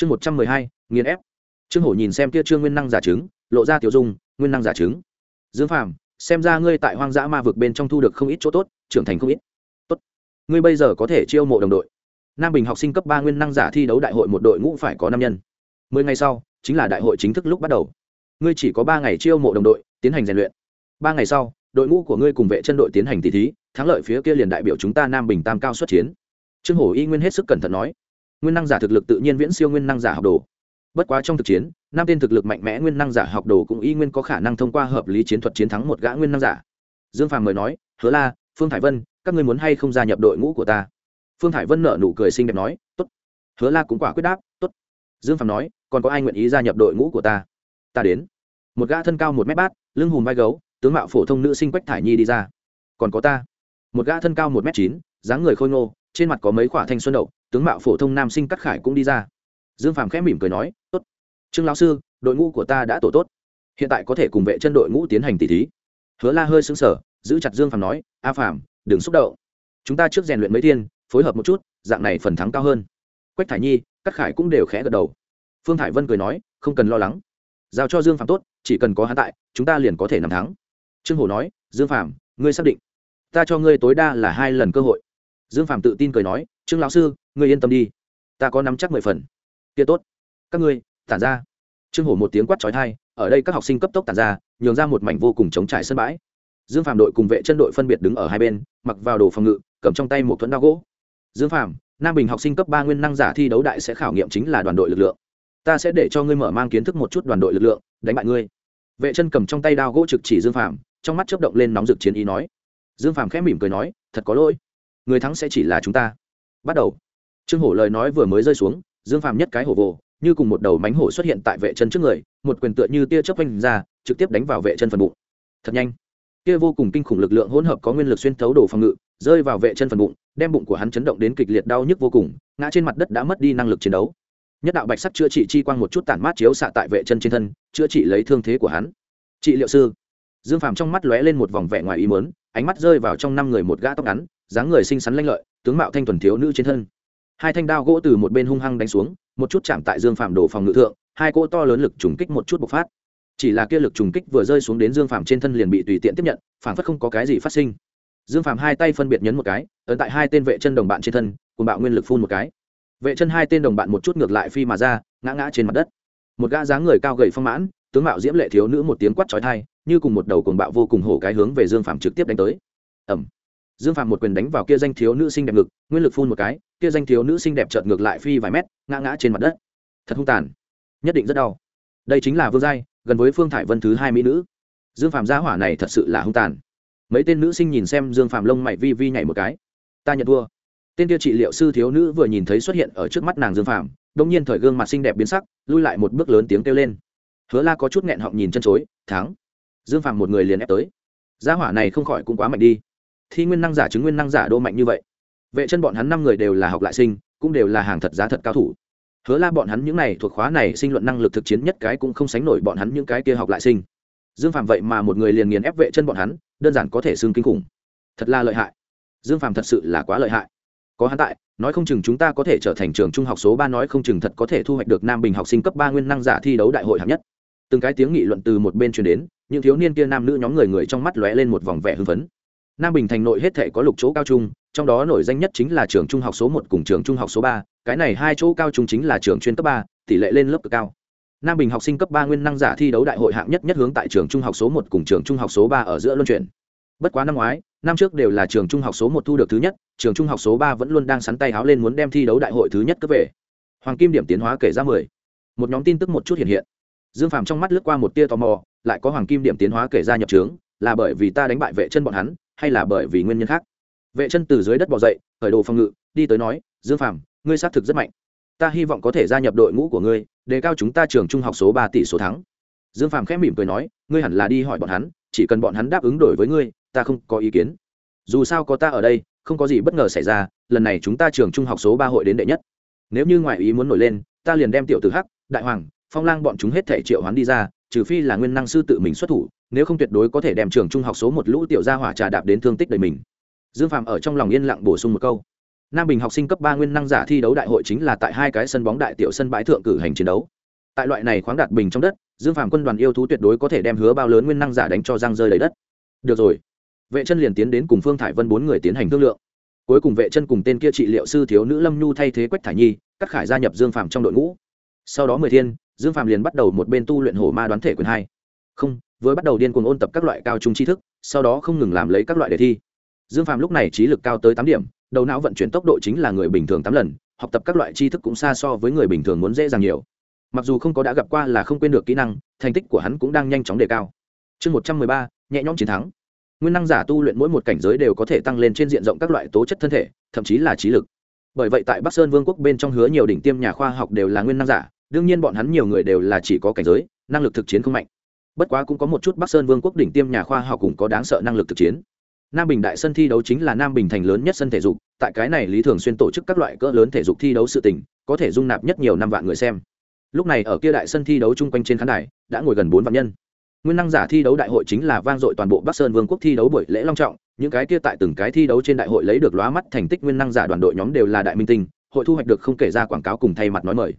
chương một trăm mười hai, nghiền ép. Trương hổ nhìn xem kia trương nguyên năng giả trứng, lộ ra tiểu dung, nguyên năng giả trứng, dương phàm, xem ra ngươi tại hoang dã ma vực bên trong thu được không ít chỗ tốt, trưởng thành không ít. Tốt. Ngươi bây giờ có thể chiêu mộ đồng đội. Nam bình học sinh cấp ba nguyên năng giả thi đấu đại hội một đội ngũ phải có năm nhân. Mười ngày sau, chính là đại hội chính thức lúc bắt đầu. Ngươi chỉ có ba ngày chiêu mộ đồng đội, tiến hành rèn luyện. Ba ngày sau, đội ngũ của ngươi cùng vệ chân đội tiến hành tỷ thí, thắng lợi phía kia liền đại biểu chúng ta nam bình tam cao xuất chiến. Trương hổ y nguyên hết sức cẩn thận nói nguyên năng giả thực lực tự nhiên viễn siêu nguyên năng giả học đồ. Bất quá trong thực chiến nam tên thực lực mạnh mẽ nguyên năng giả học đồ cũng y nguyên có khả năng thông qua hợp lý chiến thuật chiến thắng một gã nguyên năng giả. Dương phàm mời nói, hứa la, phương thải vân, các ngươi muốn hay không gia nhập đội ngũ của ta? Phương thải vân nợ nụ cười xinh đẹp nói t ố t hứa la cũng quả quyết đáp t ố t dương phàm nói, còn có ai nguyện ý gia nhập đội ngũ của ta? Ta đến. Một gã thân cao một mét bát, lưng hùm vai gấu, tướng mạo phổ thông nữ sinh quách thải nhi đi ra. Còn có ta. Một gã thân cao một m chín, dáng người khôi ngô, trên mặt có mấy khoả thanh xuân đậu tướng mạo phổ thông nam sinh cắt khải cũng đi ra. Dương phàm khẽ mỉm cười nói, tốt. Trương lão sư, đội ngũ của ta đã tổ tốt. Hiện tại có thể cùng vệ chân đội ngũ tiến hành tỷ thí. Hứa la hơi xứng sở giữ chặt dương phàm nói, a phàm, đừng xúc động. Chúng ta trước rèn luyện mấy thiên, phối hợp một chút, dạng này phần thắng cao hơn. Quách thải nhi, cắt khải cũng đều khẽ gật đầu. Phương thải vân cười nói, không cần lo lắng. Giao cho dương phàm tốt, chỉ cần có hắn tại, chúng ta liền có thể nằm thắng. Trương hổ nói, dương phàm, ngươi xác định. Ta cho ngươi tối đa là hai lần cơ hội dương Phạm tự tin cười nói, trương lão sư, ngươi yên tâm đi. Ta có nắm chắc mười phần. Kia tốt. Các ngươi, tản ra. Trương hổ một tiếng quát trói thai, ở đây các học sinh cấp tốc tản ra, nhường ra một mảnh vô cùng chống trải sân bãi. Dương phạm đội cùng vệ chân đội phân biệt đứng ở hai bên, mặc vào đồ phòng ngự, cầm trong tay một thuẫn đao gỗ. Dương phạm nam bình học sinh cấp ba nguyên năng giả thi đấu đại sẽ khảo nghiệm chính là đoàn đội lực lượng. Ta sẽ để cho ngươi mở mang kiến thức một chút đoàn đội lực lượng, đánh bại ngươi. Vệ chân cầm trong tay đao gỗ trực chỉ dương phạm trong mắt chớp động lên nóng rực chiến ý nói. Dương phạm khẽ mỉm cười nói, thật có lỗi người thắng sẽ chỉ là chúng ta. Bắt đầu. Trương hổ lời nói vừa mới rơi xuống, dương Phàm nhất cái hổ vồ, như cùng một đầu mánh hổ xuất hiện tại vệ chân trước người, một quyền tựa như tia chớp vanh ra, trực tiếp đánh vào vệ chân phần bụng. Thật nhanh. Kia vô cùng kinh khủng lực lượng hỗn hợp có nguyên lực xuyên thấu đồ phòng ngự, rơi vào vệ chân phần bụng, đem bụng của hắn chấn động đến kịch liệt đau nhức vô cùng, ngã trên mặt đất đã mất đi năng lực chiến đấu. Nhất đạo bạch sắc chữa trị chi quang một chút tản mát chiếu xạ tại vệ chân trên thân, chữa trị lấy thương thế của hắn. Trị liệu sư. Dương phàm trong mắt lóe lên một vòng vẻ ngoài ý mớn ánh mắt rơi vào trong năm người một gã tóc ngắn dáng người xinh xắn lanh lợi, tướng mạo thanh thuần thiếu nữ trên thân. Hai thanh đao gỗ từ một bên hung hăng đánh xuống, một chút chạm tại dương phạm đổ phòng ngự thượng, hai cỗ to lớn lực trùng kích một chút bộc phát. Chỉ là kia lực trùng kích vừa rơi xuống đến dương phạm trên thân liền bị tùy tiện tiếp nhận phản phất không có cái gì phát sinh. Dương phạm hai tay phân biệt nhấn một cái, ấn tại hai tên vệ chân đồng bạn trên thân cùng bạo nguyên lực phun một cái. Vệ chân hai tên đồng bạn một chút ngược lại phi mà ra, ngã ngã trên mặt đất. Một gã dáng người cao gầy phong mãn, tướng mạo diễm lệ thiếu nữ một tiếng quát trói thai như cùng một đầu cuồng bạo vô cùng hổ cái hướng về dương phạm trực tiếp đánh tới. Ẩm dương phạm một quyền đánh vào kia danh thiếu nữ sinh đẹp ngực, nguyên lực phun một cái, kia danh thiếu nữ sinh đẹp chợt ngược lại phi vài mét, ngã ngã trên mặt đất. Thật hung tàn. Nhất định rất đau. Đây chính là vương giai, gần với phương thải vân thứ hai mỹ nữ. Dương phạm gia hỏa này thật sự là hung tàn. Mấy tên nữ sinh nhìn xem dương phạm lông mày vi vi nhảy một cái. Ta nhận thua. Tên kia trị liệu sư thiếu nữ vừa nhìn thấy xuất hiện ở trước mắt nàng dương phạm đông nhiên thời gương mặt xinh đẹp biến sắc, lui lại một bước lớn tiếng kêu lên. Hứa la có chút nghẹn họng nhìn chân chối, thắng. Dương phạm một người liền ép tới. Gia hỏa này không khỏi cũng quá mạnh đi thi nguyên năng giả chứng nguyên năng giả đô mạnh như vậy. Vệ chân bọn hắn năm người đều là học lại sinh, cũng đều là hàng thật giá thật cao thủ. Hứa la bọn hắn những này thuộc khóa này sinh luận năng lực thực chiến nhất cái cũng không sánh nổi bọn hắn những cái kia học lại sinh. Dương phạm vậy mà một người liền nghiền ép vệ chân bọn hắn, đơn giản có thể xưng kinh khủng. Thật là lợi hại. Dương phạm thật sự là quá lợi hại. Có hắn tại, nói không chừng chúng ta có thể trở thành trường trung học số ba, nói không chừng thật có thể thu hoạch được nam bình học sinh cấp ba nguyên năng giả thi đấu đại hội hạng nhất. Từng cái tiếng nghị luận từ một bên truyền đến, những thiếu niên kia nam nữ nhóm người người trong mắt lóe lên một vòng vẻ hưng phấn nam bình thành nội hết thể có lục chỗ cao trung, trong đó nổi danh nhất chính là trường trung học số một cùng trường trung học số ba, cái này hai chỗ cao trung chính là trường chuyên cấp ba, tỷ lệ lên lớp cực cao. Nam bình học sinh cấp ba nguyên năng giả thi đấu đại hội hạng nhất nhất hướng tại trường trung học số một cùng trường trung học số ba ở giữa luân chuyển. Bất quá năm ngoái, năm trước đều là trường trung học số một thu được thứ nhất, trường trung học số ba vẫn luôn đang sắn tay háo lên muốn đem thi đấu đại hội thứ nhất cấp về. Hoàng kim điểm tiến hóa kể ra mười. Một nhóm tin tức một chút hiện hiện. Dương phàm trong mắt lướt qua một tia tò mò, lại có hoàng kim điểm tiến hóa kể ra nhập trướng là bởi vì ta đánh bại vệ chân bọn hắn hay là bởi vì nguyên nhân khác? Vệ chân từ dưới đất bỏ dậy, khởi đồ phòng ngự, đi tới nói, dương phàm, ngươi xác thực rất mạnh. Ta hy vọng có thể gia nhập đội ngũ của ngươi, đề cao chúng ta trường trung học số ba tỷ số thắng. Dương phàm khẽ mỉm cười nói, ngươi hẳn là đi hỏi bọn hắn, chỉ cần bọn hắn đáp ứng đổi với ngươi, ta không có ý kiến. Dù sao có ta ở đây, không có gì bất ngờ xảy ra, lần này chúng ta trường trung học số ba hội đến đệ nhất. Nếu như ngoại ý muốn nổi lên, ta liền đem tiểu tử hắc, đại hoàng, phong lang bọn chúng hết thể triệu hoán đi ra, trừ phi là nguyên năng sư tự mình xuất thủ nếu không tuyệt đối có thể đem trường trung học số một lũ tiểu gia hỏa trà đạp đến thương tích đời mình. Dương phạm ở trong lòng yên lặng bổ sung một câu. Nam bình học sinh cấp ba nguyên năng giả thi đấu đại hội chính là tại hai cái sân bóng đại tiểu sân bãi thượng cử hành chiến đấu. Tại loại này khoáng đạt bình trong đất, dương phạm quân đoàn yêu thú tuyệt đối có thể đem hứa bao lớn nguyên năng giả đánh cho răng rơi lấy đất. Được rồi. Vệ chân liền tiến đến cùng phương thải vân bốn người tiến hành thương lượng. Cuối cùng vệ chân cùng tên kia trị liệu sư thiếu nữ lâm nhu thay thế quách thải nhi, cắt khải gia nhập dương phạm trong đội ngũ. Sau đó mười thiên, dương phạm liền bắt đầu một bên tu luyện hổ ma đoán thể quyền hai. Không với bắt đầu điên cuồng ôn tập các loại cao trung tri thức, sau đó không ngừng làm lấy các loại đề thi. Dương phạm lúc này trí lực cao tới tám điểm, đầu não vận chuyển tốc độ chính là người bình thường tám lần, học tập các loại tri thức cũng xa so với người bình thường muốn dễ dàng nhiều. Mặc dù không có đã gặp qua là không quên được kỹ năng, thành tích của hắn cũng đang nhanh chóng đề cao. Chương một trăm mười ba, nhẹ nhõm chiến thắng. Nguyên năng giả tu luyện mỗi một cảnh giới đều có thể tăng lên trên diện rộng các loại tố chất thân thể, thậm chí là trí lực. Bởi vậy tại bắc sơn vương quốc bên trong hứa nhiều đỉnh tiêm nhà khoa học đều là nguyên năng giả, đương nhiên bọn hắn nhiều người đều là chỉ có cảnh giới, năng lực thực chiến không mạnh bất quá cũng có một chút bắc sơn vương quốc đỉnh tiêm nhà khoa học cũng có đáng sợ năng lực thực chiến. Nam bình đại sân thi đấu chính là nam bình thành lớn nhất sân thể dục, tại cái này lý thường xuyên tổ chức các loại cỡ lớn thể dục thi đấu sự tình, có thể dung nạp nhất nhiều năm vạn người xem. Lúc này ở kia đại sân thi đấu chung quanh trên khán đài, đã ngồi gần bốn vạn nhân. Nguyên năng giả thi đấu đại hội chính là vang dội toàn bộ bắc sơn vương quốc thi đấu buổi lễ long trọng, những cái kia tại từng cái thi đấu trên đại hội lấy được lóa mắt thành tích nguyên năng giả đoàn đội nhóm đều là đại minh tinh, hội thu hoạch được không kể ra quảng cáo cùng thay mặt nói mời.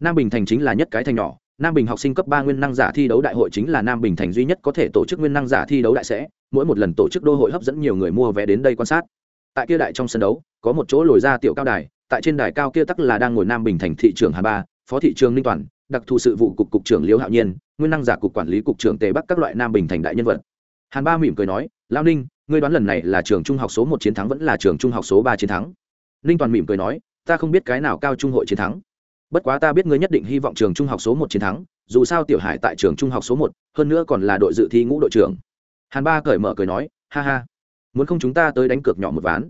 Nam bình thành chính là nhất cái thành nhỏ nam bình học sinh cấp ba nguyên năng giả thi đấu đại hội chính là nam bình thành duy nhất có thể tổ chức nguyên năng giả thi đấu đại sẽ, mỗi một lần tổ chức đô hội hấp dẫn nhiều người mua vé đến đây quan sát. Tại kia đại trong sân đấu, có một chỗ lồi ra tiểu cao đài, tại trên đài cao kia tắc là đang ngồi nam bình thành thị trưởng hà ba, phó thị trường ninh toàn, đặc thù sự vụ cục cục trưởng liễu hạo nhiên, nguyên năng giả cục quản lý cục trưởng tề bắc các loại nam bình thành đại nhân vật. Hàn ba mỉm cười nói lao ninh, ngươi đoán lần này là trường trung học số một chiến thắng vẫn là trường trung học số ba chiến thắng? Ninh toàn mỉm cười nói, ta không biết cái nào cao trung hội chiến thắng bất quá ta biết ngươi nhất định hy vọng trường trung học số một chiến thắng, dù sao tiểu hải tại trường trung học số một, hơn nữa còn là đội dự thi ngũ đội trưởng. Hàn ba cởi mở cười nói, ha ha, muốn không chúng ta tới đánh cược nhỏ một ván.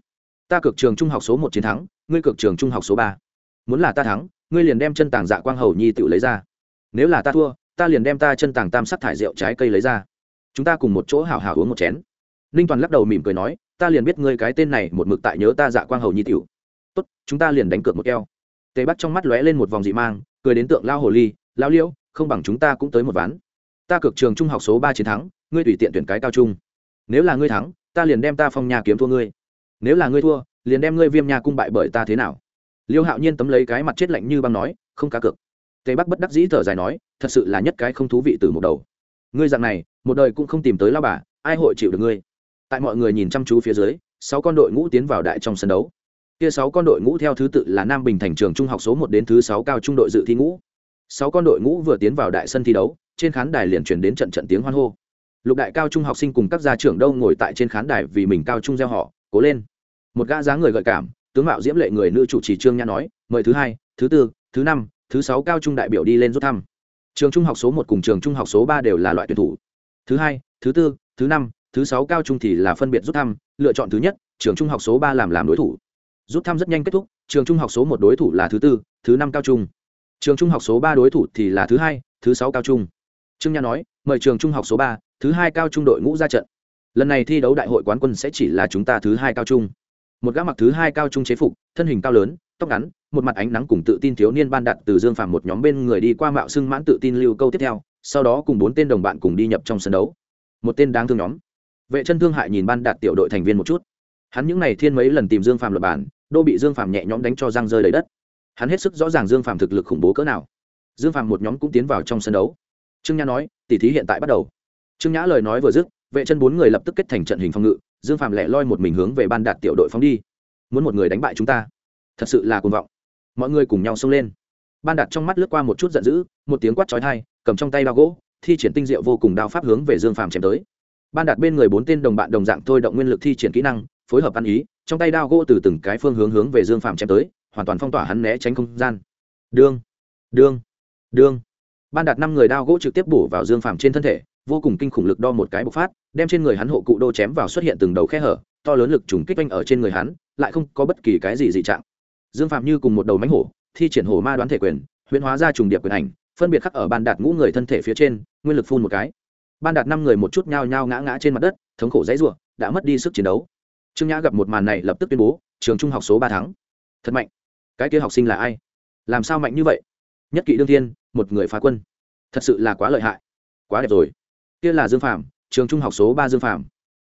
Ta cược trường trung học số một chiến thắng, ngươi cược trường trung học số ba. Muốn là ta thắng, ngươi liền đem chân tàng dạ quang hầu nhi tự lấy ra. Nếu là ta thua, ta liền đem ta chân tàng tam sắc thải rượu trái cây lấy ra. Chúng ta cùng một chỗ hào hào uống một chén. Ninh toàn lắc đầu mỉm cười nói, ta liền biết ngươi cái tên này một mực tại nhớ ta dạ quang hầu nhi tiểu. Tốt, chúng ta liền đánh cược một keo tề bắc trong mắt lóe lên một vòng dị mang, cười đến tượng lao hồ ly, lao liễu, không bằng chúng ta cũng tới một ván. Ta cược trường trung học số ba chiến thắng, ngươi tùy tiện tuyển cái cao trung. Nếu là ngươi thắng, ta liền đem ta phong nhà kiếm thua ngươi. Nếu là ngươi thua, liền đem ngươi viêm nhà cung bại bởi ta thế nào? Liêu hạo nhiên tấm lấy cái mặt chết lạnh như băng nói, không cá cược. Tề bắc bất đắc dĩ thở dài nói, thật sự là nhất cái không thú vị từ một đầu. Ngươi dạng này, một đời cũng không tìm tới lao bà, ai hội chịu được ngươi? Tại mọi người nhìn chăm chú phía dưới, sáu con đội ngũ tiến vào đại trong sân đấu kia sáu con đội ngũ theo thứ tự là nam bình thành trường trung học số một đến thứ sáu cao trung đội dự thi ngũ. Sáu con đội ngũ vừa tiến vào đại sân thi đấu, trên khán đài liền truyền đến trận trận tiếng hoan hô. Lục đại cao trung học sinh cùng các gia trưởng đâu ngồi tại trên khán đài vì mình cao trung gieo họ, cố lên. Một gã dáng người gợi cảm, tướng mạo diễm lệ người nữ chủ trì trương nha nói, mời thứ hai, thứ tư, thứ năm, thứ sáu cao trung đại biểu đi lên rút thăm. Trường trung học số một cùng trường trung học số ba đều là loại tuyển thủ. Thứ hai, thứ tư, thứ năm, thứ sáu cao trung thì là phân biệt rút thăm, lựa chọn thứ nhất, trường trung học số ba làm làm đối thủ rút thăm rất nhanh kết thúc, trường trung học số một đối thủ là thứ tư, thứ năm cao trung. Trường trung học số ba đối thủ thì là thứ hai, thứ sáu cao trung. Trương nha nói, mời trường trung học số ba, thứ hai cao trung đội ngũ ra trận. Lần này thi đấu đại hội quán quân sẽ chỉ là chúng ta thứ hai cao trung. Một gã mặc thứ hai cao trung chế phục, thân hình cao lớn, tóc ngắn, một mặt ánh nắng cùng tự tin thiếu niên ban đặt từ dương phàm một nhóm bên người đi qua mạo xưng mãn tự tin lưu câu tiếp theo, sau đó cùng bốn tên đồng bạn cùng đi nhập trong sân đấu. Một tên đáng thương nhóm. Vệ chân thương hại nhìn ban đạt tiểu đội thành viên một chút. Hắn những n à y thiên mấy lần tìm dương phàm luật bản đô bị dương phàm nhẹ nhõm đánh cho răng rơi đầy đất. Hắn hết sức rõ ràng dương phàm thực lực khủng bố cỡ nào. Dương phàm một nhóm cũng tiến vào trong sân đấu. Trương nhã nói tỉ thí hiện tại bắt đầu. Trương nhã lời nói vừa dứt, vệ chân bốn người lập tức kết thành trận hình phòng ngự, dương phàm lẻ loi một mình hướng về ban đạt tiểu đội phóng đi. Muốn một người đánh bại chúng ta, thật sự là cuồng vọng. Mọi người cùng nhau xông lên. Ban đạt trong mắt lướt qua một chút giận dữ, một tiếng quát trói thai cầm trong tay bao gỗ, thi triển tinh diệu vô cùng đao pháp hướng về dương phàm chém tới. Ban đạt bên người bốn tên đồng bạn đồng dạng thôi động nguyên lực thi triển kỹ năng, phối hợp ăn ý trong tay đao gỗ từ từng cái phương hướng hướng về dương phạm chém tới, hoàn toàn phong tỏa hắn né tránh không gian. Đương đương đương. Ban đạt năm người đao gỗ trực tiếp bổ vào dương phạm trên thân thể, vô cùng kinh khủng lực đo một cái bộc phát, đem trên người hắn hộ cụ đô chém vào xuất hiện từng đầu khe hở, to lớn lực trùng kích oanh ở trên người hắn, lại không có bất kỳ cái gì dị trạng. Dương phạm như cùng một đầu mánh hổ, thi triển hổ ma đoán thể quyền, huyễn hóa ra trùng điệp quyền ảnh, phân biệt khắc ở ban đạt ngũ người thân thể phía trên, nguyên lực phun một cái. Ban đạt năm người một chút nhao nhao ngã ngã trên mặt đất, thống khổ dãy ruộng đã mất đi sức chiến đấu trương nhã gặp một màn này lập tức tuyên bố, trường trung học số ba tháng thật mạnh. Cái kia học sinh là ai? Làm sao mạnh như vậy? Nhất kỵ đương thiên, một người phá quân. Thật sự là quá lợi hại. Quá đẹp rồi. Kia là dương phạm trường trung học số ba dương phạm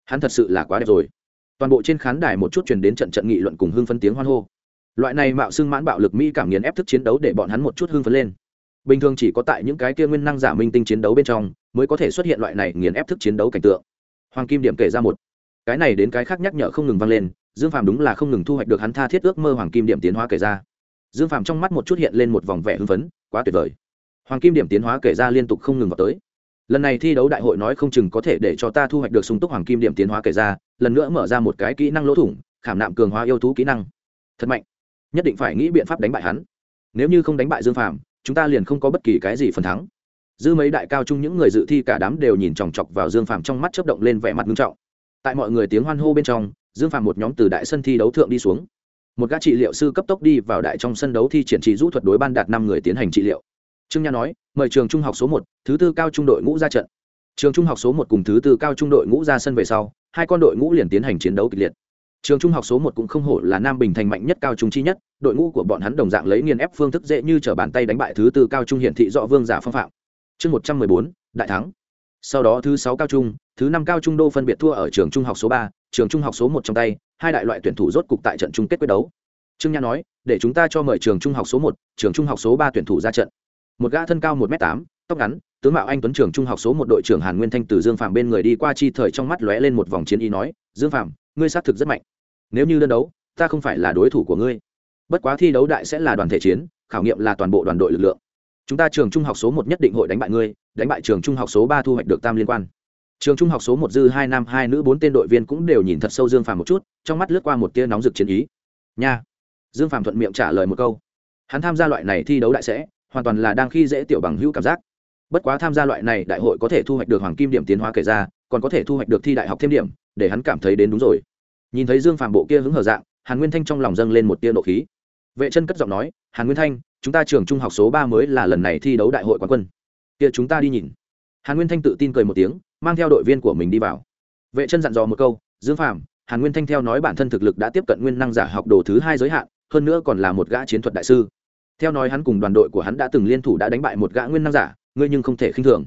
hắn thật sự là quá đẹp rồi. Toàn bộ trên khán đài một chút truyền đến trận trận nghị luận cùng hưng phấn tiếng hoan hô. Loại này mạo xưng mãn bạo lực mỹ cảm nghiền ép thức chiến đấu để bọn hắn một chút hưng phấn lên. Bình thường chỉ có tại những cái kia nguyên năng giả minh tinh chiến đấu bên trong mới có thể xuất hiện loại này nghiền ép thức chiến đấu cảnh tượng. Hoàng kim điểm kể ra một cái này đến cái khác nhắc nhở không ngừng vang lên, dương phàm đúng là không ngừng thu hoạch được hắn tha thiết ước mơ hoàng kim điểm tiến hóa kể ra. Dương phàm trong mắt một chút hiện lên một vòng vẻ hưng phấn, quá tuyệt vời. Hoàng kim điểm tiến hóa kể ra liên tục không ngừng vào tới. Lần này thi đấu đại hội nói không chừng có thể để cho ta thu hoạch được sung túc hoàng kim điểm tiến hóa kể ra, lần nữa mở ra một cái kỹ năng lỗ thủng, khảm nạm cường hóa yêu thú kỹ năng. Thật mạnh. Nhất định phải nghĩ biện pháp đánh bại hắn. Nếu như không đánh bại dương phàm, chúng ta liền không có bất kỳ cái gì phần thắng. Dư mấy đại cao chung những người dự thi cả đám đều nhìn chòng chọc vào dương phàm trong mắt chớp động lên vẻ mặt nghiêm trọng tại mọi người tiếng hoan hô bên trong, dương phạm một nhóm từ đại sân thi đấu thượng đi xuống. Một gã trị liệu sư cấp tốc đi vào đại trong sân đấu thi triển trị rũ thuật đối ban đạt năm người tiến hành trị liệu. Trương nha nói, mời trường trung học số một, thứ tư cao trung đội ngũ ra trận. Trường trung học số một cùng thứ tư cao trung đội ngũ ra sân về sau, hai con đội ngũ liền tiến hành chiến đấu kịch liệt. Trường trung học số một cũng không hổ là nam bình thành mạnh nhất cao trung chi nhất, đội ngũ của bọn hắn đồng dạng lấy nghiền ép phương thức dễ như t r ở bàn tay đánh bại thứ tư cao trung hiển thị rõ vương giả phong phạm. Chương một trăm mười bốn, đại thắng. Sau đó thứ sáu cao trung thứ năm cao trung đô phân biệt thua ở trường trung học số ba, trường trung học số một trong tay, hai đại loại tuyển thủ rốt cục tại trận chung kết quyết đấu. Trương nha nói, để chúng ta cho mời trường trung học số một, trường trung học số ba tuyển thủ ra trận. Một gã thân cao một m tám, tóc ngắn, tướng mạo anh tuấn trường trung học số một đội trưởng hàn nguyên thanh từ dương phạm bên người đi qua chi thời trong mắt lóe lên một vòng chiến ý nói, dương phạm ngươi xác thực rất mạnh. Nếu như đơn đấu, ta không phải là đối thủ của ngươi. Bất quá thi đấu đại sẽ là đoàn thể chiến, khảo nghiệm là toàn bộ đoàn đội lực lượng. Chúng ta trường trung học số một nhất định hội đánh bại ngươi, đánh bại trường trung học số ba thu hoạch được tam liên quan trường trung học số một dư hai nam hai nữ bốn tên đội viên cũng đều nhìn thật sâu dương phàm một chút, trong mắt lướt qua một tia nóng rực chiến ý. Nha. Dương phàm thuận miệng trả lời một câu. Hắn tham gia loại này thi đấu đại sẽ, hoàn toàn là đang khi dễ tiểu bằng hữu cảm giác. Bất quá tham gia loại này đại hội có thể thu hoạch được hoàng kim điểm tiến hóa kể ra, còn có thể thu hoạch được thi đại học thêm điểm, để hắn cảm thấy đến đúng rồi. Nhìn thấy dương phàm bộ kia hứng hở dạng, hàn nguyên thanh trong lòng dâng lên một tia nộ khí. Vệ chân cất giọng nói, hàn nguyên thanh, chúng ta trường trung học số ba mới là lần này thi đấu đại hội quán quân. Kia chúng ta đi nhìn. Hàn nguyên thanh tự tin cười một tiếng mang theo đội viên của mình đi vào. Vệ chân dặn dò một câu, dương phàm, hàn nguyên thanh theo nói bản thân thực lực đã tiếp cận nguyên năng giả học đồ thứ hai giới hạn, hơn nữa còn là một gã chiến thuật đại sư. Theo nói hắn cùng đoàn đội của hắn đã từng liên thủ đã đánh bại một gã nguyên năng giả, ngươi nhưng không thể khinh thường.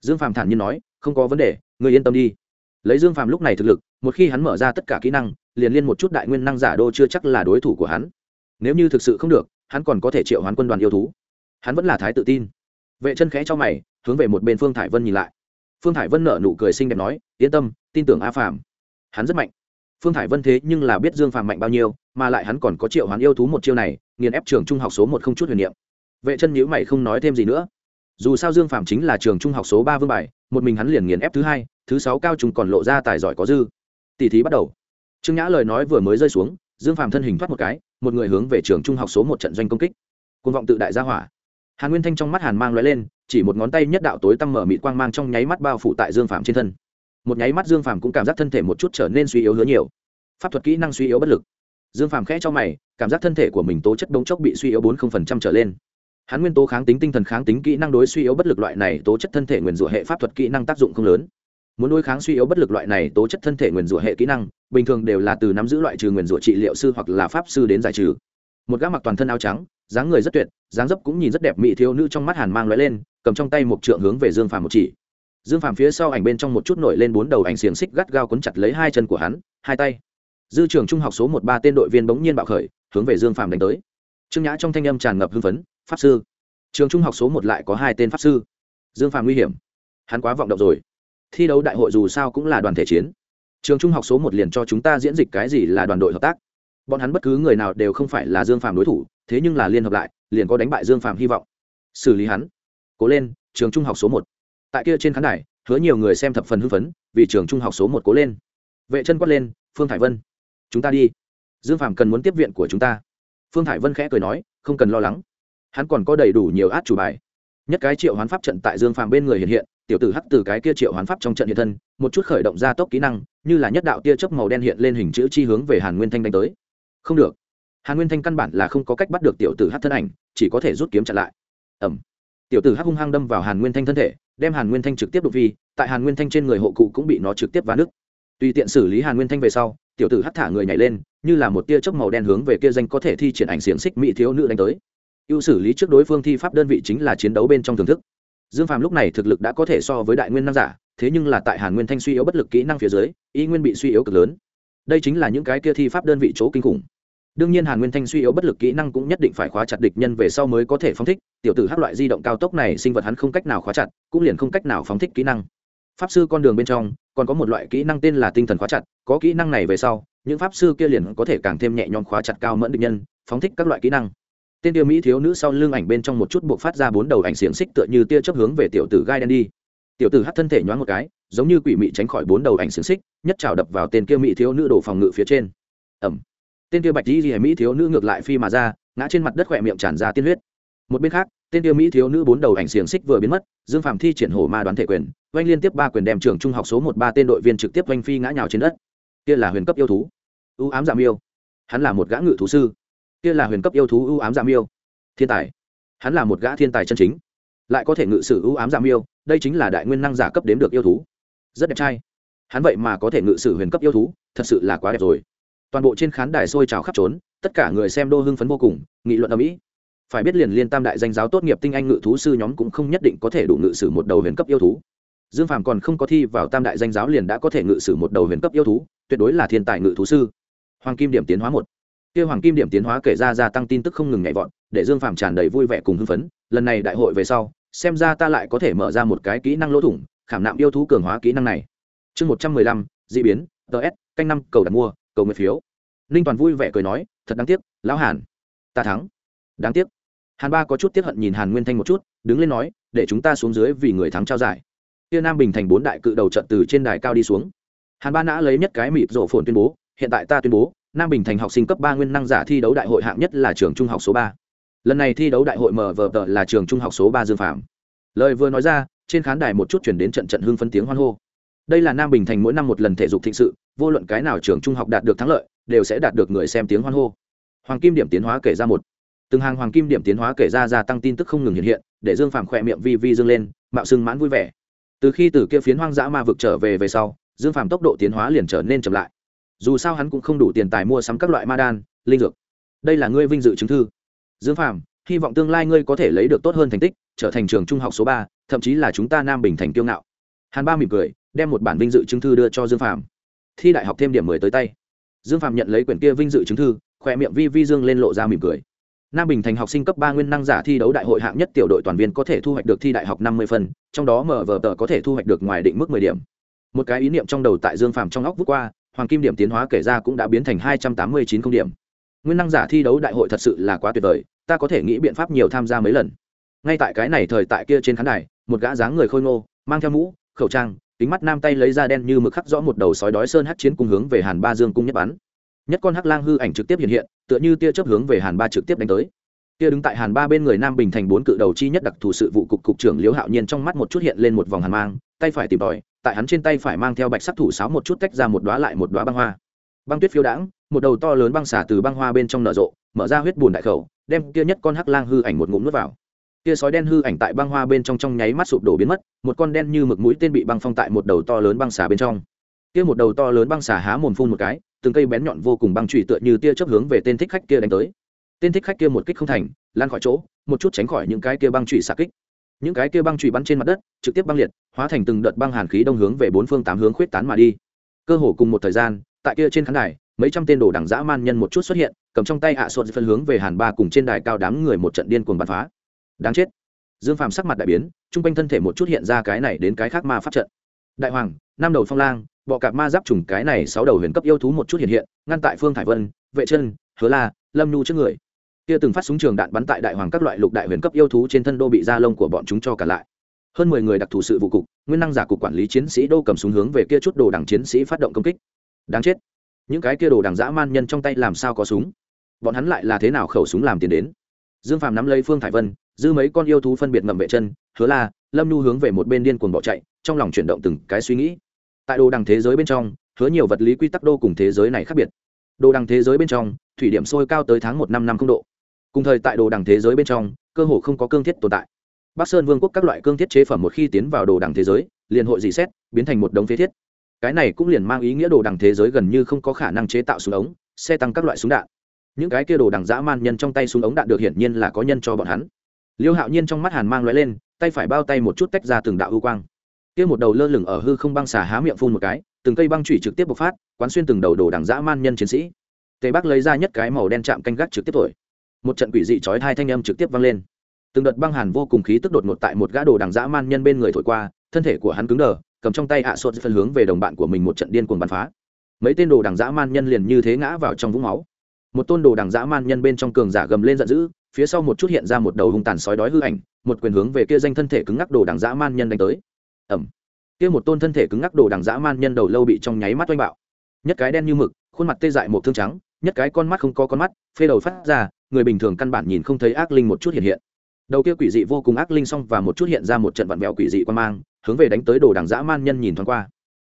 Dương phàm thản nhiên nói, không có vấn đề, ngươi yên tâm đi. Lấy dương phàm lúc này thực lực, một khi hắn mở ra tất cả kỹ năng, liền liên một chút đại nguyên năng giả đô chưa chắc là đối thủ của hắn. Nếu như thực sự không được, hắn còn có thể triệu hoán quân đoàn yêu thú. Hắn vẫn là thái tự tin. Vệ chân khẽ cho mày, hướng về một bên phương thải vân nhìn lại phương thải vân nở nụ cười xinh đẹp nói, yên tâm, tin tưởng a phàm. Hắn rất mạnh. Phương thải vân thế nhưng là biết dương phàm mạnh bao nhiêu, mà lại hắn còn có triệu hoán yêu thú một chiêu này, nghiền ép trường trung học số một không chút huyền niệm. Vệ chân nhữ mày không nói thêm gì nữa. Dù sao dương phàm chính là trường trung học số ba vương bài, một mình hắn liền nghiền ép thứ hai, thứ sáu cao trung còn lộ ra tài giỏi có dư. Tỷ thí bắt đầu. Trương nhã lời nói vừa mới rơi xuống, dương phàm thân hình thoát một cái, một người hướng về trường trung học số một trận doanh công kích. Côn vọng tự đại gia hỏa. Hàn nguyên thanh trong mắt hàn mang l lên chỉ một ngón tay nhất đạo tối tăm mở mịt quang mang trong nháy mắt bao phủ tại dương phàm trên thân. Một nháy mắt dương phàm cũng cảm giác thân thể một chút trở nên suy yếu hứa nhiều. Pháp thuật kỹ năng suy yếu bất lực. Dương phàm khẽ cho mày, cảm giác thân thể của mình tố chất bỗng chốc bị suy yếu bốn trở lên. Hắn nguyên tố kháng tính, tinh thần kháng tính, kỹ năng đối suy yếu bất lực loại này tố chất thân thể nguyền rủa hệ pháp thuật kỹ năng tác dụng không lớn. Muốn đối kháng suy yếu bất lực loại này tố chất thân thể nguyền rủa hệ kỹ năng, bình thường đều là từ nắm giữ loại trừ nguyền rủa trị liệu sư hoặc là pháp sư đến giải trừ. Một gã mặc toàn thân áo trắng dáng người rất tuyệt, dáng dấp cũng nhìn rất đẹp, mỹ thiếu nữ trong mắt hàn mang lóe lên, cầm trong tay một trượng hướng về dương phàm một chỉ. Dương phàm phía sau ảnh bên trong một chút nổi lên bốn đầu ảnh xiềng xích gắt gao cuốn chặt lấy hai chân của hắn, hai tay. Dư trường trung học số một ba tên đội viên bỗng nhiên bạo khởi, hướng về dương phàm đánh tới. Trương nhã trong thanh âm tràn ngập hưng phấn, pháp sư. Trường trung học số một lại có hai tên pháp sư. Dương phàm nguy hiểm. Hắn quá vọng động rồi. Thi đấu đại hội dù sao cũng là đoàn thể chiến. Trường trung học số một liền cho chúng ta diễn dịch cái gì là đoàn đội hợp tác. Bọn hắn bất cứ người nào đều không phải là dương phàm đối thủ thế nhưng là liên hợp lại, liền có đánh bại dương phạm hy vọng. Xử lý hắn. Cố lên, trường trung học số một. Tại kia trên khán đài, hứa nhiều người xem thập phần hưng phấn, vì trường trung học số một cố lên. Vệ chân quát lên, phương thải vân, chúng ta đi. Dương phạm cần muốn tiếp viện của chúng ta. Phương thải vân khẽ cười nói, không cần lo lắng. Hắn còn có đầy đủ nhiều át chủ bài. Nhất cái triệu hoán pháp trận tại dương phạm bên người hiện hiện, tiểu tử hắc từ cái kia triệu hoán pháp trong trận hiện thân, một chút khởi động ra tốc kỹ năng, như là nhất đạo tia chớp màu đen hiện lên hình chữ chi hướng về hàn nguyên thanh đánh tới. Không được hàn nguyên thanh căn bản là không có cách bắt được tiểu tử hát thân ảnh, chỉ có thể rút kiếm chặn lại. Ẩm tiểu tử hát hung hăng đâm vào hàn nguyên thanh thân thể, đem hàn nguyên thanh trực tiếp đột vi tại hàn nguyên thanh trên người hộ cụ cũng bị nó trực tiếp vá nứt. Tùy tiện xử lý hàn nguyên thanh về sau, tiểu tử hát thả người nhảy lên, như là một tia chớp màu đen hướng về kia danh có thể thi triển ảnh xiềng xích mỹ thiếu nữ đánh tới. Ưu xử lý trước đối phương thi pháp đơn vị chính là chiến đấu bên trong thưởng thức. Dương phàm lúc này thực lực đã có thể so với đại nguyên nam giả, thế nhưng là tại hàn nguyên thanh suy yếu bất lực kỹ năng phía dưới, y nguyên bị suy yếu cực lớn. Đây chính là những cái kia thi pháp đơn vị chỗ kinh khủng đương nhiên hàn nguyên thanh suy yếu bất lực kỹ năng cũng nhất định phải khóa chặt địch nhân về sau mới có thể phóng thích, tiểu tử hát loại di động cao tốc này sinh vật hắn không cách nào khóa chặt, cũng liền không cách nào phóng thích kỹ năng. Pháp sư con đường bên trong, còn có một loại kỹ năng tên là tinh thần khóa chặt, có kỹ năng này về sau, những pháp sư kia liền có thể càng thêm nhẹ nhõm khóa chặt cao mẫn địch nhân, phóng thích các loại kỹ năng. Tên tiêu mỹ thiếu nữ sau lưng ảnh bên trong một chút buộc phát ra bốn đầu ảnh xiềng xích tựa như tia chấp hướng về tiểu tử gai đen đi. Tiểu tử hát thân thể nhoáng một cái, giống như quỷ mị tránh khỏi bốn đầu ảnh xiềng xích, nhất trào đập vào tên kia mỹ thiếu nữ đổ phòng ngự phía trên. Ẩm tên kia bạch di di mỹ thiếu nữ ngược lại phi mà ra, ngã trên mặt đất khỏe miệng tràn ra tiên huyết. Một bên khác, tên kia mỹ thiếu nữ bốn đầu ảnh xiềng xích vừa biến mất, dương phạm thi triển hổ ma đoán thể quyền, oanh liên tiếp ba quyền đem trường trung học số một ba tên đội viên trực tiếp oanh phi ngã nhào trên đất. Kia là huyền cấp yêu thú ưu ám dạ giảm yêu hắn là một gã ngự thú sư. Kia là huyền cấp yêu thú ưu ám dạ giảm yêu thiên tài. Hắn là một gã thiên tài chân chính. Lại có thể ngự sử ưu ám dạ giảm yêu đây chính là đại nguyên năng giả cấp đếm được yêu thú. Rất đẹp trai. Hắn vậy mà có thể ngự sử huyền cấp yêu thú, thật sự là quá đẹp rồi toàn bộ trên khán đài sôi trào khắp trốn, tất cả người xem đô hưng phấn vô cùng, nghị luận ở mỹ phải biết liền liên tam đại danh giáo tốt nghiệp tinh anh ngự thú sư nhóm cũng không nhất định có thể đủ ngự sử một đầu huyền cấp yêu thú. Dương phàm còn không có thi vào tam đại danh giáo liền đã có thể ngự sử một đầu huyền cấp yêu thú, tuyệt đối là thiên tài ngự thú sư. Hoàng kim điểm tiến hóa một. Kia hoàng kim điểm tiến hóa kể ra gia tăng tin tức không ngừng nhảy vọt, để dương phàm tràn đầy vui vẻ cùng hưng phấn. Lần này đại hội về sau, xem ra ta lại có thể mở ra một cái kỹ năng lỗ thủng, khảm nạm yêu thú cường hóa kỹ năng này. Chương một trăm mười lăm d ị biến ts canh năm, cầu đặt mua cầu nguyện phiếu. Ninh toàn vui vẻ cười nói, thật đáng tiếc, lão hàn, ta thắng. Đáng tiếc? Hàn ba có chút tiếp hận nhìn hàn nguyên thanh một chút, đứng lên nói, để chúng ta xuống dưới vì người thắng trao giải. Tia nam bình thành bốn đại cự đầu trận từ trên đài cao đi xuống. Hàn ba nã lấy nhất cái mịp rổ phồn tuyên bố, hiện tại ta tuyên bố, nam bình thành học sinh cấp ba nguyên năng giả thi đấu đại hội hạng nhất là trường trung học số ba. Lần này thi đấu đại hội mở vờ tờ là trường trung học số ba dương phạm lời vừa nói ra, trên khán đài một chút chuyển đến trận trận hưng phân tiếng hoan hô đây là nam bình thành mỗi năm một lần thể dục thịnh sự, vô luận cái nào trường trung học đạt được thắng lợi, đều sẽ đạt được người xem tiếng hoan hô. Hoàng kim điểm tiến hóa kể ra một. Từng hàng hoàng kim điểm tiến hóa kể ra gia tăng tin tức không ngừng hiện hiện, để dương phàm khỏe miệng vi vi dương lên, mạo sưng mãn vui vẻ. Từ khi từ kia phiến hoang dã ma vực trở về về sau, dương phàm tốc độ tiến hóa liền trở nên chậm lại. Dù sao hắn cũng không đủ tiền tài mua sắm các loại ma đan, linh dược. Đây là ngươi vinh dự chứng thư. Dương phàm, hy vọng tương lai ngươi có thể lấy được tốt hơn thành tích, trở thành trường trung học số ba, thậm chí là chúng ta nam bình thành kiêu ngạo. Hàn ba mỉm cười đem một bản vinh dự chứng thư đưa cho dương Phạm thi đại học thêm điểm mười tới tay. Dương Phạm nhận lấy quyển kia vinh dự chứng thư, khỏe miệng vi vi dương lên lộ ra mỉm cười. Nam bình thành học sinh cấp ba nguyên năng giả thi đấu đại hội hạng nhất tiểu đội toàn viên có thể thu hoạch được thi đại học năm mươi phần, trong đó mở vờ tờ có thể thu hoạch được ngoài định mức mười điểm. Một cái ý niệm trong đầu tại dương phàm trong óc vút qua, hoàng kim điểm tiến hóa kể ra cũng đã biến thành hai trăm tám mươi chín không điểm. Nguyên năng giả thi đấu đại hội thật sự là quá tuyệt vời, ta có thể nghĩ biện pháp nhiều tham gia mấy lần. Ngay tại cái này thời tại kia trên khán đài, một gã dáng người khôi ngô, mang theo mũ, khẩu trang kính mắt nam tay lấy ra đen như mực khắc rõ một đầu sói đói sơn hắc chiến cung hướng về hàn ba dương cung nhất bắn. Nhất con hắc lang hư ảnh trực tiếp hiện hiện, tựa như tia chớp hướng về hàn ba trực tiếp đánh tới. Tia đứng tại hàn ba bên người nam bình thành bốn cự đầu chi nhất đặc thù sự vụ cục cục trưởng liễu hạo nhiên trong mắt một chút hiện lên một vòng hàn mang, tay phải tìm tòi, tại hắn trên tay phải mang theo bạch sắc thủ sáo một chút tách ra một đóa lại một đóa băng hoa. Băng tuyết phiêu đãng, một đầu to lớn băng xả từ băng hoa bên trong nở rộ, mở ra huyết bùn đại khẩu, đem kia nhất con hắc lang hư ảnh một ngụm nuốt vào kia sói đen hư ảnh tại băng hoa bên trong trong nháy mắt sụp đổ biến mất, một con đen như mực mũi tên bị băng phong tại một đầu to lớn băng xà bên trong. Kia một đầu to lớn băng xà há mồm phun một cái, từng cây bén nhọn vô cùng băng trụy tựa như tia chớp hướng về tên thích khách kia đánh tới. Tên thích khách kia một kích không thành, lan khỏi chỗ, một chút tránh khỏi những cái kia băng trụy xạ kích. Những cái kia băng trụy bắn trên mặt đất, trực tiếp băng liệt, hóa thành từng đợt băng hàn khí đông hướng về bốn phương tám hướng khuyết tán mà đi. Cơ hồ cùng một thời gian, tại kia trên khán đài, mấy trăm tên đồ đảng dã man nhân một chút xuất hiện, cầm trong tay ạ à phân hướng về hàn ba cùng trên đài cao đám người một trận điên cuồng bắn phá đáng chết. Dương phàm sắc mặt đại biến chung quanh thân thể một chút hiện ra cái này đến cái khác ma pháp trận. Đại hoàng, năm đầu phong lang, bọ cạp ma giáp trùng cái này sáu đầu huyền cấp yêu thú một chút hiện hiện, ngăn tại phương thải vân, vệ chân, hứa la, lâm nhu trước người. Kia từng phát súng trường đạn bắn tại đại hoàng các loại lục đại huyền cấp yêu thú trên thân đô bị da lông của bọn chúng cho cả lại. Hơn mười người đặc thù sự vụ cục, nguyên năng giả cục quản lý chiến sĩ đô cầm súng hướng về kia chút đồ đảng chiến sĩ phát động công kích. Đáng chết. Những cái kia đồ đảng dã man nhân trong tay làm sao có súng? Bọn hắn lại là thế nào khẩu súng làm tiền đến? Dương phàm nắm lấy phương thải vân dư mấy con yêu thú phân biệt ngậm vệ chân, hứa la, lâm nhu hướng về một bên điên cuồng bỏ chạy, trong lòng chuyển động từng cái suy nghĩ. Tại đồ đằng thế giới bên trong, hứa nhiều vật lý quy tắc đô cùng thế giới này khác biệt. Đồ đằng thế giới bên trong, thủy điểm sôi cao tới tháng một năm năm không độ. Cùng thời tại đồ đằng thế giới bên trong, cơ hồ không có cương thiết tồn tại. Bắc sơn vương quốc các loại cương thiết chế phẩm một khi tiến vào đồ đằng thế giới, liền hội dị xét, biến thành một đống phế thiết. Cái này cũng liền mang ý nghĩa đồ đằng thế giới gần như không có khả năng chế tạo súng ống, xe tăng các loại súng đạn những cái kia đồ đằng dã man nhân trong tay súng ống đạn được hiển nhiên là có nhân cho bọn hắn. Liêu hạo nhiên trong mắt hàn mang l lên, tay phải bao tay một chút tách ra từng đạo ưu quang. Kia một đầu lơ lửng ở hư không băng xà há miệng phun một cái, từng cây băng chủy trực tiếp bộc phát, quán xuyên từng đầu đồ đằng dã man nhân chiến sĩ. Tề bắc lấy ra nhất cái màu đen chạm canh gác trực tiếp thổi. Một trận quỷ dị chói hai thanh âm trực tiếp vang lên. Từng đợt băng hàn vô cùng khí tức đột ngột tại một gã đồ đằng dã man nhân bên người thổi qua, thân thể của hắn cứng đờ, cầm trong tay ạ à sốt phân hướng về đồng bạn của mình một trận điên cuồng bắn phá. Mấy tên đồ đằng dã man nhân liền như thế ngã vào trong vũng máu một tôn đồ đằng dã man nhân bên trong cường giả gầm lên giận dữ, phía sau một chút hiện ra một đầu hung tàn sói đói hư ảnh, một quyền hướng về kia danh thân thể cứng ngắc đồ đằng dã man nhân đánh tới. Ẩm kia một tôn thân thể cứng ngắc đồ đằng dã man nhân đầu lâu bị trong nháy mắt oanh bạo. Nhất cái đen như mực, khuôn mặt tê dại một thương trắng, nhất cái con mắt không có con mắt, phê đầu phát ra, người bình thường căn bản nhìn không thấy ác linh một chút hiện hiện. Đầu kia quỷ dị vô cùng ác linh xong và một chút hiện ra một trận vặn vẹo quỷ dị quan mang, hướng về đánh tới đồ đằng dã man nhân nhìn thoáng qua.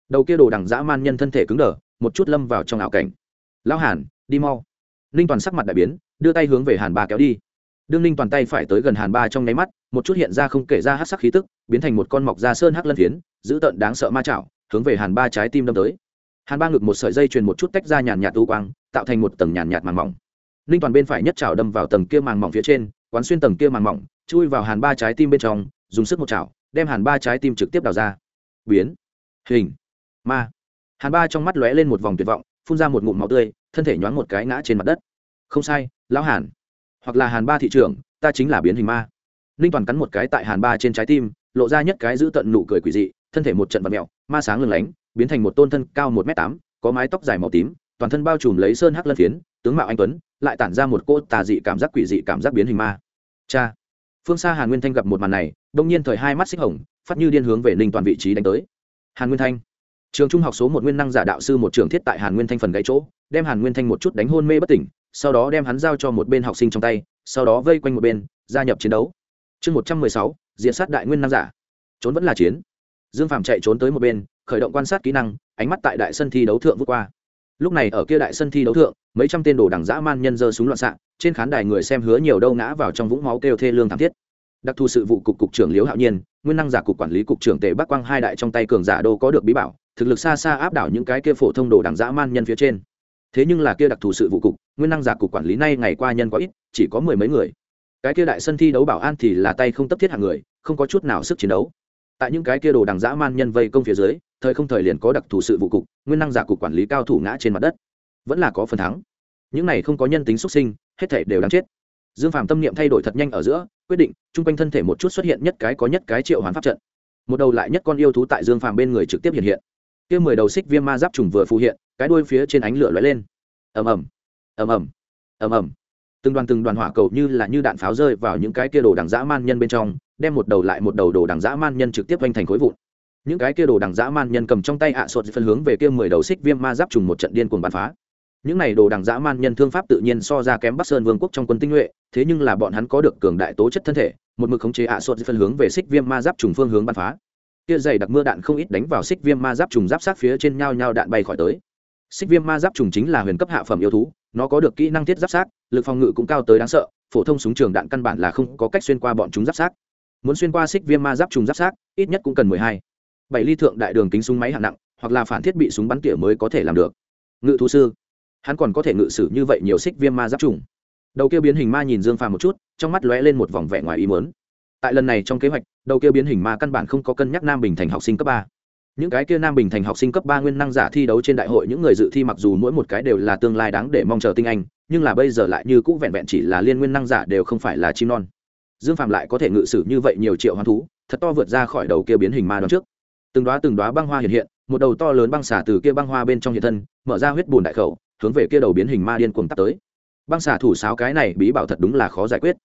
Đầu kia đồ đằng dã man nhân thân thể cứng đờ, một chút lâm vào trong ảo cảnh. Lão hàn, đi mau ninh toàn sắc mặt đại biến, đưa tay hướng về hàn ba kéo đi. Đương ninh toàn tay phải tới gần hàn ba trong nháy mắt, một chút hiện ra không kể ra hát sắc khí tức, biến thành một con mọc da sơn hắc lân phiến, dữ tợn đáng sợ ma chảo, hướng về hàn ba trái tim đâm tới. Hàn ba ngực một sợi dây truyền một chút tách ra nhàn nhạt tu quang, tạo thành một tầng nhàn nhạt màng mỏng. Ninh toàn bên phải nhất chảo đâm vào tầng kia màng mỏng phía trên, quán xuyên tầng kia màng mỏng, chui vào hàn ba trái tim bên trong, dùng sức một chảo, đem hàn ba trái tim trực tiếp đào ra. Biến. Hình. Ma. Hàn ba trong mắt lóe lên một vòng tuyệt vọng, phun ra một ngụm máu tươi thân thể nhoáng một cái ngã trên mặt đất. Không sai, lão hàn. Hoặc là hàn ba thị trưởng, ta chính là biến hình ma. Ninh toàn cắn một cái tại hàn ba trên trái tim, lộ ra nhất cái giữ tận nụ cười quỷ dị, thân thể một trận vật mẹo ma sáng lừng lánh, biến thành một tôn thân cao một m tám, có mái tóc dài màu tím, toàn thân bao trùm lấy sơn hắc lân phiến, tướng mạo anh tuấn, lại tản ra một cô tà dị cảm giác quỷ dị cảm giác biến hình ma. Cha. Phương xa hàn nguyên thanh gặp một màn này, đông nhiên thời hai mắt xích hồng, phát như điên hướng về ninh toàn vị trí đánh tới. Hàn nguyên thanh. Trường trung học số một nguyên năng giả đạo sư một trường thiết tại hàn nguyên thanh phần gãy chỗ đem hàn nguyên thanh một chút đánh hôn mê bất tỉnh, sau đó đem hắn giao cho một bên học sinh trong tay, sau đó vây quanh một bên, gia nhập chiến đấu. Chương một trăm mười sáu diện sát đại nguyên năng giả. Trốn vẫn là chiến. Dương phạm chạy trốn tới một bên, khởi động quan sát kỹ năng, ánh mắt tại đại sân thi đấu thượng vút qua. Lúc này ở kia đại sân thi đấu thượng, mấy trăm tên đồ đẳng dã man nhân dơ súng loạn xạ, trên khán đài người xem hứa nhiều đâu ngã vào trong vũng máu kêu thê lương thảm thiết. Đặc thù sự vụ cục cục trưởng liễu hạo nhiên, nguyên năng giả cục quản lý cục trưởng tề bắc quang hai đại trong tay cường giả đô có được bí bảo, thực lực xa xa áp đảo những cái kia phổ thông đồ đẳng dã man nhân phía trên thế nhưng là kia đặc thù sự vụ cục, nguyên năng giả cục quản lý nay ngày qua nhân quá ít, chỉ có mười mấy người. Cái kia đại sân thi đấu bảo an thì là tay không tấp thiết hạng người, không có chút nào sức chiến đấu. Tại những cái kia đồ đằng dã man nhân vây công phía dưới, thời không thời liền có đặc thù sự vụ cục, nguyên năng giả cục quản lý cao thủ ngã trên mặt đất. Vẫn là có phần thắng. Những này không có nhân tính xuất sinh, hết thể đều đáng chết. Dương phàm tâm niệm thay đổi thật nhanh ở giữa, quyết định, chung quanh thân thể một chút xuất hiện nhất cái có nhất cái triệu hoán pháp trận. Một đầu lại nhất con yêu thú tại dương phàm bên người trực tiếp hiện hiện. Kia mười đầu xích viêm ma giáp trùng vừa phù hiện cái đuôi phía trên ánh lửa lóe lên. Ầm ầm ầm ầm ầm ầm. Từng đoàn từng đoàn hỏa cầu như là như đạn pháo rơi vào những cái kia đồ đằng dã man nhân bên trong, đem một đầu lại một đầu đồ đằng dã man nhân trực tiếp vanh thành khối vụn. Những cái kia đồ đằng dã man nhân cầm trong tay ạ à sột phân hướng về kia mười đầu xích viêm ma giáp trùng một trận điên cuồng bắn phá. Những này đồ đằng dã man nhân thương pháp tự nhiên so ra kém bắc sơn vương quốc trong quân tinh nhuệ, thế nhưng là bọn hắn có được cường đại tố chất thân thể, một mực khống chế ạ à sột phân hướng về xích viêm ma giáp trùng phương hướng bắn phá. Kia dày đặc mưa đạn không ít đánh vào xích viêm ma giáp trùng giáp sát phía trên nhau nhau đạn bay khỏi tới xích viêm ma giáp trùng chính là huyền cấp hạ phẩm yêu thú, nó có được kỹ năng thiết giáp sát lực phòng ngự cũng cao tới đáng sợ, phổ thông súng trường đạn căn bản là không có cách xuyên qua bọn chúng giáp sát muốn xuyên qua xích viêm ma giáp trùng giáp sát ít nhất cũng cần mười hai, bảy ly thượng đại đường kính súng máy hạng nặng, hoặc là phản thiết bị súng bắn tỉa mới có thể làm được. Ngự thú sư, hắn còn có thể ngự sử như vậy nhiều xích viêm ma giáp trùng. Đầu kia biến hình ma nhìn dương phàm một chút, trong mắt lóe lên một vòng vẻ ngoài ý mớn tại lần này trong kế hoạch, đầu kia biến hình ma căn bản không có cân nhắc nam bình thành học sinh cấp ba những cái kia nam bình thành học sinh cấp ba nguyên năng giả thi đấu trên đại hội, những người dự thi mặc dù mỗi một cái đều là tương lai đáng để mong chờ tinh anh, nhưng là bây giờ lại như cũ vẹn vẹn chỉ là liên nguyên năng giả đều không phải là chim non. Dương phạm lại có thể ngự sử như vậy nhiều triệu hoang thú, thật to vượt ra khỏi đầu kia biến hình ma đón trước. Từng đoá từng đoá băng hoa hiện hiện, một đầu to lớn băng xả từ kia băng hoa bên trong hiện thân, mở ra huyết bùn đại khẩu, hướng về kia đầu biến hình ma điên cuồng tắt tới. Băng xả thủ sáo cái này bí bảo thật đúng là khó giải quyết.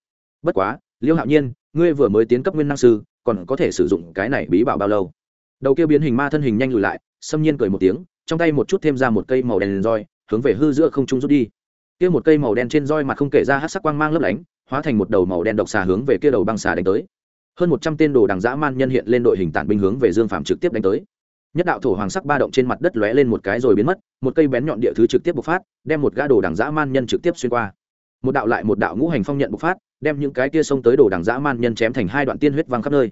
Bất quá, liêu hạo nhiên, ngươi vừa mới tiến cấp nguyên năng sư, còn có thể sử dụng cái này bí bảo bao lâu? Đầu kia biến hình ma thân hình nhanh lùi lại, xâm nhiên cười một tiếng, trong tay một chút thêm ra một cây màu đen roi, hướng về hư giữa không trung rút đi. Kia một cây màu đen trên roi mặt không kể ra hát sắc quang mang lấp lánh, hóa thành một đầu màu đen độc xà hướng về kia đầu băng xà đánh tới. Hơn một trăm tên đồ đằng dã man nhân hiện lên đội hình tản binh hướng về dương phạm trực tiếp đánh tới. Nhất đạo thổ hoàng sắc ba động trên mặt đất lóe lên một cái rồi biến mất, một cây bén nhọn địa thứ trực tiếp bộc phát, đem một gã đồ đằng dã man nhân trực tiếp xuyên qua. Một đạo lại một đạo ngũ hành phong nhận bộc phát, đem những cái kia xông tới đồ đằng dã man nhân chém thành hai đoạn tiên huyết văng khắp nơi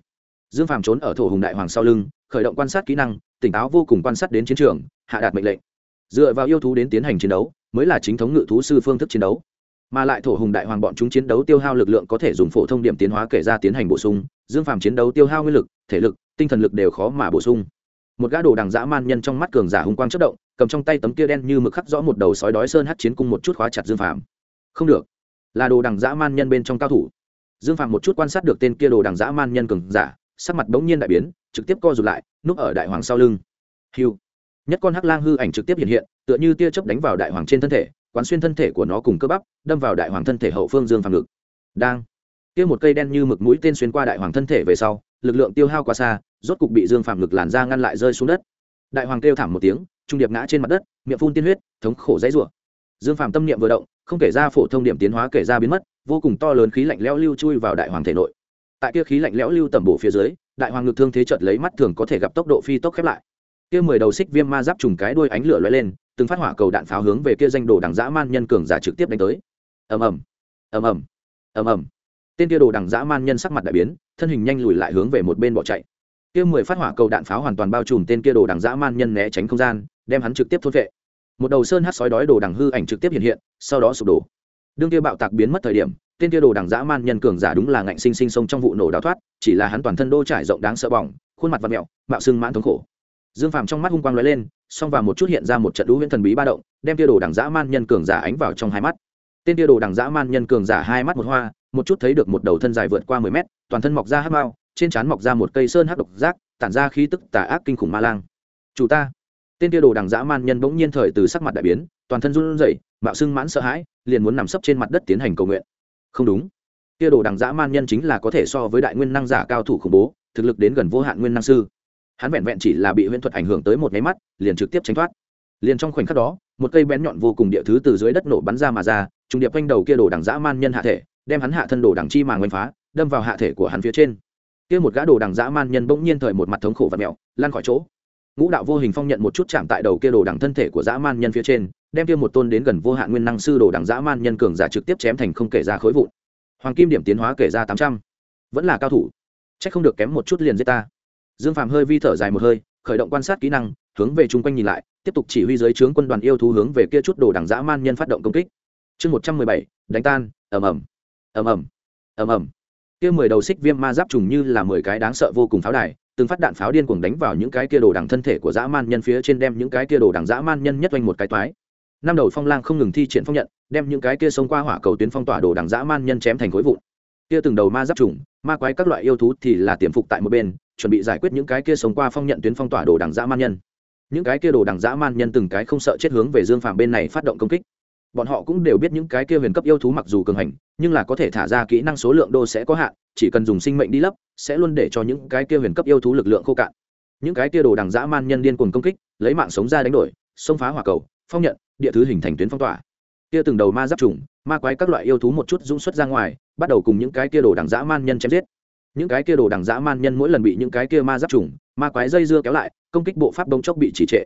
dương phàm trốn ở thổ hùng đại hoàng sau lưng, khởi động quan sát kỹ năng, tỉnh táo vô cùng quan sát đến chiến trường, hạ đạt mệnh lệnh. Dựa vào yêu thú đến tiến hành chiến đấu, mới là chính thống ngự thú sư phương thức chiến đấu. Mà lại thổ hùng đại hoàng bọn chúng chiến đấu tiêu hao lực lượng có thể dùng phổ thông điểm tiến hóa kể ra tiến hành bổ sung, dương phàm chiến đấu tiêu hao nguyên lực, thể lực, tinh thần lực đều khó mà bổ sung. Một gã đồ đằng dã man nhân trong mắt cường giả hùng quang chất động, cầm trong tay tấm kia đen như mực khắc rõ một đầu sói đói sơn hát chiến cung một chút khóa chặt dương phàm. Không được. Là đồ đằng dã man nhân bên trong cao thủ. Dương phàm một chút quan sát được tên kia đồ đằng dã man nhân cường giả sắc mặt bỗng nhiên đại biến, trực tiếp co rụt lại, núp ở đại hoàng sau lưng. Hiu. Nhất con hắc lang hư ảnh trực tiếp hiện hiện, tựa như tia chớp đánh vào đại hoàng trên thân thể, quán xuyên thân thể của nó cùng cơ bắp, đâm vào đại hoàng thân thể hậu phương dương phàm ngực. Đang. Kia một cây đen như mực mũi tên xuyên qua đại hoàng thân thể về sau, lực lượng tiêu hao quá xa, rốt cục bị dương phàm ngực làn ra ngăn lại rơi xuống đất. Đại hoàng kêu thảm một tiếng, trung điệp ngã trên mặt đất, miệng phun tiên huyết, thống khổ dãy rủa. Dương phàm tâm niệm vừa động, không kể ra phổ thông điểm tiến hóa kể ra biến mất, vô cùng to lớn khí lạnh leo lưu chui vào đại hoàng thể nội tại kia khí lạnh lẽo lưu tầm bổ phía dưới, đại hoàng ngực thương thế chợt lấy mắt thường có thể gặp tốc độ phi tốc khép lại. Kia mười đầu xích viêm ma giáp trùng cái đuôi ánh lửa lóe lên, từng phát hỏa cầu đạn pháo hướng về kia danh đồ đằng dã man nhân cường giả trực tiếp đánh tới. Ầm ầm ầm ầm ầm ầm. Tên kia đồ đằng dã man nhân sắc mặt đại biến, thân hình nhanh lùi lại hướng về một bên bỏ chạy. Kia mười phát hỏa cầu đạn pháo hoàn toàn bao trùm tên kia đồ đằng dã man nhân né tránh không gian, đem hắn trực tiếp thốt vệ. Một đầu sơn hát sói đói đồ đằng hư ảnh trực tiếp hiện hiện, sau đó sụp đổ. Đương kia bạo tạc biến mất thời điểm tên kia đồ đằng dã man nhân cường giả đúng là ngạnh sinh sinh sông trong vụ nổ đào thoát, chỉ là hắn toàn thân đô trải rộng đáng sợ bỏng, khuôn mặt và mẹo, mạo sưng mãn thống khổ. Dương phàm trong mắt hung quang lóe lên xong vào một chút hiện ra một trận đũ huyễn thần bí ba động, đem tia đồ đằng dã man nhân cường giả ánh vào trong hai mắt. Tên tia đồ đằng dã man nhân cường giả hai mắt một hoa, một chút thấy được một đầu thân dài vượt qua mười mét, toàn thân mọc ra hắc mao, trên trán mọc ra một cây sơn hắc độc giác, tản ra khí tức tà ác kinh khủng ma lang. Chủ ta. Tên tia đồ đằng dã man nhân bỗng nhiên thời từ sắc mặt đại biến, toàn thân run rẩy, mạo sưng mãn sợ hãi, liền muốn nằm sấp trên mặt đất tiến hành cầu nguyện không đúng. Kia đồ đằng dã man nhân chính là có thể so với đại nguyên năng giả cao thủ khủng bố, thực lực đến gần vô hạn nguyên năng sư. Hắn vẹn vẹn chỉ là bị huyễn thuật ảnh hưởng tới một nháy mắt, liền trực tiếp tránh thoát. Liền trong khoảnh khắc đó, một cây bén nhọn vô cùng địa thứ từ dưới đất nổ bắn ra mà ra, trùng điệp quanh đầu kia đồ đằng dã man nhân hạ thể, đem hắn hạ thân đồ đằng chi màng oanh phá, đâm vào hạ thể của hắn phía trên. Kia một gã đồ đằng dã man nhân bỗng nhiên thời một mặt thống khổ và mẹo lan khỏi chỗ ngũ đạo vô hình phong nhận một chút chạm tại đầu kia đồ đằng thân thể của dã man nhân phía trên, đem kia một tôn đến gần vô hạn nguyên năng sư đồ đằng dã man nhân cường giả trực tiếp chém thành không kể ra khối vụn. Hoàng kim điểm tiến hóa kể ra tám trăm. Vẫn là cao thủ. C h ắ c không được kém một chút liền giết ta. Dương phàm hơi vi thở dài một hơi, khởi động quan sát kỹ năng, hướng về chung quanh nhìn lại, tiếp tục chỉ huy giới trướng quân đoàn yêu thú hướng về kia chút đồ đằng dã man nhân phát động công kích. Chương một trăm mười bảy, đánh tan, ầm ầm ầm ầm ầm ầm. Kia mười đầu xích viêm ma giáp trùng như là mười cái đáng sợ vô cùng pháo đài từng phát đạn pháo điên cuồng đánh vào những cái kia đồ đằng thân thể của dã man nhân phía trên đem những cái kia đồ đằng dã man nhân nhất oanh một cái toái. Năm đầu phong lang không ngừng thi triển phong nhận, đem những cái kia xông qua hỏa cầu tuyến phong tỏa đồ đằng dã man nhân chém thành khối vụn. Kia từng đầu ma giáp trùng, ma quái các loại yêu thú thì là tiềm phục tại một bên, chuẩn bị giải quyết những cái kia sống qua phong nhận tuyến phong tỏa đồ đằng dã man nhân. Những cái kia đồ đằng dã man nhân từng cái không sợ chết hướng về dương phàm bên này phát động công kích bọn họ cũng đều biết những cái kia huyền cấp yêu thú mặc dù cường hành, nhưng là có thể thả ra kỹ năng số lượng đô sẽ có hạn, chỉ cần dùng sinh mệnh đi lấp, sẽ luôn để cho những cái kia huyền cấp yêu thú lực lượng khô cạn. Những cái kia đồ đằng dã man nhân điên cuồng công kích, lấy mạng sống ra đánh đổi, xông phá hỏa cầu, phong nhận, địa thứ hình thành tuyến phong tỏa. Kia từng đầu ma giáp trùng, ma quái các loại yêu thú một chút dũng xuất ra ngoài, bắt đầu cùng những cái kia đồ đằng dã man nhân chém giết. Những cái kia đồ đằng dã man nhân mỗi lần bị những cái kia ma giáp trùng, ma quái dây dưa kéo lại, công kích bộ pháp đông chốc bị trì trệ.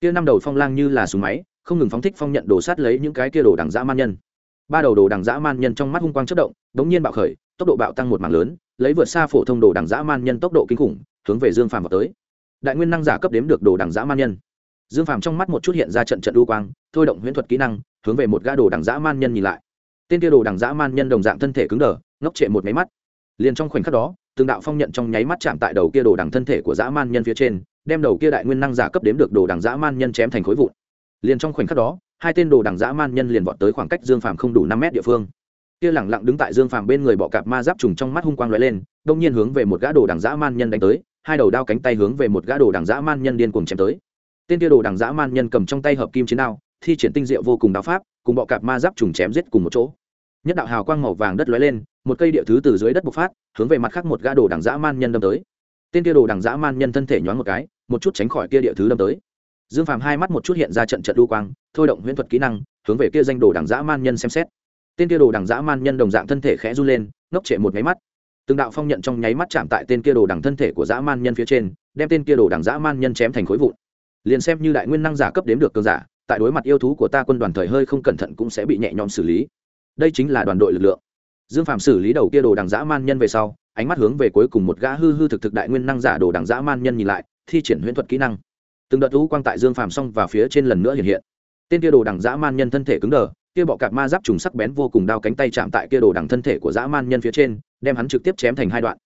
Kia năm đầu phong lang như là súng máy không ngừng phóng thích phong nhận đồ sát lấy những cái kia đồ đằng dã man nhân. Ba đầu đồ đằng dã man nhân trong mắt hung quang chất động, đống nhiên bạo khởi, tốc độ bạo tăng một mảng lớn, lấy vượt xa phổ thông đồ đằng dã man nhân tốc độ kinh khủng, hướng về dương phàm vào tới. Đại nguyên năng giả cấp đếm được đồ đằng dã man nhân. Dương phàm trong mắt một chút hiện ra trận trận đu quang, thôi động huyễn thuật kỹ năng, hướng về một gã đồ đằng dã man nhân nhìn lại. Tên kia đồ đằng dã man nhân đồng dạng thân thể cứng đờ, ngốc trệ một máy mắt. Liền trong khoảnh khắc đó, từng đạo phong nhận trong nháy mắt chạm tại đầu kia đồ đằng thân thể của dã man nhân phía trên, đem đầu kia đại nguyên năng giả cấp đếm được đồ đằng dã man nhân chém thành khối vụn liền trong khoảnh khắc đó, hai tên đồ đằng dã man nhân liền vọt tới khoảng cách dương phàm không đủ năm mét địa phương. Kia lẳng lặng đứng tại dương phàm bên người bọ cạp ma giáp trùng trong mắt hung quang lóe lên, đông nhiên hướng về một gã đồ đằng dã man nhân đánh tới, hai đầu đao cánh tay hướng về một gã đồ đằng dã man nhân điên cuồng chém tới. Tên kia đồ đằng dã man nhân cầm trong tay hợp kim chiến đao, thi triển tinh diệu vô cùng đao pháp, cùng bọ cạp ma giáp trùng chém giết cùng một chỗ. Nhất đạo hào quang màu vàng đất lóe lên, một cây địa thứ từ dưới đất bộc phát, hướng về mặt khác một gã đồ đằng dã man nhân đâm tới. Tên kia đồ đằng dã man nhân thân thể nhoáng một cái, một chút tránh khỏi kia địa thứ đâm tới dương phàm hai mắt một chút hiện ra trận trận đu quang, thôi động huyễn thuật kỹ năng, hướng về kia danh đồ đảng dã man nhân xem xét. Tên kia đồ đảng dã man nhân đồng dạng thân thể khẽ run lên, ngốc trệ một nháy mắt. Từng đạo phong nhận trong nháy mắt chạm tại tên kia đồ đảng thân thể của dã man nhân phía trên, đem tên kia đồ đảng dã man nhân chém thành khối vụn. Liền xem như đại nguyên năng giả cấp đếm được cường giả, tại đối mặt yêu thú của ta quân đoàn thời hơi không cẩn thận cũng sẽ bị nhẹ nhõm xử lý. Đây chính là đoàn đội lực lượng. Dương phạm xử lý đầu kia đồ đằng dã man nhân về sau, ánh mắt hướng về cuối cùng một gã hư hư thực thực đại nguyên năng giả đồ đằng dã man nhân nhìn lại, thi triển huyễn thuật kỹ năng từng đợt lũ quang tại dương phàm xong và phía trên lần nữa hiện hiện. Tên kia đồ đằng dã man nhân thân thể cứng đờ, kia bọ cạp ma giáp trùng sắc bén vô cùng đao cánh tay chạm tại kia đồ đằng thân thể của dã man nhân phía trên, đem hắn trực tiếp chém thành hai đoạn.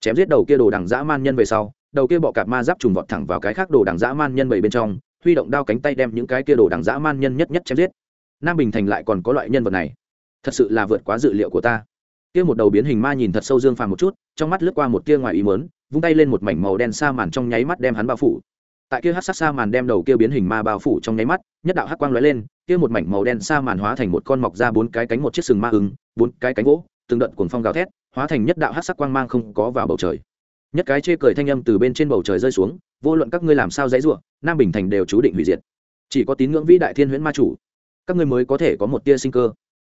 Chém giết đầu kia đồ đằng dã man nhân về sau, đầu kia bọ cạp ma giáp trùng vọt thẳng vào cái khác đồ đằng dã man nhân bảy bên trong, huy động đao cánh tay đem những cái kia đồ đằng dã man nhân nhất nhất chém giết. Nam bình thành lại còn có loại nhân vật này. Thật sự là vượt quá dự liệu của ta. Kia một đầu biến hình ma nhìn thật sâu dương phàm một chút, trong mắt lướt qua một tia ngoài ý mớn vung tay lên một mảnh màu đen sa màn trong nháy mắt đem hắn bao phủ tại kia hát sắc sa màn đem đầu kia biến hình ma bao phủ trong nháy mắt, nhất đạo hát quang lóe lên, kia một mảnh màu đen sa màn hóa thành một con mọc ra bốn cái cánh một chiếc sừng ma ứng bốn cái cánh gỗ, từng đợt cuồng phong gào thét, hóa thành nhất đạo hát sắc quang mang không có vào bầu trời. Nhất cái chê cười thanh âm từ bên trên bầu trời rơi xuống, vô luận các ngươi làm sao dãy ruộng nam bình thành đều chú định hủy diệt. Chỉ có tín ngưỡng vĩ đại thiên huyễn ma chủ, các ngươi mới có thể có một tia sinh cơ.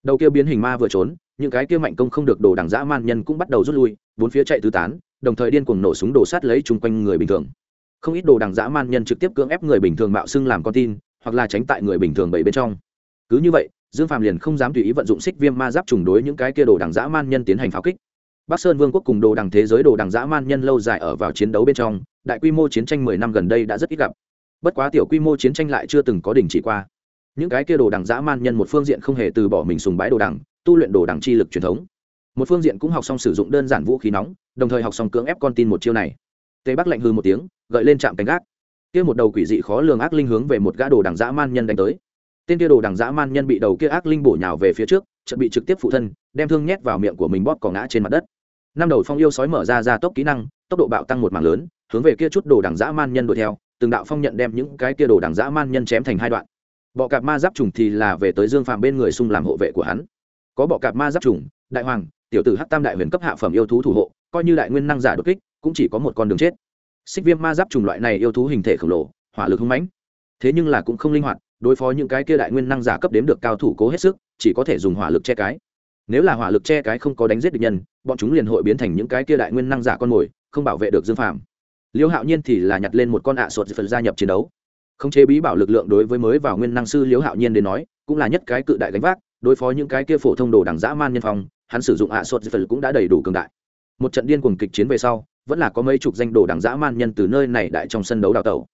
Đầu kia biến hình ma vừa trốn, những cái kia mạnh công không được đồ đằng dã man nhân cũng bắt đầu rút lui, bốn phía chạy tứ tán, đồng thời điên cuồng nổ súng đổ sát lấy chung quanh người bình thường không ít đồ đằng dã man nhân trực tiếp cưỡng ép người bình thường mạo xưng làm con tin, hoặc là tránh tại người bình thường bảy bên trong. Cứ như vậy, dương phàm liền không dám tùy ý vận dụng xích viêm ma giáp trùng đối những cái kia đồ đằng dã man nhân tiến hành pháo kích. Bắc sơn vương quốc cùng đồ đằng thế giới đồ đằng dã man nhân lâu dài ở vào chiến đấu bên trong, đại quy mô chiến tranh mười năm gần đây đã rất ít gặp. Bất quá tiểu quy mô chiến tranh lại chưa từng có đình chỉ qua. Những cái kia đồ đằng dã man nhân một phương diện không hề từ bỏ mình sùng bái đồ đằng, tu luyện đồ đằng chi lực truyền thống. Một phương diện cũng học xong sử dụng đơn giản vũ khí nóng, đồng thời học xong cưỡng ép con tin một chiêu này tề bắc lạnh hư một tiếng, gợi lên trạm cánh gác. Kia một đầu quỷ dị khó lường ác linh hướng về một gã đồ đằng dã man nhân đánh tới. Tên kia đồ đằng dã man nhân bị đầu kia ác linh bổ nhào về phía trước chuẩn bị trực tiếp phụ thân, đem thương nhét vào miệng của mình bóp cỏ ngã trên mặt đất. Năm đầu phong yêu sói mở ra ra tốc kỹ năng, tốc độ bạo tăng một mảng lớn, hướng về kia chút đồ đằng dã man nhân đuổi theo, từng đạo phong nhận đem những cái kia đồ đằng dã man nhân chém thành hai đoạn. Bọ cạp ma giáp trùng thì là về tới dương phạm bên người xung làm hộ vệ của hắn. Có bọ cạp ma giáp trùng, đại hoàng, tiểu tử h tam đại huyền cấp hạ phẩm yêu thú thủ hộ, coi như đại nguyên năng giả đột kích cũng chỉ có một con đường chết. Xích viêm ma giáp trùng loại này yêu thú hình thể khổng lồ, hỏa lực hung mãnh. Thế nhưng là cũng không linh hoạt, đối phó những cái kia đại nguyên năng giả cấp đếm được cao thủ cố hết sức, chỉ có thể dùng hỏa lực che cái. Nếu là hỏa lực che cái không có đánh giết được nhân, bọn chúng liền hội biến thành những cái kia đại nguyên năng giả con mồi, không bảo vệ được dương phạm. liêu hạo nhiên thì là nhặt lên một con ạ à sột phần gia nhập chiến đấu. Khống chế bí bảo lực lượng đối với mới vào nguyên năng sư liêu hạo nhiên đến nói, cũng là nhất cái cự đại gánh vác, đối phó những cái kia phổ thông đồ đằng dã man nhân phong, hắn sử dụng ạ à sột phần cũng đã đầy đủ cường đại. Một trận điên cuồng kịch chiến về sau vẫn là có mấy chục danh đồ đảng dã man nhân từ nơi này đại trong sân đấu đào tẩu.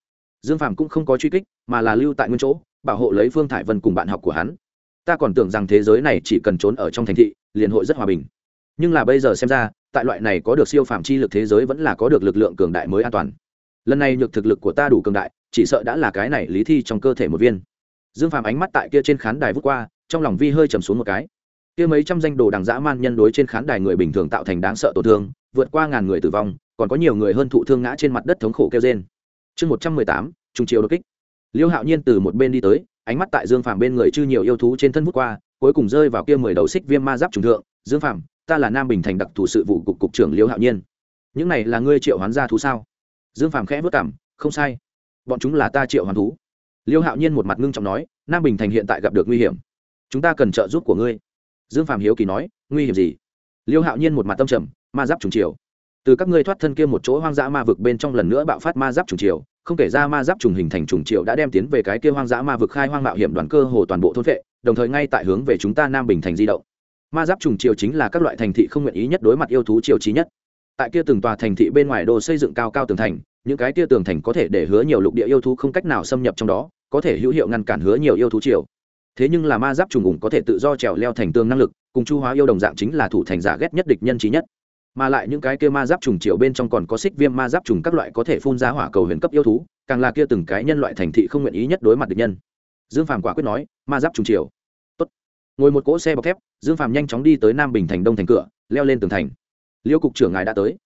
Dương phàm cũng không có truy kích, mà là lưu tại nguyên chỗ, bảo hộ lấy phương thải vân cùng bạn học của hắn. Ta còn tưởng rằng thế giới này chỉ cần trốn ở trong thành thị, liền hội rất hòa bình. Nhưng là bây giờ xem ra, tại loại này có được siêu phàm chi lực thế giới vẫn là có được lực lượng cường đại mới an toàn. Lần này nhược thực lực của ta đủ cường đại, chỉ sợ đã là cái này lý thi trong cơ thể một viên. Dương phàm ánh mắt tại kia trên khán đài vút qua, trong lòng vi hơi trầm xuống một cái. Kia mấy trăm danh đồ đằng dã man nhân đối trên khán đài người bình thường tạo thành đáng sợ tổn thương vượt qua ngàn người tử vong, còn có nhiều người hơn thụ thương ngã trên mặt đất thống khổ kêu trên chương một trăm mười tám trung chiều đột kích. Liêu hạo nhiên từ một bên đi tới, ánh mắt tại dương phàm bên người chư nhiều yêu thú trên thân vút qua, cuối cùng rơi vào kia mười đầu xích viêm ma giáp trùng thượng. Dương phàm, ta là nam bình thành đặc thù sự vụ cục cục trưởng liêu hạo nhiên. Những này là ngươi triệu hoán gia thú sao? Dương phàm khẽ vất cảm, không sai. Bọn chúng là ta triệu hoán thú. Liêu hạo nhiên một mặt ngưng trọng nói, nam bình thành hiện tại gặp được nguy hiểm. Chúng ta cần trợ giúp của ngươi. Dương phàm hiếu kỳ nói, nguy hiểm gì? Liêu hạo nhiên một mặt tâm trầm ma giáp trùng chiều. Từ các ngươi thoát thân kia một chỗ hoang dã ma vực bên trong lần nữa bạo phát ma giáp trùng chiều, không kể ra ma giáp trùng hình thành trùng chiều đã đem tiến về cái kia hoang dã ma vực khai hoang mạo hiểm đoàn cơ hồ toàn bộ thôn vệ, đồng thời ngay tại hướng về chúng ta nam bình thành di động. Ma giáp trùng chiều chính là các loại thành thị không nguyện ý nhất đối mặt yêu thú triều trí nhất. Tại kia từng tòa thành thị bên ngoài đồ xây dựng cao cao tường thành, những cái kia tường thành có thể để hứa nhiều lục địa yêu thú không cách nào xâm nhập trong đó, có thể hữu hiệu ngăn cản hứa nhiều yêu thú triều thế nhưng là ma giáp trùng ủng có thể tự do trèo leo thành tương năng lực, cùng chu hóa yêu đồng dạng chính là thủ thành giả ghét nhất địch nhân trí nhất mà lại những cái kia ma giáp trùng triệu bên trong còn có xích viêm ma giáp trùng các loại có thể phun ra hỏa cầu huyền cấp yêu thú, càng là kia từng cái nhân loại thành thị không nguyện ý nhất đối mặt địch nhân. Dương phàm quả quyết nói, ma giáp trùng triệu Tốt. ngồi một cỗ xe bọc thép, dương phàm nhanh chóng đi tới nam bình thành đông thành cửa, leo lên tường thành. Liêu cục trưởng ngài đã tới.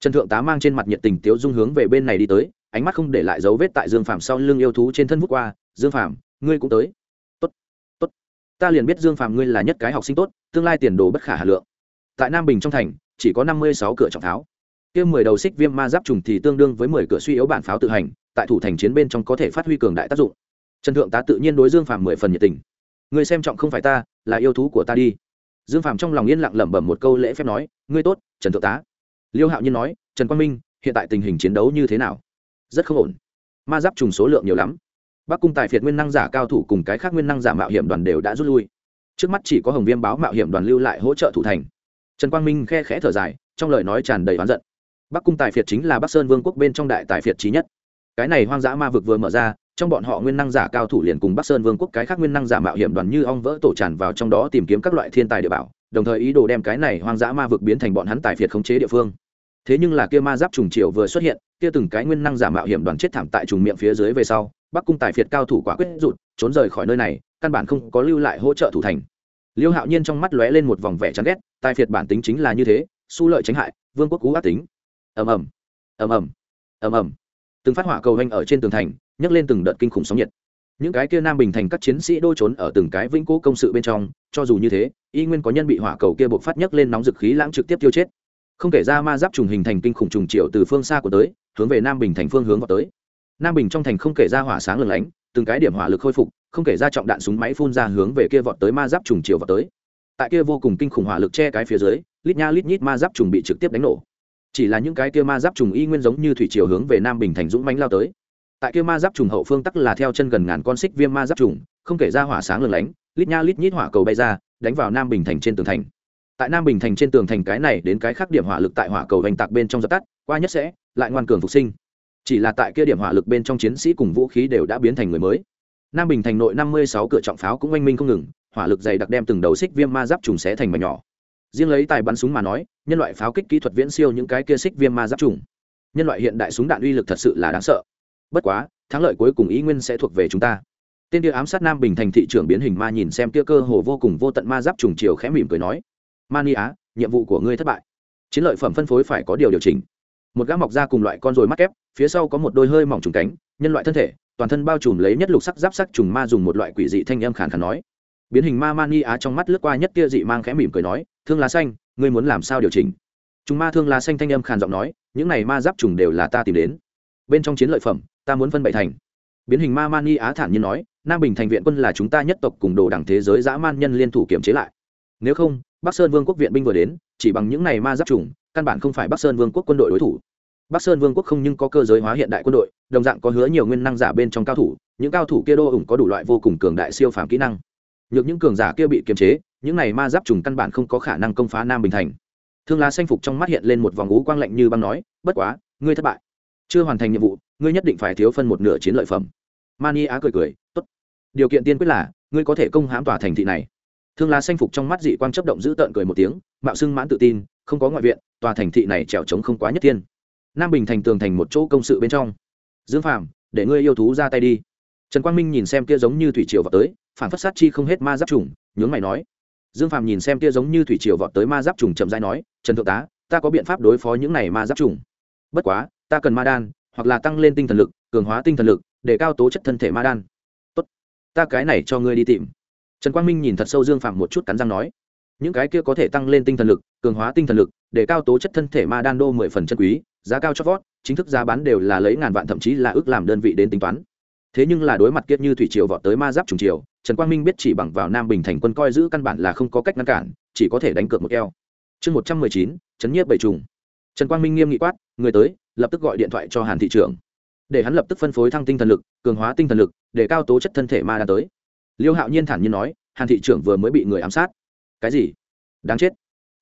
Trần thượng tá mang trên mặt nhiệt tình tiếu dung hướng về bên này đi tới, ánh mắt không để lại dấu vết tại dương phàm sau lưng yêu thú trên thân vút qua, dương phàm, ngươi cũng tới. Tốt tốt. Ta liền biết dương phàm ngươi là nhất cái học sinh tốt, tương lai tiền đồ bất khả hà lượng. Tại nam bình trong thành chỉ có năm mươi sáu cửa trọng tháo kia mười đầu xích viêm ma giáp trùng thì tương đương với mười cửa suy yếu bản pháo tự hành, tại thủ thành chiến bên trong có thể phát huy cường đại tác dụng. Trần thượng tá tự nhiên đối dương phàm mười phần nhiệt tình. Người xem trọng không phải ta, là yêu thú của ta đi. Dương phàm trong lòng yên lặng lẩm bẩm một câu lễ phép nói, ngươi tốt, trần thượng tá. Liêu hạo nhiên nói, trần quang minh, hiện tại tình hình chiến đấu như thế nào? Rất không ổn. Ma giáp trùng số lượng nhiều lắm. Bắc cung tài phiệt nguyên năng giả cao thủ cùng cái khác nguyên năng giả mạo hiểm đoàn đều đã rút lui. Trước mắt chỉ có hồng viêm báo mạo hiểm đoàn lưu lại hỗ trợ thủ thành trần quang minh khe khẽ thở dài, trong lời nói tràn đầy oán giận. Bắc cung tài phiệt chính là bắc sơn vương quốc bên trong đại tài phiệt trí nhất. Cái này hoang dã ma vực vừa mở ra, trong bọn họ nguyên năng giả cao thủ liền cùng bắc sơn vương quốc cái khác nguyên năng giả mạo hiểm đoàn như ong vỡ tổ tràn vào trong đó tìm kiếm các loại thiên tài địa bảo, đồng thời ý đồ đem cái này hoang dã ma vực biến thành bọn hắn tài phiệt khống chế địa phương. Thế nhưng là kia ma giáp trùng triều vừa xuất hiện, kia từng cái nguyên năng giả mạo hiểm đoàn chết thảm tại trùng miệng phía dưới về sau, bắc cung tài phiệt cao thủ quả quyết rụt, trốn rời khỏi nơi này, căn bản không có lưu lại hỗ trợ thủ thành liêu hạo nhiên trong mắt lóe lên một vòng vẻ chán ghét tài phiệt bản tính chính là như thế su lợi tránh hại, vương quốc cú ác tính. Ầm ầm ầm ầm ầm ầm. Từng phát hỏa cầu hành ở trên tường thành, nhấc lên từng đợt kinh khủng sóng nhiệt. Những cái kia nam bình thành các chiến sĩ đô trốn ở từng cái vĩnh cố công sự bên trong, cho dù như thế, y nguyên có nhân bị hỏa cầu kia buộc phát nhấc lên nóng dực khí lãng trực tiếp tiêu chết. Không kể ra ma giáp trùng hình thành kinh khủng trùng triệu từ phương xa của tới, hướng về nam bình thành phương hướng vào tới. Nam bình trong thành không kể ra hỏa sáng lừng lánh, từng cái điểm hỏa lực khôi phục không kể ra trọng đạn súng máy phun ra hướng về kia vọt tới ma giáp trùng chiều vọt tới. Tại kia vô cùng kinh khủng hỏa lực che cái phía dưới, lít nha lít nhít ma giáp trùng bị trực tiếp đánh nổ. Chỉ là những cái kia ma giáp trùng y nguyên giống như thủy chiều hướng về nam bình thành dũng mánh lao tới. Tại kia ma giáp trùng hậu phương tắc là theo chân gần ngàn con xích viêm ma giáp trùng, không kể ra hỏa sáng lừng lánh, lít nha lít nhít hỏa cầu bay ra, đánh vào nam bình thành trên tường thành. Tại nam bình thành trên tường thành cái này đến cái khác điểm hỏa lực tại hỏa cầu hành tạc bên trong dập tắt, qua nhất sẽ, lại ngoan cường phục sinh. Chỉ là tại kia điểm hỏa lực bên trong chiến sĩ cùng vũ khí đều đã biến thành người mới nam bình thành nội năm mươi sáu cửa trọng pháo cũng oanh minh không ngừng hỏa lực dày đặc đem từng đầu xích viêm ma giáp trùng xé thành mảnh nhỏ. Riêng lấy tài bắn súng mà nói nhân loại pháo kích kỹ thuật viễn siêu những cái kia xích viêm ma giáp trùng. Nhân loại hiện đại súng đạn uy lực thật sự là đáng sợ. Bất quá thắng lợi cuối cùng ý nguyên sẽ thuộc về chúng ta. Tên kia ám sát nam bình thành thị trưởng biến hình ma nhìn xem kia cơ hồ vô cùng vô tận ma giáp trùng chiều khẽ mỉm cười nói mani á nhiệm vụ của ngươi thất bại. Chiến lợi phẩm phân phối phải có điều điều chỉnh. Một gã mọc ra cùng loại con rồi mắt kép, phía sau có một đôi hơi mỏng trùng cánh nhân loại thân thể toàn thân bao trùm lấy nhất lục sắc giáp sắc trùng ma dùng một loại quỷ dị thanh âm khàn khàn nói. Biến hình ma mani á trong mắt lướt qua nhất kia dị mang khẽ mỉm cười nói, thương lá xanh, ngươi muốn làm sao điều chỉnh? Chúng ma thương lá xanh thanh âm khàn giọng nói, những này ma giáp trùng đều là ta tìm đến. Bên trong chiến lợi phẩm, ta muốn phân bảy thành. Biến hình ma mani á thản nhiên nói, nam bình thành viện quân là chúng ta nhất tộc cùng đồ đẳng thế giới dã man nhân liên thủ kiểm chế lại. Nếu không, bắc sơn vương quốc viện binh vừa đến, chỉ bằng những này ma giáp trùng, căn bản không phải bắc sơn vương quốc quân đội đối thủ bắc sơn vương quốc không nhưng có cơ giới hóa hiện đại quân đội, đồng dạng có hứa nhiều nguyên năng giả bên trong cao thủ, những cao thủ kia đô ủng có đủ loại vô cùng cường đại siêu phàm kỹ năng. Nhược những cường giả kia bị kiềm chế, những này ma giáp trùng căn bản không có khả năng công phá nam bình thành. Thương lá xanh phục trong mắt hiện lên một vòng ngũ quang lạnh như băng nói, bất quá, ngươi thất bại. Chưa hoàn thành nhiệm vụ, ngươi nhất định phải thiếu phân một nửa chiến lợi phẩm. Mani á cười cười, tốt. Điều kiện tiên quyết là, ngươi có thể công hãm tòa thành thị này. Thương lá xanh phục trong mắt dị quang chấp động giữ tợn cười một tiếng, mạo xưng mãn tự tin, không có ngoại viện, tòa thành thị này trèo trống không quá nhất tiên nam bình thành tường thành một chỗ công sự bên trong. Dương phàm, để ngươi yêu thú ra tay đi. Trần quang minh nhìn xem kia giống như thủy triều vào tới phản phất sát chi không hết ma giáp trùng, nhướng mày nói. Dương phàm nhìn xem kia giống như thủy triều vọt tới ma giáp trùng chậm rãi nói, trần thượng tá, ta có biện pháp đối phó những này ma giáp trùng. Bất quá, ta cần ma đan, hoặc là tăng lên tinh thần lực, cường hóa tinh thần lực, để cao tố chất thân thể ma đan. Tốt, ta cái này cho ngươi đi tìm. Trần quang minh nhìn thật sâu dương phàm một chút cắn răng nói. Những cái kia có thể tăng lên tinh thần lực, cường hóa tinh thần lực, để cao tố chất thân thể ma đan đô mười phần chân quý giá cao cho vót, chính thức giá bán đều là lấy ngàn vạn thậm chí là ước làm đơn vị đến tính toán. Thế nhưng là đối mặt kiết như thủy triều vọt tới ma giáp trùng triều, trần quang minh biết chỉ bằng vào nam bình thành quân coi giữ căn bản là không có cách ngăn cản, chỉ có thể đánh cược một eo chương một trăm mười chín, chấn nhiếp bảy trùng. Trần quang minh nghiêm nghị quát, người tới, lập tức gọi điện thoại cho hàn thị trưởng. Để hắn lập tức phân phối thăng tinh thần lực, cường hóa tinh thần lực, để cao tố chất thân thể ma đan tới. Liêu hạo nhiên thản nhiên nói, hàn thị trưởng vừa mới bị người ám sát. Cái gì? Đáng chết.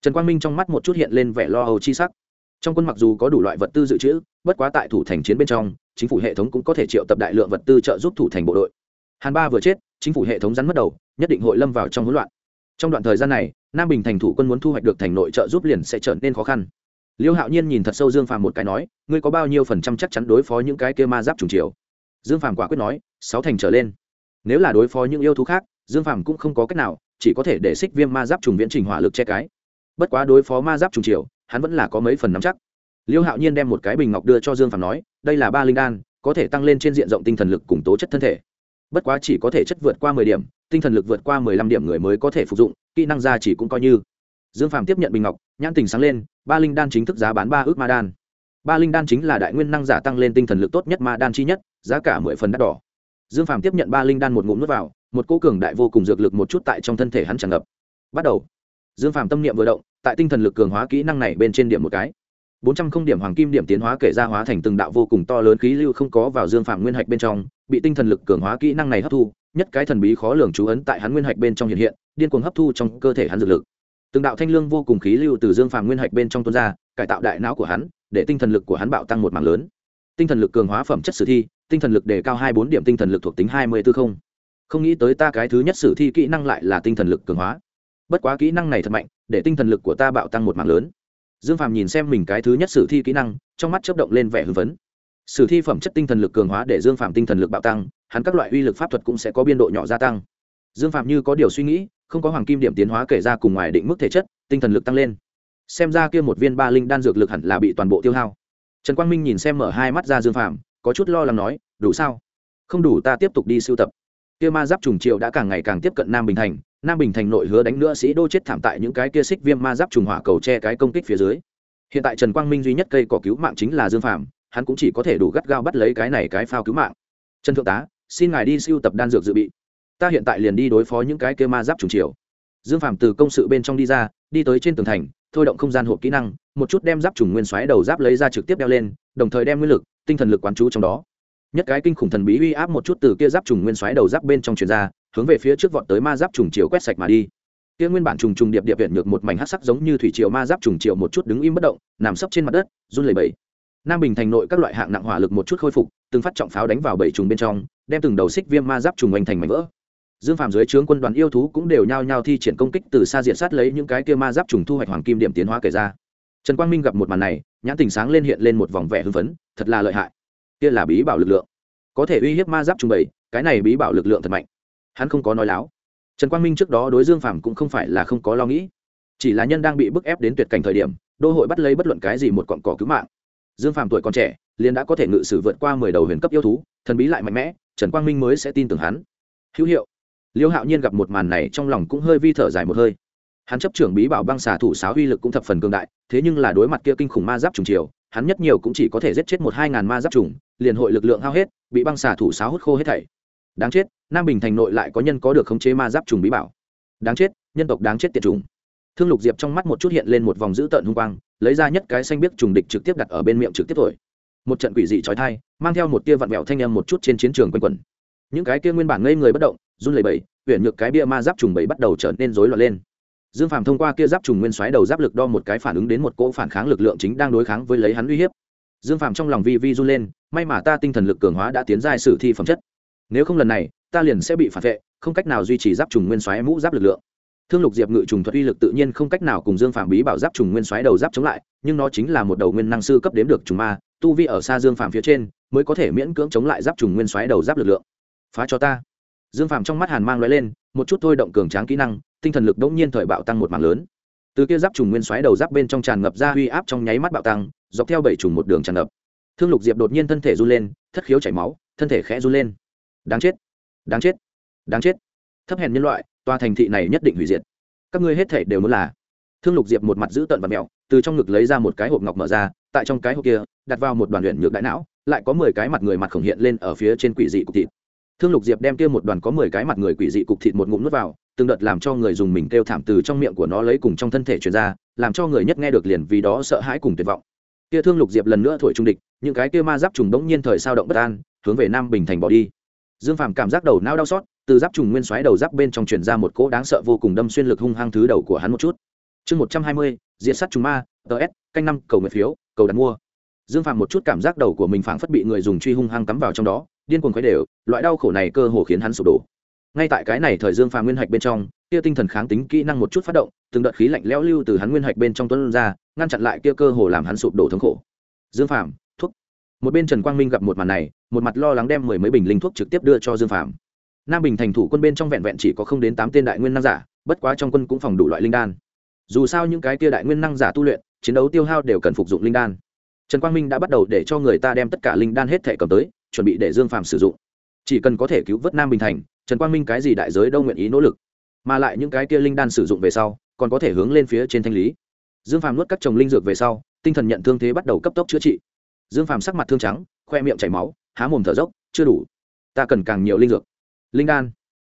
Trần quang minh trong mắt một chút hiện lên vẻ lo âu chi sắc trong quân mặc dù có đủ loại vật tư dự trữ, bất quá tại thủ thành chiến bên trong, chính phủ hệ thống cũng có thể triệu tập đại lượng vật tư trợ giúp thủ thành bộ đội. Hàn ba vừa chết, chính phủ hệ thống rắn mất đầu, nhất định hội lâm vào trong hỗn loạn. Trong đoạn thời gian này, nam bình thành thủ quân muốn thu hoạch được thành nội trợ giúp liền sẽ trở nên khó khăn. Liêu hạo nhiên nhìn thật sâu dương phàm một cái nói, ngươi có bao nhiêu phần trăm chắc chắn đối phó những cái kia ma giáp trùng chiều? Dương phàm quả quyết nói, sáu thành trở lên. Nếu là đối phó những yêu thú khác, dương phàm cũng không có cách nào, chỉ có thể để xích viêm ma giáp trùng viễn trình hỏa lực che cái. Bất quá đối phó ma giáp trùng chiều hắn vẫn là có mấy phần nắm chắc. Liêu hạo nhiên đem một cái bình ngọc đưa cho dương phàm nói, đây là ba linh đan, có thể tăng lên trên diện rộng tinh thần lực cùng tố chất thân thể. Bất quá chỉ có thể chất vượt qua mười điểm, tinh thần lực vượt qua mười lăm điểm người mới có thể phục dụng, kỹ năng ra chỉ cũng coi như. Dương phàm tiếp nhận bình ngọc, nhãn tình sáng lên, ba linh đan chính thức giá bán ba ước ma đan. Ba linh đan chính là đại nguyên năng giả tăng lên tinh thần lực tốt nhất ma đan chi nhất, giá cả mười phần đắt đỏ. Dương phàm tiếp nhận ba linh đan một ngụm nước vào, một cô cường đại vô cùng dược lực một chút tại trong thân thể hắn tràn ngập. Bắt đầu. Dương phàm tâm niệm vừa động tại tinh thần lực cường hóa kỹ năng này bên trên điểm một cái. Bốn trăm không điểm hoàng kim điểm tiến hóa kể ra hóa thành từng đạo vô cùng to lớn khí lưu không có vào dương phạm nguyên hạch bên trong, bị tinh thần lực cường hóa kỹ năng này hấp thu, nhất cái thần bí khó lường chú ấn tại hắn nguyên hạch bên trong hiện hiện, điên cuồng hấp thu trong cơ thể hắn dược lực. Từng đạo thanh lương vô cùng khí lưu từ dương phạm nguyên hạch bên trong tuôn ra, cải tạo đại não của hắn, để tinh thần lực của hắn bạo tăng một mảng lớn. Tinh thần lực cường hóa phẩm chất sử thi, tinh thần lực đề cao hai bốn điểm, tinh thần lực thuộc tính hai mươi tư không. Không nghĩ tới ta cái thứ nhất sử thi kỹ năng lại là tinh thần lực cường hóa bất quá kỹ năng này thật mạnh để tinh thần lực của ta bạo tăng một mảng lớn. Dương phàm nhìn xem mình cái thứ nhất sử thi kỹ năng trong mắt chấp động lên vẻ hưng phấn. Sử thi phẩm chất tinh thần lực cường hóa để dương Phàm tinh thần lực bạo tăng hắn các loại uy lực pháp thuật cũng sẽ có biên độ nhỏ gia tăng. Dương Phàm như có điều suy nghĩ không có hoàng kim điểm tiến hóa kể ra cùng ngoài định mức thể chất tinh thần lực tăng lên. Xem ra kia một viên ba linh đan dược lực hẳn là bị toàn bộ tiêu hao. Trần quang minh nhìn xem mở hai mắt ra dương Phàm, có chút lo lắng nói đủ sao? Không đủ ta tiếp tục đi sưu tập. Kia ma giáp trùng triệu đã càng ngày càng tiếp cận nam bình thành nam bình thành nội hứa đánh nữa sĩ đô chết thảm tại những cái kia xích viêm ma giáp trùng hỏa cầu che cái công kích phía dưới. Hiện tại trần quang minh duy nhất cây cỏ cứu mạng chính là dương phạm hắn cũng chỉ có thể đủ gắt gao bắt lấy cái này cái phao cứu mạng. Trần thượng tá, xin ngài đi siêu tập đan dược dự bị. Ta hiện tại liền đi đối phó những cái kia ma giáp trùng chiều. Dương phạm từ công sự bên trong đi ra, đi tới trên tường thành, thôi động không gian hộp kỹ năng, một chút đem giáp trùng nguyên xoáy đầu giáp lấy ra trực tiếp đeo lên, đồng thời đem nguyên lực, tinh thần lực quán chú trong đó. Nhất cái kinh khủng thần bí uy áp một chút từ kia giáp trùng nguyên xoáy đầu giáp bên trong truyền ra hướng về phía trước vọt tới ma giáp trùng chiều quét sạch mà đi. Kia nguyên bản trùng trùng điệp điệp viện ngược một mảnh hắc sắc giống như thủy triều ma giáp trùng triều một chút đứng im bất động, nằm sấp trên mặt đất, run lẩy bẩy. Nam bình thành nội các loại hạng nặng hỏa lực một chút khôi phục, từng phát trọng pháo đánh vào bảy trùng bên trong, đem từng đầu xích viêm ma giáp trùng oanh thành mảnh vỡ. Dương phạm dưới trướng quân đoàn yêu thú cũng đều nhao nhao thi triển công kích từ xa diện sát lấy những cái kia ma giáp trùng thu hoạch hoàng kim điểm tiến hóa kể ra. Trần quang minh gặp một màn này, nhãn tình sáng lên hiện lên một vòng vẻ hưng phấn, thật là lợi hại. Kia là bí bảo lực lượng. Có thể uy hiếp ma giáp trùng bảy, cái này bí bảo lực lượng thật mạnh hắn không có nói láo. Trần quang minh trước đó đối dương phạm cũng không phải là không có lo nghĩ. Chỉ là nhân đang bị bức ép đến tuyệt cảnh thời điểm, đô hội bắt lấy bất luận cái gì một cọn cỏ cứu mạng. Dương phạm tuổi còn trẻ, liền đã có thể ngự sử vượt qua mười đầu huyền cấp yêu thú, thần bí lại mạnh mẽ, trần quang minh mới sẽ tin tưởng hắn. Hữu hiệu, liêu hạo nhiên gặp một màn này trong lòng cũng hơi vi thở dài một hơi. Hắn chấp trưởng bí bảo băng xà thủ sáo uy lực cũng thập phần cường đại, thế nhưng là đối mặt kia kinh khủng ma giáp trùng chiều, hắn nhất nhiều cũng chỉ có thể giết chết một hai ngàn ma giáp trùng, liền hội lực lượng hao hết, bị băng xà thủ sáo hút khô hết thảy đáng chết, nam bình thành nội lại có nhân có được khống chế ma giáp trùng bí bảo. Đáng chết, nhân tộc đáng chết tiệt trùng thương lục diệp trong mắt một chút hiện lên một vòng dữ tợn hung quang, lấy ra nhất cái xanh biếc trùng địch trực tiếp đặt ở bên miệng trực tiếp thổi một trận quỷ dị trói thai mang theo một tia vặn vẹo thanh em một chút trên chiến trường quanh quẩn. Những cái kia nguyên bản ngây người bất động, run lẩy bẩy huyện nhược cái bia ma giáp trùng bẩy bắt đầu trở nên rối loạn lên. Dương phàm thông qua kia giáp trùng nguyên xoáy đầu giáp lực đo một cái phản ứng đến một cỗ phản kháng lực lượng chính đang đối kháng với lấy hắn uy hiếp. Dương phàm trong lòng vi vi run lên, may mà ta tinh thần lực cường hóa đã tiến ra sử thi phẩm chất nếu không lần này, ta liền sẽ bị phản vệ, không cách nào duy trì giáp trùng nguyên xoáy mũ giáp lực lượng. Thương lục diệp ngự trùng thuật uy lực tự nhiên không cách nào cùng dương phạm bí bảo giáp trùng nguyên xoáy đầu giáp chống lại, nhưng nó chính là một đầu nguyên năng sư cấp đếm được trùng ma, tu vi ở xa dương phạm phía trên, mới có thể miễn cưỡng chống lại giáp trùng nguyên xoáy đầu giáp lực lượng. Phá cho ta. Dương phạm trong mắt hàn mang l lên, một chút thôi động cường tráng kỹ năng, tinh thần lực đ ỗ n g nhiên thời bạo tăng một mảng lớn. Từ kia giáp trùng nguyên xoáy đầu giáp bên trong tràn ngập ra uy áp trong nháy mắt bạo tăng, dọc theo bảy trùng một đường tràn ngập. Thương lục diệp đột nhiên thân thể run lên, thất khiếu chảy máu, thân thể khẽ run lên đáng chết. Đáng chết. Đáng chết. Thấp hèn nhân loại, tòa thành thị này nhất định hủy diệt. Các ngươi hết thể đều muốn là. Thương lục diệp một mặt giữ tận và mẹo, từ trong ngực lấy ra một cái hộp ngọc mở ra, tại trong cái hộp kia, đặt vào một đoàn luyện nhược đại não, lại có mười cái mặt người mặt khổng hiện lên ở phía trên quỷ dị cục thịt. Thương lục diệp đem kia một đoàn có mười cái mặt người quỷ dị cục thịt một ngụm nuốt vào, từng đợt làm cho người dùng mình kêu thảm từ trong miệng của nó lấy cùng trong thân thể truyền ra, làm cho người nhất nghe được liền vì đó sợ hãi cùng tuyệt vọng. Kia thương lục diệp lần nữa thổi trung địch, những cái kia ma giáp trùng đống nhiên thời sao động bất an, hướng về nam bình thành bỏ đi dương phàm cảm giác đầu não đau xót, từ giáp trùng nguyên xoáy đầu giáp bên trong truyền ra một cỗ đáng sợ vô cùng đâm xuyên lực hung hăng thứ đầu của hắn một chút. Chương một trăm hai mươi diện sắt trùng ma ts canh năm, cầu nguyện phiếu, cầu đặt mua. Dương phạm một chút cảm giác đầu của mình phảng phất bị người dùng truy hung hăng cắm vào trong đó, điên cuồng khuấy đều, loại đau khổ này cơ hồ khiến hắn sụp đổ. Ngay tại cái này thời dương phàm nguyên hạch bên trong kia tinh thần kháng tính kỹ năng một chút phát động, từng đợt khí lạnh lẽo lưu từ hắn nguyên hạch bên trong tuấn ra, ngăn chặn lại kia cơ hồ làm hắn sụp đổ thống khổ. Dương phàm một bên trần quang minh gặp một màn này một mặt lo lắng đem mười mấy bình linh thuốc trực tiếp đưa cho dương Phạm. nam bình thành thủ quân bên trong vẹn vẹn chỉ có không đến tám tên đại nguyên năng giả bất quá trong quân cũng phòng đủ loại linh đan dù sao những cái tia đại nguyên năng giả tu luyện chiến đấu tiêu hao đều cần phục dụng linh đan trần quang minh đã bắt đầu để cho người ta đem tất cả linh đan hết thể cầm tới chuẩn bị để dương Phạm sử dụng chỉ cần có thể cứu vớt nam bình thành trần quang minh cái gì đại giới đâu nguyện ý nỗ lực mà lại những cái kia linh đan sử dụng về sau còn có thể hướng lên phía trên thanh lý dương phàm nuốt các trồng linh dược về sau tinh thần nhận thương thế bắt đầu cấp tốc chữa trị dương phàm sắc mặt thương trắng, khoe miệng chảy máu, há mồm thở dốc, chưa đủ. Ta cần càng nhiều linh dược. Linh đan.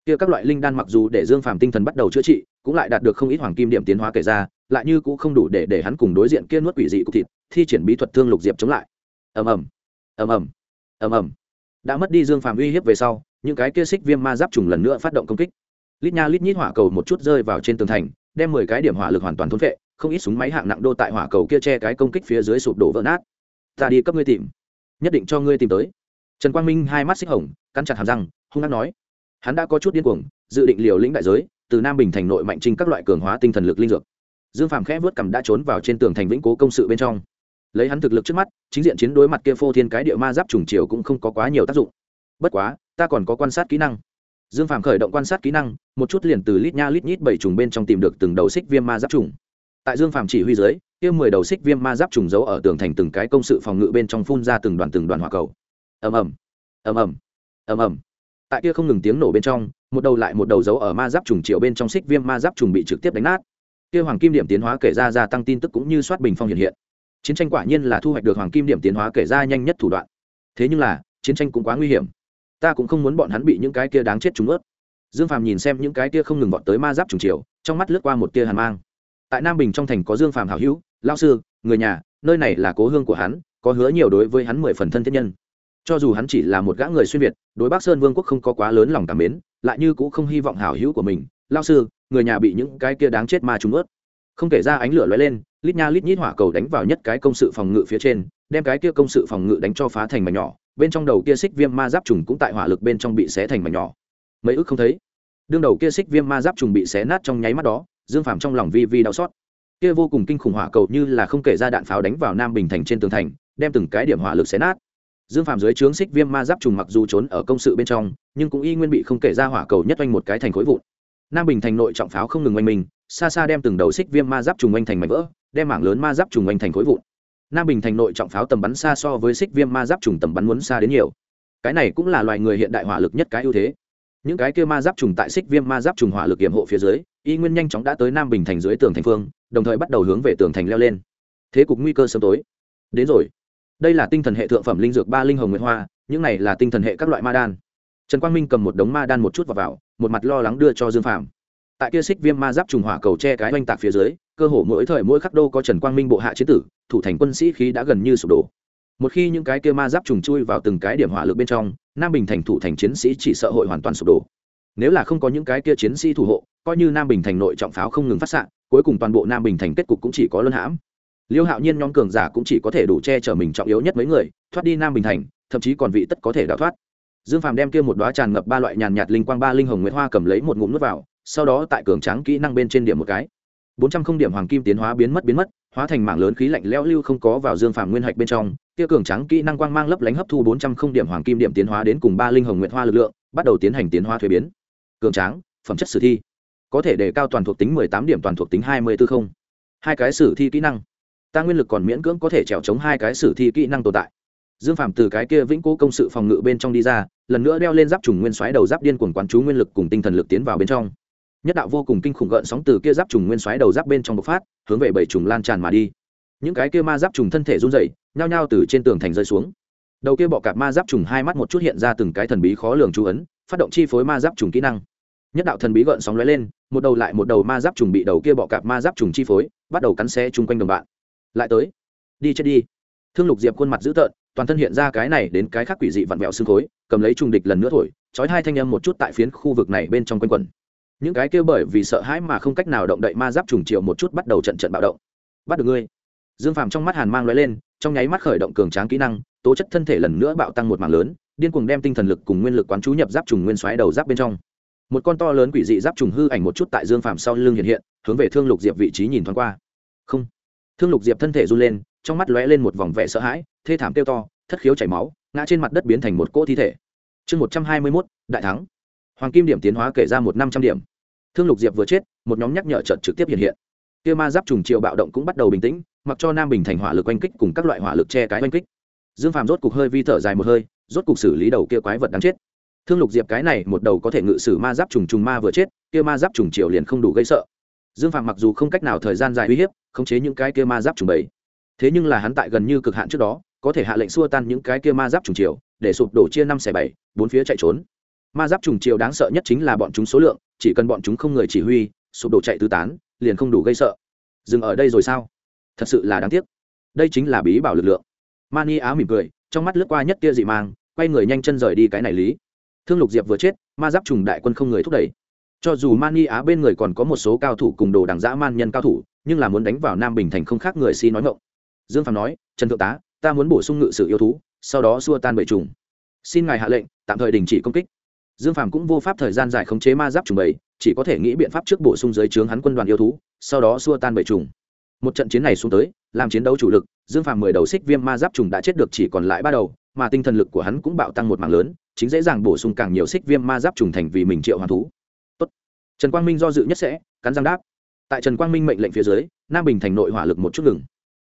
Kia các loại linh đan mặc dù để dương phàm tinh thần bắt đầu chữa trị, cũng lại đạt được không ít hoàng kim điểm tiến hóa kể ra, lại như cũng không đủ để để hắn cùng đối diện kia nuốt quỷ dị cục thịt, thi triển bí thuật thương lục diệp chống lại. Ầm ầm. Ầm ầm. Ầm ầm. Đã mất đi dương phàm uy hiếp về sau, những cái kia xích viêm ma giáp trùng lần nữa phát động công kích. Lít nha lít nhít hỏa cầu một chút rơi vào trên tường thành, đem mười cái điểm hỏa lực hoàn toàn thôn vệ không ít súng máy hạng nặng đô tại hỏa cầu kia che cái công kích phía dưới sụp đổ vỡ nát ta đi cấp ngươi tìm. Nhất định cho ngươi tìm tới. Trần quang minh hai mắt xích hồng, cắn chặt hàm răng, hung hăng nói. Hắn đã có chút điên cuồng, dự định liều lĩnh đại giới, từ nam bình thành nội mạnh trinh các loại cường hóa tinh thần lực linh dược. Dương phàm khẽ vớt cằm đã trốn vào trên tường thành vĩnh cố công sự bên trong. Lấy hắn thực lực trước mắt, chính diện chiến đối mặt kia phô thiên cái địa ma giáp trùng chiều cũng không có quá nhiều tác dụng. Bất quá, ta còn có quan sát kỹ năng. Dương phàm khởi động quan sát kỹ năng, một chút liền từ lít nha lít nhít bảy trùng bên trong tìm được từng đầu xích viêm ma giáp trùng. Tại dương phàm chỉ huy dưới kia mười đầu xích viêm ma giáp trùng giấu ở tường thành từng cái công sự phòng ngự bên trong phun ra từng đoàn từng đoàn hỏa cầu. Ầm ầm ầm ầm ầm ầm. Tại kia không ngừng tiếng nổ bên trong một đầu lại một đầu dấu ở ma giáp trùng triệu bên trong xích viêm ma giáp trùng bị trực tiếp đánh nát. Kia hoàng kim điểm tiến hóa kể ra gia tăng tin tức cũng như soát bình phong hiện hiện. Chiến tranh quả nhiên là thu hoạch được hoàng kim điểm tiến hóa kể ra nhanh nhất thủ đoạn. Thế nhưng là chiến tranh cũng quá nguy hiểm. Ta cũng không muốn bọn hắn bị những cái kia đáng chết trúng ướt. Dương phàm nhìn xem những cái kia không ngừng bọn tới ma giáp trùng triệu, trong mắt lướt qua một tia hàn mang. Tại nam bình trong thành có dương phàm hảo hữu lao sư, người nhà, nơi này là cố hương của hắn, có hứa nhiều đối với hắn mười phần thân thiết nhân. Cho dù hắn chỉ là một gã người xuyên việt, đối bắc sơn vương quốc không có quá lớn lòng cảm mến, lại như cũng không hy vọng hảo hữu của mình. Lao sư, người nhà bị những cái kia đáng chết ma trúng ướt. Không kể ra ánh lửa lóe lên, lít nha lít nhít hỏa cầu đánh vào nhất cái công sự phòng ngự phía trên, đem cái kia công sự phòng ngự đánh cho phá thành mảnh nhỏ, bên trong đầu kia xích viêm ma giáp trùng cũng tại hỏa lực bên trong bị xé thành mảnh nhỏ. Mấy ức không thấy. Đương đầu kia xích viêm ma giáp trùng bị xé nát trong nháy mắt đó, dương phàm trong lòng vi vi đau xót kia vô cùng kinh khủng hỏa cầu như là không kể ra đạn pháo đánh vào nam bình thành trên tường thành, đem từng cái điểm hỏa lực xé nát. Dương phàm dưới trướng xích viêm ma giáp trùng mặc dù trốn ở công sự bên trong, nhưng cũng y nguyên bị không kể ra hỏa cầu nhất oanh một cái thành khối vụn. Nam bình thành nội trọng pháo không ngừng oanh mình, xa xa đem từng đầu xích viêm ma giáp trùng oanh thành mảnh vỡ, đem mảng lớn ma giáp trùng oanh thành khối vụn. Nam bình thành nội trọng pháo tầm bắn xa so với xích viêm ma giáp trùng tầm bắn muốn xa đến nhiều. Cái này cũng là loài người hiện đại hỏa lực nhất cái ưu thế. Những cái kia ma giáp trùng tại xích viêm ma giáp trùng hỏa lực kiểm hộ phía dưới, y nguyên nhanh chóng đã tới nam bình thành dưới tường thành phương đồng thời bắt đầu hướng về tường thành leo lên. Thế cục nguy cơ sớm tối. Đến rồi. Đây là tinh thần hệ thượng phẩm linh dược ba linh hồng nguyệt hoa những này là tinh thần hệ các loại ma đan. Trần quang minh cầm một đống ma đan một chút vào, vào một mặt lo lắng đưa cho dương phạm tại kia xích viêm ma giáp trùng hỏa cầu che cái oanh tạc phía dưới cơ hồ mỗi thời mỗi khắc đô có trần quang minh bộ hạ chế tử thủ thành quân sĩ khí đã gần như sụp đổ. Một khi những cái kia ma giáp trùng chui vào từng cái điểm hỏa lực bên trong nam bình thành thủ thành chiến sĩ chỉ sợ hội hoàn toàn sụp đổ. Nếu là không có những cái kia chiến sĩ thủ hộ coi như nam bình thành nội trọng pháo không ngừng phát s cuối cùng toàn bộ nam bình thành kết cục cũng chỉ có luân hãm. Liêu hạo nhiên nhóm cường giả cũng chỉ có thể đủ che chở mình trọng yếu nhất mấy người, thoát đi nam bình thành, thậm chí còn vị tất có thể đào thoát. Dương phàm đem kia một đoá tràn ngập ba loại nhàn nhạt linh quang ba linh hồng nguyễn hoa cầm lấy một ngụm nước vào, sau đó tại cường tráng kỹ năng bên trên điểm một cái. Bốn trăm không điểm hoàng kim tiến hóa biến mất biến mất, hóa thành mảng lớn khí lạnh leo lưu không có vào dương phàm nguyên hạch bên trong. Kia cường tráng kỹ năng quang mang lấp lánh hấp thu bốn trăm không điểm hoàng kim điểm tiến hóa đến cùng ba linh hồng nguyện hoa lực lượng, bắt đầu tiến hành tiến hóa thuế biến. Cường tráng, phẩm chất sử thi có thể đề cao toàn thuộc tính mười tám điểm, toàn thuộc tính hai mươi tư không. Hai cái sử thi kỹ năng. Ta nguyên lực còn miễn cưỡng có thể trèo chống hai cái sử thi kỹ năng tồn tại. Dương phàm từ cái kia vĩnh cố công sự phòng ngự bên trong đi ra, lần nữa đeo lên giáp trùng nguyên xoáy đầu giáp điên cuồng quán chú nguyên lực cùng tinh thần lực tiến vào bên trong. Nhất đạo vô cùng kinh khủng gợn sóng từ kia giáp trùng nguyên xoáy đầu giáp bên trong bộc phát, hướng về bảy trùng lan tràn mà đi. Những cái kia ma giáp trùng thân thể run rẩy, nhao nhao từ trên tường thành rơi xuống. Đầu kia bọ cạp ma giáp trùng hai mắt một chút hiện ra từng cái thần bí khó lường chú ấn, phát động chi phối ma giáp trùng kỹ năng nhất đạo thần bí gợn sóng lóe lên, một đầu lại một đầu ma giáp trùng bị đầu kia bọ cạp ma giáp trùng chi phối, bắt đầu cắn xe chung quanh đồng bạn. Lại tới. Đi chết đi. Thương lục diệp khuôn mặt dữ tợn, toàn thân hiện ra cái này đến cái khác quỷ dị vặn vẹo xương khối, cầm lấy trùng địch lần nữa thổi, trói hai thanh âm một chút tại phiến khu vực này bên trong quanh quần những cái kia bởi vì sợ hãi mà không cách nào động đậy ma giáp trùng triệu một chút bắt đầu trận trận bạo động. Bắt được ngươi. Dương phàm trong mắt hàn mang lóe lên, trong nháy mắt khởi động cường tráng kỹ năng, tố chất thân thể lần nữa bạo tăng một mảng lớn, điên cuồng đem tinh thần lực cùng nguyên lực quán chú nhập giáp trùng nguyên xoáy đầu giáp bên trong một con to lớn quỷ dị giáp trùng hư ảnh một chút tại dương phàm sau lưng hiện hiện, hướng về thương lục diệp vị trí nhìn thoáng qua. Không. Thương lục diệp thân thể run lên, trong mắt lóe lên một vòng vẻ sợ hãi, thê thảm kêu to, thất khiếu chảy máu, ngã trên mặt đất biến thành một cỗ thi thể. Chương một trăm hai mươi mốt, đại thắng. Hoàng kim điểm tiến hóa kể ra một năm trăm điểm. Thương lục diệp vừa chết, một nhóm nhắc nhở trận trực tiếp hiện hiện. Kia ma giáp trùng triệu bạo động cũng bắt đầu bình tĩnh, mặc cho nam bình thành hỏa lực oanh kích cùng các loại hỏa lực che cái oanh kích. Dương phàm rốt cục hơi vi thở dài một hơi, rốt cục xử lý đầu kia quái vật đáng chết thương lục diệp cái này một đầu có thể ngự sử ma giáp trùng trùng ma vừa chết, kia ma giáp trùng triều liền không đủ gây sợ. Dương phàm mặc dù không cách nào thời gian dài uy hiếp, khống chế những cái kia ma giáp trùng bầy. Thế nhưng là hắn tại gần như cực hạn trước đó, có thể hạ lệnh xua tan những cái kia ma giáp trùng triều, để sụp đổ chia năm xẻ bảy, bốn phía chạy trốn. Ma giáp trùng triều đáng sợ nhất chính là bọn chúng số lượng, chỉ cần bọn chúng không người chỉ huy, sụp đổ chạy tứ tán, liền không đủ gây sợ. Dừng ở đây rồi sao? Thật sự là đáng tiếc. Đây chính là bí bảo lực lượng. Mani á mỉm cười, trong mắt lướt qua nhất tia dị mang, quay người nhanh chân rời đi cái này lý thương lục diệp vừa chết, ma giáp trùng đại quân không người thúc đẩy. Cho dù mani á bên người còn có một số cao thủ cùng đồ đảng dã man nhân cao thủ, nhưng là muốn đánh vào nam bình thành không khác người si nói ngộng dương phàm nói, trần thượng tá, ta muốn bổ sung ngự sự yêu thú, sau đó xua tan bầy trùng. Xin ngài hạ lệnh, tạm thời đình chỉ công kích. Dương phàm cũng vô pháp thời gian dài khống chế ma giáp trùng bầy, chỉ có thể nghĩ biện pháp trước bổ sung dưới trướng hắn quân đoàn yêu thú, sau đó xua tan bầy trùng. Một trận chiến này xuống tới, làm chiến đấu chủ lực, dương phàm mười đầu xích viêm ma giáp trùng đã chết được chỉ còn lại ba đầu mà tinh thần lực của hắn cũng bạo tăng một mạng lớn, chính dễ dàng bổ sung càng nhiều xích viêm ma giáp trùng thành vì mình triệu hoàn thú. Tốt. trần quang minh do dự nhất sẽ, cắn răng đáp. Tại trần quang minh mệnh lệnh phía dưới, nam bình thành nội hỏa lực một chút ngừng.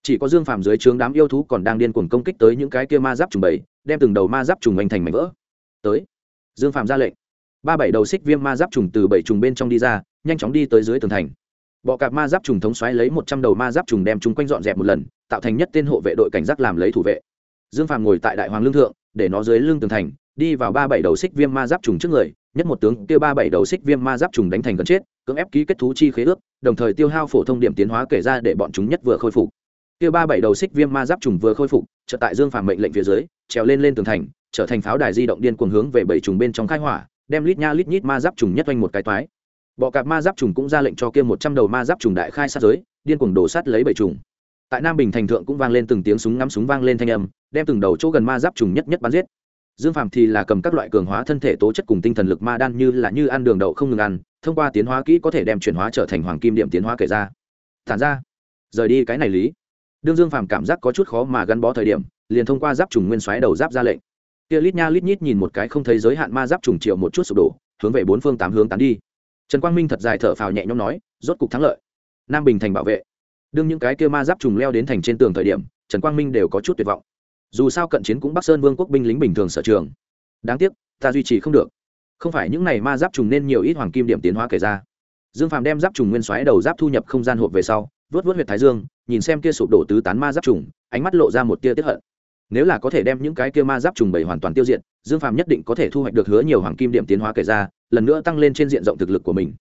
Chỉ có dương phàm dưới trướng đám yêu thú còn đang điên cuồng công kích tới những cái kia ma giáp trùng bảy đem từng đầu ma giáp trùng anh thành mảnh vỡ. Tới. Dương phàm ra lệnh. Ba bảy đầu xích viêm ma giáp trùng từ bảy trùng bên trong đi ra, nhanh chóng đi tới dưới tường thành. Bọ cạp ma giáp trùng thống xoáy lấy một trăm đầu ma giáp trùng đem chúng quanh dọn dẹp một lần, tạo thành nhất tên hộ vệ đội cảnh giác làm lấy thủ vệ dương phàm ngồi tại đại hoàng lương thượng, để nó dưới lưng tường thành, đi vào ba bảy đầu xích viêm ma giáp trùng trước người, nhất một tướng kêu ba bảy đầu xích viêm ma giáp trùng đánh thành gần chết, cưỡng ép ký kết thú chi khế ước, đồng thời tiêu hao phổ thông điểm tiến hóa kể ra để bọn chúng nhất vừa khôi phục. Kêu ba bảy đầu xích viêm ma giáp trùng vừa khôi phục trở tại dương phàm mệnh lệnh phía dưới, trèo lên lên tường thành, trở thành pháo đài di động điên cuồng hướng về bảy trùng bên trong khai hỏa, đem lít nha lít nhít ma giáp trùng nhất oanh một cái toái. Bọ cạp ma giáp trùng cũng ra lệnh cho kia một trăm đầu ma giáp trùng đại khai sát giới, điên cuồng đổ sát lấy bảy trùng tại nam bình thành thượng cũng vang lên từng tiếng súng ngắm súng vang lên thanh âm, đem từng đầu chỗ gần ma giáp trùng nhất nhất bắn giết. Dương phàm thì là cầm các loại cường hóa thân thể tố chất cùng tinh thần lực ma đan như là như ăn đường đậu không ngừng ăn, thông qua tiến hóa kỹ có thể đem chuyển hóa trở thành hoàng kim điểm tiến hóa kể ra. Thản ra. Rời đi cái này lý. Đương dương phàm cảm giác có chút khó mà gắn bó thời điểm, liền thông qua giáp trùng nguyên xoáy đầu giáp ra lệnh. Kia lít nha lít nhít nhìn một cái không thấy giới hạn ma giáp trùng triệu một chút sụp đổ, hướng về bốn phương tám hướng tán đi. Trần quang minh thật dài thở phào nhẹ nhõm nói, rốt cục thắng lợi. Nam bình thành bảo vệ đương những cái kia ma giáp trùng leo đến thành trên tường thời điểm, trần quang minh đều có chút tuyệt vọng. Dù sao cận chiến cũng bắc sơn vương quốc binh lính bình thường sở trường. Đáng tiếc, ta duy trì không được. Không phải những này ma giáp trùng nên nhiều ít hoàng kim điểm tiến hóa kể ra. Dương phàm đem giáp trùng nguyên xoáy đầu giáp thu nhập không gian hộp về sau, vớt vớt huyệt thái dương, nhìn xem kia sụp đổ tứ tán ma giáp trùng, ánh mắt lộ ra một tia tiếp hận. Nếu là có thể đem những cái kia ma giáp trùng bảy hoàn toàn tiêu diệt, dương phàm nhất định có thể thu hoạch được hứa nhiều hoàng kim điểm tiến hóa kể ra, lần nữa tăng lên trên diện rộng thực lực của mình.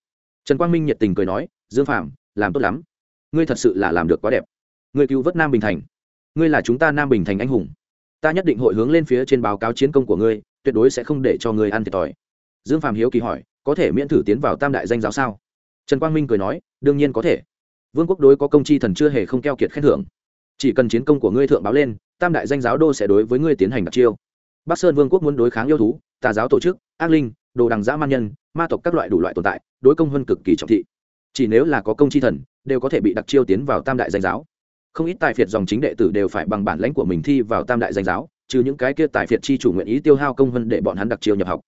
Trần quang minh nhiệt tình cười nói, dương phàm, làm tốt lắm ngươi thật sự là làm được quá đẹp. Ngươi cứu vớt nam bình thành. Ngươi là chúng ta nam bình thành anh hùng. Ta nhất định hội hướng lên phía trên báo cáo chiến công của ngươi, tuyệt đối sẽ không để cho ngươi ăn thiệt thòi. Dương Phạm hiếu kỳ hỏi, có thể miễn thử tiến vào tam đại danh giáo sao? Trần quang minh cười nói, đương nhiên có thể. Vương quốc đối có công chi thần chưa hề không keo kiệt khen thưởng. Chỉ cần chiến công của ngươi thượng báo lên, tam đại danh giáo đô sẽ đối với ngươi tiến hành đặc chiêu. Bắc sơn vương quốc muốn đối kháng yêu thú, tà giáo tổ chức, ác linh, đồ đằng giã man nhân, ma tộc các loại đủ loại tồn tại, đối công hơn cực kỳ trọng thị. Chỉ nếu là có công chi thần đều có thể bị đặc chiêu tiến vào tam đại danh giáo. Không ít tài phiệt dòng chính đệ tử đều phải bằng bản lãnh của mình thi vào tam đại danh giáo, trừ những cái kia tài phiệt chi chủ nguyện ý tiêu hao công hơn để bọn hắn đặc chiêu nhập học.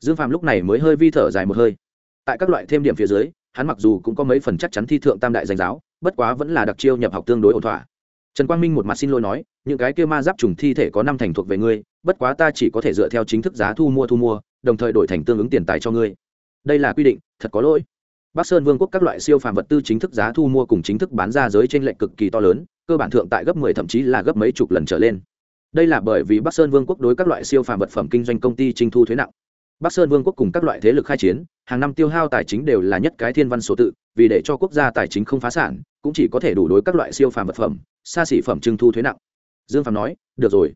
Dương phàm lúc này mới hơi vi thở dài một hơi. Tại các loại thêm điểm phía dưới, hắn mặc dù cũng có mấy phần chắc chắn thi thượng tam đại danh giáo, bất quá vẫn là đặc chiêu nhập học tương đối ổn thỏa. Trần quang minh một mặt xin lỗi nói, những cái kia ma giáp trùng thi thể có năm thành thuộc về ngươi, bất quá ta chỉ có thể dựa theo chính thức giá thu mua thu mua, đồng thời đổi thành tương ứng tiền tài cho ngươi. Đây là quy định, thật có lỗi bắc sơn vương quốc các loại siêu phàm vật tư chính thức giá thu mua cùng chính thức bán ra giới trên lệnh cực kỳ to lớn, cơ bản thượng tại gấp mười thậm chí là gấp mấy chục lần trở lên. Đây là bởi vì bắc sơn vương quốc đối các loại siêu phàm vật phẩm kinh doanh công ty trinh thu thuế nặng. Bắc sơn vương quốc cùng các loại thế lực khai chiến, hàng năm tiêu hao tài chính đều là nhất cái thiên văn số tự, vì để cho quốc gia tài chính không phá sản, cũng chỉ có thể đủ đối các loại siêu phàm vật phẩm, xa xỉ phẩm trưng thu thuế nặng. Dương phàm nói, được rồi.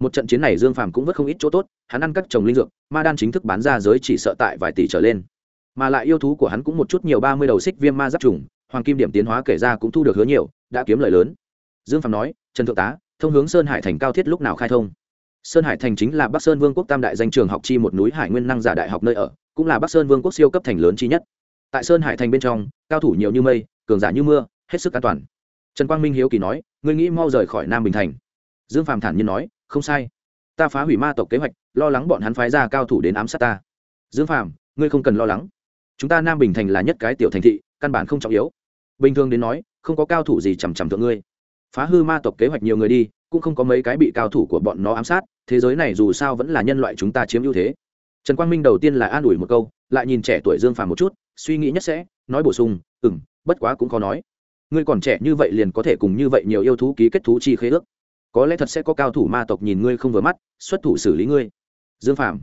Một trận chiến này dương phàm cũng vất không ít chỗ tốt, hắn ăn các trồng linh dược, ma đan chính thức bán ra giới chỉ sợ tại vài tỷ trở lên mà lại yêu thú của hắn cũng một chút nhiều, ba mươi đầu xích viêm ma giáp trùng, hoàng kim điểm tiến hóa kể ra cũng thu được hứa nhiều, đã kiếm lời lớn. Dương phàm nói, trần thượng tá, thông hướng sơn hải thành cao thiết lúc nào khai thông? Sơn hải thành chính là bắc sơn vương quốc tam đại danh trường học chi một núi hải nguyên năng giả đại học nơi ở, cũng là bắc sơn vương quốc siêu cấp thành lớn chi nhất. Tại sơn hải thành bên trong, cao thủ nhiều như mây, cường giả như mưa, hết sức an toàn. Trần quang minh hiếu kỳ nói, ngươi nghĩ mau rời khỏi nam bình thành? Dương phàm thản nhiên nói, không sai. Ta phá hủy ma tộc kế hoạch, lo lắng bọn hắn phái ra cao thủ đến ám sát ta. Dương phàm, ngươi không cần lo lắng chúng ta nam bình thành là nhất cái tiểu thành thị, căn bản không trọng yếu. Bình thường đến nói, không có cao thủ gì chằm chằm thượng ngươi. Phá hư ma tộc kế hoạch nhiều người đi, cũng không có mấy cái bị cao thủ của bọn nó ám sát, thế giới này dù sao vẫn là nhân loại chúng ta chiếm ưu thế. Trần quang minh đầu tiên là an ủi một câu, lại nhìn trẻ tuổi dương phàm một chút, suy nghĩ nhất sẽ, nói bổ sung ừ m bất quá cũng khó nói. Ngươi còn trẻ như vậy liền có thể cùng như vậy nhiều yêu thú ký kết thú chi khế ước. Có lẽ thật sẽ có cao thủ ma tộc nhìn ngươi không vừa mắt, xuất thủ xử lý ngươi. Dương phàm.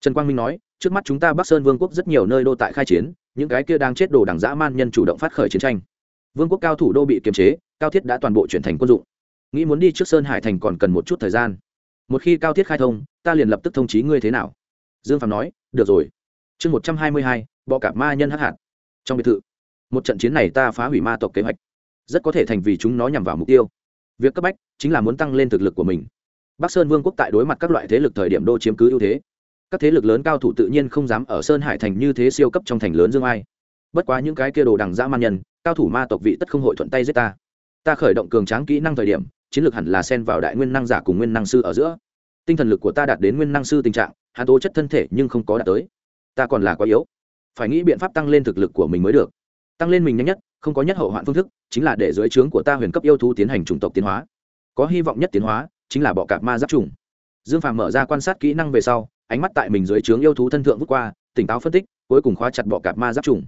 Trần quang minh nói trước mắt chúng ta bắc sơn vương quốc rất nhiều nơi đô tại khai chiến, những cái kia đang chết đồ đảng dã man nhân chủ động phát khởi chiến tranh. Vương quốc cao thủ đô bị kiềm chế, cao thiết đã toàn bộ chuyển thành quân dụng. Nghĩ muốn đi trước sơn hải thành còn cần một chút thời gian. Một khi cao thiết khai thông, ta liền lập tức thông chí ngươi thế nào. Dương phạm nói, được rồi. Chương một trăm hai mươi hai, bọ cả ma nhân hắc hạt. Trong biệt thự, một trận chiến này ta phá hủy ma tộc kế hoạch. Rất có thể thành vì chúng nó nhằm vào mục tiêu. Việc cấp bách chính là muốn tăng lên thực lực của mình. Bắc sơn vương quốc tại đối mặt các loại thế lực thời điểm đô chiếm cứ ưu thế các thế lực lớn cao thủ tự nhiên không dám ở sơn hải thành như thế siêu cấp trong thành lớn dương ai. Bất quá những cái kia đồ đằng dã man nhân, cao thủ ma tộc vị tất không hội thuận tay giết ta. Ta khởi động cường tráng kỹ năng thời điểm, chiến lược hẳn là xen vào đại nguyên năng giả cùng nguyên năng sư ở giữa. Tinh thần lực của ta đạt đến nguyên năng sư tình trạng hạ tố chất thân thể nhưng không có đạt tới. Ta còn là quá yếu. Phải nghĩ biện pháp tăng lên thực lực của mình mới được. Tăng lên mình nhanh nhất, không có nhất hậu hoạn phương thức, chính là để dưới trướng của ta huyền cấp yêu thú tiến hành chủng tộc tiến hóa. Có hy vọng nhất tiến hóa, chính là bọ cạp ma giáp trùng. Dương phàm mở ra quan sát kỹ năng về sau ánh mắt tại mình dưới trướng yêu thú thân thượng vút qua, tỉnh táo phân tích, cuối cùng khóa chặt bọ cạp ma giáp trùng.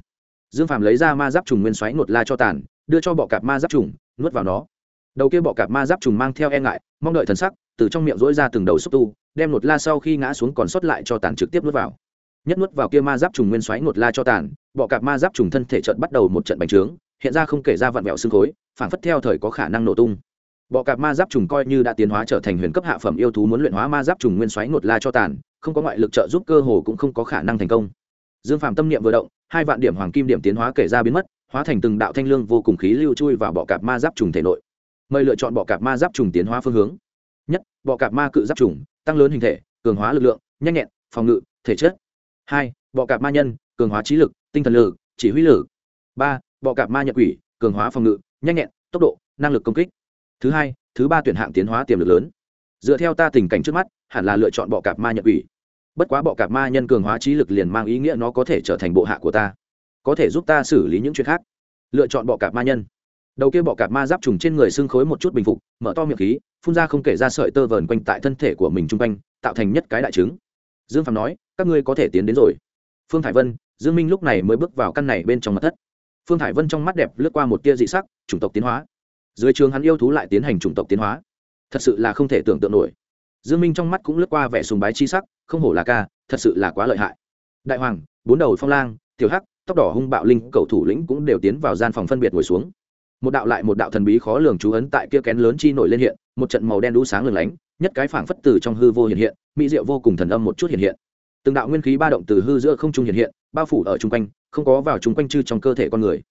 Dương phàm lấy ra ma giáp trùng nguyên xoáy ngột la cho tàn, đưa cho bọ cạp ma giáp trùng, nuốt vào nó. Đầu kia bọ cạp ma giáp trùng mang theo e ngại, mong đợi thần sắc, từ trong miệng rỗi ra từng đầu xúc tu, đem ngột la sau khi ngã xuống còn sót lại cho tàn trực tiếp nuốt vào. Nhất nuốt vào kia ma giáp trùng nguyên xoáy ngột la cho tàn, bọ cạp ma giáp trùng thân thể trận bắt đầu một trận bành trướng, hiện ra không kể ra vặn vẹo xương khối phản phất theo thời có khả năng nổ tung bọ cạp ma giáp trùng coi như đã tiến hóa trở thành huyền cấp hạ phẩm yêu thú muốn luyện hóa ma giáp trùng nguyên xoáy ngột la cho tàn, không có ngoại lực trợ giúp cơ hồ cũng không có khả năng thành công. Dương phạm tâm niệm vừa động, hai vạn điểm hoàng kim điểm tiến hóa kể ra biến mất, hóa thành từng đạo thanh lương vô cùng khí lưu chui vào bọ cạp ma giáp trùng thể nội. Mời lựa chọn bọ cạp ma giáp trùng tiến hóa phương hướng. Nhất, bọ cạp ma cự giáp trùng, tăng lớn hình thể, cường hóa lực lượng, nhanh nhẹn, phòng ngự, thể chất. Hai, bọ cạp ma nhân, cường hóa trí lực, tinh thần lử chỉ huy lử ba, bọ cạp ma nhật quỷ, cường hóa phòng ngự, nhanh nhẹn, tốc độ, năng lực công kích thứ hai, thứ ba tuyển hạng tiến hóa tiềm lực lớn. Dựa theo ta tình cảnh trước mắt, hẳn là lựa chọn bọ cạp ma nhận ủy bất quá bọ cạp ma nhân cường hóa trí lực liền mang ý nghĩa nó có thể trở thành bộ hạ của ta. Có thể giúp ta xử lý những chuyện khác. Lựa chọn bọ cạp ma nhân. Đầu kia bọ cạp ma giáp trùng trên người xương khối một chút bình phục, mở to miệng khí, phun ra không kể ra sợi tơ vờn quanh tại thân thể của mình chung quanh, tạo thành nhất cái đại trứng. Dương phạm nói, các ngươi có thể tiến đến rồi. Phương thải vân, dương minh lúc này mới bước vào căn này bên trong mặt thất. Phương thải vân trong mắt đẹp lướt qua một tia dị sắc, chủng tộc tiến hóa dưới trường hắn yêu thú lại tiến hành chủng tộc tiến hóa. Thật sự là không thể tưởng tượng nổi. Dương minh trong mắt cũng lướt qua vẻ sùng bái chi sắc, không hổ là ca, thật sự là quá lợi hại. Đại hoàng, bốn đầu phong lang, tiểu hắc, tóc đỏ hung bạo linh, cầu thủ lĩnh cũng đều tiến vào gian phòng phân biệt ngồi xuống. Một đạo lại một đạo thần bí khó lường chú ấn tại kia kén lớn chi nổi lên hiện, một trận màu đen đũ sáng lừng lánh, nhất cái phảng phất từ trong hư vô hiện hiện, mỹ diệu vô cùng thần âm một chút hiện hiện. Từng đạo nguyên khí ba động từ hư giữa không trung hiện hiện, bao phủ ở chung quanh, không có vào chung quanh chư trong cơ thể con người.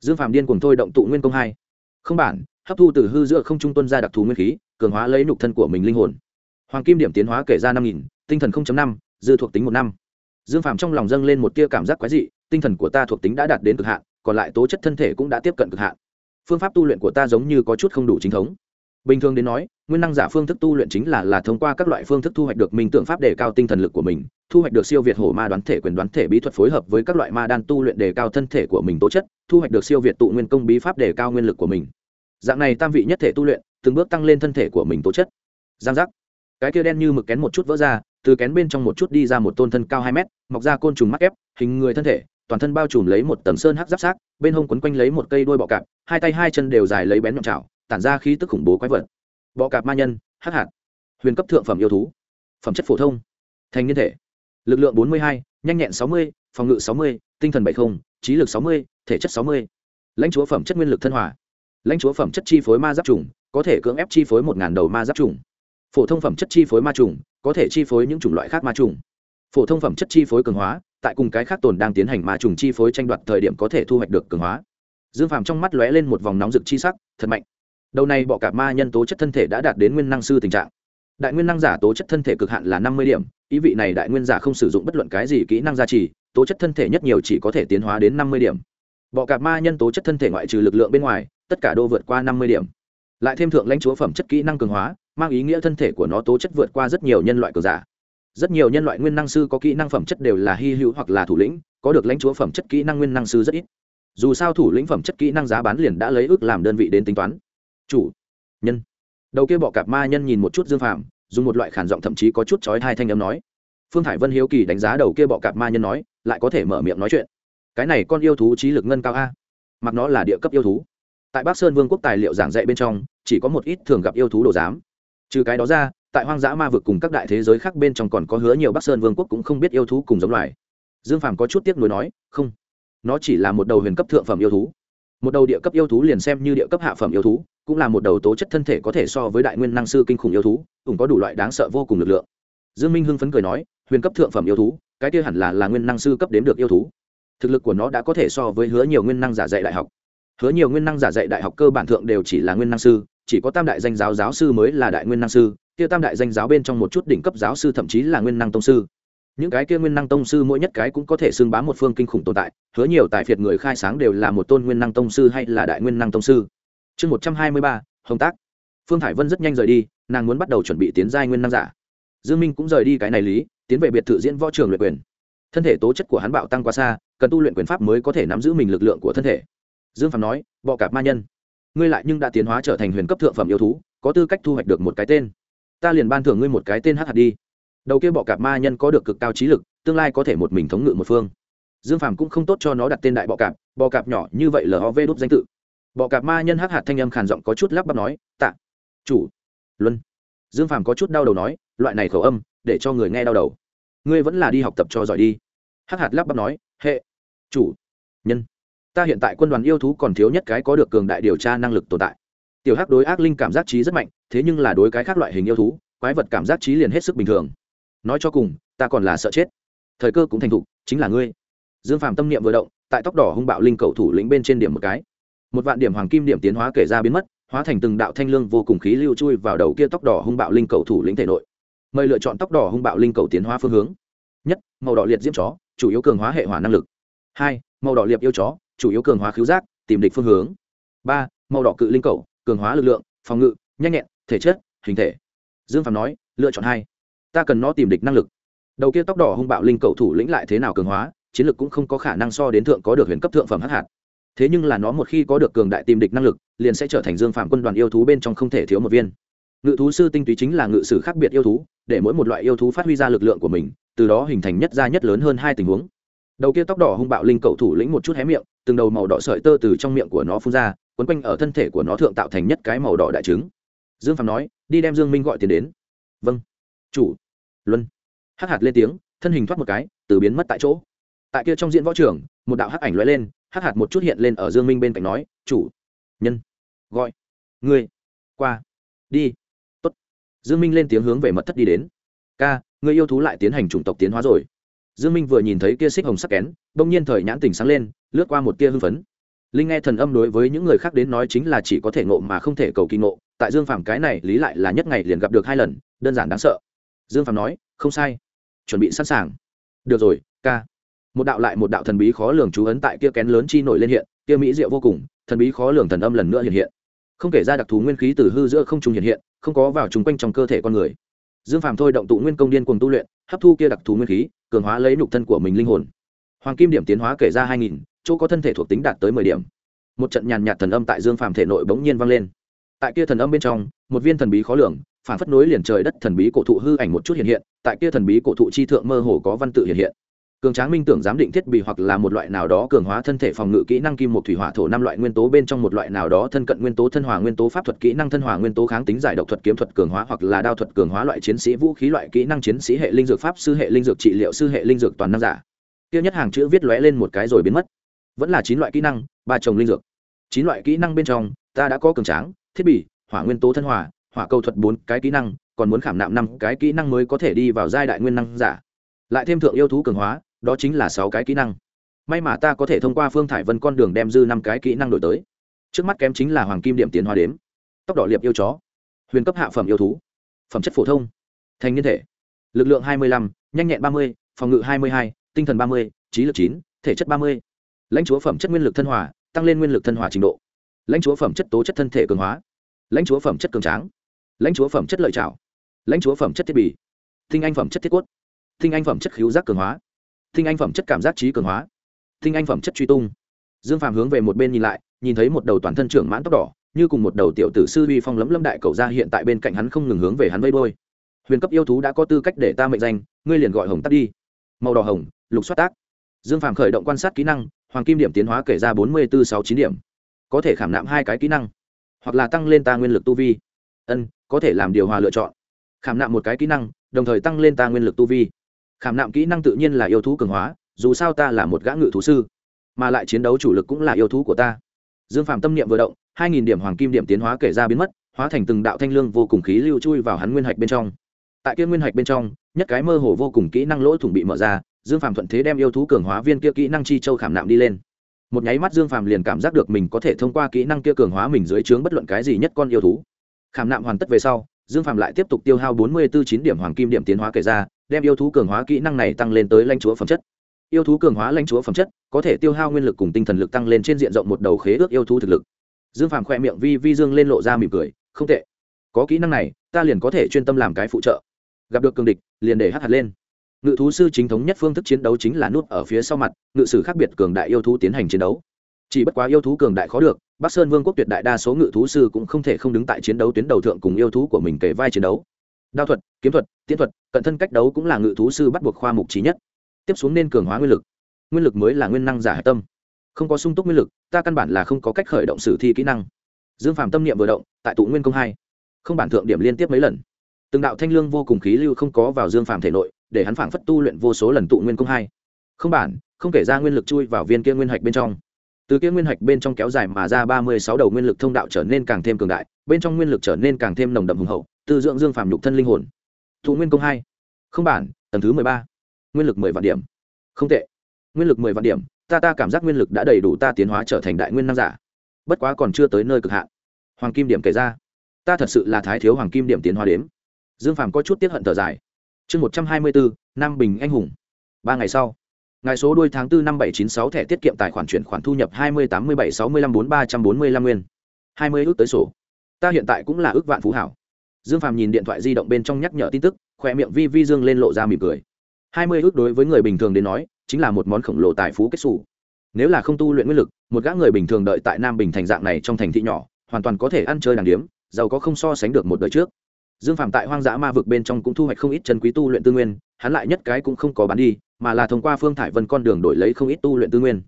Dương phàm điên cùng thôi động tụ nguyên công hai. Không bản hấp thu từ hư giữa không trung tuân ra đặc thù nguyên khí, cường hóa lấy nục thân của mình linh hồn. Hoàng kim điểm tiến hóa kể ra năm nghìn, tinh thần năm, dư thuộc tính một năm. Dương phàm trong lòng dâng lên một tia cảm giác quái dị, tinh thần của ta thuộc tính đã đạt đến cực hạn, còn lại tố chất thân thể cũng đã tiếp cận cực hạn. Phương pháp tu luyện của ta giống như có chút không đủ chính thống. Bình thường đến nói, nguyên năng giả phương thức tu luyện chính là là thông qua các loại phương thức thu hoạch được minh tượng pháp đề cao tinh thần lực của mình, thu hoạch được siêu việt hổ ma đoán thể quyền đoán thể bí thuật phối hợp với các loại ma đan tu luyện đề cao thân thể của mình tố chất, thu hoạch được siêu việt tụ nguyên công bí pháp đề cao nguyên lực của mình dạng này tam vị nhất thể tu luyện, từng bước tăng lên thân thể của mình tố chất. Giang giác. Cái kia đen như mực kén một chút vỡ ra, từ kén bên trong một chút đi ra một tôn thân cao hai mét, mọc ra côn trùng mắc ép hình người thân thể, toàn thân bao trùm lấy một tầng sơn hắc giáp sát, bên hông quấn quanh lấy một cây đuôi bọ cạp, hai tay hai chân đều dài lấy bén nhọn chảo, tản ra khí tức khủng bố quái vật. Bọ cạp ma nhân, hắc hạt. Huyền cấp thượng phẩm yêu thú. Phẩm chất phổ thông. Thành niên thể. Lực lượng bốn mươi hai, nhanh nhẹn sáu mươi, phòng ngự sáu mươi, tinh thần bảy không, trí lực sáu mươi, thể chất sáu mươi. Lãnh chúa phẩm chất nguyên lực thân hòa lãnh chúa phẩm chất chi phối ma giáp trùng, có thể cưỡng ép chi phối một ngàn đầu ma giáp trùng. Phổ thông phẩm chất chi phối ma trùng, có thể chi phối những chủng loại khác ma trùng. Phổ thông phẩm chất chi phối cường hóa, tại cùng cái khác tồn đang tiến hành ma trùng chi phối tranh đoạt thời điểm có thể thu hoạch được cường hóa. Dương phàm trong mắt lóe lên một vòng nóng rực chi sắc, thật mạnh. Đầu này bọ cạp ma nhân tố chất thân thể đã đạt đến nguyên năng sư tình trạng. Đại nguyên năng giả tố chất thân thể cực hạn là năm mươi điểm, ý vị này đại nguyên giả không sử dụng bất luận cái gì kỹ năng gia trì, tố chất thân thể nhất nhiều chỉ có thể tiến hóa đến năm mươi điểm bọ cạp ma nhân tố chất thân thể ngoại trừ lực lượng bên ngoài, tất cả đô vượt qua năm mươi điểm. Lại thêm thượng lãnh chúa phẩm chất kỹ năng cường hóa, mang ý nghĩa thân thể của nó tố chất vượt qua rất nhiều nhân loại cường giả. Rất nhiều nhân loại nguyên năng sư có kỹ năng phẩm chất đều là hy hữu hoặc là thủ lĩnh, có được lãnh chúa phẩm chất kỹ năng nguyên năng sư rất ít. Dù sao thủ lĩnh phẩm chất kỹ năng giá bán liền đã lấy ước làm đơn vị đến tính toán. Chủ, nhân. Đầu kia bọ cạp ma nhân nhìn một chút dương phàm, dùng một loại khản giọng thậm chí có chút chói hai thanh âm nói. Phương hải vân hiếu kỳ đánh giá đầu kia bọ cạp ma nhân nói, lại có thể mở miệng nói chuyện cái này con yêu thú trí lực ngân cao a. Mặc nó là địa cấp yêu thú. Tại bắc sơn vương quốc tài liệu giảng dạy bên trong, chỉ có một ít thường gặp yêu thú đồ giám. Trừ cái đó ra, tại hoang dã ma vực cùng các đại thế giới khác bên trong còn có hứa nhiều bắc sơn vương quốc cũng không biết yêu thú cùng giống loài. Dương phàm có chút tiếc nuối nói, không, nó chỉ là một đầu huyền cấp thượng phẩm yêu thú. Một đầu địa cấp yêu thú liền xem như địa cấp hạ phẩm yêu thú, cũng là một đầu tố chất thân thể có thể so với đại nguyên năng sư kinh khủng yêu thú, cũng có đủ loại đáng sợ vô cùng lực lượng. Dương minh hưng phấn cười nói, huyền cấp thượng phẩm yêu thú, cái kia hẳn là là nguyên năng sư cấp đến được yêu thú thực lực của nó đã có thể so với hứa nhiều nguyên năng giả dạy đại học. Hứa nhiều nguyên năng giả dạy đại học cơ bản thượng đều chỉ là nguyên năng sư, chỉ có tam đại danh giáo giáo sư mới là đại nguyên năng sư, kia tam đại danh giáo bên trong một chút đỉnh cấp giáo sư thậm chí là nguyên năng tông sư. Những cái kia nguyên năng tông sư mỗi nhất cái cũng có thể xưng bá một phương kinh khủng tồn tại, hứa nhiều tài phiệt người khai sáng đều là một tôn nguyên năng tông sư hay là đại nguyên năng tông sư. Chương một trăm hai mươi ba, hồng tác. Phương thải vân rất nhanh rời đi, nàng muốn bắt đầu chuẩn bị tiến giai nguyên năng giả. Dương minh cũng rời đi cái này lý, tiến về biệt thự diễn võ trường luyện quyền. Thân thể tố chất của hắn bạo tăng quá xa cần tu luyện quyền pháp mới có thể nắm giữ mình lực lượng của thân thể. Dương phạm nói, bọ cạp ma nhân, ngươi lại nhưng đã tiến hóa trở thành huyền cấp thượng phẩm yêu thú, có tư cách thu hoạch được một cái tên. Ta liền ban thưởng ngươi một cái tên hắc hạt đi. Đầu kia bọ cạp ma nhân có được cực cao trí lực, tương lai có thể một mình thống ngự một phương. Dương phàm cũng không tốt cho nó đặt tên đại bọ cạp bọ cạp nhỏ như vậy lờ vê đốt danh tự. Bọ cạp ma nhân hắc hạt thanh âm khàn giọng có chút lắp bắp nói, tạ, chủ, luân. Dương phàm có chút đau đầu nói, loại này khẩu âm, để cho người nghe đau đầu. Ngươi vẫn là đi học tập cho giỏi đi. Hắc hạt lắp bắp nói, hệ chủ, nhân. Ta hiện tại quân đoàn yêu thú còn thiếu nhất cái có được cường đại điều tra năng lực tồn tại. Tiểu hắc đối ác linh cảm giác trí rất mạnh, thế nhưng là đối cái khác loại hình yêu thú, quái vật cảm giác trí liền hết sức bình thường. Nói cho cùng, ta còn là sợ chết. Thời cơ cũng thành thục, chính là ngươi. Dương phàm tâm niệm vừa động, tại tóc đỏ hung bạo linh cầu thủ lĩnh bên trên điểm một cái. Một vạn điểm hoàng kim điểm tiến hóa kể ra biến mất, hóa thành từng đạo thanh lương vô cùng khí lưu chui vào đầu kia tóc đỏ hung bạo linh cầu thủ lĩnh thể nội. Mời lựa chọn tóc đỏ hung bạo linh cầu tiến hóa phương hướng. Nhất, màu đỏ liệt diễm chó, chủ yếu cường hóa hệ hỏa năng lực hai, màu đỏ liệp yêu chó, chủ yếu cường hóa khứu giác, tìm địch phương hướng. Ba, màu đỏ cự linh cầu cường hóa lực lượng, phòng ngự, nhanh nhẹn, thể chất, hình thể. Dương phạm nói, lựa chọn hai. Ta cần nó tìm địch năng lực. Đầu kia tóc đỏ hung bạo linh cầu thủ lĩnh lại thế nào cường hóa, chiến lực cũng không có khả năng so đến thượng có được huyền cấp thượng phẩm hắc hạt. Thế nhưng là nó một khi có được cường đại tìm địch năng lực, liền sẽ trở thành dương phạm quân đoàn yêu thú bên trong không thể thiếu một viên. Ngự thú sư tinh túy chính là ngự sử khác biệt yêu thú, để mỗi một loại yêu thú phát huy ra lực lượng của mình, từ đó hình thành nhất gia nhất lớn hơn hai tình huống đầu kia tóc đỏ hung bạo linh cầu thủ lĩnh một chút hé miệng, từng đầu màu đỏ sợi tơ từ trong miệng của nó phun ra, quấn quanh ở thân thể của nó thượng tạo thành nhất cái màu đỏ đại trứng. Dương phạm nói, đi đem dương minh gọi tiền đến. Vâng. Chủ. Luân. Hắc hạt lên tiếng, thân hình thoát một cái, từ biến mất tại chỗ. Tại kia trong diễn võ trường, một đạo hắc ảnh lóe lên, hắc hạt một chút hiện lên ở dương minh bên cạnh nói, chủ. Nhân. Gọi. Ngươi. Qua. Đi. Tốt. Dương minh lên tiếng hướng về mật thất đi đến. Ca người yêu thú lại tiến hành chủng tộc tiến hóa rồi dương minh vừa nhìn thấy kia xích hồng sắc kén, bỗng nhiên thời nhãn tình sáng lên, lướt qua một tia hưng phấn. Linh nghe thần âm đối với những người khác đến nói chính là chỉ có thể ngộ mà không thể cầu kỳ ngộ, tại dương phàm cái này lý lại là nhất ngày liền gặp được hai lần, đơn giản đáng sợ. Dương phàm nói, không sai, chuẩn bị sẵn sàng. Được rồi, ca. Một đạo lại một đạo thần bí khó lường chú ấn tại kia kén lớn chi nổi lên hiện, kia mỹ diệu vô cùng, thần bí khó lường thần âm lần nữa hiện hiện. Không kể ra đặc thù nguyên khí từ hư giữa không trùng hiện hiện, không có vào trùng quanh trong cơ thể con người dương phàm thôi động tụ nguyên công điên cùng tu luyện, hấp thu kia đặc thù nguyên khí, cường hóa lấy nhục thân của mình linh hồn. Hoàng kim điểm tiến hóa kể ra hai nghìn, chỗ có thân thể thuộc tính đạt tới mười điểm. Một trận nhàn nhạt thần âm tại dương phàm thể nội bỗng nhiên vang lên. Tại kia thần âm bên trong, một viên thần bí khó lường, phản phất nối liền trời đất thần bí cổ thụ hư ảnh một chút hiện hiện, tại kia thần bí cổ thụ chi thượng mơ hồ có văn tự hiện hiện cường tráng minh tưởng giám định thiết bị hoặc là một loại nào đó cường hóa thân thể phòng ngự kỹ năng kim một thủy hỏa thổ năm loại nguyên tố bên trong một loại nào đó thân cận nguyên tố thân hòa nguyên tố pháp thuật kỹ năng thân hòa nguyên tố kháng tính giải độc thuật kiếm thuật cường hóa hoặc là đao thuật cường hóa loại chiến sĩ vũ khí loại kỹ năng chiến sĩ hệ linh dược pháp sư hệ linh dược trị liệu sư hệ linh dược toàn năng giả. Tiêu nhất hàng chữ viết lóe lên một cái rồi biến mất. Vẫn là chín loại kỹ năng, ba chồng linh dược. Chín loại kỹ năng bên trong, ta đã có cường tráng, thiết bị, hỏa nguyên tố thân hòa, hỏa cầu thuật bốn cái kỹ năng, còn muốn khảm nạm năm cái kỹ năng mới có thể đi vào giai đại nguyên năng giả. Lại thêm thượng yêu thú cường hóa đó chính là sáu cái kỹ năng. May mà ta có thể thông qua phương thải vân con đường đem dư năm cái kỹ năng đổi tới. Trước mắt kém chính là hoàng kim điểm tiến hóa đếm. Tốc độ liệp yêu chó. Huyền cấp hạ phẩm yêu thú. Phẩm chất phổ thông. Thành niên thể. Lực lượng hai mươi lăm, nhanh nhẹn ba mươi, phòng ngự hai mươi hai, tinh thần ba mươi, trí lực chín, thể chất ba mươi. Lãnh chúa phẩm chất nguyên lực thân hòa, tăng lên nguyên lực thân hòa trình độ. Lãnh chúa phẩm chất tố chất thân thể cường hóa. Lãnh chúa phẩm chất cường tráng. Lãnh chúa phẩm chất lợi trảo. Lãnh chúa phẩm chất thiết bị. Tinh anh phẩm chất thiết quất tinh anh phẩm chất khiếu giác cường hóa tinh anh phẩm chất cảm giác trí cường hóa tinh anh phẩm chất truy tung. Dương phàm hướng về một bên nhìn lại, nhìn thấy một đầu toàn thân trưởng mãn tóc đỏ, như cùng một đầu tiểu tử sư uy phong lấm lâm đại cầu ra hiện tại bên cạnh hắn không ngừng hướng về hắn vây đôi huyền cấp yêu thú đã có tư cách để ta mệnh danh, ngươi liền gọi hồng tắt đi. Màu đỏ hồng, lục xoát tác. Dương phàm khởi động quan sát kỹ năng, hoàng kim điểm tiến hóa kể ra bốn mươi bốn sáu chín điểm. Có thể khảm nạm hai cái kỹ năng, hoặc là tăng lên ta nguyên lực tu vi. Ân, có thể làm điều hòa lựa chọn. Khảm nạm một cái kỹ năng, đồng thời tăng lên ta nguyên lực tu vi khảm nạm kỹ năng tự nhiên là yêu thú cường hóa, dù sao ta là một gã ngự thú sư, mà lại chiến đấu chủ lực cũng là yêu thú của ta. Dương phạm tâm niệm vừa động, hai nghìn điểm hoàng kim điểm tiến hóa kể ra biến mất, hóa thành từng đạo thanh lương vô cùng khí lưu chui vào hắn nguyên hạch bên trong. Tại kia nguyên hạch bên trong, nhất cái mơ hồ vô cùng kỹ năng lỗ thủng bị mở ra, dương phạm thuận thế đem yêu thú cường hóa viên kia kỹ năng chi châu khảm nạm đi lên. Một nháy mắt dương phạm liền cảm giác được mình có thể thông qua kỹ năng kia cường hóa mình dưới trướng bất luận cái gì nhất con yêu thú. Khảm nạm hoàn tất về sau dương phạm lại tiếp tục tiêu hao bốn mươi b ố chín điểm hoàng kim điểm tiến hóa kể ra, đem yêu thú cường hóa kỹ năng này tăng lên tới lãnh chúa phẩm chất. Yêu thú cường hóa lãnh chúa phẩm chất, có thể tiêu hao nguyên lực cùng tinh thần lực tăng lên trên diện rộng một đầu khế ước yêu thú thực lực. Dương phàm khoe miệng vi vi dương lên lộ ra mỉm cười, không tệ. Có kỹ năng này, ta liền có thể chuyên tâm làm cái phụ trợ. Gặp được cường địch, liền để hát hạt lên. Ngự thú sư chính thống nhất phương thức chiến đấu chính là nút ở phía sau mặt, ngự sử khác biệt cường đại yêu thú tiến hành chiến đấu. Chỉ bất quá yêu thú cường đại khó được bắc sơn vương quốc tuyệt đại đa số ngự thú sư cũng không thể không đứng tại chiến đấu tuyến đầu thượng cùng yêu thú của mình kể vai chiến đấu. Đao thuật, kiếm thuật tiến thuật, cận thân cách đấu cũng là ngự thú sư bắt buộc khoa mục trí nhất. Tiếp xuống nên cường hóa nguyên lực. Nguyên lực mới là nguyên năng giả hệ tâm. Không có sung túc nguyên lực, ta căn bản là không có cách khởi động sử thi kỹ năng. Dương phàm tâm niệm vừa động, tại tụ nguyên công hai. Không bản thượng điểm liên tiếp mấy lần. Từng đạo thanh lương vô cùng khí lưu không có vào dương phàm thể nội, để hắn phảng phất tu luyện vô số lần tụ nguyên công hai. Không bản, không kể ra nguyên lực chui vào viên kia nguyên hạch bên trong từ kia nguyên hạch bên trong kéo dài mà ra ba mươi sáu đầu nguyên lực thông đạo trở nên càng thêm cường đại, bên trong nguyên lực trở nên càng thêm nồng đậm hùng hậu từ dưỡng dương phàm nhục thân linh hồn. Tụ nguyên công hai. Không bản, tầng thứ mười ba. Nguyên lực mười vạn điểm. Không tệ. Nguyên lực mười vạn điểm, ta ta cảm giác nguyên lực đã đầy đủ ta tiến hóa trở thành đại nguyên năng giả. Bất quá còn chưa tới nơi cực hạn. Hoàng kim điểm kể ra. Ta thật sự là thái thiếu hoàng kim điểm tiến hóa đếm. Dương phàm có chút tiếp hận thở dài. Chương một trăm hai mươi bốn nam bình anh hùng. Ba ngày sau ngày số đuôi tháng 4 năm 796 thẻ tiết kiệm tài khoản chuyển khoản thu nhập 20 87 65 4 345 nguyên. 20 ước tới sổ. Ta hiện tại cũng là ước vạn phú hảo. Dương Phàm nhìn điện thoại di động bên trong nhắc nhở tin tức, khóe miệng vi vi dương lên lộ ra mỉm cười. 20 ước đối với người bình thường đến nói, chính là một món khổng lồ tài phú kết sủ. Nếu là không tu luyện nguyên lực, một gã người bình thường đợi tại Nam Bình thành dạng này trong thành thị nhỏ, hoàn toàn có thể ăn chơi đàng điếm, giàu có không so sánh được một đời trước. Dương Phàm tại hoang dã ma vực bên trong cũng thu hoạch không ít chân quý tu luyện tư nguyên, hắn lại nhất cái cũng không có bán đi, mà là thông qua phương thải vân con đường đổi lấy không ít tu luyện tư nguyên.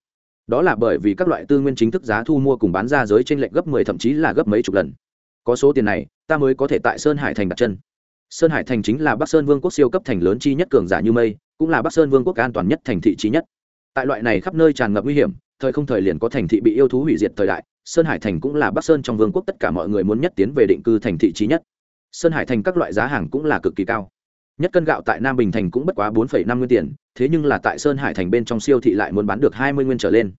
Đó là bởi vì các loại tư nguyên chính thức giá thu mua cùng bán ra giới trên lệch gấp mười, thậm chí là gấp mấy chục lần. Có số tiền này, ta mới có thể tại sơn hải thành đặt chân. Sơn hải thành chính là bắc sơn vương quốc siêu cấp thành lớn chi nhất cường giả như mây, cũng là bắc sơn vương quốc an toàn nhất thành thị trí nhất. Tại loại này khắp nơi tràn ngập nguy hiểm, thời không thời liền có thành thị bị yêu thú hủy diệt thời đại, sơn hải thành cũng là bắc sơn trong vương quốc tất cả mọi người muốn nhất tiến về định cư thành thị trí nhất. Sơn hải thành các loại giá hàng cũng là cực kỳ cao nhất cân gạo tại nam bình thành cũng bất quá bốn năm nguyên tiền, thế nhưng là tại sơn hải thành bên trong siêu thị lại muốn bán được hai mươi nguyên trở lên.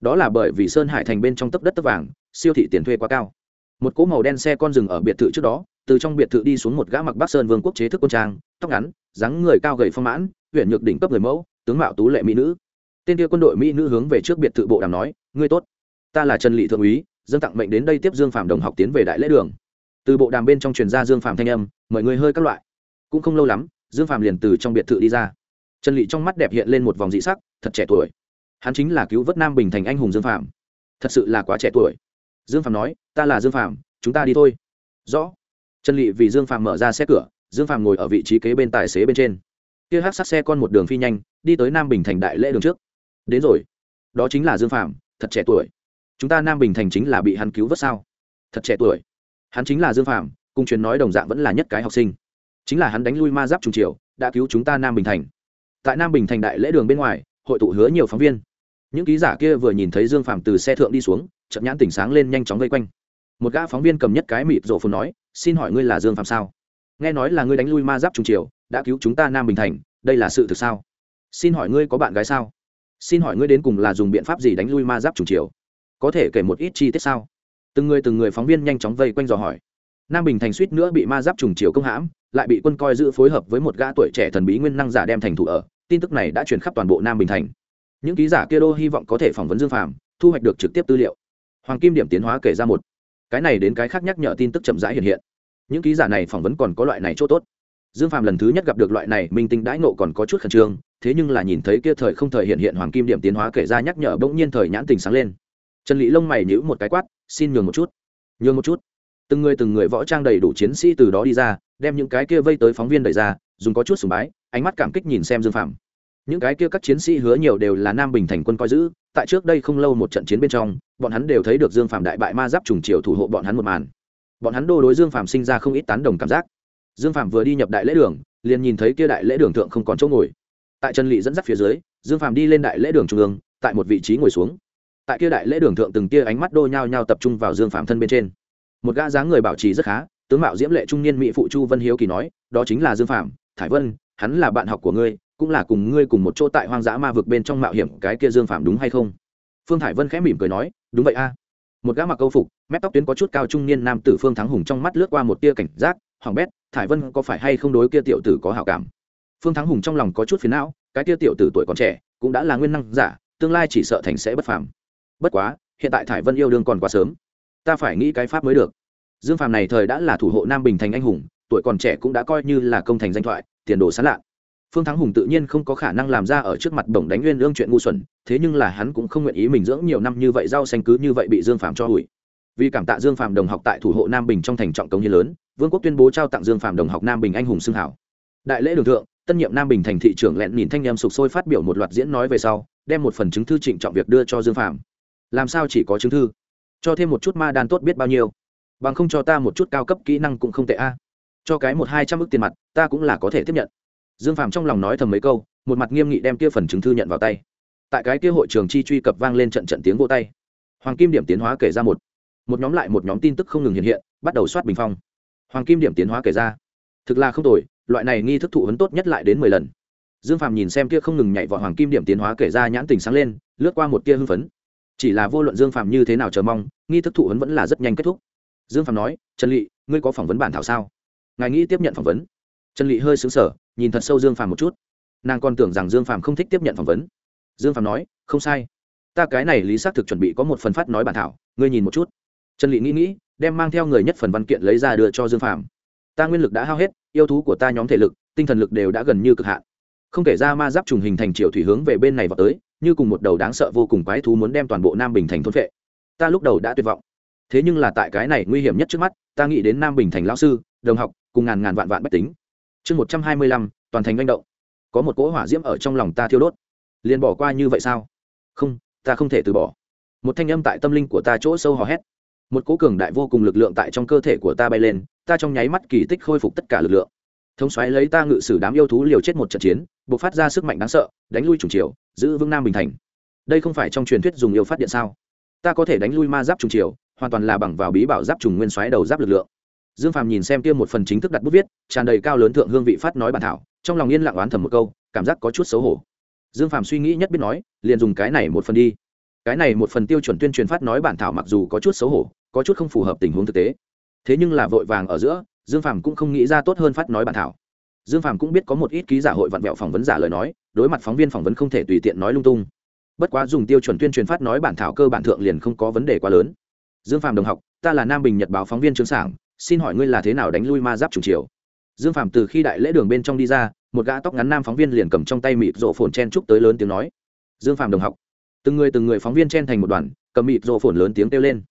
Đó là bởi vì sơn hải thành bên trong tấp đất tấp vàng, siêu thị tiền thuê quá cao. Một cỗ màu đen xe con rừng ở biệt thự trước đó, từ trong biệt thự đi xuống một gã mặc bắc sơn vương quốc chế thức quân trang, tóc ngắn, dáng người cao gầy phong mãn huyện nhược đỉnh cấp người mẫu, tướng mạo tú lệ mỹ nữ. Tên kia quân đội mỹ nữ hướng về trước biệt thự bộ đàm nói, ngươi tốt, ta là trần lị thượng úy dân tặng mệnh đến đây tiếp dương phạm đồng học tiến về đại lễ đường. Từ bộ đàm bên trong truyền ra dương phạm thanh âm, mời người hơi các loại cũng không lâu lắm, dương phạm liền từ trong biệt thự đi ra. Trần lị trong mắt đẹp hiện lên một vòng dị sắc, thật trẻ tuổi. Hắn chính là cứu vớt nam bình thành anh hùng dương phạm thật sự là quá trẻ tuổi. Dương phạm nói, ta là dương phạm chúng ta đi thôi. Rõ. Trần lị vì dương phạm mở ra xe cửa, dương phạm ngồi ở vị trí kế bên tài xế bên trên. Kia hát sát xe con một đường phi nhanh, đi tới nam bình thành đại lễ đường trước. Đến rồi. Đó chính là dương phạm thật trẻ tuổi. Chúng ta nam bình thành chính là bị hắn cứu vớt sao? Thật trẻ tuổi. Hắn chính là dương phạm cung truyền nói đồng dạng vẫn là nhất cái học sinh chính là hắn đánh lui ma giáp trùng triều, đã cứu chúng ta nam bình thành. Tại nam bình thành đại lễ đường bên ngoài, hội tụ hứa nhiều phóng viên. Những ký giả kia vừa nhìn thấy dương phạm từ xe thượng đi xuống chậm nhãn tỉnh sáng lên nhanh chóng vây quanh. Một gã phóng viên cầm nhất cái mịt rổ phồn nói, xin hỏi ngươi là dương phạm sao? Nghe nói là ngươi đánh lui ma giáp trùng triều, đã cứu chúng ta nam bình thành, đây là sự thực sao? Xin hỏi ngươi có bạn gái sao? Xin hỏi ngươi đến cùng là dùng biện pháp gì đánh lui ma giáp trùng triều? Có thể kể một ít chi tiết sao? Từng người từng người phóng viên nhanh chóng vây quanh dò hỏi nam bình thành suýt nữa bị ma giáp trùng chiều công hãm, lại bị quân coi giữ phối hợp với một gã tuổi trẻ thần bí nguyên năng giả đem thành thủ ở. Tin tức này đã truyền khắp toàn bộ nam bình thành. Những ký giả kia đô hy vọng có thể phỏng vấn dương phàm, thu hoạch được trực tiếp tư liệu. Hoàng kim điểm tiến hóa kể ra một. Cái này đến cái khác nhắc nhở tin tức chậm rãi hiện hiện. Những ký giả này phỏng vấn còn có loại này chỗ tốt. Dương phàm lần thứ nhất gặp được loại này, minh tinh đãi nộ còn có chút khẩn trương, thế nhưng là nhìn thấy kia thời không thời hiện hiện hoàng kim điểm tiến hóa kể ra nhắc nhở bỗng nhiên thời nhãn tình sáng lên. Trần lý lông mày nhữ một cái quát, xin nhường một chút, nhường một chút từng người từng người võ trang đầy đủ chiến sĩ từ đó đi ra, đem những cái kia vây tới phóng viên đẩy ra, dùng có chút sùng bái, ánh mắt cảm kích nhìn xem dương phạm những cái kia các chiến sĩ hứa nhiều đều là nam bình thành quân coi giữ, tại trước đây không lâu một trận chiến bên trong, bọn hắn đều thấy được dương phạm đại bại ma giáp trùng triều thủ hộ bọn hắn một màn. Bọn hắn đô đối dương phạm sinh ra không ít tán đồng cảm giác. Dương phạm vừa đi nhập đại lễ đường, liền nhìn thấy kia đại lễ đường thượng không còn chỗ ngồi. Tại trần lị dẫn dắt phía dưới, dương phạm đi lên đại lễ đường trung ương, tại một vị trí ngồi xuống. Tại kia đại lễ đường thượng từng kia ánh mắt đô nhao nhao tập trung vào dương phạm thân bên trên một gã dáng người bảo trì rất khá, tướng mạo diễm lệ trung niên mỹ phụ chu vân hiếu kỳ nói, đó chính là dương phạm thải vân, hắn là bạn học của ngươi, cũng là cùng ngươi cùng một chỗ tại hoang dã ma vực bên trong mạo hiểm, cái kia dương phạm đúng hay không? Phương thải vân khẽ mỉm cười nói, đúng vậy a. Một gã mặc câu phục, mép tóc tuyến có chút cao trung niên nam tử phương thắng hùng trong mắt lướt qua một tia cảnh giác, hoàng bét, thải vân có phải hay không đối kia tiểu tử có hảo cảm? Phương thắng hùng trong lòng có chút phiền não, cái kia tiểu tử tuổi còn trẻ, cũng đã là nguyên năng giả, tương lai chỉ sợ thành sẽ bất phàm. Bất quá, hiện tại thải vân yêu đương còn quá sớm ta phải nghĩ cái pháp mới được. Dương phàm này thời đã là thủ hộ nam bình thành anh hùng, tuổi còn trẻ cũng đã coi như là công thành danh thoại, tiền đồ sán lạ. Phương thắng hùng tự nhiên không có khả năng làm ra ở trước mặt bổng đánh nguyên lương chuyện ngu xuẩn, thế nhưng là hắn cũng không nguyện ý mình dưỡng nhiều năm như vậy rau xanh cứ như vậy bị dương phàm cho hủi. Vì cảm tạ dương phàm đồng học tại thủ hộ nam bình trong thành trọng công như lớn, vương quốc tuyên bố trao tặng dương phàm đồng học nam bình anh hùng xưng hảo. Đại lễ đường thượng, tân nhiệm nam bình thành thị trưởng lẹn nhìn thanh em sục sôi phát biểu một loạt diễn nói về sau, đem một phần chứng thư trịnh trọng việc đưa cho dương phàm. Làm sao chỉ có chứng thư? Cho thêm một chút ma đan tốt biết bao nhiêu. Bằng không cho ta một chút cao cấp kỹ năng cũng không tệ a. Cho cái một hai trăm ước tiền mặt, ta cũng là có thể tiếp nhận. Dương phàm trong lòng nói thầm mấy câu, một mặt nghiêm nghị đem kia phần chứng thư nhận vào tay. Tại cái kia hội trường chi truy cập vang lên trận trận tiếng vô tay. Hoàng kim điểm tiến hóa kể ra một. Một nhóm lại một nhóm tin tức không ngừng hiện hiện, bắt đầu soát bình phong. Hoàng kim điểm tiến hóa kể ra. Thực là không tồi, loại này nghi thức thụ hấn tốt nhất lại đến mười lần. Dương phàm nhìn xem kia không ngừng nhảy vọt hoàng kim điểm tiến hóa kể ra nhãn tình sáng lên, lướt qua một tia hưng phấn chỉ là vô luận dương phạm như thế nào chờ mong, nghi thức thụ vấn vẫn là rất nhanh kết thúc. Dương phạm nói, trần lị, ngươi có phỏng vấn bản thảo sao? Ngài nghĩ tiếp nhận phỏng vấn. Trần lị hơi xứng sở nhìn thật sâu dương phạm một chút. Nàng còn tưởng rằng dương phạm không thích tiếp nhận phỏng vấn. Dương phạm nói, không sai. Ta cái này lý xác thực chuẩn bị có một phần phát nói bản thảo, ngươi nhìn một chút. Trần lị nghĩ nghĩ, đem mang theo người nhất phần văn kiện lấy ra đưa cho dương phạm ta nguyên lực đã hao hết, yêu thú của ta nhóm thể lực, tinh thần lực đều đã gần như cực hạn. Không kể ra ma giáp trùng hình thành triệu thủy hướng về bên này vào tới như cùng một đầu đáng sợ vô cùng quái thú muốn đem toàn bộ nam bình thành thôn vệ ta lúc đầu đã tuyệt vọng. Thế nhưng là tại cái này nguy hiểm nhất trước mắt, ta nghĩ đến nam bình thành lão sư, đồng học, cùng ngàn ngàn vạn vạn bách tính. Chương một trăm hai mươi lăm, toàn thành manh động. Có một cỗ hỏa diễm ở trong lòng ta thiêu đốt. Liền bỏ qua như vậy sao? Không, ta không thể từ bỏ. Một thanh âm tại tâm linh của ta chỗ sâu hò hét. Một cỗ cường đại vô cùng lực lượng tại trong cơ thể của ta bay lên, ta trong nháy mắt kỳ tích khôi phục tất cả lực lượng. Thống xoáy lấy ta ngự sử đám yêu thú liều chết một trận chiến buộc phát ra sức mạnh đáng sợ, đánh lui trùng triều giữ vững nam bình thành. Đây không phải trong truyền thuyết dùng yêu phát điện sao? Ta có thể đánh lui ma giáp trùng triều hoàn toàn là bằng vào bí bảo giáp trùng nguyên xoáy đầu giáp lực lượng. Dương phàm nhìn xem kia một phần chính thức đặt bút viết, tràn đầy cao lớn thượng hương vị phát nói bản thảo, trong lòng yên lặng oán thầm một câu, cảm giác có chút xấu hổ. Dương phàm suy nghĩ nhất biết nói, liền dùng cái này một phần đi. Cái này một phần tiêu chuẩn tuyên truyền phát nói bản thảo mặc dù có chút xấu hổ, có chút không phù hợp tình huống thực tế. Thế nhưng là vội vàng ở giữa, dương phàm cũng không nghĩ ra tốt hơn phát nói bản thảo dương phàm cũng biết có một ít ký giả hội vặn vẹo phỏng vấn giả lời nói, đối mặt phóng viên phỏng vấn không thể tùy tiện nói lung tung. Bất quá dùng tiêu chuẩn tuyên truyền phát nói bản thảo cơ bản thượng liền không có vấn đề quá lớn. Dương phàm đồng học, ta là nam bình nhật báo phóng viên trường sản xin hỏi ngươi là thế nào đánh lui ma giáp trùng triều? dương phàm từ khi đại lễ đường bên trong đi ra, một gã tóc ngắn nam phóng viên liền cầm trong tay mịt rộ phồn chen trúc tới lớn tiếng nói. Dương phàm đồng học, từng người từng người phóng viên chen thành một đoàn, cầm mịt rộ phồn lớn tiếng kêu lên.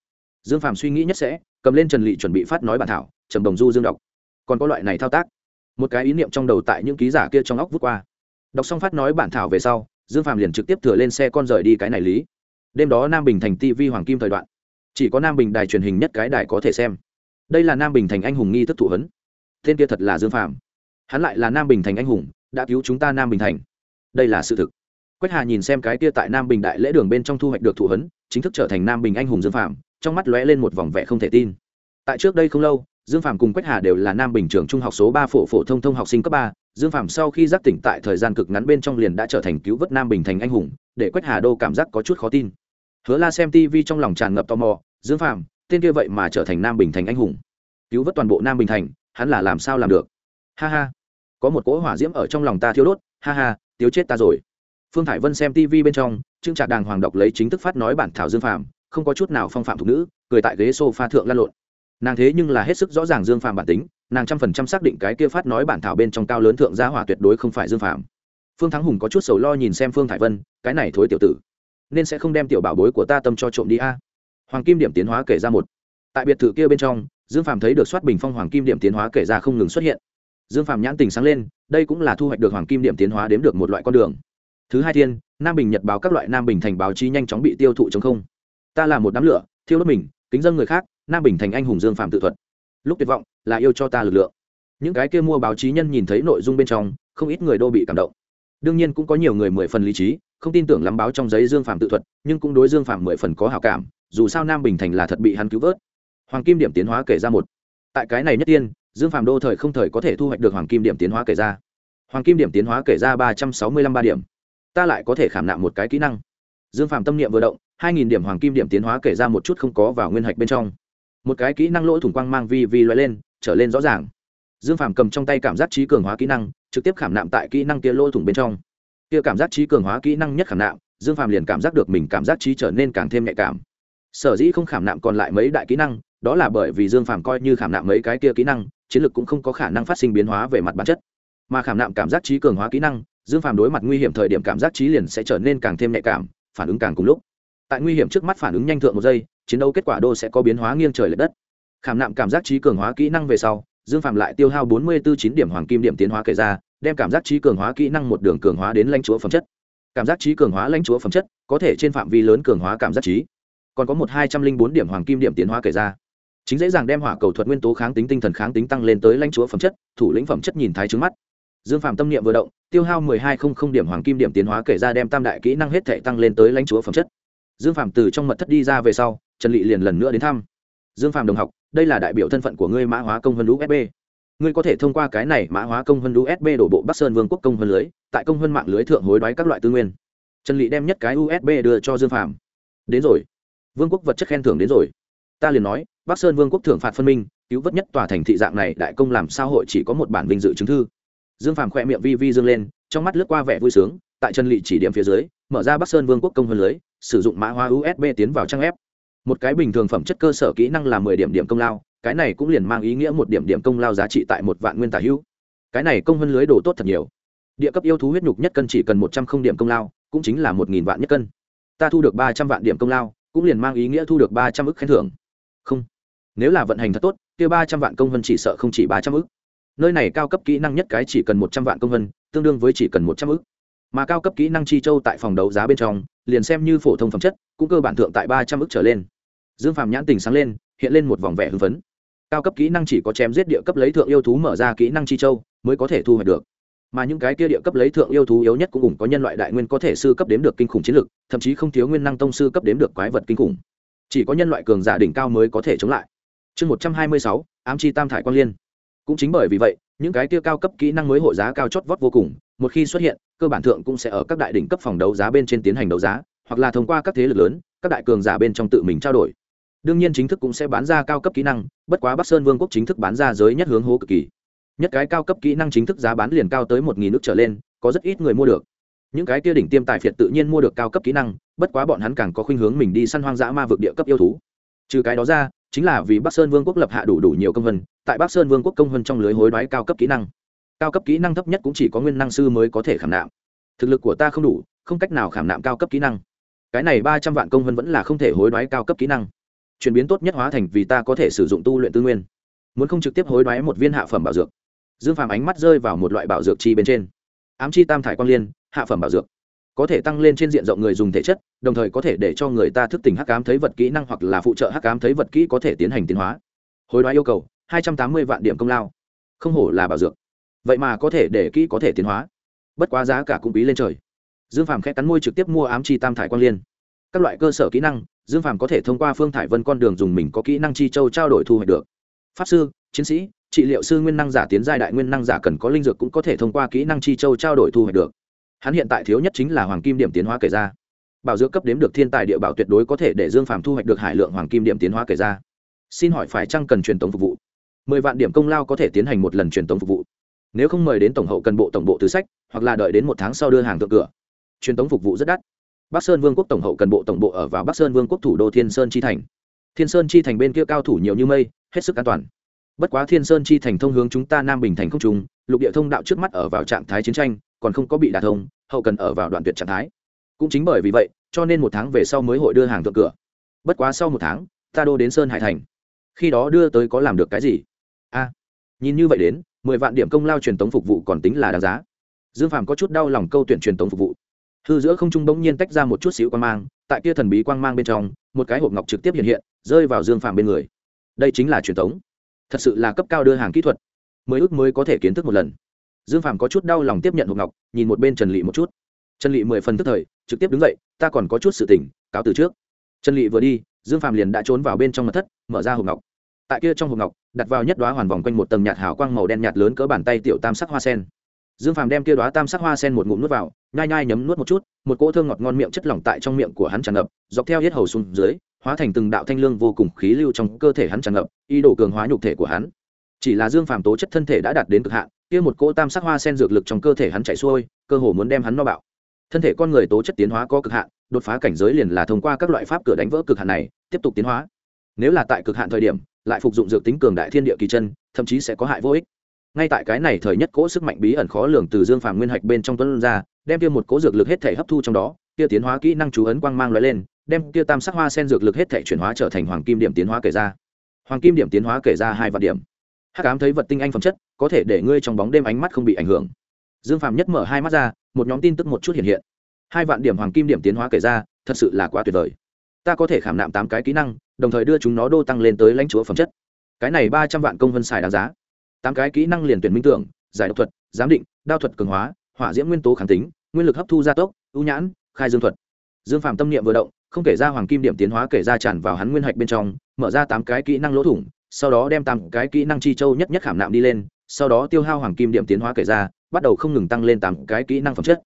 Dương phàm suy nghĩ nhất sẽ, cầm lên trần lị chuẩn bị phát nói bản thảo, trầm đồng du dương đọc. Còn có loại này thao tác một cái ý niệm trong đầu tại những ký giả kia trong óc vút qua. Đọc xong phát nói bản thảo về sau, dương phàm liền trực tiếp thừa lên xe con rời đi cái này lý. Đêm đó nam bình thành tv hoàng kim thời đoạn. Chỉ có nam bình đài truyền hình nhất cái đài có thể xem. Đây là nam bình thành anh hùng nghi thức thụ hấn tên kia thật là dương phàm. Hắn lại là nam bình thành anh hùng, đã cứu chúng ta nam bình thành. Đây là sự thực. Quách hà nhìn xem cái kia tại nam bình đại lễ đường bên trong thu hoạch được thụ hấn chính thức trở thành nam bình anh hùng dương phàm, trong mắt lóe lên một vòng vẻ không thể tin. Tại trước đây không lâu dương Phạm cùng quách hà đều là nam bình trường trung học số ba phổ phổ thông thông học sinh cấp ba. Dương Phạm sau khi giác tỉnh tại thời gian cực ngắn bên trong liền đã trở thành cứu vớt nam bình thành anh hùng để quách hà đô cảm giác có chút khó tin. Hứa la xem tv trong lòng tràn ngập tò mò dương Phạm, tên kia vậy mà trở thành nam bình thành anh hùng? Cứu vớt toàn bộ nam bình thành hắn là làm sao làm được? Ha ha có một cỗ hỏa diễm ở trong lòng ta thiêu đốt ha ha tiếu chết ta rồi. Phương thải vân xem tv bên trong trương trạc đàng hoàng đọc lấy chính thức phát nói bản thảo dương Phạm, không có chút nào phong phạm thục nữ cười tại ghế s o f a thượng lan lộn nàng thế nhưng là hết sức rõ ràng dương phàm bản tính, nàng trăm phần trăm xác định cái kia phát nói bản thảo bên trong cao lớn thượng gia hỏa tuyệt đối không phải dương phàm. Phương thắng hùng có chút sầu lo nhìn xem phương thải vân, cái này thối tiểu tử, nên sẽ không đem tiểu bảo bối của ta tâm cho trộm đi a. Hoàng kim điểm tiến hóa kể ra một. Tại biệt thự kia bên trong, dương phàm thấy được soát bình phong hoàng kim điểm tiến hóa kể ra không ngừng xuất hiện. Dương phàm nhãn tình sáng lên, đây cũng là thu hoạch được hoàng kim điểm tiến hóa đếm được một loại con đường. Thứ hai thiên, nam bình nhật báo các loại nam bình thành báo chí nhanh chóng bị tiêu thụ chống không. Ta là một đám lửa, thiêu đốt mình, kính dân người khác nam bình thành anh hùng dương phạm tự thuật. Lúc tuyệt vọng, là yêu cho ta lực lượng. Những cái kia mua báo chí nhân nhìn thấy nội dung bên trong, không ít người đô bị cảm động. Đương nhiên cũng có nhiều người mười phần lý trí, không tin tưởng lắm báo trong giấy dương phạm tự thuật, nhưng cũng đối dương phạm mười phần có hào cảm, dù sao nam bình thành là thật bị hắn cứu vớt. Hoàng kim điểm tiến hóa kể ra một. Tại cái này nhất tiên, dương phạm đô thời không thời có thể thu hoạch được hoàng kim điểm tiến hóa kể ra. Hoàng kim điểm tiến hóa kể ra ba trăm sáu mươi lăm ba điểm. Ta lại có thể khảm nạm một cái kỹ năng. Dương phạm tâm niệm vừa động, hai nghìn điểm hoàng kim điểm tiến hóa kể ra một chút không có vào nguyên hạch bên trong một cái kỹ năng lỗ thủng quang mang vi vi loại lên, trở lên rõ ràng. Dương phàm cầm trong tay cảm giác trí cường hóa kỹ năng, trực tiếp khảm nạm tại kỹ năng kia lỗ thủng bên trong. Kia cảm giác trí cường hóa kỹ năng nhất khảm nạm, dương phàm liền cảm giác được mình cảm giác trí trở nên càng thêm nhạy cảm. Sở dĩ không khảm nạm còn lại mấy đại kỹ năng, đó là bởi vì dương phàm coi như khảm nạm mấy cái kia kỹ năng, chiến lược cũng không có khả năng phát sinh biến hóa về mặt bản chất. Mà khảm nạm cảm giác trí cường hóa kỹ năng, dương phàm đối mặt nguy hiểm thời điểm cảm giác trí liền sẽ trở nên càng thêm nhạy cảm, phản ứng càng cùng lúc. Tại nguy hiểm trước mắt phản ứng nhanh thượng một giây chiến đấu kết quả đô sẽ có biến hóa nghiêng trời l ệ đất. Khảm nạm cảm giác trí cường hóa kỹ năng về sau, dương phạm lại tiêu hao bốn mươi bốn chín điểm hoàng kim điểm tiến hóa kể ra, đem cảm giác trí cường hóa kỹ năng một đường cường hóa đến lãnh chúa phẩm chất. Cảm giác trí cường hóa lãnh chúa phẩm chất, có thể trên phạm vi lớn cường hóa cảm giác trí. Còn có một hai trăm linh bốn điểm hoàng kim điểm tiến hóa kể ra. Chính dễ dàng đem hỏa cầu thuật nguyên tố kháng tính, tinh thần kháng tính tăng lên tới lãnh chúa phẩm chất, thủ lĩnh phẩm chất nhìn thái trứng mắt. Dương phạm tâm niệm vừa động, tiêu hao mười hai không không điểm hoàng kim điểm tiến hóa kể ra đem tam đại kỹ năng hết thể tăng lên tới lãnh chúa phẩm chất. Dương phạm từ trong mật thất đi ra về sau trần lị liền lần nữa đến thăm. Dương phạm đồng học, đây là đại biểu thân phận của ngươi mã hóa công vân usb ngươi có thể thông qua cái này mã hóa công vân usb đổ bộ bắc sơn vương quốc công vân lưới, tại công vân mạng lưới thượng hối đoái các loại tư nguyên. Trần lị đem nhất cái usb đưa cho dương phạm đến rồi. Vương quốc vật chất khen thưởng đến rồi. Ta liền nói, bắc sơn vương quốc thưởng phạt phân minh, cứu vớt nhất tòa thành thị dạng này đại công làm sao hội chỉ có một bản vinh dự chứng thư. Dương phàm khỏe miệng vi vi dương lên, trong mắt lướt qua vẻ vui sướng, tại trần lị chỉ điểm phía dưới, mở ra bắc sơn vương quốc công vân lưới, sử dụng mã hóa usb tiến vào trang ép một cái bình thường phẩm chất cơ sở kỹ năng là mười điểm điểm công lao, cái này cũng liền mang ý nghĩa một điểm điểm công lao giá trị tại một vạn nguyên tả hữu. Cái này công hơn lưới đồ tốt thật nhiều. Địa cấp yêu thú huyết nhục nhất cân chỉ cần một trăm không điểm công lao, cũng chính là một nghìn vạn nhất cân. Ta thu được ba trăm vạn điểm công lao, cũng liền mang ý nghĩa thu được ba trăm ức khen thưởng. Không. Nếu là vận hành thật tốt, kia ba trăm vạn công vân chỉ sợ không chỉ ba trăm ức. Nơi này cao cấp kỹ năng nhất cái chỉ cần một trăm vạn công vân tương đương với chỉ cần một trăm ức. Mà cao cấp kỹ năng chi châu tại phòng đấu giá bên trong, liền xem như phổ thông phẩm chất, cũng cơ bản thượng tại ba trăm ức trở lên dương phàm nhãn tình sáng lên, hiện lên một vòng vẻ hưng phấn. Cao cấp kỹ năng chỉ có chém giết địa cấp lấy thượng yêu thú mở ra kỹ năng chi châu, mới có thể thu hoạch được. Mà những cái kia địa cấp lấy thượng yêu thú yếu nhất cũng cùng có nhân loại đại nguyên có thể sư cấp đếm được kinh khủng chiến lực, thậm chí không thiếu nguyên năng tông sư cấp đếm được quái vật kinh khủng. Chỉ có nhân loại cường giả đỉnh cao mới có thể chống lại. Chương một trăm hai mươi sáu, ám chi tam thải quang liên. Cũng chính bởi vì vậy, những cái kia cao cấp kỹ năng mới hội giá cao chót vót vô cùng, một khi xuất hiện, cơ bản thượng cũng sẽ ở các đại đỉnh cấp phòng đấu giá bên trên tiến hành đấu giá, hoặc là thông qua các thế lực lớn, các đại cường giả bên trong tự mình trao đổi đương nhiên chính thức cũng sẽ bán ra cao cấp kỹ năng, bất quá bắc sơn vương quốc chính thức bán ra giới nhất hướng hố cực kỳ. Nhất cái cao cấp kỹ năng chính thức giá bán liền cao tới một nghìn nước trở lên, có rất ít người mua được. Những cái kia đỉnh tiêm tài phiệt tự nhiên mua được cao cấp kỹ năng, bất quá bọn hắn càng có khuynh hướng mình đi săn hoang dã ma vực địa cấp yêu thú. Trừ cái đó ra, chính là vì bắc sơn vương quốc lập hạ đủ đủ nhiều công vân, tại bắc sơn vương quốc công vân trong lưới hối đoái cao cấp kỹ năng. Cao cấp kỹ năng thấp nhất cũng chỉ có nguyên năng sư mới có thể khảm nạm. Thực lực của ta không đủ, không cách nào khảm nạm cao cấp kỹ năng. Cái này ba trăm vạn công vân vẫn là không thể hối đoái cao cấp kỹ năng chuyển biến tốt nhất hóa thành vì ta có thể sử dụng tu luyện tư nguyên. Muốn không trực tiếp hối đoái một viên hạ phẩm bảo dược. Dương phàm ánh mắt rơi vào một loại bảo dược chi bên trên. Ám chi tam thải quang liên, hạ phẩm bảo dược. Có thể tăng lên trên diện rộng người dùng thể chất, đồng thời có thể để cho người ta thức tỉnh hắc ám thấy vật kỹ năng hoặc là phụ trợ hắc ám thấy vật kỹ có thể tiến hành tiến hóa. Hối đoái yêu cầu, hai trăm tám mươi vạn điểm công lao. Không hổ là bảo dược. Vậy mà có thể để kỹ có thể tiến hóa. Bất quá giá cả cũng bí lên trời. Dương phàm khẽ cắn môi trực tiếp mua ám chi tam thải quang liên. Các loại cơ sở kỹ năng dương phàm có thể thông qua phương thải vân con đường dùng mình có kỹ năng chi châu trao đổi thu hoạch được. Pháp sư, chiến sĩ, trị liệu sư nguyên năng giả tiến giai đại nguyên năng giả cần có linh dược cũng có thể thông qua kỹ năng chi châu trao đổi thu hoạch được. Hắn hiện tại thiếu nhất chính là hoàng kim điểm tiến hóa kể ra. Bảo dưỡng cấp đếm được thiên tài địa bảo tuyệt đối có thể để dương phàm thu hoạch được hải lượng hoàng kim điểm tiến hóa kể ra. Xin hỏi phải chăng cần truyền tống phục vụ? Mười vạn điểm công lao có thể tiến hành một lần truyền tống phục vụ. Nếu không mời đến tổng hậu cần bộ tổng bộ tứ sách, hoặc là đợi đến một tháng sau đưa hàng thượng cửa. Truyền tống phục vụ rất đắt bắc sơn vương quốc tổng hậu cần bộ tổng bộ ở vào bắc sơn vương quốc thủ đô thiên sơn chi thành. Thiên sơn chi thành bên kia cao thủ nhiều như mây, hết sức an toàn. Bất quá thiên sơn chi thành thông hướng chúng ta nam bình thành không trùng lục địa thông đạo trước mắt ở vào trạng thái chiến tranh, còn không có bị đả thông, hậu cần ở vào đoạn tuyệt trạng thái. Cũng chính bởi vì vậy, cho nên một tháng về sau mới hội đưa hàng thượng cửa. Bất quá sau một tháng, ta đô đến sơn hải thành. Khi đó đưa tới có làm được cái gì? A, nhìn như vậy đến, mười vạn điểm công lao truyền tống phục vụ còn tính là đáng giá. Dương phàm có chút đau lòng câu tuyển truyền tống phục vụ hư giữa không trung bỗng nhiên tách ra một chút xíu quang mang, tại kia thần bí quang mang bên trong, một cái hộp ngọc trực tiếp hiện hiện, rơi vào dương phàm bên người. Đây chính là truyền thống. Thật sự là cấp cao đưa hàng kỹ thuật. Mới ước mới có thể kiến thức một lần. Dương phàm có chút đau lòng tiếp nhận hộp ngọc, nhìn một bên trần lị một chút. Trần lị mười phần tức thời, trực tiếp đứng dậy, ta còn có chút sự tỉnh cáo từ trước. Trần lị vừa đi, dương phàm liền đã trốn vào bên trong mật thất, mở ra hộp ngọc. Tại kia trong hộp ngọc, đặt vào nhất đoá hoàn vòng quanh một tầng nhạt hào quang màu đen nhạt lớn cỡ bàn tay tiểu tam sắc hoa sen dương phàm đem kia đoá tam sắc hoa sen một ngụm nuốt vào, nhai nhai nhấm nuốt một chút, một cỗ thơm ngọt ngon miệng chất lỏng tại trong miệng của hắn tràn ngập, dọc theo hết hầu xuống dưới, hóa thành từng đạo thanh lương vô cùng khí lưu trong cơ thể hắn tràn ngập, ý đồ cường hóa nhục thể của hắn. Chỉ là dương phàm tố chất thân thể đã đạt đến cực hạn, kia một cỗ tam sắc hoa sen dược lực trong cơ thể hắn chạy xuôi, cơ hồ muốn đem hắn no bạo. Thân thể con người tố chất tiến hóa có cực hạn, đột phá cảnh giới liền là thông qua các loại pháp cửa đánh vỡ cực hạn này, tiếp tục tiến hóa. Nếu là tại cực hạn thời điểm, lại phục dụng dược tính cường đại thiên địa kỳ chân, thậm chí sẽ có hại vô ích ngay tại cái này thời nhất cỗ sức mạnh bí ẩn khó lường từ dương phàm nguyên hạch bên trong tuấn ra, đem kia một cỗ dược lực hết thể hấp thu trong đó, kia tiến hóa kỹ năng chú ấn quang mang loại lên, đem kia tam sắc hoa sen dược lực hết thể chuyển hóa trở thành hoàng kim điểm tiến hóa kể ra. Hoàng kim điểm tiến hóa kể ra hai vạn điểm. Hắc ám thấy vật tinh anh phẩm chất, có thể để ngươi trong bóng đêm ánh mắt không bị ảnh hưởng. Dương phàm nhất mở hai mắt ra, một nhóm tin tức một chút hiện hiện. Hai vạn điểm hoàng kim điểm tiến hóa kể ra, thật sự là quá tuyệt vời. Ta có thể khảm nạm tám cái kỹ năng, đồng thời đưa chúng nó đô tăng lên tới lãnh chúa phẩm chất. Cái này ba trăm vạn công vân xài đáng giá tám cái kỹ năng liền tuyển minh tưởng, giải độc thuật, giám định, đao thuật cường hóa, hỏa diễm nguyên tố kháng tính, nguyên lực hấp thu gia tốc, ưu nhãn, khai dương thuật. Dương phạm tâm niệm vừa động, không kể ra hoàng kim điểm tiến hóa kể ra tràn vào hắn nguyên hạch bên trong, mở ra tám cái kỹ năng lỗ thủng, sau đó đem tám cái kỹ năng chi châu nhất nhất khảm nạm đi lên, sau đó tiêu hao hoàng kim điểm tiến hóa kể ra, bắt đầu không ngừng tăng lên tám cái kỹ năng phẩm chất.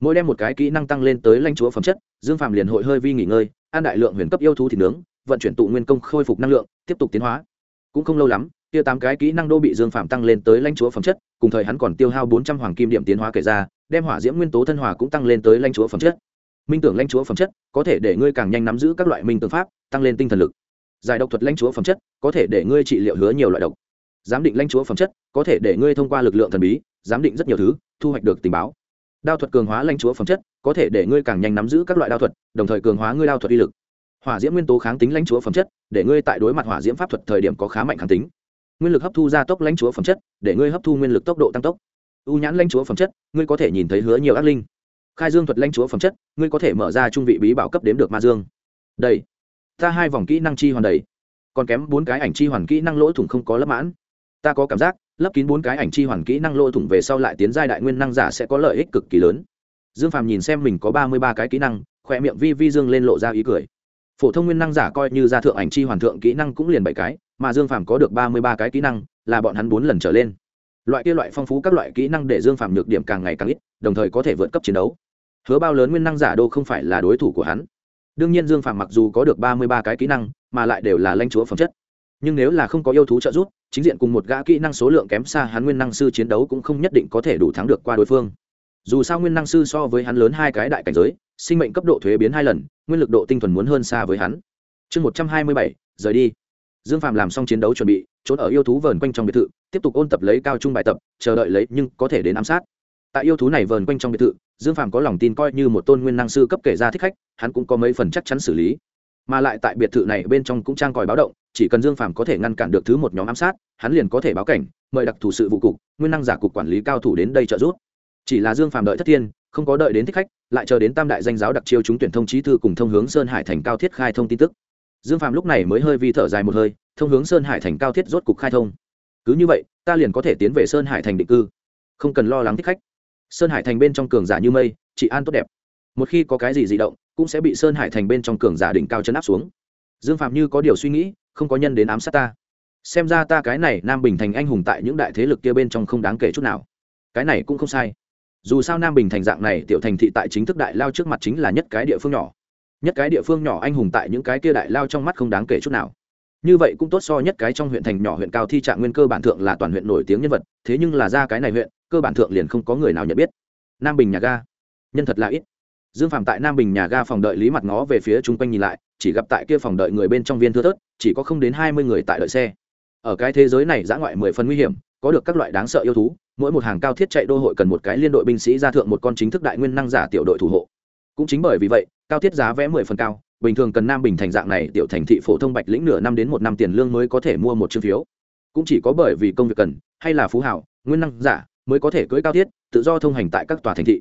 Mỗi đem một cái kỹ năng tăng lên tới lãnh chúa phẩm chất, dương phạm liền hội hơi vi nghỉ ngơi, an đại lượng huyền cấp yêu thú thịt nướng, vận chuyển tụ nguyên công khôi phục năng lượng, tiếp tục tiến hóa. Cũng không lâu lắm kia tám cái kỹ năng đô bị dương phạm tăng lên tới lãnh chúa phẩm chất, cùng thời hắn còn tiêu hao bốn trăm hoàng kim điểm tiến hóa kể ra, đem hỏa diễm nguyên tố thân hòa cũng tăng lên tới lãnh chúa phẩm chất. Minh tưởng lãnh chúa phẩm chất, có thể để ngươi càng nhanh nắm giữ các loại minh tưởng pháp, tăng lên tinh thần lực. Giải độc thuật lãnh chúa phẩm chất, có thể để ngươi trị liệu hứa nhiều loại độc. Giám định lãnh chúa phẩm chất, có thể để ngươi thông qua lực lượng thần bí, giám định rất nhiều thứ, thu hoạch được tình báo. Đao thuật cường hóa lãnh chúa phẩm chất, có thể để ngươi càng nhanh nắm giữ các loại đao thuật, đồng thời cường hóa ngươi đao thuật uy lực. Hỏa diễm nguyên tố kháng tính lãnh chúa phẩm chất, để ngươi tại đối mặt hỏa diễm pháp thuật thời điểm có khá mạnh kháng tính nguyên lực hấp thu gia tốc lãnh chúa phẩm chất, để ngươi hấp thu nguyên lực tốc độ tăng tốc. U nhãn lãnh chúa phẩm chất, ngươi có thể nhìn thấy hứa nhiều ác linh. Khai dương thuật lãnh chúa phẩm chất, ngươi có thể mở ra trung vị bí bảo cấp đếm được ma dương. Đầy. Ta hai vòng kỹ năng chi hoàn đầy. Còn kém bốn cái ảnh chi hoàn kỹ năng lỗ thủng không có lấp mãn. Ta có cảm giác lấp kín bốn cái ảnh chi hoàn kỹ năng lỗ thủng về sau lại tiến giai đại nguyên năng giả sẽ có lợi ích cực kỳ lớn. Dương phàm nhìn xem mình có ba mươi ba cái kỹ năng khỏe miệng vi vi dương lên lộ ra ý cười. Phổ thông nguyên năng giả coi như ra thượng ảnh chi hoàn thượng kỹ năng cũng liền bảy cái mà dương phàm có được ba mươi ba cái kỹ năng, là bọn hắn bốn lần trở lên. Loại kia loại phong phú các loại kỹ năng để dương phàm nhược điểm càng ngày càng ít, đồng thời có thể vượt cấp chiến đấu. Hứa bao lớn nguyên năng giả đô không phải là đối thủ của hắn. Đương nhiên dương phàm mặc dù có được ba mươi ba cái kỹ năng, mà lại đều là lãnh chúa phẩm chất. Nhưng nếu là không có yêu thú trợ giúp, chính diện cùng một gã kỹ năng số lượng kém xa hắn nguyên năng sư chiến đấu cũng không nhất định có thể đủ thắng được qua đối phương. Dù sao nguyên năng sư so với hắn lớn hai cái đại cảnh giới, sinh mệnh cấp độ thuế biến hai lần, nguyên lực độ tinh thuần muốn hơn xa với hắn. Chương một trăm hai mươi bảy, rời đi dương phạm làm xong chiến đấu chuẩn bị, trốn ở yêu thú vờn quanh trong biệt thự, tiếp tục ôn tập lấy cao trung bài tập, chờ đợi lấy nhưng có thể đến ám sát. Tại yêu thú này vờn quanh trong biệt thự, dương phạm có lòng tin coi như một tôn nguyên năng sư cấp kể ra thích khách, hắn cũng có mấy phần chắc chắn xử lý. Mà lại tại biệt thự này bên trong cũng trang còi báo động, chỉ cần dương phạm có thể ngăn cản được thứ một nhóm ám sát, hắn liền có thể báo cảnh, mời đặc thủ sự vụ cục, nguyên năng giả cục quản lý cao thủ đến đây trợ giúp. Chỉ là dương phạm đợi thất thiên, không có đợi đến thích khách, lại chờ đến tam đại danh giáo đặc chiêu chúng tuyển thông trí thư cùng thông hướng sơn hải thành cao thiết khai thông tin tức dương phạm lúc này mới hơi vi thở dài một hơi, thông hướng sơn hải thành cao thiết rốt cục khai thông. Cứ như vậy, ta liền có thể tiến về sơn hải thành định cư. Không cần lo lắng thích khách. Sơn hải thành bên trong cường giả như mây chỉ an tốt đẹp. Một khi có cái gì di động, cũng sẽ bị sơn hải thành bên trong cường giả đỉnh cao chấn áp xuống. Dương phạm như có điều suy nghĩ, không có nhân đến ám sát ta. Xem ra ta cái này nam bình thành anh hùng tại những đại thế lực kia bên trong không đáng kể chút nào. Cái này cũng không sai. Dù sao nam bình thành dạng này, tiểu thành thị tại chính thức đại lao trước mặt chính là nhất cái địa phương nhỏ nhất cái địa phương nhỏ anh hùng tại những cái kia đại lao trong mắt không đáng kể chút nào. Như vậy cũng tốt so nhất cái trong huyện thành nhỏ huyện cao thi trạng nguyên cơ bản thượng là toàn huyện nổi tiếng nhân vật, thế nhưng là ra cái này huyện, cơ bản thượng liền không có người nào nhận biết. Nam bình nhà ga. Nhân thật là ít. Dương phạm tại nam bình nhà ga phòng đợi lý mặt ngó về phía chung quanh nhìn lại, chỉ gặp tại kia phòng đợi người bên trong viên thưa thớt, chỉ có không đến hai mươi người tại đợi xe. Ở cái thế giới này giã ngoại mười phần nguy hiểm, có được các loại đáng sợ yêu thú, mỗi một hàng cao thiết chạy đô hội cần một cái liên đội binh sĩ ra thượng một con chính thức đại nguyên năng giả tiểu đội thủ hộ. Cũng chính bởi vì vậy cao thiết giá vé mười phần cao, bình thường cần nam bình thành dạng này, tiểu thành thị phổ thông bạch lĩnh nửa năm đến một năm tiền lương mới có thể mua một chương phiếu. Cũng chỉ có bởi vì công việc cần, hay là phú hảo, nguyên năng giả, mới có thể cưỡi cao thiết, tự do thông hành tại các tòa thành thị.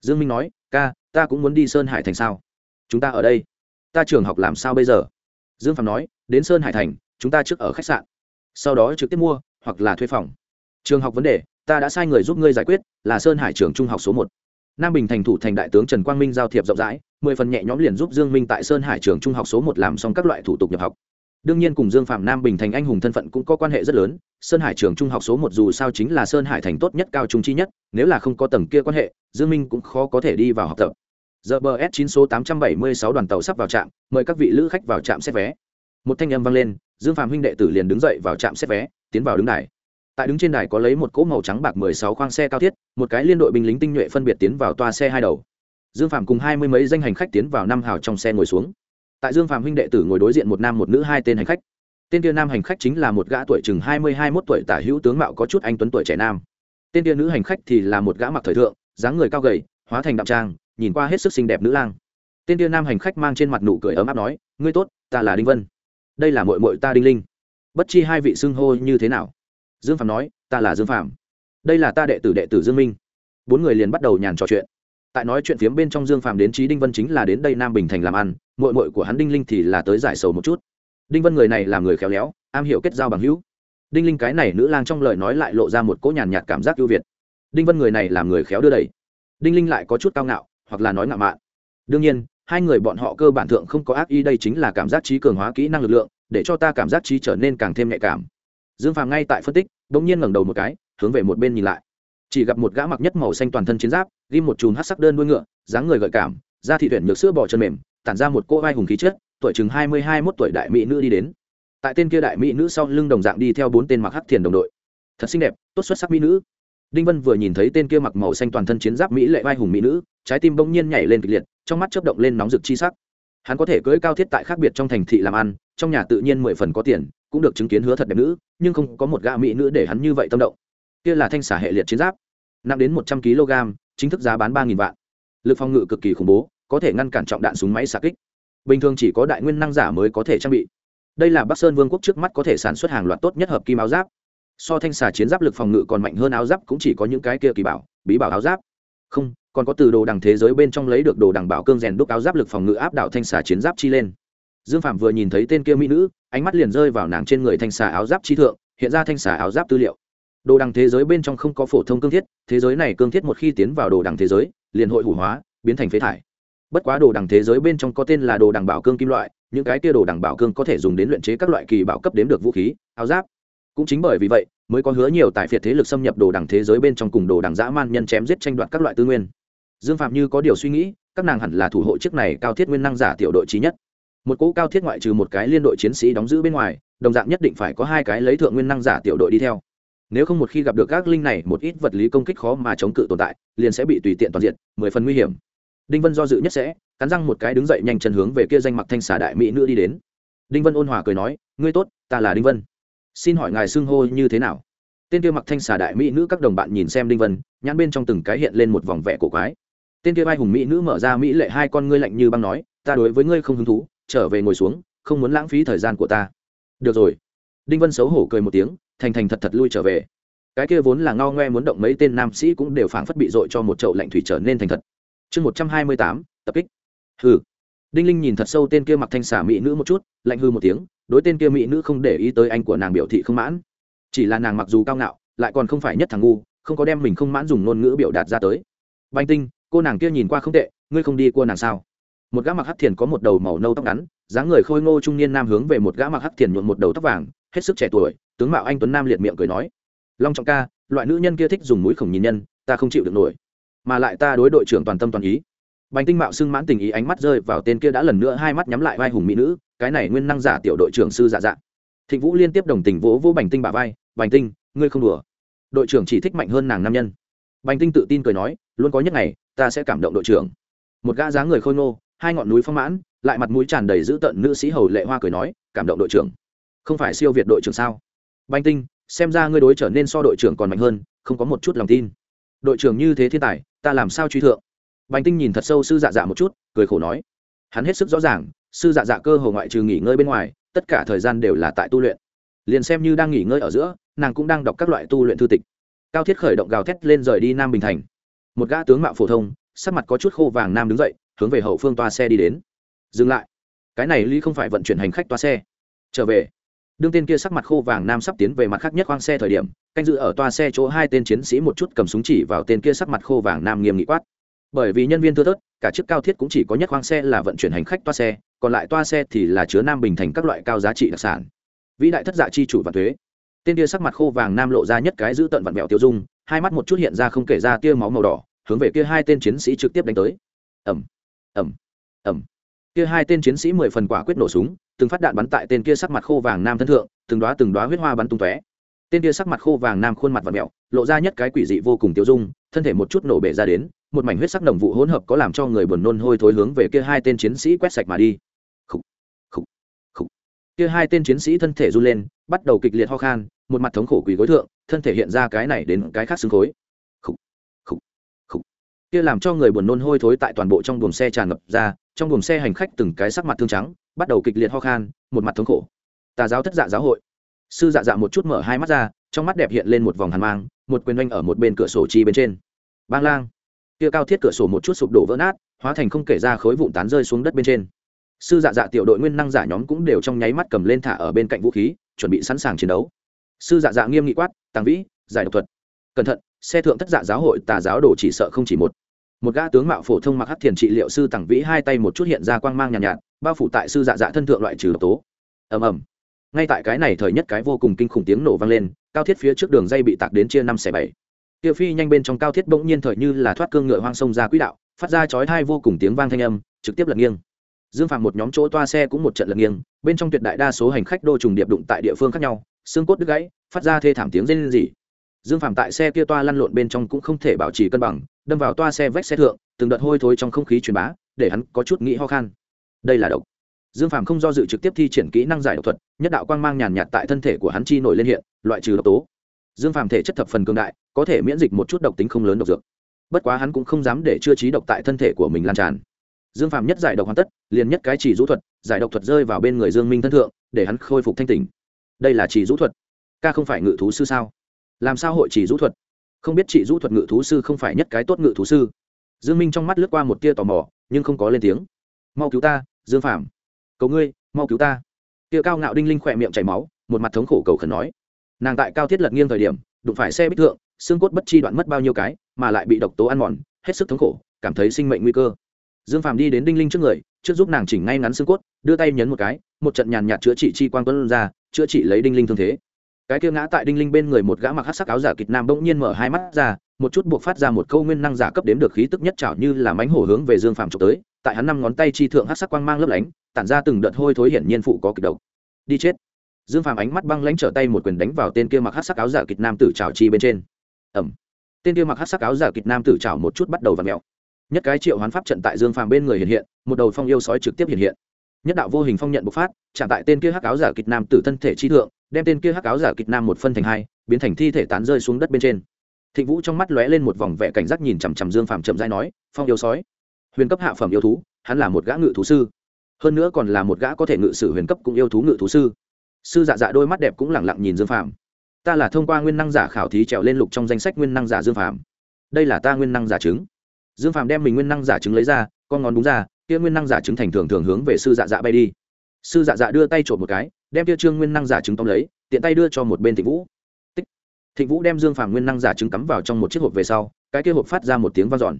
Dương minh nói, ca, ta cũng muốn đi sơn hải thành sao? Chúng ta ở đây. Ta trường học làm sao bây giờ? Dương phạm nói, đến sơn hải thành, chúng ta trước ở khách sạn. Sau đó trực tiếp mua, hoặc là thuê phòng. Trường học vấn đề, ta đã sai người giúp ngươi giải quyết, là sơn hải trường trung học số một. Nam bình thành thủ thành đại tướng trần quang minh giao thiệp rộng rãi mười phần nhẹ nhõm liền giúp dương minh tại sơn hải trường trung học số một làm xong các loại thủ tục nhập học. Đương nhiên cùng dương phạm nam bình thành anh hùng thân phận cũng có quan hệ rất lớn, sơn hải trường trung học số một dù sao chính là sơn hải thành tốt nhất cao trung chi nhất, nếu là không có tầng kia quan hệ, dương minh cũng khó có thể đi vào học tập. Giờ bờ s 9 số 876 đoàn tàu sắp vào trạm, mời các vị lữ khách vào trạm xét vé. Một thanh âm vang lên, dương phạm huynh đệ tử liền đứng dậy vào trạm xét vé, tiến vào đứng đài. Tại đứng trên đài có lấy một cỗ màu trắng bạc 16 khoang xe cao thiết, một cái liên đội binh lính tinh nhuệ phân biệt tiến vào toa xe hai đầu dương phạm cùng hai mươi mấy danh hành khách tiến vào năm hào trong xe ngồi xuống. Tại dương phạm huynh đệ tử ngồi đối diện một nam một nữ hai tên hành khách. Tên kia nam hành khách chính là một gã tuổi chừng hai mươi hai mốt tuổi tả hữu tướng mạo có chút anh tuấn tuổi trẻ nam. Tên kia nữ hành khách thì là một gã mặc thời thượng, dáng người cao gầy, hóa thành đạm trang, nhìn qua hết sức xinh đẹp nữ lang. Tên kia nam hành khách mang trên mặt nụ cười ấm áp nói, ngươi tốt, ta là đinh vân. Đây là mội mội ta đinh linh. Bất chi hai vị xưng hô như thế nào? Dương phạm nói, ta là dương phạm đây là ta đệ tử đệ tử dương minh. Bốn người liền bắt đầu nhàn trò chuyện tại nói chuyện phiếm bên trong dương Phàm đến trí đinh vân chính là đến đây nam bình thành làm ăn mội mội của hắn đinh linh thì là tới giải sầu một chút. Đinh vân người này là người khéo léo, am hiểu kết giao bằng hữu. Đinh linh cái này nữ lang trong lời nói lại lộ ra một cỗ nhàn nhạt cảm giác ưu việt. Đinh vân người này làm người khéo đưa đẩy. Đinh linh lại có chút cao ngạo, hoặc là nói ngạo mạn. Đương nhiên, hai người bọn họ cơ bản thượng không có ác ý, đây chính là cảm giác trí cường hóa kỹ năng lực lượng, để cho ta cảm giác trí trở nên càng thêm nhạy cảm. Dương phàm ngay tại phân tích đ ỗ n g nhiên ngẩng đầu một cái, hướng về một bên nhìn lại chỉ gặp một gã mặc nhất màu xanh toàn thân chiến giáp ghi một chùm hát sắc đơn đuôi ngựa, dáng người gợi cảm, da thị tuyển nhược sữa bò chân mềm, tản ra một cô vai hùng khí chất, tuổi chừng hai mươi hai mốt tuổi đại mỹ nữ đi đến. Tại tên kia đại mỹ nữ sau lưng đồng dạng đi theo bốn tên mặc hắc thiền đồng đội. Thật xinh đẹp, tốt xuất sắc mỹ nữ. Đinh vân vừa nhìn thấy tên kia mặc màu xanh toàn thân chiến giáp mỹ lệ vai hùng mỹ nữ, trái tim bỗng nhiên nhảy lên kịch liệt, trong mắt chớp động lên nóng rực chi sắc. Hắn có thể cưỡi cao thiết tại khác biệt trong thành thị làm ăn, trong nhà tự nhiên mười phần có tiền, cũng được chứng kiến hứa thật đẹp nữ, nhưng không có một gã mỹ nữ để hắn như vậy tâm động kia là thanh xả hệ liệt chiến giáp. Nặng đến một trăm kg, chính thức giá bán ba nghìn vạn. Lực phòng ngự cực kỳ khủng bố, có thể ngăn cản trọng đạn súng máy xạ kích. Bình thường chỉ có đại nguyên năng giả mới có thể trang bị. Đây là bắc sơn vương quốc trước mắt có thể sản xuất hàng loạt tốt nhất hợp kim áo giáp. So thanh xà chiến giáp lực phòng ngự còn mạnh hơn áo giáp cũng chỉ có những cái kia kỳ bảo, bí bảo áo giáp. Không, còn có từ đồ đằng thế giới bên trong lấy được đồ đằng bảo cương rèn đúc áo giáp lực phòng ngự áp đảo thanh xà chiến giáp chi lên. Dương phạm vừa nhìn thấy tên kia mỹ nữ, ánh mắt liền rơi vào nàng trên người thanh xà áo giáp chi thượng, hiện ra thanh xà áo giáp tư liệu đồ đằng thế giới bên trong không có phổ thông cương thiết, thế giới này cương thiết một khi tiến vào đồ đằng thế giới, liền hội hủ hóa, biến thành phế thải. Bất quá đồ đằng thế giới bên trong có tên là đồ đằng bảo cương kim loại, những cái tia đồ đằng bảo cương có thể dùng đến luyện chế các loại kỳ bảo cấp đếm được vũ khí, áo giáp. Cũng chính bởi vì vậy, mới có hứa nhiều tài phiệt thế lực xâm nhập đồ đằng thế giới bên trong cùng đồ đằng dã man nhân chém giết tranh đoạt các loại tư nguyên. Dương phạm như có điều suy nghĩ, các nàng hẳn là thủ hộ chiếc này cao thiết nguyên năng giả tiểu đội trí nhất. Một cỗ cao thiết ngoại trừ một cái liên đội chiến sĩ đóng giữ bên ngoài, đồng dạng nhất định phải có hai cái lấy thượng nguyên năng giả tiểu đội đi theo nếu không một khi gặp được các linh này, một ít vật lý công kích khó mà chống cự tồn tại, liền sẽ bị tùy tiện toàn diện mười phần nguy hiểm. Đinh vân do dự nhất sẽ, cắn răng một cái đứng dậy nhanh chân hướng về kia danh mặc thanh xà đại mỹ nữ đi đến. Đinh vân ôn hòa cười nói, ngươi tốt, ta là đinh vân. Xin hỏi ngài xưng hô như thế nào? Tên kia mặc thanh xà đại mỹ nữ các đồng bạn nhìn xem đinh vân, nhãn bên trong từng cái hiện lên một vòng vẻ cổ quái. Tên kia vai hùng mỹ nữ mở ra mỹ lệ hai con ngươi lạnh như băng nói, ta đối với ngươi không hứng thú, trở về ngồi xuống, không muốn lãng phí thời gian của ta. Được rồi. Đinh vân xấu hổ cười một tiếng thành thành thật thật lui trở về. Cái kia vốn là ngao ngoe muốn động mấy tên nam sĩ cũng đều phảng phất bị dội cho một chậu lạnh thủy trở nên thành thật. Chương một trăm hai mươi tám, tập kích. Hừ. Đinh linh nhìn thật sâu tên kia mặc thanh xả mỹ nữ một chút, lạnh hư một tiếng, đối tên kia mỹ nữ không để ý tới anh của nàng biểu thị không mãn. Chỉ là nàng mặc dù cao ngạo, lại còn không phải nhất thằng ngu, không có đem mình không mãn dùng ngôn ngữ biểu đạt ra tới. Banh tinh, cô nàng kia nhìn qua không tệ, ngươi không đi cua nàng sao? Một gã mặc hắc thiền có một đầu màu nâu tóc ngắn, dáng người khôi ngô trung niên nam hướng về một gã mặc hắc thiền nhuộm một đầu tóc vàng hết sức trẻ tuổi, tướng mạo anh tuấn nam liệt miệng cười nói, long trọng ca, loại nữ nhân kia thích dùng mũi khổng nhìn nhân, ta không chịu được nổi. Mà lại ta đối đội trưởng toàn tâm toàn ý. Bành tinh mạo xưng mãn tình ý ánh mắt rơi vào tên kia đã lần nữa hai mắt nhắm lại vai hùng mỹ nữ, cái này nguyên năng giả tiểu đội trưởng sư dạ dạ. Thịnh vũ liên tiếp đồng tình vỗ vỗ bành tinh bả vai, bành tinh, ngươi không đùa. Đội trưởng chỉ thích mạnh hơn nàng nam nhân. Bành tinh tự tin cười nói, luôn có nhất ngày, ta sẽ cảm động đội trưởng. Một gã dáng người khôi ngô, hai ngọn núi phong mãn, lại mặt mũi tràn đầy dữ tợn nữ sĩ hầu lệ hoa cười nói, cảm động đội trưởng không phải siêu việt đội trưởng sao? Banh tinh, xem ra ngươi đối trở nên so đội trưởng còn mạnh hơn, không có một chút lòng tin. Đội trưởng như thế thiên tài, ta làm sao truy thượng? Bành tinh nhìn thật sâu sư dạ dạ một chút, cười khổ nói. Hắn hết sức rõ ràng, sư dạ dạ cơ hồ ngoại trừ nghỉ ngơi bên ngoài, tất cả thời gian đều là tại tu luyện. Liền xem như đang nghỉ ngơi ở giữa, nàng cũng đang đọc các loại tu luyện thư tịch. Cao thiết khởi động gào thét lên rời đi nam bình thành. Một gã tướng mạo phổ thông, sắc mặt có chút khô vàng nam đứng dậy, hướng về hậu phương toa xe đi đến. Dừng lại. Cái này ly không phải vận chuyển hành khách toa xe. Trở về đương tên kia sắc mặt khô vàng nam sắp tiến về mặt khác nhất khoang xe thời điểm, canh dự ở toa xe chỗ hai tên chiến sĩ một chút cầm súng chỉ vào tên kia sắc mặt khô vàng nam nghiêm nghị quát. Bởi vì nhân viên thưa thớt, cả chiếc cao thiết cũng chỉ có nhất khoang xe là vận chuyển hành khách toa xe, còn lại toa xe thì là chứa nam bình thành các loại cao giá trị đặc sản. Vĩ đại thất dạ chi chủ và thuế. Tên kia sắc mặt khô vàng nam lộ ra nhất cái giữ tận vặn vẹo tiêu dung, hai mắt một chút hiện ra không kể ra tia máu màu đỏ, hướng về kia hai tên chiến sĩ trực tiếp đánh tới. Ẩm ẩm ẩm kia hai tên chiến sĩ mười phần quả quyết nổ súng từng phát đạn bắn tại tên kia sắc mặt khô vàng nam thân thượng từng đoá từng đoá huyết hoa bắn tung tóe tên kia sắc mặt khô vàng nam khuôn mặt và mẹo lộ ra nhất cái quỷ dị vô cùng tiêu dung thân thể một chút nổ bể ra đến một mảnh huyết sắc đồng vụ hỗn hợp có làm cho người buồn nôn hôi thối hướng về kia hai tên chiến sĩ quét sạch mà đi khủ, khủ, khủ. kia hai tên chiến sĩ thân thể run lên bắt đầu kịch liệt ho khan một mặt thống khổ quỷ gối thượng thân thể hiện ra cái này đến cái khác xương khối khủ, khủ, khủ. kia làm cho người buồn nôn hôi thối tại toàn bộ trong buồng xe tràn ngập ra trong buồng xe hành khách từng cái sắc mặt thương trắng bắt đầu kịch liệt ho khan một mặt thống khổ. Tà giáo thất dạ giáo hội. Sư dạ dạ một chút mở hai mắt ra trong mắt đẹp hiện lên một vòng hàn mang một quyền oanh ở một bên cửa sổ chi bên trên. Bang lang. Kia cao thiết cửa sổ một chút sụp đổ vỡ nát hóa thành không kể ra khối vụn tán rơi xuống đất bên trên. Sư dạ dạ tiểu đội nguyên năng giả nhóm cũng đều trong nháy mắt cầm lên thả ở bên cạnh vũ khí chuẩn bị sẵn sàng chiến đấu. Sư dạ dạ nghiêm nghị quát tàng vĩ giải độc thuật. Cẩn thận xe thượng thất dạ giáo hội tà giáo đồ chỉ sợ không chỉ một. Một gã tướng mạo phổ thông mặc hắc thiền trị liệu sư tàng vĩ hai tay một chút hiện ra quang mang nhàn nhạt, nhạt bao phủ tại sư dạ dạ thân thượng loại trừ độc tố. Ầm ầm. Ngay tại cái này thời nhất cái vô cùng kinh khủng tiếng nổ vang lên, cao thiết phía trước đường dây bị tạc đến chia năm xẻ bảy. Tiêu phi nhanh bên trong cao thiết bỗng nhiên thời như là thoát cương ngựa hoang sông ra quỹ đạo, phát ra chói thai vô cùng tiếng vang thanh âm, trực tiếp lật nghiêng. Dương phạm một nhóm chỗ toa xe cũng một trận lật nghiêng, bên trong tuyệt đại đa số hành khách đô trùng điệp đụng tại địa phương khác nhau, xương cốt đứt gãy, phát ra thê thảm tiếng rên rỉ. Dương phạm tại xe kia toa lăn lộn bên trong cũng không thể bảo trì cân bằng, đâm vào toa xe vách xe thượng, từng đợt hôi thối trong không khí truyền bá, để hắn có chút nghĩ ho khan đây là độc. Dương phàm không do dự trực tiếp thi triển kỹ năng giải độc thuật, nhất đạo quang mang nhàn nhạt tại thân thể của hắn chi nổi lên hiện, loại trừ độc tố. Dương phàm thể chất thập phần cường đại, có thể miễn dịch một chút độc tính không lớn độc dược. Bất quá hắn cũng không dám để chưa trí độc tại thân thể của mình lan tràn. Dương phàm nhất giải độc hoàn tất, liền nhất cái chỉ rũ thuật, giải độc thuật rơi vào bên người dương minh thân thượng, để hắn khôi phục thanh tình đây là chỉ rũ thuật. Ca không phải ngự thú sư sao? Làm sao hội chỉ rũ thuật? Không biết chỉ rũ thuật ngự thú sư không phải nhất cái tốt ngự thú sư. Dương minh trong mắt lướt qua một tia tò mò, nhưng không có lên tiếng mau cứu ta, dương phàm. Cầu ngươi, mau cứu ta. Tia cao ngạo đinh linh khỏe miệng chảy máu, một mặt thống khổ cầu khẩn nói. Nàng tại cao thiết lật nghiêng thời điểm, đụng phải xe bích thượng, xương cốt bất chi đoạn mất bao nhiêu cái, mà lại bị độc tố ăn mòn, hết sức thống khổ, cảm thấy sinh mệnh nguy cơ. Dương phàm đi đến đinh linh trước người, trước giúp nàng chỉnh ngay ngắn xương cốt, đưa tay nhấn một cái, một trận nhàn nhạt chữa trị chi quang tuấn ra, chữa trị lấy đinh linh thương thế. Cái kia ngã tại đinh linh bên người một gã mặc hát sắc áo giả kịch nam bỗng nhiên mở hai mắt ra, một chút buộc phát ra một câu nguyên năng giả cấp đếm được khí tức nhất trảo như là mánh hổ hướng về dương phàm trộm tới tại hắn năm ngón tay chi thượng hát sắc quang mang lấp lánh, tản ra từng đợt hôi thối hiển nhiên phụ có kịch độc. Đi chết. Dương phàm ánh mắt băng lãnh trở tay một quyền đánh vào tên kia mặc hát sắc áo giả kịch nam tử trào chi bên trên. Ẩm tên kia mặc hát sắc áo giả kịch nam tử trào một chút bắt đầu vặn ặ mẹo nhất cái triệu hoán pháp trận tại dương phàm bên người hiện hiện, một đầu phong yêu sói trực tiếp hiện hiện. Nhất đạo vô hình phong nhận bộc phát, chạm tại tên kia hắc áo giả kịch nam tử thân thể chi thượng, đem tên kia hắc áo giả kịch nam một phân thành hai, biến thành thi thể tán rơi xuống đất bên trên. Thịnh vũ trong mắt lóe lên một vòng vẻ cảnh giác nhìn chằm chằm dương phàm chậm dai nói, phong yêu sói huyền cấp hạ phẩm yêu thú, hắn là một gã ngự thú sư. Hơn nữa còn là một gã có thể ngự sử huyền cấp cũng yêu thú ngự thú sư. Sư dạ dạ đôi mắt đẹp cũng lẳng lặng nhìn dương phàm. Ta là thông qua nguyên năng giả khảo thí trèo lên lục trong danh sách nguyên năng giả dương phàm. Đây là ta nguyên năng giả chứng dương phàm đem mình nguyên năng giả chứng lấy ra, con ngón đúng ra, kia nguyên năng giả chứng thành thường thường hướng về sư dạ dạ bay đi. Sư dạ dạ đưa tay trộm một cái, đem kia trương nguyên năng giả chứng tóm lấy, tiện tay đưa cho một bên thịnh vũ. Tích. Thịnh vũ đem dương phàm nguyên năng giả chứng cắm vào trong một chiếc hộp về sau, cái kia hộp phát ra một tiếng vang dọn.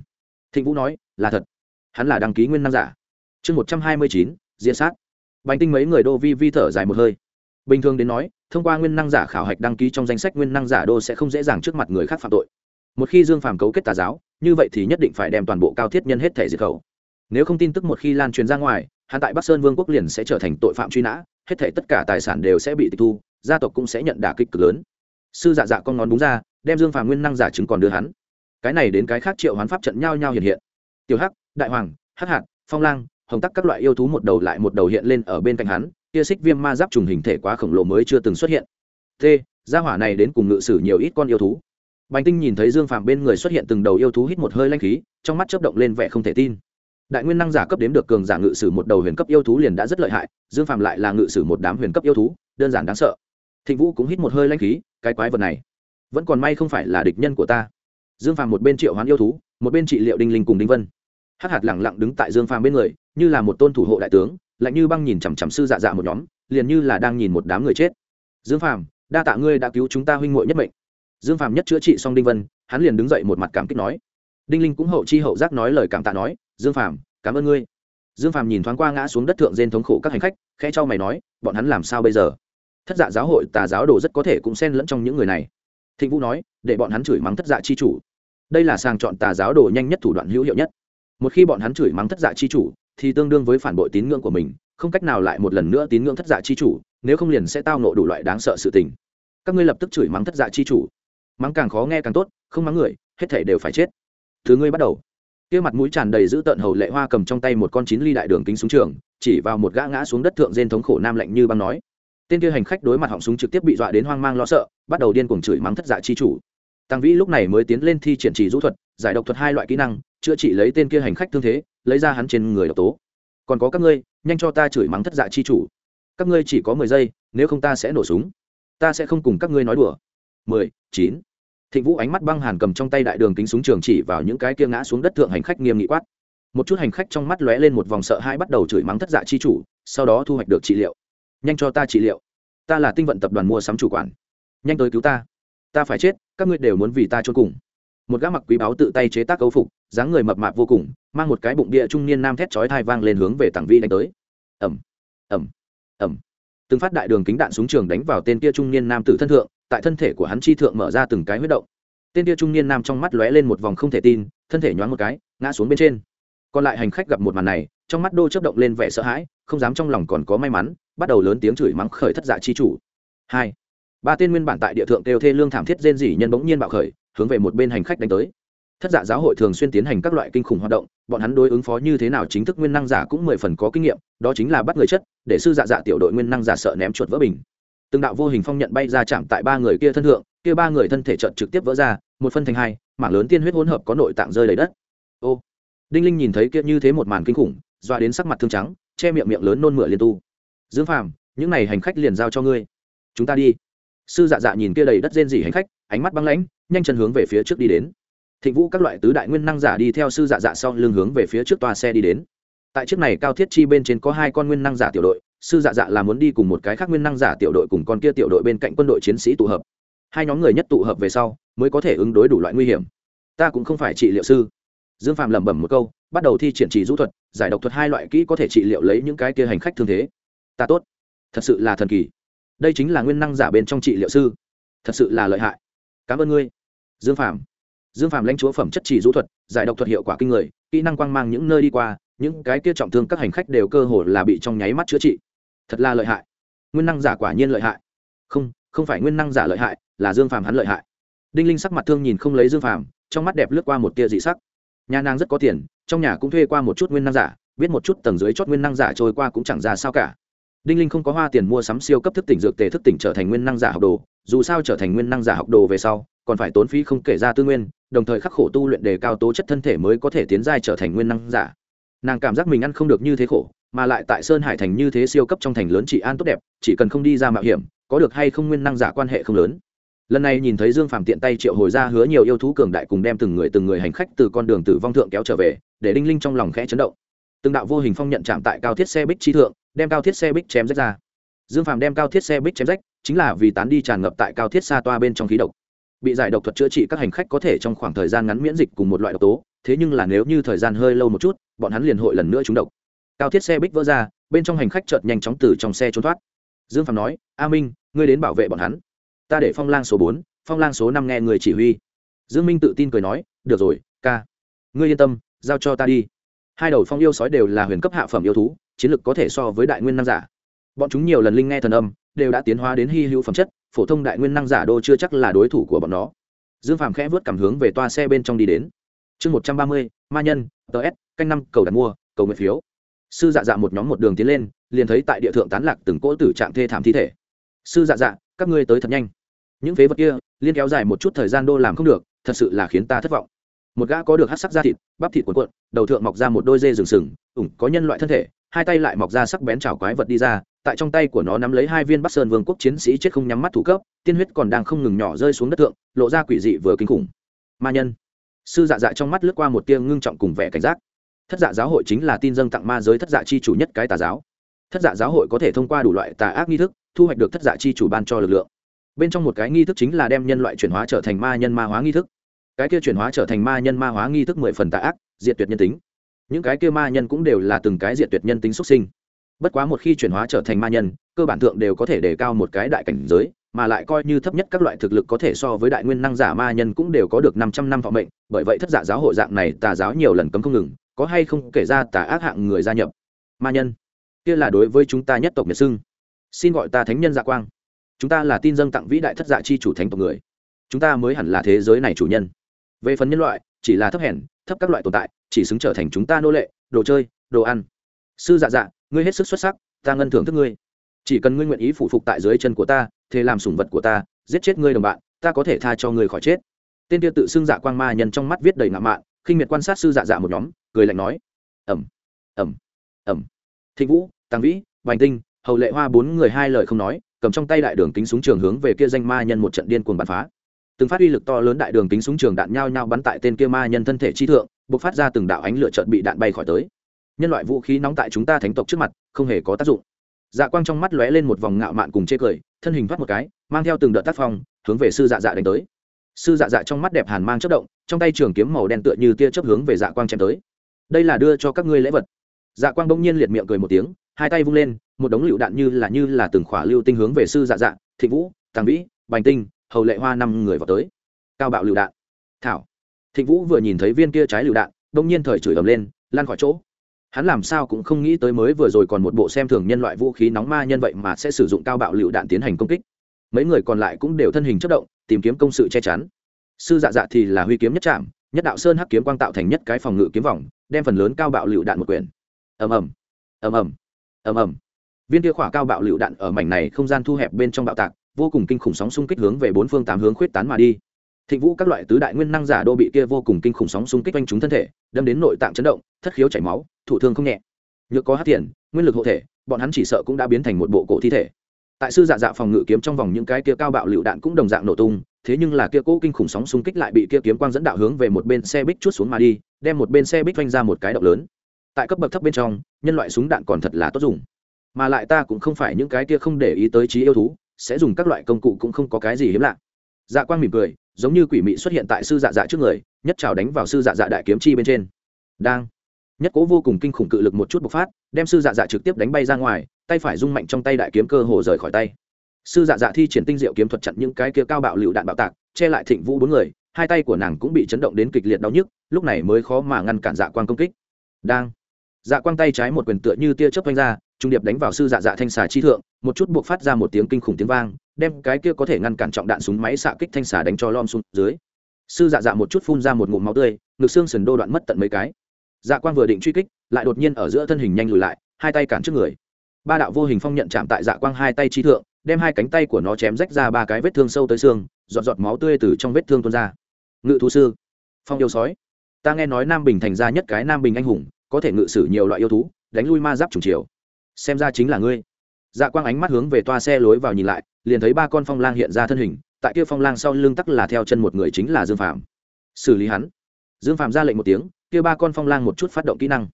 Thịnh vũ nói, là thật hắn là đăng ký nguyên năng giả. Chương một trăm hai mươi chín diễn sát. Bánh tinh mấy người đô vi vi thở dài một hơi. Bình thường đến nói, thông qua nguyên năng giả khảo hạch đăng ký trong danh sách nguyên năng giả đô sẽ không dễ dàng trước mặt người khác phạm tội. Một khi dương phàm cấu kết tà giáo, như vậy thì nhất định phải đem toàn bộ cao thiết nhân hết thể diệt khẩu. Nếu không tin tức một khi lan truyền ra ngoài, hắn tại bắc sơn vương quốc liền sẽ trở thành tội phạm truy nã, hết thể tất cả tài sản đều sẽ bị tịch thu, gia tộc cũng sẽ nhận đả kích cực lớn. Sư dạ dạ con ngón đúng ra, đem dương phàm nguyên năng giả chứng còn đưa hắn. Cái này đến cái khác triệu hoán pháp trận nhau nhau hiện hiện. Tiểu hắc đại hoàng, hắc hạt, phong lang, hồng tắc các loại yêu thú một đầu lại một đầu hiện lên ở bên cạnh hắn, kia xích viêm ma giáp trùng hình thể quá khổng lồ mới chưa từng xuất hiện. T, gia hỏa này đến cùng ngự sử nhiều ít con yêu thú. Bành tinh nhìn thấy dương phàm bên người xuất hiện từng đầu yêu thú hít một hơi lanh khí, trong mắt chấp động lên vẻ không thể tin. Đại nguyên năng giả cấp đếm được cường giả ngự sử một đầu huyền cấp yêu thú liền đã rất lợi hại, dương phàm lại là ngự sử một đám huyền cấp yêu thú, đơn giản đáng sợ. Thịnh vũ cũng hít một hơi lanh khí, cái quái vật này vẫn còn may không phải là địch nhân của ta. Dương phàm một bên triệu hoán yêu thú, một bên trị liệu đinh linh cùng đinh vân hắc hạt lẳng lặng đứng tại dương phàm bên người, như là một tôn thủ hộ đại tướng, lạnh như băng nhìn chằm chằm sư dạ dạ một nhóm, liền như là đang nhìn một đám người chết. Dương phàm, đa tạ ngươi đã cứu chúng ta huynh muội nhất mệnh. Dương phàm nhất chữa trị xong đinh vân, hắn liền đứng dậy một mặt cảm kích nói. Đinh linh cũng hậu chi hậu giác nói lời cảm tạ nói, dương phàm, cảm ơn ngươi. Dương phàm nhìn thoáng qua ngã xuống đất thượng trên thống khổ các hành khách, khẽ cho mày nói, bọn hắn làm sao bây giờ? Thất dạ giáo hội, tà giáo đồ rất có thể cũng xen lẫn trong những người này. Thịnh vũ nói, để bọn hắn chửi mắng thất dạ chi chủ. Đây là sàng chọn tà giáo đồ nhanh nhất thủ đoạn hữu hiệu nhất một khi bọn hắn chửi mắng thất dạ chi chủ, thì tương đương với phản bội tín ngưỡng của mình, không cách nào lại một lần nữa tín ngưỡng thất dạ chi chủ, nếu không liền sẽ tao nộ đủ loại đáng sợ sự tình. Các ngươi lập tức chửi mắng thất dạ chi chủ. Mắng càng khó nghe càng tốt, không mắng người, hết thể đều phải chết. Thứ ngươi bắt đầu. Kia mặt mũi tràn đầy giữ tợn hầu lệ hoa cầm trong tay một con chín ly đại đường kính súng trường, chỉ vào một gã ngã xuống đất thượng diên thống khổ nam lạnh như băng nói. Tên kia hành khách đối mặt họng súng trực tiếp bị dọa đến hoang mang lo sợ, bắt đầu điên cuồng chửi mắng thất dạ chi chủ tăng vĩ lúc này mới tiến lên thi triển chỉ rũ thuật, giải độc thuật hai loại kỹ năng, chữa trị lấy tên kia hành khách thương thế, lấy ra hắn trên người độc tố. Còn có các ngươi, nhanh cho ta chửi mắng thất dạ chi chủ. Các ngươi chỉ có mười giây, nếu không ta sẽ nổ súng. Ta sẽ không cùng các ngươi nói đùa. Mười, chín. Thịnh vũ ánh mắt băng hàn cầm trong tay đại đường kính súng trường chỉ vào những cái kia ngã xuống đất thượng hành khách nghiêm nghị quát. Một chút hành khách trong mắt lóe lên một vòng sợ hãi bắt đầu chửi mắng thất dạ chi chủ, sau đó thu hoạch được trị liệu. Nhanh cho ta trị liệu. Ta là tinh vận tập đoàn mua sắm chủ quản. Nhanh tới cứu ta ta phải chết, các ngươi đều muốn vì ta trốn cùng. Một gã mặc quý báo tự tay chế tác cấu phục, dáng người mập mạp vô cùng, mang một cái bụng địa trung niên nam thét chói thai vang lên hướng về tảng vi đánh tới. Ẩm ẩm ẩm từng phát đại đường kính đạn súng trường đánh vào tên kia trung niên nam tử thân thượng, tại thân thể của hắn chi thượng mở ra từng cái huyết động. Tên kia trung niên nam trong mắt lóe lên một vòng không thể tin, thân thể nhoáng một cái, ngã xuống bên trên. Còn lại hành khách gặp một màn này, trong mắt đô chấp động lên vẻ sợ hãi, không dám trong lòng còn có may mắn, bắt đầu lớn tiếng chửi mắng khởi thất dạ chi chủ. Hai ba tên nguyên bản tại địa thượng kêu thê lương thảm thiết rên rỉ nhân bỗng nhiên bạo khởi, hướng về một bên hành khách đánh tới. Thất dạ giáo hội thường xuyên tiến hành các loại kinh khủng hoạt động, bọn hắn đối ứng phó như thế nào chính thức nguyên năng giả cũng mười phần có kinh nghiệm, đó chính là bắt người chất, để sư dạ dạ tiểu đội nguyên năng giả sợ ném chuột vỡ bình. Từng đạo vô hình phong nhận bay ra chạm tại ba người kia thân thượng, kia ba người thân thể trận trực tiếp vỡ ra, một phân thành hai, mảng lớn tiên huyết hỗn hợp có nội tạng rơi đầy đất. Ô, đinh linh nhìn thấy kia như thế một màn kinh khủng, doa đến sắc mặt thương trắng, che miệng miệng lớn nôn mửa liên tu. Dương phàm, những này hành khách liền giao cho ngươi. Chúng ta đi sư dạ dạ nhìn kia đầy đất rên rỉ hành khách, ánh mắt băng lãnh, nhanh chân hướng về phía trước đi đến. Thịnh vũ các loại tứ đại nguyên năng giả đi theo sư dạ dạ sau lưng hướng về phía trước toa xe đi đến. Tại chiếc này cao thiết chi bên trên có hai con nguyên năng giả tiểu đội, sư dạ dạ là muốn đi cùng một cái khác nguyên năng giả tiểu đội cùng con kia tiểu đội bên cạnh quân đội chiến sĩ tụ hợp. Hai nhóm người nhất tụ hợp về sau, mới có thể ứng đối đủ loại nguy hiểm. Ta cũng không phải trị liệu sư. Dương phạm lẩm bẩm một câu, bắt đầu thi triển trì rũ thuật, giải độc thuật hai loại kỹ có thể trị liệu lấy những cái kia hành khách thương thế. Ta tốt. Thật sự là thần kỳ đây chính là nguyên năng giả bên trong trị liệu sư. Thật sự là lợi hại. Cảm ơn ngươi. Dương phạm dương phạm lãnh chúa phẩm chất chỉ rũ thuật, giải độc thuật hiệu quả kinh người, kỹ năng quang mang những nơi đi qua, những cái kia trọng thương các hành khách đều cơ hồ là bị trong nháy mắt chữa trị. Thật là lợi hại. Nguyên năng giả quả nhiên lợi hại. Không không phải nguyên năng giả lợi hại, là dương phàm hắn lợi hại. Đinh linh sắc mặt thương nhìn không lấy dương phàm, trong mắt đẹp lướt qua một tia dị sắc. Nhà nàng rất có tiền, trong nhà cũng thuê qua một chút nguyên năng giả, biết một chút tầng dưới chót nguyên năng giả trôi qua cũng chẳng ra sao cả đinh linh không có hoa tiền mua sắm siêu cấp thức tỉnh dược tề thức tỉnh trở thành nguyên năng giả học đồ, dù sao trở thành nguyên năng giả học đồ về sau, còn phải tốn phí không kể ra tư nguyên, đồng thời khắc khổ tu luyện đề cao tố chất thân thể mới có thể tiến giai trở thành nguyên năng giả. Nàng cảm giác mình ăn không được như thế khổ, mà lại tại sơn hải thành như thế siêu cấp trong thành lớn chỉ an tốt đẹp, chỉ cần không đi ra mạo hiểm, có được hay không nguyên năng giả quan hệ không lớn. Lần này nhìn thấy dương phạm tiện tay triệu hồi ra hứa nhiều yêu thú cường đại cùng đem từng người từng người hành khách từ con đường tử vong thượng kéo trở về, để đinh linh trong lòng khẽ chấn động. Từng đạo vô hình phong nhận chạm tại cao thiết xe bích chi thượng đem cao thiết xe bích chém rách ra. Dương Phàm đem cao thiết xe bích chém rách, chính là vì tán đi tràn ngập tại cao thiết xa toa bên trong khí độc. Bị giải độc thuật chữa trị các hành khách có thể trong khoảng thời gian ngắn miễn dịch cùng một loại độc tố, thế nhưng là nếu như thời gian hơi lâu một chút, bọn hắn liền hội lần nữa trúng độc. Cao thiết xe bích vỡ ra, bên trong hành khách chợt nhanh chóng từ trong xe trốn thoát. Dương Phàm nói, a minh, ngươi đến bảo vệ bọn hắn. Ta để phong lang số bốn, phong lang số năm nghe người chỉ huy. Dương minh tự tin cười nói, được rồi, ca. Ngươi yên tâm, giao cho ta đi. Hai đầu phong yêu sói đều là huyền cấp hạ phẩm yêu thú chiến lực có thể so với đại nguyên năng giả. Bọn chúng nhiều lần linh nghe thần âm, đều đã tiến hóa đến hy hữu phẩm chất, phổ thông đại nguyên năng giả đô chưa chắc là đối thủ của bọn nó. Dương phàm khẽ vớt cảm hướng về toa xe bên trong đi đến. Chương một trăm ba mươi, ma nhân ts canh năm, cầu đặt mua, cầu nguyện phiếu. Sư dạ dạ một nhóm một đường tiến lên, liền thấy tại địa thượng tán lạc từng cỗ tử trạng thê thảm thi thể. Sư dạ dạ các ngươi tới thật nhanh. Những phế vật kia, liên kéo dài một chút thời gian đô làm không được, thật sự là khiến ta thất vọng. Một gã có được hát sắc da thịt, bắp thịt cuộn cuộn, đầu thượng mọc ra một đôi dê rừng sừng, ủng, có nhân loại thân thể hai tay lại mọc ra sắc bén chảo quái vật đi ra, tại trong tay của nó nắm lấy hai viên bắc sơn vương quốc chiến sĩ chết không nhắm mắt thủ cấp, tiên huyết còn đang không ngừng nhỏ rơi xuống đất thượng, lộ ra quỷ dị vừa kinh khủng. Ma nhân. Sư dạ dạ trong mắt lướt qua một tia ngưng trọng cùng vẻ cảnh giác. Thất dạ giáo hội chính là tin dâng tặng ma giới thất dạ chi chủ nhất cái tà giáo. Thất dạ giáo hội có thể thông qua đủ loại tà ác nghi thức, thu hoạch được thất dạ chi chủ ban cho lực lượng. Bên trong một cái nghi thức chính là đem nhân loại chuyển hóa trở thành ma nhân ma hóa nghi thức. Cái kia chuyển hóa trở thành ma nhân ma hóa nghi thức mười phần tà ác, diệt tuyệt nhân tính những cái kia ma nhân cũng đều là từng cái diệt tuyệt nhân tính xuất sinh. Bất quá một khi chuyển hóa trở thành ma nhân, cơ bản thượng đều có thể đề cao một cái đại cảnh giới, mà lại coi như thấp nhất các loại thực lực có thể so với đại nguyên năng giả ma nhân cũng đều có được năm trăm năm thọ mệnh, bởi vậy thất dạ giáo hội dạng này tà giáo nhiều lần cấm không ngừng, có hay không kể ra tà ác hạng người gia nhập. Ma nhân, kia là đối với chúng ta nhất tộc nhật Sưng. xin gọi ta thánh nhân dạ quang. Chúng ta là tin dâng tặng vĩ đại thất dạ chi chủ thánh tộc người. Chúng ta mới hẳn là thế giới này chủ nhân. Về phần nhân loại chỉ là thấp hèn, thấp các loại tồn tại, chỉ xứng trở thành chúng ta nô lệ, đồ chơi, đồ ăn. Sư dạ dạ ngươi hết sức xuất sắc, ta ngân thưởng thức ngươi. Chỉ cần ngươi nguyện ý phụ phục tại dưới chân của ta thế làm sủng vật của ta, giết chết ngươi đồng bạn, ta có thể tha cho ngươi khỏi chết. Tên tiêu tự xưng dạ quang ma nhân trong mắt viết đầy ngạo mạn, khinh miệt quan sát sư dạ dạ một nhóm, cười lạnh nói ẩm ẩm ẩm thịnh vũ, tàng vĩ vành tinh, hầu lệ hoa bốn người hai lời không nói, cầm trong tay đại đường kính súng trường hướng về kia danh ma nhân một trận điên cuồng bắn phá từng phát uy lực to lớn đại đường kính súng trường đạn nhao nhao bắn tại tên kia ma nhân thân thể chi thượng, bộc phát ra từng đạo ánh lửa chợt bị đạn bay khỏi tới. Nhân loại vũ khí nóng tại chúng ta thánh tộc trước mặt, không hề có tác dụng. Dạ quang trong mắt lóe lên một vòng ngạo mạn cùng chê cười, thân hình thoát một cái, mang theo từng đợt tác phong, hướng về sư dạ dạ đánh tới. Sư dạ dạ trong mắt đẹp hàn mang chất động, trong tay trường kiếm màu đen tựa như tia chớp hướng về dạ quang chém tới. Đây là đưa cho các ngươi lễ vật. Dạ quang bỗng nhiên liệt miệng cười một tiếng, hai tay vung lên, một đống lựu đạn như là như là từng khỏa lưu tinh hướng về sư dạ dạ thịnh vũ, tàng vĩ, bành tinh hầu lệ hoa năm người vào tới. Cao bạo lựu đạn. Thảo. Thịnh vũ vừa nhìn thấy viên kia trái lựu đạn, đông nhiên thời chửi ầm lên lan khỏi chỗ. Hắn làm sao cũng không nghĩ tới mới vừa rồi còn một bộ xem thường nhân loại vũ khí nóng ma nhân vậy mà sẽ sử dụng cao bạo lựu đạn tiến hành công kích. Mấy người còn lại cũng đều thân hình chất động, tìm kiếm công sự che chắn. Sư dạ dạ thì là huy kiếm nhất trạm nhất đạo sơn hắc kiếm quang tạo thành nhất cái phòng ngự kiếm vòng, đem phần lớn cao bạo lựu đạn một quyển. Ầm ầm. Ầm ầm. Ầm ầm. Viên kia khỏa cao bạo lựu đạn ở mảnh này không gian thu hẹp bên trong bạo tạc vô cùng kinh khủng sóng xung kích hướng về bốn phương tám hướng khuyết tán mà đi. Thịnh vũ các loại tứ đại nguyên năng giả đô bị kia vô cùng kinh khủng sóng xung kích quanh chúng thân thể, đâm đến nội tạng chấn động, thất khiếu chảy máu, thụ thương không nhẹ. Nhược có hát tiền, nguyên lực hộ thể, bọn hắn chỉ sợ cũng đã biến thành một bộ cổ thi thể. Tại sư dạ dạ phòng ngự kiếm trong vòng những cái kia cao bạo lựu đạn cũng đồng dạng nổ tung, thế nhưng là kia cố kinh khủng sóng xung kích lại bị kia kiếm quang dẫn đạo hướng về một bên xe bích chút xuống mà đi, đem một bên xe bích vanh ra một cái động lớn. Tại cấp bậc thấp bên trong, nhân loại súng đạn còn thật là tốt dùng. Mà lại ta cũng không phải những cái kia không để ý tới trí yêu thú sẽ dùng các loại công cụ cũng không có cái gì hiếm lạ. Dạ quang mỉm cười, giống như quỷ mị xuất hiện tại sư dạ dạ trước người, nhất trào đánh vào sư dạ dạ đại kiếm chi bên trên. Đang. Nhất cố vô cùng kinh khủng cự lực một chút bộc phát, đem sư dạ dạ trực tiếp đánh bay ra ngoài, tay phải rung mạnh trong tay đại kiếm cơ hồ rời khỏi tay. Sư dạ dạ thi triển tinh diệu kiếm thuật chặn những cái kia cao bạo lựu đạn bạo tạc, che lại thịnh vũ bốn người, hai tay của nàng cũng bị chấn động đến kịch liệt đau nhức, lúc này mới khó mà ngăn cản dạ quang công kích. Đang. Dạ quang tay trái một quyền tựa như tia chớp vanh ra trung điệp đánh vào sư dạ dạ thanh xà chi thượng, một chút buộc phát ra một tiếng kinh khủng tiếng vang, đem cái kia có thể ngăn cản trọng đạn súng máy xạ kích thanh xà đánh cho lom xuống dưới. Sư dạ dạ một chút phun ra một ngụm máu tươi, ngực xương sườn đô đoạn mất tận mấy cái. Dạ quang vừa định truy kích, lại đột nhiên ở giữa thân hình nhanh lùi lại, hai tay cản trước người. Ba đạo vô hình phong nhận chạm tại dạ quang hai tay chi thượng, đem hai cánh tay của nó chém rách ra ba cái vết thương sâu tới xương, giọt giọt máu tươi từ trong vết thương tuôn ra. Ngự thú sư, phong yêu sói, ta nghe nói nam bình thành ra nhất cái nam bình anh hùng, có thể ngự sử nhiều loại yêu thú, đánh lui ma giáp trùng chiều xem ra chính là ngươi. Dạ quang ánh mắt hướng về toa xe lối vào nhìn lại, liền thấy ba con phong lang hiện ra thân hình, tại kia phong lang sau lưng tắc là theo chân một người chính là dương phạm xử lý hắn. Dương phạm ra lệnh một tiếng, kia ba con phong lang một chút phát động kỹ năng.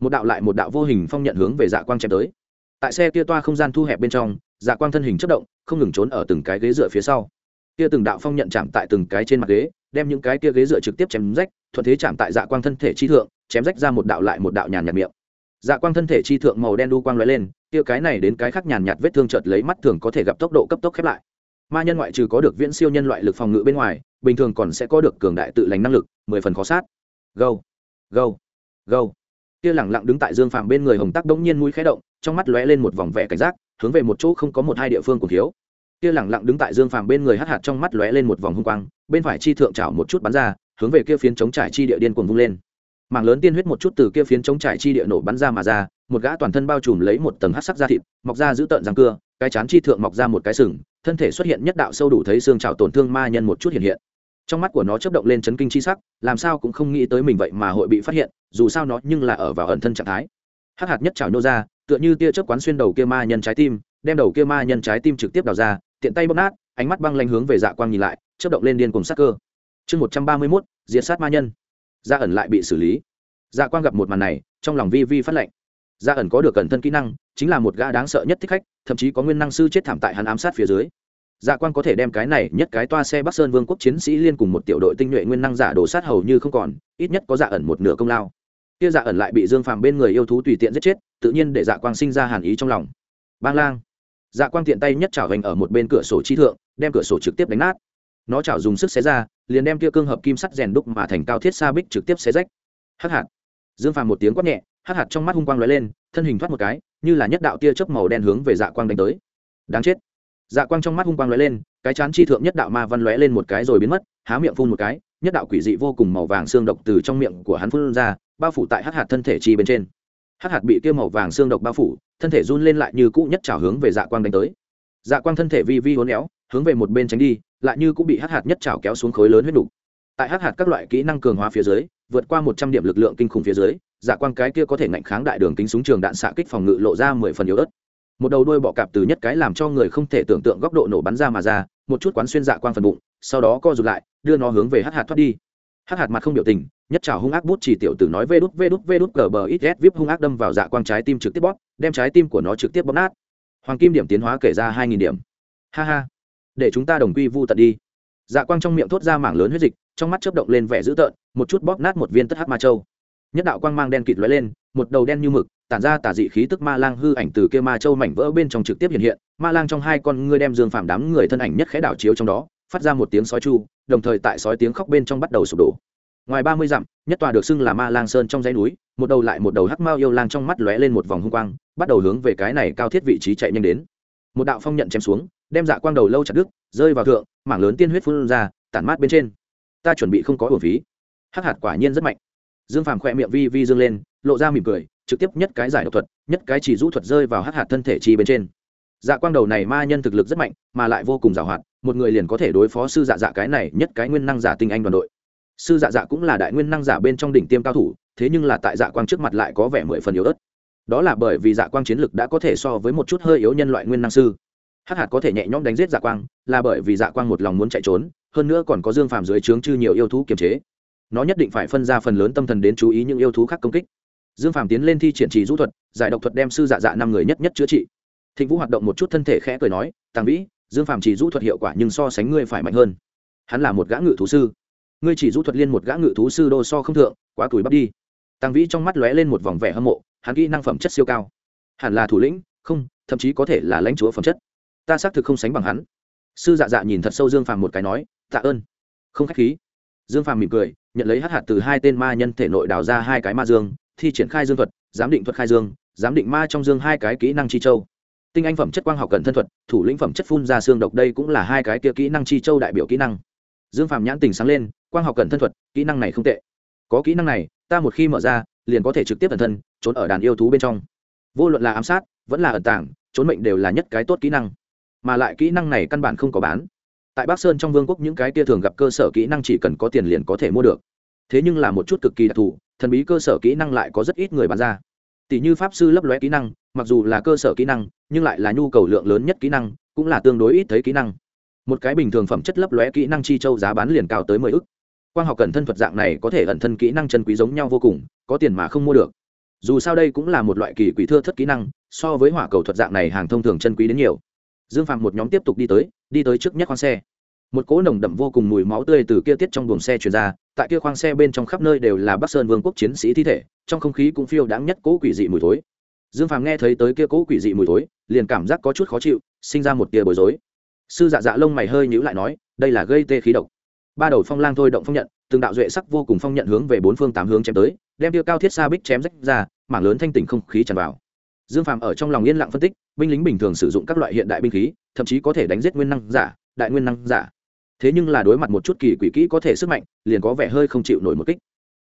Một đạo lại một đạo vô hình phong nhận hướng về dạ quang chém tới. Tại xe kia toa không gian thu hẹp bên trong dạ quang thân hình chất động, không ngừng trốn ở từng cái ghế dựa phía sau. Kia từng đạo phong nhận chạm tại từng cái trên mặt ghế, đem những cái kia ghế dựa trực tiếp chém rách, thuận thế chạm tại dạ quang thân thể chi thượng, chém rách ra một đạo lại một đạo nhàn nhạt miệng dạ quang thân thể chi thượng màu đen đu quang lóe lên, kia cái này đến cái khác nhàn nhạt vết thương chợt lấy mắt thường có thể gặp tốc độ cấp tốc khép lại. Ma nhân ngoại trừ có được viễn siêu nhân loại lực phòng ngự bên ngoài, bình thường còn sẽ có được cường đại tự lành năng lực, mười phần khó sát. Gâu gâu gâu. Kia lẳng lặng đứng tại dương phàm bên người hồng tắc đống nhiên mũi khé động, trong mắt lóe lên một vòng vẻ cảnh giác, hướng về một chỗ không có một hai địa phương của thiếu. Kia lẳng lặng đứng tại dương phàm bên người hắt hạt trong mắt lóe lên một vòng hung quang, bên phải chi thượng chảo một chút bắn ra, hướng về kia phiến chống trải chi địa điên cuồng vung lên mảng lớn tiên huyết một chút từ kia phiến chống trải chi địa nổ bắn ra mà ra, một gã toàn thân bao trùm lấy một tầng hắc sắc da thịt, mọc ra giữ tợn răng cưa, cái chán chi thượng mọc ra một cái sừng, thân thể xuất hiện nhất đạo sâu đủ thấy xương trào tổn thương ma nhân một chút hiện hiện. Trong mắt của nó chấp động lên chấn kinh chi sắc, làm sao cũng không nghĩ tới mình vậy mà hội bị phát hiện, dù sao nó nhưng là ở vào ẩn thân trạng thái. Hắc hạt nhất trào nhô ra, tựa như tia chớp quán xuyên đầu kia ma nhân trái tim, đem đầu kia ma nhân trái tim trực tiếp đào ra, tiện tay bóp nát, ánh mắt băng lanh hướng về dạ quang nhìn lại chấp động lên điên cùng sắc cơ. Chương một trăm ba mươi mốt, diệt sát ma nhân dạ ẩn lại bị xử lý. Dạ quang gặp một màn này, trong lòng vi vi phát lệnh. Dạ ẩn có được cẩn thân kỹ năng, chính là một gã đáng sợ nhất thích khách, thậm chí có nguyên năng sư chết thảm tại hắn ám sát phía dưới. Dạ quang có thể đem cái này nhất cái toa xe bắc sơn vương quốc chiến sĩ liên cùng một tiểu đội tinh nhuệ nguyên năng giả đổ sát hầu như không còn, ít nhất có dạ ẩn một nửa công lao. Kia dạ ẩn lại bị dương phàm bên người yêu thú tùy tiện giết chết, tự nhiên để dạ quang sinh ra hàn ý trong lòng. Bang lang. Dạ quang tiện tay nhất chảo hành ở một bên cửa sổ chi thượng, đem cửa sổ trực tiếp đánh nát. Nó chảo dùng sức xé ra liền đem kia cương hợp kim sắt rèn đúc mà thành cao thiết sa bích trực tiếp xé rách. Hắc hạt. Dương phàm một tiếng quát nhẹ, hắc hạt trong mắt hung quang lóe lên, thân hình thoát một cái, như là nhất đạo tia chớp màu đen hướng về dạ quang đánh tới. Đáng chết. Dạ quang trong mắt hung quang lóe lên, cái chán chi thượng nhất đạo ma văn lóe lên một cái rồi biến mất, há miệng phun một cái, nhất đạo quỷ dị vô cùng màu vàng xương độc từ trong miệng của hắn phun ra, bao phủ tại hắc hạt thân thể chi bên trên. Hắc hạt bị kia màu vàng xương độc bao phủ, thân thể run lên lại như cũ nhất trào hướng về dạ quang đánh tới. Dạ quang thân thể vi vi hốn éo, hướng về một bên tránh đi lại như cũng bị hắc hạt nhất trảo kéo xuống khối lớn huyết đủ. tại hắc hạt các loại kỹ năng cường hóa phía dưới, vượt qua một trăm điểm lực lượng kinh khủng phía dưới dạ quang cái kia có thể ngạnh kháng đại đường kính súng trường đạn xạ kích phòng ngự lộ ra mười phần yếu ớt. Một đầu đuôi bọ cạp từ nhất cái làm cho người không thể tưởng tượng góc độ nổ bắn ra mà ra, một chút quán xuyên dạ quang phần bụng, sau đó co rụt lại, đưa nó hướng về hắc hạt thoát đi. Hắc hạt mặt không biểu tình, nhất trảo hung ác bút chỉ tiểu tử nói vê đút vê đút vê đút cờ bờ ít vip hung ác đâm vào dạ quang trái tim trực tiếp bóp, đem trái tim của nó trực tiếp bóp nát. Hoàng kim điểm tiến hóa kể ra hai nghìn điểm. Ha ha để chúng ta đồng quy vu tận đi. Dạ quang trong miệng thốt ra mảng lớn huyết dịch, trong mắt chớp động lên vẻ dữ tợn, một chút bóp nát một viên tất hắc ma châu. Nhất đạo quang mang đen kịt lóe lên, một đầu đen như mực, tản ra tả dị khí tức ma lang hư ảnh từ kia ma châu mảnh vỡ bên trong trực tiếp hiện hiện. Ma lang trong hai con ngươi đem dương phàm đám người thân ảnh nhất khẽ đảo chiếu trong đó, phát ra một tiếng sói chu, đồng thời tại sói tiếng khóc bên trong bắt đầu sụp đổ. Ngoài ba mươi dặm, nhất tòa được xưng là ma lang sơn trong dãy núi, một đầu lại một đầu hắc mao yêu lang trong mắt lóe lên một vòng hung quang, bắt đầu hướng về cái này cao thiết vị trí chạy nhanh đến. Một đạo phong nhận chém xuống đem dạ quang đầu lâu chặt đứt, rơi vào thượng, mảng lớn tiên huyết phun ra, tản mát bên trên. Ta chuẩn bị không có hồn phí. Hắc hạt quả nhiên rất mạnh. Dương phàm khỏe miệng vi vi dương lên, lộ ra mỉm cười, trực tiếp nhất cái giải độc thuật, nhất cái chỉ rũ thuật rơi vào hắc hạt thân thể chi bên trên. Dạ quang đầu này ma nhân thực lực rất mạnh, mà lại vô cùng giàu hoạt một người liền có thể đối phó sư dạ dạ cái này nhất cái nguyên năng giả tinh anh đoàn đội. Sư dạ dạ cũng là đại nguyên năng giả bên trong đỉnh tiêm cao thủ, thế nhưng là tại dạ quang trước mặt lại có vẻ mười phần yếu ớt. Đó là bởi vì dạ quang chiến lực đã có thể so với một chút hơi yếu nhân loại nguyên năng sư hắc hạt có thể nhẹ nhõm đánh giết dạ quang, là bởi vì dạ quang một lòng muốn chạy trốn, hơn nữa còn có dương phàm dưới trướng chư nhiều yêu thú kiềm chế. Nó nhất định phải phân ra phần lớn tâm thần đến chú ý những yêu thú khác công kích. Dương phàm tiến lên thi triển trì rũ thuật, giải độc thuật đem sư dạ dạ năm người nhất nhất chữa trị. Thịnh vũ hoạt động một chút thân thể khẽ cười nói, tàng vĩ, dương phàm chỉ rũ thuật hiệu quả nhưng so sánh ngươi phải mạnh hơn. Hắn là một gã ngự thú sư. Ngươi chỉ rũ thuật liên một gã ngự thú sư đô so không thượng, quá tuổi bắp đi. Tàng vĩ trong mắt lóe lên một vòng vẻ hâm mộ, hắn kỹ năng phẩm chất siêu cao. Hẳn là thủ lĩnh, không, thậm chí có thể là lãnh chúa phẩm chất ta xác thực không sánh bằng hắn. Sư dạ dạ nhìn thật sâu dương phàm một cái nói, tạ ơn. Không k h á c h khí. Dương phàm mỉm cười, nhận lấy hát hạt từ hai tên ma nhân thể nội đào ra hai cái ma dương, thi triển khai dương thuật, giám định thuật khai dương, giám định ma trong dương hai cái kỹ năng chi châu. Tinh anh phẩm chất quang học cần thân thuật, thủ lĩnh phẩm chất phun ra xương độc đây cũng là hai cái kia kỹ năng chi châu đại biểu kỹ năng. Dương phàm nhãn tình sáng lên, quang học cần thân thuật, kỹ năng này không tệ. Có kỹ năng này, ta một khi mở ra, liền có thể trực tiếp ẩn thân, trốn ở đàn yêu thú bên trong. Vô luận là ám sát, vẫn là ẩn tàng, trốn mệnh đều là nhất cái tốt kỹ năng mà lại kỹ năng này căn bản không có bán. Tại bắc sơn trong vương quốc những cái kia thường gặp cơ sở kỹ năng chỉ cần có tiền liền có thể mua được. Thế nhưng là một chút cực kỳ đặc thù, thần bí cơ sở kỹ năng lại có rất ít người bán ra. Tỷ như pháp sư lấp lóe kỹ năng, mặc dù là cơ sở kỹ năng, nhưng lại là nhu cầu lượng lớn nhất kỹ năng, cũng là tương đối ít thấy kỹ năng. Một cái bình thường phẩm chất lấp lóe kỹ năng chi châu giá bán liền cao tới mười ức. Quang học cẩn thân thuật dạng này có thể ẩn thân kỹ năng chân quý giống nhau vô cùng, có tiền mà không mua được. Dù sao đây cũng là một loại kỳ quỷ thưa thất kỹ năng, so với hỏa cầu thuật dạng này hàng thông thường chân quý đến nhiều dương phạm một nhóm tiếp tục đi tới đi tới trước nhất khoang xe. Một cỗ nồng đậm vô cùng mùi máu tươi từ kia tiết trong buồng xe chuyển ra, tại kia khoang xe bên trong khắp nơi đều là bắc sơn vương quốc chiến sĩ thi thể, trong không khí cũng phiêu đáng nhất cỗ quỷ dị mùi thối. Dương phàm nghe thấy tới kia cỗ quỷ dị mùi thối, liền cảm giác có chút khó chịu, sinh ra một tia bối rối. Sư dạ dạ lông mày hơi nhíu lại nói, đây là gây tê khí độc. Ba đầu phong lang thôi động phong nhận, từng đạo duệ sắc vô cùng phong nhận hướng về bốn phương tám hướng chém tới, đem tiêu cao thiết xa bích chém rách ra, mảng lớn thanh tỉnh không khí tràn vào dương phàm ở trong lòng yên lặng phân tích, binh lính bình thường sử dụng các loại hiện đại binh khí, thậm chí có thể đánh giết nguyên năng giả, đại nguyên năng giả. Thế nhưng là đối mặt một chút kỳ quỷ kỹ có thể sức mạnh, liền có vẻ hơi không chịu nổi một kích.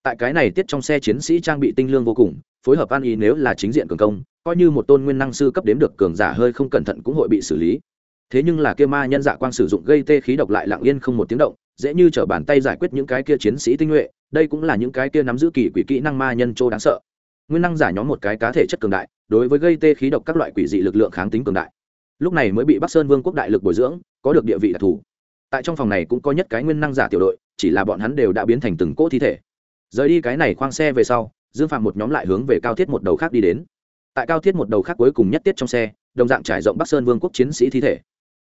Tại cái này tiết trong xe chiến sĩ trang bị tinh lương vô cùng, phối hợp an ý nếu là chính diện cường công, coi như một tôn nguyên năng sư cấp đếm được cường giả hơi không cẩn thận cũng hội bị xử lý. Thế nhưng là kia ma nhân dạ quang sử dụng gây tê khí độc lại lặng yên không một tiếng động, dễ như t r ở bàn tay giải quyết những cái kia chiến sĩ tinh nhuệ, đây cũng là những cái kia nắm giữ kỳ quỷ kỹ năng ma nhân châu đáng sợ. Nguyên năng giả nhóm một cái cá thể chất cường đại đối với gây tê khí độc các loại quỷ dị lực lượng kháng tính cường đại. Lúc này mới bị bắc sơn vương quốc đại lực bồi dưỡng, có được địa vị đặc thù. Tại trong phòng này cũng có nhất cái nguyên năng giả tiểu đội, chỉ là bọn hắn đều đã biến thành từng cỗ thi thể. Rời đi cái này khoang xe về sau, dương phạm một nhóm lại hướng về cao thiết một đầu khác đi đến. Tại cao thiết một đầu khác cuối cùng nhất tiết trong xe, đồng dạng trải rộng bắc sơn vương quốc chiến sĩ thi thể.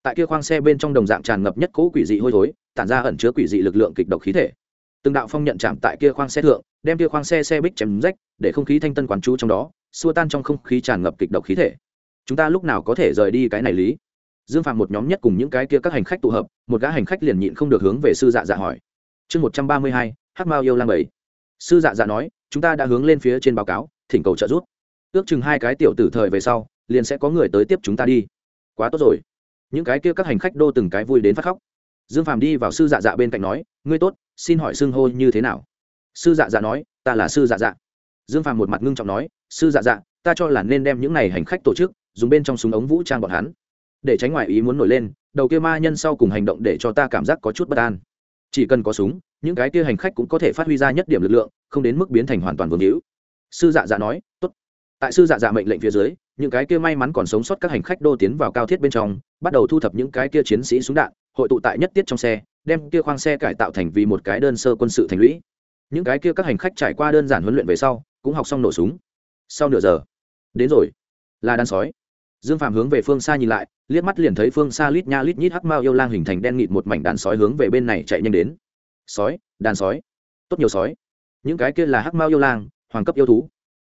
Tại kia khoang xe bên trong đồng dạng tràn ngập nhất cỗ quỷ dị hôi thối, tản ra ẩn chứa quỷ dị lực lượng kịch độc khí thể. Từng đạo phong nhận chạm tại kia khoang xe thượng, đem kia khoang xe xe bích chém rách, để không khí thanh tân quán chú trong đó xua tan trong không khí tràn ngập kịch độc khí thể. Chúng ta lúc nào có thể rời đi cái này lý? Dương phạm một nhóm nhất cùng những cái kia các hành khách tụ hợp, một gã hành khách liền nhịn không được hướng về sư dạ dạ hỏi. Chương một trăm ba mươi hai, hắc mao yêu lang bảy. Sư dạ dạ nói, chúng ta đã hướng lên phía trên báo cáo, thỉnh cầu trợ giúp. Ước chừng hai cái tiểu tử thời về sau, liền sẽ có người tới tiếp chúng ta đi. Quá tốt rồi. Những cái kia các hành khách đô từng cái vui đến phát khóc. Dương phàm đi vào sư dạ dạ bên cạnh nói, ngươi tốt, xin hỏi xưng hô như thế nào? Sư dạ dạ nói, ta là sư dạ dạ dương phàm một mặt ngưng trọng nói, sư dạ dạ ta cho là nên đem những này hành khách tổ chức, dùng bên trong súng ống vũ trang bọn hắn. Để tránh ngoại ý muốn nổi lên, đầu kia ma nhân sau cùng hành động để cho ta cảm giác có chút bất an. Chỉ cần có súng, những cái kia hành khách cũng có thể phát huy ra nhất điểm lực lượng, không đến mức biến thành hoàn toàn vương hữu. Sư dạ dạ nói, tốt. Tại sư dạ dạ mệnh lệnh phía dưới, những cái kia may mắn còn sống sót các hành khách đô tiến vào cao thiết bên trong, bắt đầu thu thập những cái kia chiến sĩ súng đạn, hội tụ tại nhất tiết trong xe, đem kia khoang xe cải tạo thành vì một cái đơn sơ quân sự thành lũy những cái kia các hành khách trải qua đơn giản huấn luyện về sau, cũng học xong nổ súng. Sau nửa giờ, đến rồi. Là đàn sói. Dương phạm hướng về phương xa nhìn lại, liếc mắt liền thấy phương xa lít nha lít nhít hắc mao yêu lang hình thành đen nghịt một mảnh đàn sói hướng về bên này chạy nhanh đến. Sói, đàn sói. Tốt nhiều sói. Những cái kia là hắc mao yêu lang, hoàng cấp yêu thú.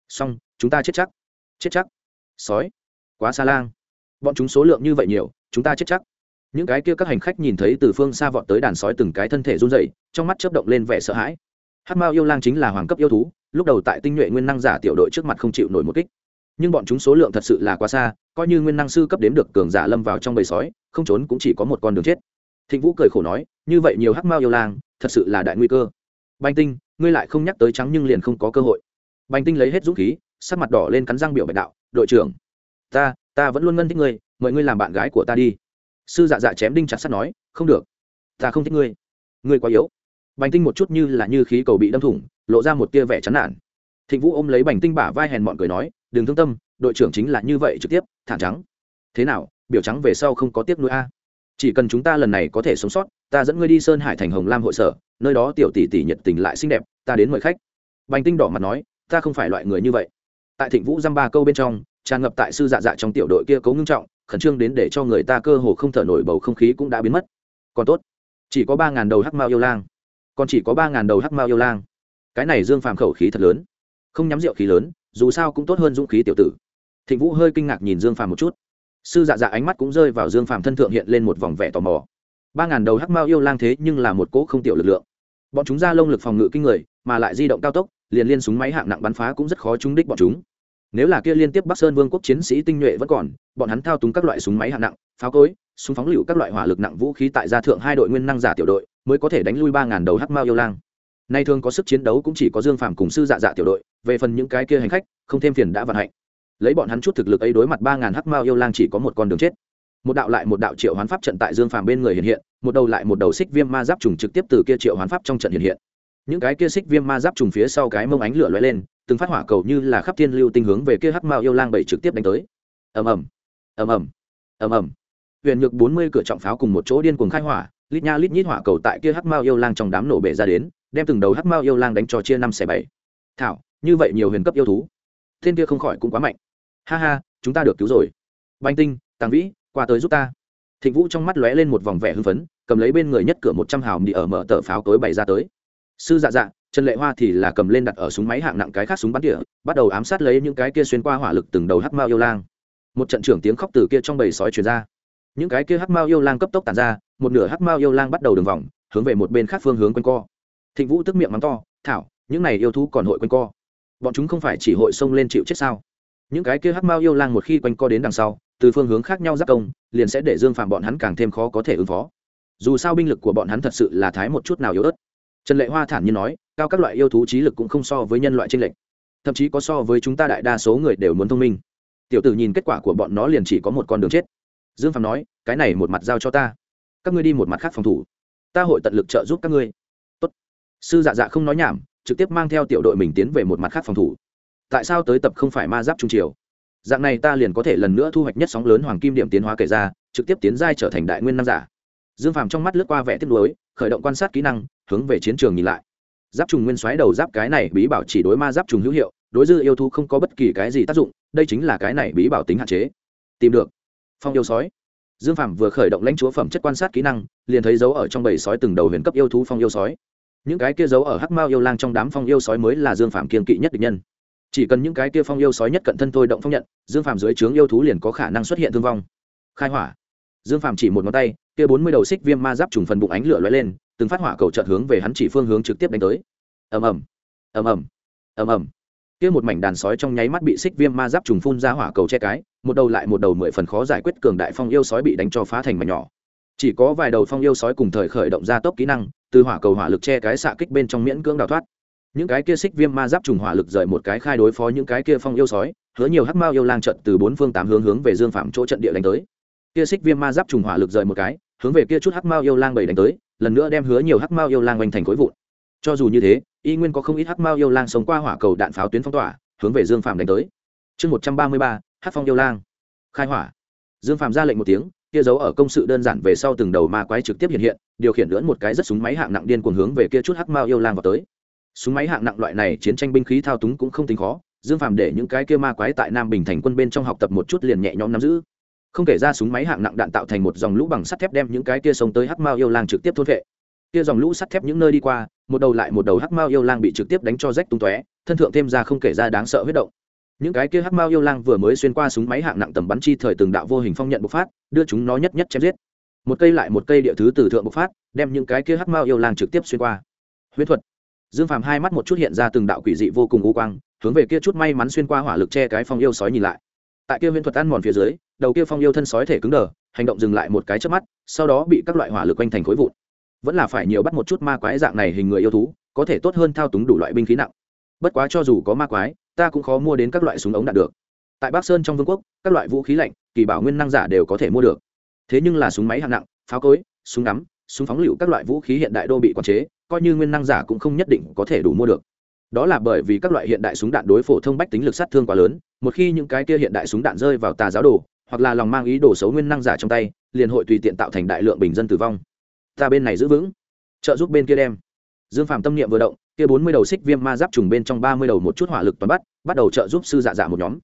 Xong, chúng ta chết chắc. Chết chắc. Sói. Quá xa lang. Bọn chúng số lượng như vậy nhiều, chúng ta chết chắc. Những cái kia các hành khách nhìn thấy từ phương xa vọt tới đàn sói từng cái thân thể run dậy trong mắt chớp động lên vẻ sợ hãi hát mao yêu lang chính là hoàng cấp yêu thú, lúc đầu tại tinh nhuệ nguyên năng giả tiểu đội trước mặt không chịu nổi một kích. Nhưng bọn chúng số lượng thật sự là quá xa, coi như nguyên năng sư cấp đếm được cường giả lâm vào trong bầy sói, không trốn cũng chỉ có một con đường chết. Thịnh vũ cười khổ nói, như vậy nhiều hắc mao yêu lang, thật sự là đại nguy cơ. Banh tinh, ngươi lại không nhắc tới trắng nhưng liền không có cơ hội. Banh tinh lấy hết dũng khí, sắc mặt đỏ lên cắn răng biểu bạch đạo, đội trưởng, ta ta vẫn luôn ngân thích ngươi, mời ngươi làm bạn gái của ta đi. Sư dạ dạ chém đinh chặt sắt nói, không được, ta không thích ngươi ngươi quá yếu bành tinh một chút như là như khí cầu bị đâm thủng, lộ ra một tia vẻ chán nản. Thịnh vũ ôm lấy bành tinh bả vai hèn mọn cười nói, đừng thương tâm, đội trưởng chính là như vậy trực tiếp thản trắng. Thế nào, biểu trắng về sau không có tiếp nuôi a? Chỉ cần chúng ta lần này có thể sống sót, ta dẫn ngươi đi sơn hải thành hồng lam hội sở, nơi đó tiểu tỷ tỷ nhiệt tình lại xinh đẹp, ta đến mời khách. Bành tinh đỏ mặt nói, ta không phải loại người như vậy. Tại thịnh vũ dăm ba câu bên trong, tràn ngập tại sư dạ dạ trong tiểu đội kia cấu ngưng trọng, khẩn trương đến để cho người ta cơ hồ không thở nổi bầu không khí cũng đã biến mất. Còn tốt, chỉ có ba ngàn đầu hắc mao yêu lang còn chỉ có ba ngàn đầu hắc mao yêu lang. Cái này dương phàm khẩu khí thật lớn. Không nhắm rượu khí lớn, dù sao cũng tốt hơn dũng khí tiểu tử. Thịnh vũ hơi kinh ngạc nhìn dương phàm một chút. Sư dạ dạ ánh mắt cũng rơi vào dương phàm thân thượng hiện lên một vòng vẻ tò mò. Ba ngàn đầu hắc mao yêu lang thế nhưng là một cỗ không tiểu lực lượng. Bọn chúng ra lông lực phòng ngự kinh người, mà lại di động cao tốc, liền liên súng máy hạng nặng bắn phá cũng rất khó trúng đích bọn chúng. Nếu là kia liên tiếp bắc sơn vương quốc chiến sĩ tinh nhuệ vẫn còn, bọn hắn thao túng các loại súng máy hạng nặng, pháo cối súng phóng lựu các loại hỏa lực nặng vũ khí tại gia thượng hai đội nguyên năng giả tiểu đội mới có thể đánh lui ba ngàn đầu hắc mao yêu lang. Nay thường có sức chiến đấu cũng chỉ có dương phàm cùng sư dạ dạ tiểu đội, về phần những cái kia hành khách, không thêm phiền đã vận hạnh. Lấy bọn hắn chút thực lực ấy đối mặt ba ngàn hắc mao yêu lang chỉ có một con đường chết. Một đạo lại một đạo triệu hoán pháp trận tại dương phàm bên người hiện hiện, một đầu lại một đầu xích viêm ma giáp trùng trực tiếp từ kia triệu hoán pháp trong trận hiện hiện. Những cái kia xích viêm ma giáp trùng phía sau cái mông ánh lửa lóe lên, từng phát hỏa cầu như là khắp thiên lưu tinh hướng về kia hắc mao yêu lang bảy trực tiếp đánh tới. Ầm ầm ầm ầm ầm ầm huyền nhược bốn mươi cửa trọng pháo cùng một chỗ điên cuồng khai hỏa, lít nha lít nhít hỏa cầu tại kia hắc mao yêu lang trong đám nổ bể ra đến, đem từng đầu hắc mao yêu lang đánh cho chia năm xẻ bảy. Thảo, như vậy nhiều huyền cấp yêu thú, thiên kia không khỏi cũng quá mạnh. Ha ha, chúng ta được cứu rồi. Banh tinh, tàng vĩ, qua tới giúp ta. Thịnh vũ trong mắt lóe lên một vòng vẻ hưng phấn, cầm lấy bên người nhất cửa một trăm hào đi ở mở tờ pháo tối bày ra tới. Sư dạ dạ trần lệ hoa thì là cầm lên đặt ở súng máy hạng nặng cái khác súng bắn tỉa, bắt đầu ám sát lấy những cái kia xuyên qua hỏa lực từng đầu hắc mao yêu lang. Một trận trưởng tiếng khóc từ kia trong bầy sói truyền ra những cái kia hắc mao yêu lang cấp tốc tàn ra, một nửa hắc mao yêu lang bắt đầu đường vòng, hướng về một bên khác phương hướng quanh co. Thịnh vũ tức miệng mắng to, thảo, những này yêu thú còn hội quanh co. Bọn chúng không phải chỉ hội xông lên chịu chết sao? Những cái kia hắc mao yêu lang một khi quanh co đến đằng sau, từ phương hướng khác nhau giáp công, liền sẽ để dương phạm bọn hắn càng thêm khó có thể ứng phó. Dù sao binh lực của bọn hắn thật sự là thái một chút nào yếu ớt. Trần lệ hoa thản nhiên nói, cao các loại yêu thú trí lực cũng không so với nhân loại tranh lệch, thậm chí có so với chúng ta đại đa số người đều muốn thông minh. Tiểu tử nhìn kết quả của bọn nó liền chỉ có một con đường chết dương phạm nói, cái này một mặt giao cho ta. Các ngươi đi một mặt khác phòng thủ. Ta hội tận lực trợ giúp các ngươi. Tốt. sư dạ dạ không nói nhảm, trực tiếp mang theo tiểu đội mình tiến về một mặt khác phòng thủ. Tại sao tới tập không phải ma giáp trung triều? Dạng này ta liền có thể lần nữa thu hoạch nhất sóng lớn hoàng kim điểm tiến hóa kể ra, trực tiếp tiến giai trở thành đại nguyên nam giả. Dương phàm trong mắt lướt qua vẻ tiếp nối khởi động quan sát kỹ năng, hướng về chiến trường nhìn lại. Giáp trùng nguyên xoáy đầu giáp cái này bí bảo chỉ đối ma giáp trùng hữu hiệu, đối dư yêu thu không có bất kỳ cái gì tác dụng, đây chính là cái này bí bảo tính hạn chế. Tìm được phong yêu sói. Dương phạm vừa khởi động lãnh chúa phẩm chất quan sát kỹ năng, liền thấy dấu ở trong bầy sói từng đầu huyền cấp yêu thú phong yêu sói. Những cái kia dấu ở hắc mao yêu lang trong đám phong yêu sói mới là dương phạm kiên kỵ nhất địch nhân. Chỉ cần những cái kia phong yêu sói nhất cận thân thôi động phong nhận, dương phạm dưới trướng yêu thú liền có khả năng xuất hiện thương vong. Khai hỏa. Dương phạm chỉ một ngón tay, kia bốn mươi đầu xích viêm ma giáp trùng phần bụng ánh lửa lóe lên, từng phát hỏa cầu chợt hướng về hắn chỉ phương hướng trực tiếp đánh tới. Ầm ầm. Ầm ầm. Ầm ầm kia một mảnh đàn sói trong nháy mắt bị xích viêm ma giáp trùng phun ra hỏa cầu che cái, một đầu lại một đầu mười phần khó giải quyết cường đại phong yêu sói bị đánh cho phá thành mảnh nhỏ. Chỉ có vài đầu phong yêu sói cùng thời khởi động ra tốc kỹ năng, từ hỏa cầu hỏa lực che cái xạ kích bên trong miễn cưỡng đào thoát. Những cái kia xích viêm ma giáp trùng hỏa lực rời một cái khai đối phó những cái kia phong yêu sói, hứa nhiều hắc mao yêu lang trận từ bốn phương tám hướng hướng về dương phạm chỗ trận địa đánh tới. Kia xích viêm ma giáp trùng hỏa lực rời một cái, hướng về kia chút hắc mao yêu lang bảy đánh tới, lần nữa đem hứa nhiều hắc mao yêu lang oanh thành khối vụn cho dù như thế, y nguyên có không ít hắc mao yêu lang sống qua hỏa cầu đạn pháo tuyến phong tỏa, hướng về dương phạm đánh tới. Chương một trăm ba mươi ba, hắc phong yêu lang. Khai hỏa. Dương phạm ra lệnh một tiếng, kia giấu ở công sự đơn giản về sau từng đầu ma quái trực tiếp hiện hiện, điều khiển lưỡn một cái rất súng máy hạng nặng điên cuồng hướng về kia chút hắc mao yêu lang vào tới. Súng máy hạng nặng loại này chiến tranh binh khí thao túng cũng không tính khó, dương phạm để những cái kia ma quái tại nam bình thành quân bên trong học tập một chút liền nhẹ nhõm nắm giữ. Không kể ra súng máy hạng nặng đạn tạo thành một dòng lũ bằng sắt thép đem những cái kia sông tới hắc mao yêu lang trực tiếp thôn vệ. Kia dòng lũ sắt thép những nơi đi qua một đầu lại một đầu hắc mao yêu lang bị trực tiếp đánh cho rách tung tóe, thân thượng thêm ra không kể ra đáng sợ huyết động. Những cái kia hắc mao yêu lang vừa mới xuyên qua súng máy hạng nặng tầm bắn chi thời từng đạo vô hình phong nhận bộc phát, đưa chúng nó nhất nhất chém giết. Một cây lại một cây địa thứ từ thượng bộc phát, đem những cái kia hắc mao yêu lang trực tiếp xuyên qua. Huyết thuật. Dương phàm hai mắt một chút hiện ra từng đạo quỷ dị vô cùng u quang, hướng về kia chút may mắn xuyên qua hỏa lực che cái phong yêu sói nhìn lại. Tại kia huyễn thuật ăn mòn phía dưới, đầu kia phong yêu thân sói thể cứng đờ, hành động dừng lại một cái trước mắt, sau đó bị các loại hỏa lực quanh thành khối vụn vẫn là phải nhiều bắt một chút ma quái dạng này hình người yêu thú, có thể tốt hơn thao túng đủ loại binh khí nặng. Bất quá cho dù có ma quái, ta cũng khó mua đến các loại súng ống đạn được. Tại bắc sơn trong vương quốc, các loại vũ khí lạnh, kỳ bảo nguyên năng giả đều có thể mua được. Thế nhưng là súng máy hạng nặng, pháo cối, súng ngắm, súng phóng lựu các loại vũ khí hiện đại đô bị quản chế, coi như nguyên năng giả cũng không nhất định có thể đủ mua được. Đó là bởi vì các loại hiện đại súng đạn đối phổ thông bách tính lực sát thương quá lớn, một khi những cái kia hiện đại súng đạn rơi vào tà giáo đồ, hoặc là lòng mang ý đồ xấu nguyên năng giả trong tay, liền hội tùy tiện tạo thành đại lượng bình dân tử vong ta bên này giữ vững. Trợ giúp bên kia đem. Dương phạm tâm niệm vừa động, kia bốn mươi đầu xích viêm ma giáp trùng bên trong ba mươi đầu một chút hỏa lực toàn bắt bắt đầu trợ giúp sư dạ dạ một nhóm.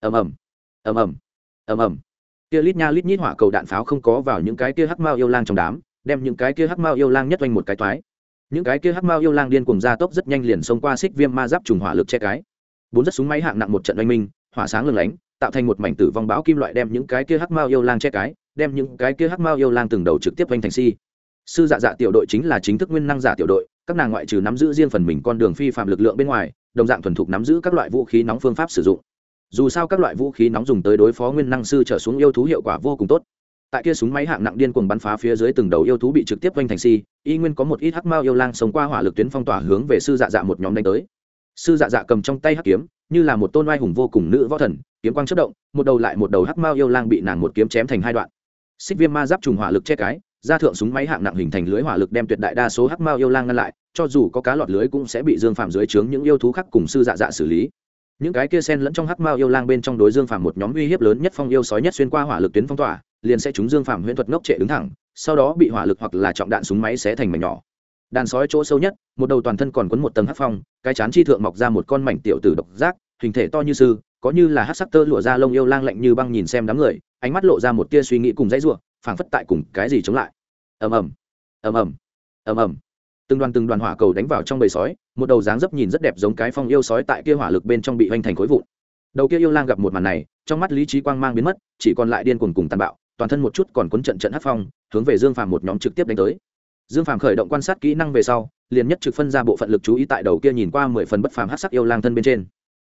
Ầm ầm ầm ầm ầm ầm. Kia lít nha lít nhít hỏa cầu đạn pháo không có vào những cái kia hắc mao yêu lang trong đám, đem những cái kia hắc mao yêu lang nhất oanh một cái toái. Những cái kia hắc mao yêu lang điên cùng ra tốc rất nhanh liền xông qua xích viêm ma giáp trùng hỏa lực che cái. Bốn rất súng máy hạng nặng một trận oanh minh, hỏa sáng lừng lánh, tạo thành một mảnh tử vong bão kim loại đem những cái kia hắc mao yêu lang che cái, đem những cái kia hắc mao yêu lang từng đầu trực tiếp oanh thành si sư dạ dạ tiểu đội chính là chính thức nguyên năng giả tiểu đội, các nàng ngoại trừ nắm giữ riêng phần mình con đường phi phạm lực lượng bên ngoài, đồng dạng thuần thục nắm giữ các loại vũ khí nóng phương pháp sử dụng. Dù sao các loại vũ khí nóng dùng tới đối phó nguyên năng sư trở xuống yêu thú hiệu quả vô cùng tốt. Tại kia súng máy hạng nặng điên cuồng bắn phá phía dưới từng đầu yêu thú bị trực tiếp vanh thành si, y nguyên có một ít hắc mao yêu lang sống qua hỏa lực tuyến phong tỏa hướng về sư dạ dạ một nhóm đánh tới. Sư dạ dạ cầm trong tay hắc kiếm, như là một tôn oai hùng vô cùng nữ võ thần, kiếm quang chất động, một đầu lại một đầu hắc mao yêu lang bị nàng một kiếm chém thành hai đoạn. Xích viêm ma giáp trùng hỏa lực che cái ra thượng súng máy hạng nặng hình thành lưới hỏa lực đem tuyệt đại đa số hắc mao yêu lang ngăn lại, cho dù có cá lọt lưới cũng sẽ bị dương phạm dưới trướng những yêu thú khác cùng sư dạ dạ xử lý. Những cái kia sen lẫn trong hắc mao yêu lang bên trong đối dương phạm một nhóm uy hiếp lớn nhất phong yêu sói nhất xuyên qua hỏa lực tuyến phong tỏa, liền sẽ trúng dương phạm huyễn thuật ngốc trệ đứng thẳng, sau đó bị hỏa lực hoặc là trọng đạn súng máy xé thành mảnh nhỏ. Đàn sói chỗ sâu nhất, một đầu toàn thân còn quấn một tầng hắc phong, cái chán chi thượng mọc ra một con mảnh tiểu tử độc giác, hình thể to như sư, có như là hắc sắc tơ lụa da lông yêu lang lạnh như băng nhìn xem đám người, ánh mắt lộ ra một tia suy nghĩ cùng dãy ruộng phảng phất tại cùng cái gì chống lại. Ầm ầm ầm ầm ầm ầm. Từng đoàn từng đoàn hỏa cầu đánh vào trong bầy sói, một đầu dáng dấp nhìn rất đẹp giống cái phong yêu sói tại kia hỏa lực bên trong bị hoành thành khối vụn. Đầu kia yêu lang gặp một màn này, trong mắt lý trí quang mang biến mất, chỉ còn lại điên cuồng cùng tàn bạo, toàn thân một chút còn cuốn trận trận hát phong, hướng về dương phàm một nhóm trực tiếp đánh tới. Dương phàm khởi động quan sát kỹ năng về sau, liền nhất trực phân ra bộ phận lực chú ý tại đầu kia nhìn qua mười phần bất phàm hát sắc yêu lang thân bên trên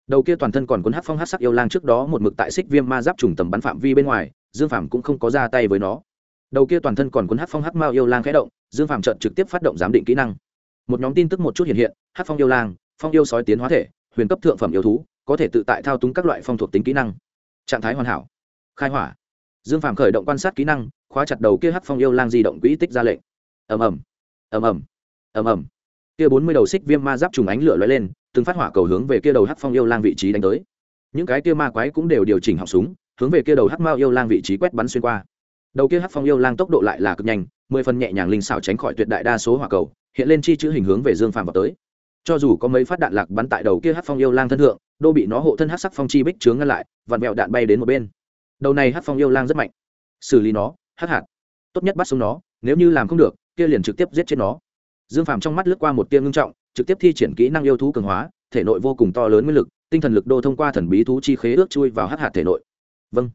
đầu kia toàn thân còn cuốn hát phong hát sắc yêu lang trước đó một mực tại xích viêm ma giáp trùng tầm bắn phạm vi bên ngoài, dương phàm cũng không có ra tay với nó. Đầu kia toàn thân còn cuốn hát phong hát mao yêu lang khẽ động, dương phàm trận trực tiếp phát động giám định kỹ năng. Một nhóm tin tức một chút hiện hiện hát phong yêu lang, phong yêu sói tiến hóa thể, huyền cấp thượng phẩm yêu thú, có thể tự tại thao túng các loại phong thuộc tính kỹ năng. Trạng thái hoàn hảo. Khai hỏa. Dương phàm khởi động quan sát kỹ năng, khóa chặt đầu kia hát phong yêu lang di động quỹ tích ra lệnh. Ầm ầm. Ầm ầm. Ầm ầm. Kia bốn mươi đầu xích viêm ma giáp trùng ánh lửa lóe lên từng phát hỏa cầu hướng về kia đầu hắc phong yêu lang vị trí đánh tới. Những cái kia ma quái cũng đều điều chỉnh họng súng, hướng về kia đầu hắc mao yêu lang vị trí quét bắn xuyên qua. Đầu kia hắc phong yêu lang tốc độ lại là cực nhanh, mười phần nhẹ nhàng linh xảo tránh khỏi tuyệt đại đa số hỏa cầu, hiện lên chi chữ hình hướng về dương phàm vào tới. Cho dù có mấy phát đạn lạc bắn tại đầu kia hắc phong yêu lang thân thượng, đô bị nó hộ thân hắc sắc phong chi bích chướng ngăn lại, vặn vẹo đạn bay đến một bên. Đầu này hắc phong yêu lang rất mạnh. Xử lý nó, hắc hạt. Tốt nhất bắt sống nó, nếu như làm không được, kia liền trực tiếp giết chết nó. Dương phàm trong mắt lướt qua một tia ngưng trọng trực tiếp thi triển kỹ năng yêu thú cường hóa, thể nội vô cùng to lớn nguyên lực, tinh thần lực đô thông qua thần bí thú chi khế ước chui vào hát hạt thể nội. Vâng.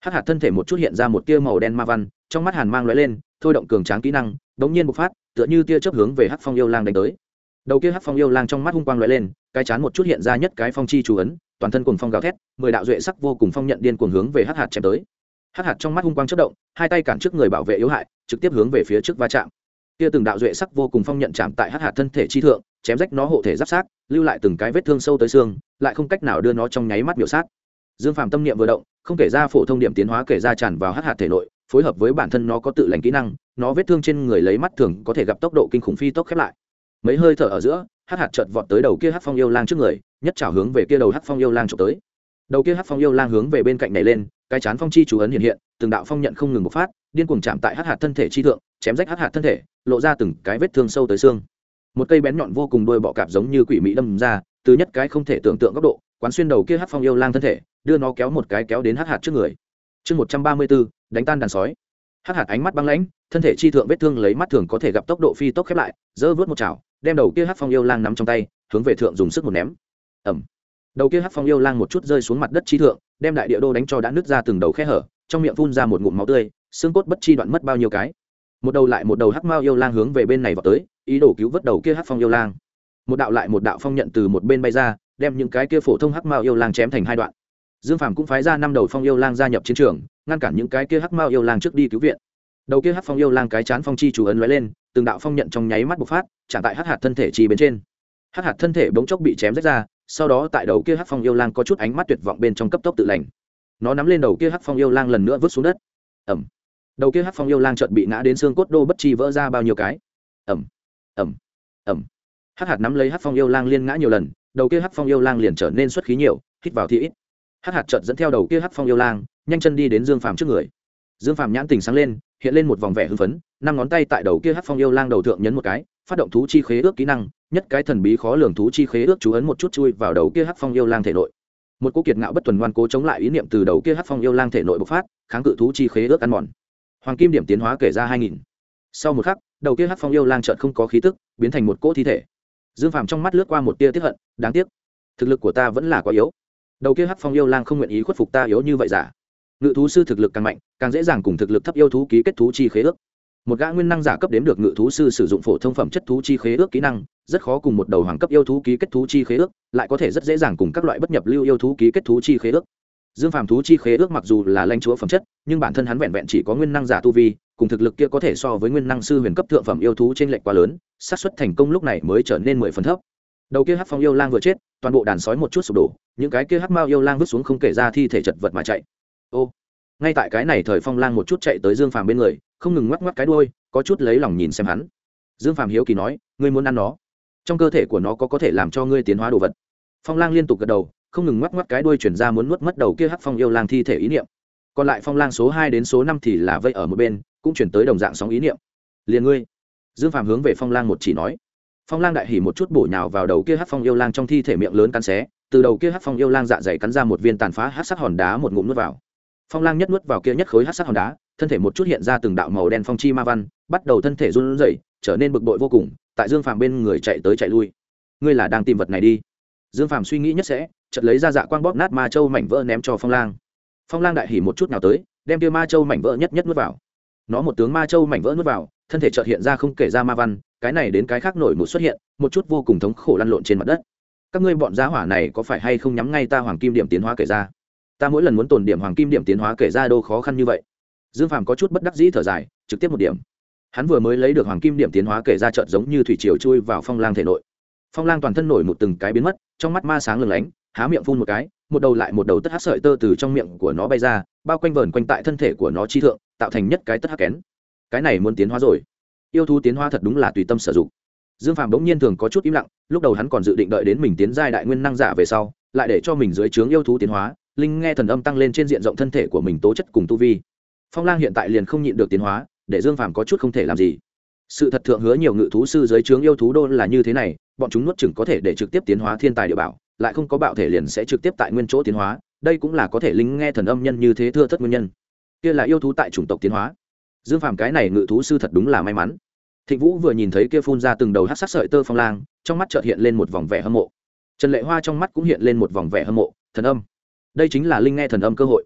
Hát hạt thân thể một chút hiện ra một tia màu đen ma văn, trong mắt hàn mang lóe lên, thôi động cường tráng kỹ năng, đống nhiên bộc phát, tựa như tia chớp hướng về hát phong yêu lang đánh tới. Đầu kia hát phong yêu lang trong mắt hung quang lóe lên, cái chán một chút hiện ra nhất cái phong chi chú ấn, toàn thân cùng phong gào thét, mười đạo duệ sắc vô cùng phong nhận điên cuồng hướng về hát hạt chém tới. Hắc hạt trong mắt hung quang chất động, hai tay cản trước người bảo vệ yếu hại, trực tiếp hướng về phía trước va chạm kia từng đạo duệ sắc vô cùng phong nhận chạm tại hắc hạt thân thể chi thượng, chém rách nó hộ thể giáp sát, lưu lại từng cái vết thương sâu tới xương, lại không cách nào đưa nó trong nháy mắt biểu sát. Dương phàm tâm niệm vừa động, không kể ra phổ thông điểm tiến hóa kể ra tràn vào hắc hạt thể nội, phối hợp với bản thân nó có tự lành kỹ năng, nó vết thương trên người lấy mắt thường có thể gặp tốc độ kinh khủng phi tốc khép lại. Mấy hơi thở ở giữa, hắc hạt chợt vọt tới đầu kia hắc phong yêu lang trước người, nhất trào hướng về kia đầu hắc phong yêu lang trộm tới. Đầu kia hắc phong yêu lang hướng về bên cạnh này lên, cái chán phong chi chú ấn hiện hiện, từng đạo phong nhận không ngừng bộc phát, điên cuồng chạm tại hắc hạt thân thể chi thượng, chém rách hắc hạt thân thể lộ ra từng cái vết thương sâu tới xương. Một cây bén nhọn vô cùng đuôi bọ cạp giống như quỷ mỹ đâm ra, từ nhất cái không thể tưởng tượng góc độ, quán xuyên đầu kia hát phong yêu lang thân thể, đưa nó kéo một cái kéo đến hát hạt trước người. Chương một trăm ba mươi bốn đánh tan đàn sói. Hát hạt ánh mắt băng lãnh, thân thể chi thượng vết thương lấy mắt thường có thể gặp tốc độ phi tốc khép lại dỡ vớt một chảo, đem đầu kia hát phong yêu lang nắm trong tay, hướng về thượng dùng sức một ném. Ẩm đầu kia hát phong yêu lang một chút rơi xuống mặt đất chi thượng, đem đại địa đô đánh cho đã nứt ra từng đầu khe hở, trong miệng phun ra một ngụm máu tươi, xương cốt bất chi đoạn mất bao nhiêu cái một đầu lại một đầu hắc mao yêu lang hướng về bên này vào tới, ý đồ cứu vớt đầu kia hắc phong yêu lang. Một đạo lại một đạo phong nhận từ một bên bay ra, đem những cái kia phổ thông hắc mao yêu lang chém thành hai đoạn. Dương phàm cũng phái ra năm đầu phong yêu lang gia nhập chiến trường, ngăn cản những cái kia hắc mao yêu lang trước đi cứu viện. Đầu kia hắc phong yêu lang cái chán phong chi chủ ấn lóe lên, từng đạo phong nhận trong nháy mắt bộc phát, chạm tại hắc hạt thân thể chi bên trên. Hắc hạt thân thể bỗng chốc bị chém rách ra, sau đó tại đầu kia hắc phong yêu lang có chút ánh mắt tuyệt vọng bên trong cấp tốc tự lành. Nó nắm lên đầu kia hắc phong yêu lang lần nữa vứt xuống đất. Ẩm đầu kia hắc phong yêu lang trợn bị ngã đến xương cốt đô bất chi vỡ ra bao nhiêu cái? Ẩm ẩm ẩm hắc hạt nắm lấy hắc phong yêu lang liên ngã nhiều lần, đầu kia hắc phong yêu lang liền trở nên xuất khí nhiều, hít vào thì ít. Hắc hạt trợt dẫn theo đầu kia hắc phong yêu lang, nhanh chân đi đến dương phàm trước người. Dương phàm nhãn tình sáng lên, hiện lên một vòng vẻ hưng phấn, năm ngón tay tại đầu kia hắc phong yêu lang đầu thượng nhấn một cái, phát động thú chi khế ước kỹ năng, nhất cái thần bí khó lường thú chi khế ước chú ấn một chút chui vào đầu kia hắc phong yêu lang thể nội. Một cô kiệt ngạo bất tuần ngoan cố chống lại ý niệm từ đầu kia hắc phong yêu lang thể nội bộc phát, kháng cự thú chi khế ước ăn mòn hoàng kim điểm tiến hóa kể ra hai nghìn. Sau một khắc, đầu kia hắc phong yêu lang trợn không có khí tức, biến thành một cỗ thi thể. Dương phàm trong mắt lướt qua một tia tiếp hận, đáng tiếc. Thực lực của ta vẫn là quá yếu. Đầu kia hắc phong yêu lang không nguyện ý khuất phục ta yếu như vậy giả. Ngự thú sư thực lực càng mạnh, càng dễ dàng cùng thực lực thấp yêu thú ký kết thú chi khế ước. Một gã nguyên năng giả cấp đếm được ngự thú sư sử dụng phổ thông phẩm chất thú chi khế ước kỹ năng, rất khó cùng một đầu hoàng cấp yêu thú ký kết thú chi khế ước, lại có thể rất dễ dàng cùng các loại bất nhập lưu yêu thú ký kết thú chi khế ước dương phàm thú chi khế ước mặc dù là lanh chúa phẩm chất, nhưng bản thân hắn vẹn vẹn chỉ có nguyên năng giả tu vi, cùng thực lực kia có thể so với nguyên năng sư huyền cấp thượng phẩm yêu thú trên lệch quá lớn, xác suất thành công lúc này mới trở nên mười phần thấp. Đầu kia hắc phong yêu lang vừa chết, toàn bộ đàn sói một chút sụp đổ, những cái kia hắc mao yêu lang vứt xuống không kể ra thi thể chật vật mà chạy. Ô, ngay tại cái này thời phong lang một chút chạy tới dương phàm bên người, không ngừng ngoắc ngoắc cái đuôi, có chút lấy lòng nhìn xem hắn. Dương phàm hiếu kỳ nói, ngươi muốn ăn nó? Trong cơ thể của nó có có thể làm cho ngươi tiến hóa đồ vật? Phong lang liên tục gật đầu không ngừng ngoắc ngoắc cái đuôi chuyển ra muốn nuốt mất đầu kia hắc phong yêu lang thi thể ý niệm. Còn lại phong lang số hai đến số năm thì là vây ở một bên, cũng chuyển tới đồng dạng sóng ý niệm. Liền ngươi. Dương phàm hướng về phong lang một chỉ nói. Phong lang đại hỉ một chút bổ nhào vào đầu kia hắc phong yêu lang trong thi thể miệng lớn cắn xé, từ đầu kia hắc phong yêu lang dạ dày cắn ra một viên tàn phá hát sắc hòn đá một ngụm nuốt vào. Phong lang nhất nuốt vào kia nhất khối hát sắc hòn đá, thân thể một chút hiện ra từng đạo màu đen phong chi ma văn, bắt đầu thân thể run rẩy, trở nên bực bội vô cùng, tại dương phàm bên người chạy tới chạy lui. Ngươi là đang tìm vật này đi dương phàm suy nghĩ nhất sẽ, chợt lấy ra dạ quang bóp nát ma châu mảnh vỡ ném cho phong lang. Phong lang đại hỉ một chút nào tới, đem kia ma châu mảnh vỡ nhất nhất nuốt vào. Nó một tướng ma châu mảnh vỡ nuốt vào, thân thể chợt hiện ra không kể ra ma văn, cái này đến cái khác nổi một xuất hiện, một chút vô cùng thống khổ lăn lộn trên mặt đất. Các ngươi bọn giá hỏa này có phải hay không nhắm ngay ta hoàng kim điểm tiến hóa kể ra? Ta mỗi lần muốn tồn điểm hoàng kim điểm tiến hóa kể ra đô khó khăn như vậy. Dương phàm có chút bất đắc dĩ thở dài, trực tiếp một điểm. Hắn vừa mới lấy được hoàng kim điểm tiến hóa kể ra trợt giống như thủy triều chui vào phong lang thể nội phong lang toàn thân nổi một từng cái biến mất, trong mắt ma sáng lừng lánh, há miệng phun một cái, một đầu lại một đầu tất hát sợi tơ từ trong miệng của nó bay ra, bao quanh vờn quanh tại thân thể của nó chi thượng, tạo thành nhất cái tất hát kén. Cái này muốn tiến hóa rồi. Yêu thú tiến hóa thật đúng là tùy tâm sử dụng. Dương phàm bỗng nhiên thường có chút im lặng, lúc đầu hắn còn dự định đợi đến mình tiến giai đại nguyên năng giả về sau, lại để cho mình dưới trướng yêu thú tiến hóa, linh nghe thần âm tăng lên trên diện rộng thân thể của mình tố chất cùng tu vi. Phong lang hiện tại liền không nhịn được tiến hóa, để dương phàm có chút không thể làm gì. Sự thật thượng hứa nhiều ngự thú sư dưới trướng yêu thú đô là như thế này bọn chúng nuốt chừng có thể để trực tiếp tiến hóa thiên tài địa bảo, lại không có bạo thể liền sẽ trực tiếp tại nguyên chỗ tiến hóa, đây cũng là có thể linh nghe thần âm nhân như thế thưa thất nguyên nhân. Kia là yêu thú tại chủng tộc tiến hóa. Dương phàm cái này ngự thú sư thật đúng là may mắn. Thịnh vũ vừa nhìn thấy kia phun ra từng đầu hát sắc sợi tơ phong lang, trong mắt chợt hiện lên một vòng vẻ hâm mộ. Trần lệ hoa trong mắt cũng hiện lên một vòng vẻ hâm mộ, thần âm. Đây chính là linh nghe thần âm cơ hội.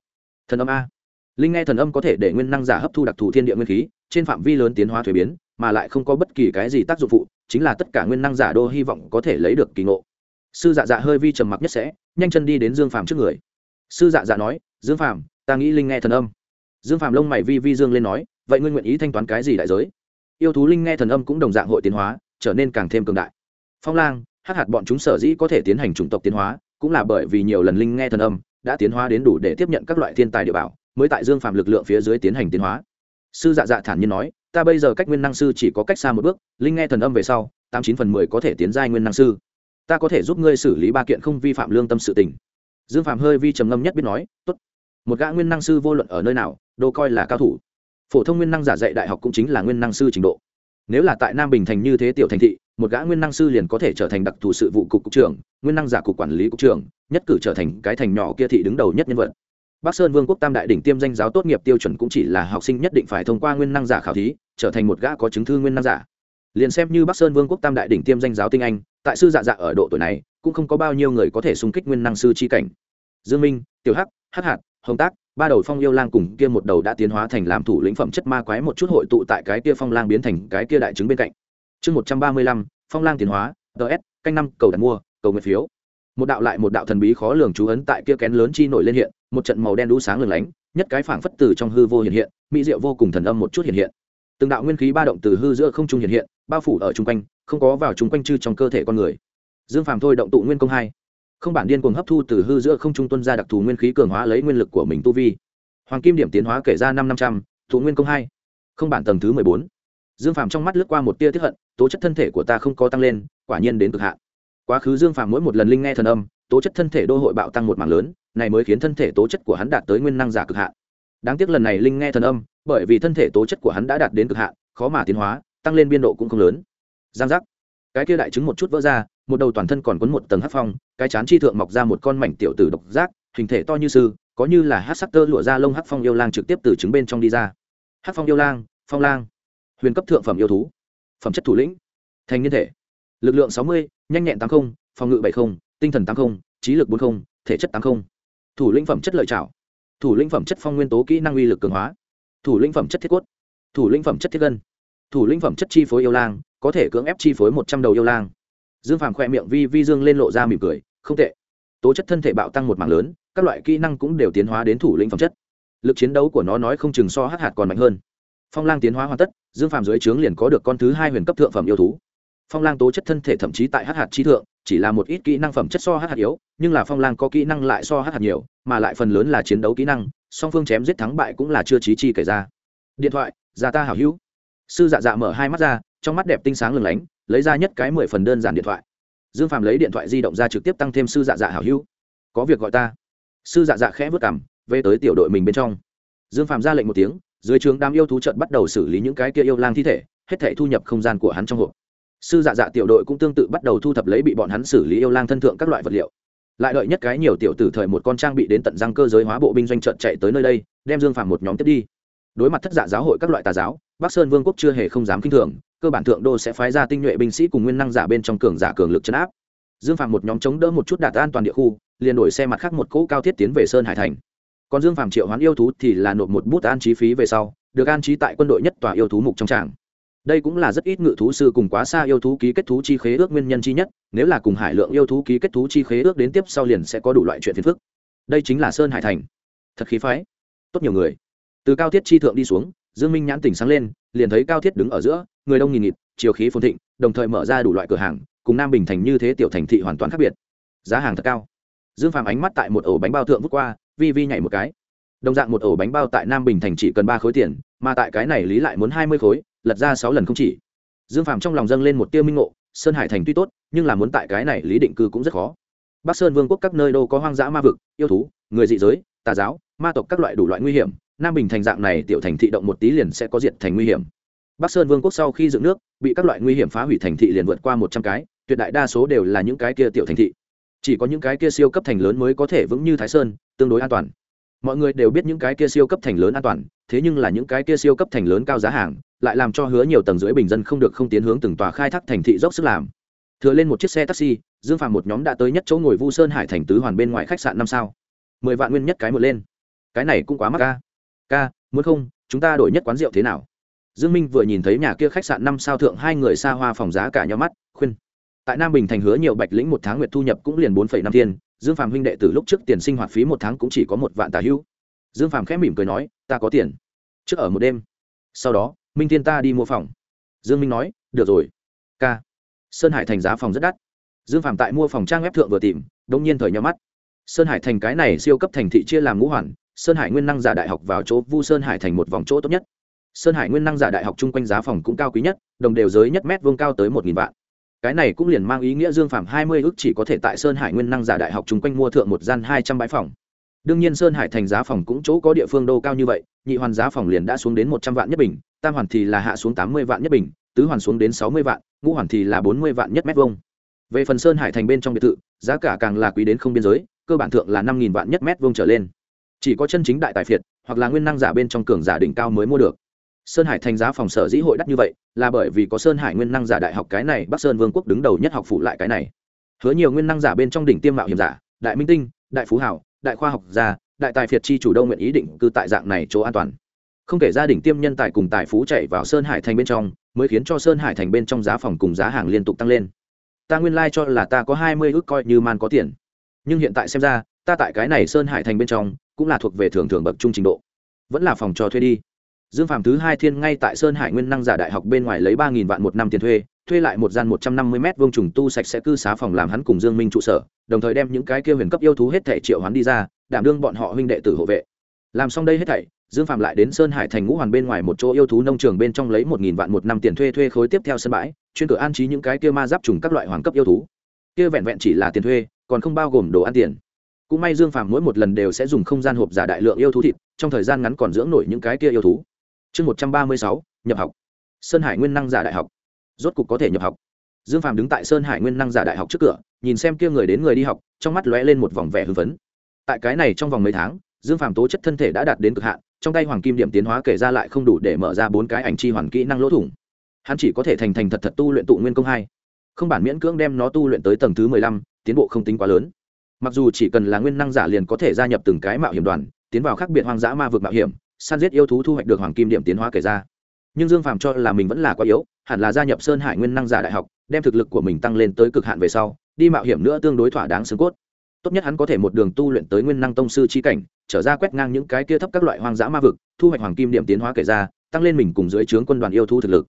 Thần âm a. Linh nghe thần âm có thể để nguyên năng giả hấp thu đặc thù thiên địa nguyên khí trên phạm vi lớn tiến hóa thuế biến, mà lại không có bất kỳ cái gì tác dụng phụ, chính là tất cả nguyên năng giả đô hy vọng có thể lấy được kỳ ngộ. Sư dạ dạ hơi vi trầm mặc nhất sẽ, nhanh chân đi đến dương phàm trước người. Sư dạ dạ nói, dương phàm, ta nghĩ linh nghe thần âm. Dương phàm lông mày vi vi dương lên nói, vậy ngươi nguyện ý thanh toán cái gì đại giới? Yêu thú linh nghe thần âm cũng đồng dạng hội tiến hóa, trở nên càng thêm cường đại. Phong lang hắc hạt bọn chúng sở dĩ có thể tiến hành chủng tộc tiến hóa, cũng là bởi vì nhiều lần linh nghe thần âm đã tiến hóa đến đủ để tiếp nhận các loại thiên tài địa bảo, mới tại dương phàm lực lượng phía dưới tiến hành tiến hóa sư dạ dạ thản nhiên nói, ta bây giờ cách nguyên năng sư chỉ có cách xa một bước, linh nghe thần âm về sau, tám chín phần mười có thể tiến giai nguyên năng sư. Ta có thể giúp ngươi xử lý ba kiện không vi phạm lương tâm sự tình. Dương phạm hơi vi trầm ngâm nhất biết nói, tốt, một gã nguyên năng sư vô luận ở nơi nào đô coi là cao thủ. Phổ thông nguyên năng giả dạy đại học cũng chính là nguyên năng sư trình độ. Nếu là tại nam bình thành như thế tiểu thành thị, một gã nguyên năng sư liền có thể trở thành đặc thù sự vụ cục cục trưởng, nguyên năng giả cục quản lý cục trưởng, nhất cử trở thành cái thành nhỏ kia thị đứng đầu nhất nhân vật bắc sơn vương quốc tam đại đỉnh tiêm danh giáo tốt nghiệp tiêu chuẩn cũng chỉ là học sinh nhất định phải thông qua nguyên năng giả khảo thí, trở thành một gã có chứng thư nguyên năng giả. Liền xem như bắc sơn vương quốc tam đại đỉnh tiêm danh giáo tinh anh, tại sư dạ dạ ở độ tuổi này, cũng không có bao nhiêu người có thể xung kích nguyên năng sư chi cảnh. Dương minh, tiểu hắc hắc hạt, hồng tác, ba đầu phong yêu lang cùng kia một đầu đã tiến hóa thành làm thủ lĩnh phẩm chất ma quái một chút hội tụ tại cái kia phong lang biến thành cái kia đại chứng bên cạnh. Chương một trăm ba mươi lăm, phong lang tiến hóa ts canh năm, cầu đặt mua, cầu nguyện phiếu. Một đạo lại một đạo thần bí khó lường chú ấn tại kia kén lớn chi nổi lên hiện một trận màu đen đũ sáng lừng lánh, nhất cái phảng phất từ trong hư vô hiện hiện, mỹ diệu vô cùng thần âm một chút hiện hiện. Từng đạo nguyên khí ba động từ hư giữa không trung hiện hiện, bao phủ ở chung quanh, không có vào chung quanh chư trong cơ thể con người. Dương phàm thôi động tụ nguyên công hai. Không bản điên cuồng hấp thu từ hư giữa không trung tuân ra đặc thù nguyên khí cường hóa lấy nguyên lực của mình tu vi. Hoàng kim điểm tiến hóa kể ra năm năm trăm thụ nguyên công hai. Không bản tầng thứ mười bốn. Dương phàm trong mắt lướt qua một tia tiếp hận, tố chất thân thể của ta không có tăng lên, quả nhiên đến cực hạn. Quá khứ dương phàm mỗi một lần linh nghe thần âm, tố chất thân thể đô hội bạo tăng một mảng lớn này mới khiến thân thể tố chất của hắn đạt tới nguyên năng giả cực hạn. Đáng tiếc lần này linh nghe thần âm, bởi vì thân thể tố chất của hắn đã đạt đến cực hạn, khó mà tiến hóa, tăng lên biên độ cũng không lớn. Giang giác. Cái kia đại chứng một chút vỡ ra, một đầu toàn thân còn quấn một tầng hát phong, cái chán chi thượng mọc ra một con mảnh tiểu tử độc giác, hình thể to như sư, có như là hát sắc tơ lụa ra lông hát phong yêu lang trực tiếp từ trứng bên trong đi ra. Hát phong yêu lang, phong lang. Huyền cấp thượng phẩm yêu thú. Phẩm chất thủ lĩnh. Thành niên thể. Lực lượng sáu mươi, nhanh nhẹn tám mươi phòng ngự bảy mươi tinh thần tám mươi trí lực bốn mươi thể chất tám mươi thủ lĩnh phẩm chất lợi trảo. Thủ lĩnh phẩm chất phong nguyên tố kỹ năng uy lực cường hóa. Thủ lĩnh phẩm chất thiết quất thủ lĩnh phẩm chất thiết gân. Thủ lĩnh phẩm chất chi phối yêu lang, có thể cưỡng ép chi phối một trăm đầu yêu lang. Dương phàm khoe miệng vi vi dương lên lộ ra mỉm cười, không tệ. Tố chất thân thể bạo tăng một mạng lớn, các loại kỹ năng cũng đều tiến hóa đến thủ lĩnh phẩm chất. Lực chiến đấu của nó nói không chừng so hát hạt còn mạnh hơn. Phong lang tiến hóa hoàn tất, dương phàm dưới trướng liền có được con thứ hai huyền cấp thượng phẩm yêu thú. Phong lang tố chất thân thể thậm chí tại hát hạt trí thượng chỉ là một ít kỹ năng phẩm chất so hát hạt yếu, nhưng là phong lang có kỹ năng lại so hát hạt nhiều, mà lại phần lớn là chiến đấu kỹ năng, song phương chém giết thắng bại cũng là chưa trí chi kể ra. Điện thoại ra ta hảo hữu. Sư dạ dạ mở hai mắt ra, trong mắt đẹp tinh sáng lừng lánh, lấy ra nhất cái mười phần đơn giản điện thoại. Dương phàm lấy điện thoại di động ra trực tiếp tăng thêm sư dạ dạ hảo hữu. Có việc gọi ta. Sư dạ dạ khẽ vất cảm về tới tiểu đội mình bên trong. Dương phàm ra lệnh một tiếng, dưới trường đám yêu thú trận bắt đầu xử lý những cái kia yêu lang thi thể, hết thể thu nhập không gian của hắn trong hộp sư dạ dạ tiểu đội cũng tương tự bắt đầu thu thập lấy bị bọn hắn xử lý yêu lang thân thượng các loại vật liệu. Lại đợi nhất cái nhiều tiểu tử thời một con trang bị đến tận răng cơ giới hóa bộ binh doanh trận chạy tới nơi đây, đem dương phàm một nhóm tiếp đi. Đối mặt thất dạ giáo hội các loại tà giáo, bắc sơn vương quốc chưa hề không dám k i n h thường, cơ bản thượng đô sẽ phái ra tinh nhuệ binh sĩ cùng nguyên năng giả bên trong cường giả cường lực chấn áp. Dương Phàm một nhóm chống đỡ một chút đạt an toàn địa khu, liền đổi xe mặt khác một cỗ cao thiết tiến về sơn hải thành. Còn dương Phàm triệu hoán yêu thú thì là nộp một bút an trí phí về sau, được an trí tại quân đội nhất tòa yêu thú mục trong tràng đây cũng là rất ít ngự thú sư cùng quá xa yêu thú ký kết thú chi khế ước nguyên nhân chi nhất, nếu là cùng hải lượng yêu thú ký kết thú chi khế ước đến tiếp sau liền sẽ có đủ loại chuyện phiền phức. Đây chính là sơn hải thành. Thật khí phái. Tốt nhiều người. Từ cao thiết chi thượng đi xuống, dương minh nhãn tỉnh sáng lên, liền thấy cao thiết đứng ở giữa, người đông nghìn nghịt, chiều khí phồn thịnh, đồng thời mở ra đủ loại cửa hàng, cùng nam bình thành như thế tiểu thành thị hoàn toàn khác biệt. Giá hàng thật cao. Dương phàm ánh mắt tại một ổ bánh bao thượng vút qua, vi vi nhảy một cái. Đồng dạng một ổ bánh bao tại nam bình thành chỉ cần ba khối tiền, mà tại cái này lý lại muốn hai mươi khối lật ra sáu lần không chỉ. Dương phàm trong lòng dâng lên một tiêu minh ngộ, sơn hải thành tuy tốt, nhưng là muốn tại cái này lý định cư cũng rất khó. Bắc sơn vương quốc các nơi đâu có hoang dã ma vực, yêu thú, người dị giới, tà giáo, ma tộc các loại đủ loại nguy hiểm, nam bình thành dạng này tiểu thành thị động một tí liền sẽ có diện thành nguy hiểm. Bắc sơn vương quốc sau khi dựng nước, bị các loại nguy hiểm phá hủy thành thị liền vượt qua một trăm cái, tuyệt đại đa số đều là những cái kia tiểu thành thị. Chỉ có những cái kia siêu cấp thành lớn mới có thể vững như thái sơn, tương đối an toàn. Mọi người đều biết những cái kia siêu cấp thành lớn an toàn, thế nhưng là những cái kia siêu cấp thành lớn cao giá hàng lại làm cho hứa nhiều tầng dưới bình dân không được không tiến hướng từng tòa khai thác thành thị dốc sức làm. Thừa lên một chiếc xe taxi, dương phàm một nhóm đã tới nhất chỗ ngồi vu sơn hải thành tứ hoàn bên ngoài khách sạn năm sao. Mười vạn nguyên nhất cái một lên. Cái này cũng quá mắc ca ca, muốn không, chúng ta đổi nhất quán rượu thế nào? Dương minh vừa nhìn thấy nhà kia khách sạn năm sao thượng hai người xa hoa phòng giá cả nhau mắt, khuyên. Tại nam bình thành hứa nhiều bạch lĩnh một tháng nguyệt thu nhập cũng liền bốn năm thiên dương phạm huynh đệ từ lúc trước tiền sinh hoạt phí một tháng cũng chỉ có một vạn tà hữu dương phàm khẽ mỉm cười nói, ta có tiền. Trước ở một đêm. Sau đó minh thiên ta đi mua phòng. Dương minh nói, được rồi. K sơn hải thành giá phòng rất đắt. Dương Phạm tại mua phòng trang web thượng vừa tìm đông nhiên thời nhau mắt. Sơn hải thành cái này siêu cấp thành thị chia làm ngũ hoàn, sơn hải nguyên năng giả đại học vào chỗ vu sơn hải thành một vòng chỗ tốt nhất. Sơn hải nguyên năng giả đại học chung quanh giá phòng cũng cao quý nhất, đồng đều giới nhất mét vuông cao tới một nghìn vạn. Cái này cũng liền mang ý nghĩa dương phạm hai mươi ước chỉ có thể tại sơn hải nguyên năng giả đại học chung quanh mua thượng một gian hai trăm bãi phòng đương nhiên sơn hải thành giá phòng cũng chỗ có địa phương đô cao như vậy, nhị hoàn giá phòng liền đã xuống đến một trăm vạn nhất bình, tam hoàn thì là hạ xuống tám mươi vạn nhất bình, tứ hoàn xuống đến sáu mươi vạn, ngũ hoàn thì là bốn mươi vạn nhất mét vuông. Về phần sơn hải thành bên trong biệt thự, giá cả càng là quý đến không biên giới, cơ bản thượng là năm nghìn vạn nhất mét vuông trở lên. Chỉ có chân chính đại tài phiệt, hoặc là nguyên năng giả bên trong cường giả đỉnh cao mới mua được. Sơn hải thành giá phòng sở dĩ hội đắt như vậy, là bởi vì có sơn hải nguyên năng giả đại học cái này, bắc sơn vương quốc đứng đầu nhất học phụ lại cái này. Hứa nhiều nguyên năng giả bên trong đỉnh tiêm mạo hiểm giả, đại minh tinh, đại phú hảo đại khoa học gia, đại tài phiệt chi chủ đông nguyện ý định cư tại dạng này chỗ an toàn. Không kể gia đình tiêm nhân tài cùng tài phú chạy vào sơn hải thành bên trong, mới khiến cho sơn hải thành bên trong giá phòng cùng giá hàng liên tục tăng lên. Ta nguyên lai、like、cho là ta có hai mươi ước coi như man có tiền. Nhưng hiện tại xem ra, ta tại cái này sơn hải thành bên trong, cũng là thuộc về thường thường bậc trung trình độ. Vẫn là phòng cho thuê đi. Dương phạm thứ hai thiên ngay tại sơn hải nguyên năng giả đại học bên ngoài lấy ba nghìn vạn một năm tiền thuê thuê lại một gian một trăm năm mươi m vông trùng tu sạch sẽ cư xá phòng làm hắn cùng dương minh trụ sở, đồng thời đem những cái kia huyền cấp yêu thú hết thảy triệu hắn đi ra, đảm đương bọn họ huynh đệ tử hộ vệ. Làm xong đây hết thảy, dương phạm lại đến sơn hải thành ngũ hoàn bên ngoài một chỗ yêu thú nông trường bên trong lấy một nghìn vạn một năm tiền thuê thuê khối tiếp theo sân bãi, chuyên cửa an trí những cái kia ma giáp trùng các loại hoàng cấp yêu thú. Kia vẹn vẹn chỉ là tiền thuê, còn không bao gồm đồ ăn tiền. Cũng may dương phạm mỗi một lần đều sẽ dùng không gian hộp giả đại lượng yêu thú thịt, trong thời gian ngắn còn dưỡng nổi những cái kia yêu thú. Chương một trăm ba mươi sáu, nhập học. Sơn hải nguyên năng giả đại học rốt cục có thể nhập học. Dương Phàm đứng tại sơn hải nguyên năng giả đại học trước cửa, nhìn xem kia người đến người đi học, trong mắt lóe lên một vòng vẻ hưng phấn. Tại cái này trong vòng mấy tháng, dương Phàm tố chất thân thể đã đạt đến cực hạn, trong tay hoàng kim điểm tiến hóa kể ra lại không đủ để mở ra bốn cái ảnh chi hoàn kỹ năng lỗ thủng. Hắn chỉ có thể thành thành thật thật tu luyện tụ nguyên công hai. Không bản miễn cưỡng đem nó tu luyện tới tầng thứ mười lăm, tiến bộ không tính quá lớn. Mặc dù chỉ cần là nguyên năng giả liền có thể gia nhập từng cái mạo hiểm đoàn, tiến vào khác biệt hoang dã ma vực mạo hiểm săn giết yêu thú thu hoạch được hoàng kim điểm tiến hóa kể ra nhưng dương phàm cho là mình vẫn là quá yếu, hẳn là gia nhập sơn hải nguyên năng giả đại học, đem thực lực của mình tăng lên tới cực hạn về sau, đi mạo hiểm nữa tương đối thỏa đáng xương cốt. Tốt nhất hắn có thể một đường tu luyện tới nguyên năng tông sư chi cảnh, trở ra quét ngang những cái kia thấp các loại hoang dã ma vực, thu hoạch hoàng kim điểm tiến hóa kể ra, tăng lên mình cùng dưới trướng quân đoàn yêu thu thực lực.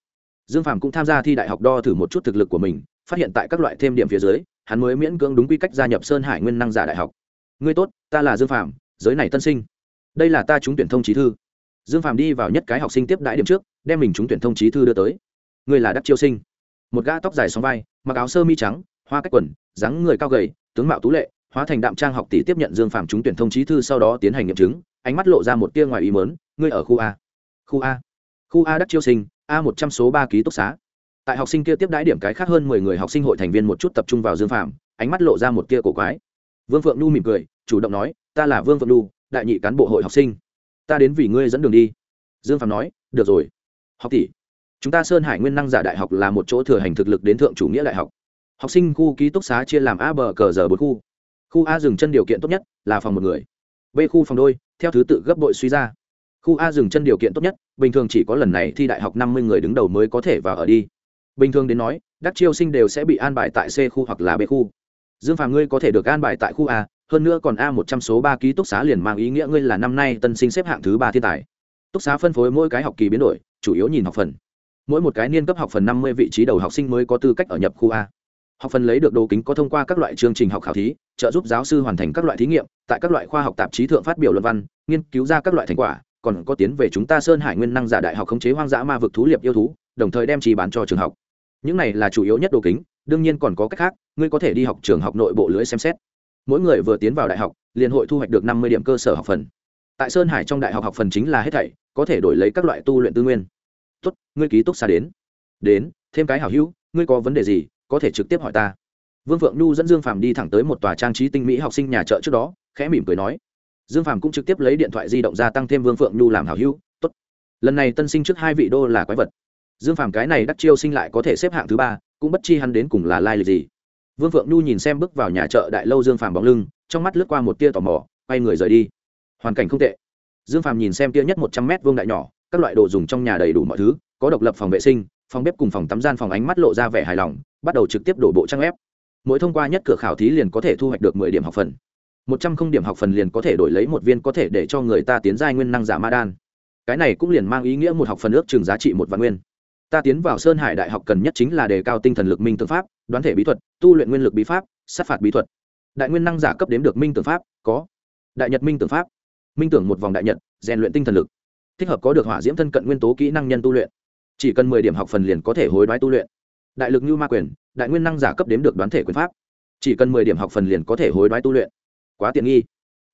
Dương phàm cũng tham gia thi đại học đo thử một chút thực lực của mình, phát hiện tại các loại thêm điểm phía dưới, hắn mới miễn cưỡng đúng quy cách gia nhập sơn hải nguyên năng giả đại học. Ngươi tốt, ta là dương phàm, giới này tân sinh. Đây là ta trúng tuyển thông trí thư dương phàm đi vào nhất cái học sinh tiếp đãi điểm trước, đem mình trúng tuyển thông trí thư đưa tới. Người là đắc chiêu sinh. Một gã tóc dài sóng vai, mặc áo sơ mi trắng, hoa cách quần, dáng người cao gầy, tướng mạo tú lệ, hóa thành đạm trang học tỷ tiếp nhận dương phàm trúng tuyển thông trí thư sau đó tiến hành nghiệm chứng, ánh mắt lộ ra một tia ngoài ý mớn ngươi ở khu a. Khu a. Khu a đắc chiêu sinh, a một trăm số ba ký túc xá. Tại học sinh kia tiếp đãi điểm cái khác hơn mười người học sinh hội thành viên một chút tập trung vào dương phàm, ánh mắt lộ ra một tia cổ quái. Vương phượng nhu mỉm cười, chủ động nói, ta là vương phượng nhu, đại nhị cán bộ hội học sinh ta đến vì ngươi dẫn đường đi. Dương Phạm nói, được rồi. Học tỷ, chúng ta sơn hải nguyên năng giả đại học là một chỗ thừa hành thực lực đến thượng chủ nghĩa đại học. Học sinh khu ký túc xá chia làm a bờ cờ giờ bốn khu. Khu a dừng chân điều kiện tốt nhất là phòng một người. B khu phòng đôi, theo thứ tự gấp bội suy ra. Khu a dừng chân điều kiện tốt nhất, bình thường chỉ có lần này thi đại học năm mươi người đứng đầu mới có thể vào ở đi. Bình thường đến nói đắc chiêu sinh đều sẽ bị an bài tại c khu hoặc là b khu. Dương phàm, ngươi có thể được an bài tại khu a hơn nữa còn a một trăm số ba ký túc xá liền mang ý nghĩa ngươi là năm nay tân sinh xếp hạng thứ ba thiên tài. Túc xá phân phối mỗi cái học kỳ biến đổi, chủ yếu nhìn học phần. Mỗi một cái niên cấp học phần năm mươi vị trí đầu học sinh mới có tư cách ở nhập khu a. Học phần lấy được đồ kính có thông qua các loại chương trình học khảo thí, trợ giúp giáo sư hoàn thành các loại thí nghiệm, tại các loại khoa học tạp chí thượng phát biểu luận văn, nghiên cứu ra các loại thành quả, còn có tiến về chúng ta sơn hải nguyên năng giả đại học khống chế hoang dã ma vực thú liệp yêu thú, đồng thời đem trì bán cho trường học. Những này là chủ yếu nhất đồ kính, đương nhiên còn có cách khác, ngươi có thể đi học trường học nội bộ lưới xem xét mỗi người vừa tiến vào đại học, liền hội thu hoạch được năm mươi điểm cơ sở học phần. Tại sơn hải trong đại học học phần chính là hết thảy, có thể đổi lấy các loại tu luyện tư nguyên. Tốt, ngươi ký túc xa đến. Đến, thêm cái hảo hữu, ngươi có vấn đề gì, có thể trực tiếp hỏi ta. Vương phượng nhu dẫn dương phàm đi thẳng tới một tòa trang trí tinh mỹ học sinh nhà chợ trước đó, khẽ mỉm cười nói. Dương phàm cũng trực tiếp lấy điện thoại di động ra tăng thêm vương phượng nhu làm hảo hữu, tốt. Lần này tân sinh trước hai vị đô là quái vật. Dương phàm cái này đắc chiêu sinh lại có thể xếp hạng thứ ba, cũng bất chi hắn đến cùng là lai lịch gì vương phượng nhu nhìn xem bước vào nhà chợ đại lâu dương phàm bóng lưng, trong mắt lướt qua một tia tò mò, quay người rời đi. Hoàn cảnh không tệ. Dương phàm nhìn xem tia nhất một trăm mét vuông đại nhỏ, các loại đồ dùng trong nhà đầy đủ mọi thứ, có độc lập phòng vệ sinh, phòng bếp cùng phòng tắm gian phòng ánh mắt lộ ra vẻ hài lòng, bắt đầu trực tiếp đổ bộ trang web. Mỗi thông qua nhất cửa khảo thí liền có thể thu hoạch được mười điểm học phần. Một trăm không điểm học phần liền có thể đổi lấy một viên có thể để cho người ta tiến giai nguyên năng giả ma đan. Cái này cũng liền mang ý nghĩa một học phần ước chừng giá trị một vạn nguyên ta tiến vào sơn hải đại học cần nhất chính là đề cao tinh thần lực minh tượng pháp, đoán thể bí thuật, tu luyện nguyên lực bí pháp, sát phạt bí thuật. Đại nguyên năng giả cấp đếm được minh tượng pháp, có đại nhật minh tượng pháp, minh tưởng một vòng đại nhật, rèn luyện tinh thần lực. Thích hợp có được hỏa diễm thân cận nguyên tố kỹ năng nhân tu luyện. Chỉ cần mười điểm học phần liền có thể hối đoái tu luyện. Đại lực như ma quyền, đại nguyên năng giả cấp đếm được đoán thể quyền pháp. Chỉ cần mười điểm học phần liền có thể hối đoái tu luyện. Quá tiện nghi.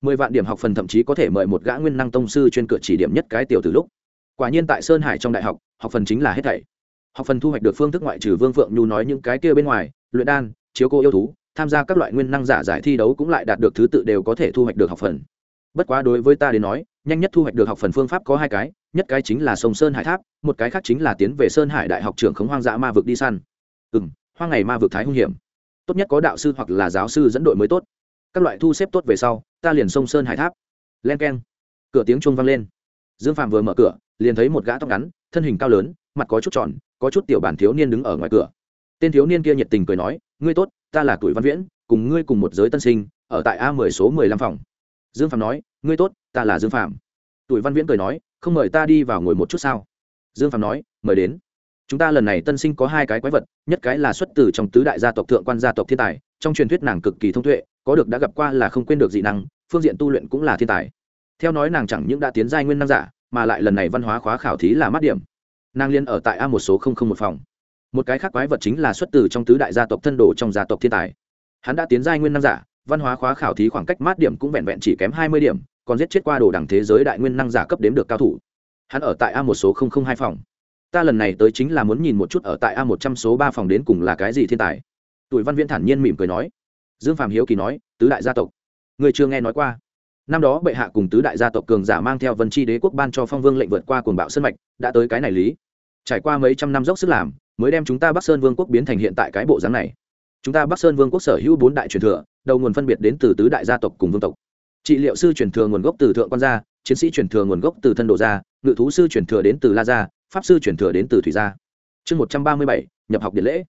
Mười vạn điểm học phần thậm chí có thể mời một gã nguyên năng tông sư chuyên cửa chỉ điểm nhất cái tiểu từ lúc quả nhiên tại sơn hải trong đại học học phần chính là hết thảy. Học phần thu hoạch được phương thức ngoại trừ vương phượng nhu nói những cái kia bên ngoài, luyện đan, chiếu cô yêu thú, tham gia các loại nguyên năng giả giải thi đấu cũng lại đạt được thứ tự đều có thể thu hoạch được học phần. Bất quá đối với ta đến nói, nhanh nhất thu hoạch được học phần phương pháp có hai cái, nhất cái chính là sông sơn hải tháp, một cái khác chính là tiến về sơn hải đại học trưởng khống hoang dã ma vực đi săn. Ừ m hoang ngày ma vực thái hung hiểm. Tốt nhất có đạo sư hoặc là giáo sư dẫn đội mới tốt. Các loại thu xếp tốt về sau, ta liền sông sơn hải tháp. Len k e n cửa tiếng chuông vang lên dương phạm vừa mở cửa, liền thấy một gã tóc ngắn, thân hình cao lớn, mặt có chút tròn, có chút tiểu bản thiếu niên đứng ở ngoài cửa. Tên thiếu niên kia nhiệt tình cười nói, ngươi tốt, ta là tuổi văn viễn, cùng ngươi cùng một giới tân sinh, ở tại a mười số mười lăm phòng. Dương phạm nói, ngươi tốt, ta là dương phạm tuổi văn viễn cười nói, không mời ta đi vào ngồi một chút sao? Dương phạm nói, mời đến. Chúng ta lần này tân sinh có hai cái quái vật, nhất cái là xuất từ trong tứ đại gia tộc thượng quan gia tộc thiên tài, trong truyền thuyết nàng cực kỳ thông tuệ, có được đã gặp qua là không quên được dị năng, phương diện tu luyện cũng là thiên tài theo nói nàng chẳng những đã tiến giai nguyên năng giả, mà lại lần này văn hóa khóa khảo thí là mát điểm. Nàng liên ở tại a một số không không một phòng. Một cái khác quái vật chính là xuất từ trong tứ đại gia tộc thân đồ trong gia tộc thiên tài. Hắn đã tiến giai nguyên năng giả, văn hóa khóa khảo thí khoảng cách mát điểm cũng vẹn vẹn chỉ kém hai mươi điểm, còn giết chết qua đồ đẳng thế giới đại nguyên năng giả cấp đếm được cao thủ. Hắn ở tại a một số không không hai phòng. Ta lần này tới chính là muốn nhìn một chút ở tại a một trăm số ba phòng đến cùng là cái gì thiên tài. Tuổi văn viễn thản nhiên mỉm cười nói. Dương phạm hiếu kỳ nói, tứ đại gia tộc. Người chưa nghe nói qua năm đó bệ hạ cùng tứ đại gia tộc cường giả mang theo vân tri đế quốc ban cho phong vương lệnh vượt qua cuồng bạo sân mạch, đã tới cái này lý. Trải qua mấy trăm năm dốc sức làm, mới đem chúng ta bắc sơn vương quốc biến thành hiện tại cái bộ dáng này. Chúng ta bắc sơn vương quốc sở hữu bốn đại truyền thừa, đầu nguồn phân biệt đến từ tứ đại gia tộc cùng vương tộc. Trị liệu sư truyền thừa nguồn gốc từ thượng quan gia, chiến sĩ truyền thừa nguồn gốc từ thân độ gia, ngự thú sư truyền thừa đến từ la gia, pháp sư truyền thừa đến từ thủy gia. Chương một trăm ba mươi bảy, nhập học điện lễ.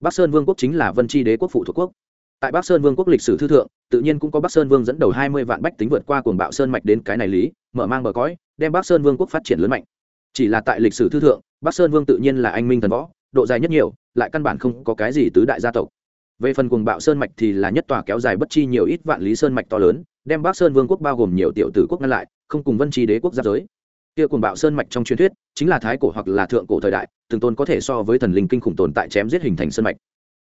Bắc sơn vương quốc chính là vân tri đế quốc phụ thuộc quốc tại bắc sơn vương quốc lịch sử thư thượng, tự nhiên cũng có bắc sơn vương dẫn đầu hai mươi vạn bách tính vượt qua cuồng bạo sơn mạch đến cái này lý, mở mang bờ cõi, đem bắc sơn vương quốc phát triển lớn mạnh. Chỉ là tại lịch sử thư thượng, bắc sơn vương tự nhiên là anh minh thần võ, độ dài nhất nhiều, lại căn bản không có cái gì tứ đại gia tộc. Về phần cuồng bạo sơn mạch thì là nhất tòa kéo dài bất chi nhiều ít vạn lý sơn mạch to lớn, đem bắc sơn vương quốc bao gồm nhiều tiểu tử quốc ngăn lại, không cùng vân tri đế quốc giáp giới. Kia cuồng bạo sơn mạch trong truyền thuyết, chính là thái cổ hoặc là thượng cổ thời đại, từng tôn có thể so với thần linh kinh khủng tồn tại chém giết hình thành sơn mạch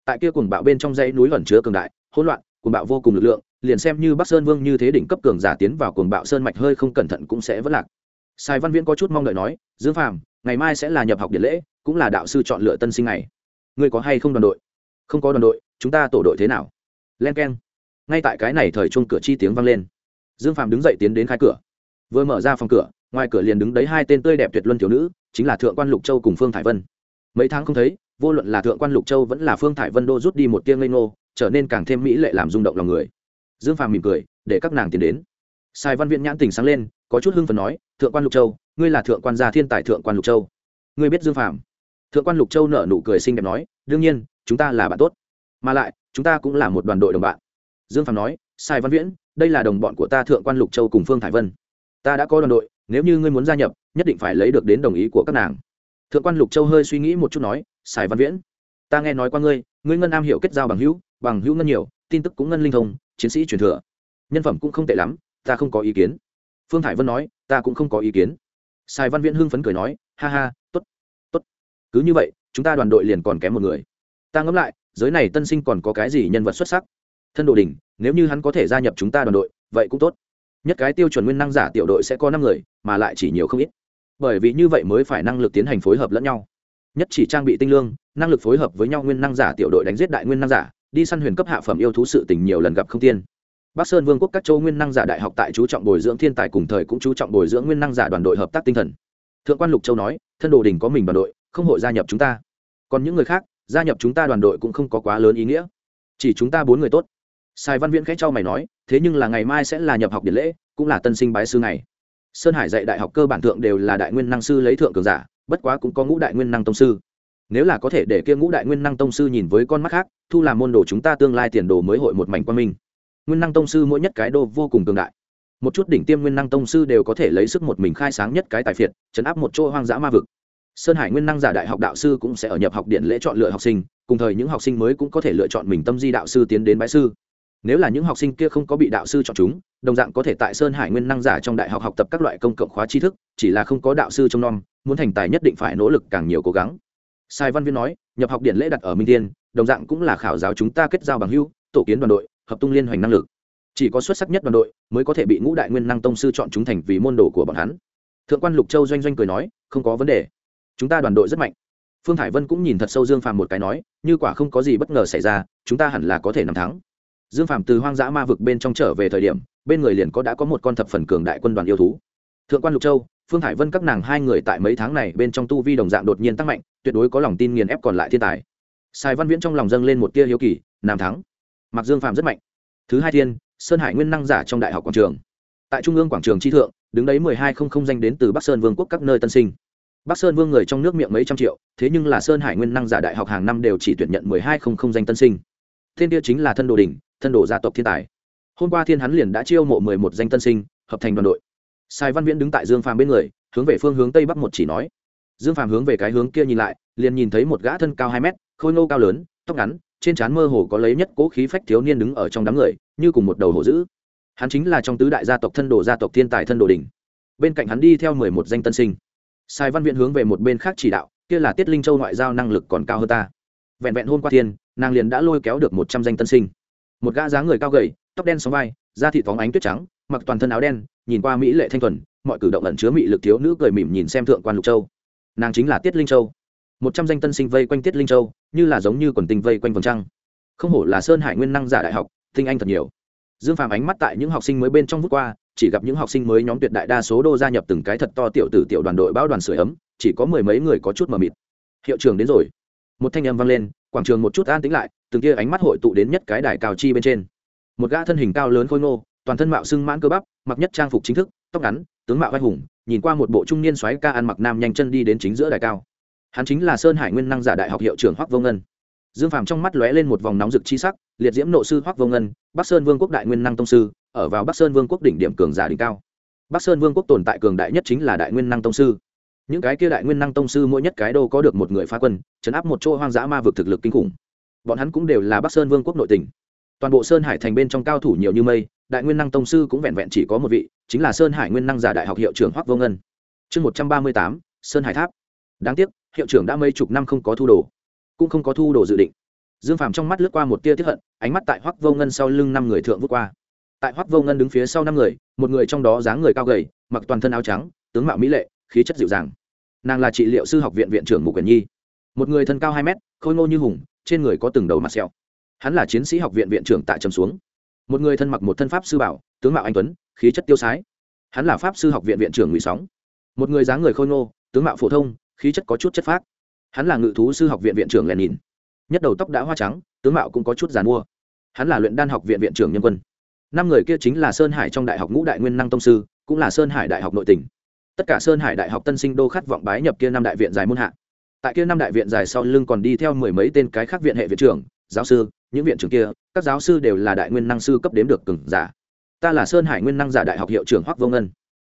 tại kia cuồng bạo bên trong dãy núi ẩn chứa cường đại, hỗn loạn, cuồng bạo vô cùng lực lượng, liền xem như bắc sơn vương như thế đỉnh cấp cường giả tiến vào cuồng bạo sơn mạch hơi không cẩn thận cũng sẽ vỡ lạc. Sai văn viễn có chút mong đợi nói, dương phàm, ngày mai sẽ là nhập học điện lễ, cũng là đạo sư chọn lựa tân sinh này. Ngươi có hay không đoàn đội? Không có đoàn đội, chúng ta tổ đội thế nào? Len k e n ngay tại cái này thời chung cửa chi tiếng vang lên. Dương phạm đứng dậy tiến đến khai cửa. Vừa mở ra phòng cửa, ngoài cửa liền đứng đấy hai tên tươi đẹp tuyệt luân thiếu nữ, chính là thượng quan lục châu cùng phương thải vân. Mấy tháng không thấy vô luận là thượng quan lục châu vẫn là phương thải vân đô rút đi một tiêng lây nô trở nên càng thêm mỹ lệ làm rung động lòng người. Dương phàm mỉm cười, để các nàng tiến đến. Sai văn viện nhãn tình sáng lên, có chút hưng phần nói, thượng quan lục châu, ngươi là thượng quan gia thiên tài thượng quan lục châu. Ngươi biết dương phàm? Thượng quan lục châu nở nụ cười xinh đẹp nói, đương nhiên, chúng ta là bạn tốt. Mà lại, chúng ta cũng là một đoàn đội đồng bạn. Dương phàm nói sai văn viễn, đây là đồng bọn của ta thượng quan lục châu cùng phương thải vân. Ta đã có đoàn đội, nếu như ngươi muốn gia nhập, nhất định phải lấy được đến đồng ý của các nàng thượng quan lục châu hơi suy nghĩ một chút nói, sài văn viễn, ta nghe nói qua ngươi ngươi ngân am hiểu kết giao bằng hữu bằng hữu ngân nhiều, tin tức cũng ngân linh thông, chiến sĩ truyền thừa. Nhân phẩm cũng không tệ lắm, ta không có ý kiến. Phương thải vân nói, ta cũng không có ý kiến. Sài văn viễn hưng phấn cười nói, ha ha t ố t t ố t cứ như vậy, chúng ta đoàn đội liền còn kém một người. Ta ngẫm lại, giới này tân sinh còn có cái gì nhân vật xuất sắc? Thân đồ đình nếu như hắn có thể gia nhập chúng ta đoàn đội, vậy cũng tốt. Nhất cái tiêu chuẩn nguyên năng giả tiểu đội sẽ có năm người, mà lại chỉ nhiều không ít bởi vì như vậy mới phải năng lực tiến hành phối hợp lẫn nhau. Nhất chỉ trang bị tinh lương, năng lực phối hợp với nhau nguyên năng giả tiểu đội đánh giết đại nguyên năng giả, đi săn huyền cấp hạ phẩm yêu thú sự tình nhiều lần gặp không tiên. Bắc sơn vương quốc các châu nguyên năng giả đại học tại chú trọng bồi dưỡng thiên tài cùng thời cũng chú trọng bồi dưỡng nguyên năng giả đoàn đội hợp tác tinh thần. Thượng quan lục châu nói, thân đồ đình có mình đoàn đội, không hội gia nhập chúng ta. Còn những người khác, gia nhập chúng ta đoàn đội cũng không có quá lớn ý nghĩa. Chỉ chúng ta bốn người tốt. Sai văn viễn khẽ cho mày nói, thế nhưng là ngày mai sẽ là nhập học điện lễ, cũng là tân sinh bái sư này sơn hải dạy đại học cơ bản thượng đều là đại nguyên năng sư lấy thượng cường giả, bất quá cũng có ngũ đại nguyên năng tông sư. Nếu là có thể để kia ngũ đại nguyên năng tông sư nhìn với con mắt khác, thu làm môn đồ chúng ta tương lai tiền đồ mới hội một mảnh quan minh. Nguyên năng tông sư mỗi nhất cái đô vô cùng cường đại. Một chút đỉnh tiêm nguyên năng tông sư đều có thể lấy sức một mình khai sáng nhất cái tài phiệt, chấn áp một chỗ hoang dã ma vực. Sơn hải nguyên năng giả đại học đạo sư cũng sẽ ở nhập học điện lễ chọn lựa học sinh, cùng thời những học sinh mới cũng có thể lựa chọn mình tâm di đạo sư tiến đến bái sư nếu là những học sinh kia không có bị đạo sư chọn chúng đồng dạng có thể tại sơn hải nguyên năng giả trong đại học học tập các loại công cộng khóa tri thức chỉ là không có đạo sư trong non, muốn thành tài nhất định phải nỗ lực càng nhiều cố gắng. Sai văn viên nói nhập học điện lễ đặt ở minh tiên đồng dạng cũng là khảo giáo chúng ta kết giao bằng hưu tổ kiến đoàn đội hợp tung liên hoành năng lực. Chỉ có xuất sắc nhất đoàn đội mới có thể bị ngũ đại nguyên năng tông sư chọn chúng thành vì môn đồ của bọn hắn. Thượng quan lục châu doanh doanh cười nói không có vấn đề. Chúng ta đoàn đội rất mạnh. Phương hải vân cũng nhìn thật sâu dương phàm một cái nói như quả không có gì bất ngờ xảy ra chúng ta hẳn là có thể nằm thắng dương phàm từ hoang dã ma vực bên trong trở về thời điểm, bên người liền có đã có một con thập phần cường đại quân đoàn yêu thú. Thượng quan lục châu, phương hải vân các nàng hai người tại mấy tháng này bên trong tu vi đồng dạng đột nhiên tăng mạnh, tuyệt đối có lòng tin nghiền ép còn lại thiên tài. Sài văn viễn trong lòng dâng lên một tia hiếu kỳ, nam thắng. Mặc dương phàm rất mạnh. Thứ hai thiên, sơn hải nguyên năng giả trong đại học quảng trường. Tại trung ương quảng trường tri thượng, đứng đấy mười hai không không danh đến từ bắc sơn vương quốc các nơi tân sinh. Bắc sơn vương người trong nước miệng mấy trăm triệu, thế nhưng là sơn hải nguyên năng giả đại học hàng năm đều chỉ tuyển nhận mười hai không không danh tân sinh. Thiên kia chính là thân đồ đình thân đồ gia tộc thiên tài. Hôm qua thiên hắn liền đã chiêu mộ mười một danh tân sinh, hợp thành đoàn đội. Sai văn viễn đứng tại dương phàm bên người, hướng về phương hướng tây bắc một chỉ nói. Dương phàm hướng về cái hướng kia nhìn lại, liền nhìn thấy một gã thân cao hai mét, khôi ngô cao lớn, tóc ngắn, trên trán mơ hồ có lấy nhất cố khí phách thiếu niên đứng ở trong đám người, như cùng một đầu hổ dữ. Hắn chính là trong tứ đại gia tộc thân đồ gia tộc thiên tài thân đồ đình bên cạnh hắn đi theo mười một danh tân sinh. Sai văn viện hướng về một bên khác chỉ đạo, kia là tiết linh châu ngoại giao năng lực còn cao hơn ta. Vẹn vẹn hôm qua thiên, nàng liền đã lôi kéo được một trăm danh tân sinh một gã dáng người cao gầy, tóc đen sóng vai, da thịt phóng ánh tuyết trắng, mặc toàn thân áo đen, nhìn qua mỹ lệ thanh thuần, mọi cử động ẩn chứa mị lực thiếu nữ cười mỉm nhìn xem thượng quan lục châu. Nàng chính là tiết linh châu. Một trăm danh tân sinh vây quanh tiết linh châu, như là giống như quần tinh vây quanh vòng trăng. Không hổ là sơn hải nguyên năng giả đại học, tinh anh thật nhiều. Dương phàm ánh mắt tại những học sinh mới bên trong vút qua, chỉ gặp những học sinh mới nhóm tuyệt đại đa số đô gia nhập từng cái thật to tiểu tử tiểu đoàn đội bão đoàn sửa ấm, chỉ có mười mấy người có chút mờ mịt. Hiệu trưởng đến rồi. Một thanh âm vang lên, quảng trường một chút an tĩnh lại từng kia ánh mắt hội tụ đến nhất cái đài cao chi bên trên. Một gã thân hình cao lớn khôi ngô, toàn thân mạo sưng mãn cơ bắp, mặc nhất trang phục chính thức, tóc ngắn, tướng mạo vai hùng, nhìn qua một bộ trung niên xoáy ca ăn mặc nam nhanh chân đi đến chính giữa đài cao. Hắn chính là sơn hải nguyên năng giả đại học hiệu trưởng hoắc vô ngân. Dương phàm trong mắt lóe lên một vòng nóng rực chi sắc, liệt diễm nộ sư hoắc vô ngân, bắc sơn vương quốc đại nguyên năng tông sư, ở vào bắc sơn vương quốc đỉnh điểm cường giả đỉnh cao. Bắc sơn vương quốc tồn tại cường đại nhất chính là đại nguyên năng tông sư. Những cái kia đại nguyên năng tông sư mỗi nhất cái đô có được một người phá quân, chấn áp một chỗ hoang dã ma vực thực lực kinh khủng bọn hắn cũng đều là bắc sơn vương quốc nội tỉnh toàn bộ sơn hải thành bên trong cao thủ nhiều như mây, đại nguyên năng tông sư cũng vẹn vẹn chỉ có một vị, chính là sơn hải nguyên năng giả đại học hiệu trưởng hoắc vô ngân. Chương một trăm ba mươi tám, sơn hải tháp. Đáng tiếc, hiệu trưởng đã mấy chục năm không có thu đồ, cũng không có thu đồ dự định. Dương phàm trong mắt lướt qua một tia tiếp hận, ánh mắt tại hoắc vô ngân sau lưng năm người thượng vút qua. Tại hoắc vô ngân đứng phía sau năm người, một người trong đó dáng người cao gầy, mặc toàn thân áo trắng, tướng mạo mỹ lệ, khí chất dịu dàng. Nàng là trị liệu sư học viện viện trưởng mục quyền nhi. Một người thân cao hai mét, khôi ngô như hùng trên người có từng đầu mặt sẹo. Hắn là chiến sĩ học viện viện trưởng tại trầm xuống. Một người thân mặc một thân pháp sư bảo, tướng mạo anh tuấn, khí chất tiêu sái. Hắn là pháp sư học viện viện trưởng ngụy sóng. Một người dáng người khôi ngô, tướng mạo phổ thông, khí chất có chút chất phác. Hắn là ngự thú sư học viện viện trưởng lèn nhìn nhất đầu tóc đã hoa trắng, tướng mạo cũng có chút giàn mua. Hắn là luyện đan học viện viện trưởng nhân quân. Năm người kia chính là sơn hải trong đại học ngũ đại nguyên năng tông sư, cũng là sơn hải đại học nội tỉnh. Tất cả sơn hải đại học tân sinh đô khát vọng bái nhập kia năm đại viện dài môn hạ tại kia năm đại viện dài sau lưng còn đi theo mười mấy tên cái khác viện hệ viện trưởng, giáo sư, những viện trưởng kia, các giáo sư đều là đại nguyên năng sư cấp đếm được cừng giả. Ta là sơn hải nguyên năng giả đại học hiệu trưởng hoắc vô ngân.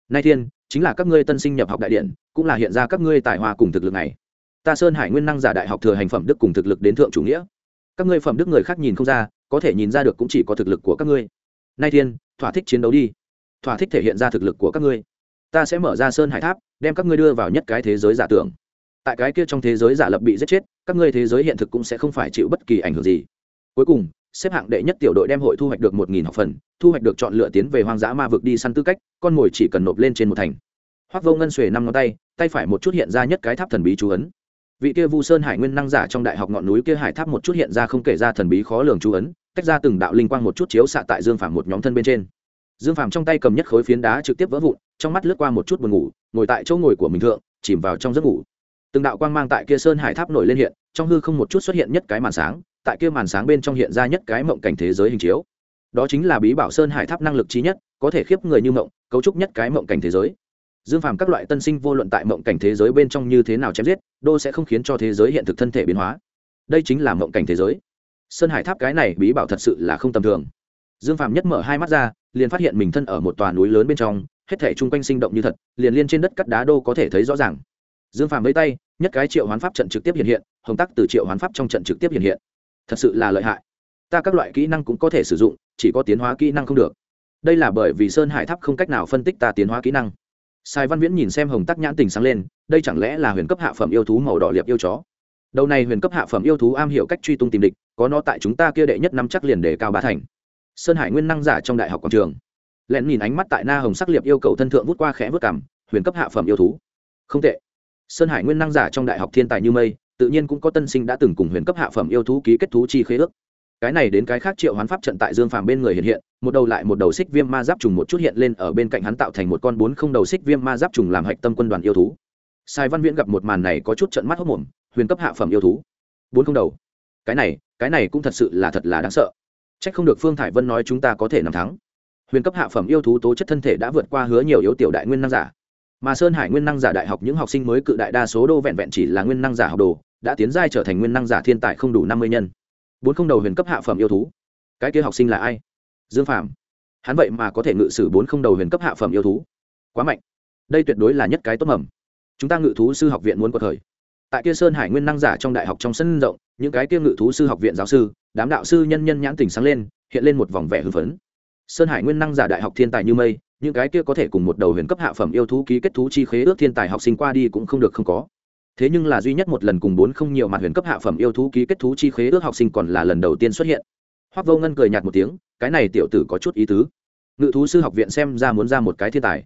Nay thiên, chính là các ngươi tân sinh nhập học đại điện, cũng là hiện ra các ngươi tài hoa cùng thực lực này. Ta sơn hải nguyên năng giả đại học thừa hành phẩm đức cùng thực lực đến thượng chủ nghĩa. Các ngươi phẩm đức người khác nhìn không ra, có thể nhìn ra được cũng chỉ có thực lực của các ngươi. Nay thiên, thỏa thích chiến đấu đi. Thỏa thích thể hiện ra thực lực của các ngươi. Ta sẽ mở ra sơn hải tháp, đem các ngươi đưa vào nhất cái thế giới giả tưởng tại cái kia trong thế giới giả lập bị giết chết, các ngươi thế giới hiện thực cũng sẽ không phải chịu bất kỳ ảnh hưởng gì. Cuối cùng, xếp hạng đệ nhất tiểu đội đem hội thu hoạch được một nghìn học phần, thu hoạch được chọn lựa tiến về hoang dã ma vực đi săn tư cách, con mồi chỉ cần nộp lên trên một thành. Hoác vô ngân xuề năm ngón tay tay phải một chút hiện ra nhất cái tháp thần bí chú ấn. Vị kia vu sơn hải nguyên năng giả trong đại học ngọn núi kia hải tháp một chút hiện ra không kể ra thần bí khó lường chú ấn, tách ra từng đạo linh quang một chút chiếu xạ tại dương phàm một nhóm thân bên trên. Dương phàm trong tay cầm nhất khối phiến đá trực tiếp vỡ vụn, trong mắt lướt qua một chút buồn ngủ, ngồi tại chỗ ngồi của mình thượng, chìm vào trong giấc ngủ từng đạo quang mang tại kia sơn hải tháp nổi lên hiện, trong hư không một chút xuất hiện nhất cái màn sáng, tại kia màn sáng bên trong hiện ra nhất cái mộng cảnh thế giới hình chiếu. Đó chính là bí bảo sơn hải tháp năng lực trí nhất, có thể khiếp người như mộng, cấu trúc nhất cái mộng cảnh thế giới. Dương phàm các loại tân sinh vô luận tại mộng cảnh thế giới bên trong như thế nào chém giết, đô sẽ không khiến cho thế giới hiện thực thân thể biến hóa. Đây chính là mộng cảnh thế giới. Sơn hải tháp cái này bí bảo thật sự là không tầm thường. Dương phạm nhất mở hai mắt ra, liền phát hiện mình thân ở một tòa núi lớn bên trong, hết thể chung quanh sinh động như thật, liền liên trên đất cắt đá đô có thể thấy rõ ràng dương phàm lấy tay, nhất cái triệu hoán pháp trận trực tiếp hiện hiện, hồng tắc từ triệu hoán pháp trong trận trực tiếp hiện hiện. Thật sự là lợi hại. Ta các loại kỹ năng cũng có thể sử dụng, chỉ có tiến hóa kỹ năng không được. Đây là bởi vì sơn hải tháp không cách nào phân tích ta tiến hóa kỹ năng. Sai văn viễn nhìn xem hồng tắc nhãn tình sáng lên, đây chẳng lẽ là huyền cấp hạ phẩm yêu thú màu đỏ liệp yêu chó? Đầu này huyền cấp hạ phẩm yêu thú am hiểu cách truy tung tìm địch, có nó tại chúng ta kia đệ nhất năm chắc liền đề cao bá thành. Sơn hải nguyên năng giả trong đại học quảng trường. Lẹn nhìn ánh mắt tại na hồng sắc liệp yêu cầu thân thượng vút qua khẽ vớt cảm huyền cấp hạ phẩm yêu thú. Không tệ sơn hải nguyên năng giả trong đại học thiên tài như mây, tự nhiên cũng có tân sinh đã từng cùng huyền cấp hạ phẩm yêu thú ký kết thú chi khế ước. Cái này đến cái khác triệu hoán pháp trận tại dương phàm bên người hiện hiện, một đầu lại một đầu xích viêm ma giáp trùng một chút hiện lên ở bên cạnh hắn tạo thành một con bốn không đầu xích viêm ma giáp trùng làm hạch tâm quân đoàn yêu thú. Sai văn viễn gặp một màn này có chút trận mắt hốc mồm huyền cấp hạ phẩm yêu thú. Bốn không đầu. Cái này cái này cũng thật sự là thật là đáng sợ. C h ắ c không được phương thải vân nói chúng ta có thể nằm thắng. Huyền cấp hạ phẩm yêu thú tố chất thân thể đã vượt qua hứa nhiều yếu tiểu đại nguyên năng giả mà sơn hải nguyên năng giả đại học những học sinh mới cự đại đa số đô vẹn vẹn chỉ là nguyên năng giả học đồ, đã tiến giai trở thành nguyên năng giả thiên tài không đủ năm mươi nhân. Bốn không đầu huyền cấp hạ phẩm yêu thú. Cái kia học sinh là ai? Dương phạm hắn vậy mà có thể ngự sử bốn không đầu huyền cấp hạ phẩm yêu thú. Quá mạnh. Đây tuyệt đối là nhất cái tốt mầm. Chúng ta ngự thú sư học viện muốn có thời tại kia sơn hải nguyên năng giả trong đại học trong sân rộng, những cái kia ngự thú sư học viện giáo sư, đám đạo sư nhân nhân nhãn tình sáng lên, hiện lên một vòng vẻ hưng phấn sơn hải nguyên năng giả đại học thiên tài như mây, những cái kia có thể cùng một đầu huyền cấp hạ phẩm yêu thú ký kết thú chi khế ước thiên tài học sinh qua đi cũng không được không có. Thế nhưng là duy nhất một lần cùng bốn không nhiều mặt huyền cấp hạ phẩm yêu thú ký kết thú chi khế ước học sinh còn là lần đầu tiên xuất hiện. Hoác vô ngân cười nhạt một tiếng, cái này tiểu tử có chút ý tứ. Ngự thú sư học viện xem ra muốn ra một cái thiên tài.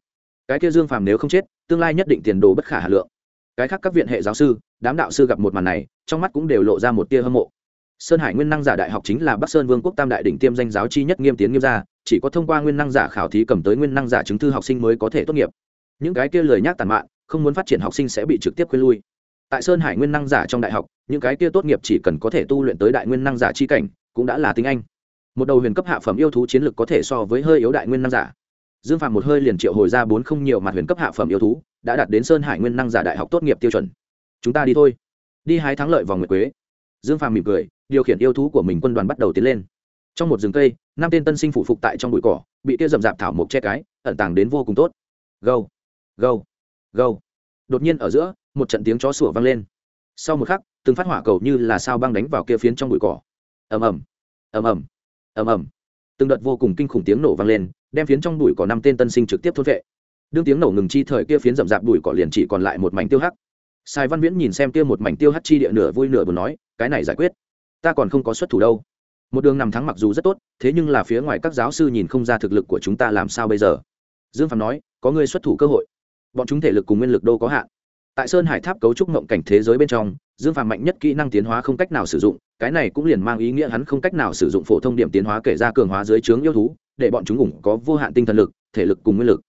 Cái kia dương phàm nếu không chết, tương lai nhất định tiền đồ bất khả hà lượng. Cái khác các viện hệ giáo sư, đám đạo sư gặp một màn này, trong mắt cũng đều lộ ra một tia hâm mộ. Sơn hải nguyên năng giả đại học chính là bắc sơn vương quốc tam đại đỉnh tiêm danh giáo chi nhất nghiêm tiến nghiêm gia chỉ có thông qua nguyên năng giả khảo thí cầm tới nguyên năng giả chứng thư học sinh mới có thể tốt nghiệp. Những cái kia lời nhắc tàn mạn, không muốn phát triển học sinh sẽ bị trực tiếp quên lui. Tại sơn hải nguyên năng giả trong đại học, những cái kia tốt nghiệp chỉ cần có thể tu luyện tới đại nguyên năng giả chi cảnh, cũng đã là tiếng anh. Một đầu huyền cấp hạ phẩm yêu thú chiến lược có thể so với hơi yếu đại nguyên năng giả. Dương phạm một hơi liền triệu hồi ra bốn không nhiều mặt huyền cấp hạ phẩm yêu thú, đã đạt đến sơn hải nguyên năng giả đại học tốt nghiệp tiêu chuẩn. Chúng ta đi thôi. Đi hái thắng lợi vòng nguyệt quế. Dương phạm mỉm cười, điều khiển yêu thú của mình quân đoàn bắt đầu tiến lên trong một rừng cây, năm tên tân sinh phủ phục tại trong bụi cỏ, bị tia rậm rạp thảo mộc che cái, ẩn tàng đến vô cùng tốt. Gâu gâu gâu. Đột nhiên ở giữa, một trận tiếng chó sủa vang lên. Sau một khắc, từng phát hỏa cầu như là sao băng đánh vào kia phiến trong bụi cỏ. Ầm ầm ầm ầm ầm ầm. Từng đợt vô cùng kinh khủng tiếng nổ vang lên, đem phiến trong bụi cỏ năm tên tân sinh trực tiếp thốt vệ. Đương tiếng nổ ngừng chi thời, kia phiến rậm rạp bụi cỏ liền chỉ còn lại một mảnh tiêu hắc. Sai văn viễn nhìn xem kia một mảnh tiêu hắc chi địa nửa vui nửa buồn nói, cái này giải quyết. Ta còn không có xuất thủ đâu một đường nằm thắng mặc dù rất tốt, thế nhưng là phía ngoài các giáo sư nhìn không ra thực lực của chúng ta làm sao bây giờ? Dương phạm nói, có người xuất thủ cơ hội. Bọn chúng thể lực cùng nguyên lực đô có hạn. Tại sơn hải tháp cấu trúc mộng cảnh thế giới bên trong, dương phàm mạnh nhất kỹ năng tiến hóa không cách nào sử dụng, cái này cũng liền mang ý nghĩa hắn không cách nào sử dụng phổ thông điểm tiến hóa kể ra cường hóa dưới trướng yêu thú, để bọn chúng ủng có vô hạn tinh thần lực, thể lực cùng nguyên lực.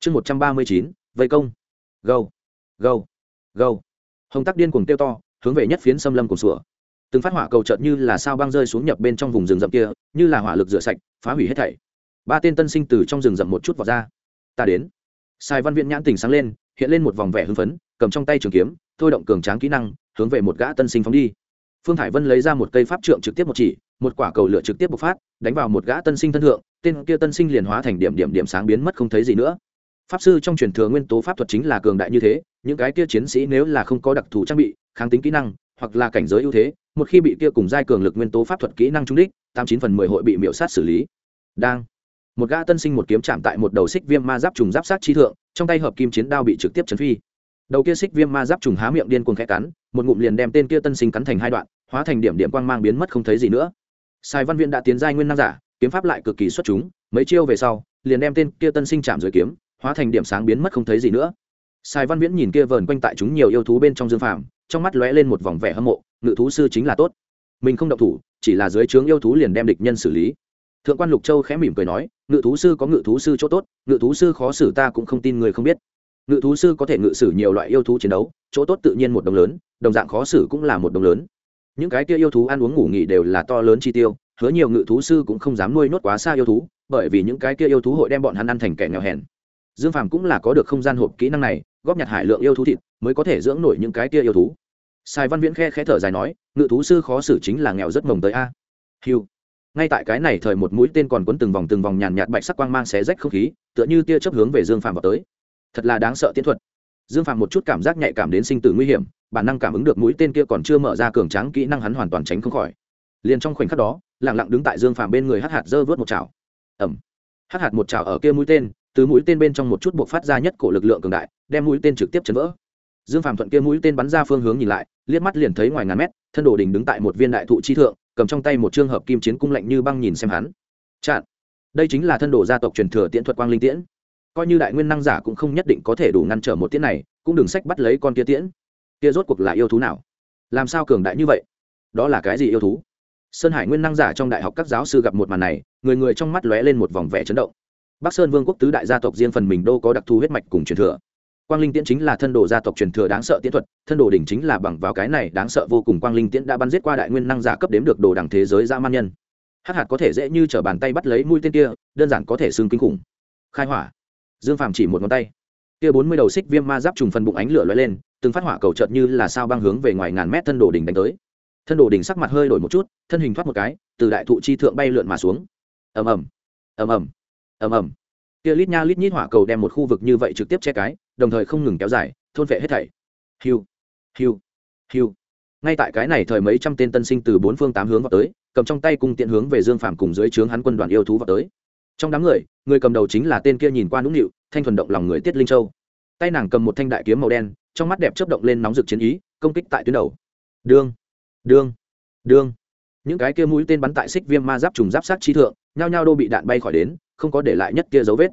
Chương một trăm ba mươi chín, vây công. Gâu. Gâu. Gâu. Hồng tắc điên cùng tiêu to, hướng về nhất phiến xâm lâm cùng sủa từng phát hỏa cầu chợt như là sao băng rơi xuống nhập bên trong vùng rừng rậm kia, như là hỏa lực rửa sạch, phá hủy hết thảy. Ba tên tân sinh từ trong rừng rậm một chút vào ra. Ta đến. Sai văn viện nhãn tình sáng lên, hiện lên một vòng vẻ hưng phấn, cầm trong tay trường kiếm, thôi động cường tráng kỹ năng, hướng về một gã tân sinh phóng đi. Phương hải vân lấy ra một cây pháp trượng trực tiếp một chỉ, một quả cầu lửa trực tiếp bộc phát, đánh vào một gã tân sinh thân thượng, tên kia tân sinh liền hóa thành điểm điểm điểm sáng biến mất không thấy gì nữa. Pháp sư trong truyền thừa nguyên tố pháp thuật chính là cường đại như thế, những cái kia chiến sĩ nếu là không có đặc thù trang bị, kháng tính kỹ năng, hoặc là cảnh giới ưu thế một khi bị kia cùng giai cường lực nguyên tố pháp thuật kỹ năng trúng đích, tám chín phần mười hội bị miễu sát xử lý. Đang, một gã tân sinh một kiếm chạm tại một đầu xích viêm ma giáp trùng giáp sát chi thượng, trong tay hợp kim chiến đao bị trực tiếp chấn phi. Đầu kia xích viêm ma giáp trùng há miệng điên cuồng khẽ cắn, một ngụm liền đem tên kia tân sinh cắn thành hai đoạn, hóa thành điểm điểm quang mang biến mất không thấy gì nữa. Sai văn viện đã tiến giai nguyên năng giả, kiếm pháp lại cực kỳ xuất chúng, mấy chiêu về sau, liền đem tên kia tân sinh chạm dưới kiếm, hóa thành điểm sáng biến mất không thấy gì nữa. Sai văn viễn nhìn kia vờn quanh tại chúng nhiều yêu thú bên trong dương phàm, trong mắt lóe lên một vòng vẻ hâm mộ ngự thú sư chính là tốt. Mình không động thủ, chỉ là dưới trướng yêu thú liền đem địch nhân xử lý. Thượng quan lục châu khẽ mỉm cười nói, ngự thú sư có ngự thú sư chỗ tốt, ngự thú sư khó xử ta cũng không tin người không biết. Ngự thú sư có thể ngự xử nhiều loại yêu thú chiến đấu, chỗ tốt tự nhiên một đồng lớn, đồng dạng khó xử cũng là một đồng lớn. Những cái kia yêu thú ăn uống ngủ nghỉ đều là to lớn chi tiêu, hứa nhiều ngự thú sư cũng không dám nuôi nốt quá xa yêu thú, bởi vì những cái kia yêu thú hội đem bọn hắn ăn thành kẻ nghèo hèn. Dương phàm cũng là có được không gian hộp kỹ năng này, góp nhặt hải lượng yêu thú thịt, mới có thể dưỡng nổi những cái kia yêu thú sai văn viễn khe khẽ thở dài nói, ngự thú sư khó xử chính là nghèo rất mồng tới a. Hiu ngay tại cái này thời một mũi tên còn quấn từng vòng từng vòng nhàn nhạt bạch sắc quang mang xé rách không khí, tựa như tia chấp hướng về dương phàm vào tới. Thật là đáng sợ tiến thuật. Dương phàm một chút cảm giác nhạy cảm đến sinh tử nguy hiểm, bản năng cảm ứng được mũi tên kia còn chưa mở ra cường tráng kỹ năng hắn hoàn toàn tránh không khỏi. Liền trong khoảnh khắc đó, lặng lặng đứng tại dương phàm bên người hắc hạt dơ vớt một chảo. Ẩm hắc hạt một chảo ở kia mũi tên, từ mũi tên bên trong một chút buộc phát ra nhất cổ lực lượng cường đại, đem mũi tên trực tiếp chấn vỡ dương phàm thuận kia mũi tên bắn ra phương hướng nhìn lại, liếc mắt liền thấy ngoài ngàn mét, thân đồ đình đứng tại một viên đại thụ chi thượng, cầm trong tay một trường hợp kim chiến cung lạnh như băng nhìn xem hắn. Chặn. Đây chính là thân đồ gia tộc truyền thừa tiễn thuật quang linh tiễn. Coi như đại nguyên năng giả cũng không nhất định có thể đủ ngăn trở một tiễn này, cũng đừng sách bắt lấy con kia tiễn. Kia rốt cuộc là yêu thú nào? Làm sao cường đại như vậy? Đó là cái gì yêu thú? Sơn hải nguyên năng giả trong đại học các giáo sư gặp một màn này, người người trong mắt lóe lên một vòng vẻ chấn động. Bắc sơn vương quốc tứ đại gia tộc riêng phần mình đô có đặc thù huyết mạch cùng truyền thừa quang linh tiễn chính là thân đồ gia tộc truyền thừa đáng sợ tiễn thuật, thân đồ đỉnh chính là bằng vào cái này đáng sợ vô cùng quang linh tiễn đã bắn giết qua đại nguyên năng giả cấp đếm được đồ đẳng thế giới dã man nhân. Hắc hạt có thể dễ như t bàn tay bắt lấy mũi tên kia, đơn giản có thể xương kinh khủng. Khai hỏa. Dương phàm chỉ một ngón tay. Kia bốn mươi đầu xích viêm ma giáp trùng phần bụng ánh lửa lóe lên, từng phát hỏa cầu chợt như là sao băng hướng về ngoài ngàn mét thân đồ đỉnh đánh tới. Thân đồ đỉnh sắc mặt hơi đổi một chút, thân hình thoát một cái, từ đại thụ chi thượng bay lượn mà xuống. Ầm ầm. Ầm ầm. Ầm ầm. Kia lít nha lít nhít hỏa cầu đem một khu vực như vậy trực tiếp che cái đồng thời không ngừng kéo dài, thôn vệ hết thảy. Hiu hiu hiu. Ngay tại cái này thời mấy trăm tên tân sinh từ bốn phương tám hướng vào tới, cầm trong tay cung tiện hướng về dương phàm cùng dưới trướng hắn quân đoàn yêu thú vào tới. Trong đám người người cầm đầu chính là tên kia nhìn qua nũng nịu, thanh thuần động lòng người tiết linh châu. Tay nàng cầm một thanh đại kiếm màu đen, trong mắt đẹp chớp động lên nóng rực chiến ý, công kích tại tuyến đầu. Đương đương đương. Những cái kia mũi tên bắn tại xích viêm ma giáp trùng giáp sát chi thượng, nhao nhao đô bị đạn bay khỏi đến, không có để lại nhất kia dấu vết.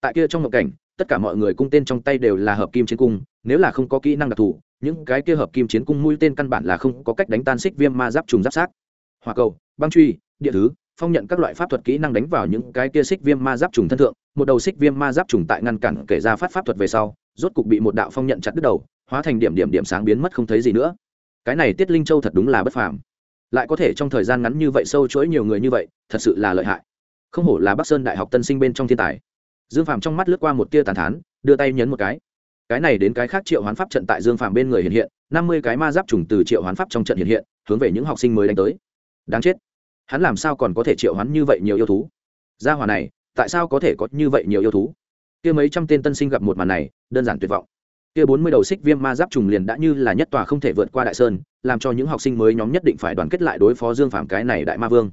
Tại kia trong ngộ cảnh tất cả mọi người cung tên trong tay đều là hợp kim chiến cung, nếu là không có kỹ năng đặc thù, những cái kia hợp kim chiến cung mũi tên căn bản là không có cách đánh tan xích viêm ma giáp trùng giáp sát hòa cầu, băng truy, địa thứ, phong nhận các loại pháp thuật kỹ năng đánh vào những cái kia xích viêm ma giáp trùng thân thượng, một đầu xích viêm ma giáp trùng tại ngăn cản kể ra phát pháp thuật về sau, rốt cục bị một đạo phong nhận chặt đứt đầu, hóa thành điểm điểm điểm sáng biến mất không thấy gì nữa. Cái này tiết linh châu thật đúng là bất phàm. Lại có thể trong thời gian ngắn như vậy sâu chuỗi nhiều người như vậy, thật sự là lợi hại. Không hổ là bắc sơn đại học tân sinh bên trong thiên tài dương phàm trong mắt lướt qua một tia tàn thán, đưa tay nhấn một cái. Cái này đến cái khác triệu hoán pháp trận tại dương phàm bên người hiện hiện, năm mươi cái ma giáp trùng từ triệu hoán pháp trong trận hiện hiện, hướng về những học sinh mới đánh tới. Đáng chết. Hắn làm sao còn có thể triệu hoán như vậy nhiều yêu thú? Gia hòa này, tại sao có thể có như vậy nhiều yêu thú? Kia mấy trăm tên tân sinh gặp một màn này, đơn giản tuyệt vọng. Kia bốn mươi đầu xích viêm ma giáp trùng liền đã như là nhất tòa không thể vượt qua đại sơn, làm cho những học sinh mới nhóm nhất định phải đoàn kết lại đối phó dương phàm cái này đại ma vương.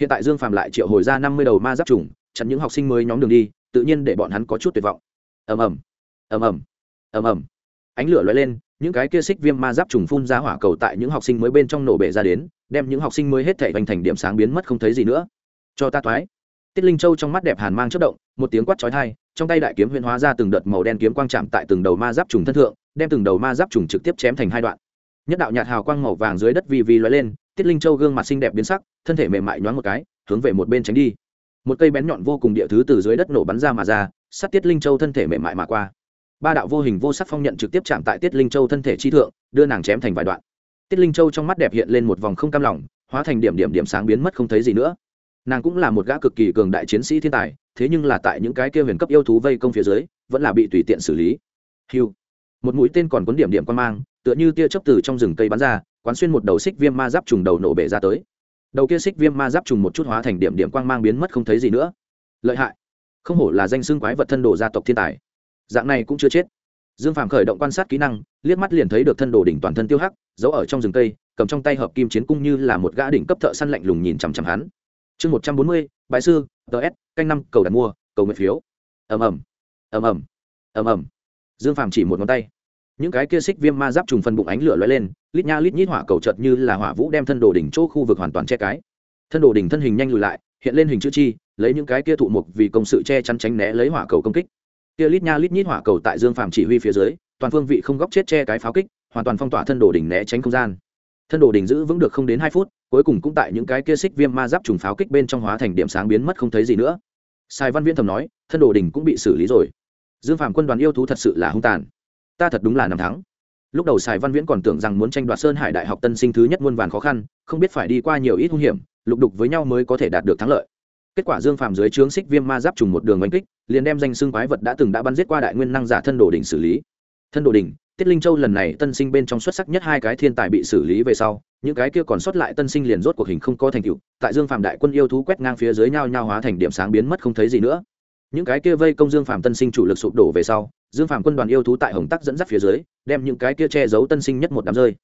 Hiện tại dương phàm lại triệu hồi ra năm mươi đầu ma giáp trùng, chặn những học sinh mới nhóm đường đi tự nhiên để bọn hắn có chút tuyệt vọng. Ầm ầm ầm ầm ầm ầm. Ánh lửa lóe lên, những cái kia xích viêm ma giáp trùng phun ra hỏa cầu tại những học sinh mới bên trong nổ bể ra đến, đem những học sinh mới hết thảy vành thành điểm sáng biến mất không thấy gì nữa. Cho ta toái tiết linh châu trong mắt đẹp hàn mang chất động, một tiếng quát chói tai, trong tay đại kiếm huyễn hóa ra từng đợt màu đen kiếm quang chạm tại từng đầu ma giáp trùng thân thượng, đem từng đầu ma giáp trùng trực tiếp chém thành hai đoạn. Nhất đạo nhạt hào quang màu vàng dưới đất vi vi lóe lên, tiết linh châu gương mặt xinh đẹp biến sắc, thân thể mềm mại nhoáng một cái, hướng về một bên tránh đi một cây bén nhọn vô cùng địa thứ từ dưới đất nổ bắn ra mà ra, sát tiết linh châu thân thể mềm mại mà qua. Ba đạo vô hình vô sắc phong nhận trực tiếp chạm tại tiết linh châu thân thể chi thượng, đưa nàng chém thành vài đoạn. Tiết linh châu trong mắt đẹp hiện lên một vòng không cam lòng, hóa thành điểm điểm điểm sáng biến mất không thấy gì nữa. Nàng cũng là một gã cực kỳ cường đại chiến sĩ thiên tài, thế nhưng là tại những cái kia huyền cấp yêu thú vây công phía dưới, vẫn là bị tùy tiện xử lý. Hiu một mũi tên còn cuốn điểm điểm quan mang, tựa như tia chớp từ trong rừng cây bắn ra, quán xuyên một đầu xích viêm ma giáp trùng đầu nổ bể ra tới đầu kia xích viêm ma giáp trùng một chút hóa thành điểm điểm quang mang biến mất không thấy gì nữa. Lợi hại. Không hổ là danh xương quái vật thân đồ gia tộc thiên tài. Dạng này cũng chưa chết. Dương phàm khởi động quan sát kỹ năng, liếc mắt liền thấy được thân đồ đỉnh toàn thân tiêu hắc, giấu ở trong rừng cây, cầm trong tay hợp kim chiến cung như là một gã đỉnh cấp thợ săn lạnh lùng nhìn chằm chằm hắn. Chương một trăm bốn mươi, bãi sư ts canh năm, cầu đặt mua, cầu nguyện phiếu. Ầm ầm. Ầm ầm. Ầm ầm. Dương phàm chỉ một ngón tay những cái kia xích viêm ma giáp trùng phân bụng ánh lửa lóe lên, lít nha lít nhít hỏa cầu chợt như là hỏa vũ đem thân đồ đỉnh chỗ khu vực hoàn toàn che cái. Thân đồ đỉnh thân hình nhanh lùi lại, hiện lên hình chữ chi, lấy những cái kia thụ mục vì công sự che chắn tránh né lấy hỏa cầu công kích. Kia lít nha lít nhít hỏa cầu tại dương phàm chỉ huy phía dưới, toàn phương vị không góc chết che cái pháo kích, hoàn toàn phong tỏa thân đồ đỉnh né tránh không gian. Thân đồ đỉnh giữ vững được không đến hai phút, cuối cùng cũng tại những cái kia xích viêm ma giáp trùng pháo kích bên trong hóa thành điểm sáng biến mất không thấy gì nữa. Sai văn viễn thầm nói, thân đồ đỉnh cũng bị xử lý rồi. Dương phàm quân đoàn yêu thú thật sự là hung tàn ta thật đúng là năm thắng. Lúc đầu sài văn viễn còn tưởng rằng muốn tranh đoạt sơn hải đại học tân sinh thứ nhất muôn vàn khó khăn, không biết phải đi qua nhiều ít hung hiểm, lục đục với nhau mới có thể đạt được thắng lợi. Kết quả dương phàm dưới trướng xích viêm ma giáp trùng một đường oanh kích, liền đem danh xương quái vật đã từng đã bắn giết qua đại nguyên năng giả thân đồ đỉnh xử lý. Thân đồ đỉnh, tiết linh châu lần này tân sinh bên trong xuất sắc nhất hai cái thiên tài bị xử lý về sau, những cái kia còn sót lại tân sinh liền rốt cuộc hình không có thành tựu, tại dương phạm đại quân yêu thú quét ngang phía dưới nhau nhau hóa thành điểm sáng biến mất không thấy gì nữa những cái kia vây công dương phạm tân sinh chủ lực sụp đổ về sau, dương phạm quân đoàn yêu thú tại hồng tắc dẫn dắt phía dưới, đem những cái kia che giấu tân sinh nhất một đám rơi.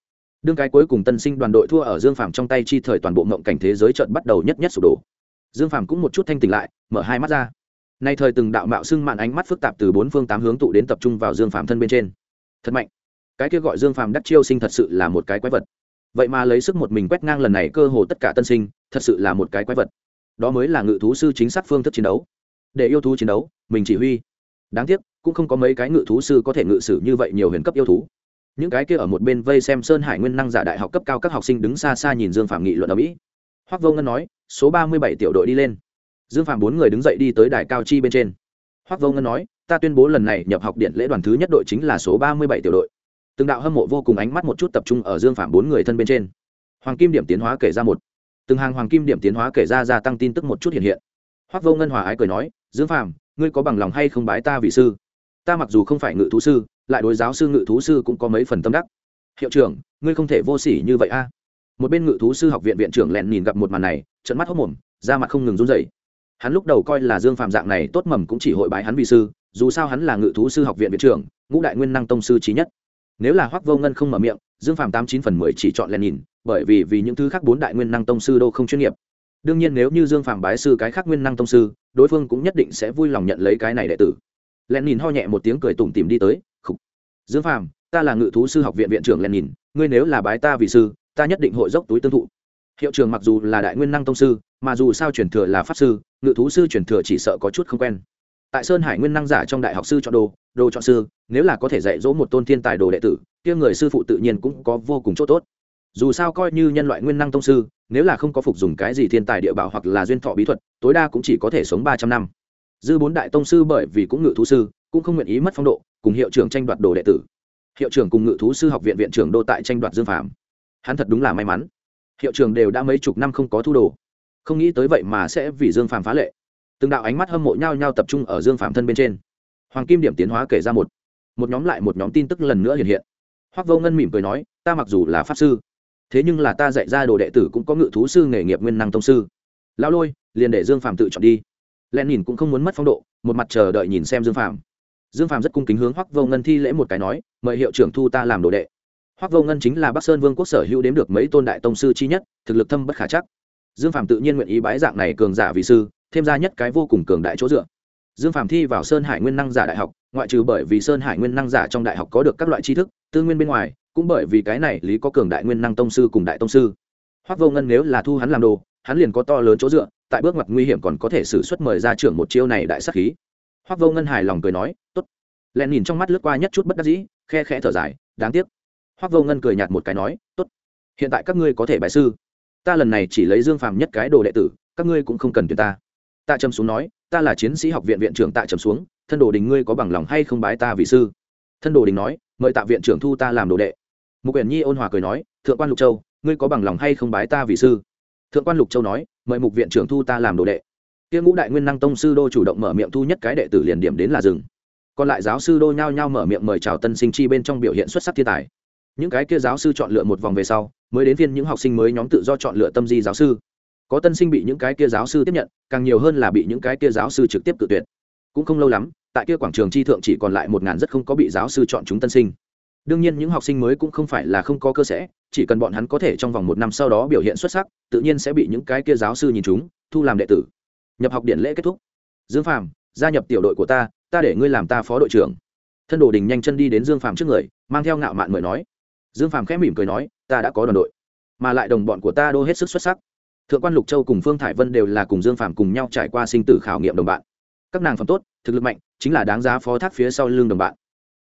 Đương cái cuối cùng tân sinh đoàn đội thua ở dương phạm trong tay chi thời toàn bộ mộng cảnh thế giới trận bắt đầu nhất nhất sụp đổ. Dương phạm cũng một chút thanh tỉnh lại, mở hai mắt ra. Nay thời từng đạo mạo xưng mạn ánh mắt phức tạp từ bốn phương tám hướng tụ đến tập trung vào dương phạm thân bên trên. Thật mạnh. Cái kia gọi dương phạm đắc chiêu sinh thật sự là một cái quái vật. Vậy mà lấy sức một mình quét ngang lần này cơ hồ tất cả tân sinh, thật sự là một cái quái vật. Đó mới là ngự thú sư chính xác phương thức chiến đấu để yêu thú chiến đấu, mình chỉ huy. Đáng tiếc, cũng không có mấy cái ngự thú sư có thể ngự sử như vậy nhiều huyền cấp yêu thú. Những cái kia ở một bên vây xem sơn hải nguyên năng giả đại học cấp cao các học sinh đứng xa xa nhìn dương phạm nghị luận ở mỹ. Hoác vô ngân nói, số ba mươi bảy tiểu đội đi lên. Dương phạm bốn người đứng dậy đi tới đài cao chi bên trên. Hoác vô ngân nói, ta tuyên bố lần này nhập học điện lễ đoàn thứ nhất đội chính là số ba mươi bảy tiểu đội. Từng đạo hâm mộ vô cùng ánh mắt một chút tập trung ở dương phạm bốn người thân bên trên. Hoàng kim điểm tiến hóa kể ra một. Từng hàng hoàng kim điểm tiến hóa kể ra gia tăng tin tức một chút hiện hiện. Hoác vô ngân hòa ái cười nói dương phạm ngươi có bằng lòng hay không bái ta vị sư? Ta mặc dù không phải ngự thú sư, lại đối giáo sư ngự thú sư cũng có mấy phần tâm đắc. Hiệu trưởng, ngươi không thể vô s ỉ như vậy a. Một bên ngự thú sư học viện viện trưởng lẹn nhìn gặp một màn này trận mắt hốc mồm, da mặt không ngừng run dậy hắn lúc đầu coi là dương phạm dạng này tốt mầm cũng chỉ hội bái hắn vị sư, dù sao hắn là ngự thú sư học viện viện trưởng, ngũ đại nguyên năng tông sư trí nhất. Nếu là hoắc vô ngân không mở miệng, dương phạm tám chín phần mười chỉ chọn lẹn nhìn, bởi vì vì những thứ khác bốn đại nguyên năng tông sư đâu không chuyên nghiệp đương nhiên nếu như dương phạm bái sư cái khác nguyên năng tông sư, đối phương cũng nhất định sẽ vui lòng nhận lấy cái này đệ tử. Len nhìn ho nhẹ một tiếng cười tủm tìm đi tới, khục. Dương phạm ta là ngự thú sư học viện viện trưởng len nhìn ngươi nếu là bái ta vì sư, ta nhất định hội dốc túi tương thụ. Hiệu trưởng mặc dù là đại nguyên năng tông sư, mà dù sao truyền thừa là pháp sư, ngự thú sư truyền thừa chỉ sợ có chút không quen. Tại sơn hải nguyên năng giả trong đại học sư chọn đồ đồ chọn sư, nếu là có thể dạy dỗ một tôn thiên tài đồ đệ tử, kia người sư phụ tự nhiên cũng có vô cùng chỗ tốt dù sao coi như nhân loại nguyên năng tông sư, nếu là không có phục dùng cái gì thiên tài địa bảo hoặc là duyên thọ bí thuật, tối đa cũng chỉ có thể sống ba trăm năm. Dư bốn đại tông sư bởi vì cũng ngự thú sư, cũng không nguyện ý mất phong độ, cùng hiệu trưởng tranh đoạt đồ đệ tử. Hiệu trưởng cùng ngự thú sư học viện viện trưởng đô tại tranh đoạt dương phạm hắn thật đúng là may mắn. Hiệu trưởng đều đã mấy chục năm không có thu đồ. Không nghĩ tới vậy mà sẽ vì dương phạm phá lệ. Từng đạo ánh mắt hâm mộ nhau nhau tập trung ở dương phạm thân bên trên. Hoàng kim điểm tiến hóa kể ra một. Một nhóm lại một nhóm tin tức lần nữa hiện hiện. Hoác vô ngân mỉm cười nói, ta mặc dù là pháp sư thế nhưng là ta dạy ra đồ đệ tử cũng có ngự thú sư nghề nghiệp nguyên năng tông sư. Lao lôi, liền để dương phạm tự chọn đi. Len nhìn cũng không muốn mất phong độ, một mặt chờ đợi nhìn xem dương phạm dương phạm rất cung kính hướng hoắc vô ngân thi lễ một cái nói, mời hiệu trưởng thu ta làm đồ đệ. Hoắc vô ngân chính là bắc sơn vương quốc sở hữu đếm được mấy tôn đại tông sư chi nhất, thực lực thâm bất khả chắc. Dương phạm tự nhiên nguyện ý bái dạng này cường giả vì sư, thêm ra nhất cái vô cùng cường đại chỗ dựa. Dương phạm thi vào sơn hải nguyên năng giả đại học, ngoại trừ bởi vì sơn hải nguyên năng giả trong đại học có được các loại tri thức, tư nguyên bên ngoài cũng bởi vì cái này lý có cường đại nguyên năng tông sư cùng đại tông sư. Hoác vô ngân nếu là thu hắn làm đồ, hắn liền có to lớn chỗ dựa, tại bước ngoặt nguy hiểm còn có thể xử suất mời ra trưởng một chiêu này đại sắc khí. Hoác vô ngân hài lòng cười nói t ố t nhìn trong mắt lướt qua nhất chút bất đắc dĩ, khe khẽ thở dài, đáng tiếc. Hoác vô ngân cười nhạt một cái nói t ố t hiện tại các ngươi có thể bài sư. Ta lần này chỉ lấy dương phàm nhất cái đồ đệ tử, các ngươi cũng không cần tuyển ta. Tạ trầm xuống nói, ta là chiến sĩ học viện viện trưởng tạ trầm xuống, thân đồ đình ngươi có bằng lòng hay không bái ta vì sư? Thân đồ đình nói, mời tạ viện trưởng thu ta làm đồ đệ mục quyển nhi ôn hòa cười nói, thượng quan lục châu, ngươi có bằng lòng hay không bái ta vì sư? Thượng quan lục châu nói, mời mục viện trưởng thu ta làm đồ đệ. Kia ngũ đại nguyên năng tông sư đô chủ động mở miệng thu nhất cái đệ tử liền điểm đến là rừng còn lại giáo sư đô nhao nhao mở miệng mời chào tân sinh chi bên trong biểu hiện xuất sắc thiên tài. Những cái kia giáo sư chọn lựa một vòng về sau, mới đến phiên những học sinh mới nhóm tự do chọn lựa tâm di giáo sư. Có tân sinh bị những cái kia giáo sư tiếp nhận, càng nhiều hơn là bị những cái kia giáo sư trực tiếp tự tuyệt. Cũng không lâu lắm, tại kia quảng trường chi thượng chỉ còn lại một ngàn rất không có bị giáo sư chọn chúng tân sinh đương nhiên những học sinh mới cũng không phải là không có cơ sẽ, chỉ cần bọn hắn có thể trong vòng một năm sau đó biểu hiện xuất sắc, tự nhiên sẽ bị những cái kia giáo sư nhìn chúng, thu làm đệ tử. Nhập học điện lễ kết thúc. Dương phàm, gia nhập tiểu đội của ta ta để ngươi làm ta phó đội trưởng. Thân đồ đình nhanh chân đi đến dương phàm trước người, mang theo ngạo mạn mời nói. Dương phàm khẽ mỉm cười nói, ta đã có đoàn đội, mà lại đồng bọn của ta đô hết sức xuất sắc. Thượng quan lục châu cùng phương thải vân đều là cùng dương phàm cùng nhau trải qua sinh tử khảo nghiệm đồng bạn. Các nàng phẩm tốt, thực lực mạnh, chính là đáng giá phó thác phía sau lưng đồng bạn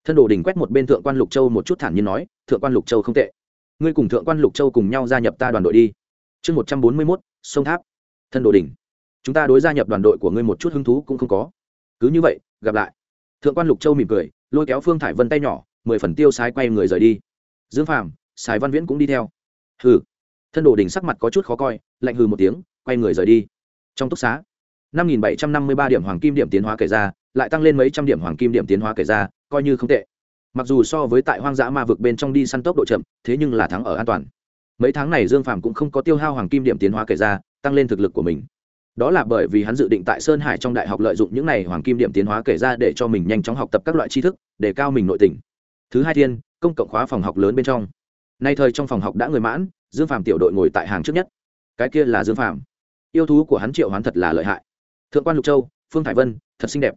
thân đồ đình quét một bên thượng quan lục châu một chút thản nhiên nói, thượng quan lục châu không tệ. Ngươi cùng thượng quan lục châu cùng nhau gia nhập ta đoàn đội đi. Chương một trăm bốn mươi mốt, sông tháp. Thân đồ đình chúng ta đối gia nhập đoàn đội của ngươi một chút hứng thú cũng không có. Cứ như vậy, gặp lại. Thượng quan lục châu mỉm cười, lôi kéo phương thải vân tay nhỏ, mười phần tiêu sái quay người rời đi. Dương phàm, sài văn viễn cũng đi theo. Hừ. Thân đồ đình sắc mặt có chút khó coi, lạnh hừ một tiếng, quay người rời đi. Trong túc xá, năm nghìn bảy trăm năm mươi ba điểm hoàng kim điểm tiến hóa kể ra, lại tăng lên mấy trăm điểm hoàng kim điểm tiến hóa kể ra coi như không tệ. Mặc dù so với tại hoang dã ma vực bên trong đi săn tốc độ chậm, thế nhưng là thắng ở an toàn. Mấy tháng này dương phạm cũng không có tiêu hao hoàng kim điểm tiến hóa kể ra, tăng lên thực lực của mình. Đó là bởi vì hắn dự định tại sơn hải trong đại học lợi dụng những này hoàng kim điểm tiến hóa kể ra để cho mình nhanh chóng học tập các loại tri thức, để cao mình nội tình. Thứ hai thiên, công cộng khóa phòng học lớn bên trong. Nay thời trong phòng học đã người mãn, dương phạm tiểu đội ngồi tại hàng trước nhất. Cái kia là dương phạm yêu thú của hắn triệu hoán thật là lợi hại. Thượng quan lục châu, phương thải vân, thật xinh đẹp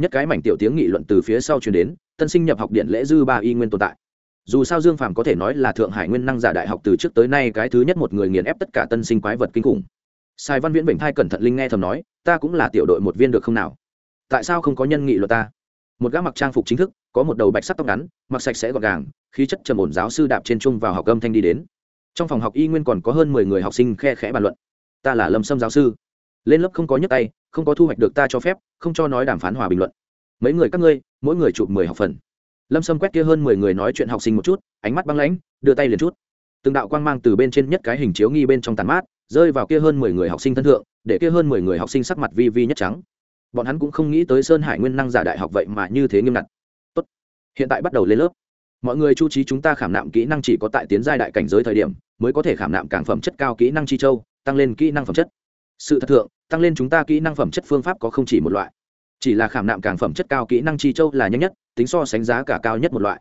nhất cái mảnh tiểu tiếng nghị luận từ phía sau truyền đến, tân sinh nhập học điện lễ dư ba y nguyên tồn tại. Dù sao dương phàm có thể nói là thượng hải nguyên năng giả đại học từ trước tới nay cái thứ nhất một người nghiền ép tất cả tân sinh quái vật kinh khủng. Sai văn viễn bình thai cẩn thận linh nghe thầm nói, ta cũng là tiểu đội một viên được không nào? Tại sao không có nhân nghị luật ta? Một gã mặc trang phục chính thức, có một đầu bạch sắc tóc ngắn, mặc sạch sẽ gọn gàng, khí chất trầm ổn giáo sư đạp trên chung vào học âm thanh đi đến. Trong phòng học y nguyên còn có hơn mười người học sinh khe khẽ bàn luận. Ta là lâm sâm giáo sư lên lớp không có nhấc tay, không có thu hoạch được ta cho phép, không cho nói đàm phán hòa bình luận. Mấy người các ngươi, mỗi người chụp mười học phần. Lâm sâm quét kia hơn mười người nói chuyện học sinh một chút, ánh mắt băng lãnh, đưa tay liền chút. Từng đạo quang mang từ bên trên nhất cái hình chiếu nghi bên trong tàn mát, rơi vào kia hơn mười người học sinh thân thượng, để kia hơn mười người học sinh sắc mặt vi vi nhất trắng. Bọn hắn cũng không nghĩ tới sơn hải nguyên năng giả đại học vậy mà như thế nghiêm ngặt. Tốt, hiện tại bắt đầu lên lớp. Mọi người chu trí chúng ta khảm nạm kỹ năng chỉ có tại tiến giai đại cảnh giới thời điểm, mới có thể khảm nạm cảng phẩm chất cao kỹ năng chi châu, tăng lên kỹ năng phẩm chất. Sự thật thượng tăng lên chúng ta kỹ năng phẩm chất phương pháp có không chỉ một loại. Chỉ là khảm nạm càng phẩm chất cao kỹ năng chi châu là nhanh nhất, tính so sánh giá cả cao nhất một loại.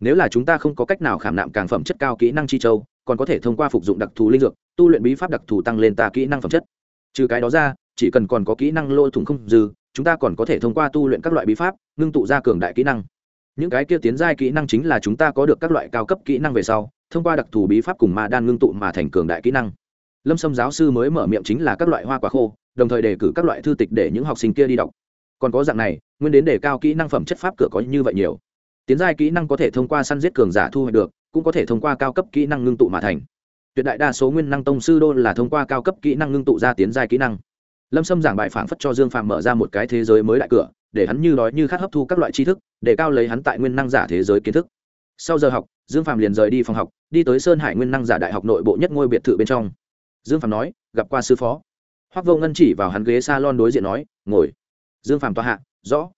Nếu là chúng ta không có cách nào khảm nạm càng phẩm chất cao kỹ năng chi châu, còn có thể thông qua phục dụng đặc thù linh dược, tu luyện bí pháp đặc thù tăng lên ta kỹ năng phẩm chất. Trừ cái đó ra, chỉ cần còn có kỹ năng lôi thủng không dư, chúng ta còn có thể thông qua tu luyện các loại bí pháp, ngưng tụ ra cường đại kỹ năng. Những cái kia tiến giai kỹ năng chính là chúng ta có được các loại cao cấp kỹ năng về sau, thông qua đặc thù bí pháp cùng ma đan ngưng tụ mà thành cường đại kỹ năng. Lâm sâm giáo sư mới mở miệng chính là các loại hoa quả khô đồng thời đề cử các loại thư tịch để những học sinh kia đi đọc. Còn có dạng này, nguyên đến đề cao kỹ năng phẩm chất pháp cửa có như vậy nhiều. Tiến giai kỹ năng có thể thông qua săn giết cường giả thu hoạch được, cũng có thể thông qua cao cấp kỹ năng ngưng tụ mà thành. Tuyệt đại đa số nguyên năng tông sư đô là thông qua cao cấp kỹ năng ngưng tụ ra tiến giai kỹ năng. Lâm sâm giảng bài phảng phất cho dương phạm mở ra một cái thế giới mới đại cửa, để hắn như nói như khát hấp thu các loại tri thức, để cao lấy hắn tại nguyên năng giả thế giới kiến thức. Sau giờ học, dương phạm liền rời đi phòng học, đi tới sơn hải nguyên năng giả đại học nội bộ nhất ngôi biệt thự bên trong. Dương phạm nói, gặp qua sư phó. Hoắc vô ngân chỉ vào hắn ghế s a lon đối diện nói ngồi. Dương Phàm tòa hạ rõ.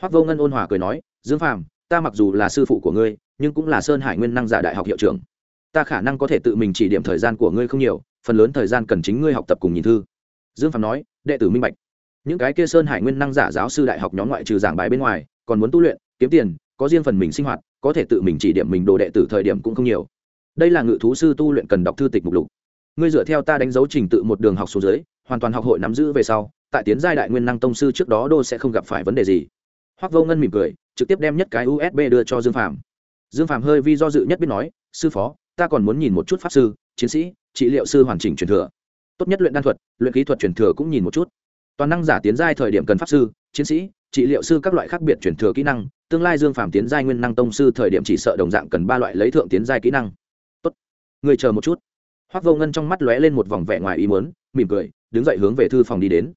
Hoắc vô ngân ôn hòa cười nói dương Phàm, ta mặc dù là sư phụ của ngươi nhưng cũng là sơn hải nguyên năng giả đại học hiệu trưởng. Ta khả năng có thể tự mình chỉ điểm thời gian của ngươi không nhiều phần lớn thời gian cần chính ngươi học tập cùng nhìn thư. Dương Phàm nói đệ tử minh bạch. Những cái kia sơn hải nguyên năng giả giáo sư đại học nhóm ngoại trừ giảng bài bên ngoài còn muốn tu luyện kiếm tiền có riêng phần mình sinh hoạt có thể tự mình chỉ điểm mình đồ đệ tử thời điểm cũng không nhiều. Đây là ngự thú sư tu luyện cần đọc thư tịch mục lục. Ngươi dựa theo ta đánh dấu trình tự một đường học xuống dưới hoàn toàn học hội nắm giữ về sau, tại tiến giai đại nguyên năng tông sư trước đó đô sẽ không gặp phải vấn đề gì. Hoắc vô ngân mỉm cười, trực tiếp đem nhất cái usb đưa cho dương phàm. Dương phàm hơi vi do dự nhất biết nói, sư phó, ta còn muốn nhìn một chút pháp sư, chiến sĩ, trị liệu sư hoàn chỉnh truyền thừa. Tốt nhất luyện đan thuật, luyện kỹ thuật truyền thừa cũng nhìn một chút. Toàn năng giả tiến giai thời điểm cần pháp sư, chiến sĩ, trị liệu sư các loại khác biệt truyền thừa kỹ năng, tương lai dương phàm tiến giai nguyên năng tông sư thời điểm chỉ sợ đồng dạng cần ba loại lấy thượng tiến giai kỹ năng. Tốt, người chờ một chút hoắc vô ngân trong mắt lóe lên một vòng vẻ ngoài ý muốn, mỉm cười, đứng dậy hướng về thư phòng đi đến.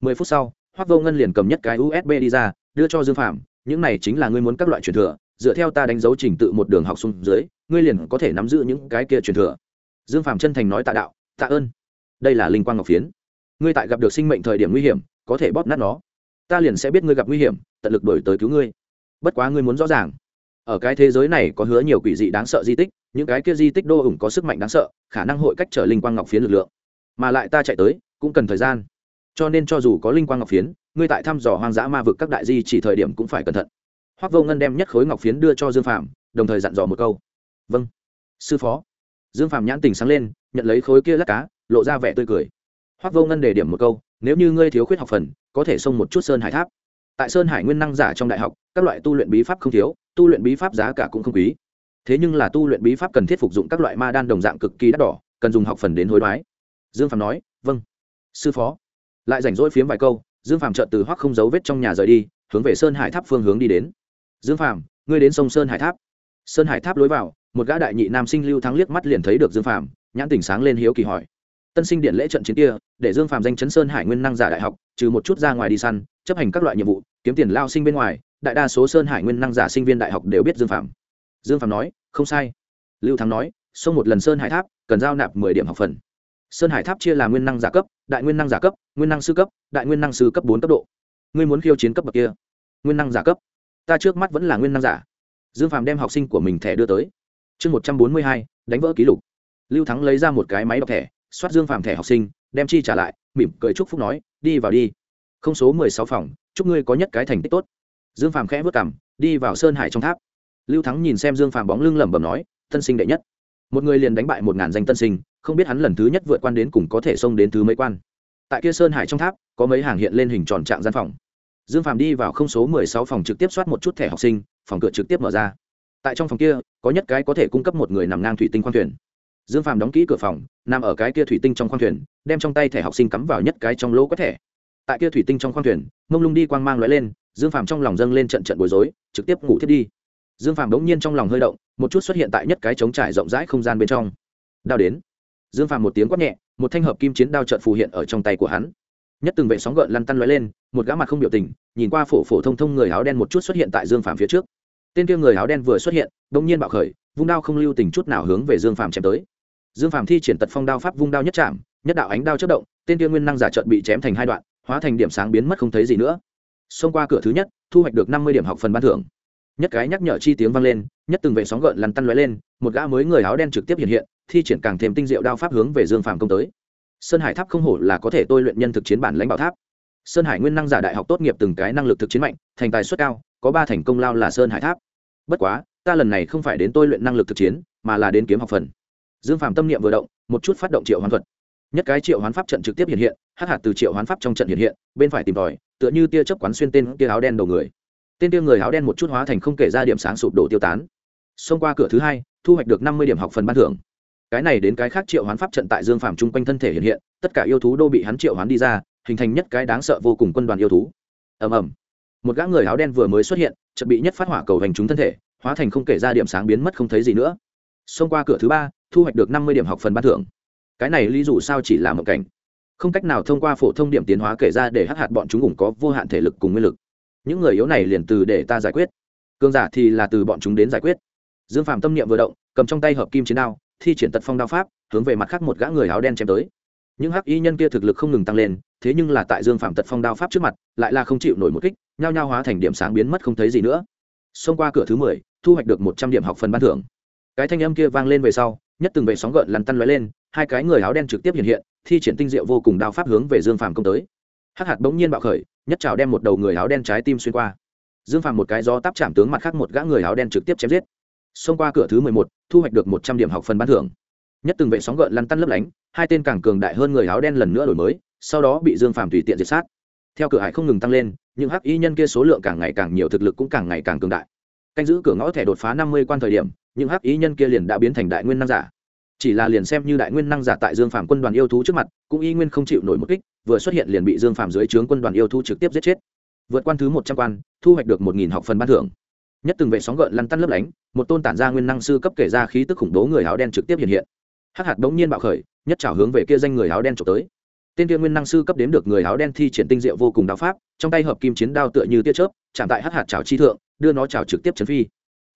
Mười phút sau, hoắc vô ngân liền cầm nhất cái usb đi ra, đưa cho dương phạm những này chính là ngươi muốn các loại truyền thừa, dựa theo ta đánh dấu trình tự một đường học xuống dưới, ngươi liền có thể nắm giữ những cái kia truyền thừa. Dương phạm chân thành nói tạ đạo, tạ ơn. Đây là linh quang ngọc phiến. Ngươi tại gặp được sinh mệnh thời điểm nguy hiểm, có thể bóp nát nó. Ta liền sẽ biết ngươi gặp nguy hiểm, tận lực đổi tới cứu ngươi. Bất quá ngươi muốn rõ ràng, ở cái thế giới này có hứa nhiều quỷ dị đáng sợ di tích những cái kia di tích đô ủng có sức mạnh đáng sợ, khả năng hội cách trở linh quang ngọc phiến lực lượng. Mà lại ta chạy tới, cũng cần thời gian. Cho nên cho dù có linh quang ngọc phiến, ngươi tại thăm dò hoang dã ma vực các đại di chỉ thời điểm cũng phải cẩn thận. Hoác vô ngân đem nhất khối ngọc phiến đưa cho dương phạm đồng thời dặn dò một câu. Vâng sư phó. Dương phạm nhãn tình sáng lên, nhận lấy khối kia lắc cá, lộ ra vẻ tươi cười. Hoác vô ngân đề điểm một câu, nếu như ngươi thiếu khuyết học phần, có thể xông một chút sơn hải tháp. Tại sơn hải nguyên năng giả trong đại học, các loại tu luyện bí pháp không thiếu, tu luyện bí pháp giá cả cũng không quý thế nhưng là tu luyện bí pháp cần thiết phục dụng các loại ma đan đồng dạng cực kỳ đắt đỏ, cần dùng học phần đến hối đoái. Dương phạm nói vâng. Sư phó. Lại rảnh rỗi phiếm vài câu, dương phạm trợn từ hoắc không dấu vết trong nhà rời đi, hướng về sơn hải tháp phương hướng đi đến. Dương phạm ngươi đến sông sơn hải tháp. Sơn hải tháp lối vào, một gã đại nhị nam sinh lưu thắng liếc mắt liền thấy được dương phạm nhãn tỉnh sáng lên hiếu kỳ hỏi. Tân sinh điện lễ trận chiến kia, để dương phạm danh chấn sơn hải nguyên năng giả đại học, trừ một chút ra ngoài đi săn, chấp hành các loại nhiệm vụ, kiếm tiền lao sinh bên ngoài, đại đa số sơn hải nguyên năng giả sinh viên đại học đều biết dương phạm dương phạm nói, không sai. Lưu thắng nói, xông một lần sơn hải tháp, cần giao nạp mười điểm học phần. Sơn hải tháp chia là nguyên năng giả cấp, đại nguyên năng giả cấp, nguyên năng sư cấp, đại nguyên năng sư cấp bốn cấp độ. Ngươi muốn khiêu chiến cấp bậc kia, nguyên năng giả cấp. Ta trước mắt vẫn là nguyên năng giả. Dương phàm đem học sinh của mình thẻ đưa tới. Chương một trăm bốn mươi hai, đánh vỡ kỷ lục. Lưu thắng lấy ra một cái máy đọc thẻ, soát dương phàm thẻ học sinh, đem chi trả lại, mỉm cười chúc phúc nói, đi vào đi. Không số mười sáu phòng, chúc ngươi có nhất cái thành tích tốt. Dương phàm khẽ vất cảm đi vào sơn hải trong tháp lưu thắng nhìn xem dương phàm bóng lưng lẩm bẩm nói, tân sinh đệ nhất. Một người liền đánh bại một ngàn danh tân sinh, không biết hắn lần thứ nhất vượt quan đến cùng có thể xông đến thứ mấy quan. Tại kia sơn hải trong tháp, có mấy hàng hiện lên hình tròn trạng gian phòng. Dương phàm đi vào không số mười sáu phòng trực tiếp soát một chút thẻ học sinh, phòng cửa trực tiếp mở ra. Tại trong phòng kia, có nhất cái có thể cung cấp một người nằm ngang thủy tinh khoang thuyền. Dương phàm đóng kỹ cửa phòng, nằm ở cái kia thủy tinh trong khoang thuyền, đem trong tay thẻ học sinh cắm vào nhất cái trong lỗ quét thẻ. Tại kia thủy tinh trong khoang thuyền, mông lung đi quang mang lóe lên, dương phàm trong lòng dâng lên trận trận bối rối, trực tiếp ngủ thiết đi dương phàm đống nhiên trong lòng hơi động, một chút xuất hiện tại nhất cái trống trải rộng rãi không gian bên trong. Đao đến. Dương phàm một tiếng quát nhẹ, một thanh hợp kim chiến đao trợn phù hiện ở trong tay của hắn. Nhất từng vệ sóng gợn lăn tăn lóe lên, một gã mặt không biểu tình, nhìn qua phổ phổ thông thông người áo đen một chút xuất hiện tại dương phàm phía trước. Tên kia người áo đen vừa xuất hiện đ ỗ n g nhiên bạo khởi, vung đao không lưu tình chút nào hướng về dương phàm chém tới. Dương phàm thi triển tật phong đao pháp vung đao nhất chạm, nhất đạo ánh đao chất động, tên kia nguyên năng giả trợn bị chém thành hai đoạn, hóa thành điểm sáng biến mất không thấy gì nữa. Xông qua cửa thứ nhất, thu hoạch được năm mươi điểm học phần ban thưởng nhất cái nhắc nhở chi tiếng vang lên, nhất từng vệ sóng gợn lăn tăn lóe lên, một gã mới người áo đen trực tiếp hiện hiện, thi triển càng thêm tinh diệu đao pháp hướng về dương phàm công tới. Sơn hải tháp không hổ là có thể tôi luyện nhân thực chiến bản lãnh bảo tháp. Sơn hải nguyên năng giả đại học tốt nghiệp từng cái năng lực thực chiến mạnh, thành tài suất cao, có ba thành công lao là sơn hải tháp. Bất quá, ta lần này không phải đến tôi luyện năng lực thực chiến, mà là đến kiếm học phần. Dương phàm tâm niệm vừa động, một chút phát động triệu hoán thuật. Nhất cái triệu hoán pháp trận trực tiếp hiện hiện hát hạt từ triệu hoán pháp trong trận hiện hiện, bên phải tìm tòi, tựa như tia chớp quán xuyên tên tia áo đen đầu người tên tiêu người áo đen một chút hóa thành không kể ra điểm sáng sụp đổ tiêu tán. Xông qua cửa thứ hai, thu hoạch được năm mươi điểm học phần ban thưởng. Cái này đến cái khác triệu hoán pháp trận tại dương phàm chung quanh thân thể hiện hiện, tất cả yêu thú đô bị hắn triệu hoán đi ra, hình thành nhất cái đáng sợ vô cùng quân đoàn yêu thú. Ầm ầm. Một gã người áo đen vừa mới xuất hiện, chợt bị nhất phát hỏa cầu hành trúng thân thể, hóa thành không kể ra điểm sáng biến mất không thấy gì nữa. Xông qua cửa thứ ba, thu hoạch được năm mươi điểm học phần ban thưởng. Cái này lý dù sao chỉ là một cảnh. Không cách nào thông qua phổ thông điểm tiến hóa kể ra để hắc hạt bọn chúng cũng có vô hạn thể lực cùng nguyên lực những người yếu này liền từ để ta giải quyết. Cương giả thì là từ bọn chúng đến giải quyết. Dương phạm tâm niệm vừa động, cầm trong tay hợp kim chiến đao, thi triển tật phong đao pháp, hướng về mặt khác một gã người áo đen chém tới. Những hắc y nhân kia thực lực không ngừng tăng lên, thế nhưng là tại dương phạm tật phong đao pháp trước mặt, lại là không chịu nổi một kích, nhao nhao hóa thành điểm sáng biến mất không thấy gì nữa. Xông qua cửa thứ mười, thu hoạch được một trăm điểm học phần ban thưởng. Cái thanh âm kia vang lên về sau, nhất từng vệ sóng gợn lăn tăn lóe lên, hai cái người áo đen trực tiếp hiện hiện, thi triển tinh diệu vô cùng đao pháp hướng về dương phạm công tới. Hắc hạt bỗng nhiên bạo khởi nhất trào đem một đầu người áo đen trái tim xuyên qua. Dương phạm một cái gió táp chạm tướng mặt khác một gã người áo đen trực tiếp chém giết. Xông qua cửa thứ mười một, thu hoạch được một trăm điểm học phần ban thưởng. Nhất từng vệ sóng gợn lăn tăn lấp lánh, hai tên càng cường đại hơn người áo đen lần nữa đổi mới, sau đó bị dương phàm tùy tiện diệt sát. Theo cửa hải không ngừng tăng lên, những hắc y nhân kia số lượng càng ngày càng nhiều, thực lực cũng càng ngày càng cường đại. Canh giữ cửa ngõ thẻ đột phá năm mươi quan thời điểm, những hắc y nhân kia liền đã biến thành đại nguyên năng giả chỉ là liền xem như đại nguyên năng giả tại dương phạm quân đoàn yêu thú trước mặt, cũng y nguyên không chịu nổi một kích, vừa xuất hiện liền bị dương phạm dưới trướng quân đoàn yêu thú trực tiếp giết chết. Vượt quan thứ một trăm quan, thu hoạch được một nghìn học phần ban thưởng. Nhất từng vệ sóng gợn lăn tăn lấp lánh, một tôn tản ra nguyên năng sư cấp kể ra khí tức khủng bố người áo đen trực tiếp hiện hiện. Hắc hạt bỗng nhiên bạo khởi, nhất trào hướng về kia danh người áo đen trộm tới. Tên kia nguyên năng sư cấp đếm được người áo đen thi triển tinh diệu vô cùng đao pháp, trong tay hợp kim chiến đao tựa như tia chớp, chạm tại hắc hạt trào chi thượng, đưa nó trào trực tiếp chấn phi.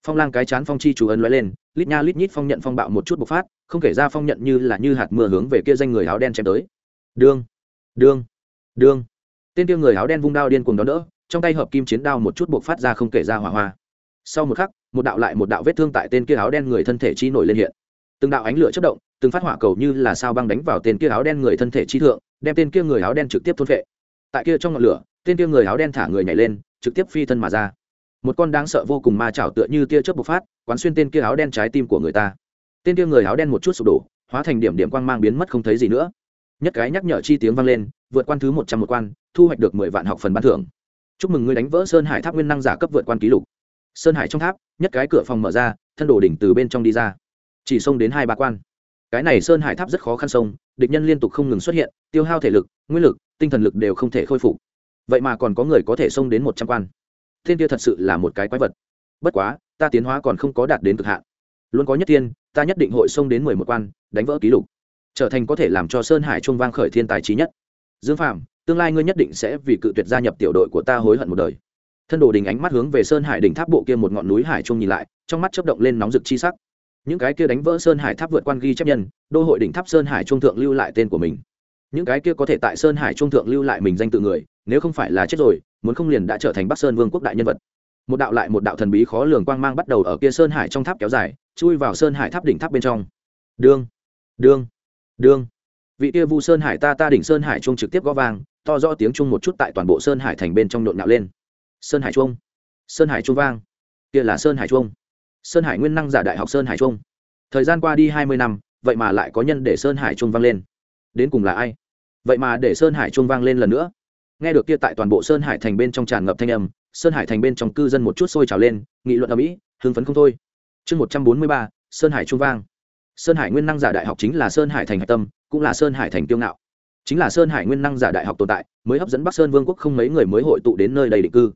Phong lang cái chán phong chi chủ ấn lóe lên lít nha lít nhít phong nhận phong bạo một chút bộc phát, không kể ra phong nhận như là như hạt mưa hướng về kia danh người áo đen chém tới. Đương đương đương. Tên kia người áo đen vung đao điên cuồng đón đỡ, trong tay hợp kim chiến đao một chút bộc phát ra không kể ra hỏa hoa. Sau một khắc, một đạo lại một đạo vết thương tại tên kia áo đen người thân thể chi nổi lên hiện. Từng đạo ánh lửa chất động, từng phát hỏa cầu như là sao băng đánh vào tên kia áo đen người thân thể chi thượng, đem tên kia người áo đen trực tiếp thôn phệ. Tại kia trong ngọn lửa, tên kia người áo đen thả người nhảy lên, trực tiếp phi thân mà ra một con đáng sợ vô cùng ma chảo tựa như tia chớp bộc phát, quán xuyên tên kia áo đen trái tim của người ta. Tên kia người áo đen một chút sụp đổ, hóa thành điểm điểm quang mang biến mất không thấy gì nữa. Nhất cái nhắc nhở chi tiếng vang lên, vượt quan thứ một trăm một quan, thu hoạch được mười vạn học phần ban thưởng. Chúc mừng ngươi đánh vỡ sơn hải tháp nguyên năng giả cấp vượt quan kỷ lục. Sơn hải trong tháp, nhất cái cửa phòng mở ra, thân đồ đỉnh từ bên trong đi ra. Chỉ xông đến hai ba quan. Cái này sơn hải tháp rất khó khăn sông địch nhân liên tục không ngừng xuất hiện, tiêu hao thể lực, nguyên lực, tinh thần lực đều không thể khôi phục. Vậy mà còn có người có thể xông đến một trăm quan thiên kia thật sự là một cái quái vật. Bất quá, ta tiến hóa còn không có đạt đến cực hạn. Luôn có nhất tiên ta nhất định hội xông đến mười một quan, đánh vỡ ký lục. Trở thành có thể làm cho sơn hải trung vang khởi thiên tài trí nhất. Dương phạm tương lai ngươi nhất định sẽ vì cự tuyệt gia nhập tiểu đội của ta hối hận một đời. Thân đồ đình ánh mắt hướng về sơn hải đỉnh tháp bộ kia một ngọn núi hải trung nhìn lại, trong mắt chấp động lên nóng rực chi sắc. Những cái kia đánh vỡ sơn hải tháp vượt quan ghi chấp nhân, đô hội đỉnh tháp sơn hải trung thượng lưu lại tên của mình. Những cái kia có thể tại sơn hải trung thượng lưu lại mình danh tự người nếu không phải là chết rồi muốn không liền đã trở thành bắc sơn vương quốc đại nhân vật một đạo lại một đạo thần bí khó lường quang mang bắt đầu ở kia sơn hải trong tháp kéo dài chui vào sơn hải tháp đỉnh tháp bên trong đương đương đương vị kia vu sơn hải ta ta đỉnh sơn hải chuông trực tiếp gõ vang to rõ tiếng chuông một chút tại toàn bộ sơn hải thành bên trong nhộn nhạo lên sơn hải chuông sơn hải chuông vang kia là sơn hải chuông sơn hải nguyên năng giả đại học sơn hải chuông thời gian qua đi hai mươi năm vậy mà lại có nhân để sơn hải chuông vang lên đến cùng là ai vậy mà để sơn hải chuông vang lên lần nữa nghe được kia tại toàn bộ sơn hải thành bên trong tràn ngập thanh âm sơn hải thành bên trong cư dân một chút sôi trào lên nghị luận ở mỹ hưng phấn không thôi chương một trăm bốn mươi ba sơn hải Trung vang sơn hải nguyên năng giả đại học chính là sơn hải thành hạch tâm cũng là sơn hải thành tiêu ngạo chính là sơn hải nguyên năng giả đại học tồn tại mới hấp dẫn bắc sơn vương quốc không mấy người mới hội tụ đến nơi đầy định cư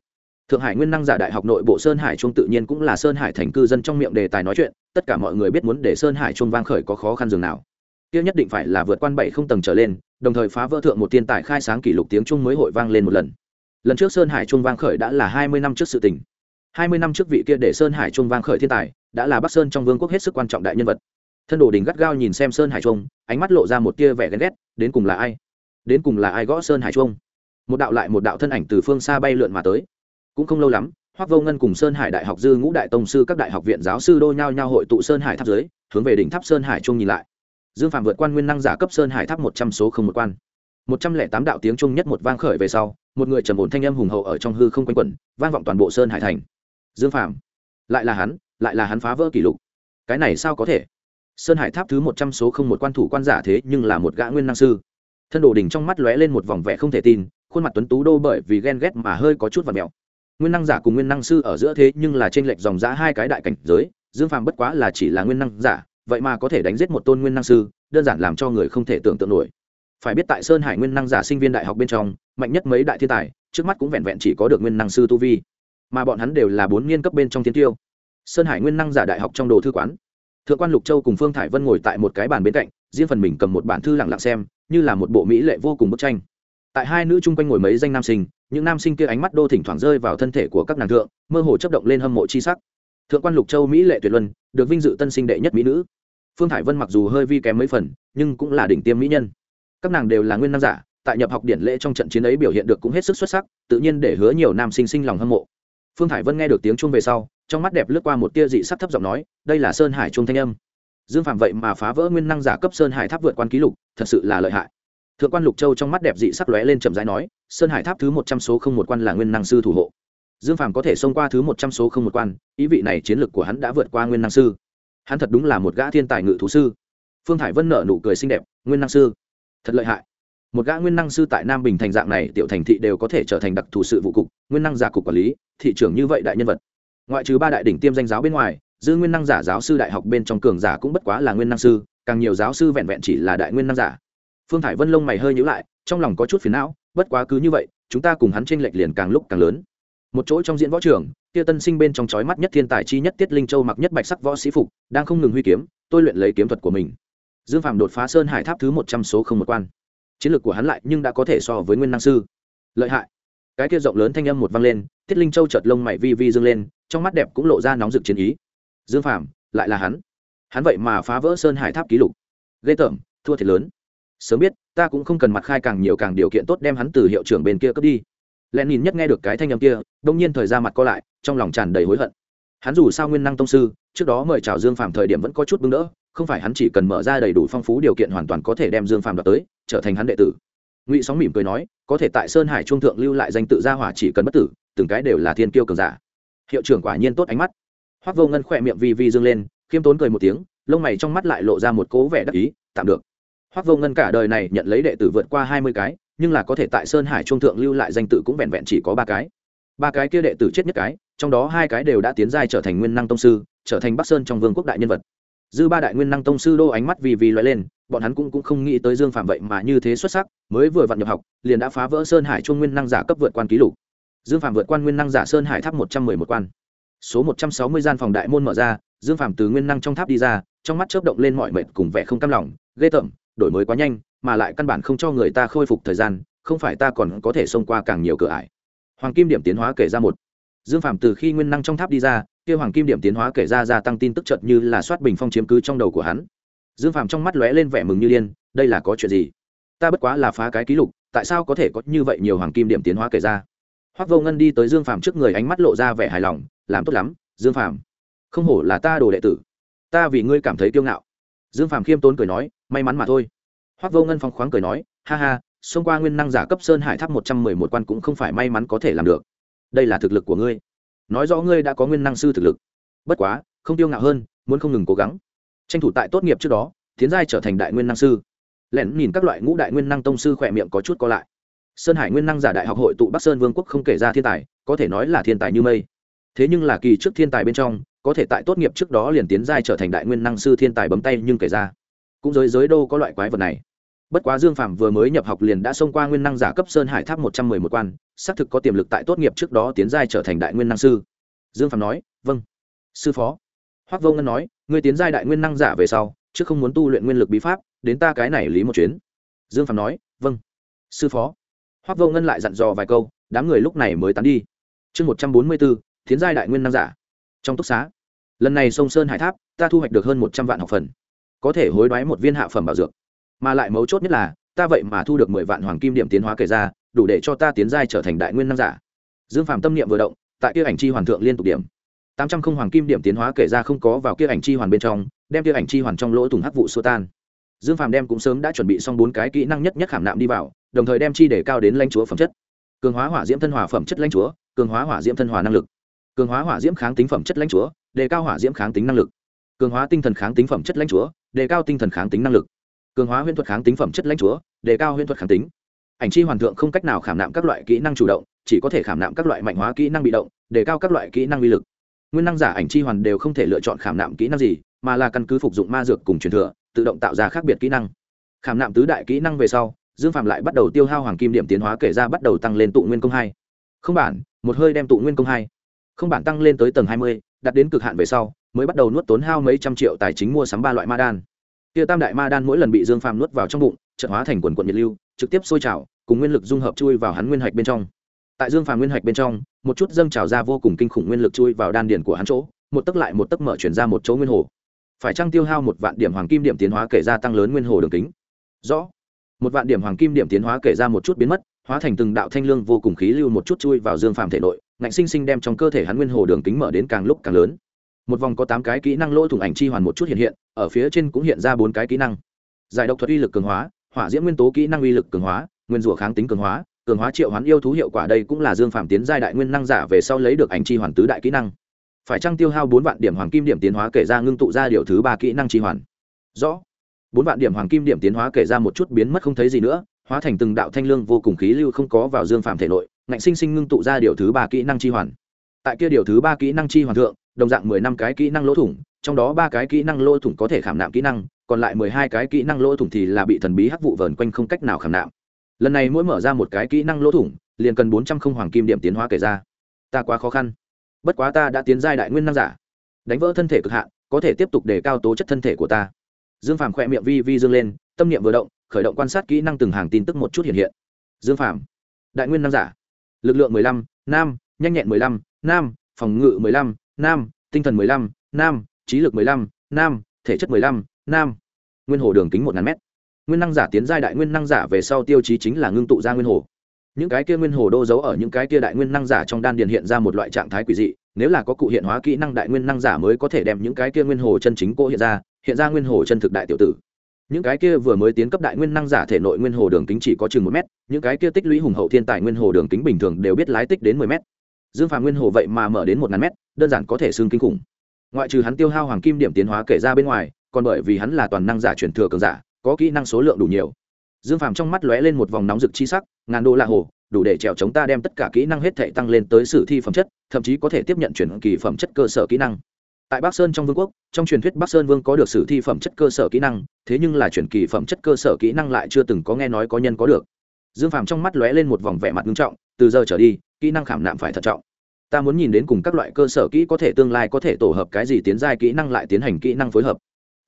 thượng hải nguyên năng giả đại học nội bộ sơn hải trung tự nhiên cũng là sơn hải thành cư dân trong miệng đề tài nói chuyện tất cả mọi người biết muốn để sơn hải trung vang khởi có khó khăn dường nào tiêu nhất định phải là vượt quan bảy không tầng trở lên đồng thời phá vỡ thượng một tiên tài khai sáng kỷ lục tiếng trung mới hội vang lên một lần. Lần trước sơn hải trung vang khởi đã là hai mươi năm trước sự tình. Hai mươi năm trước vị kia để sơn hải trung vang khởi thiên tài, đã là bắc sơn trong vương quốc hết sức quan trọng đại nhân vật. Thân đồ đình gắt gao nhìn xem sơn hải trung, ánh mắt lộ ra một tia vẻ ghen ghét, đến cùng là ai? Đến cùng là ai gõ sơn hải trung? Một đạo lại một đạo thân ảnh từ phương xa bay lượn mà tới. Cũng không lâu lắm hoác vô ngân cùng sơn hải đại học dư ngũ đại tông sư các đại học viện giáo sư đô nhao nhao hội tụ sơn hải tháp dưới hướng về đỉnh tháp sơn hải trung nhìn lại dương phạm vượt quan nguyên năng giả cấp sơn hải tháp một trăm số không một quan. Một trăm lẻ tám đạo tiếng trung nhất một vang khởi về sau, một người trầm ổn thanh âm hùng hậu ở trong hư không quanh quẩn, vang vọng toàn bộ sơn hải thành. Dương phạm lại là hắn, lại là hắn phá vỡ kỷ lục. Cái này sao có thể? Sơn hải tháp thứ một trăm số không một quan thủ quan giả thế nhưng là một gã nguyên năng sư. Thân đồ đình trong mắt lóe lên một vòng vẻ không thể tin, khuôn mặt tuấn tú đô bởi vì ghen ghét mà hơi có chút và mèo. Nguyên năng giả cùng nguyên năng sư ở giữa thế nhưng là trên lệch dòng giã hai cái đại cảnh giới, dương phàm bất quá là chỉ là nguyên năng giả vậy mà có thể đánh giết một tôn nguyên năng sư, đơn giản làm cho người không thể tưởng tượng nổi. Phải biết tại sơn hải nguyên năng giả sinh viên đại học bên trong, mạnh nhất mấy đại thiên tài, trước mắt cũng vẹn vẹn chỉ có được nguyên năng sư tu vi. Mà bọn hắn đều là bốn niên cấp bên trong thiên tiêu. Sơn hải nguyên năng giả đại học trong đồ thư quán, thượng quan lục châu cùng phương thải vân ngồi tại một cái bàn bên cạnh, riêng phần mình cầm một bản thư lặng lặng xem, như là một bộ mỹ lệ vô cùng bức tranh. Tại hai nữ chung quanh ngồi mấy danh nam sinh, những nam sinh kia ánh mắt đô thỉnh thoảng rơi vào thân thể của các nàng thượng, mơ hồ chấp động lên hâm mộ chi sắc. Thượng quan lục châu mỹ lệ tuyệt luân, được vinh dự tân sinh đệ nhất mỹ nữ phương thải vân mặc dù hơi vi kém mấy phần, nhưng cũng là đỉnh tiêm mỹ nhân. Các nàng đều là nguyên nam giả, tại nhập học điển lễ trong trận chiến ấy biểu hiện được cũng hết sức xuất sắc, tự nhiên để hứa nhiều nam sinh sinh lòng hâm mộ. Phương thải vân nghe được tiếng chuông về sau, trong mắt đẹp lướt qua một tia dị sắc thấp giọng nói, đây là sơn hải chuông thanh âm. Dương phạm vậy mà phá vỡ nguyên năng giả cấp sơn hải tháp vượt quan ký lục, thật sự là lợi hại. Thượng quan lục châu trong mắt đẹp dị sắc lóe lên chậm rãi nói, sơn hải tháp thứ một trăm số không một quan là nguyên năng sư thủ hộ. Dương Phạm có thể xông qua thứ một trăm số không một quan, ý vị này chiến lược của hắn đã vượt qua nguyên năng sư hắn thật đúng là một gã thiên tài ngự thú sư. Phương thải vân nợ nụ cười xinh đẹp, nguyên năng sư, thật lợi hại. Một gã nguyên năng sư tại nam bình thành dạng này, tiểu thành thị đều có thể trở thành đặc thù sự vụ cục, nguyên năng giả cục quản lý, thị trưởng như vậy đại nhân vật. Ngoại trừ ba đại đỉnh tiêm danh giáo bên ngoài dư nguyên năng giả giáo sư đại học bên trong cường giả cũng bất quá là nguyên năng sư, càng nhiều giáo sư vẹn vẹn chỉ là đại nguyên năng giả. Phương thải vân lông mày hơi nhữ lại, trong lòng có chút phiền não, bất quá cứ như vậy, chúng ta cùng hắn tranh lệch liền càng lúc càng lớn một chỗ trong diễn võ trường tia tân sinh bên trong chói mắt nhất thiên tài chi nhất tiết linh châu mặc nhất bạch sắc võ sĩ phục, đang không ngừng huy kiếm, tôi luyện lấy kiếm thuật của mình. Dương phạm đột phá sơn hải tháp thứ một trăm số không một quan. Chiến lược của hắn lại nhưng đã có thể so với nguyên năng sư. Lợi hại. Cái kia rộng lớn thanh âm một vang lên, tiết linh châu chợt lông mày vi vi dương lên, trong mắt đẹp cũng lộ ra nóng rực chiến ý. Dương phạm lại là hắn. Hắn vậy mà phá vỡ sơn hải tháp kỷ lục. Ghê tởm, thua thiệt lớn. Sớm biết, ta cũng không cần mặt khai càng nhiều càng điều kiện tốt đem hắn từ hiệu trưởng bên kia cướp đi lẽ nhìn nhất nghe được cái thanh âm kia, đông nhiên thời ra mặt co lại, trong lòng tràn đầy hối hận. Hắn dù sao nguyên năng tông sư, trước đó mời chào dương phàm thời điểm vẫn có chút bưng đỡ, không phải hắn chỉ cần mở ra đầy đủ phong phú điều kiện hoàn toàn có thể đem dương phàm đoạt tới, trở thành hắn đệ tử. Ngụy sóng mỉm cười nói, có thể tại sơn hải trung thượng lưu lại danh tự gia hỏa chỉ cần bất tử, từng cái đều là thiên kiêu cường giả. Hiệu trưởng quả nhiên tốt ánh mắt. Hoắc vô ngân khỏe miệng vi vi dương lên, khiêm tốn cười một tiếng, lông mày trong mắt lại lộ ra một cố vẻ đắc ý, tạm được. Hoắc vô ngân cả đời này nhận lấy đệ tử vượt qua hai mươi cái nhưng là có thể tại sơn hải trung thượng lưu lại danh tự cũng vẹn vẹn chỉ có ba cái. Ba cái kia đệ tử chết nhất cái trong đó hai cái đều đã tiến giai trở thành nguyên năng tông sư trở thành bắc sơn trong vương quốc đại nhân vật. Dư ba đại nguyên năng tông sư đô ánh mắt vì vì loại lên bọn hắn cũng, cũng không nghĩ tới dương phạm vậy mà như thế xuất sắc mới vừa vặn nhập học liền đã phá vỡ sơn hải trung nguyên năng giả cấp vượt quan ký lục. Dương phạm vượt quan nguyên năng giả sơn hải tháp một trăm mười một quan. Số một trăm sáu mươi gian phòng đại môn mở ra dương phạm từ nguyên năng trong tháp đi ra trong mắt chớp động lên mọi mệt cùng vẻ không cam lòng ghê tởm đổi mới quá nhanh mà lại căn bản không cho người ta khôi phục thời gian không phải ta còn có thể xông qua càng nhiều cửa ải. Hoàng kim điểm tiến hóa kể ra một. Dương phạm từ khi nguyên năng trong tháp đi ra kia hoàng kim điểm tiến hóa kể ra gia tăng tin tức chợt như là soát bình phong chiếm cứ trong đầu của hắn. Dương phạm trong mắt lóe lên vẻ mừng như liên đây là có chuyện gì? Ta bất quá là phá cái ký lục tại sao có thể có như vậy nhiều hoàng kim điểm tiến hóa kể ra? Hoắc vô ngân đi tới dương Phạm trước người ánh mắt lộ ra vẻ hài lòng làm tốt lắm dương Phạm, không hổ là ta đồ đệ tử. Ta vì ngươi cảm thấy kiêu ngạo. Dương Phạm khiêm tốn cười nói may mắn mà thôi hoắc vô ngân phong khoáng cười nói, ha ha, xông qua nguyên năng giả cấp sơn hải tháp một trăm mười một quan cũng không phải may mắn có thể làm được. Đây là thực lực của ngươi. Nói rõ ngươi đã có nguyên năng sư thực lực. Bất quá, không tiêu ngạo hơn, muốn không ngừng cố gắng. Tranh thủ tại tốt nghiệp trước đó, tiến giai trở thành đại nguyên năng sư. Lẻn nhìn các loại ngũ đại nguyên năng tông sư khỏe miệng có chút co lại. Sơn hải nguyên năng giả đại học hội tụ bắc sơn vương quốc không kể ra thiên tài, có thể nói là thiên tài như mây. Thế nhưng là kỳ trước thiên tài bên trong, có thể tại tốt nghiệp trước đó liền tiến giai trở thành đại nguyên năng sư thiên tài bấm tay nhưng kể ra. Cũng giới giới đô có loại quái vật này bất quá dương phạm vừa mới nhập học liền đã xông qua nguyên năng giả cấp sơn hải tháp một trăm mười một quan, xác thực có tiềm lực tại tốt nghiệp trước đó tiến giai trở thành đại nguyên năng sư. Dương phạm nói vâng. Sư phó. Hoác vô ngân nói người tiến giai đại nguyên năng giả về sau, chứ không muốn tu luyện nguyên lực bí pháp, đến ta cái này lý một chuyến. Dương phạm nói vâng. Sư phó. Hoác vô ngân lại dặn dò vài câu, đám người lúc này mới tán đi. Chương một trăm bốn mươi bốn, tiến giai đại nguyên năng giả. Trong túc xá, lần này sông sơn hải tháp, ta thu hoạch được hơn một trăm vạn học phần, có thể hối đoái một viên hạ phẩm bảo dược mà lại mấu chốt nhất là, ta vậy mà thu được mười vạn hoàng kim điểm tiến hóa kể ra, đủ để cho ta tiến giai trở thành đại nguyên năng giả. Dương phạm tâm niệm vừa động, tại kia ảnh chi hoàn thượng liên tục điểm. Tám trăm không hoàng kim điểm tiến hóa kể ra không có vào kia ảnh chi hoàn bên trong, đem kia ảnh chi hoàn trong lỗ thủng hắc vụ xua tan. Dương phạm đem cũng sớm đã chuẩn bị xong bốn cái kỹ năng nhất nhất khảm nạm đi vào, đồng thời đem chi để cao đến lãnh chúa phẩm chất. Cường hóa hỏa diễm thân hòa phẩm chất lãnh chúa, cường hóa hỏa diễm thân hòa năng lực. Cường hóa hỏa diễm kháng tính phẩm chất lãnh chúa, đề cao hỏa diễm kháng tính năng lực. Cường hóa tinh thần kháng tính phẩm chất lãnh chúa, đề cao tinh thần kháng tính năng lực cường hóa huyễn thuật kháng tính phẩm chất lãnh chúa, đề cao huyễn thuật kháng tính. Ảnh chi hoàn thượng không cách nào khảm nạm các loại kỹ năng chủ động, chỉ có thể khảm nạm các loại mạnh hóa kỹ năng bị động, đề cao các loại kỹ năng uy lực. Nguyên năng giả ảnh chi hoàn đều không thể lựa chọn khảm nạm kỹ năng gì, mà là căn cứ phục dụng ma dược cùng truyền thừa, tự động tạo ra khác biệt kỹ năng. Khảm nạm tứ đại kỹ năng về sau, dương phạm lại bắt đầu tiêu hao hoàng kim điểm tiến hóa kể ra bắt đầu tăng lên tụ nguyên công hai. Không bản, một hơi đem tụ nguyên công hai. Không bản tăng lên tới tầng hai mươi, đạt đến cực hạn về sau, mới bắt đầu nuốt tốn hao mấy trăm triệu tài chính mua sắm ba loại ma đan kia tam đại ma đan mỗi lần bị dương phàm nuốt vào trong bụng trận hóa thành quần quần nhiệt lưu, trực tiếp sôi trào, cùng nguyên lực dung hợp chui vào hắn nguyên hạch bên trong. Tại dương phàm nguyên hạch bên trong, một chút dâng trào ra vô cùng kinh khủng nguyên lực chui vào đan điền của hắn chỗ, một tấc lại một tấc mở chuyển ra một chỗ nguyên hồ. Phải trăng tiêu hao một vạn điểm hoàng kim điểm tiến hóa kể ra tăng lớn nguyên hồ đường kính? Rõ. Một vạn điểm hoàng kim điểm tiến hóa kể ra một chút biến mất, hóa thành từng đạo thanh lương vô cùng khí lưu một chút chui vào dương phàm thể nội, ngạnh sinh sinh đem trong cơ thể hắn nguyên hồ đường kính mở đến càng lúc càng lớn một vòng có tám cái kỹ năng lỗ thủng ảnh chi hoàn một chút hiện hiện, ở phía trên cũng hiện ra bốn cái kỹ năng. Giải độc thuật uy lực cường hóa, hỏa diễm nguyên tố kỹ năng uy lực cường hóa, nguyên rủa kháng tính cường hóa cường hóa triệu hoán yêu thú hiệu quả đây cũng là dương phạm tiến giai đại nguyên năng giả về sau lấy được ảnh chi hoàn tứ đại kỹ năng. Phải trăng tiêu hao bốn vạn điểm hoàng kim điểm tiến hóa kể ra ngưng tụ ra điều thứ ba kỹ năng chi hoàn? Rõ. Bốn vạn điểm hoàng kim điểm tiến hóa kể ra một chút biến mất không thấy gì nữa, hóa thành từng đạo thanh lương vô cùng khí lưu không có vào dương phạm thể nội, ngạnh sinh sinh ngưng tụ ra điều thứ ba kỹ năng chi hoàn. Tại kia điều thứ ba kỹ năng chi hoàn thượng đồng dạng mười năm cái kỹ năng lỗ thủng, trong đó ba cái kỹ năng lỗ thủng có thể khảm nạm kỹ năng, còn lại mười hai cái kỹ năng lỗ thủng thì là bị thần bí hắc vụ vờn quanh không cách nào khảm nạm. Lần này mỗi mở ra một cái kỹ năng lỗ thủng, liền cần bốn trăm không hoàng kim điểm tiến hóa kể ra. Ta quá khó khăn. Bất quá ta đã tiến giai đại nguyên năng giả. Đánh vỡ thân thể cực hạn, có thể tiếp tục đề cao tố chất thân thể của ta. Dương phàm khỏe miệng vi vi dương lên, tâm niệm vừa động, khởi động quan sát kỹ năng từng hàng tin tức một chút hiện hiện. Dương phàm, đại nguyên năng giả. Lực lượng mười lăm, nam, nhanh nhẹn mười lăm, nam, phòng ngự mười lăm nam, tinh thần mười lăm, nam, trí lực mười lăm, nam, thể chất mười lăm, nam. Nguyên hồ đường kính một ngàn mét. Nguyên năng giả tiến giai đại nguyên năng giả về sau tiêu chí chính là ngưng tụ ra nguyên hồ. Những cái kia nguyên hồ đô giấu ở những cái kia đại nguyên năng giả trong đan điền hiện ra một loại trạng thái quỷ dị, nếu là có cụ hiện hóa kỹ năng đại nguyên năng giả mới có thể đem những cái kia nguyên hồ chân chính cô hiện ra hiện ra nguyên hồ chân thực đại tiểu tử. Những cái kia vừa mới tiến cấp đại nguyên năng giả thể nội nguyên hồ đường kính chỉ có chừng một mét, những cái kia tích lũy hùng hậu thiên tài nguyên hồ đường kính bình thường đều biết lái tích đến mười mét. Dương phàm nguyên hồ vậy mà mở đến một ngàn mét đơn giản có thể xương kinh khủng. Ngoại trừ hắn tiêu hao hoàng kim điểm tiến hóa kể ra bên ngoài, còn bởi vì hắn là toàn năng giả chuyển thừa cường giả, có kỹ năng số lượng đủ nhiều. Dương phàm trong mắt lóe lên một vòng nóng rực chi sắc, ngàn đô la hồ, đủ để trèo chống ta đem tất cả kỹ năng hết thể tăng lên tới sử thi phẩm chất, thậm chí có thể tiếp nhận chuyển kỳ phẩm chất cơ sở kỹ năng. Tại bắc sơn trong vương quốc, trong truyền thuyết bắc sơn vương có được sử thi phẩm chất cơ sở kỹ năng, thế nhưng là chuyển kỳ phẩm chất cơ sở kỹ năng lại chưa từng có nghe nói có nhân có được. Dương phàm trong mắt lóe lên một vòng vẻ mặt nghiêm trọng, từ giờ trở đi, kỹ năng khảm nạm phải thận trọng ta muốn nhìn đến cùng các loại cơ sở kỹ có thể tương lai có thể tổ hợp cái gì tiến giai kỹ năng lại tiến hành kỹ năng phối hợp.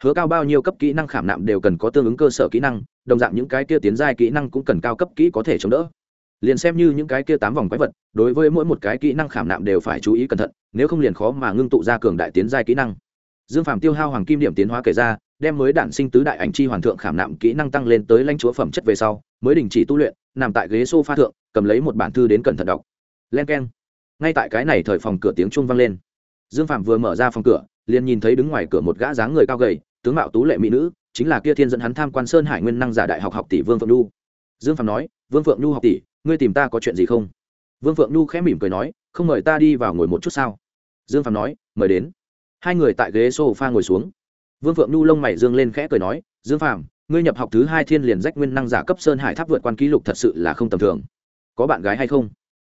Hứa cao bao nhiêu cấp kỹ năng khảm nạm đều cần có tương ứng cơ sở kỹ năng, đồng dạng những cái kia tiến giai kỹ năng cũng cần cao cấp kỹ có thể chống đỡ. Liền xem như những cái kia tám vòng quái vật, đối với mỗi một cái kỹ năng khảm nạm đều phải chú ý cẩn thận, nếu không liền khó mà ngưng tụ ra cường đại tiến giai kỹ năng. Dương phạm tiêu hao hoàng kim điểm tiến hóa kể ra, đem mới đản sinh tứ đại ảnh chi hoàn thượng khảm nạm kỹ năng tăng lên tới lãnh chúa phẩm chất về sau, mới đình chỉ tu luyện, nằm tại ghế s o f a thượng, cầm lấy một bản thư đến cẩn thận đọc. Len k e n ngay tại cái này thời phòng cửa tiếng chuông vang lên. Dương phạm vừa mở ra phòng cửa, liền nhìn thấy đứng ngoài cửa một gã dáng người cao gầy, tướng mạo tú lệ mỹ nữ, chính là kia thiên dẫn hắn tham quan sơn hải nguyên năng giả đại học học tỷ vương phượng nhu. Dương phạm nói, vương phượng nhu học tỷ, ngươi tìm ta có chuyện gì không? Vương phượng nhu khẽ mỉm cười nói, không mời ta đi vào ngồi một chút sao? Dương phạm nói, mời đến. Hai người tại ghế s o f a ngồi xuống. Vương phượng nhu lông mày dương lên khẽ cười nói, dương phạm ngươi nhập học thứ hai thiên liền rách nguyên năng giả cấp sơn hải tháp vượt quan kỷ lục thật sự là không tầm thường. Có bạn gái hay không?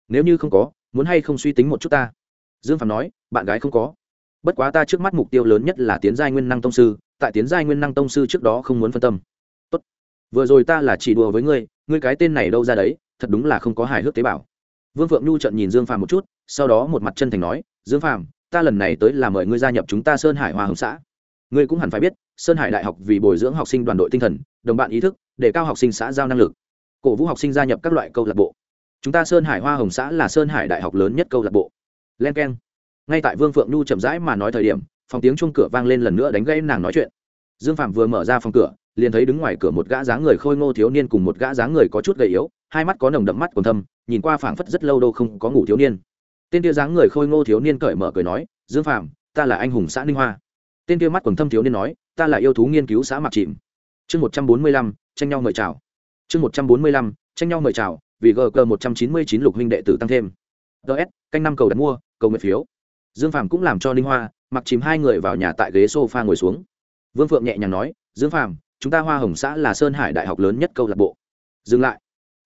Nếu như không có muốn hay không suy tính một chút ta? Dương phạm nói, bạn gái không có. Bất quá ta trước mắt mục tiêu lớn nhất là tiến giai nguyên năng tông sư, tại tiến giai nguyên năng tông sư trước đó không muốn phân tâm. Tốt. vừa rồi ta là chỉ đùa với ngươi ngươi cái tên này đâu ra đấy, thật đúng là không có hài hước tế bào. Vương phượng nhu trận nhìn dương phàm một chút, sau đó một mặt chân thành nói, dương phàm, ta lần này tới là mời ngươi gia nhập chúng ta sơn hải hòa hồng xã. Ngươi cũng hẳn phải biết, sơn hải đại học vì bồi dưỡng học sinh đoàn đội tinh thần, đồng bạn ý thức, để cao học sinh xã giao năng lực. Cổ vũ học sinh gia nhập các loại câu lạc bộ chúng ta sơn hải hoa hồng xã là sơn hải đại học lớn nhất câu lạc bộ. Len k e n ngay tại vương phượng nhu chậm rãi mà nói thời điểm, phòng tiếng chung cửa vang lên lần nữa đánh gây nàng nói chuyện. Dương phạm vừa mở ra phòng cửa, liền thấy đứng ngoài cửa một gã dáng người khôi ngô thiếu niên cùng một gã dáng người có chút gầy yếu, hai mắt có nồng đậm mắt còn thâm, nhìn qua phảng phất rất lâu đâu không có ngủ thiếu niên. Tên tia dáng người khôi ngô thiếu niên cởi mở cười nói, dương phạm, ta là anh hùng xã ninh hoa. Tên tia mắt còn thâm thiếu niên nói, ta là yêu thú nghiên cứu xã mặc chìm chương một trăm bốn mươi lăm, tranh nhau mời chào. Chương một trăm bốn mươi lăm, tranh nhau mời chào vì gg một trăm chín mươi chín lục huynh đệ tử tăng thêm. Ts canh năm cầu đặt mua, cầu nguyện phiếu. Dương phạm cũng làm cho ninh hoa, mặc chìm hai người vào nhà tại ghế sofa ngồi xuống. Vương phượng nhẹ nhàng nói, dương phạm chúng ta hoa hồng xã là sơn hải đại học lớn nhất câu lạc bộ. Dừng lại.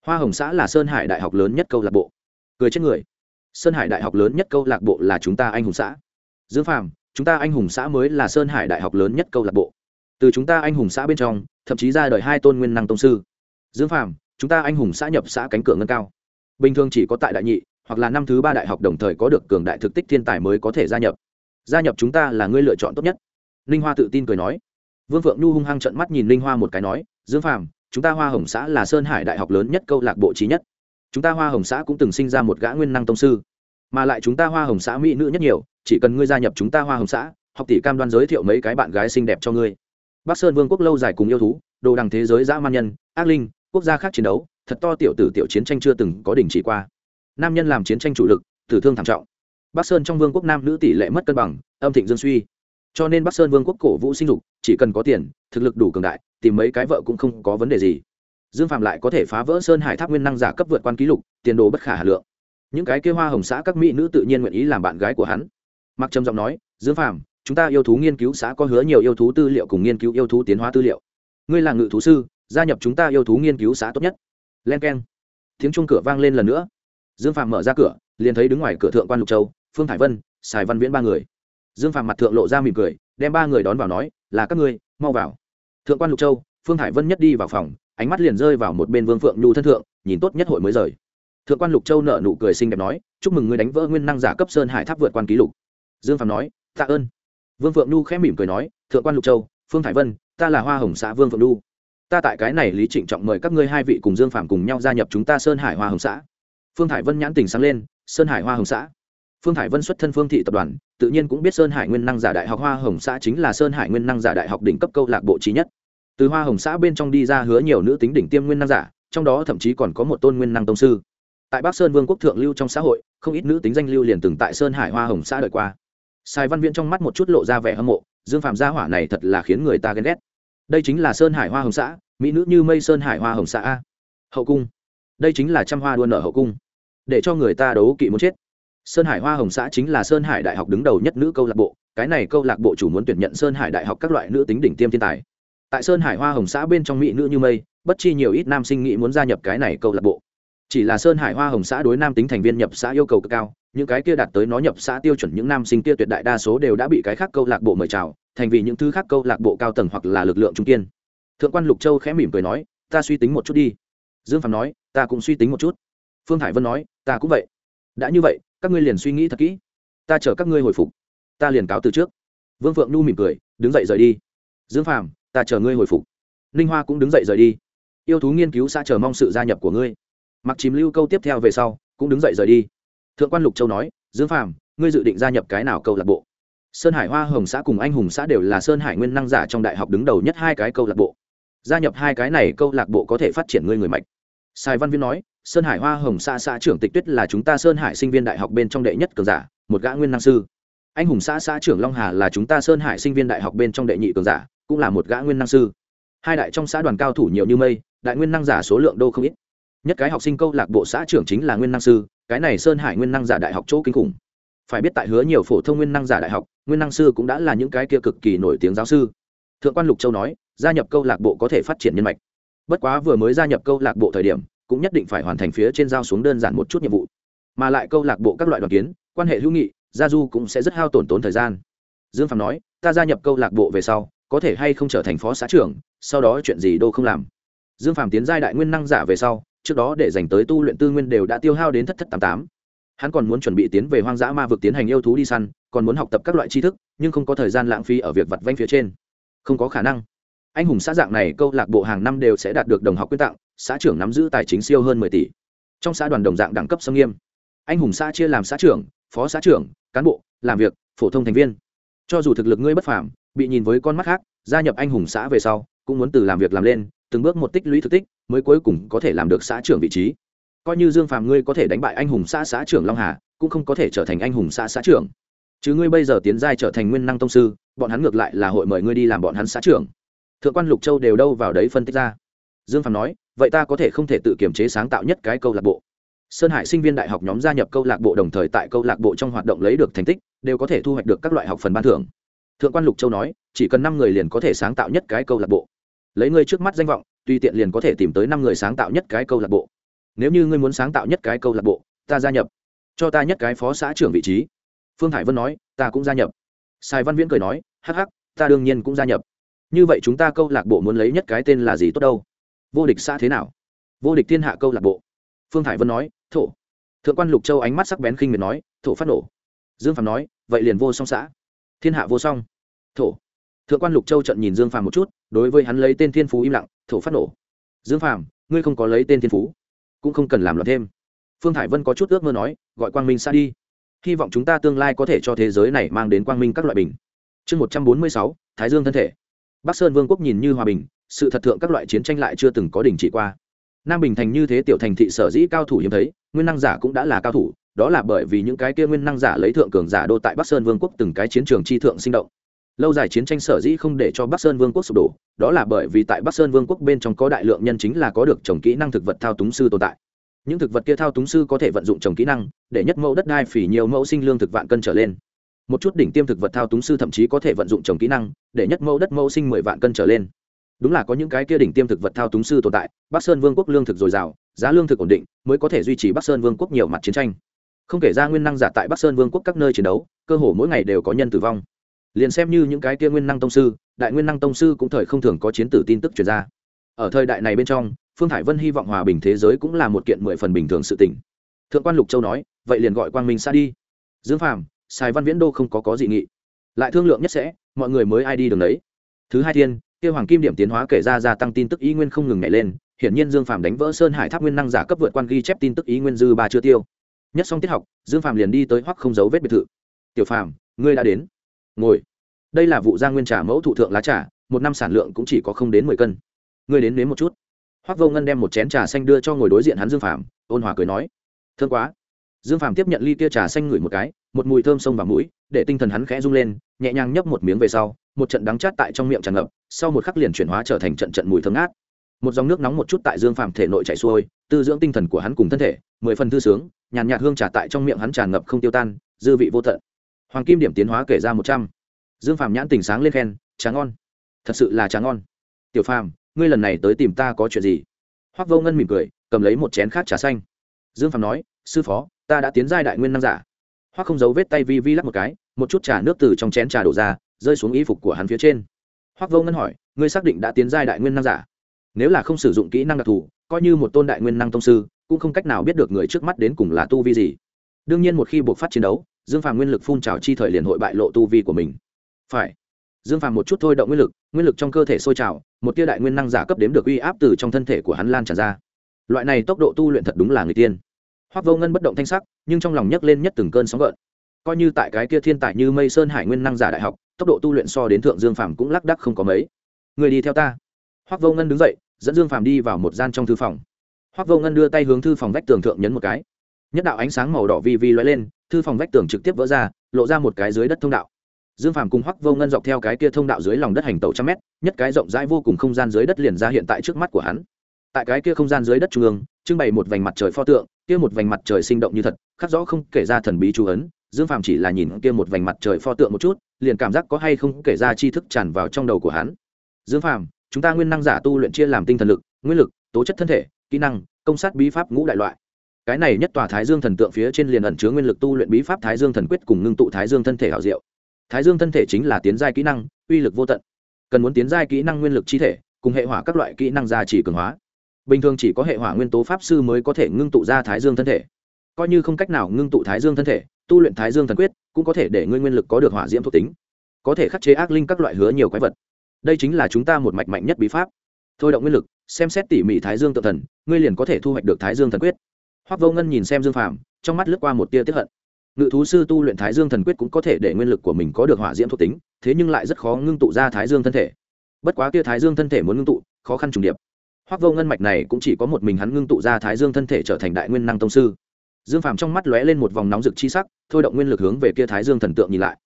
Hoa hồng xã là sơn hải đại học lớn nhất câu lạc bộ. Cười chết người. Sơn hải đại học lớn nhất câu lạc bộ là chúng ta anh hùng xã. Dương phạm chúng ta anh hùng xã mới là sơn hải đại học lớn nhất câu lạc bộ. Từ chúng ta anh hùng xã bên trong, thậm chí ra đời hai tôn nguyên năng tông sư. Dương phạm chúng ta anh hùng xã nhập xã cánh cửa ngân cao. Bình thường chỉ có tại đại nhị, hoặc là năm thứ ba đại học đồng thời có được cường đại thực tích thiên tài mới có thể gia nhập. Gia nhập chúng ta là ngươi lựa chọn tốt nhất. Ninh hoa tự tin cười nói. Vương phượng nhu hung hăng trận mắt nhìn ninh hoa một cái nói, dương phàm, chúng ta hoa hồng xã là sơn hải đại học lớn nhất câu lạc bộ trí nhất. Chúng ta hoa hồng xã cũng từng sinh ra một gã nguyên năng tông sư, mà lại chúng ta hoa hồng xã mỹ nữ nhất nhiều, chỉ cần ngươi gia nhập chúng ta hoa hồng xã, học tỷ cam đoan giới thiệu mấy cái bạn gái xinh đẹp cho ngươi. Bắc sơn vương quốc lâu dài cùng yêu thú, đồ đằng thế giới dã man nhân, ác linh quốc gia khác chiến đấu, thật to tiểu tử tiểu chiến tranh chưa từng có đình chỉ qua. Nam nhân làm chiến tranh chủ lực, tử thương thảm trọng. Bắc sơn trong vương quốc nam nữ tỷ lệ mất cân bằng, âm thịnh dương suy. Cho nên bắc sơn vương quốc cổ vũ sinh dục, chỉ cần có tiền, thực lực đủ cường đại, tìm mấy cái vợ cũng không có vấn đề gì. Dương phạm lại có thể phá vỡ sơn hải tháp nguyên năng giả cấp vượt quan ký lục, tiền đồ bất khả hà lượng. Những cái kêu hoa hồng xã các mỹ nữ tự nhiên nguyện ý làm bạn gái của hắn. Mặc trầm giọng nói, dương phạm chúng ta yêu thú nghiên cứu xã có hứa nhiều yêu thú tư liệu cùng nghiên cứu yêu thú tiến hóa tư liệu. Ngươi là ngự thú sư gia nhập chúng ta yêu thú nghiên cứu xã tốt nhất. Len k e n tiếng chuông cửa vang lên lần nữa. Dương phạm mở ra cửa, liền thấy đứng ngoài cửa thượng quan lục châu, phương thải vân, sài văn viễn ba người. Dương phạm mặt thượng lộ ra mỉm cười, đem ba người đón vào nói, là các ngươi, mau vào. Thượng quan lục châu, phương thải vân nhất đi vào phòng, ánh mắt liền rơi vào một bên vương phượng nhu thân thượng, nhìn tốt nhất hội mới rời. Thượng quan lục châu nợ nụ cười xinh đẹp nói, chúc mừng ngươi đánh vỡ nguyên năng giả cấp sơn hải tháp vượt quan ký lục. Dương phạm nói, tạ ơn. Vương phượng nhu khẽ mỉm cười nói, thượng quan lục châu, phương thải vân, ta là hoa hồng xã vương phượng nhu ta tại cái này lý trịnh trọng mời các ngươi hai vị cùng dương phạm cùng nhau gia nhập chúng ta sơn hải hoa hồng xã. Phương thải vân nhãn tình sáng lên, sơn hải hoa hồng xã. Phương thải vân xuất thân phương thị tập đoàn, tự nhiên cũng biết sơn hải nguyên năng giả đại học hoa hồng xã chính là sơn hải nguyên năng giả đại học đỉnh cấp câu lạc bộ trí nhất. Từ hoa hồng xã bên trong đi ra hứa nhiều nữ tính đỉnh tiêm nguyên năng giả, trong đó thậm chí còn có một tôn nguyên năng tông sư. Tại bắc sơn vương quốc thượng lưu trong xã hội, không ít nữ tính danh lưu liền từng tại sơn hải hoa hồng xã đợi qua. Sai văn viễn trong mắt một chút lộ ra vẻ hâm mộ, dương phạm gia hỏa này thật là khiến người ta ghen ghét đây chính là sơn hải hoa hồng xã, mỹ nữ như mây sơn hải hoa hồng xã a. Hậu cung. Đây chính là trăm hoa đua nở hậu cung. Để cho người ta đấu kỵ muốn chết. Sơn hải hoa hồng xã chính là sơn hải đại học đứng đầu nhất nữ câu lạc bộ, cái này câu lạc bộ chủ muốn tuyển nhận sơn hải đại học các loại nữ tính đỉnh tiêm thiên tài. Tại sơn hải hoa hồng xã bên trong mỹ nữ như mây, bất chi nhiều ít nam sinh nghĩ muốn gia nhập cái này câu lạc bộ. Chỉ là sơn hải hoa hồng xã đối nam tính thành viên nhập xã yêu cầu cực cao những cái kia đạt tới nó nhập xã tiêu chuẩn những nam sinh kia tuyệt đại đa số đều đã bị cái khác câu lạc bộ mời chào, thành vì những thứ khác câu lạc bộ cao tầng hoặc là lực lượng trung kiên. Thượng quan lục châu khẽ mỉm cười nói, ta suy tính một chút đi. Dương phạm nói, ta cũng suy tính một chút. Phương hải vân nói, ta cũng vậy. Đã như vậy, các ngươi liền suy nghĩ thật kỹ. Ta chở các ngươi hồi phục. Ta liền cáo từ trước. Vương phượng nhu mỉm cười, đứng dậy rời đi. Dương phàm, ta chờ ngươi hồi phục. Ninh hoa cũng đứng dậy rời đi. Yêu thú nghiên cứu xã chờ mong sự gia nhập của ngươi. Mặc chìm lưu câu tiếp theo về sau, cũng đứng dậy rời đi thượng quan lục châu nói, dương phàm, ngươi dự định gia nhập cái nào câu lạc bộ? Sơn hải hoa, hồng xã cùng anh hùng xã đều là sơn hải nguyên năng giả trong đại học đứng đầu nhất hai cái câu lạc bộ. Gia nhập hai cái này câu lạc bộ có thể phát triển ngươi người mạnh. Sài văn viên nói, sơn hải hoa, hồng xã xã trưởng tịch tuyết là chúng ta sơn hải sinh viên đại học bên trong đệ nhất cường giả, một gã nguyên năng sư. Anh hùng xã xã trưởng long hà là chúng ta sơn hải sinh viên đại học bên trong đệ nhị cường giả, cũng là một gã nguyên năng sư. Hai đại trong xã đoàn cao thủ nhiều như mây, đại nguyên năng giả số lượng đô không ít. Nhất cái học sinh câu lạc bộ xã trưởng chính là nguyên năng sư cái này sơn hải nguyên năng giả đại học chỗ kinh khủng. Phải biết tại hứa nhiều phổ thông nguyên năng giả đại học, nguyên năng sư cũng đã là những cái kia cực kỳ nổi tiếng giáo sư. Thượng quan lục châu nói, gia nhập câu lạc bộ có thể phát triển nhân mạch. Bất quá vừa mới gia nhập câu lạc bộ thời điểm, cũng nhất định phải hoàn thành phía trên giao xuống đơn giản một chút nhiệm vụ. Mà lại câu lạc bộ các loại đoàn kiến, quan hệ hữu nghị, gia du cũng sẽ rất hao tổn tốn thời gian. Dương phạm nói, ta gia nhập câu lạc bộ về sau, có thể hay không trở thành phó xã trưởng, sau đó chuyện gì đâu không làm. Dương phạm tiến giai đại nguyên năng giả về sau trước đó để dành tới tu luyện tư nguyên đều đã tiêu hao đến thất thất tám tám. Hắn còn muốn chuẩn bị tiến về hoang dã ma vực tiến hành yêu thú đi săn, còn muốn học tập các loại tri thức, nhưng không có thời gian lãng phí ở việc vặt vanh phía trên. Không có khả năng. Anh hùng xã dạng này câu lạc bộ hàng năm đều sẽ đạt được đồng học quyên tặng, xã trưởng nắm giữ tài chính siêu hơn mười tỷ. Trong xã đoàn đồng dạng đẳng cấp xâm nghiêm. Anh hùng xã chia làm xã trưởng, phó xã trưởng, cán bộ, làm việc, phổ thông thành viên. Cho dù thực lực ngươi bất phàm, bị nhìn với con mắt khác, gia nhập anh hùng xã về sau, cũng muốn từ làm việc làm lên, từng bước một tích lũy thực tích mới cuối cùng có thể làm được xã trưởng vị trí. Coi như dương phàm ngươi có thể đánh bại anh hùng xã xã trưởng long hà, cũng không có thể trở thành anh hùng xã xã trưởng. Chứ ngươi bây giờ tiến giai trở thành nguyên năng tông sư, bọn hắn ngược lại là hội mời ngươi đi làm bọn hắn xã trưởng. Thượng quan lục châu đều đâu vào đấy phân tích ra. Dương phàm nói, vậy ta có thể không thể tự kiểm chế sáng tạo nhất cái câu lạc bộ. Sơn hải sinh viên đại học nhóm gia nhập câu lạc bộ đồng thời tại câu lạc bộ trong hoạt động lấy được thành tích, đều có thể thu hoạch được các loại học phần ban thưởng. Thượng quan lục châu nói, chỉ cần năm người liền có thể sáng tạo nhất cái câu lạc bộ lấy ngươi trước mắt danh vọng, tùy tiện liền có thể tìm tới năm người sáng tạo nhất cái câu lạc bộ. Nếu như ngươi muốn sáng tạo nhất cái câu lạc bộ, ta gia nhập. Cho ta nhất cái phó xã trưởng vị trí. Phương hải vân nói, ta cũng gia nhập. Sài văn viễn cười nói, hắc hắc, ta đương nhiên cũng gia nhập. Như vậy chúng ta câu lạc bộ muốn lấy nhất cái tên là gì tốt đâu? Vô địch xã thế nào? Vô địch thiên hạ câu lạc bộ. Phương hải vân nói, thổ. Thượng quan lục châu ánh mắt sắc bén khinh miệt nói, thổ phát nổ. Dương phạm nói, vậy liền vô song xã. Thiên hạ vô song. Thổ. Thượng quan lục châu trận nhìn dương phàm một chút đối với hắn lấy tên thiên phú im lặng, thổ phát nổ. Dương phàm, ngươi không có lấy tên thiên phú, cũng không cần làm loạn thêm. Phương thải vân có chút ước mơ nói, gọi quang minh xa đi. Hy vọng chúng ta tương lai có thể cho thế giới này mang đến quang minh các loại bình. Chương một trăm bốn mươi sáu, thái dương thân thể. Bắc sơn vương quốc nhìn như hòa bình, sự thật thượng các loại chiến tranh lại chưa từng có đình chỉ qua. Nam bình thành như thế tiểu thành thị sở dĩ cao thủ hiếm thấy, nguyên năng giả cũng đã là cao thủ, đó là bởi vì những cái kia nguyên năng giả lấy thượng cường giả đô tại bắc sơn vương quốc từng cái chiến trường chi thượng sinh động lâu dài chiến tranh sở dĩ không để cho bắc sơn vương quốc sụp đổ, đó là bởi vì tại bắc sơn vương quốc bên trong có đại lượng nhân chính là có được trồng kỹ năng thực vật thao túng sư tồn tại. Những thực vật kia thao túng sư có thể vận dụng trồng kỹ năng, để nhất mẫu đất đai phỉ nhiều mẫu sinh lương thực vạn cân trở lên. Một chút đỉnh tiêm thực vật thao túng sư thậm chí có thể vận dụng trồng kỹ năng, để nhất mẫu đất mẫu sinh mười vạn cân trở lên. Đúng là có những cái kia đỉnh tiêm thực vật thao túng sư tồn tại, bắc sơn vương quốc lương thực dồi dào, giá lương thực ổn định, mới có thể duy trì bắc sơn vương quốc nhiều mặt chiến tranh. Không kể ra nguyên năng giả tại bắc sơn vương quốc các nơi chiến đấu, cơ hồ mỗi ngày đều có nhân tử vong liền xem như những cái kia nguyên năng tông sư, đại nguyên năng tông sư cũng thời không thường có chiến tử tin tức truyền ra. Ở thời đại này bên trong, phương hải vân hy vọng hòa bình thế giới cũng là một kiện mười phần bình thường sự tình. Thượng quan lục châu nói, vậy liền gọi quang minh xa đi. Dương phàm, sài văn viễn đô không có có dị nghị. Lại thương lượng nhất sẽ, mọi người mới ai đi đường đấy. Thứ hai thiên, kia hoàng kim điểm tiến hóa kể ra gia tăng tin tức ý nguyên không ngừng nhảy lên, hiển nhiên dương phàm đánh vỡ sơn hải tháp nguyên năng giả cấp vượt quan ghi chép tin tức ý nguyên dư ba chưa tiêu. Nhất xong tiết học, dương phàm liền đi tới hoắc không giấu vết biệt thự. Tiểu phàm, ngươi đã đến ngồi. Đây là vụ gia nguyên trà mẫu thụ thượng lá trà, một năm sản lượng cũng chỉ có không đến mười cân. Ngươi đến nếm một chút. Hoắc vô ngân đem một chén trà xanh đưa cho ngồi đối diện hắn dương phàm, ôn hòa cười nói, thương quá. Dương phàm tiếp nhận ly tia trà xanh ngửi một cái, một mùi thơm sông vào mũi, để tinh thần hắn khẽ rung lên, nhẹ nhàng nhấp một miếng về sau, một trận đắng chát tại trong miệng tràn ngập, sau một khắc liền chuyển hóa trở thành trận trận mùi thơm ngát. Một dòng nước nóng một chút tại dương phàm thể nội chảy xuôi, tư dưỡng tinh thần của hắn cùng thân thể, mười phần thư sướng, nhàn nhạt hương trà tại trong miệng hắn tràn ngập không tiêu tan, dư vị vô tận hoàng kim điểm tiến hóa kể ra một trăm. Dương Phạm nhãn tình sáng lên khen, trà ngon. Thật sự là trà ngon. Tiểu phàm, ngươi lần này tới tìm ta có chuyện gì? Hoắc vô ngân mỉm cười, cầm lấy một chén khác trà xanh. Dương Phạm nói, sư phó, ta đã tiến giai đại nguyên năng giả. Hoắc không giấu vết tay vi vi lắc một cái, một chút trà nước từ trong chén trà đổ ra, rơi xuống y phục của hắn phía trên. Hoắc vô ngân hỏi, ngươi xác định đã tiến giai đại nguyên năng giả? Nếu là không sử dụng kỹ năng đặc thù, coi như một tôn đại nguyên năng tông sư, cũng không cách nào biết được người trước mắt đến cùng là tu vi gì. Đương nhiên một khi buộc phát chiến đấu dương phàm nguyên lực phun trào chi thời liền hội bại lộ tu vi của mình. Phải. Dương phàm một chút thôi động nguyên lực nguyên lực trong cơ thể sôi trào, một tia đại nguyên năng giả cấp đếm được uy áp từ trong thân thể của hắn lan tràn ra. Loại này tốc độ tu luyện thật đúng là người tiên. Hoác vô ngân bất động thanh sắc, nhưng trong lòng nhấc lên nhất từng cơn sóng gợn. Coi như tại cái kia thiên tài như mây sơn hải nguyên năng giả đại học, tốc độ tu luyện so đến thượng dương phàm cũng lác đắc không có mấy. Người đi theo ta. Hoác vô ngân đứng dậy, dẫn dương phàm đi vào một gian trong thư phòng. Hoắc vô ngân đưa tay hướng thư phòng vách tường thượng nhấn một cái. Nhất đạo ánh sáng màu đỏ vi vi lóe lên thư phòng vách tường trực tiếp vỡ ra, lộ ra một cái dưới đất thông đạo. Dương phàm cùng hoắc vô ngân dọc theo cái kia thông đạo dưới lòng đất hành tàu trăm mét, nhất cái rộng rãi vô cùng không gian dưới đất liền ra hiện tại trước mắt của hắn. Tại cái kia không gian dưới đất trung ương, trưng bày một vành mặt trời pho tượng, kia một vành mặt trời sinh động như thật, khắc rõ không kể ra thần bí chú ấn, dương phàm chỉ là nhìn kia một vành mặt trời pho tượng một chút, liền cảm giác có hay không kể ra tri thức tràn vào trong đầu của hắn. Dương phàm, chúng ta nguyên năng giả tu luyện chia làm tinh thần lực, nguyên lực, tố chất thân thể, kỹ năng, công sát bí pháp ngũ đại loại cái này nhất tòa thái dương thần tượng phía trên liền ẩn chứa nguyên lực tu luyện bí pháp thái dương thần quyết cùng ngưng tụ thái dương thân thể hảo diệu. Thái dương thân thể chính là tiến giai kỹ năng, uy lực vô tận. Cần muốn tiến giai kỹ năng nguyên lực chi thể, cùng hệ hỏa các loại kỹ năng gia trì cường hóa. Bình thường chỉ có hệ hỏa nguyên tố pháp sư mới có thể ngưng tụ ra thái dương thân thể. Coi như không cách nào ngưng tụ thái dương thân thể, tu luyện thái dương thần quyết, cũng có thể để ngươi nguyên lực có được hỏa diễm thuộc tính. Có thể khắc chế ác linh các loại hứa nhiều quái vật. Đây chính là chúng ta một mạch mạnh nhất bí pháp. Thôi động nguyên lực, xem xét tỉ mỉ thái dương tự thần, ngươi liền có thể thu hoạch được thái dương thần quyết hoắc vô ngân nhìn xem dương phàm, trong mắt lướt qua một tia tiếp hận. Ngự thú sư tu luyện thái dương thần quyết cũng có thể để nguyên lực của mình có được hỏa diễm thuộc tính, thế nhưng lại rất khó ngưng tụ ra thái dương thân thể. Bất quá kia thái dương thân thể muốn ngưng tụ, khó khăn trùng điệp. Hoắc vô ngân mạch này cũng chỉ có một mình hắn ngưng tụ ra thái dương thân thể trở thành đại nguyên năng tông sư. Dương phàm trong mắt lóe lên một vòng nóng rực chi sắc, thôi động nguyên lực hướng về kia thái dương thần tượng nhìn lại.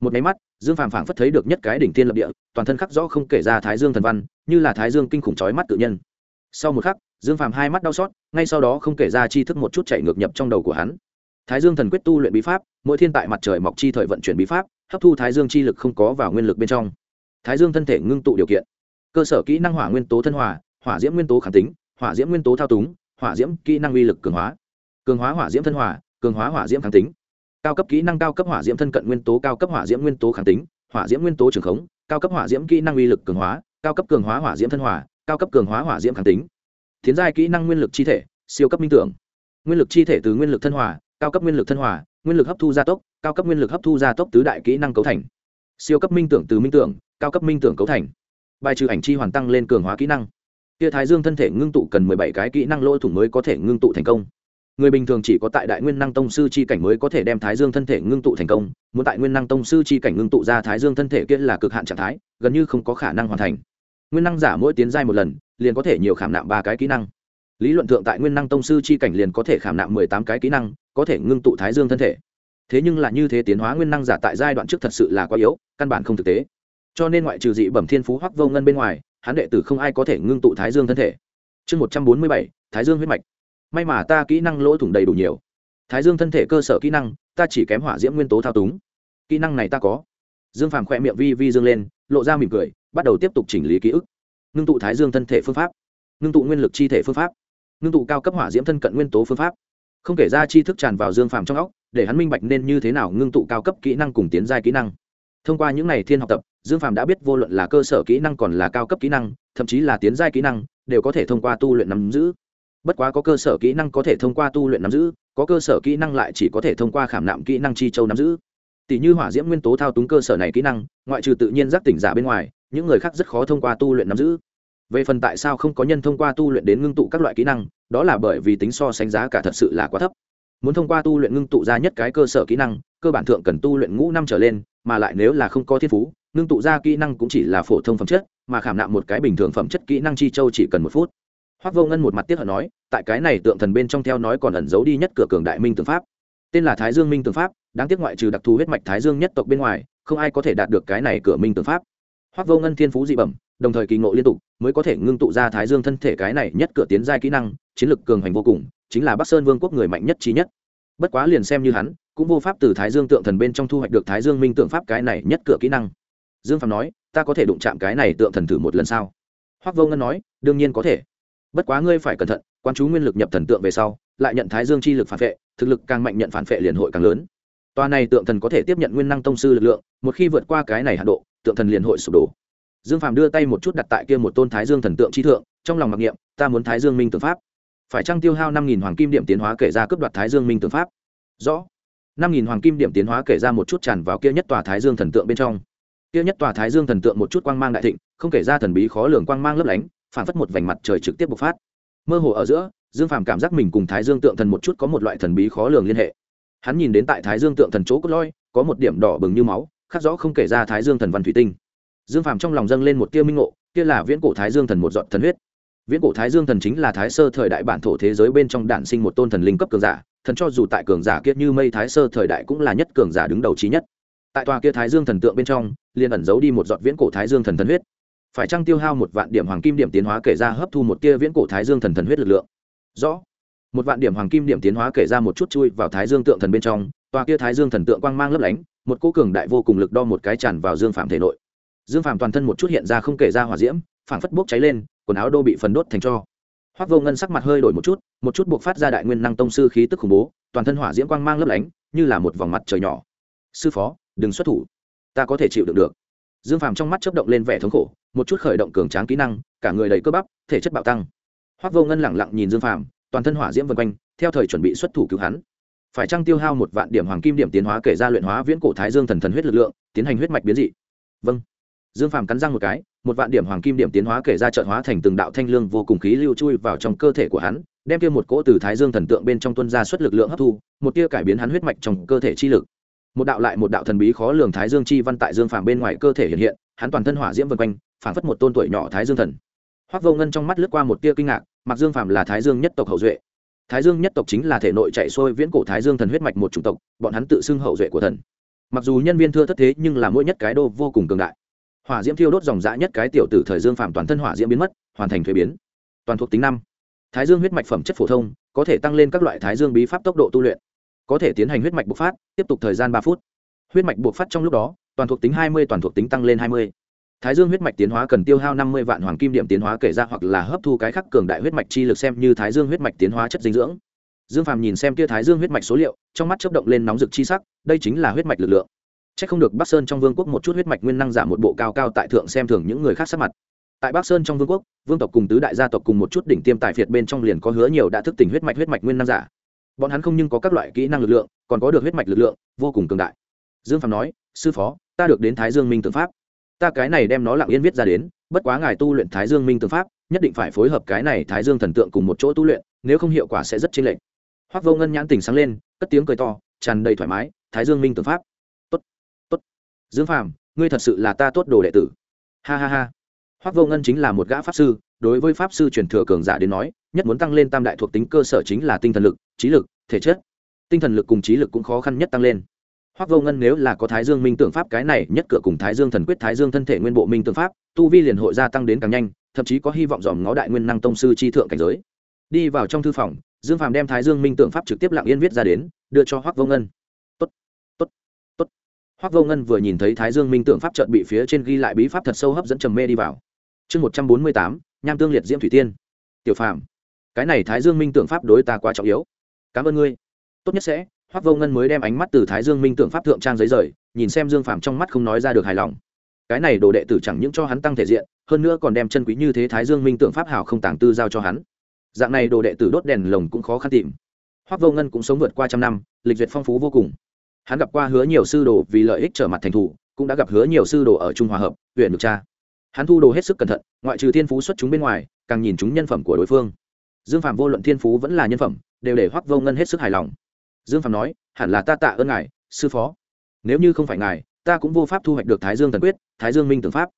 Một máy mắt, dương phàm phảng phất thấy được nhất cái đỉnh tiên lập địa, toàn thân khắc rõ không kể ra thái dương thần văn, như là thái dương kinh khủng chói mắt tự nhân. Sau một khắc, dương phàm hai mắt đau xót ngay sau đó không kể ra chi thức một chút chạy ngược nhập trong đầu của hắn thái dương thần quyết tu luyện bí pháp mỗi thiên tại mặt trời mọc chi thời vận chuyển bí pháp hấp thu thái dương chi lực không có vào nguyên lực bên trong thái dương thân thể ngưng tụ điều kiện cơ sở kỹ năng hỏa nguyên tố thân hòa hỏa diễm nguyên tố khẳng tính hỏa diễm nguyên tố thao túng hỏa diễm kỹ năng uy lực cường hóa cường hóa hỏa diễm thân hòa cường hóa hỏa diễm kháng tính cao cấp kỹ năng cao cấp hỏa diễm thân cận nguyên tố cao cấp hỏa diễm nguyên tố kháng tính hỏa diễm nguyên tố trường khống cao cấp hỏa diễm kỹ năng uy lực cường hóa cao cấp cường hóa hỏa diễm thân hòa cao cấp cường hóa hỏa diễm kháng tính tiến giai kỹ năng nguyên lực chi thể, siêu cấp minh tưởng. Nguyên lực chi thể từ nguyên lực thân hòa, cao cấp nguyên lực thân hòa, nguyên lực hấp thu gia tốc, cao cấp nguyên lực hấp thu gia tốc tứ đại kỹ năng cấu thành. Siêu cấp minh tưởng từ minh tưởng, cao cấp minh tưởng cấu thành. Bài trừ ảnh chi hoàn tăng lên cường hóa kỹ năng. Tia thái dương thân thể ngưng tụ cần mười bảy cái kỹ năng lỗ thủng mới có thể ngưng tụ thành công. Người bình thường chỉ có tại đại nguyên năng tông sư chi cảnh mới có thể đem thái dương thân thể ngưng tụ thành công, muốn tại nguyên năng tông sư chi cảnh ngưng tụ ra thái dương thân thể kia là cực hạn trạng thái, gần như không có khả năng hoàn thành nguyên năng giả mỗi tiến giai một lần, liền có thể nhiều khảm nạm ba cái kỹ năng. Lý luận thượng tại nguyên năng tông sư chi cảnh liền có thể khảm nạm mười tám cái kỹ năng, có thể ngưng tụ thái dương thân thể. Thế nhưng là như thế tiến hóa nguyên năng giả tại giai đoạn trước thật sự là quá yếu, căn bản không thực tế. Cho nên ngoại trừ dị bẩm thiên phú hoắc vô ngân bên ngoài, hắn đệ tử không ai có thể ngưng tụ thái dương thân thể. Chương một trăm bốn mươi bảy, thái dương huyết mạch. May mà ta kỹ năng lỗ thủng đầy đủ nhiều. Thái dương thân thể cơ sở kỹ năng, ta chỉ kém hỏa diễm nguyên tố thao túng. Kỹ năng này ta có. Dương phàm khỏe miệng vi vi dương lên, lộ ra mỉm cười bắt đầu tiếp tục chỉnh lý ký ức. Ngưng tụ thái dương thân thể phương pháp. Ngưng tụ nguyên lực chi thể phương pháp. Ngưng tụ cao cấp hỏa diễm thân cận nguyên tố phương pháp. Không kể ra chi thức tràn vào dương phàm trong óc, để hắn minh bạch nên như thế nào ngưng tụ cao cấp kỹ năng cùng tiến giai kỹ năng. Thông qua những n à y thiên học tập, dương phàm đã biết vô luận là cơ sở kỹ năng còn là cao cấp kỹ năng, thậm chí là tiến giai kỹ năng, đều có thể thông qua tu luyện nắm giữ. Bất quá có cơ sở kỹ năng có thể thông qua tu luyện nắm giữ, có cơ sở kỹ năng lại chỉ có thể thông qua khảm nạm kỹ năng chi châu nắm giữ. Tỷ như hỏa diễm nguyên tố thao túng cơ sở này kỹ năng, ngoại trừ tự nhiên giác tỉnh giả bên ngoài những người khác rất khó thông qua tu luyện nắm giữ. Về phần tại sao không có nhân thông qua tu luyện đến ngưng tụ các loại kỹ năng, đó là bởi vì tính so sánh giá cả thật sự là quá thấp. Muốn thông qua tu luyện ngưng tụ ra nhất cái cơ sở kỹ năng, cơ bản thượng cần tu luyện ngũ năm trở lên, mà lại nếu là không có thiên phú, ngưng tụ ra kỹ năng cũng chỉ là phổ thông phẩm chất, mà khảm nạm một cái bình thường phẩm chất kỹ năng chi châu chỉ cần một phút. Hoác vô ngân một mặt tiếc hận nói, tại cái này tượng thần bên trong theo nói còn ẩn giấu đi nhất cửa cường đại minh tướng pháp. Tên là thái dương minh tướng pháp, đáng tiếc ngoại trừ đặc thù huyết mạch thái dương nhất tộc bên ngoài, không ai có thể đạt được cái này cửa minh tướng pháp hoác vô ngân thiên phú dị bẩm, đồng thời kỳ ngộ liên tục, mới có thể ngưng tụ ra thái dương thân thể cái này nhất cửa tiến giai kỹ năng, chiến lực cường hành vô cùng, chính là bắc sơn vương quốc người mạnh nhất trí nhất. Bất quá liền xem như hắn, cũng vô pháp từ thái dương tượng thần bên trong thu hoạch được thái dương minh tượng pháp cái này nhất cửa kỹ năng. Dương phạm nói, ta có thể đụng chạm cái này tượng thần thử một lần sau hoác vô ngân nói, đương nhiên có thể. Bất quá ngươi phải cẩn thận, quan chú nguyên lực nhập thần tượng về sau, lại nhận thái dương chi lực phản vệ thực lực càng mạnh nhận phản vệ liền hội càng lớn. Tòa này tượng thần có thể tiếp nhận nguyên năng tông sư lực lượng, một khi vượt qua cái này hạ độ tượng thần liền hội sụp đổ. Dương phàm đưa tay một chút đặt tại kia một tôn thái dương thần tượng chi thượng, trong lòng mặc niệm, ta muốn thái dương minh tượng pháp. Phải trăng tiêu hao năm nghìn hoàng kim điểm tiến hóa kể ra cướp đoạt thái dương minh tượng pháp? Rõ. Năm nghìn hoàng kim điểm tiến hóa kể ra một chút tràn vào kia nhất tòa thái dương thần tượng bên trong. Kia nhất tòa thái dương thần tượng một chút quang mang đại thịnh, không kể ra thần bí khó lường quang mang lấp lánh, phản phất một vành mặt trời trực tiếp bộc phát. Mơ hồ ở giữa, dương phàm cảm giác mình cùng thái dương tượng thần một chút có một loại thần bí khó lường liên hệ. Hắn nhìn đến tại thái dương tượng thần chỗ cốt lôi có một điểm đỏ bừng như máu khắc rõ không kể ra thái dương thần văn thủy tinh. Dương phàm trong lòng dâng lên một tia minh ngộ, kia là viễn cổ thái dương thần một giọt thần huyết. Viễn cổ thái dương thần chính là thái sơ thời đại bản thổ thế giới bên trong đản sinh một tôn thần linh cấp cường giả, thần cho dù tại cường giả kia như mây thái sơ thời đại cũng là nhất cường giả đứng đầu trí nhất. Tại tòa kia thái dương thần tượng bên trong, liền ẩn giấu đi một giọt viễn cổ thái dương thần thần huyết. Phải chăng tiêu hao một vạn điểm hoàng kim điểm tiến hóa kể ra hấp thu một tia viễn cổ thái dương thần thần huyết lực lượng? Rõ. Một vạn điểm hoàng kim điểm tiến hóa kể ra một chút chui vào thái dương tượng thần bên trong, tòa kia thái dương thần tượng quang mang lấp lánh một cô cường đại vô cùng lực đo một cái tràn vào dương phạm thể nội. Dương phạm toàn thân một chút hiện ra không kể ra hỏa diễm, phảng phất bốc cháy lên, quần áo đô bị phần đốt thành cho. Hoác vô ngân sắc mặt hơi đổi một chút một chút buộc phát ra đại nguyên năng tông sư khí tức khủng bố, toàn thân hỏa diễm quang mang lấp lánh, như là một vòng mặt trời nhỏ. Sư phó, đừng xuất thủ. Ta có thể chịu đựng được. Dương phàm trong mắt chớp động lên vẻ thống khổ, một chút khởi động cường tráng kỹ năng, cả người đầy cơ bắp, thể chất bạo tăng. Hoác vô ngân lẳng lặng nhìn dương phàm, toàn thân hỏa diễm vân quanh, theo thời chuẩn bị xuất thủ cứu hắn phải chăng tiêu hao một vạn điểm hoàng kim điểm tiến hóa kể ra luyện hóa viễn cổ thái dương thần thần huyết lực lượng, tiến hành huyết mạch biến dị? Vâng. Dương phàm cắn răng một cái, một vạn điểm hoàng kim điểm tiến hóa kể ra trợn hóa thành từng đạo thanh lương vô cùng khí lưu chui vào trong cơ thể của hắn, đem kia một cỗ từ thái dương thần tượng bên trong tuân ra xuất lực lượng hấp thu, một tia cải biến hắn huyết mạch trong cơ thể chi lực. Một đạo lại một đạo thần bí khó lường thái dương chi văn tại dương phàm bên ngoài cơ thể hiện hiện, hắn toàn thân hỏa diễm vân quanh, phảng phất một tôn tuổi nhỏ thái dương thần. Hoắc vô ngân trong mắt lướt qua một tia kinh ngạc, mặc dương phàm là thái dương nhất tộc hậu duệ thái dương nhất tộc chính là thể nội chạy xuôi viễn cổ thái dương thần huyết mạch một chủng tộc, bọn hắn tự xưng hậu duệ của thần. Mặc dù nhân viên thưa thất thế, nhưng là mỗi nhất cái đô vô cùng cường đại. Hỏa diễm thiêu đốt dòng dã nhất cái tiểu tử thời dương Phạm toàn thân hỏa diễm biến mất, hoàn thành thuế biến. Toàn thuộc tính năm. Thái dương huyết mạch phẩm chất phổ thông, có thể tăng lên các loại thái dương bí pháp tốc độ tu luyện. Có thể tiến hành huyết mạch bộc phát, tiếp tục thời gian ba phút. Huyết mạch bộc phát trong lúc đó, toàn thuộc tính hai mươi, toàn thuộc tính tăng lên hai mươi thái dương huyết mạch tiến hóa cần tiêu hao năm mươi vạn hoàng kim điểm tiến hóa kể ra hoặc là hấp thu cái khắc cường đại huyết mạch chi lực xem như thái dương huyết mạch tiến hóa chất dinh dưỡng. Dương phàm nhìn xem kia thái dương huyết mạch số liệu, trong mắt chớp động lên nóng rực chi sắc, đây chính là huyết mạch lực lượng. C h ắ c không được bắc sơn trong vương quốc một chút huyết mạch nguyên năng giả một bộ cao cao tại thượng xem thường những người khác sắc mặt. Tại bắc sơn trong vương quốc, vương tộc cùng tứ đại gia tộc cùng một chút đỉnh tiêm tài phiệt bên trong liền có hứa nhiều đã thức tỉnh huyết mạch huyết mạch nguyên năng giả. Bọn hắn không nhưng có các loại kỹ năng lực lượng, còn có được huyết mạch lực lượng, vô cùng cường đại. Dương Phàm nói, sư phó, ta được đến thái dương minh tượng pháp ta cái này đem nó lặng yên viết ra đến, bất quá ngài tu luyện thái dương minh Tương pháp, nhất định phải phối hợp cái này thái dương thần tượng cùng một chỗ tu luyện, nếu không hiệu quả sẽ rất chênh lệch. Hoắc vô ngân nhãn tình sáng lên, cất tiếng cười to, tràn đầy thoải mái, thái dương minh Tương pháp. Tốt tốt. Dương phàm, ngươi thật sự là ta tốt đồ đệ tử. Ha ha ha. Hoắc vô ngân chính là một gã pháp sư, đối với pháp sư truyền thừa cường giả đến nói, nhất muốn tăng lên tam đại thuộc tính cơ sở chính là tinh thần lực, trí lực, thể chất. Tinh thần lực cùng trí lực cũng khó khăn nhất tăng lên hoắc vô ngân nếu là có thái dương minh tưởng pháp, cái này nhất cửa cùng thái dương thần quyết, thái dương thân thể nguyên bộ minh tưởng pháp, tu vi liền hội gia tăng đến càng nhanh, thậm chí có hy vọng dòm ngó đại nguyên năng tông sư chi thượng cảnh giới. Đi vào trong thư phòng, dương phàm đem thái dương minh tưởng pháp trực tiếp lặng yên viết ra đến, đưa cho hoắc vô ngân. Tốt tốt tốt. Hoắc vô ngân vừa nhìn thấy thái dương minh tưởng pháp trận bị phía trên ghi lại bí pháp thật sâu hấp dẫn trầm mê đi vào. Chương một trăm bốn mươi tám, nham tương liệt diễm thủy tiên. Tiểu phàm, cái này thái dương minh tưởng pháp đối ta quá trọng yếu. Cảm ơn ngươi. Tốt nhất sẽ hoắc vô ngân mới đem ánh mắt từ thái dương minh tưởng pháp thượng trang giấy rời, nhìn xem dương phàm trong mắt không nói ra được hài lòng. Cái này đồ đệ tử chẳng những cho hắn tăng thể diện, hơn nữa còn đem chân quý như thế thái dương minh tưởng pháp hảo không tàng tư giao cho hắn. Dạng này đồ đệ tử đốt đèn lồng cũng khó khăn tìm. Hoắc vô ngân cũng sống vượt qua trăm năm, lịch duyệt phong phú vô cùng. Hắn gặp qua hứa nhiều sư đồ vì lợi ích trở mặt thành thủ, cũng đã gặp hứa nhiều sư đồ ở trung hòa hợp, huyện được cha hắn thu đồ hết sức cẩn thận, ngoại trừ thiên phú xuất chúng bên ngoài, càng nhìn chúng nhân phẩm của đối phương. Dương phạm vô luận thiên phú vẫn là nhân phẩm, đều để hoắc vô ngân hết sức hài lòng dương phạm nói, hẳn là ta tạ ơn ngài, sư phó. Nếu như không phải ngài, ta cũng vô pháp thu hoạch được thái dương thần quyết, thái dương minh tưởng pháp.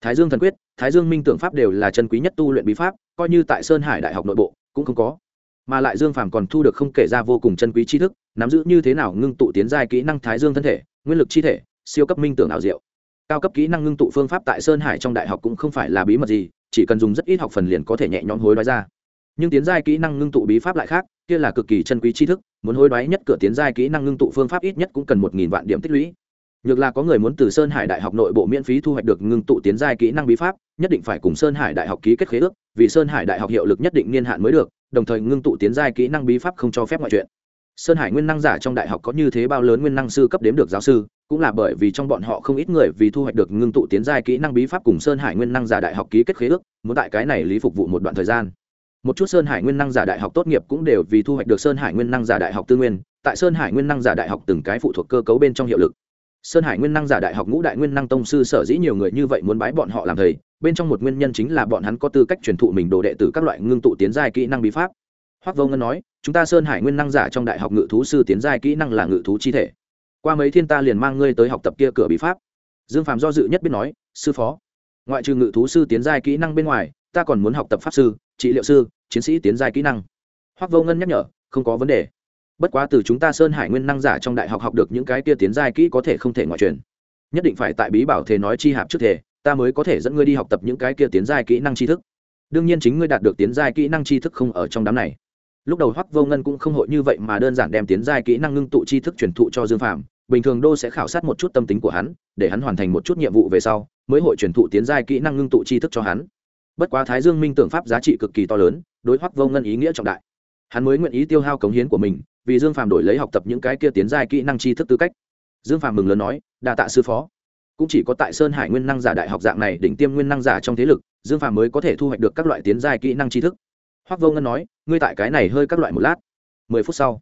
Thái dương thần quyết, thái dương minh tưởng pháp đều là chân quý nhất tu luyện bí pháp, coi như tại sơn hải đại học nội bộ, cũng không có. Mà lại dương phàm còn thu được không kể ra vô cùng chân quý tri thức, nắm giữ như thế nào ngưng tụ tiến giai kỹ năng thái dương thân thể, nguyên lực chi thể, siêu cấp minh tưởng ảo diệu. Cao cấp kỹ năng ngưng tụ phương pháp tại sơn hải trong đại học cũng không phải là bí mật gì, chỉ cần dùng rất ít học phần liền có thể nhẹ nhõm hối đoái ra nhưng tiến giai kỹ năng ngưng tụ bí pháp lại khác, kia là cực kỳ chân quý tri thức, muốn hối đoái nhất cửa tiến giai kỹ năng ngưng tụ phương pháp ít nhất cũng cần một nghìn vạn điểm tích lũy. Nhược là có người muốn từ sơn hải đại học nội bộ miễn phí thu hoạch được ngưng tụ tiến giai kỹ năng bí pháp, nhất định phải cùng sơn hải đại học ký kết khế ước, vì sơn hải đại học hiệu lực nhất định niên hạn mới được, đồng thời ngưng tụ tiến giai kỹ năng bí pháp không cho phép ngoại chuyện. Sơn hải nguyên năng giả trong đại học có như thế bao lớn nguyên năng sư cấp đếm được giáo sư, cũng là bởi vì trong bọn họ không ít người vì thu hoạch được ngưng tụ tiến giai kỹ năng bí pháp cùng sơn hải nguyên năng giả đại học ký kết khế ước, muốn tại cái này lý phục vụ một đoạn thời gian một chút sơn hải nguyên năng giả đại học tốt nghiệp cũng đều vì thu hoạch được sơn hải nguyên năng giả đại học tư nguyên, tại sơn hải nguyên năng giả đại học từng cái phụ thuộc cơ cấu bên trong hiệu lực. Sơn hải nguyên năng giả đại học ngũ đại nguyên năng tông sư sở dĩ nhiều người như vậy muốn bái bọn họ làm thầy, bên trong một nguyên nhân chính là bọn hắn có tư cách truyền thụ mình đồ đệ tử các loại ngưng tụ tiến giai kỹ năng bí pháp. Hoắc vô ngân nói, chúng ta sơn hải nguyên năng giả trong đại học ngự thú sư tiến giai kỹ năng là ngự thú chi thể. Qua mấy thiên ta liền mang ngươi tới học tập kia cửa bí pháp. Dương phàm do dự nhất biết nói, sư phó, ngoại trừ ngự thú sư tiến giai kỹ năng bên ngoài ta còn muốn học tập pháp sư, trị liệu sư, chiến sĩ tiến giai kỹ năng. Hoắc vô ngân nhắc nhở, không có vấn đề. Bất quá từ chúng ta sơn hải nguyên năng giả trong đại học học được những cái kia tiến giai kỹ có thể không thể ngoại truyền. Nhất định phải tại bí bảo thể nói chi hạp trước thể, ta mới có thể dẫn ngươi đi học tập những cái kia tiến giai kỹ năng tri thức. Đương nhiên chính ngươi đạt được tiến giai kỹ năng tri thức không ở trong đám này. Lúc đầu hoắc vô ngân cũng không hội như vậy mà đơn giản đem tiến giai kỹ năng ngưng tụ tri thức truyền thụ cho dương phạm bình thường đô sẽ khảo sát một chút tâm tính của hắn, để hắn hoàn thành một chút nhiệm vụ về sau, mới hội truyền thụ tiến giai kỹ năng ngưng tụ tri thức cho hắn bất quá thái dương minh tưởng pháp giá trị cực kỳ to lớn, đối hoắc vô ngân ý nghĩa trọng đại. Hắn mới nguyện ý tiêu hao cống hiến của mình, vì dương phàm đổi lấy học tập những cái kia tiến giai kỹ năng tri thức tư cách. Dương phàm mừng lớn nói, đa tạ sư phó. Cũng chỉ có tại sơn hải nguyên năng giả đại học dạng này đỉnh tiêm nguyên năng giả trong thế lực, dương phàm mới có thể thu hoạch được các loại tiến giai kỹ năng tri thức. Hoắc vô ngân nói, ngươi tại cái này hơi các loại một lát. Mười phút sau,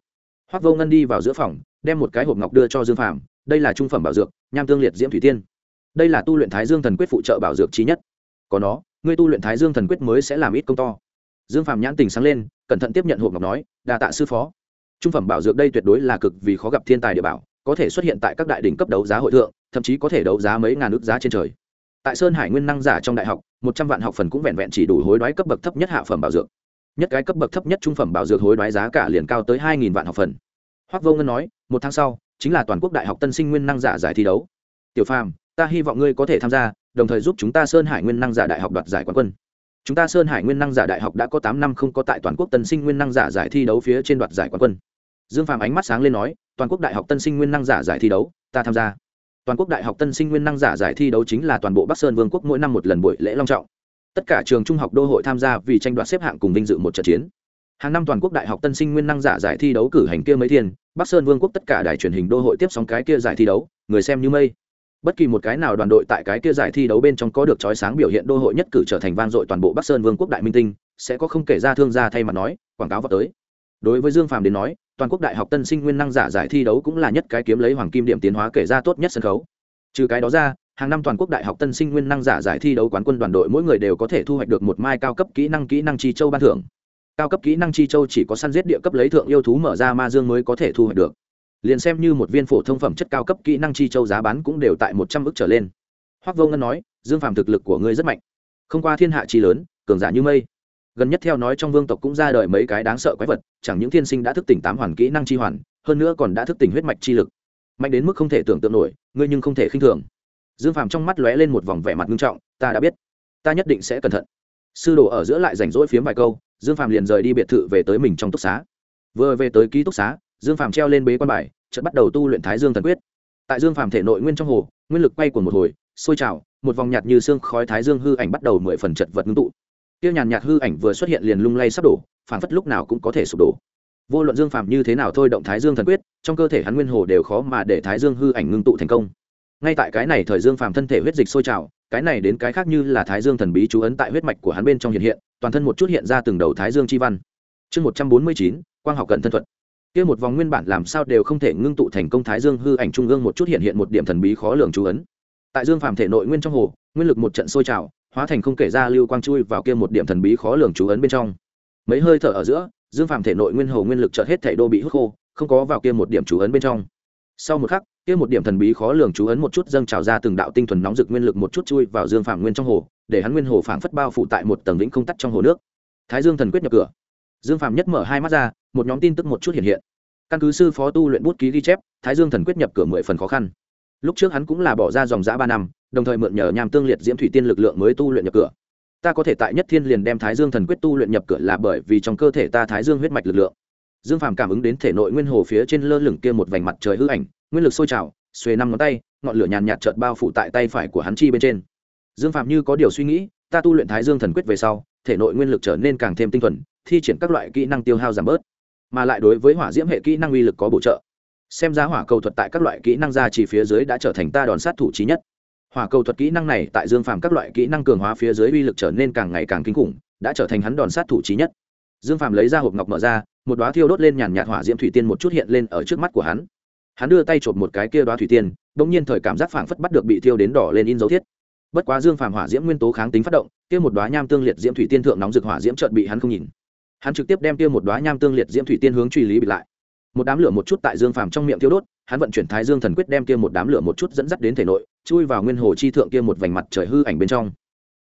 hoắc vô ngân đi vào giữa phòng, đem một cái hộp ngọc đưa cho dương phàm, đây là trung phẩm bảo dược, nham tương liệt diễm thủy tiên. Đây là tu luyện thái dương thần quyết phụ trợ bảo dược trí nhất. Có nó ngươi tu luyện thái dương thần quyết mới sẽ làm ít công to. Dương phàm nhãn tình sáng lên, cẩn thận tiếp nhận hộp ngọc nói đà tạ sư phó. Trung phẩm bảo dược đây tuyệt đối là cực vì khó gặp thiên tài địa bảo, có thể xuất hiện tại các đại đỉnh cấp đấu giá hội thượng, thậm chí có thể đấu giá mấy ngàn ước giá trên trời. Tại sơn hải nguyên năng giả trong đại học, một trăm vạn học phần cũng vẹn vẹn chỉ đủ hối đoái cấp bậc thấp nhất hạ phẩm bảo dược. Nhất cái cấp bậc thấp nhất trung phẩm bảo dược hối đoái giá cả liền cao tới hai nghìn vạn học phần. Hoắc vô ngân nói, một tháng sau, chính là toàn quốc đại học tân sinh nguyên năng giả giải thi đấu. Tiểu phàm, ta hy vọng ngươi có thể tham gia đồng thời giúp chúng ta sơn hải nguyên năng giả đại học đoạt giải quán quân. Chúng ta sơn hải nguyên năng giả đại học đã có tám năm không có tại toàn quốc tân sinh nguyên năng giả giải thi đấu phía trên đoạt giải quán quân. Dương phàm ánh mắt sáng lên nói, toàn quốc đại học tân sinh nguyên năng giả giải thi đấu, ta tham gia. Toàn quốc đại học tân sinh nguyên năng giả giải thi đấu chính là toàn bộ bắc sơn vương quốc mỗi năm một lần buổi lễ long trọng. Tất cả trường trung học đô hội tham gia vì tranh đoạt xếp hạng cùng vinh dự một trận chiến. Hàng năm toàn quốc đại học tân sinh nguyên năng giả giải thi đấu cử hành kia mấy thiên, bắc sơn vương quốc tất cả đài truyền hình đô hội tiếp sóng cái kia giải thi đấu, người xem như mây bất kỳ một cái nào đoàn đội tại cái kia giải thi đấu bên trong có được trói sáng biểu hiện đô hội nhất cử trở thành vang dội toàn bộ bắc sơn vương quốc đại minh tinh, sẽ có không kể ra thương gia thay mặt nói, quảng cáo vào tới. Đối với dương phàm đến nói, toàn quốc đại học tân sinh nguyên năng giả giải thi đấu cũng là nhất cái kiếm lấy hoàng kim điểm tiến hóa kể ra tốt nhất sân khấu. Trừ cái đó ra, hàng năm toàn quốc đại học tân sinh nguyên năng giả giải thi đấu quán quân đoàn đội mỗi người đều có thể thu hoạch được một mai cao cấp kỹ năng kỹ năng chi châu ban thưởng. Cao cấp kỹ năng chi châu chỉ có săn giết địa cấp lấy thượng yêu thú mở ra ma dương mới có thể thu hoạch được liền xem như một viên phổ thông phẩm chất cao cấp kỹ năng chi châu giá bán cũng đều tại một trăm ước trở lên. Hoác vô ngân nói, dương phàm thực lực của ngươi rất mạnh. Không qua thiên hạ chi lớn, cường giả như mây. Gần nhất theo nói trong vương tộc cũng ra đời mấy cái đáng sợ quái vật, chẳng những thiên sinh đã thức tỉnh tám hoàn kỹ năng chi hoàn, hơn nữa còn đã thức tỉnh huyết mạch chi lực. Mạnh đến mức không thể tưởng tượng nổi, ngươi nhưng không thể khinh thường. Dương phàm trong mắt lóe lên một vòng vẻ mặt nghiêm trọng, ta đã biết. Ta nhất định sẽ cẩn thận. Sư đồ ở giữa lại rảnh rỗi phiếm vài câu, dương phàm liền rời đi biệt thự về tới mình trong túc xá. Vừa về tới ký túc xá dương phàm treo lên bế quan bài, chợt bắt đầu tu luyện thái dương thần quyết. Tại dương phàm thể nội nguyên trong hồ, nguyên lực quay của một hồi, sôi trào, một vòng nhạt như xương khói thái dương hư ảnh bắt đầu mười phần chật vật ngưng tụ. Tiêu nhàn nhạt hư ảnh vừa xuất hiện liền lung lay sắp đổ phản phất lúc nào cũng có thể sụp đổ. Vô luận dương phàm như thế nào thôi động thái dương thần quyết, trong cơ thể hắn nguyên hồ đều khó mà để thái dương hư ảnh ngưng tụ thành công. Ngay tại cái này thời dương phàm thân thể huyết dịch sôi trào, cái này đến cái khác như là thái dương thần bí chú ấn tại huyết mạch của hắn bên trong hiện hiện, toàn thân một chút hiện ra từng đầu thái dương chi văn. Chương một trăm bốn mươi chín, quang học cận thân thuật kia một vòng nguyên bản làm sao đều không thể ngưng tụ thành công thái dương hư ảnh trung ương một chút hiện hiện một điểm thần bí khó lường chú ấn. Tại dương phàm thể nội nguyên trong hồ, nguyên lực một trận sôi trào, hóa thành không kể ra lưu quang chui vào kia một điểm thần bí khó lường chú ấn bên trong. Mấy hơi thở ở giữa, dương phàm thể nội nguyên hồ nguyên lực chợt hết thể đô bị hút khô, không có vào kia một điểm chú ấn bên trong. Sau một khắc, kia một điểm thần bí khó lường chú ấn một chút dâng trào ra từng đạo tinh thuần nóng rực nguyên lực một chút chui vào dương phàm nguyên trong hồ, để hắn nguyên hồ phảng phất bao phủ tại một tầng vĩnh không tắt trong hồ nước. Thái dương thần quyết nhập cửa dương Phạm nhất mở hai mắt ra, một nhóm tin tức một chút hiện hiện. Căn cứ sư phó tu luyện bút ký ghi chép, thái dương thần quyết nhập cửa mười phần khó khăn. Lúc trước hắn cũng là bỏ ra dòng giã ba năm, đồng thời mượn nhờ nham tương liệt diễm thủy tiên lực lượng mới tu luyện nhập cửa. Ta có thể tại nhất thiên liền đem thái dương thần quyết tu luyện nhập cửa là bởi vì trong cơ thể ta thái dương huyết mạch lực lượng. Dương phàm cảm ứng đến thể nội nguyên hồ phía trên lơ lửng kia một vành mặt trời hư ảnh, nguyên lực sôi trào, xuề năm ngón tay, ngọn lửa nhàn nhạt trợt bao phủ tại tay phải của hắn chi bên trên. Dương phàm như có điều suy nghĩ, ta tu luyện thái dương thần quyết về sau thể nội nguyên lực trở nên càng thêm tinh thuần, thi triển các loại kỹ năng tiêu hao giảm bớt, mà lại đối với hỏa diễm hệ kỹ năng uy lực có bổ trợ. Xem ra hỏa cầu thuật tại các loại kỹ năng ra chỉ phía dưới đã trở thành ta đòn sát thủ trí nhất. Hỏa cầu thuật kỹ năng này tại dương phàm các loại kỹ năng cường hóa phía dưới uy lực trở nên càng ngày càng kinh khủng, đã trở thành hắn đòn sát thủ trí nhất. Dương phàm lấy ra hộp ngọc mở ra, một đoá thiêu đốt lên nhàn nhạt hỏa diễm thủy tiên một chút hiện lên ở trước mắt của hắn. Hắn đưa tay chộp một cái kia đoá thủy tiên đ ỗ n g nhiên thời cảm giác phảng phất bắt được bị thiêu đến đỏ lên in dấu thiết bất quá dương phàm hỏa diễm nguyên tố kháng tính phát động, kia một đoá nham tương liệt diễm thủy tiên thượng nóng rực hỏa diễm trợn bị hắn không nhìn. Hắn trực tiếp đem kia một đoá nham tương liệt diễm thủy tiên hướng truy lý bị lại. Một đám lửa một chút tại dương phàm trong miệng thiêu đốt, hắn vận chuyển thái dương thần quyết đem kia một đám lửa một chút dẫn dắt đến thể nội, chui vào nguyên hồ chi thượng kia một vành mặt trời hư ảnh bên trong.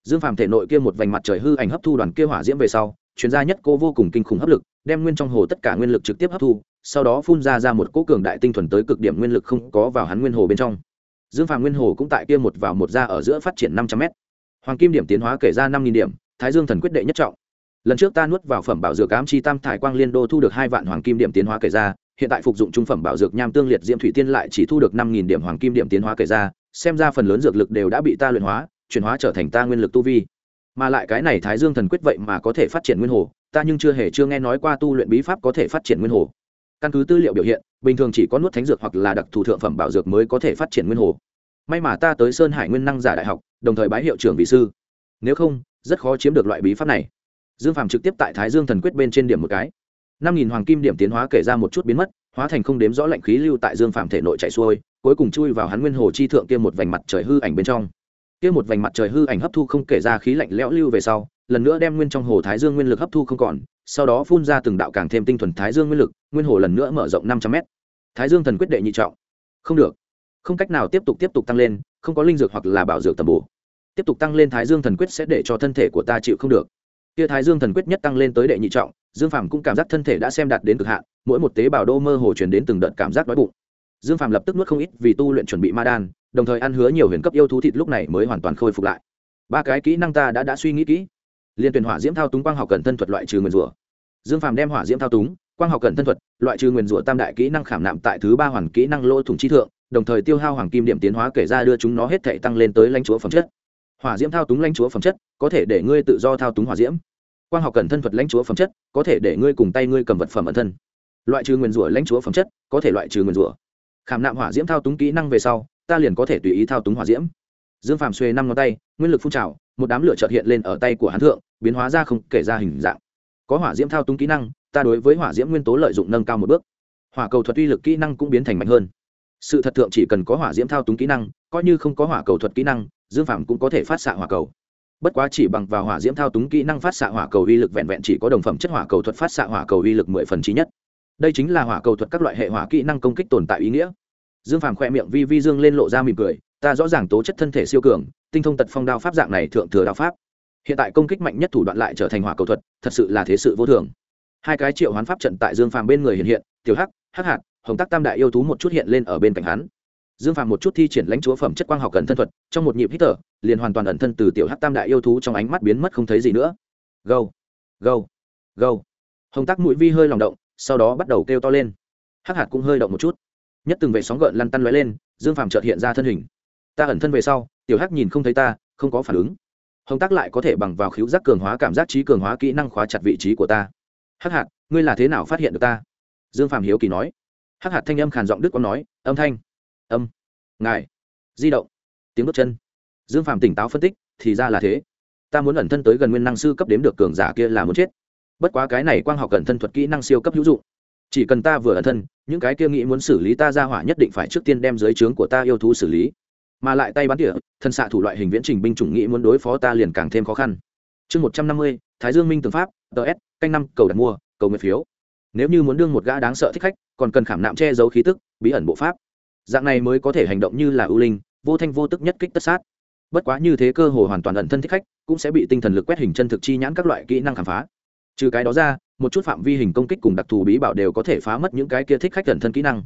Dương phàm thể nội kia một vành mặt trời hư ảnh hấp thu đoàn kia hỏa diễm về sau, chuyên gia nhất cô vô cùng kinh khủng hấp lực, đem nguyên trong hồ tất cả nguyên lực trực tiếp hấp thu, sau đó phun ra ra một cỗ cường đại tinh thuần tới cực điểm nguyên lực không có vào hắn nguyên hồ bên trong dương phàm nguyên hồ cũng tại kia một vào một ra ở giữa phát triển năm trăm m hoàng kim điểm tiến hóa kể ra năm nghìn điểm, thái dương thần quyết đệ nhất trọng. Lần trước ta nuốt vào phẩm bảo dược ám chi tam thải quang liên đô thu được hai vạn hoàng kim điểm tiến hóa kể ra, hiện tại phục dụng trung phẩm bảo dược nham tương liệt diễm thủy tiên lại chỉ thu được năm nghìn điểm hoàng kim điểm tiến hóa kể ra, xem ra phần lớn dược lực đều đã bị ta luyện hóa, chuyển hóa trở thành ta nguyên lực tu vi. Mà lại cái này thái dương thần quyết vậy mà có thể phát triển nguyên hồ, ta nhưng chưa hề chưa nghe nói qua tu luyện bí pháp có thể phát triển nguyên hồ căn cứ tư liệu biểu hiện, bình thường chỉ có nuốt thánh dược hoặc là đặc thù thượng phẩm bảo dược mới có thể phát triển nguyên hồ. May mà ta tới sơn hải nguyên năng giả đại học, đồng thời bái hiệu trưởng vị sư. Nếu không, rất khó chiếm được loại bí pháp này. Dương phàm trực tiếp tại thái dương thần quyết bên trên điểm một cái. Năm nghìn hoàng kim điểm tiến hóa kể ra một chút biến mất, hóa thành không đếm rõ lạnh khí lưu tại dương phàm thể nội chạy xuôi, cuối cùng chui vào hắn nguyên hồ chi thượng kia một vành mặt trời hư ảnh bên trong. Kia một vành mặt trời hư ảnh hấp thu không kể ra khí lạnh lẽo lưu về sau lần nữa đem nguyên trong hồ thái dương nguyên lực hấp thu không còn, sau đó phun ra từng đạo càng thêm tinh thuần thái dương nguyên lực, nguyên hồ lần nữa mở rộng năm trăm mét. Thái dương thần quyết đệ nhị trọng. Không được. Không cách nào tiếp tục tiếp tục tăng lên, không có linh dược hoặc là bảo dược tầm bổ. Tiếp tục tăng lên thái dương thần quyết sẽ để cho thân thể của ta chịu không được. Kia thái dương thần quyết nhất tăng lên tới đệ nhị trọng, dương phàm cũng cảm giác thân thể đã xem đạt đến cực hạn, mỗi một tế bào đô mơ hồ truyền đến từng đợt cảm giác đói bụng. Dương phàm lập tức nuốt không ít vì tu luyện chuẩn bị ma đan, đồng thời ăn hứa nhiều huyền cấp yêu thú thịt lúc này mới hoàn toàn khôi phục lại. Ba cái kỹ năng ta đã đã suy nghĩ kỹ liên tuyển hỏa diễm thao túng quang học cẩn thân thuật loại trừ nguyền rủa. Dương phàm đem hỏa diễm thao túng, quang học cẩn thân thuật loại trừ nguyền rủa tam đại kỹ năng khảm nạm tại thứ ba hoàn kỹ năng lỗ thủng chi thượng, đồng thời tiêu hao hoàng kim điểm tiến hóa kể ra đưa chúng nó hết thể tăng lên tới lãnh chúa phẩm chất. Hỏa diễm thao túng lãnh chúa phẩm chất, có thể để ngươi tự do thao túng hỏa diễm. Quang học cẩn thân thuật lãnh chúa phẩm chất, có thể để ngươi cùng tay ngươi cầm vật phẩm ẩn thân. Loại trừ nguyền rủa lãnh chúa phẩm chất, có thể loại trừ nguyền rủa. Khảm nạm hỏa diễm thao túng kỹ năng về sau, ta liền có thể tùy ý thao túng hỏa diễm. Dương phàm xuê năm ngón tay, nguyên lực phun trào, một đám lửa trợt hiện lên ở tay của hắn thượng biến hóa ra không kể ra hình dạng. Có hỏa diễm thao túng kỹ năng, ta đối với hỏa diễm nguyên tố lợi dụng nâng cao một bước. Hỏa cầu thuật uy lực kỹ năng cũng biến thành mạnh hơn. Sự thật thượng chỉ cần có hỏa diễm thao túng kỹ năng, coi như không có hỏa cầu thuật kỹ năng, dương phạm cũng có thể phát xạ hỏa cầu. Bất quá chỉ bằng vào hỏa diễm thao túng kỹ năng phát xạ hỏa cầu uy lực vẹn vẹn chỉ có đồng phẩm chất hỏa cầu thuật phát xạ hỏa cầu uy lực mười phần trí nhất. Đây chính là hỏa cầu thuật các loại hệ hỏa kỹ năng công kích tồn tại ý nghĩa. Dương phàm khoe miệng vi vi dương lên lộ ra mỉm cười, ta rõ ràng tố chất thân thể siêu cường, tinh thông tật phong đao pháp dạng này thượng thừa đao pháp hiện tại công kích mạnh nhất thủ đoạn lại trở thành hỏa cầu thuật, thật sự là thế sự vô thường. Hai cái triệu hoán pháp trận tại dương phàm bên người hiện hiện, tiểu hắc hắc hạt, hồng tắc tam đại yêu thú một chút hiện lên ở bên cạnh hắn. Dương phàm một chút thi triển lãnh chúa phẩm chất quang học cần thân thuật, trong một nhịp hít thở, liền hoàn toàn ẩn thân từ tiểu hắc tam đại yêu thú trong ánh mắt biến mất không thấy gì nữa. Gâu gâu gâu. Hồng tắc mũi vi hơi lòng động, sau đó bắt đầu kêu to lên. Hắc hạt cũng hơi động một chút. Nhất từng vệ sóng gợn lăn tăn lóe lên, dương phàm chợt hiện ra thân hình. Ta ẩn thân về sau, tiểu hắc nhìn không thấy ta, không có phản ứng hồng tác lại có thể bằng vào khíu giác cường hóa cảm giác trí cường hóa kỹ năng khóa chặt vị trí của ta. Hắc hạt, ngươi là thế nào phát hiện được ta? Dương phàm hiếu kỳ nói. Hắc hạt thanh âm khàn giọng đức quang nói, âm thanh, âm, ngài, di động, tiếng bước chân. Dương phàm tỉnh táo phân tích, thì ra là thế. Ta muốn ẩn thân tới gần nguyên năng sư cấp đếm được cường giả kia là muốn chết. Bất quá cái này quang học ẩn thân thuật kỹ năng siêu cấp hữu dụng. Chỉ cần ta vừa ẩn thân, những cái kia nghĩ muốn xử lý ta ra hỏa nhất định phải trước tiên đem dưới trướng của ta yêu thú xử lý mà lại tay bắn tỉa thân xạ thủ loại hình viễn trình binh chủng nghĩ muốn đối phó ta liền càng thêm khó khăn. Chương một trăm năm mươi, thái dương minh tường pháp ts canh năm, cầu đặt mua, cầu nguyện phiếu. Nếu như muốn đương một gã đáng sợ thích khách, còn cần khảm nạm che giấu khí tức, bí ẩn bộ pháp. Dạng này mới có thể hành động như là ưu linh, vô thanh vô tức nhất kích tất sát. Bất quá như thế cơ hồ hoàn toàn ẩn thân thích khách, cũng sẽ bị tinh thần lực quét hình chân thực chi nhãn các loại kỹ năng khám phá. Trừ cái đó ra, một chút phạm vi hình công kích cùng đặc thù bí bảo đều có thể phá mất những cái kia thích khách ẩn thân kỹ năng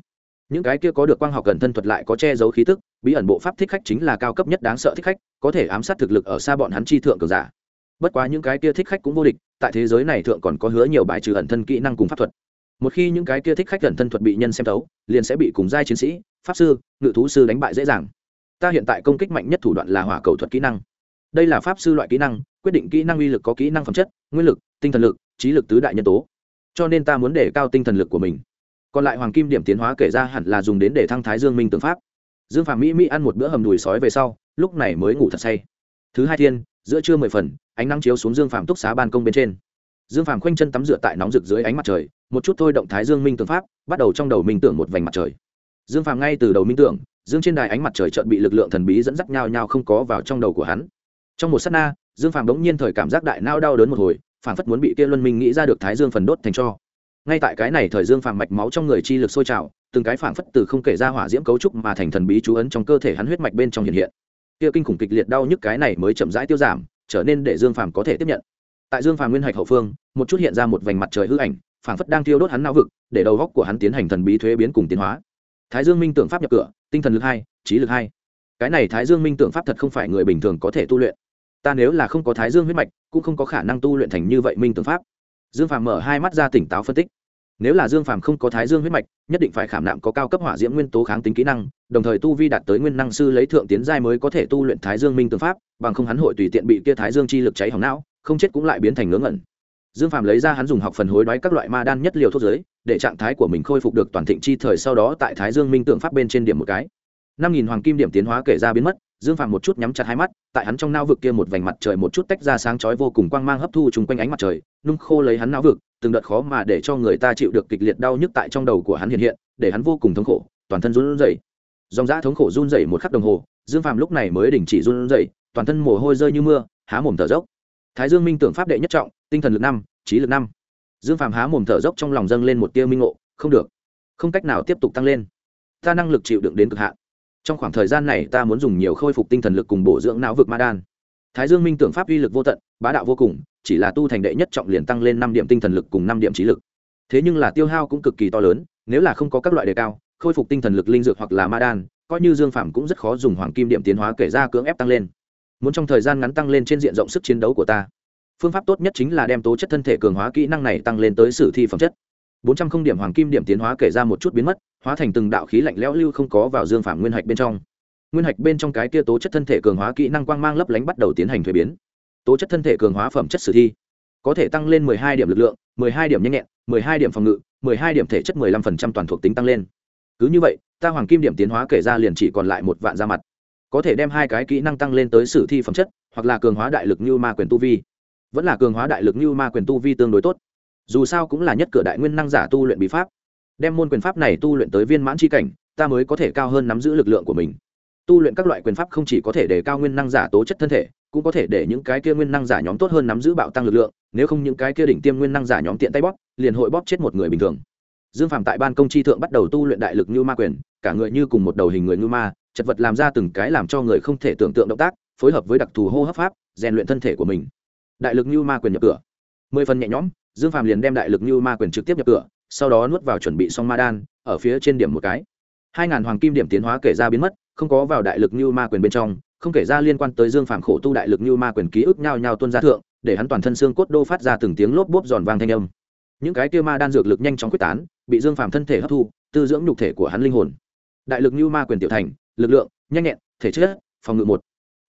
những cái kia có được quang học ẩn thân thuật lại có che giấu khí tức, bí ẩn bộ pháp thích khách chính là cao cấp nhất đáng sợ thích khách, có thể ám sát thực lực ở xa bọn hắn chi thượng cường giả. Bất quá những cái kia thích khách cũng vô địch, tại thế giới này thượng còn có hứa nhiều bài trừ ẩn thân kỹ năng cùng pháp thuật. Một khi những cái kia thích khách ẩn thân thuật bị nhân xem thấu, liền sẽ bị cùng giai chiến sĩ, pháp sư, ngự thú sư đánh bại dễ dàng. Ta hiện tại công kích mạnh nhất thủ đoạn là hỏa cầu thuật kỹ năng. Đây là pháp sư loại kỹ năng, quyết định kỹ năng uy lực có kỹ năng phẩm chất, nguyên lực, tinh thần lực, trí lực tứ đại nhân tố. Cho nên ta muốn để cao tinh thần lực của mình còn lại hoàng kim điểm tiến hóa kể ra hẳn là dùng đến để thăng thái dương minh tướng pháp. Dương phạm mỹ mỹ ăn một bữa hầm đùi sói về sau, lúc này mới ngủ thật say. Thứ hai thiên, giữa trưa mười phần, ánh nắng chiếu xuống dương phạm túc xá ban công bên trên. Dương phạm khoanh chân tắm rửa tại nóng rực dưới ánh mặt trời, một chút thôi động thái dương minh tướng pháp, bắt đầu trong đầu minh tưởng một vành mặt trời. Dương phạm ngay từ đầu minh tưởng, dương trên đài ánh mặt trời chợt bị lực lượng thần bí dẫn dắt nhau nhau không có vào trong đầu của hắn. Trong một s á t na, dương phạm bỗng nhiên thời cảm giác đại nao đau đớn một hồi phản phất muốn bị kia luân minh nghĩ ra được thái dương phần đốt thành cho ngay tại cái này thời dương phàm mạch máu trong người chi lực sôi trào, từng cái phảng phất từ không kể ra hỏa diễm cấu trúc mà thành thần bí chú ấn trong cơ thể hắn huyết mạch bên trong hiện hiện. Kia kinh khủng kịch liệt đau nhức cái này mới chậm rãi tiêu giảm, trở nên để dương phàm có thể tiếp nhận. Tại dương phàm nguyên hạch hậu phương, một chút hiện ra một vành mặt trời hư ảnh, phảng phất đang thiêu đốt hắn não vực, để đầu góc của hắn tiến hành thần bí thuế biến cùng tiến hóa. Thái dương minh tưởng pháp nhập cửa, tinh thần lực hai, trí lực hai. Cái này thái dương minh tưởng pháp thật không phải người bình thường có thể tu luyện. Ta nếu là không có thái dương huyết mạch, cũng không có khả năng tu luyện thành như vậy minh tưởng pháp. Dương phàm mở hai mắt ra tỉnh táo phân tích nếu là dương phàm không có thái dương huyết mạch, nhất định phải khảm nạm có cao cấp hỏa diễm nguyên tố kháng tính kỹ năng, đồng thời tu vi đạt tới nguyên năng sư lấy thượng tiến giai mới có thể tu luyện thái dương minh tương pháp, bằng không hắn hội tùy tiện bị kia thái dương chi lực cháy hỏng não, không chết cũng lại biến thành ngớ ngẩn. Dương phàm lấy ra hắn dùng học phần hối đoái các loại ma đan nhất liều thuốc giới, để trạng thái của mình khôi phục được toàn thịnh chi thời sau đó tại thái dương minh tượng pháp bên trên điểm một cái. Năm nghìn hoàng kim điểm tiến hóa kể ra biến mất, dương phàm một chút nhắm chặt hai mắt, tại hắn trong nao vực kia một vành mặt trời một chút tách ra sáng chói vô cùng quang mang hấp thu chung quanh ánh mặt trời, nung khô lấy hắn não vực từng đợt khó mà để cho người ta chịu được kịch liệt đau nhức tại trong đầu của hắn hiện hiện, để hắn vô cùng thống khổ, toàn thân run rẩy. Dòng dã thống khổ run rẩy một khắc đồng hồ, dương phàm lúc này mới đình chỉ run rẩy, toàn thân mồ hôi rơi như mưa, há mồm thở dốc. Thái dương minh tưởng pháp đệ nhất trọng, tinh thần lực năm, trí lực năm. Dương phàm há mồm thở dốc trong lòng dâng lên một tia minh ngộ, không được. Không cách nào tiếp tục tăng lên. Ta năng lực chịu đựng đến cực hạn. Trong khoảng thời gian này ta muốn dùng nhiều khôi phục tinh thần lực cùng bổ dưỡng não vực ma đan thái dương minh tưởng pháp uy lực vô tận, bá đạo vô cùng, chỉ là tu thành đệ nhất trọng liền tăng lên năm điểm tinh thần lực cùng năm điểm trí lực. Thế nhưng là tiêu hao cũng cực kỳ to lớn, nếu là không có các loại đề cao, khôi phục tinh thần lực linh dược hoặc là ma đan, coi như dương phạm cũng rất khó dùng hoàng kim điểm tiến hóa kể ra cưỡng ép tăng lên. Muốn trong thời gian ngắn tăng lên trên diện rộng sức chiến đấu của ta. Phương pháp tốt nhất chính là đem tố chất thân thể cường hóa kỹ năng này tăng lên tới sử thi phẩm chất. Bốn trăm không điểm hoàng kim điểm tiến hóa kể ra một chút biến mất, hóa thành từng đạo khí lạnh lẽo lưu không có vào dương phạm nguyên hạch bên trong nguyên hạch bên trong cái kia tố chất thân thể cường hóa kỹ năng quang mang lấp lánh bắt đầu tiến hành thuế biến. Tố chất thân thể cường hóa phẩm chất sử thi có thể tăng lên 12 điểm lực lượng 12 điểm nhanh nhẹn 12 điểm phòng ngự 12 điểm thể chất 15% toàn thuộc tính tăng lên. Cứ như vậy, ta hoàng kim điểm tiến hóa kể ra liền chỉ còn lại một vạn ra mặt. Có thể đem hai cái kỹ năng tăng lên tới sử thi phẩm chất, hoặc là cường hóa đại lực như ma quyền tu vi. Vẫn là cường hóa đại lực như ma quyền tu vi tương đối tốt. Dù sao cũng là nhất cửa đại nguyên năng giả tu luyện bí pháp. Đem môn quyền pháp này tu luyện tới viên mãn c h i cảnh, ta mới có thể cao hơn nắm giữ lực lượng của mình tu luyện các loại quyền pháp không chỉ có thể để cao nguyên năng giả tố chất thân thể, cũng có thể để những cái kia nguyên năng giả nhóm tốt hơn nắm giữ bạo tăng lực lượng, nếu không những cái kia đỉnh tiêm nguyên năng giả nhóm tiện tay bóp, liền hội bóp chết một người bình thường. Dương phạm tại ban công chi thượng bắt đầu tu luyện đại lực như ma quyền, cả người như cùng một đầu hình người như ma, chật vật làm ra từng cái làm cho người không thể tưởng tượng động tác, phối hợp với đặc thù hô hấp pháp, rèn luyện thân thể của mình. Đại lực như ma quyền nhập cửa. Mười phần nhẹ nhõm, dương phạm liền đem đại lực như ma quyền trực tiếp nhập cửa, sau đó nuốt vào chuẩn bị xong ma đan, ở phía trên điểm một cái. Hai ngàn hoàng kim điểm tiến hóa kể ra biến mất không có vào đại lực như ma quyền bên trong, không kể ra liên quan tới dương phạm khổ tu đại lực như ma quyền ký ức nhao nhao tuân ra thượng, để hắn toàn thân xương cốt đô phát ra từng tiếng lốp bốp giòn vang thanh âm. Những cái kia ma đan dược lực nhanh chóng quyết tán, bị dương phạm thân thể hấp thu, tư dưỡng nhục thể của hắn linh hồn. Đại lực như ma quyền tiểu thành, lực lượng, nhanh nhẹn, thể chất, phòng ngự một.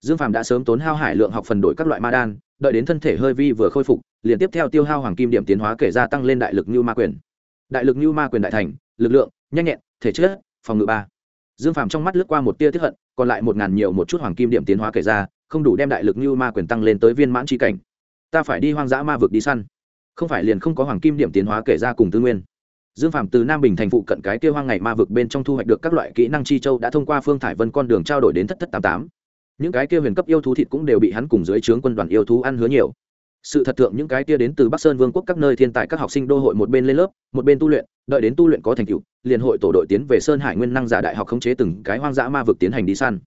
Dương phạm đã sớm tốn hao hải lượng học phần đổi các loại ma đan, đợi đến thân thể hơi vi vừa khôi phục, liền tiếp theo tiêu hao hoàng kim điểm tiến hóa kể ra tăng lên đại lực như ma quyền. Đại lực như ma quyền đại thành, lực lượng, nhanh nhẹn, thể chất, phòng ngự ba dương Phàm trong mắt lướt qua một tia tiếp hận, còn lại một ngàn nhiều một chút hoàng kim điểm tiến hóa kể ra, không đủ đem đại lực như ma quyền tăng lên tới viên mãn trí cảnh. Ta phải đi hoang dã ma vực đi săn. Không phải liền không có hoàng kim điểm tiến hóa kể ra cùng tư nguyên. Dương phạm từ nam bình thành phụ cận cái kia hoang ngày ma vực bên trong thu hoạch được các loại kỹ năng chi châu đã thông qua phương thải vân con đường trao đổi đến thất thất tám tám. Những cái kia huyền cấp yêu thú thịt cũng đều bị hắn cùng dưới trướng quân đoàn yêu thú ăn hứa nhiều sự thật thượng những cái kia đến từ bắc sơn vương quốc các nơi thiên tài các học sinh đô hội một bên lên lớp, một bên tu luyện, đợi đến tu luyện có thành tựu, liền hội tổ đội tiến về sơn hải nguyên năng giả đại học khống chế từng cái hoang dã ma vực tiến hành đi săn.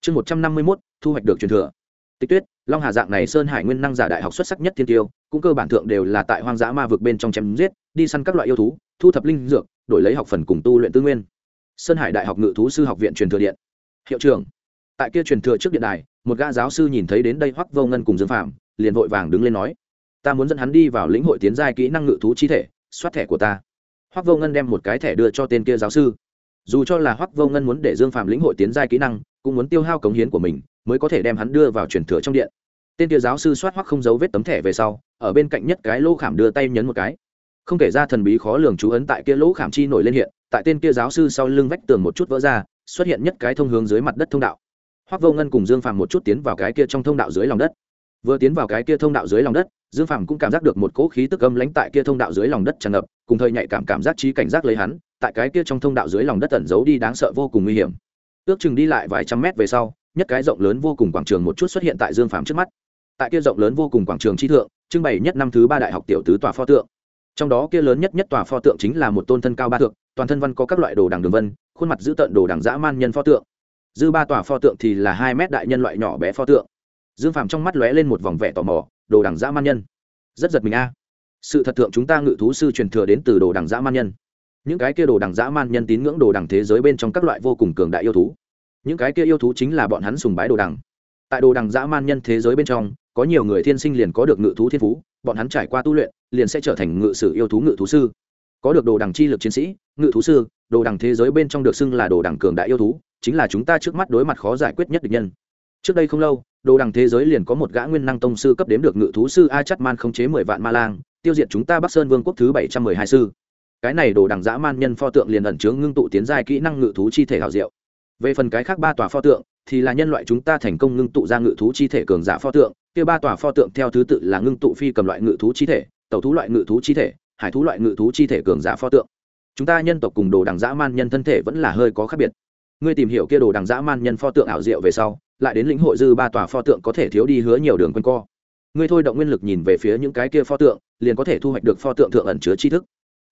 Chương một trăm năm mươi mốt, thu hoạch được truyền thừa. Tịch tuyết, long hà dạng này sơn hải nguyên năng giả đại học xuất sắc nhất thiên tiêu, cũng cơ bản thượng đều là tại hoang dã ma vực bên trong chém giết, đi săn các loại yêu thú, thu thập linh dược, đổi lấy học phần cùng tu luyện tư nguyên. Sơn hải đại học ngự thú sư học viện truyền thừa điện. Hiệu trưởng, tại kia truyền thừa trước điện đài, một gã giáo sư nhìn thấy đến đây hoắc vô ngân cùng dương phạm liền vội vàng đứng lên nói, ta muốn dẫn hắn đi vào lĩnh hội tiến giai kỹ năng ngự thú chi thể, soát thẻ của ta. Hoắc vô ngân đem một cái thẻ đưa cho tên kia giáo sư. Dù cho là hoắc vô ngân muốn để dương phạm lĩnh hội tiến giai kỹ năng, cũng muốn tiêu hao cống hiến của mình, mới có thể đem hắn đưa vào truyền thừa trong điện. Tên kia giáo sư soát hoắc không giấu vết tấm thẻ về sau, ở bên cạnh nhất cái lỗ khảm đưa tay nhấn một cái. Không kể ra thần bí khó lường chú ấn tại kia lỗ khảm chi nổi lên hiện, tại tên kia giáo sư sau lưng vách tường một chút vỡ ra, xuất hiện nhất cái thông hướng dưới mặt đất thông đạo. Hoắc vô ngân cùng dương phàm một chút tiến vào cái kia trong thông đạo dưới lòng đất vừa tiến vào cái kia thông đạo dưới lòng đất, dương phàm cũng cảm giác được một cỗ khí tức âm lãnh tại kia thông đạo dưới lòng đất tràn ngập, cùng thời nhạy cảm cảm giác trí cảnh giác lấy hắn, tại cái kia trong thông đạo dưới lòng đất ẩn giấu đi đáng sợ vô cùng nguy hiểm. Ước chừng đi lại vài trăm mét về sau, nhất cái rộng lớn vô cùng quảng trường một chút xuất hiện tại dương phàm trước mắt. Tại kia rộng lớn vô cùng quảng trường chi thượng, trưng bày nhất năm thứ ba đại học tiểu tứ tòa pho tượng. Trong đó kia lớn nhất nhất tòa pho tượng chính là một tôn thân cao ba thượng toàn thân văn có các loại đồ đằng đường vân, khuôn mặt giữ tận đồ đằng dã man nhân pho tượng. Dư ba tòa pho tượng thì là hai mét đại nhân loại nhỏ bé pho tượng dương phạm trong mắt lóe lên một vòng vẻ tò mò, đồ đằng dã man nhân. Rất giật mình a. Sự thật thượng chúng ta ngự thú sư truyền thừa đến từ đồ đằng dã man nhân. Những cái kia đồ đằng dã man nhân tín ngưỡng đồ đằng thế giới bên trong các loại vô cùng cường đại yêu thú. Những cái kia yêu thú chính là bọn hắn sùng bái đồ đằng. Tại đồ đằng dã man nhân thế giới bên trong, có nhiều người thiên sinh liền có được ngự thú thiên phú, bọn hắn trải qua tu luyện, liền sẽ trở thành ngự sử yêu thú ngự thú sư. Có được đồ đằng chi lực chiến sĩ, ngự thú sư, đồ đằng thế giới bên trong được xưng là đồ đằng cường đại yêu thú, chính là chúng ta trước mắt đối mặt khó giải quyết nhất địch nhân trước đây không lâu, đồ đằng thế giới liền có một gã nguyên năng tông sư cấp đếm được ngự thú sư a chắt man khống chế mười vạn ma lang, tiêu diệt chúng ta bắc sơn vương quốc thứ bảy trăm mười hai sư. Cái này đồ đằng dã man nhân pho tượng liền ẩn chứa ngưng tụ tiến giai kỹ năng ngự thú chi thể hào diệu. Về phần cái khác ba tòa pho tượng, thì là nhân loại chúng ta thành công ngưng tụ ra ngự thú chi thể cường giả pho tượng, kia ba tòa pho tượng theo thứ tự là ngưng tụ phi cầm loại ngự thú chi thể, tẩu thú loại ngự thú chi thể, hải thú loại ngự thú chi thể cường giả pho tượng. Chúng ta nhân tộc cùng đồ đằng dã man nhân thân thể vẫn là hơi có khác biệt. Ngươi tìm hiểu kia đồ đằng dã man nhân pho tượng ảo diệu về sau lại đến lĩnh hội dư ba tòa pho tượng có thể thiếu đi hứa nhiều đường quanh co. Ngươi thôi động nguyên lực nhìn về phía những cái kia pho tượng, liền có thể thu hoạch được pho tượng thượng ẩn chứa tri thức.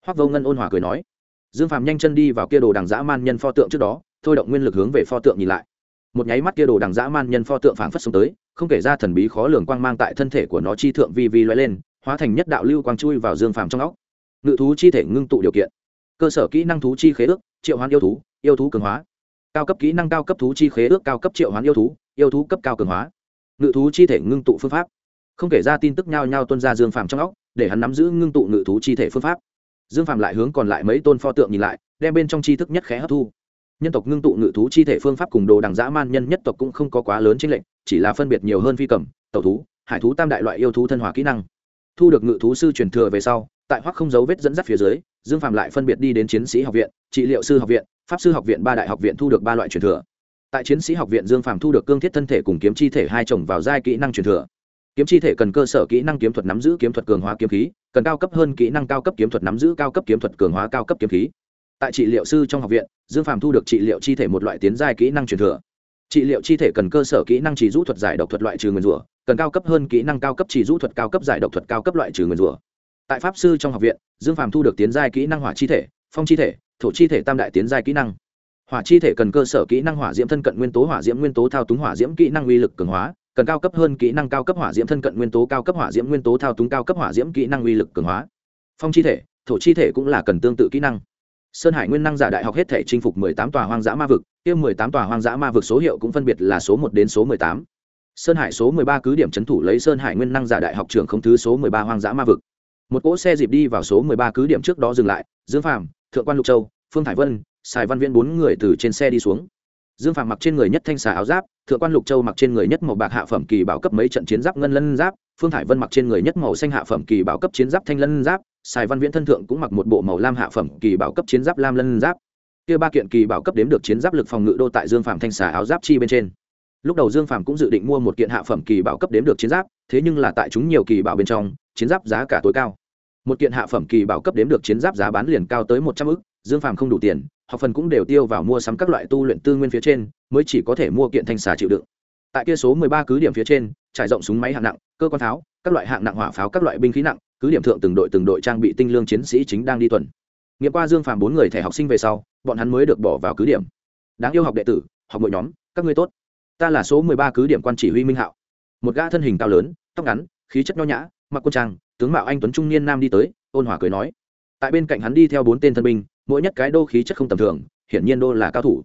Hoác vô ngân ôn hòa cười nói. Dương phàm nhanh chân đi vào kia đồ đằng dã man nhân pho tượng trước đó, thôi động nguyên lực hướng về pho tượng nhìn lại. Một nháy mắt kia đồ đằng dã man nhân pho tượng phảng phất xuống tới, không kể ra thần bí khó lường quang mang tại thân thể của nó chi thượng vi vi loay lên, hóa thành nhất đạo lưu quang chui vào dương phàm trong óc. Ngự thú chi thể ngưng tụ điều kiện. Cơ sở kỹ năng thú chi khế ước, triệu hoán yêu thú yêu thú cường hóa cao cấp kỹ năng cao cấp thú chi khế ước cao cấp triệu hoán yêu thú yêu thú cấp cao cường hóa. Ngự thú chi thể ngưng tụ phương pháp. Không kể ra tin tức nhao nhao tuân ra dương phàm trong óc, để hắn nắm giữ ngưng tụ ngự thú chi thể phương pháp. Dương phàm lại hướng còn lại mấy tôn pho tượng nhìn lại, đem bên trong tri thức nhất khẽ hấp thu. Nhân tộc ngưng tụ ngự thú chi thể phương pháp cùng đồ đằng dã man nhân nhất tộc cũng không có quá lớn trên lệnh chỉ là phân biệt nhiều hơn phi cầm, tẩu thú, hải thú tam đại loại yêu thú thân hòa kỹ năng. Thu được ngự thú sư truyền thừa về sau, tại hoắc không dấu vết dẫn dắt phía dưới dương phạm lại phân biệt đi đến chiến sĩ học viện, trị liệu sư học viện, pháp sư học viện, ba đại học viện thu được ba loại truyền thừa. Tại chiến sĩ học viện, dương phạm thu được cương thiết thân thể cùng kiếm chi thể hai chồng vào giai kỹ năng truyền thừa. Kiếm chi thể cần cơ sở kỹ năng kiếm thuật nắm giữ kiếm thuật cường hóa kiếm khí, cần cao cấp hơn kỹ năng cao cấp kiếm thuật nắm giữ cao cấp kiếm thuật cường hóa cao cấp kiếm khí. Tại trị liệu sư trong học viện, dương Phạm thu được trị liệu chi thể một loại tiến giai kỹ năng truyền thừa. Trị liệu chi thể cần cơ sở kỹ năng chỉ rũ thuật giải độc thuật loại trừ nguyên rủa, cần cao cấp hơn kỹ năng cao cấp chỉ rũ thuật, cao cấp giải độc thuật, cao cấp loại trừ nguyên rủa tại pháp sư trong học viện, dương phàm thu được tiến giai kỹ năng hỏa chi thể, phong chi thể, thổ chi thể tam đại tiến giai kỹ năng. Hỏa chi thể cần cơ sở kỹ năng hỏa diễm thân cận nguyên tố, hỏa diễm nguyên tố thao túng hỏa diễm kỹ năng uy lực cường hóa, cần cao cấp hơn kỹ năng cao cấp hỏa diễm thân cận nguyên tố, cao cấp hỏa diễm nguyên tố thao túng cao cấp hỏa diễm kỹ năng uy lực cường hóa. Phong chi thể, thổ chi thể cũng là cần tương tự kỹ năng. Sơn hải nguyên năng giả đại học hết thể chinh phục mười tám tòa hoang dã ma vực, kia mười tám tòa hoang dã ma vực số hiệu cũng phân biệt là số một đến số mười tám. Sơn hải số mười ba cứ điểm trấn thủ lấy sơn hải nguyên năng giả đại học trưởng không thứ số mười ba hoang dã ma vực một cỗ xe dịp đi vào số mười ba cứ điểm trước đó dừng lại dương Phạm, thượng quan lục châu phương thải vân sài văn viễn bốn người từ trên xe đi xuống. Dương Phạm mặc trên người nhất thanh xà áo giáp thượng quan lục châu mặc trên người nhất màu bạc hạ phẩm kỳ bảo cấp mấy trận chiến giáp ngân lân giáp phương thải vân mặc trên người nhất màu xanh hạ phẩm kỳ bảo cấp chiến giáp thanh lân giáp sài văn viễn thân thượng cũng mặc một bộ màu lam hạ phẩm kỳ bảo cấp chiến giáp lam lân giáp. Kia ba kiện kỳ bảo cấp đếm được chiến giáp lực phòng ngự đô tại dương Phạm thanh xà áo giáp chi bên trên. Lúc đầu dương Phạm cũng dự định mua một kiện hạ phẩm kỳ bảo cấp đếm được chiến giáp thế nhưng là tại chúng nhiều kỳ bảo bên trong, chiến giáp giá cả tối cao. Một kiện hạ phẩm kỳ bảo cấp đếm được chiến giáp giá bán liền cao tới một trăm ức, dương phàm không đủ tiền, học phần cũng đều tiêu vào mua sắm các loại tu luyện tư nguyên phía trên, mới chỉ có thể mua kiện thanh xà chịu đựng. Tại kia số mười ba cứ điểm phía trên, trải rộng súng máy hạng nặng, cơ quan tháo các loại hạng nặng hỏa pháo các loại binh khí nặng, cứ điểm thượng từng đội từng đội trang bị tinh lương chiến sĩ chính đang đi tuần. Nghiệm qua dương phàm bốn người thẻ học sinh về sau, bọn hắn mới được bỏ vào cứ điểm. Đáng yêu học đệ tử, học mỗi nhóm, các ngươi tốt. Ta là số mười ba cứ điểm quan chỉ huy minh hạo một gã thân hình cao lớn, tóc ngắn, khí chất nho nhã, mặc quân trang, tướng mạo anh tuấn trung niên nam đi tới, ôn hòa cười nói. Tại bên cạnh hắn đi theo bốn tên thân binh, mỗi nhất cái đô khí chất không tầm thường, hiển nhiên đô là cao thủ.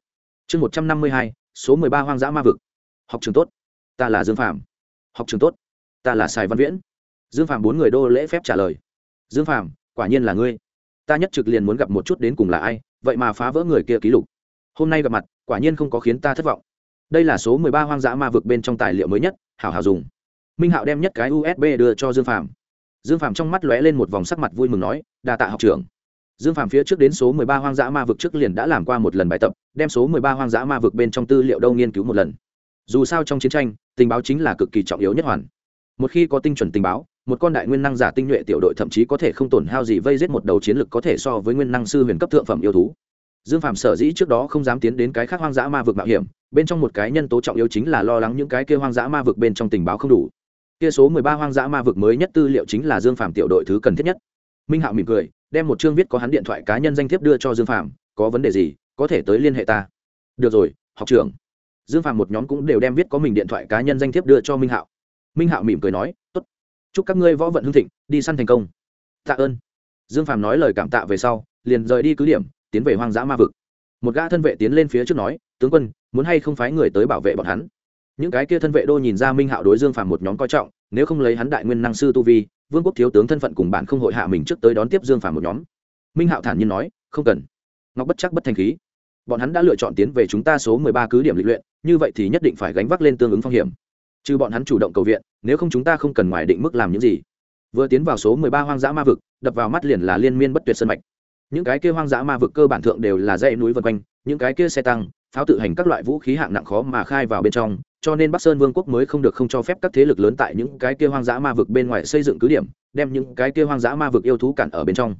Chương một trăm năm mươi hai, số mười ba hoang dã ma vực. Học trường tốt, ta là dương phạm học trường tốt, ta là sài văn viễn. Dương phạm bốn người đô lễ phép trả lời. Dương phạm quả nhiên là ngươi. Ta nhất trực liền muốn gặp một chút đến cùng là ai, vậy mà phá vỡ người kia ký lục. Hôm nay gặp mặt, quả nhiên không có khiến ta thất vọng đây là số mười ba hoang dã ma vực bên trong tài liệu mới nhất, hảo hảo dùng. Minh hạo đem nhất cái usb đưa cho dương phạm dương phạm trong mắt lóe lên một vòng sắc mặt vui mừng nói, đa tạ học trưởng. Dương phạm phía trước đến số mười ba hoang dã ma vực trước liền đã làm qua một lần bài tập, đem số mười ba hoang dã ma vực bên trong tư liệu đâu nghiên cứu một lần. Dù sao trong chiến tranh, tình báo chính là cực kỳ trọng yếu nhất hoàn. Một khi có tinh chuẩn tình báo, một con đại nguyên năng giả tinh nhuệ tiểu đội thậm chí có thể không tổn hao gì vây giết một đầu chiến lực có thể so với nguyên năng sư huyền cấp thượng phẩm yêu thú dương phạm sở dĩ trước đó không dám tiến đến cái khác hoang dã ma vực mạo hiểm, bên trong một cái nhân tố trọng yếu chính là lo lắng những cái kia hoang dã ma vực bên trong tình báo không đủ. Kia số mười ba hoang dã ma vực mới nhất tư liệu chính là dương phạm tiểu đội thứ cần thiết nhất. Minh hạo mỉm cười, đem một chương viết có hắn điện thoại cá nhân danh thiếp đưa cho dương phạm có vấn đề gì, có thể tới liên hệ ta. Được rồi, học trưởng. Dương phạm một nhóm cũng đều đem viết có mình điện thoại cá nhân danh thiếp đưa cho minh hạo. Minh hạo mỉm cười nói, tốt. Chúc các ngươi võ vận hưng thịnh, đi săn thành công. Tạ ơn. Dương Phạm nói lời cảm tạ về sau, liền rời đi cứ điểm tiến về hoang dã ma vực. Một gã thân vệ tiến lên phía trước nói, tướng quân, muốn hay không phái người tới bảo vệ bọn hắn? Những cái kia thân vệ đô nhìn ra minh hạo đối dương phàm một nhóm coi trọng, nếu không lấy hắn đại nguyên năng sư tu vi, vương quốc thiếu tướng thân phận cùng bạn không hội hạ mình trước tới đón tiếp dương phàm một nhóm. Minh hạo thản nhiên nói, không cần. Ngọc bất chắc bất thành khí. Bọn hắn đã lựa chọn tiến về chúng ta số mười ba cứ điểm lịch luyện, như vậy thì nhất định phải gánh vác lên tương ứng phong hiểm. Trừ bọn hắn chủ động cầu viện, nếu không chúng ta không cần ngoài định mức làm những gì. Vừa tiến vào số mười ba hoang dã ma vực, đập vào mắt liền là liên miên bất tuyệt sân mạch những cái kia hoang dã ma vực cơ bản thượng đều là dãy núi vân quanh, những cái kia xe tăng, pháo tự hành các loại vũ khí hạng nặng khó mà khai vào bên trong, cho nên bắc sơn vương quốc mới không được không cho phép các thế lực lớn tại những cái kia hoang dã ma vực bên ngoài xây dựng cứ điểm, đem những cái kia hoang dã ma vực yêu thú cản ở bên trong.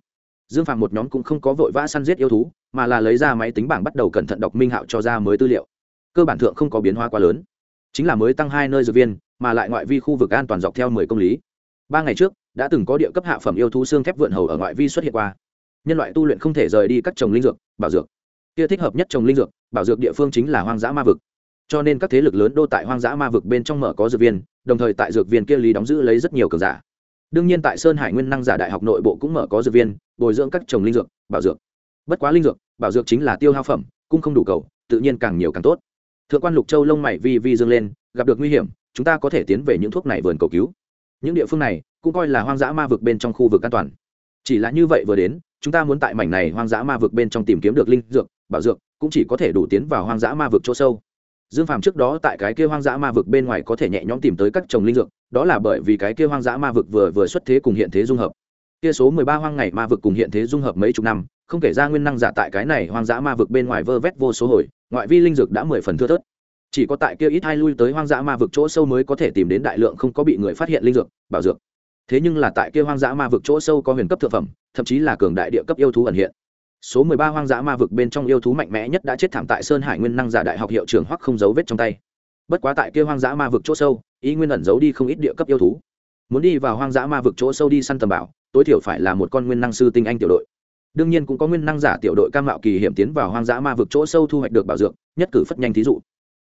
Dương phạm một nhóm cũng không có vội vã săn giết yêu thú, mà là lấy ra máy tính bảng bắt đầu cẩn thận đọc minh hạo cho ra mới tư liệu. Cơ bản thượng không có biến hóa quá lớn. Chính là mới tăng hai nơi dược viên, mà lại ngoại vi khu vực an toàn dọc theo mười công lý. Ba ngày trước, đã từng có địa cấp hạ phẩm yêu thú xương thép vượn hầu ở ngoại vi xuất hiện qua nhân loại tu luyện không thể rời đi các trồng linh dược, bảo dược. Kia thích hợp nhất trồng linh dược, bảo dược địa phương chính là hoang dã ma vực. Cho nên các thế lực lớn đô tại hoang dã ma vực bên trong mở có dược viên, đồng thời tại dược viên kia lý đóng giữ lấy rất nhiều cường giả. Đương nhiên tại sơn hải nguyên năng giả đại học nội bộ cũng mở có dược viên, bồi dưỡng các trồng linh dược, bảo dược. Bất quá linh dược, bảo dược chính là tiêu hao phẩm, cũng không đủ cầu, tự nhiên càng nhiều càng tốt. Thượng quan lục châu lông mày vi vi dương lên, gặp được nguy hiểm, chúng ta có thể tiến về những thuốc này vườn cầu cứu. Những địa phương này, cũng coi là hoang dã ma vực bên trong khu vực an toàn. Chỉ là như vậy vừa đến chúng ta muốn tại mảnh này hoang dã ma vực bên trong tìm kiếm được linh dược, bảo dược, cũng chỉ có thể đủ tiến vào hoang dã ma vực chỗ sâu. Dương phàm trước đó tại cái kia hoang dã ma vực bên ngoài có thể nhẹ nhõm tìm tới các trồng linh dược, đó là bởi vì cái kia hoang dã ma vực vừa vừa xuất thế cùng hiện thế dung hợp. Kia số mười ba hoang ngày ma vực cùng hiện thế dung hợp mấy chục năm, không kể ra nguyên năng giả tại cái này hoang dã ma vực bên ngoài vơ vét vô số hồi, ngoại vi linh dược đã mười phần thưa thớt. Chỉ có tại kia ít hai lui tới hoang dã ma vực chỗ sâu mới có thể tìm đến đại lượng không có bị người phát hiện linh dược, bảo dược thế nhưng là tại kia hoang dã ma vực chỗ sâu có huyền cấp thượng phẩm, thậm chí là cường đại địa cấp yêu thú ẩn hiện. Số mười ba hoang dã ma vực bên trong yêu thú mạnh mẽ nhất đã chết thảm tại sơn hải nguyên năng giả đại học hiệu trưởng hoặc không giấu vết trong tay. Bất quá tại kia hoang dã ma vực chỗ sâu ý nguyên ẩn giấu đi không ít địa cấp yêu thú. Muốn đi vào hoang dã ma vực chỗ sâu đi săn tầm bảo, tối thiểu phải là một con nguyên năng sư tinh anh tiểu đội. Đương nhiên cũng có nguyên năng giả tiểu đội cam mạo kỳ hiểm tiến vào hoang dã ma vực chỗ sâu thu hoạch được bảo dược, nhất cử phất nhanh thí dụ.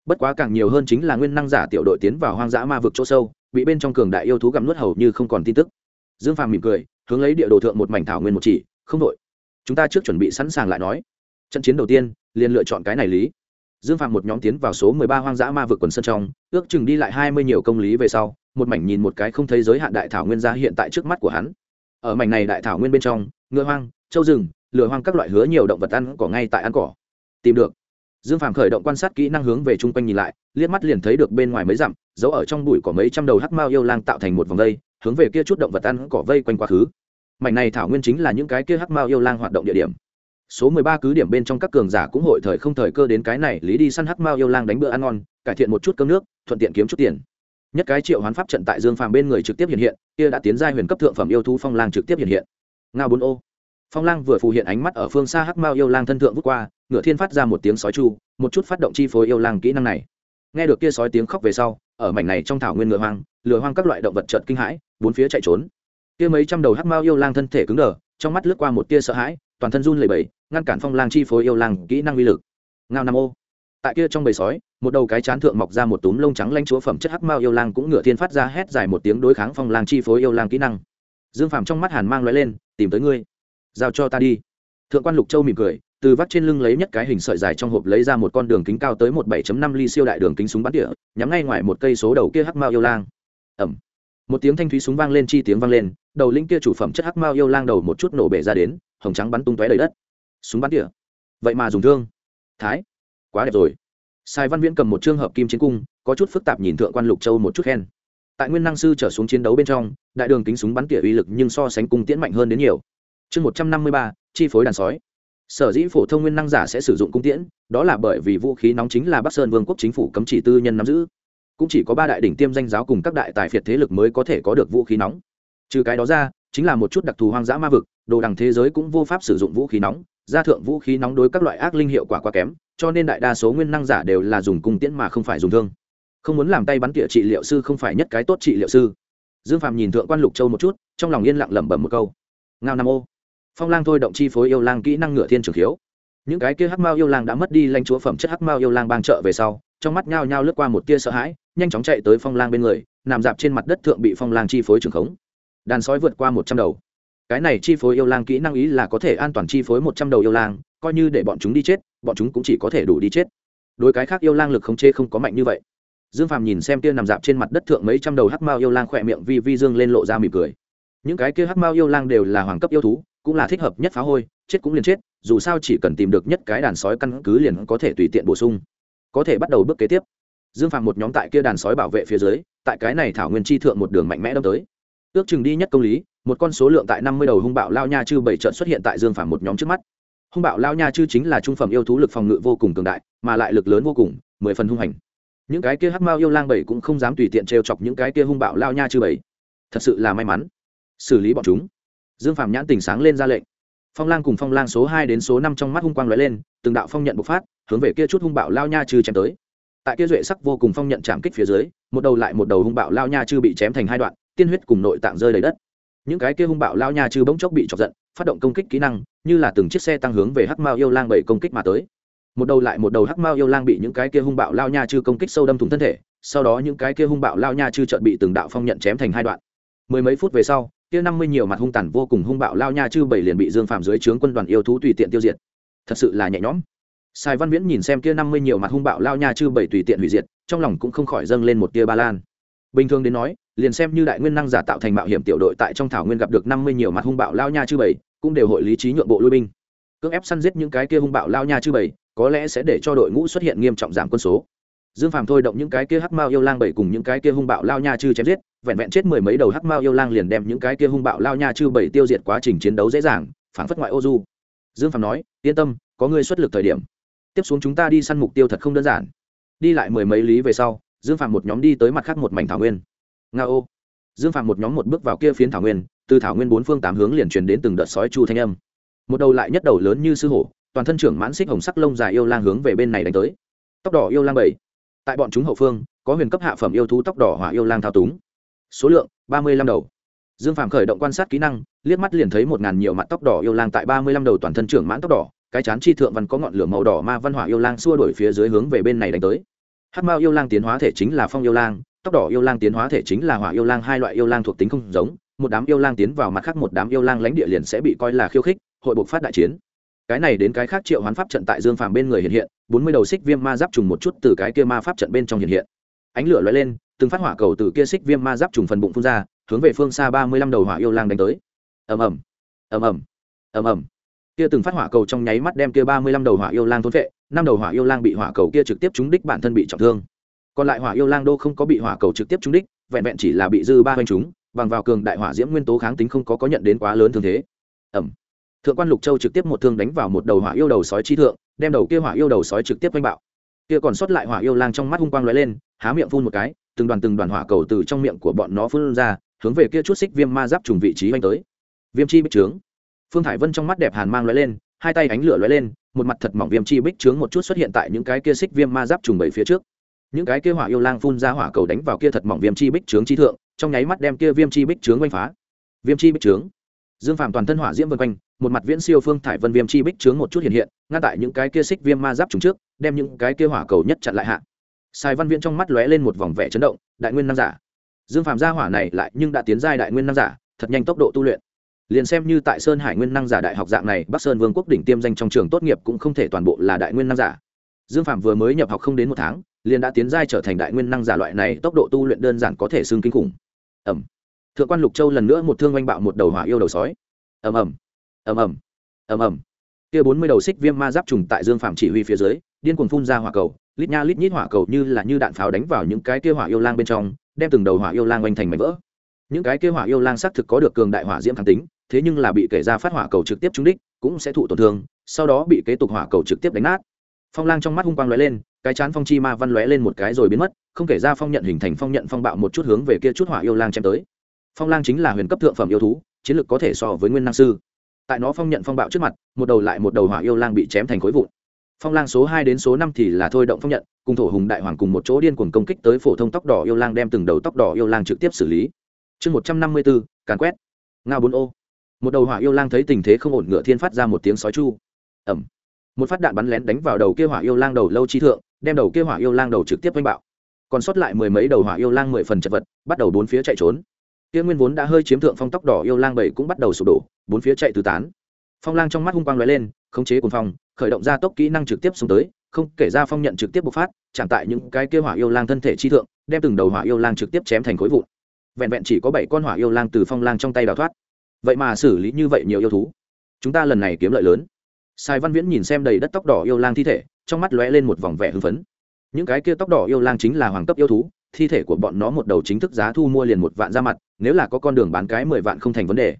Bất quá càng nhiều hơn chính là nguyên năng giả tiểu đội tiến vào hoang dã ma vực chỗ sâu bị bên trong cường đại yêu thú gặm nuốt hầu như không còn tin tức. Dương phàm mỉm cười, hướng lấy địa đồ thượng một mảnh thảo nguyên một chỉ, không đội chúng ta trước chuẩn bị sẵn sàng lại nói. Trận chiến đầu tiên, liền lựa chọn cái này lý. Dương phàm một nhóm tiến vào số mười ba hoang dã ma vực quần sân trong, ước chừng đi lại hai mươi nhiều công lý về sau, một mảnh nhìn một cái không thấy giới hạn đại thảo nguyên ra hiện tại trước mắt của hắn. Ở mảnh này đại thảo nguyên bên trong, ngựa hoang, châu rừng, lửa hoang các loại hứa nhiều động vật ăn cỏ ngay tại ăn cỏ. Tìm được dương phàm khởi động quan sát kỹ năng hướng về chung quanh nhìn lại, liếc mắt liền thấy được bên ngoài mấy dặm, giấu ở trong bụi có mấy trăm đầu hắc mao yêu lang tạo thành một vòng dây hướng về kia chút động vật ăn cỏ vây quanh quá khứ. Mảnh này thảo nguyên chính là những cái kia hắc mao yêu lang hoạt động địa điểm. Số mười ba cứ điểm bên trong các cường giả cũng hội thời không thời cơ đến cái này, lý đi săn hắc mao yêu lang đánh bữa ăn ngon, cải thiện một chút cơm nước, thuận tiện kiếm chút tiền. Nhất cái triệu hoán pháp trận tại dương phàm bên người trực tiếp hiện hiện, kia đã tiến giai huyền cấp thượng phẩm yêu thú phong lang trực tiếp hiện hiện. Ngao bốn ô phong lang vừa phù hiện ánh mắt ở phương xa hắc mao yêu lang thân thượng vút qua ngựa thiên phát ra một tiếng sói chu, một chút phát động chi phối yêu lang kỹ năng này. Nghe được kia sói tiếng khóc về sau, ở mảnh này trong thảo nguyên ngựa hoang lừa hoang các loại động vật trợt kinh hãi, bốn phía chạy trốn. Kia mấy trăm đầu hắc mao yêu lang thân thể cứng đờ, trong mắt lướt qua một tia sợ hãi, toàn thân run lẩy bẩy, ngăn cản phong lang chi phối yêu lang kỹ năng uy lực. Ngao nam ô. Tại kia trong bầy sói, một đầu cái chán thượng mọc ra một túm lông trắng lanh chúa phẩm chất hắc mao yêu lang cũng ngựa thiên phát ra hét dài một tiếng đối kháng phong lang chi phối yêu lang kỹ năng. Dương phàm trong mắt hàn mang loại lên, tìm tới ngươi giao cho ta đi. Thượng quan lục châu mỉm cười, từ vắt trên lưng lấy nhất cái hình sợi dài trong hộp lấy ra một con đường kính cao tới một bảy năm ly siêu đại đường kính súng bắn tỉa, nhắm ngay ngoài một cây số đầu kia hắc mao yêu lang. Ẩm một tiếng thanh thúy súng vang lên chi tiếng vang lên, đầu linh kia chủ phẩm chất hắc mao yêu lang đầu một chút nổ bể ra đến, hồng trắng bắn tung tóe đầy đất. Súng bắn tỉa. Vậy mà dùng thương. Thái. Quá đẹp rồi. Sai văn viễn cầm một trường hợp kim chiến cung, có chút phức tạp nhìn thượng quan lục châu một chút khen. Tại nguyên năng sư trở xuống chiến đấu bên trong, đại đường kính súng bắn tỉa uy lực nhưng so sánh cung tiễn mạnh hơn đến nhiều chương một trăm năm mươi ba, chi phối đàn sói. Sở dĩ phổ thông nguyên năng giả sẽ sử dụng cung tiễn, đó là bởi vì vũ khí nóng chính là bắc sơn vương quốc chính phủ cấm chỉ tư nhân nắm giữ. Cũng chỉ có ba đại đỉnh tiêm danh giáo cùng các đại tài phiệt thế lực mới có thể có được vũ khí nóng. Trừ cái đó ra, chính là một chút đặc thù hoang dã ma vực, đồ đằng thế giới cũng vô pháp sử dụng vũ khí nóng, gia thượng vũ khí nóng đối các loại ác linh hiệu quả quá kém, cho nên đại đa số nguyên năng giả đều là dùng cung tiễn mà không phải dùng thương. Không muốn làm tay bắn tỉa trị liệu sư không phải nhất cái tốt trị liệu sư. Dương phạm nhìn thượng quan lục châu một chút, trong lòng yên lặng lẩm bẩm một câu. Ngao nam ô phong lang thôi động chi phối yêu lang kỹ năng ngựa thiên trường khiếu. Những cái kia hắc mao yêu lang đã mất đi lanh chúa phẩm chất hắc mao yêu lang bang trợ về sau, trong mắt nhao nhao lướt qua một tia sợ hãi, nhanh chóng chạy tới phong lang bên người, nằm dạp trên mặt đất thượng bị phong lang chi phối trường khống. Đàn sói vượt qua một trăm đầu. Cái này chi phối yêu lang kỹ năng ý là có thể an toàn chi phối một trăm đầu yêu lang, coi như để bọn chúng đi chết, bọn chúng cũng chỉ có thể đủ đi chết. Đối cái khác yêu lang lực khống chế không có mạnh như vậy. Dương phàm nhìn xem kia nằm dạp trên mặt đất thượng mấy trăm đầu hắc mao yêu lang khỏe miệng vi vi dương lên lộ ra mỉm cười. Những cái kia hắc mao yêu lang đều là hoàng cấp yêu thú cũng là thích hợp nhất phá hôi, chết cũng liền chết, dù sao chỉ cần tìm được nhất cái đàn sói căn cứ liền có thể tùy tiện bổ sung. Có thể bắt đầu bước kế tiếp. Dương phạm một nhóm tại kia đàn sói bảo vệ phía dưới, tại cái này thảo nguyên chi thượng một đường mạnh mẽ đâm tới. Ước chừng đi nhất công lý, một con số lượng tại năm mươi đầu hung bạo lao nha chư bảy trận xuất hiện tại dương phạm một nhóm trước mắt. Hung bạo lao nha chư chính là trung phẩm yêu thú lực phòng ngự vô cùng cường đại, mà lại lực lớn vô cùng, mười phần hung hành. Những cái kia hắc mao yêu lang bảy cũng không dám tùy tiện trêu chọc những cái kia hung bạo lao nha chư bảy. Thật sự là may mắn. Xử lý bọn chúng dương Phạm nhãn tình sáng lên ra lệnh. Phong lang cùng phong lang số hai đến số năm trong mắt hung quang lóe lên, từng đạo phong nhận bộc phát, hướng về kia chút hung bạo lao nha chư chém tới. Tại kia duệ sắc vô cùng phong nhận chạm kích phía dưới, một đầu lại một đầu hung bạo lao nha chư bị chém thành hai đoạn, tiên huyết cùng nội tạng rơi đầy đất. Những cái kia hung bạo lao nha chư bỗng chốc bị chọc giận, phát động công kích kỹ năng, như là từng chiếc xe tăng hướng về hắc mao yêu lang bảy công kích mà tới. Một đầu lại một đầu hắc mao yêu lang bị những cái kia hung bạo lao nha chư công kích sâu đâm thủng thân thể, sau đó những cái kia hung bạo lao nha chư trợn bị từng đạo phong nhận chém thành hai đoạn. Mười mấy phút về sau kia năm mươi nhiều mặt hung tàn vô cùng hung bạo lao nha chư bảy liền bị dương phạm dưới trướng quân đoàn yêu thú tùy tiện tiêu diệt thật sự là nhẹ nhõm Sai Văn Viễn nhìn xem kia năm mươi nhiều mặt hung bạo lao nha chư bảy tùy tiện hủy diệt, trong lòng cũng không khỏi dâng lên một tia ba lan. Bình thường đến nói, liền xem như đại nguyên năng giả tạo thành mạo hiểm tiểu đội tại trong thảo nguyên gặp được năm mươi nhiều mặt hung bạo lao nha chư bảy, cũng đều hội lý trí nhượng bộ lui binh. Cưỡng ép săn giết những cái kia hung bạo lao nha chư bảy, có lẽ sẽ để cho đội ngũ xuất hiện nghiêm trọng giảm quân số. Dương Phàm thôi động những cái kia hắc mao yêu lang bảy cùng những cái kia hung bạo lao nha chư chém giết, vẹn vẹn chết mười mấy đầu hắc mao yêu lang liền đem những cái kia hung bạo lao nha chư bảy tiêu diệt quá trình chiến đấu dễ dàng, phản phất ngoại ô du. Dương Phàm nói, yên tâm, có người xuất lực thời điểm. Tiếp xuống chúng ta đi săn mục tiêu thật không đơn giản. Đi lại mười mấy lý về sau dương phạm một nhóm đi tới mặt khác một mảnh thảo nguyên. Nga ô. Dương phạm một nhóm một bước vào kia phiến thảo nguyên từ thảo nguyên bốn phương tám hướng liền truyền đến từng đợt sói chu thanh âm. Một đầu lại nhất đầu lớn như sư hổ toàn thân trưởng mãn xích hồng sắc lông dài yêu lang hướng về bên này đánh tới. Tóc đỏ yêu lang bảy tại bọn chúng hậu phương, có huyền cấp hạ phẩm yêu thú tóc đỏ hỏa yêu lang thao túng. Số lượng, ba mươi lăm đầu. Dương phạm khởi động quan sát kỹ năng, liếc mắt liền thấy một ngàn nhiều mặt tóc đỏ yêu lang tại ba mươi lăm đầu toàn thân trưởng mãn tóc đỏ, cái chán chi thượng văn có ngọn lửa màu đỏ ma văn hỏa yêu lang xua đổi phía dưới hướng về bên này đánh tới. Hát mao yêu lang tiến hóa thể chính là phong yêu lang, tóc đỏ yêu lang tiến hóa thể chính là hỏa yêu lang, hai loại yêu lang thuộc tính không giống, một đám yêu lang tiến vào mặt khác một đám yêu lang lãnh địa liền sẽ bị coi là khiêu khích, hội buộc phát đại chiến cái này đến cái khác triệu hoán pháp trận tại dương phàm bên người hiện hiện, bốn mươi đầu xích viêm ma giáp trùng một chút từ cái kia ma pháp trận bên trong hiện hiện. Ánh lửa lóe lên, từng phát hỏa cầu từ kia xích viêm ma giáp trùng phần bụng phun ra, hướng về phương xa ba mươi lăm đầu hỏa yêu lang đánh tới. Ầm ầm ầm ầm ầm ầm. Kia từng phát hỏa cầu trong nháy mắt đem kia ba mươi lăm đầu hỏa yêu lang thôn vệ năm đầu hỏa yêu lang bị hỏa cầu kia trực tiếp trúng đích bản thân bị trọng thương. Còn lại hỏa yêu lang đô không có bị hỏa cầu trực tiếp trúng đích, vẹn vẹn chỉ là bị dư ba hoành chúng bằng vào cường đại hỏa diễm nguyên tố kháng tính không có có nhận đến quá lớn thương thế. Ẩm thượng quan lục châu trực tiếp một thương đánh vào một đầu hỏa yêu đầu sói chi thượng, đem đầu kia hỏa yêu đầu sói trực tiếp oanh bạo. Kia còn sót lại hỏa yêu lang trong mắt hung quang lóe lên, há miệng phun một cái, từng đoàn từng đoàn hỏa cầu từ trong miệng của bọn nó phun ra, hướng về kia chút xích viêm ma giáp trùng vị trí oanh tới. Viêm chi bích trướng. Phương thải vân trong mắt đẹp hàn mang lóe lên, hai tay ánh lửa lóe lên, một mặt thật mỏng viêm chi bích trướng một chút xuất hiện tại những cái kia xích viêm ma giáp trùng bảy phía trước. Những cái kia hỏa yêu lang phun ra hỏa cầu đánh vào kia thật mỏng viêm chi bích trướng chi thượng, trong nháy mắt đem kia viêm chi bích trướng quanh phá. Viêm chi bích trướng. Dương phàm toàn thân hỏa diễm vân quanh một mặt viễn siêu phương thải vân viêm chi bích chướng một chút hiện hiện, ngăn tại những cái kia xích viêm ma giáp trùng trước, đem những cái kia hỏa cầu nhất chặn lại hạ. Sai văn viễn trong mắt lóe lên một vòng vẻ chấn động, đại nguyên nam giả. Dương phàm gia hỏa này lại nhưng đã tiến giai đại nguyên nam giả, thật nhanh tốc độ tu luyện. Liền xem như tại sơn hải nguyên năng giả đại học dạng này, bắc sơn vương quốc đỉnh tiêm danh trong trường tốt nghiệp cũng không thể toàn bộ là đại nguyên năng giả. Dương phạm vừa mới nhập học không đến một tháng, liền đã tiến giai trở thành đại nguyên năng giả loại này, tốc độ tu luyện đơn giản có thể xương kinh khủng. Ẩm. Thượng quan lục châu lần nữa một thương oanh bạo một đầu hỏa yêu đầu sói. Ầm ầm ầm ầm. Ầm ầm. Kia bốn mươi đầu xích viêm ma giáp trùng tại dương phạm chỉ huy phía dưới, điên cuồng phun ra hỏa cầu, lít nha lít nhít hỏa cầu như là như đạn pháo đánh vào những cái kia hỏa yêu lang bên trong, đem từng đầu hỏa yêu lang oanh thành mảnh vỡ. Những cái kia hỏa yêu lang xác thực có được cường đại hỏa diễm kháng tính, thế nhưng là bị kể ra phát hỏa cầu trực tiếp trúng đích, cũng sẽ thụ tổn thương, sau đó bị kế tục hỏa cầu trực tiếp đánh nát. Phong lang trong mắt hung quang lóe lên, cái chán phong chi ma văn lóe lên một cái rồi biến mất, không kể ra phong nhận hình thành phong nhận phong bạo một chút hướng về kia chút hỏa yêu lang chém tới. Phong lang chính là huyền cấp thượng phẩm yêu thú, chiến lược có thể so với nguyên năng sư tại nó phong nhận phong bạo trước mặt, một đầu lại một đầu hỏa yêu lang bị chém thành khối vụn. Phong lang số hai đến số năm thì là thôi động phong nhận, cùng thổ hùng đại hoàng cùng một chỗ điên cuồng công kích tới phổ thông tóc đỏ yêu lang đem từng đầu tóc đỏ yêu lang trực tiếp xử lý. Chương một trăm năm mươi bốn, càn quét. Ngao bốn ô. Một đầu hỏa yêu lang thấy tình thế không ổn ngựa thiên phát ra một tiếng sói chu. Ẩm. Một phát đạn bắn lén đánh vào đầu kia hỏa yêu lang đầu lâu chi thượng, đem đầu kia hỏa yêu lang đầu trực tiếp oanh bạo. Còn sót lại mười mấy đầu hỏa yêu lang mười phần chật vật, bắt đầu bốn phía chạy trốn kia nguyên vốn đã hơi chiếm thượng phong tóc đỏ yêu lang bảy cũng bắt đầu sụp đổ, bốn phía chạy tứ tán. Phong lang trong mắt hung quang lóe lên, khống chế cuồng phong, khởi động ra tốc kỹ năng trực tiếp xuống tới, không kể ra phong nhận trực tiếp bộc phát, chạm tại những cái kia hỏa yêu lang thân thể chi thượng, đem từng đầu hỏa yêu lang trực tiếp chém thành khối vụn. Vẹn vẹn chỉ có bảy con hỏa yêu lang từ phong lang trong tay đào thoát. Vậy mà xử lý như vậy nhiều yêu thú. Chúng ta lần này kiếm lợi lớn. Sai văn viễn nhìn xem đầy đất tóc đỏ yêu lang thi thể, trong mắt lóe lên một vòng vẻ hưng phấn. Những cái kia tóc đỏ yêu lang chính là hoàng cấp yêu thú thi thể của bọn nó một đầu chính thức giá thu mua liền một vạn ra mặt, nếu là có con đường bán cái mười vạn không thành vấn đề.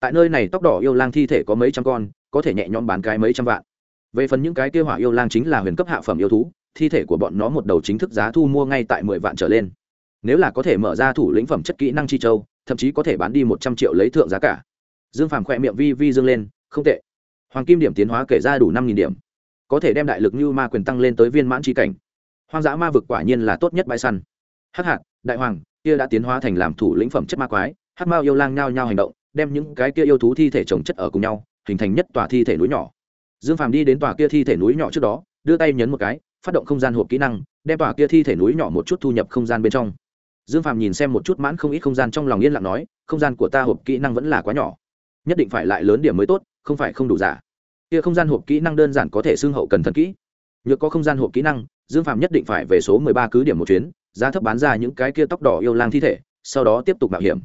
Tại nơi này tóc đỏ yêu lang thi thể có mấy trăm con, có thể nhẹ nhõm bán cái mấy trăm vạn. Về phần những cái kêu hỏa yêu lang chính là huyền cấp hạ phẩm yêu thú, thi thể của bọn nó một đầu chính thức giá thu mua ngay tại mười vạn trở lên. Nếu là có thể mở ra thủ lĩnh phẩm chất kỹ năng chi châu, thậm chí có thể bán đi một trăm triệu lấy thượng giá cả. Dương phàm khỏe miệng vi vi dương lên, không tệ. Hoàng kim điểm tiến hóa kể ra đủ năm nghìn điểm. Có thể đem đại lực như ma quyền tăng lên tới viên mãn tri cảnh. Hoang dã ma vực quả nhiên là tốt nhất bãi săn hắc hạt, đại hoàng, kia đã tiến hóa thành làm thủ lĩnh phẩm chất ma quái, hắc mao yêu lang nhao nhao hành động, đem những cái kia yêu thú thi thể trồng chất ở cùng nhau, hình thành nhất tòa thi thể núi nhỏ. Dương phàm đi đến tòa kia thi thể núi nhỏ trước đó, đưa tay nhấn một cái, phát động không gian hộp kỹ năng, đem tòa kia thi thể núi nhỏ một chút thu nhập không gian bên trong. Dương phàm nhìn xem một chút mãn không ít không gian trong lòng yên lặng nói, không gian của ta hộp kỹ năng vẫn là quá nhỏ. Nhất định phải lại lớn điểm mới tốt, không phải không đủ giả. Kia không gian hộp kỹ năng đơn giản có thể xương hậu cần thần kỹ. Nhược có không gian hộp kỹ năng, dương phàm nhất định phải về số mười ba cứ điểm một chuyến giá thấp bán ra những cái kia tóc đỏ yêu lang thi thể, sau đó tiếp tục mạo hiểm.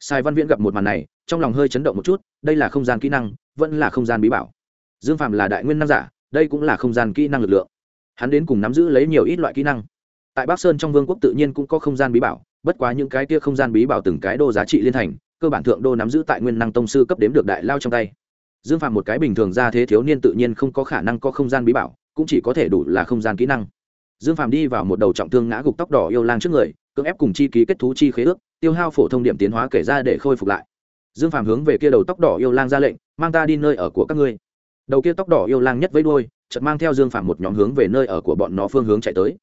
Sai văn viễn gặp một màn này, trong lòng hơi chấn động một chút, đây là không gian kỹ năng, vẫn là không gian bí bảo. Dương phàm là đại nguyên năng giả, đây cũng là không gian kỹ năng lực lượng. Hắn đến cùng nắm giữ lấy nhiều ít loại kỹ năng. Tại bắc sơn trong vương quốc tự nhiên cũng có không gian bí bảo, bất quá những cái kia không gian bí bảo từng cái đô giá trị liên thành, cơ bản thượng đô nắm giữ tại nguyên năng tông sư cấp đếm được đại lao trong tay. Dương phạm một cái bình thường ra thế thiếu niên tự nhiên không có khả năng có không gian bí bảo, cũng chỉ có thể đủ là không gian kỹ năng dương phạm đi vào một đầu trọng thương ngã gục tóc đỏ yêu lang trước người, cưỡng ép cùng chi ký kết thú chi khế ước, tiêu hao phổ thông điểm tiến hóa kể ra để khôi phục lại. Dương phạm hướng về kia đầu tóc đỏ yêu lang ra lệnh, mang ta đi nơi ở của các ngươi. Đầu kia tóc đỏ yêu lang nhất với đuôi, chợt mang theo dương phạm một nhóm hướng về nơi ở của bọn nó phương hướng chạy tới.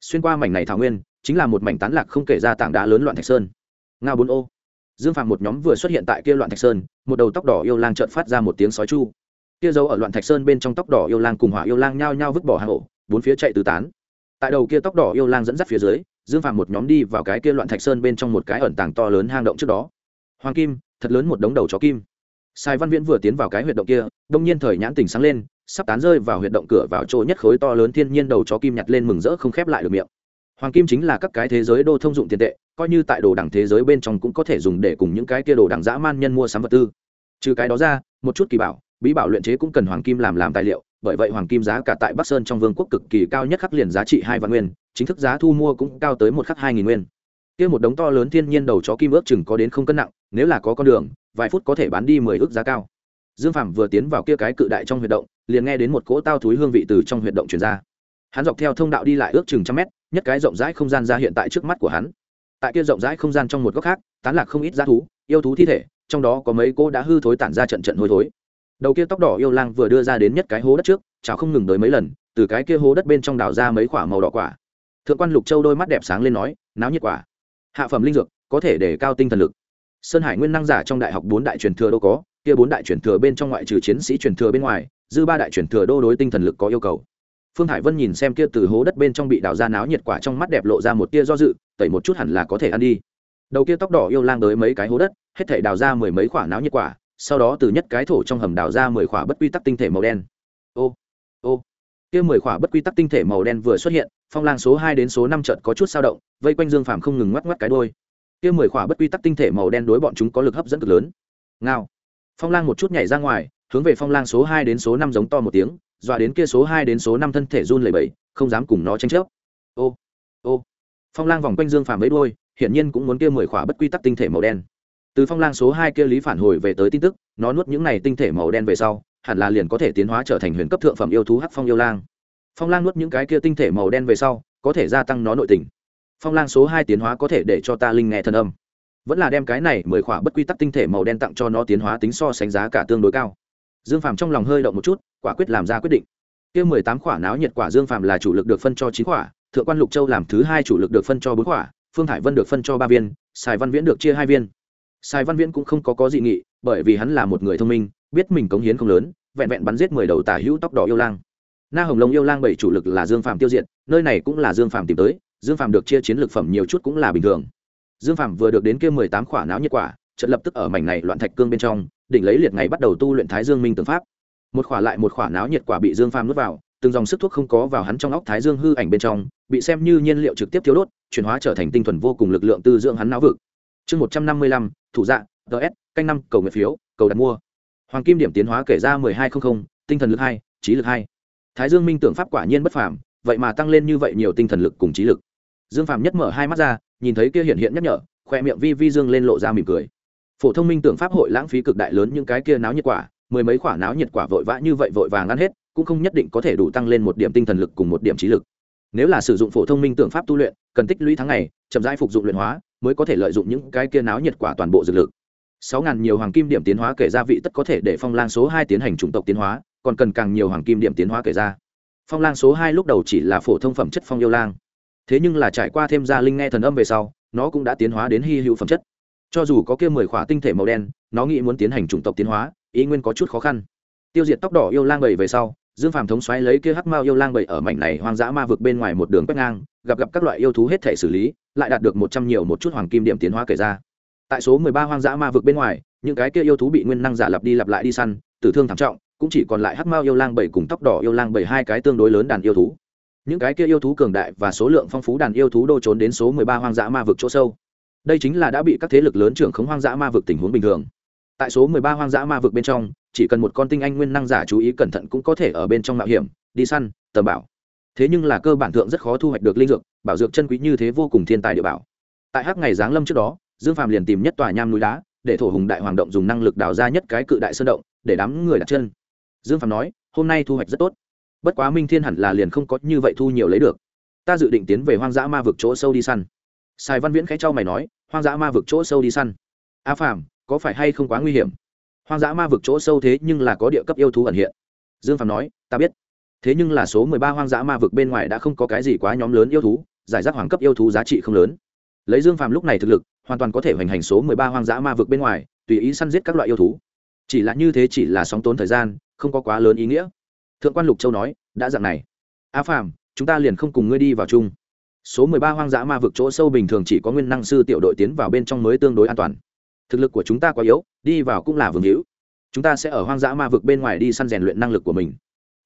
Xuyên qua mảnh này thảo nguyên, chính là một mảnh tán lạc không kể ra tảng đá lớn loạn thạch sơn. Ngao bốn ô. Dương phạm một nhóm vừa xuất hiện tại kia loạn thạch sơn, một đầu tóc đỏ yêu lang chợt phát ra một tiếng sói chu. Kia dấu ở loạn thạch sơn bên trong tóc đỏ yêu lang cùng hỏa yêu lang nhao nhao vứt bỏ hang ổ, bốn phía chạy tứ tán tại đầu kia tóc đỏ yêu lang dẫn dắt phía dưới, dương phạm một nhóm đi vào cái kia loạn thạch sơn bên trong một cái ẩn tàng to lớn hang động trước đó. Hoàng kim, thật lớn một đống đầu chó kim. Sai văn viễn vừa tiến vào cái huyệt động kia, đông nhiên thời nhãn tỉnh sáng lên, sắp tán rơi vào huyệt động cửa vào chỗ nhất khối to lớn thiên nhiên đầu chó kim nhặt lên mừng rỡ không khép lại được miệng. Hoàng kim chính là các cái thế giới đô thông dụng tiền tệ, coi như tại đồ đẳng thế giới bên trong cũng có thể dùng để cùng những cái kia đồ đẳng dã man nhân mua sắm vật tư. Trừ cái đó ra, một chút kỳ bảo bí bảo luyện chế cũng cần hoàng kim làm làm tài liệu, bởi vậy hoàng kim giá cả tại bắc sơn trong vương quốc cực kỳ cao nhất khắc liền giá trị hai vạn nguyên, chính thức giá thu mua cũng cao tới một khắc hai nghìn nguyên. Kia một đống to lớn thiên nhiên đầu chó kim ước chừng có đến không cân nặng, nếu là có con đường, vài phút có thể bán đi mười ước giá cao. Dương phạm vừa tiến vào kia cái cự đại trong huyệt động, liền nghe đến một cỗ tao thúi hương vị từ trong huyệt động truyền ra. Hắn dọc theo thông đạo đi lại ước chừng trăm mét, nhất cái rộng rãi không gian ra hiện tại trước mắt của hắn. Tại kia rộng rãi không gian trong một góc khác, tán lạc không ít g thú, yêu thú thi thể, trong đó có mấy cô đã hư thối tản ra trận trận hôi thối đầu kia tóc đỏ yêu lang vừa đưa ra đến nhất cái hố đất trước chào không ngừng tới mấy lần, từ cái kia hố đất bên trong đào ra mấy quả màu đỏ quả. Thượng quan lục châu đôi mắt đẹp sáng lên nói, náo nhiệt quả. Hạ phẩm linh dược, có thể để cao tinh thần lực. Sơn hải nguyên năng giả trong đại học bốn đại truyền thừa đô có, kia bốn đại truyền thừa bên trong ngoại trừ chiến sĩ truyền thừa bên ngoài, dư ba đại truyền thừa đô đối tinh thần lực có yêu cầu. Phương hải vân nhìn xem kia từ hố đất bên trong bị đào ra náo nhiệt quả trong mắt đẹp lộ ra một tia do dự, tẩy một chút hẳn là có thể ăn đi. Đầu kia tóc đỏ yêu lang tới mấy cái hố đất, hết thể đào ra mười mấy quả náo nhiệt quả sau đó từ nhất cái thổ trong hầm đào ra mười khỏa bất quy tắc tinh thể màu đen. Ô ô. Kia mười khỏa bất quy tắc tinh thể màu đen vừa xuất hiện, phong lang số hai đến số năm trận có chút sao động, vây quanh dương phàm không ngừng ngoắc ngoắc cái đôi kia mười khỏa bất quy tắc tinh thể màu đen đối bọn chúng có lực hấp dẫn cực lớn. Ngao. Phong lang một chút nhảy ra ngoài, hướng về phong lang số hai đến số năm giống to một tiếng, dọa đến kia số hai đến số năm thân thể run lẩy bẩy, không dám cùng nó tranh chấp. Ô ô. Phong lang vòng quanh dương phàm mấy đôi hiển nhiên cũng muốn kia mười khỏa bất quy tắc tinh thể màu đen từ phong lang số hai kia lý phản hồi về tới tin tức, nó nuốt những này tinh thể màu đen về sau, hẳn là liền có thể tiến hóa trở thành huyền cấp thượng phẩm yêu thú hắc phong yêu lang. Phong lang nuốt những cái kia tinh thể màu đen về sau, có thể gia tăng nó nội tình. Phong lang số hai tiến hóa có thể để cho ta linh nghe thần âm. Vẫn là đem cái này mười khỏa bất quy tắc tinh thể màu đen tặng cho nó tiến hóa tính so sánh giá cả tương đối cao. Dương phàm trong lòng hơi động một chút, quả quyết làm ra quyết định. Kia mười tám khỏa náo nhiệt quả dương phàm là chủ lực được phân cho chín khỏa, thượng quan lục châu làm thứ hai chủ lực được phân cho bốn khỏa, phương thải vân được phân cho ba viên, sài văn viễn được chia hai viên. Sai văn viễn cũng không có có dị nghị, bởi vì hắn là một người thông minh, biết mình cống hiến không lớn, vẹn vẹn bắn giết mười đầu tả hữu tóc đỏ yêu lang. Na hồng lông yêu lang bảy chủ lực là dương phàm tiêu diệt, nơi này cũng là dương phàm tìm tới, dương phàm được chia chiến lực phẩm nhiều chút cũng là bình thường. Dương phàm vừa được đến kia mười tám khỏa não nhiệt quả, trận lập tức ở mảnh này loạn thạch cương bên trong, đỉnh lấy liệt ngày bắt đầu tu luyện thái dương minh tương pháp. Một khỏa lại một khỏa não nhiệt quả bị dương phàm nuốt vào, từng dòng sức thuốc không có vào hắn trong óc thái dương hư ảnh bên trong, bị xem như nhiên liệu trực tiếp thiếu đốt, chuyển hóa trở thành tinh thuần vô cùng lực lượng tư dưỡng hắn não vực chương một trăm năm mươi lăm, thủ dạ ts canh năm, cầu nguyện phiếu, cầu đặt mua. Hoàng kim điểm tiến hóa kể ra mười hai trăm linh tinh thần lực hai, trí lực hai. Thái dương minh tưởng pháp quả nhiên bất phàm, vậy mà tăng lên như vậy nhiều tinh thần lực cùng trí lực. Dương phàm nhất mở hai mắt ra, nhìn thấy kia hiện hiện nhắc nhở, khoe miệng vi vi dương lên lộ ra mỉm cười. Phổ thông minh tưởng pháp hội lãng phí cực đại lớn những cái kia náo nhiệt quả, mười mấy quả náo nhiệt quả vội vã như vậy vội vàng ăn hết, cũng không nhất định có thể đủ tăng lên một điểm tinh thần lực cùng một điểm trí lực. Nếu là sử dụng phổ thông minh tưởng pháp tu luyện, cần tích lũy tháng ngày, chậm rãi phục dụng luyện hóa mới có thể lợi dụng những cái kia náo nhiệt quả toàn bộ dược lực. Sáu ngàn nhiều hoàng kim điểm tiến hóa kể ra vị tất có thể để phong lang số hai tiến hành chủng tộc tiến hóa, còn cần càng nhiều hoàng kim điểm tiến hóa kể ra. Phong lang số hai lúc đầu chỉ là phổ thông phẩm chất phong yêu lang. Thế nhưng là trải qua thêm gia linh nghe thần âm về sau, nó cũng đã tiến hóa đến hy hữu phẩm chất. Cho dù có kia mười khỏa tinh thể màu đen, nó nghĩ muốn tiến hành chủng tộc tiến hóa, ý nguyên có chút khó khăn. Tiêu diệt tóc đỏ yêu lang bảy về sau, dương phàm thống xoáy lấy kia hắc mao yêu lang bảy ở mảnh này hoang dã ma vực bên ngoài một đường quét ngang, gặp gặp các loại yêu thú hết thể xử lý lại đạt được một trăm nhiều một chút hoàng kim điểm tiến hóa kể ra. Tại số mười ba hoang dã ma vực bên ngoài, những cái kia yêu thú bị nguyên năng giả lặp đi lặp lại đi săn, tử thương thảm trọng, cũng chỉ còn lại hắc mao yêu lang bảy cùng tóc đỏ yêu lang bảy hai cái tương đối lớn đàn yêu thú. Những cái kia yêu thú cường đại và số lượng phong phú đàn yêu thú đô trốn đến số mười ba hoang dã ma vực chỗ sâu. Đây chính là đã bị các thế lực lớn trưởng khống hoang dã ma vực tình huống bình thường. Tại số mười ba hoang dã ma vực bên trong, chỉ cần một con tinh anh nguyên năng giả chú ý cẩn thận cũng có thể ở bên trong mạo hiểm, đi săn, tầm bảo thế nhưng là cơ bản thượng rất khó thu hoạch được linh dược, bảo dược chân quý như thế vô cùng thiên tài địa bảo. Tại hắc ngày giáng lâm trước đó, dương phàm liền tìm nhất tòa nham núi đá, để thổ hùng đại hoàng động dùng năng lực đào ra nhất cái cự đại sơn động, để đám người đặt chân. Dương phàm nói, hôm nay thu hoạch rất tốt. Bất quá minh thiên hẳn là liền không có như vậy thu nhiều lấy được. Ta dự định tiến về hoang dã ma vực chỗ sâu đi săn. Sài văn viễn khẽ trao mày nói, hoang dã ma vực chỗ sâu đi săn? A phàm, có phải hay không quá nguy hiểm? Hoang dã ma vực chỗ sâu thế nhưng là có địa cấp yêu thú ẩn hiện. Dương phàm nói, ta biết thế nhưng là số mười ba hoang dã ma vực bên ngoài đã không có cái gì quá nhóm lớn yêu thú, giải rác hoàng cấp yêu thú giá trị không lớn. Lấy dương phàm lúc này thực lực, hoàn toàn có thể hoành hành số mười ba hoang dã ma vực bên ngoài, tùy ý săn giết các loại yêu thú. Chỉ là như thế chỉ là sóng tốn thời gian, không có quá lớn ý nghĩa. Thượng quan lục châu nói, đã dặn này. A phàm, chúng ta liền không cùng ngươi đi vào chung. Số mười ba hoang dã ma vực chỗ sâu bình thường chỉ có nguyên năng sư tiểu đội tiến vào bên trong mới tương đối an toàn. Thực lực của chúng ta quá yếu, đi vào cũng là vương hữu. Chúng ta sẽ ở hoang dã ma vực bên ngoài đi săn rèn luyện năng lực của mình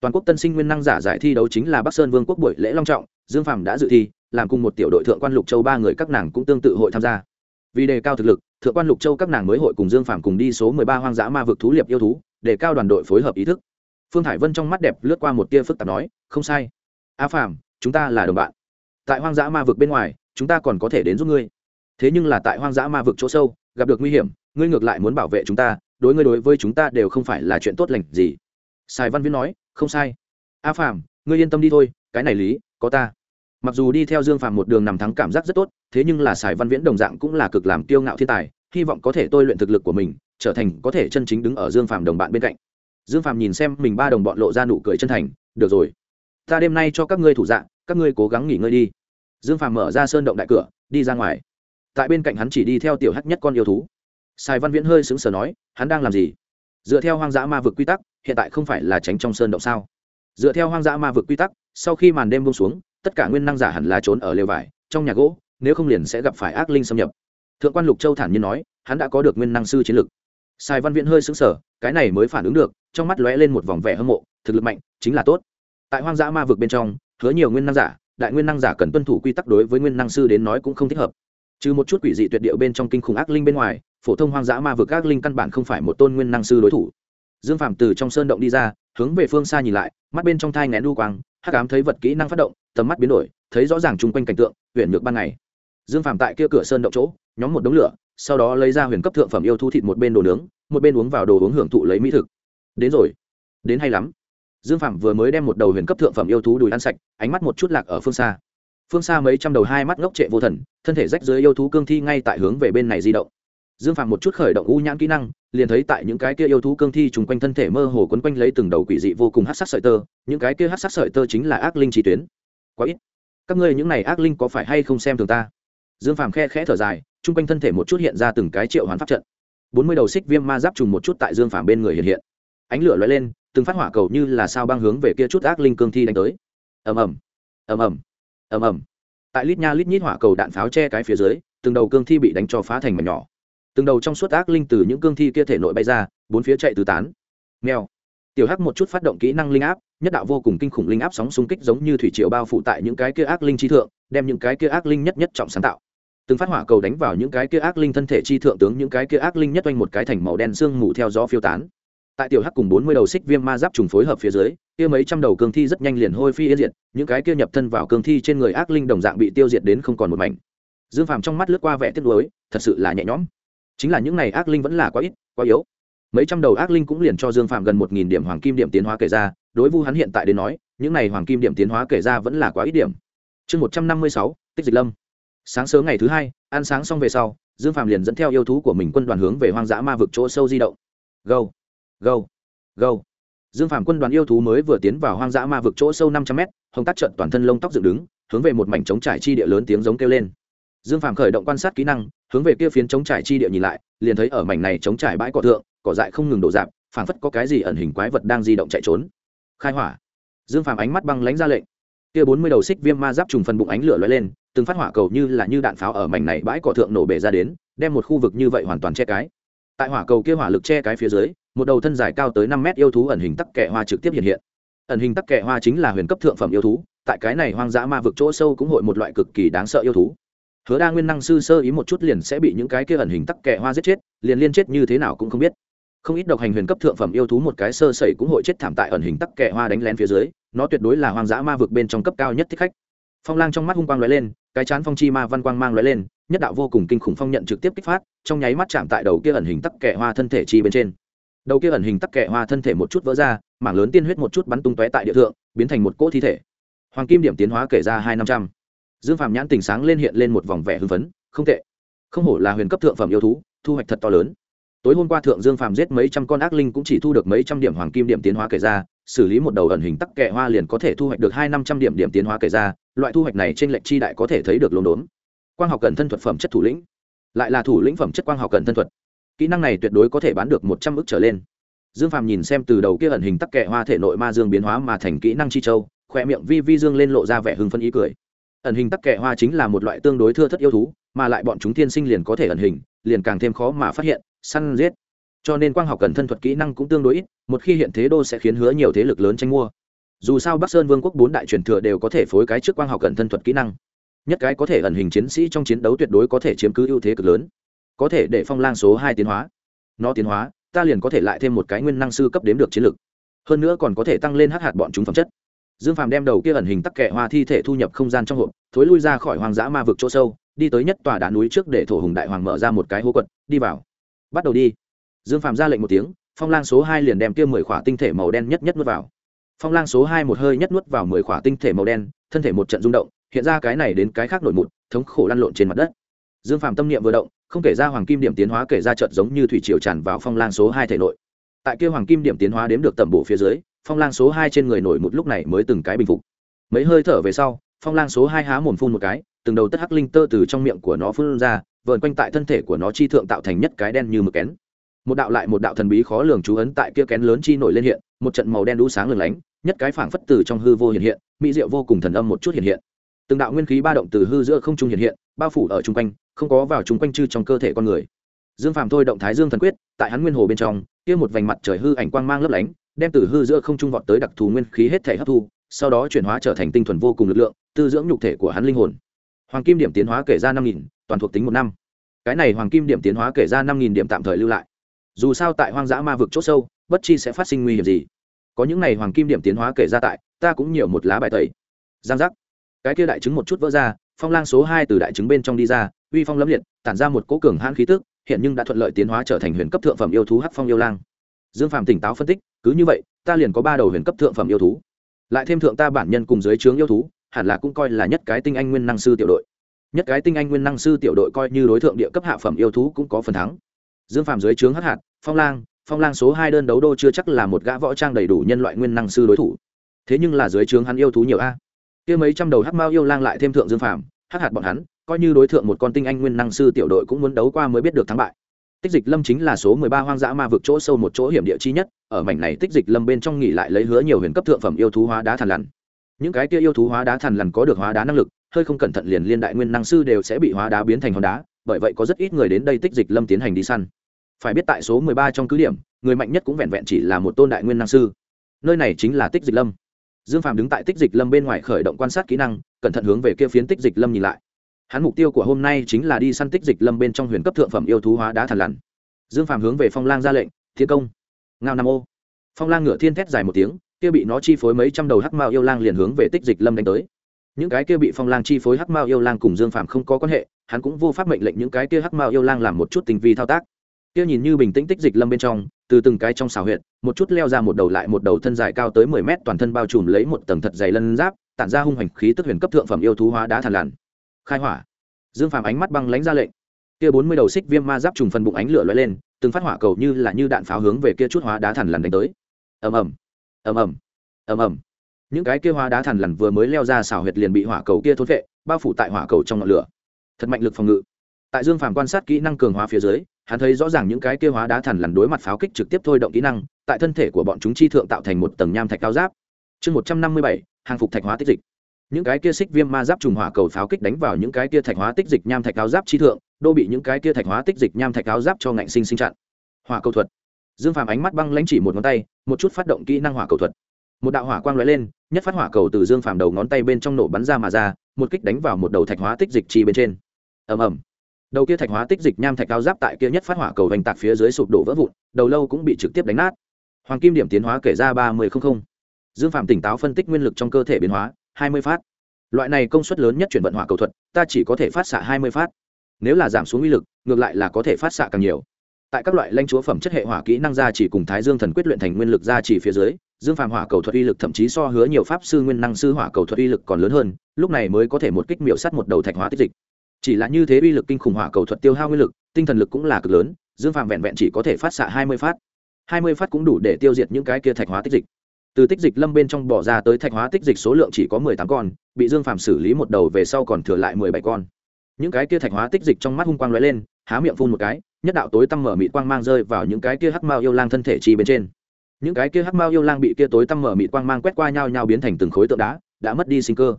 toàn quốc tân sinh nguyên năng giả giải thi đấu chính là bắc sơn vương quốc buổi lễ long trọng, dương phàm đã dự thi, làm cùng một tiểu đội thượng quan lục châu ba người các nàng cũng tương tự hội tham gia. Vì đề cao thực lực, thượng quan lục châu các nàng mới hội cùng dương phàm cùng đi số mười ba hoang dã ma vực thú liệp yêu thú, để cao đoàn đội phối hợp ý thức. Phương hải vân trong mắt đẹp lướt qua một tia phức tạp nói, không sai. A phàm, chúng ta là đồng bạn. Tại hoang dã ma vực bên ngoài, chúng ta còn có thể đến giúp ngươi. Thế nhưng là tại hoang dã ma vực chỗ sâu, gặp được nguy hiểm, ngươi ngược lại muốn bảo vệ chúng ta, đối ngươi đối với chúng ta đều không phải là chuyện tốt lành gì. Sài văn viễn nói không sai. A phàm, ngươi yên tâm đi thôi, cái này lý, có ta. Mặc dù đi theo dương phàm một đường nằm thắng cảm giác rất tốt, thế nhưng là sài văn viễn đồng dạng cũng là cực làm tiêu ngạo thiên tài, hy vọng có thể tôi luyện thực lực của mình, trở thành có thể chân chính đứng ở dương phàm đồng bạn bên cạnh. Dương phàm nhìn xem mình ba đồng bọn lộ ra nụ cười chân thành, được rồi, ta đêm nay cho các ngươi thủ dạng các ngươi cố gắng nghỉ ngơi đi. Dương phàm mở ra sơn động đại cửa, đi ra ngoài. Tại bên cạnh hắn chỉ đi theo tiểu hắc nhất con yêu thú. Sài văn viễn hơi sững sờ nói, hắn đang làm gì? Dựa theo hoang dã ma vực quy tắc hiện tại không phải là tránh trong sơn động sao? Dựa theo hoang dã ma vực quy tắc, sau khi màn đêm buông xuống, tất cả nguyên năng giả hẳn là trốn ở lều vải, trong nhà gỗ, nếu không liền sẽ gặp phải ác linh xâm nhập. Thượng quan lục châu thản nhiên nói, hắn đã có được nguyên năng sư chiến lực. Sai văn viễn hơi sững sờ, cái này mới phản ứng được, trong mắt lóe lên một vòng vẻ hâm mộ, thực lực mạnh, chính là tốt. Tại hoang dã ma vực bên trong, hứa nhiều nguyên năng giả, đại nguyên năng giả cần tuân thủ quy tắc đối với nguyên năng sư đến nói cũng không thích hợp. Trừ một chút quỷ dị tuyệt điệu bên trong kinh khủng ác linh bên ngoài, phổ thông hoang dã ma vực ác linh căn bản không phải một tôn nguyên năng sư đối thủ dương phạm từ trong sơn động đi ra, hướng về phương xa nhìn lại, mắt bên trong thai ngén đu quang, hắc ám thấy vật kỹ năng phát động, tầm mắt biến đổi, thấy rõ ràng chung quanh cảnh tượng huyện ngược ban ngày. Dương phạm tại kia cửa sơn động chỗ, nhóm một đống lửa, sau đó lấy ra huyền cấp thượng phẩm yêu thu thịt một bên đồ nướng, một bên uống vào đồ uống hưởng thụ lấy mỹ thực. Đến rồi. Đến hay lắm. Dương phạm vừa mới đem một đầu huyền cấp thượng phẩm yêu thú đùi ăn sạch, ánh mắt một chút lạc ở phương xa. Phương xa mấy trăm đầu hai mắt ngốc trệ vô thần, thân thể rách dưới yêu thú cương thi ngay tại hướng về bên này di động dương phạm một chút khởi động u nhãn kỹ năng, liền thấy tại những cái kia yêu thú cương thi chung quanh thân thể mơ hồ quấn quanh lấy từng đầu quỷ dị vô cùng hát sắc sợi tơ, những cái kia hát sắc sợi tơ chính là ác linh trí tuyến. Quá ít. Các ngươi những này ác linh có phải hay không xem thường ta? Dương phạm khe khẽ thở dài, chung quanh thân thể một chút hiện ra từng cái triệu hoán pháp trận. Bốn mươi đầu xích viêm ma giáp trùng một chút tại dương phạm bên người hiện hiện. Ánh lửa lóe lên, từng phát hỏa cầu như là sao băng hướng về kia chút ác linh cương thi đánh tới. Ầm ầm. Ầm ầm. Ầm ầm. Tại lít nha lít nhít hỏa cầu đạn pháo che cái phía dưới, từng đầu cương thi bị đánh cho phá thành mảnh nhỏ từng đầu trong suốt ác linh từ những cương thi kia thể nội bay ra, bốn phía chạy tứ tán. Nghèo tiểu hắc một chút phát động kỹ năng linh áp, nhất đạo vô cùng kinh khủng linh áp sóng xung kích giống như thủy triều bao phủ tại những cái kia ác linh chi thượng, đem những cái kia ác linh nhất nhất trọng sáng tạo. Từng phát hỏa cầu đánh vào những cái kia ác linh thân thể chi thượng tướng những cái kia ác linh nhất oanh một cái thành màu đen sương mù theo gió phiêu tán. Tại tiểu hắc cùng bốn mươi đầu xích viêm ma giáp trùng phối hợp phía dưới, kia mấy trăm đầu cương thi rất nhanh liền hôi phi yên diệt, những cái kia nhập thân vào cương thi trên người ác linh đồng dạng bị tiêu diệt đến không còn một mảnh. Dương phàm trong mắt lướt qua vẻ tiếc nuối, thật sự là nhẹ nhõm chính là những này ác linh vẫn là quá ít, quá yếu. Mấy trăm đầu ác linh cũng liền cho dương phạm gần một nghìn điểm hoàng kim điểm tiến hóa kể ra, đối vu hắn hiện tại đến nói, những này hoàng kim điểm tiến hóa kể ra vẫn là quá ít điểm. Chương một trăm năm mươi sáu, tích dịch lâm. Sáng sớm ngày thứ hai, ăn sáng xong về sau, dương phạm liền dẫn theo yêu thú của mình quân đoàn hướng về hoang dã ma vực chỗ sâu di động. Gâu gâu gâu dương phạm quân đoàn yêu thú mới vừa tiến vào hoang dã ma vực chỗ sâu năm trăm mét, hồng tắt trận toàn thân lông tóc dựng đứng, hướng về một mảnh trống trải chi địa lớn tiếng giống kêu lên dương phàm khởi động quan sát kỹ năng, hướng về kia phiến chống trải chi địa nhìn lại, liền thấy ở mảnh này chống trải bãi cỏ thượng, cỏ dại không ngừng đổ dạp, phảng phất có cái gì ẩn hình quái vật đang di động chạy trốn. Khai hỏa. Dương phàm ánh mắt băng lánh ra lệnh. Kia bốn mươi đầu xích viêm ma giáp trùng phần bụng ánh lửa lóe lên, từng phát hỏa cầu như là như đạn pháo ở mảnh này bãi cỏ thượng nổ bể ra đến, đem một khu vực như vậy hoàn toàn che cái. Tại hỏa cầu kia hỏa lực che cái phía dưới, một đầu thân dài cao tới năm mét yêu thú ẩn hình tắc kẻ hoa trực tiếp hiện hiện. Ẩn hình tắc kẻ hoa chính là huyền cấp thượng phẩm yêu thú, tại cái này hoang dã ma vực chỗ sâu cũng hội một loại cực kỳ đáng sợ yêu thú hứa đa nguyên năng sư sơ ý một chút liền sẽ bị những cái kia ẩn hình tắc kẹ hoa giết chết, liền liên chết như thế nào cũng không biết. Không ít độc hành huyền cấp thượng phẩm yêu thú một cái sơ sẩy cũng hội chết thảm tại ẩn hình tắc kẹ hoa đánh lén phía dưới, nó tuyệt đối là hoang dã ma vực bên trong cấp cao nhất thích khách. Phong lang trong mắt hung quang lóe lên, cái chán phong chi ma văn quang mang lóe lên, nhất đạo vô cùng kinh khủng phong nhận trực tiếp kích phát, trong nháy mắt chạm tại đầu kia ẩn hình tắc kẹ hoa thân thể chi bên trên. Đầu kia ẩn hình tắc kẹ hoa thân thể một chút vỡ ra, mảng lớn tiên huyết một chút bắn tung tóe tại địa thượng, biến thành một cỗ thi thể. Hoàng kim điểm tiến hóa kể ra hai năm trăm dương phạm nhãn tình sáng lên hiện lên một vòng vẻ hưng phấn, không tệ. Không hổ là huyền cấp thượng phẩm yêu thú, thu hoạch thật to lớn. Tối hôm qua thượng dương Phạm giết mấy trăm con ác linh cũng chỉ thu được mấy trăm điểm hoàng kim điểm tiến hóa kể ra, xử lý một đầu ẩn hình tắc kẹ hoa liền có thể thu hoạch được hai năm trăm điểm điểm tiến hóa kể ra, loại thu hoạch này trên lệnh chi đại có thể thấy được lồn đốn quang học cần thân thuật phẩm chất thủ lĩnh. Lại là thủ lĩnh phẩm chất quang học cần thân thuật. Kỹ năng này tuyệt đối có thể bán được một trăm ước trở lên. Dương phàm nhìn xem từ đầu kia ẩn hình tắc kẹ hoa thể nội ma dương biến hóa mà thành kỹ năng chi châu, khoe miệng vi vi dương lên lộ ra vẻ hưng phân ý cười ẩn hình tắc kẹ hoa chính là một loại tương đối thưa thất yêu thú, mà lại bọn chúng thiên sinh liền có thể ẩn hình, liền càng thêm khó mà phát hiện, săn giết. Cho nên quang học cần thân thuật kỹ năng cũng tương đối ít, một khi hiện thế đô sẽ khiến hứa nhiều thế lực lớn tranh mua. Dù sao bắc sơn vương quốc bốn đại truyền thừa đều có thể phối cái trước quang học cần thân thuật kỹ năng. Nhất cái có thể ẩn hình chiến sĩ trong chiến đấu tuyệt đối có thể chiếm cứ ưu thế cực lớn. Có thể để phong lang số hai tiến hóa. Nó tiến hóa, ta liền có thể lại thêm một cái nguyên năng sư cấp đếm được chiến lực. Hơn nữa còn có thể tăng lên hắc hạt bọn chúng phẩm chất dương phàm đem đầu kia ẩn hình tắc kẹ hoa thi thể thu nhập không gian trong hộp, thối lui ra khỏi hoang dã ma vực chỗ sâu, đi tới nhất tòa đá núi trước để thổ hùng đại hoàng mở ra một cái hố quật, đi vào. Bắt đầu đi. Dương phàm ra lệnh một tiếng, phong lang số hai liền đem kia mười khỏa tinh thể màu đen nhất nhất nuốt vào. Phong lang số hai một hơi nhất nuốt vào mười khỏa tinh thể màu đen, thân thể một trận rung động, hiện ra cái này đến cái khác nổi mụt thống khổ lăn lộn trên mặt đất. Dương phàm tâm niệm vừa động, không kể ra hoàng kim điểm tiến hóa kể ra trận giống như thủy triều tràn vào phong lang số hai thể nội. Tại kia hoàng kim điểm tiến hóa đếm được tẩm bổ phía dưới phong lang số hai trên người nổi một lúc này mới từng cái bình phục. Mấy hơi thở về sau, phong lang số hai há mồm phun một cái, từng đầu tất hắc linh tơ từ trong miệng của nó phun ra vợn quanh tại thân thể của nó chi thượng tạo thành nhất cái đen như mực kén. Một đạo lại một đạo thần bí khó lường chú ấn tại kia kén lớn chi nổi lên hiện, một trận màu đen đũ sáng lừng lánh, nhất cái phảng phất từ trong hư vô hiện hiện, mỹ diệu vô cùng thần âm một chút hiện hiện. Từng đạo nguyên khí ba động từ hư giữa không trung hiện hiện, bao phủ ở chung quanh, không có vào chung quanh chư trong cơ thể con người. Dương phàm thôi động thái dương thần quyết, tại hắn nguyên hồ bên trong, kia một vành mặt trời hư ảnh quang mang lấp lánh đem từ hư giữa không trung vọt tới đặc thù nguyên khí hết thể hấp thu, sau đó chuyển hóa trở thành tinh thuần vô cùng lực lượng, tư dưỡng nhục thể của hắn linh hồn. Hoàng kim điểm tiến hóa kể ra năm nghìn, toàn thuộc tính một năm. Cái này hoàng kim điểm tiến hóa kể ra năm nghìn điểm tạm thời lưu lại. Dù sao tại hoang dã ma vực c h ố sâu, bất chi sẽ phát sinh nguy hiểm gì. Có những n à y hoàng kim điểm tiến hóa kể ra tại, ta cũng nhiều một lá bài tẩy. Giang giác. Cái kia đại chứng một chút vỡ ra, phong lang số hai từ đại chứng bên trong đi ra, uy phong lâm liệt, tản ra một cố cường hãn khí tức, hiện nhưng đã thuận lợi tiến hóa trở thành huyền cấp thượng phẩm yêu thú hắc phong yêu lang. Dương phạm tỉnh táo phân tích cứ như vậy, ta liền có ba đầu huyền cấp thượng phẩm yêu thú. Lại thêm thượng ta bản nhân cùng dưới trướng yêu thú, hẳn là cũng coi là nhất cái tinh anh nguyên năng sư tiểu đội. Nhất cái tinh anh nguyên năng sư tiểu đội coi như đối tượng địa cấp hạ phẩm yêu thú cũng có phần thắng. Dương phạm dưới trướng hắc hạt, phong lang phong lang số hai đơn đấu đô chưa chắc là một gã võ trang đầy đủ nhân loại nguyên năng sư đối thủ. Thế nhưng là dưới trướng hắn yêu thú nhiều a. Kia mấy trăm đầu hắc mao yêu lang lại thêm thượng dương phạm hắc hạt bọn hắn, coi như đối tượng một con tinh anh nguyên năng sư tiểu đội cũng muốn đấu qua mới biết được thắng bại tích dịch lâm chính là số mười ba hoang dã ma vực chỗ sâu một chỗ hiểm địa chi nhất, ở mảnh này tích dịch lâm bên trong nghỉ lại lấy hứa nhiều huyền cấp thượng phẩm yêu thú hóa đá thằn lằn. Những cái kia yêu thú hóa đá thần lằn có được hóa đá năng lực, hơi không cẩn thận liền liên đại nguyên năng sư đều sẽ bị hóa đá biến thành hòn đá, bởi vậy có rất ít người đến đây tích dịch lâm tiến hành đi săn. Phải biết tại số mười ba trong cứ điểm, người mạnh nhất cũng vẹn vẹn chỉ là một tôn đại nguyên năng sư. Nơi này chính là tích dịch lâm. Dương phàm đứng tại tích dịch lâm bên ngoài khởi động quan sát kỹ năng, cẩn thận hướng về kia phiến tích dịch lâm nhìn lại hắn mục tiêu của hôm nay chính là đi săn tích dịch lâm bên trong huyền cấp thượng phẩm yêu thú hóa đá thần lằn. Dương phàm hướng về phong lang ra lệnh, thiên công. Ngao nam ô. Phong lang ngựa thiên thét dài một tiếng, kia bị nó chi phối mấy trăm đầu hắc mao yêu lang liền hướng về tích dịch lâm đánh tới. Những cái kia bị phong lang chi phối hắc mao yêu lang cùng dương phàm không có quan hệ, hắn cũng vô pháp mệnh lệnh những cái kia hắc mao yêu lang làm một chút tình vi thao tác. Kia nhìn như bình tĩnh tích dịch lâm bên trong, từ từng cái trong xào huyệt, một chút leo ra một đầu lại một đầu thân dài cao tới mười mét toàn thân bao trùm lấy một tầng thật dày lân giáp, tản ra hung hành khí tức huyền cấp thượng phẩm yêu thú hóa đá thàn làn khai hỏa. Dương phàm ánh mắt băng lánh ra lệnh. Kia bốn mươi đầu xích viêm ma giáp trùng phần bụng ánh lửa lóe lên, từng phát hỏa cầu như là như đạn pháo hướng về kia chút hóa đá thằn lằn đánh tới. Ầm ầm ầm ầm ầm ầm. Những cái kia hóa đá thằn lằn vừa mới leo ra xào huyệt liền bị hỏa cầu kia thôn vệ bao phủ tại hỏa cầu trong ngọn lửa. Thật mạnh lực phòng ngự. Tại dương phàm quan sát kỹ năng cường hóa phía dưới, hắn thấy rõ ràng những cái kia hóa đá thằn lằn đối mặt pháo kích trực tiếp thôi động kỹ năng, tại thân thể của bọn chúng chi thượng tạo thành một tầng nham thạch cao giáp. Chương một trăm năm mươi bảy, hàng phục thạch hóa tích dịch những cái kia xích viêm ma giáp trùng hỏa cầu pháo kích đánh vào những cái kia thạch hóa tích dịch nham thạch áo giáp chi thượng, đô bị những cái kia thạch hóa tích dịch nham thạch áo giáp cho ngạnh sinh sinh chặn. Hỏa cầu thuật. Dương phàm ánh mắt băng lãnh chỉ một ngón tay, một chút phát động kỹ năng hỏa cầu thuật. Một đạo hỏa quang lóe lên, nhất phát hỏa cầu từ dương phàm đầu ngón tay bên trong nổ bắn ra mà ra, một kích đánh vào một đầu thạch hóa tích dịch chi bên trên. Ầm ầm. Đầu kia thạch hóa tích dịch nham thạch cao giáp tại kia nhất phát hỏa cầu vành tạc phía dưới sụp đổ vỡ vụn, đầu lâu cũng bị trực tiếp đánh nát. Hoàng kim điểm tiến hóa kể ra ba mươi dương phạm tỉnh táo phân tích nguyên lực trong cơ thể biến hóa hai mươi phát. Loại này công suất lớn nhất chuyển vận hỏa cầu thuật, ta chỉ có thể phát xạ hai mươi phát. Nếu là giảm xuống uy lực, ngược lại là có thể phát xạ càng nhiều. Tại các loại lãnh chúa phẩm chất hệ hỏa kỹ năng gia chỉ cùng thái dương thần quyết luyện thành nguyên lực gia chỉ phía dưới, dương phàm hỏa cầu thuật uy lực thậm chí so hứa nhiều pháp sư nguyên năng sư hỏa cầu thuật uy lực còn lớn hơn, lúc này mới có thể một kích miệu sắt một đầu thạch hóa tích dịch. Chỉ là như thế uy lực kinh khủng hỏa cầu thuật tiêu hao nguyên lực, tinh thần lực cũng là cực lớn, dương phàm vẹn vẹn chỉ có thể phát xạ hai mươi phát. Hai mươi phát cũng đủ để tiêu diệt những cái kia thạch hóa tích dịch từ tích dịch lâm bên trong bỏ ra tới thạch hóa tích dịch số lượng chỉ có mười tám con, bị dương phàm xử lý một đầu về sau còn thừa lại mười bảy con. Những cái kia thạch hóa tích dịch trong mắt hung quang lóe lên, há miệng phun một cái, nhất đạo tối tăm mở mịt quang mang rơi vào những cái kia hắc mao yêu lang thân thể chi bên trên. Những cái kia hắc mao yêu lang bị kia tối tăm mở mịt quang mang quét qua nhau nhau biến thành từng khối tượng đá, đã mất đi sinh cơ.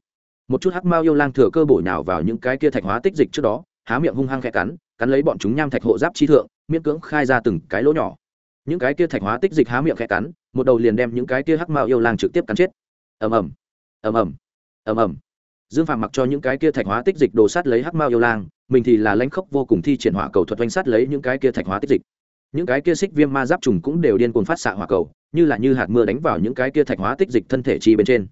Một chút hắc mao yêu lang thừa cơ bổ nhào vào những cái kia thạch hóa tích dịch trước đó, há miệng hung hăng khẽ cắn cắn lấy bọn chúng nham thạch hộ giáp chi thượng, miễn cưỡng khai ra từng cái lỗ nhỏ những cái kia thạch hóa tích dịch há miệng khẽ cắn, một đầu liền đem những cái kia hắc mao yêu lang trực tiếp cắn chết. Ầm ầm ầm ầm ầm ầm. Dương Phàm mặc cho những cái kia thạch hóa tích dịch đồ sát lấy hắc mao yêu lang, mình thì là lãnh khốc vô cùng thi triển hỏa cầu thuật oanh sát lấy những cái kia thạch hóa tích dịch. Những cái kia xích viêm ma giáp trùng cũng đều điên cuồng phát xạ hỏa cầu, như là như hạt mưa đánh vào những cái kia thạch hóa tích dịch thân thể chi bên trên.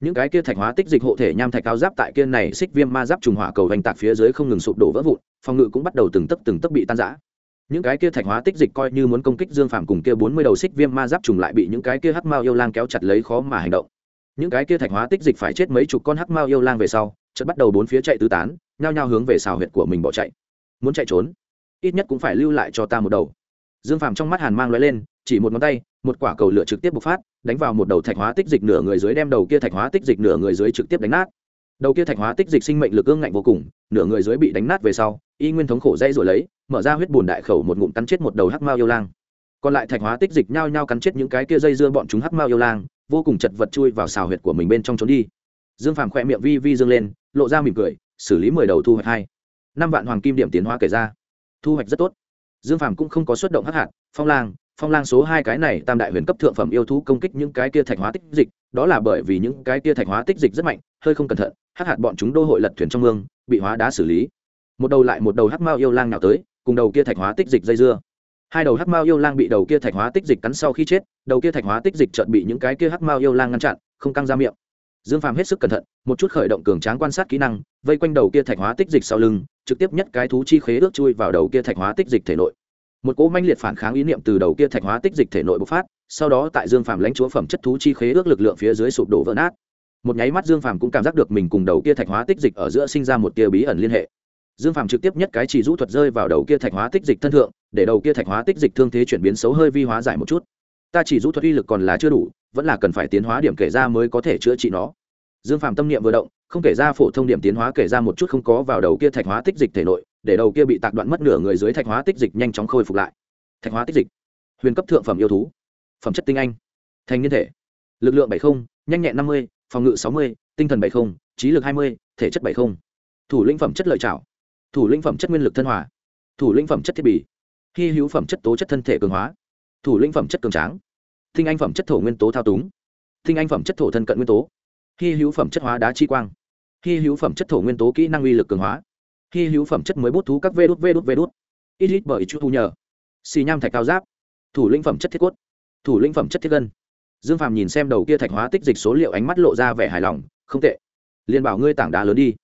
Những cái kia thạch hóa tích dịch hộ thể nham thạch cao giáp tại kia này xích viêm ma giáp trùng hỏa cầu vành tạc phía dưới không ngừng sụp đổ vỡ vụn, phòng ngự cũng bắt đầu từng tấc từng tấc bị tan rã những cái kia thạch hóa tích dịch coi như muốn công kích dương phạm cùng kia bốn mươi đầu xích viêm ma giáp trùng lại bị những cái kia hắc mao yêu lang kéo chặt lấy khó mà hành động. Những cái kia thạch hóa tích dịch phải chết mấy chục con hắc mao yêu lang về sau, chợt bắt đầu bốn phía chạy tứ tán, nhao nhao hướng về xào huyệt của mình bỏ chạy. Muốn chạy trốn, ít nhất cũng phải lưu lại cho ta một đầu. Dương phạm trong mắt hàn mang lóe lên, chỉ một ngón tay, một quả cầu lửa trực tiếp bộc phát, đánh vào một đầu thạch hóa tích dịch nửa người dưới đem đầu kia thạch hóa tích dịch nửa người dưới trực tiếp đánh nát đầu kia thạch hóa tích dịch sinh mệnh lực ương ngạnh vô cùng, nửa người dưới bị đánh nát về sau, y nguyên thống khổ dây rồi lấy, mở ra huyết bùn đại khẩu một ngụm cắn chết một đầu hắc mao yêu lang. Còn lại thạch hóa tích dịch nhao nhao cắn chết những cái kia dây dưa bọn chúng hắc mao yêu lang, vô cùng chật vật chui vào xào huyệt của mình bên trong trốn đi. Dương phàm khỏe miệng vi vi dương lên, lộ ra mỉm cười, xử lý mười đầu thu hoạch hai. Năm vạn hoàng kim điểm tiến hóa kể ra. Thu hoạch rất tốt. Dương phàm cũng không có xuất động hắc hạt, phong lang phong lang số hai cái này tam đại huyền cấp thượng phẩm yêu thú công kích những cái kia thạch hóa tích dịch, đó là bởi vì những cái kia thạch hóa tích dịch rất mạnh, hơi không cẩn thận, hắc hạt bọn chúng đô hội lật thuyền trong mương, bị hóa đá xử lý. Một đầu lại một đầu hắc mao yêu lang nào tới, cùng đầu kia thạch hóa tích dịch dây dưa. Hai đầu hắc mao yêu lang bị đầu kia thạch hóa tích dịch cắn sau khi chết, đầu kia thạch hóa tích dịch chợt bị những cái kia hắc mao yêu lang ngăn chặn, không căng ra miệng. Dương phàm hết sức cẩn thận, một chút khởi động cường tráng quan sát kỹ năng, vây quanh đầu kia thạch hóa tích dịch sau lưng, trực tiếp nhất cái thú chi khế ước chui vào đầu kia thạch hóa tích dịch thể nội một cỗ manh liệt phản kháng ý niệm từ đầu kia thạch hóa tích dịch thể nội bộc phát, sau đó tại dương phàm lãnh chúa phẩm chất thú chi khế ước lực lượng phía dưới sụp đổ vỡ nát. Một nháy mắt dương phàm cũng cảm giác được mình cùng đầu kia thạch hóa tích dịch ở giữa sinh ra một tia bí ẩn liên hệ. Dương phàm trực tiếp nhất cái chỉ rũ thuật rơi vào đầu kia thạch hóa tích dịch thân thượng, để đầu kia thạch hóa tích dịch thương thế chuyển biến xấu hơi vi hóa giải một chút. Ta chỉ rũ thuật uy lực còn là chưa đủ, vẫn là cần phải tiến hóa điểm kể ra mới có thể chữa trị nó. Dương phàm tâm niệm vừa động, không kể ra phổ thông điểm tiến hóa kể ra một chút không có vào đầu kia thạch hóa tích dịch thể nội để đầu kia bị tạc đoạn mất nửa người dưới thạch hóa tích dịch nhanh chóng khôi phục lại. Thạch hóa tích dịch. Huyền cấp thượng phẩm yêu thú. Phẩm chất tinh anh. Thành niên thể. Lực lượng bảy không, nhanh nhẹn năm mươi, phòng ngự sáu mươi, tinh thần bảy không, trí lực hai mươi, thể chất bảy không. Thủ lĩnh phẩm chất lợi trảo. Thủ lĩnh phẩm chất nguyên lực thân hòa. Thủ lĩnh phẩm chất thiết bị. Hy hữu phẩm chất tố chất thân thể cường hóa. Thủ lĩnh phẩm chất cường tráng. Tinh anh phẩm chất thổ nguyên tố thao túng. Tinh anh phẩm chất thổ thân cận nguyên tố. Hy hữu phẩm chất hóa đá chi quang. Hy hữu phẩm chất thổ nguyên tố kỹ năng uy lực cường hóa hy hữu phẩm chất mới bút thú các vê đút vê đút vê đút. Ít ít bởi chút thu nhờ. Xì nham thạch cao giáp. Thủ lĩnh phẩm chất thiết cốt. Thủ lĩnh phẩm chất thiết gân. Dương phàm nhìn xem đầu kia thạch hóa tích dịch số liệu ánh mắt lộ ra vẻ hài lòng. Không tệ. Liền bảo ngươi tảng đá lớn đi.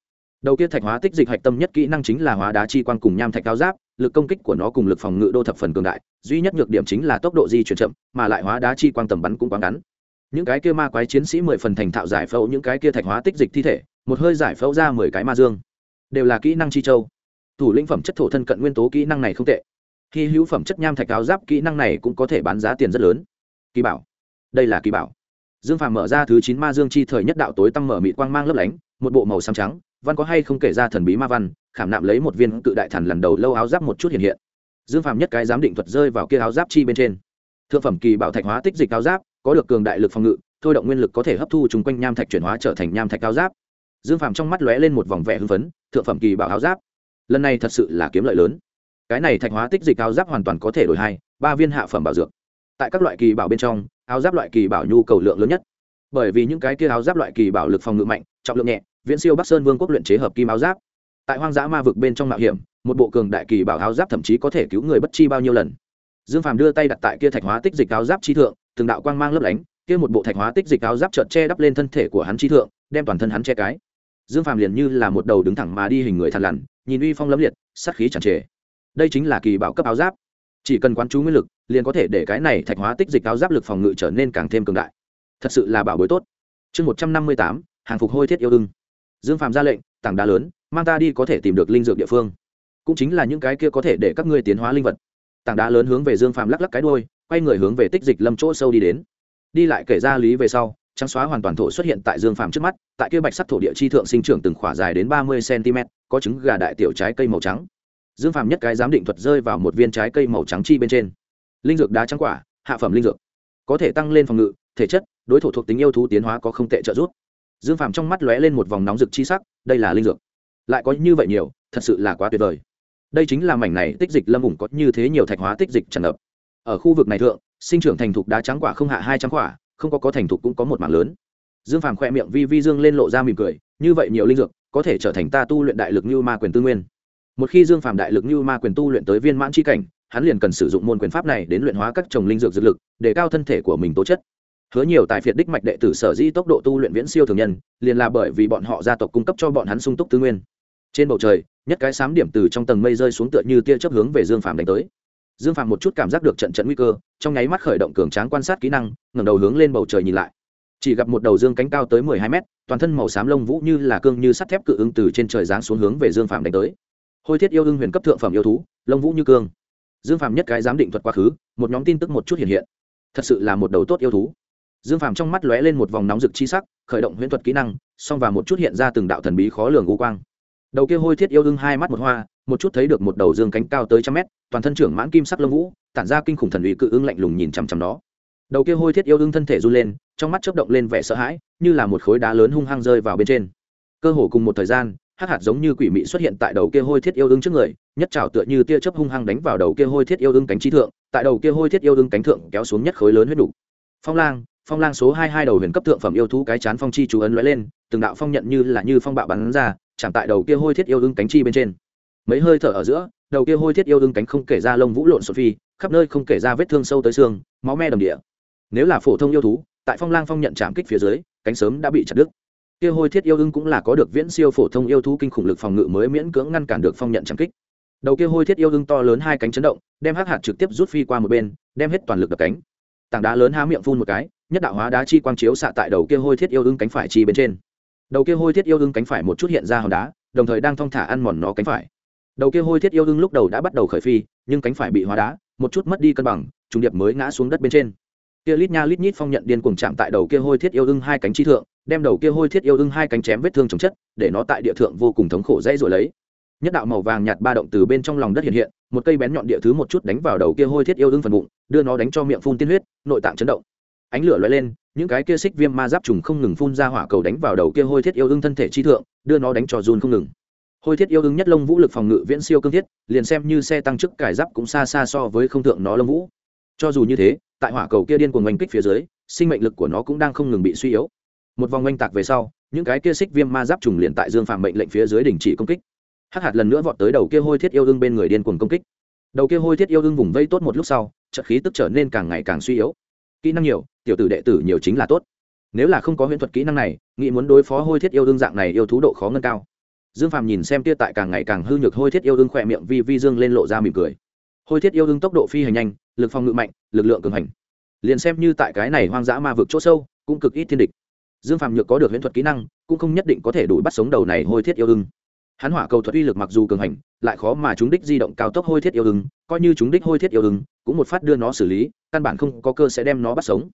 Đầu kia thạch hóa tích dịch hạch tâm nhất kỹ năng chính là hóa đá chi quang cùng nham thạch cao giáp. Lực công kích của nó cùng lực phòng ngự đô thập phần cường đại. Duy nhất nhược điểm chính là tốc độ di chuyển chậm, mà lại hóa đá chi quang tầm bắn cũng quá ngắn. Những cái kia ma quái chiến sĩ mười phần thành thạo giải phẫu những cái kia thạch hóa tích dịch thi thể. Một hơi giải phẫu ra mười cái ma dương đều là kỹ năng chi châu. Thủ lĩnh phẩm chất thổ thân cận nguyên tố kỹ năng này không tệ. Khi hữu phẩm chất nham thạch áo giáp kỹ năng này cũng có thể bán giá tiền rất lớn. Kỳ bảo. Đây là kỳ bảo. Dương phàm mở ra thứ chín ma dương chi thời nhất đạo tối tăng mở mị quang mang lấp lánh, một bộ màu xám trắng, văn có hay không kể ra thần bí ma văn, khảm nạm lấy một viên cự đại thần lần đầu lâu áo giáp một chút hiện hiện. Dương phàm nhất cái giám định thuật rơi vào kia áo giáp chi bên trên. Thượng phẩm kỳ bảo thạch hóa tích dịch áo giáp, có được cường đại lực phòng ngự, thôi động nguyên lực có thể hấp thu chung quanh nham thạch chuyển hóa trở thành nham thạch áo giáp dương Phạm trong mắt lóe lên một vòng vẻ hưng phấn, thượng phẩm kỳ bảo áo giáp. Lần này thật sự là kiếm lợi lớn. Cái này thạch hóa tích dịch áo giáp hoàn toàn có thể đổi hai, ba viên hạ phẩm bảo dược. Tại các loại kỳ bảo bên trong, áo giáp loại kỳ bảo nhu cầu lượng lớn nhất. Bởi vì những cái kia áo giáp loại kỳ bảo lực phòng ngự mạnh, trọng lượng nhẹ, viễn siêu bắc sơn vương quốc luyện chế hợp kim áo giáp. Tại hoang dã ma vực bên trong mạo hiểm, một bộ cường đại kỳ bảo áo giáp thậm chí có thể cứu người bất chi bao nhiêu lần. Dương phàm đưa tay đặt tại kia thạch hóa tích dịch áo giáp chi thượng, từng đạo quang mang lấp lánh, kia một bộ thạch hóa tích dịch áo giáp trợt che đắp lên thân thể của hắn chi thượng, đem toàn thân hắn che cái dương phàm liền như là một đầu đứng thẳng mà đi hình người thằn lằn, nhìn uy phong lấm liệt, sát khí chẳng trề. Đây chính là kỳ bảo cấp áo giáp. Chỉ cần quán chú nguyên lực, liền có thể để cái này thạch hóa tích dịch áo giáp lực phòng ngự trở nên càng thêm cường đại. Thật sự là bảo bối tốt. Chương một trăm năm mươi tám, hàng phục hôi thiết yêu ưng. Dương phàm ra lệnh, tảng đá lớn, mang ta đi có thể tìm được linh dược địa phương. Cũng chính là những cái kia có thể để các ngươi tiến hóa linh vật. Tảng đá lớn hướng về dương phàm lắc lắc cái đôi quay người hướng về tích dịch lâm chỗ sâu đi đến. Đi lại kể ra lý về sau trắng xóa hoàn toàn thổ xuất hiện tại dương phàm trước mắt, tại kia bạch sắc thổ địa chi thượng sinh trưởng từng khỏa dài đến ba mươi cm, có trứng gà đại tiểu trái cây màu trắng. Dương phàm nhất cái giám định thuật rơi vào một viên trái cây màu trắng chi bên trên. Linh dược đá trắng quả, hạ phẩm linh dược. Có thể tăng lên phòng ngự, thể chất, đối thủ thuộc tính yêu thú tiến hóa có không tệ trợ giúp. Dương phàm trong mắt lóe lên một vòng nóng rực chi sắc, đây là linh dược. Lại có như vậy nhiều, thật sự là quá tuyệt vời. Đây chính là mảnh này tích dịch lâm ủng có như thế nhiều thạch hóa tích dịch tràn ngập. Ở khu vực này thượng, sinh trưởng thành thục đá trắng quả không hạ hai trắng quả không có có thành thục cũng có một mảng lớn. Dương phàm khoe miệng vi vi dương lên lộ ra mỉm cười, như vậy nhiều linh dược, có thể trở thành ta tu luyện đại lực như ma quyền tư nguyên. Một khi dương phàm đại lực như ma quyền tu luyện tới viên mãn c h i cảnh, hắn liền cần sử dụng môn quyền pháp này đến luyện hóa các trồng linh dược dược lực, để cao thân thể của mình tố chất. Hứa nhiều tài phiệt đích mạch đệ tử sở dĩ tốc độ tu luyện viễn siêu thường nhân, liền là bởi vì bọn họ gia tộc cung cấp cho bọn hắn sung túc tư nguyên. Trên bầu trời, nhất cái sám điểm từ trong tầng mây rơi xuống tựa như tia chấp hướng về dương phàm đánh tới dương phàm một chút cảm giác được trận trận nguy cơ, trong nháy mắt khởi động cường tráng quan sát kỹ năng, ngẩng đầu hướng lên bầu trời nhìn lại. Chỉ gặp một đầu dương cánh cao tới mười hai mét, toàn thân màu xám lông vũ như là cương như sắt thép cự ứng từ trên trời giáng xuống hướng về dương phàm đánh tới. Hôi thiết yêu ưng huyền cấp thượng phẩm yêu thú, lông vũ như cương. Dương phàm nhất cái giám định thuật quá khứ, một nhóm tin tức một chút hiện hiện. Thật sự là một đầu tốt yêu thú. Dương phàm trong mắt lóe lên một vòng nóng rực chi sắc, khởi động huyễn thuật kỹ năng xong và một chút hiện ra từng đạo thần bí khó lường u quang đầu kia hôi thiết yêu ưng hai mắt một hoa, một chút thấy được một đầu dương cánh cao tới trăm mét, toàn thân trưởng mãn kim sắc lông vũ, tản ra kinh khủng thần uy cự ưng lạnh lùng nhìn chằm chằm nó đầu kia hôi thiết yêu ưng thân thể run lên, trong mắt chớp động lên vẻ sợ hãi, như là một khối đá lớn hung hăng rơi vào bên trên. Cơ hồ cùng một thời gian, hắc hạt giống như quỷ mị xuất hiện tại đầu kia hôi thiết yêu ưng trước người, nhất trào tựa như tia chớp hung hăng đánh vào đầu kia hôi thiết yêu ưng cánh trí thượng, tại đầu kia hôi thiết yêu ưng cánh thượng kéo xuống nhất khối lớn huyết đủ phong lang phong lang số hai hai đầu huyền cấp thượng phẩm yêu thú cái chán phong chi chú ấn lóe lên, từng đạo phong nhận như là như phong bạo bắn ra chạm tại đầu kia hôi thiết yêu ưng cánh chi bên trên. Mấy hơi thở ở giữa, đầu kia hôi thiết yêu ưng cánh không kể ra lông vũ lộn sột phi, khắp nơi không kể ra vết thương sâu tới xương, máu me đầm địa. Nếu là phổ thông yêu thú, tại phong lang phong nhận chạm kích phía dưới, cánh sớm đã bị chặt đứt. Kia hôi thiết yêu ưng cũng là có được viễn siêu phổ thông yêu thú kinh khủng lực phòng ngự mới miễn cưỡng ngăn cản được phong nhận chạm kích. Đầu kia hôi thiết yêu ưng to lớn hai cánh chấn động, đem hắc hạt trực tiếp rút phi qua một bên, đem hết toàn lực đập cánh. Tảng đá lớn há miệng phun một cái, nhất đạo hóa đá chi quang chiếu xạ tại đầu kia hôi thiết yêu ưng cánh phải chi bên trên đầu kia hôi thiết yêu ưng cánh phải một chút hiện ra hòn đá, đồng thời đang thong thả ăn mòn nó cánh phải. Đầu kia hôi thiết yêu ưng lúc đầu đã bắt đầu khởi phi, nhưng cánh phải bị hóa đá, một chút mất đi cân bằng, trùng điệp mới ngã xuống đất bên trên. Kia lít nha lít nhít phong nhận điên cuồng chạm tại đầu kia hôi thiết yêu ưng hai cánh chi thượng, đem đầu kia hôi thiết yêu ưng hai cánh chém vết thương chống chất, để nó tại địa thượng vô cùng thống khổ dãy rồi lấy. Nhất đạo màu vàng nhạt ba động từ bên trong lòng đất hiện hiện, một cây bén nhọn địa thứ một chút đánh vào đầu kia hôi thiết yêu ưng phần bụng, đưa nó đánh cho miệng phun tiên huyết, nội tạng chấn động. Ánh lửa lóe lên những cái kia xích viêm ma giáp trùng không ngừng phun ra hỏa cầu đánh vào đầu kia hôi thiết yêu ưng thân thể chi thượng, đưa nó đánh cho run không ngừng. Hôi thiết yêu ưng nhất lông vũ lực phòng ngự viễn siêu cương thiết, liền xem như xe tăng chức cải giáp cũng xa xa so với không thượng nó lông vũ. Cho dù như thế, tại hỏa cầu kia điên cuồng oanh kích phía dưới, sinh mệnh lực của nó cũng đang không ngừng bị suy yếu. Một vòng oanh tạc về sau, những cái kia xích viêm ma giáp trùng liền tại dương phạm mệnh lệnh phía dưới đình chỉ công kích. Hắc hạt lần nữa vọt tới đầu kia hôi thiết yêu ưng bên người điên cuồng công kích. Đầu kia hôi thiết yêu ưng vùng vây tốt một lúc sau trận khí tức trở nên càng ngày càng suy yếu kỹ năng nhiều, tiểu tử đệ tử nhiều chính là tốt. Nếu là không có huyễn thuật kỹ năng này, nghĩ muốn đối phó hôi thiết yêu đương dạng này yêu thú độ khó ngân cao. Dương phàm nhìn xem tia tại càng ngày càng hư nhược hôi thiết yêu đương khỏe miệng vi vi dương lên lộ ra mỉm cười. Hôi thiết yêu đương tốc độ phi hành nhanh, lực phòng ngự mạnh, lực lượng cường hành. Liền xem như tại cái này hoang dã ma vực chỗ sâu, cũng cực ít thiên địch. Dương phàm nhược có được huyễn thuật kỹ năng, cũng không nhất định có thể đủ bắt sống đầu này hôi thiết yêu đương. Hắn hỏa cầu thuật uy lực mặc dù cường hành, lại khó mà chúng đích di động cao tốc hôi thiết yêu đương, coi như chúng đích hôi thiết yêu đương cũng một phát đưa nó xử lý, căn bản không có cơ sẽ đem nó bắt sống.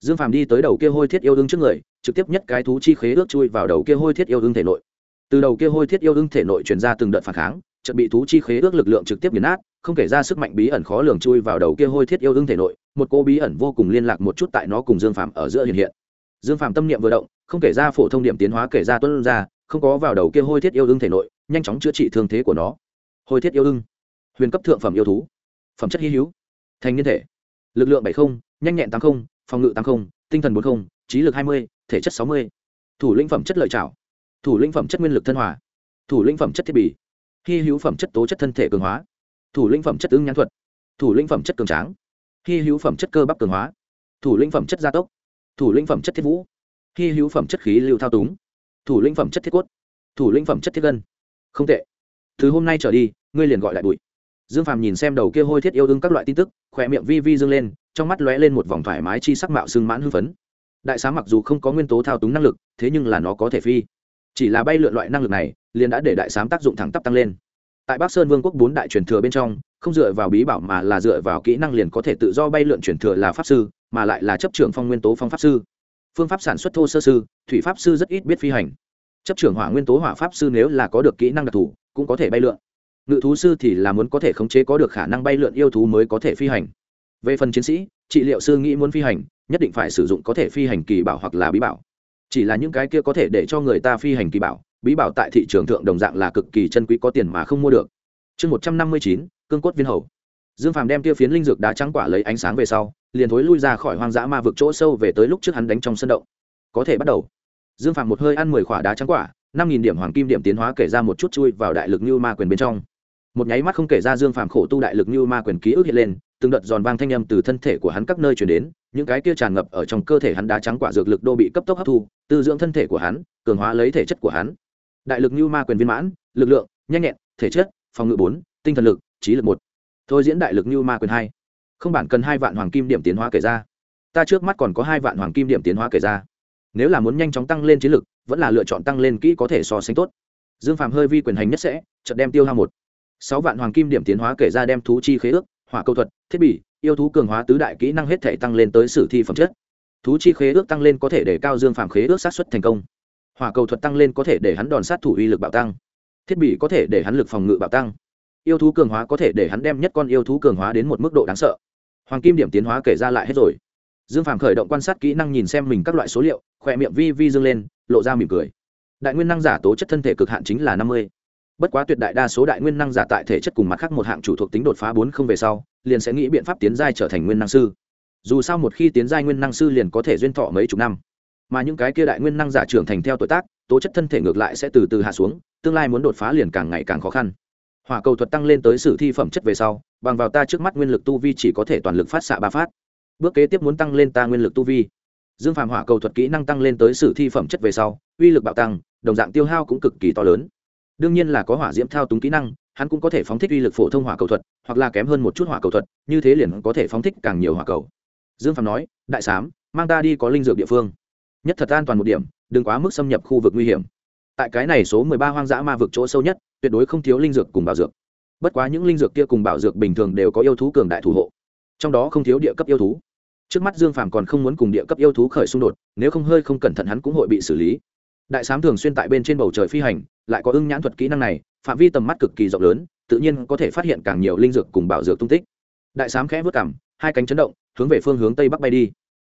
Dương phàm đi tới đầu kia hôi thiết yêu đương trước người, trực tiếp nhất cái thú chi khế ước chui vào đầu kia hôi thiết yêu đương thể nội. Từ đầu kia hôi thiết yêu đương thể nội truyền ra từng đợt phản kháng, chợt bị thú chi khế ước lực lượng trực tiếp nghiền nát, không kể ra sức mạnh bí ẩn khó lường chui vào đầu kia hôi thiết yêu đương thể nội, một cô bí ẩn vô cùng liên lạc một chút tại nó cùng dương phàm ở giữa hiện hiện. Dương phàm tâm niệm vừa động, không kể ra phổ thông điểm tiến hóa kể ra tuân ra, không có vào đầu kia hôi thiết yêu đương thể nội, nhanh chóng chữa trị thương thế của nó. Hôi thiết yêu đương, huyền cấp thượng phẩm yêu thú, phẩm chất hy hữu thành niên thể lực lượng bảy không nhanh nhẹn tám không phòng ngự tám không tinh thần bốn không trí lực hai mươi thể chất sáu mươi thủ lĩnh phẩm chất lợi trảo thủ lĩnh phẩm chất nguyên lực thân hòa thủ lĩnh phẩm chất thiết bị hy hữu phẩm chất tố chất thân thể cường hóa thủ lĩnh phẩm chất ứng nhãn thuật thủ lĩnh phẩm chất cường tráng hy hữu phẩm chất cơ bắp cường hóa thủ lĩnh phẩm chất gia tốc thủ lĩnh phẩm chất thiết vũ hy hữu phẩm chất khí lưu thao túng thủ lĩnh phẩm chất thiết quất thủ lĩnh phẩm chất thiết gân không tệ từ hôm nay trở đi ngươi liền gọi lại bụi dương phàm nhìn xem đầu kia hôi thiết yêu đương các loại tin tức khỏe miệng vi vi dương lên, trong mắt lóe lên một vòng thoải mái chi sắc mạo sưng mãn hưng phấn. Đại xá mặc dù không có nguyên tố thao túng năng lực, thế nhưng là nó có thể phi. Chỉ là bay lượn loại năng lực này, liền đã để đại sám tác dụng thẳng tắp tăng lên. Tại bắc sơn vương quốc bốn đại truyền thừa bên trong, không dựa vào bí bảo mà là dựa vào kỹ năng liền có thể tự do bay lượn truyền thừa là pháp sư, mà lại là chấp trưởng phong nguyên tố phong pháp sư. Phương pháp sản xuất thô sơ sư, thủy pháp sư rất ít biết phi hành. Chấp trưởng hỏa nguyên tố hỏa pháp sư nếu là có được kỹ năng đặc thù, cũng có thể bay lượn ngự thú sư thì là muốn có thể khống chế có được khả năng bay lượn yêu thú mới có thể phi hành. Về phần chiến sĩ, trị liệu sư nghĩ muốn phi hành, nhất định phải sử dụng có thể phi hành kỳ bảo hoặc là bí bảo. Chỉ là những cái kia có thể để cho người ta phi hành kỳ bảo, bí bảo tại thị trường thượng đồng dạng là cực kỳ chân quý có tiền mà không mua được. Chương một trăm năm mươi chín, cương cốt viên hầu. Dương phàm đem kia phiến linh dược đá trắng quả lấy ánh sáng về sau, liền thối lui ra khỏi hoang dã ma vực chỗ sâu về tới lúc trước hắn đánh trong sân động. Có thể bắt đầu. Dương phàm một hơi ăn mười quả đá trắng quả, năm nghìn điểm hoàng kim điểm tiến hóa kể ra một chút chui vào đại lực như ma quyền bên trong một nháy mắt không kể ra dương phàm khổ tu đại lực như ma quyền ký ức hiện lên, từng đợt giòn vang thanh âm từ thân thể của hắn các nơi chuyển đến, những cái kia tràn ngập ở trong cơ thể hắn đá trắng quả dược lực đô bị cấp tốc hấp thu, tư dưỡng thân thể của hắn, cường hóa lấy thể chất của hắn. Đại lực như ma quyền viên mãn, lực lượng, nhanh nhẹn, thể chất, phòng ngự bốn, tinh thần lực, trí lực một. Thôi diễn đại lực như ma quyền hai. Không bản cần hai vạn hoàng kim điểm tiến hóa kể ra. Ta trước mắt còn có hai vạn hoàng kim điểm tiến hóa kể ra. Nếu là muốn nhanh chóng tăng lên chiến lực, vẫn là lựa chọn tăng lên kỹ có thể so sánh tốt. Dương phạm hơi vi quyền hành nhất sẽ, chợt đem tiêu hao một sáu vạn hoàng kim điểm tiến hóa kể ra đem thú chi khế ước, hỏa câu thuật, thiết bị, yêu thú cường hóa tứ đại kỹ năng hết thể tăng lên tới sử thi phẩm chất. Thú chi khế ước tăng lên có thể để cao dương phàm khế ước sát xuất thành công. Hỏa cầu thuật tăng lên có thể để hắn đòn sát thủ uy lực bạo tăng. Thiết bị có thể để hắn lực phòng ngự bạo tăng. Yêu thú cường hóa có thể để hắn đem nhất con yêu thú cường hóa đến một mức độ đáng sợ. Hoàng kim điểm tiến hóa kể ra lại hết rồi. Dương phàm khởi động quan sát kỹ năng nhìn xem mình các loại số liệu khỏe miệng vi vi dương lên, lộ ra mỉm cười. Đại nguyên năng giả tố chất thân thể cực hạn chính là năm mươi bất quá tuyệt đại đa số đại nguyên năng giả tại thể chất cùng mặt khác một hạng chủ thuộc tính đột phá bốn không về sau, liền sẽ nghĩ biện pháp tiến giai trở thành nguyên năng sư. Dù sao một khi tiến giai nguyên năng sư liền có thể duyên thọ mấy chục năm. Mà những cái kia đại nguyên năng giả trưởng thành theo tuổi tác, tố chất thân thể ngược lại sẽ từ từ hạ xuống, tương lai muốn đột phá liền càng ngày càng khó khăn. Hỏa cầu thuật tăng lên tới sử thi phẩm chất về sau, bằng vào ta trước mắt nguyên lực tu vi chỉ có thể toàn lực phát xạ ba phát. Bước kế tiếp muốn tăng lên ta nguyên lực tu vi. Dương phàm hỏa cầu thuật kỹ năng tăng lên tới sử thi phẩm chất về sau, uy lực bạo tăng, đồng dạng tiêu hao cũng cực kỳ to lớn đương nhiên là có hỏa diễm thao túng kỹ năng, hắn cũng có thể phóng thích uy lực phổ thông hỏa cầu thuật, hoặc là kém hơn một chút hỏa cầu thuật, như thế liền có thể phóng thích càng nhiều hỏa cầu. Dương phạm nói, đại sám, mang ta đi có linh dược địa phương. Nhất thật an toàn một điểm, đừng quá mức xâm nhập khu vực nguy hiểm. Tại cái này số mười ba hoang dã ma vực chỗ sâu nhất, tuyệt đối không thiếu linh dược cùng bảo dược. Bất quá những linh dược kia cùng bảo dược bình thường đều có yêu thú cường đại thủ hộ. Trong đó không thiếu địa cấp yêu thú. Trước mắt dương phàm còn không muốn cùng địa cấp yêu thú khởi xung đột, nếu không hơi không cẩn thận hắn cũng hội bị xử lý đại sám thường xuyên tại bên trên bầu trời phi hành, lại có ưng nhãn thuật kỹ năng này, phạm vi tầm mắt cực kỳ rộng lớn, tự nhiên có thể phát hiện càng nhiều linh dược cùng bảo dược tung tích. Đại sám khẽ vớt cảm hai cánh chấn động, hướng về phương hướng tây bắc bay đi.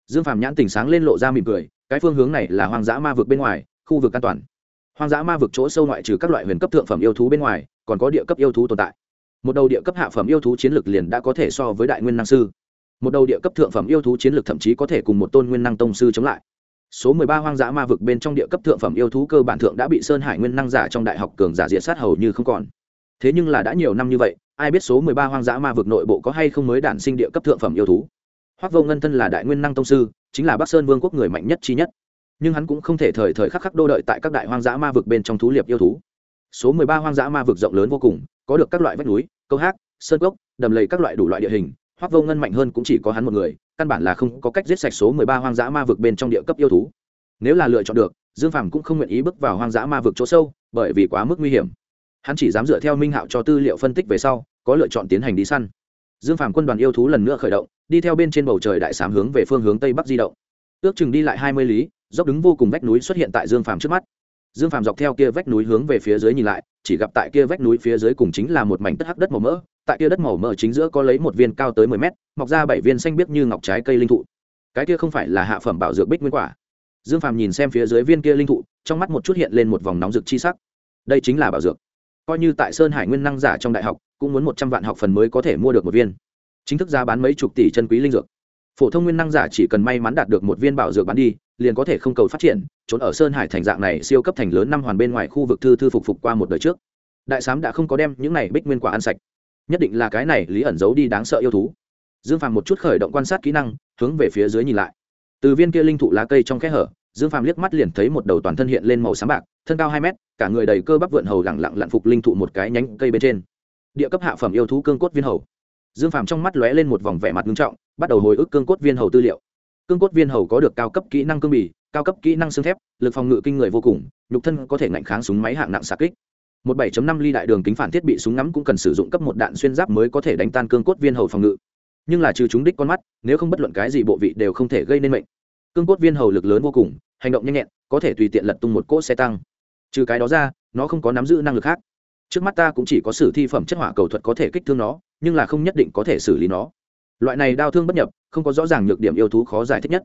Dương phàm nhãn tỉnh sáng lên lộ ra mỉm cười, cái phương hướng này là hoang dã ma vực bên ngoài, khu vực an toàn. Hoang dã ma vực chỗ sâu ngoại trừ các loại huyền cấp thượng phẩm yêu thú bên ngoài, còn có địa cấp yêu thú tồn tại. Một đầu địa cấp hạ phẩm yêu thú chiến lược liền đã có thể so với đại nguyên năng sư. Một đầu địa cấp thượng phẩm yêu thú chiến lược thậm chí có thể cùng một tôn nguyên năng tông sư chống lại số mười ba hoang dã ma vực bên trong địa cấp thượng phẩm yêu thú cơ bản thượng đã bị sơn hải nguyên năng giả trong đại học cường giả diệt sát hầu như không còn. Thế nhưng là đã nhiều năm như vậy, ai biết số mười ba hoang dã ma vực nội bộ có hay không mới đản sinh địa cấp thượng phẩm yêu thú? Hoắc vô ngân thân là đại nguyên năng tông sư, chính là bắc sơn vương quốc người mạnh nhất chi nhất. Nhưng hắn cũng không thể thời thời khắc khắc đô đợi tại các đại hoang dã ma vực bên trong thú liệp yêu thú. Số mười ba hoang dã ma vực rộng lớn vô cùng, có được các loại vách núi, câu hát, sơn cốc, đầm lầy các loại đủ loại địa hình. Hoắc vô ngân mạnh hơn cũng chỉ có hắn một người căn bản là không có cách giết sạch số mười ba hoang dã ma vực bên trong địa cấp yêu thú. Nếu là lựa chọn được, dương phàm cũng không nguyện ý bước vào hoang dã ma vực chỗ sâu, bởi vì quá mức nguy hiểm. Hắn chỉ dám dựa theo minh hạo cho tư liệu phân tích về sau, có lựa chọn tiến hành đi săn. Dương phàm quân đoàn yêu thú lần nữa khởi động, đi theo bên trên bầu trời đại sám hướng về phương hướng tây bắc di động. Ước chừng đi lại hai mươi lý, dốc đứng vô cùng vách núi xuất hiện tại dương phàm trước mắt. Dương phàm dọc theo kia vách núi hướng về phía dưới nhìn lại, chỉ gặp tại kia vách núi phía dưới cùng chính là một mảnh tất hắc đất màu mỡ tại kia đất màu mỡ chính giữa có lấy một viên cao tới mười mét, mọc ra bảy viên xanh biếc như ngọc trái cây linh thụ. Cái kia không phải là hạ phẩm bảo dược bích nguyên quả. Dương phàm nhìn xem phía dưới viên kia linh thụ, trong mắt một chút hiện lên một vòng nóng rực chi sắc. Đây chính là bảo dược. Coi như tại sơn hải nguyên năng giả trong đại học, cũng muốn một trăm vạn học phần mới có thể mua được một viên. Chính thức giá bán mấy chục tỷ chân quý linh dược. Phổ thông nguyên năng giả chỉ cần may mắn đạt được một viên bảo dược bán đi, liền có thể không cầu phát triển, trốn ở sơn hải thành dạng này siêu cấp thành lớn năm hoàn bên ngoài khu vực thư thư phục phục qua một đời trước. Đại sám đã không có đem những này bích nguyên quả ăn sạch nhất định là cái này lý ẩn giấu đi đáng sợ yêu thú. Dương phàm một chút khởi động quan sát kỹ năng, hướng về phía dưới nhìn lại. Từ viên kia linh thụ lá cây trong kẽ hở, dương phàm liếc mắt liền thấy một đầu toàn thân hiện lên màu sáng bạc, thân cao hai mét, cả người đầy cơ bắp vượn hầu lẳng lặng lặn phục linh thụ một cái nhánh cây bên trên. Địa cấp hạ phẩm yêu thú cương cốt viên hầu. Dương phàm trong mắt lóe lên một vòng vẻ mặt nghiêm trọng, bắt đầu hồi ức cương cốt viên hầu tư liệu. Cương cốt viên hầu có được cao cấp kỹ năng cương bì, cao cấp kỹ năng xương thép, lực phòng ngự kinh người vô cùng, nhục thân có thể ngạnh kháng súng máy hạng nặng xạ kích một 7 năm ly đại đường kính phản thiết bị súng ngắm cũng cần sử dụng cấp một đạn xuyên giáp mới có thể đánh tan cương cốt viên hầu phòng ngự. Nhưng là trừ chúng đích con mắt, nếu không bất luận cái gì bộ vị đều không thể gây nên mệnh. Cương cốt viên hầu lực lớn vô cùng, hành động nhanh nhẹn, có thể tùy tiện lật tung một cỗ xe tăng. Trừ cái đó ra, nó không có nắm giữ năng lực khác. Trước mắt ta cũng chỉ có sử thi phẩm chất hỏa cầu thuật có thể kích thương nó, nhưng là không nhất định có thể xử lý nó. Loại này đau thương bất nhập, không có rõ ràng nhược điểm yêu thú khó giải thích nhất.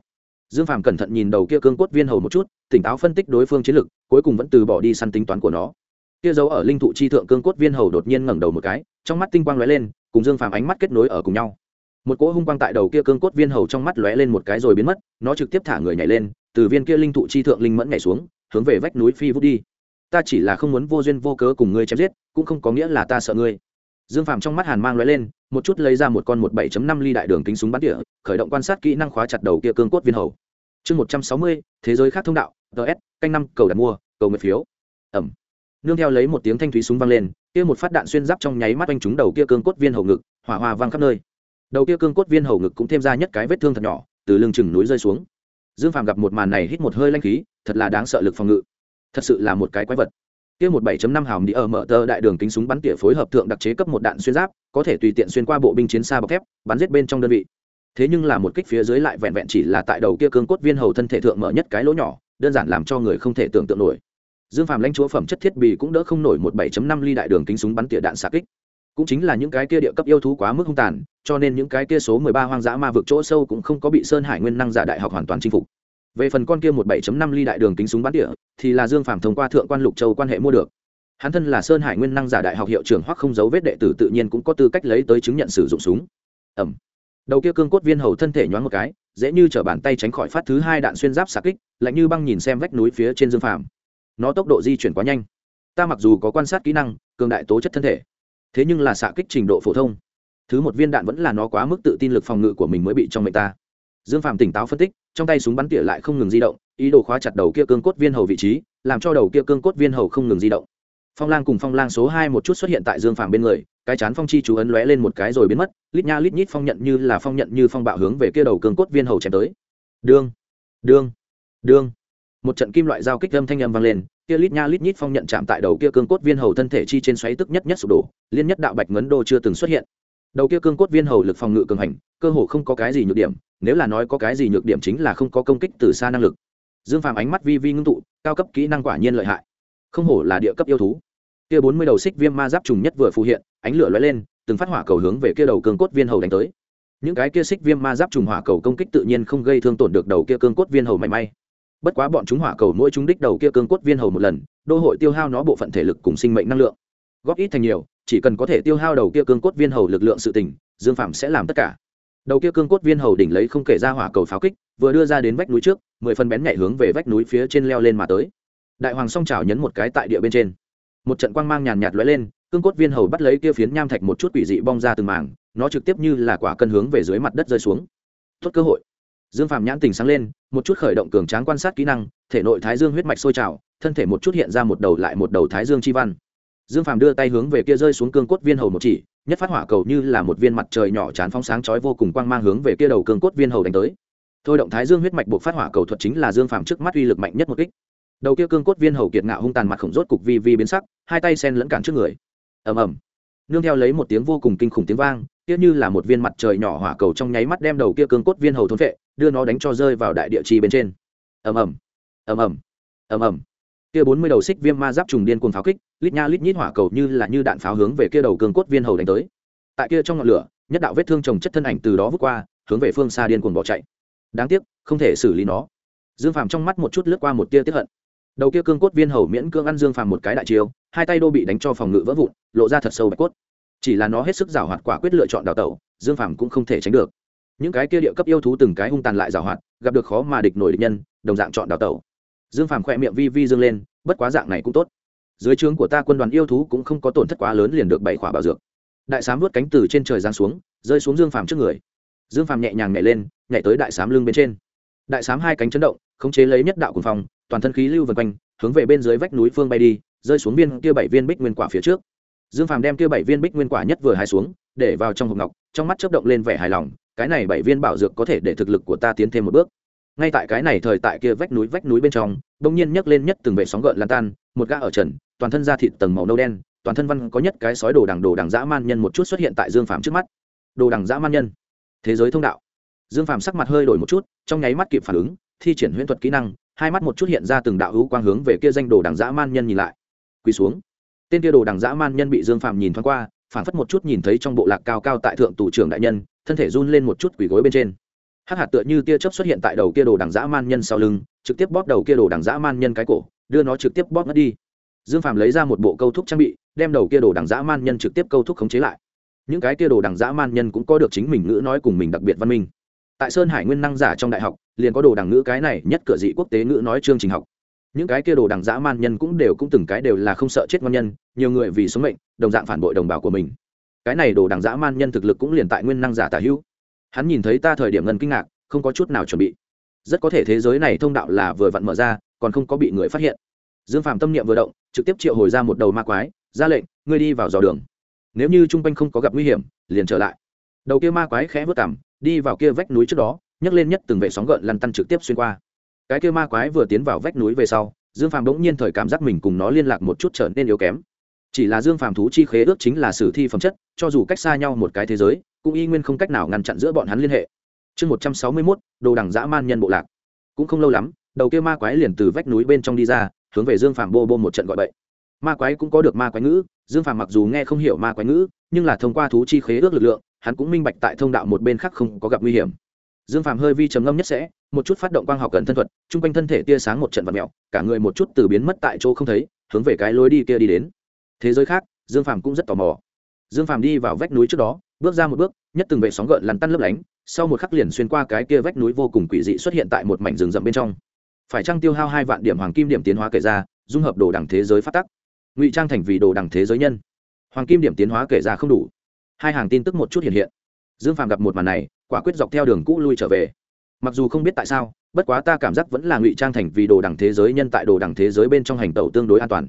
Dương phàm cẩn thận nhìn đầu kia cương cốt viên hầu một chút, tỉnh táo phân tích đối phương chiến lực, cuối cùng vẫn từ bỏ đi săn tính toán của nó kia giấu ở linh thụ chi thượng cương cốt viên hầu đột nhiên ngẩng đầu một cái, trong mắt tinh quang lóe lên, cùng dương phàm ánh mắt kết nối ở cùng nhau. Một cỗ hung quang tại đầu kia cương cốt viên hầu trong mắt lóe lên một cái rồi biến mất, nó trực tiếp thả người nhảy lên, từ viên kia linh thụ chi thượng linh mẫn nhảy xuống, hướng về vách núi phi vút đi. Ta chỉ là không muốn vô duyên vô cớ cùng ngươi chém giết, cũng không có nghĩa là ta sợ ngươi. Dương phàm trong mắt hàn mang lóe lên, một chút lấy ra một con một bảy năm ly đại đường kính súng bắn tỉa, khởi động quan sát kỹ năng khóa chặt đầu kia cương cốt viên hầu. Chương một trăm sáu mươi, thế giới khác thông đạo ts canh năm, cầu đặt mua, cầu nguyện phiếu. Ẩm nương theo lấy một tiếng thanh thúy súng vang lên, kia một phát đạn xuyên giáp trong nháy mắt anh trúng đầu kia cương cốt viên hầu ngực, hỏa hoa vang khắp nơi. Đầu kia cương cốt viên hầu ngực cũng thêm ra nhất cái vết thương thật nhỏ, từ lưng chừng núi rơi xuống. Dương phàm gặp một màn này hít một hơi lanh khí, thật là đáng sợ lực phòng ngự. Thật sự là một cái quái vật. Kia một bảy năm hào đi ở mở tờ đại đường kính súng bắn tỉa phối hợp thượng đặc chế cấp một đạn xuyên giáp, có thể tùy tiện xuyên qua bộ binh chiến xa bọc thép, bắn giết bên trong đơn vị. Thế nhưng là một kích phía dưới lại vẹn vẹn chỉ là tại đầu kia cương cốt viên hầu thân thể thượng mở nhất cái lỗ nhỏ, đơn giản làm cho người không thể tưởng tượng nổi dương phàm lãnh chúa phẩm chất thiết bị cũng đỡ không nổi một 7 năm ly đại đường kính súng bắn tỉa đạn xạ kích. Cũng chính là những cái kia địa cấp yêu thú quá mức hung tàn, cho nên những cái kia số 13 hoang dã ma vực chỗ sâu cũng không có bị sơn hải nguyên năng giả đại học hoàn toàn chinh phục. Về phần con kia một 7 năm ly đại đường kính súng bắn tỉa, thì là dương phàm thông qua thượng quan lục châu quan hệ mua được. Hắn thân là sơn hải nguyên năng giả đại học hiệu trưởng hoặc không giấu vết đệ tử tự nhiên cũng có tư cách lấy tới chứng nhận sử dụng súng. Ẩm. Đầu kia cương cốt viên hầu thân thể nhoáng một cái, dễ như t bàn tay tránh khỏi phát thứ hai đạn xuyên giáp xạ kích, lạnh như băng nhìn xem vách núi phía trên dương phàm nó tốc độ di chuyển quá nhanh. Ta mặc dù có quan sát kỹ năng, cường đại tố chất thân thể, thế nhưng là xạ kích trình độ phổ thông. Thứ một viên đạn vẫn là nó quá mức tự tin lực phòng ngự của mình mới bị trong mệnh ta. Dương phàm tỉnh táo phân tích, trong tay súng bắn tỉa lại không ngừng di động, ý đồ khóa chặt đầu kia cương cốt viên hầu vị trí, làm cho đầu kia cương cốt viên hầu không ngừng di động. Phong lang cùng phong lang số hai một chút xuất hiện tại dương phàm bên người, cái chán phong chi chú ấn lóe lên một cái rồi biến mất, lít nha lít nhít phong nhận như là phong nhận như phong bạo hướng về kia đầu cương cốt viên hầu chém tới. Đương đương đương một trận kim loại giao kích âm thanh âm vang lên, kia lít nha lít nhít phong nhận chạm tại đầu kia cương cốt viên hầu thân thể chi trên xoáy tức nhất nhất sụp đổ, liên nhất đạo bạch ngấn đô chưa từng xuất hiện. Đầu kia cương cốt viên hầu lực phòng ngự cường hành, cơ hồ không có cái gì nhược điểm, nếu là nói có cái gì nhược điểm chính là không có công kích từ xa năng lực. Dương phàm ánh mắt vi vi ngưng tụ, cao cấp kỹ năng quả nhiên lợi hại. Không hổ là địa cấp yêu thú. Kia bốn mươi đầu xích viêm ma giáp trùng nhất vừa phù hiện, ánh lửa lóe lên, từng phát hỏa cầu hướng về kia đầu cương cốt viên hầu đánh tới. Những cái kia xích viêm ma giáp trùng hỏa cầu công kích tự nhiên không gây thương tổn được đầu kia cương cốt viên hầu mảy may bất quá bọn chúng hỏa cầu mỗi chúng đích đầu kia cương cốt viên hầu một lần, đô hội tiêu hao nó bộ phận thể lực cùng sinh mệnh năng lượng. Góp ít thành nhiều, chỉ cần có thể tiêu hao đầu kia cương cốt viên hầu lực lượng sự tỉnh dương phạm sẽ làm tất cả. Đầu kia cương cốt viên hầu đỉnh lấy không kể ra hỏa cầu pháo kích, vừa đưa ra đến vách núi trước, mười phần bén nhảy hướng về vách núi phía trên leo lên mà tới. Đại hoàng song trào nhấn một cái tại địa bên trên. Một trận quang mang nhàn nhạt lóe lên, cương cốt viên hầu bắt lấy kia phiến nham thạch một chút quỷ dị bong ra từng mảng, nó trực tiếp như là quả cân hướng về dưới mặt đất rơi xuống. Tốt cơ hội dương phạm nhãn tình sáng lên, một chút khởi động cường tráng quan sát kỹ năng, thể nội thái dương huyết mạch sôi trào, thân thể một chút hiện ra một đầu lại một đầu thái dương chi văn. Dương phạm đưa tay hướng về kia rơi xuống cương cốt viên hầu một chỉ, nhất phát hỏa cầu như là một viên mặt trời nhỏ chán phóng sáng chói vô cùng quang mang hướng về kia đầu cương cốt viên hầu đánh tới. Thôi động thái dương huyết mạch buộc phát hỏa cầu thuật chính là dương phạm trước mắt uy lực mạnh nhất một kích. Đầu kia cương cốt viên hầu kiệt ngạo hung tàn mặt khổng rốt cục vi vi biến sắc, hai tay sen lẫn cản trước người. Ầm ầm. Nương theo lấy một tiếng vô cùng kinh khủng tiếng vang, kia như là một viên mặt trời nhỏ hỏa cầu trong nháy mắt đem đầu kia cương cốt viên hầu thôn vệ đưa nó đánh cho rơi vào đại địa chi bên trên. Ầm ầm ầm ầm ầm ầm. Kia bốn mươi đầu xích viêm ma giáp trùng điên cuồng pháo kích, lít nha lít nhít hỏa cầu như là như đạn pháo hướng về kia đầu cương cốt viên hầu đánh tới. Tại kia trong ngọn lửa, nhất đạo vết thương trồng chất thân ảnh từ đó vút qua, hướng về phương xa điên cuồng bỏ chạy. Đáng tiếc, không thể xử lý nó. Dương phàm trong mắt một chút lướt qua một tia tiếp hận. Đầu kia cương cốt viên hầu miễn cương ăn dương phàm một cái đại chiêu, hai tay đô bị đánh cho phòng ngự vỡ vụn, lộ ra thật sâu bạch cốt. Chỉ là nó hết sức giảo hoạt quả quyết lựa chọn đào tẩu, dương phàm cũng không thể tránh được những cái kia địa cấp yêu thú từng cái hung tàn lại giảo hoạt, gặp được khó mà địch nổi địch nhân, đồng dạng chọn đào tẩu. Dương phàm khỏe miệng vi vi dương lên, bất quá dạng này cũng tốt. Dưới trướng của ta quân đoàn yêu thú cũng không có tổn thất quá lớn liền được bảy khỏa bảo dược. Đại sám vớt cánh từ trên trời giáng xuống, rơi xuống dương phàm trước người. Dương phàm nhẹ nhàng nhảy lên, nhảy tới đại sám lưng bên trên. Đại sám hai cánh chấn động, khống chế lấy nhất đạo cùng phòng toàn thân khí lưu vần quanh, hướng về bên dưới vách núi phương bay đi, rơi xuống viên kia bảy viên bích nguyên quả phía trước. Dương phàm đem kia bảy viên bích nguyên quả nhất vừa hai xuống, để vào trong hộp ngọc, trong mắt chớp động lên vẻ hài lòng cái này bảy viên bảo dược có thể để thực lực của ta tiến thêm một bước. Ngay tại cái này thời tại kia vách núi vách núi bên trong, bỗng nhiên nhấc lên nhất từng vệ sóng gợn lan tan, một gã ở trần, toàn thân da thịt tầng màu nâu đen, toàn thân văn có nhất cái sói đồ đằng đồ đằng dã man nhân một chút xuất hiện tại dương phàm trước mắt. Đồ đằng dã man nhân. Thế giới thông đạo. Dương phàm sắc mặt hơi đổi một chút, trong nháy mắt kịp phản ứng, thi triển huyễn thuật kỹ năng, hai mắt một chút hiện ra từng đạo hữu quang hướng về kia danh đồ đằng dã man nhân nhìn lại. Quỳ xuống. Tên kia đồ đằng dã man nhân bị dương phàm nhìn thoáng qua phản phất một chút nhìn thấy trong bộ lạc cao cao tại thượng tù trưởng đại nhân thân thể run lên một chút quỳ gối bên trên. Hắc hạt tựa như tia chớp xuất hiện tại đầu kia đồ đằng dã man nhân sau lưng, trực tiếp bóp đầu kia đồ đằng dã man nhân cái cổ, đưa nó trực tiếp bóp ngất đi. Dương phàm lấy ra một bộ câu thúc trang bị, đem đầu kia đồ đằng dã man nhân trực tiếp câu thúc khống chế lại. Những cái kia đồ đằng dã man nhân cũng có được chính mình ngữ nói cùng mình đặc biệt văn minh. Tại sơn hải nguyên năng giả trong đại học, liền có đồ đằng ngữ cái này nhất cửa dị quốc tế ngữ nói chương trình học. Những cái kia đồ đằng dã man nhân cũng đều cũng từng cái đều là không sợ chết ngon nhân, nhiều người vì số mệnh, đồng dạng phản bội đồng bào của mình cái này đồ đằng dã man nhân thực lực cũng liền tại nguyên năng giả tả hữu. Hắn nhìn thấy ta thời điểm ngân kinh ngạc, không có chút nào chuẩn bị. Rất có thể thế giới này thông đạo là vừa vặn mở ra, còn không có bị người phát hiện. Dương phạm tâm niệm vừa động, trực tiếp triệu hồi ra một đầu ma quái, ra lệnh, ngươi đi vào dò đường. Nếu như trung quanh không có gặp nguy hiểm, liền trở lại. Đầu kia ma quái khẽ vớt cảm đi vào kia vách núi trước đó, nhấc lên nhất từng vệ sóng gợn lăn tăn trực tiếp xuyên qua. Cái kia ma quái vừa tiến vào vách núi về sau, dương phàm bỗng nhiên thời cảm giác mình cùng nó liên lạc một chút trở nên yếu kém chỉ là dương phàm thú chi khế ước chính là sử thi phẩm chất, cho dù cách xa nhau một cái thế giới, cũng y nguyên không cách nào ngăn chặn giữa bọn hắn liên hệ. Chương một trăm sáu mươi mốt, đồ đằng dã man nhân bộ lạc. Cũng không lâu lắm, đầu kia ma quái liền từ vách núi bên trong đi ra, hướng về dương phàm bô bô một trận gọi bậy. Ma quái cũng có được ma quái ngữ, dương phàm mặc dù nghe không hiểu ma quái ngữ, nhưng là thông qua thú chi khế ước lực lượng, hắn cũng minh bạch tại thông đạo một bên khác không có gặp nguy hiểm. Dương phàm hơi vi trầm ngâm nhất sẽ, một chút phát động quang học cần thân thuật, chung quanh thân thể tia sáng một trận vật mẹo cả người một chút từ biến mất tại chỗ không thấy, hướng về cái lối đi kia đi đến thế giới khác, dương phàm cũng rất tò mò. Dương phàm đi vào vách núi trước đó, bước ra một bước, nhất từng vệ sóng gợn lăn tăn lấp lánh, sau một khắc liền xuyên qua cái kia vách núi vô cùng quỷ dị xuất hiện tại một mảnh rừng rậm bên trong. Phải trăng tiêu hao hai vạn điểm hoàng kim điểm tiến hóa kể ra, dung hợp đồ đẳng thế giới phát tắc? Ngụy trang thành vì đồ đẳng thế giới nhân. Hoàng kim điểm tiến hóa kể ra không đủ. Hai hàng tin tức một chút hiện hiện. Dương phàm gặp một màn này, quả quyết dọc theo đường cũ lui trở về. Mặc dù không biết tại sao, bất quá ta cảm giác vẫn là ngụy trang thành vì đồ đẳng thế giới nhân tại đồ đẳng thế giới bên trong hành tẩu tương đối an toàn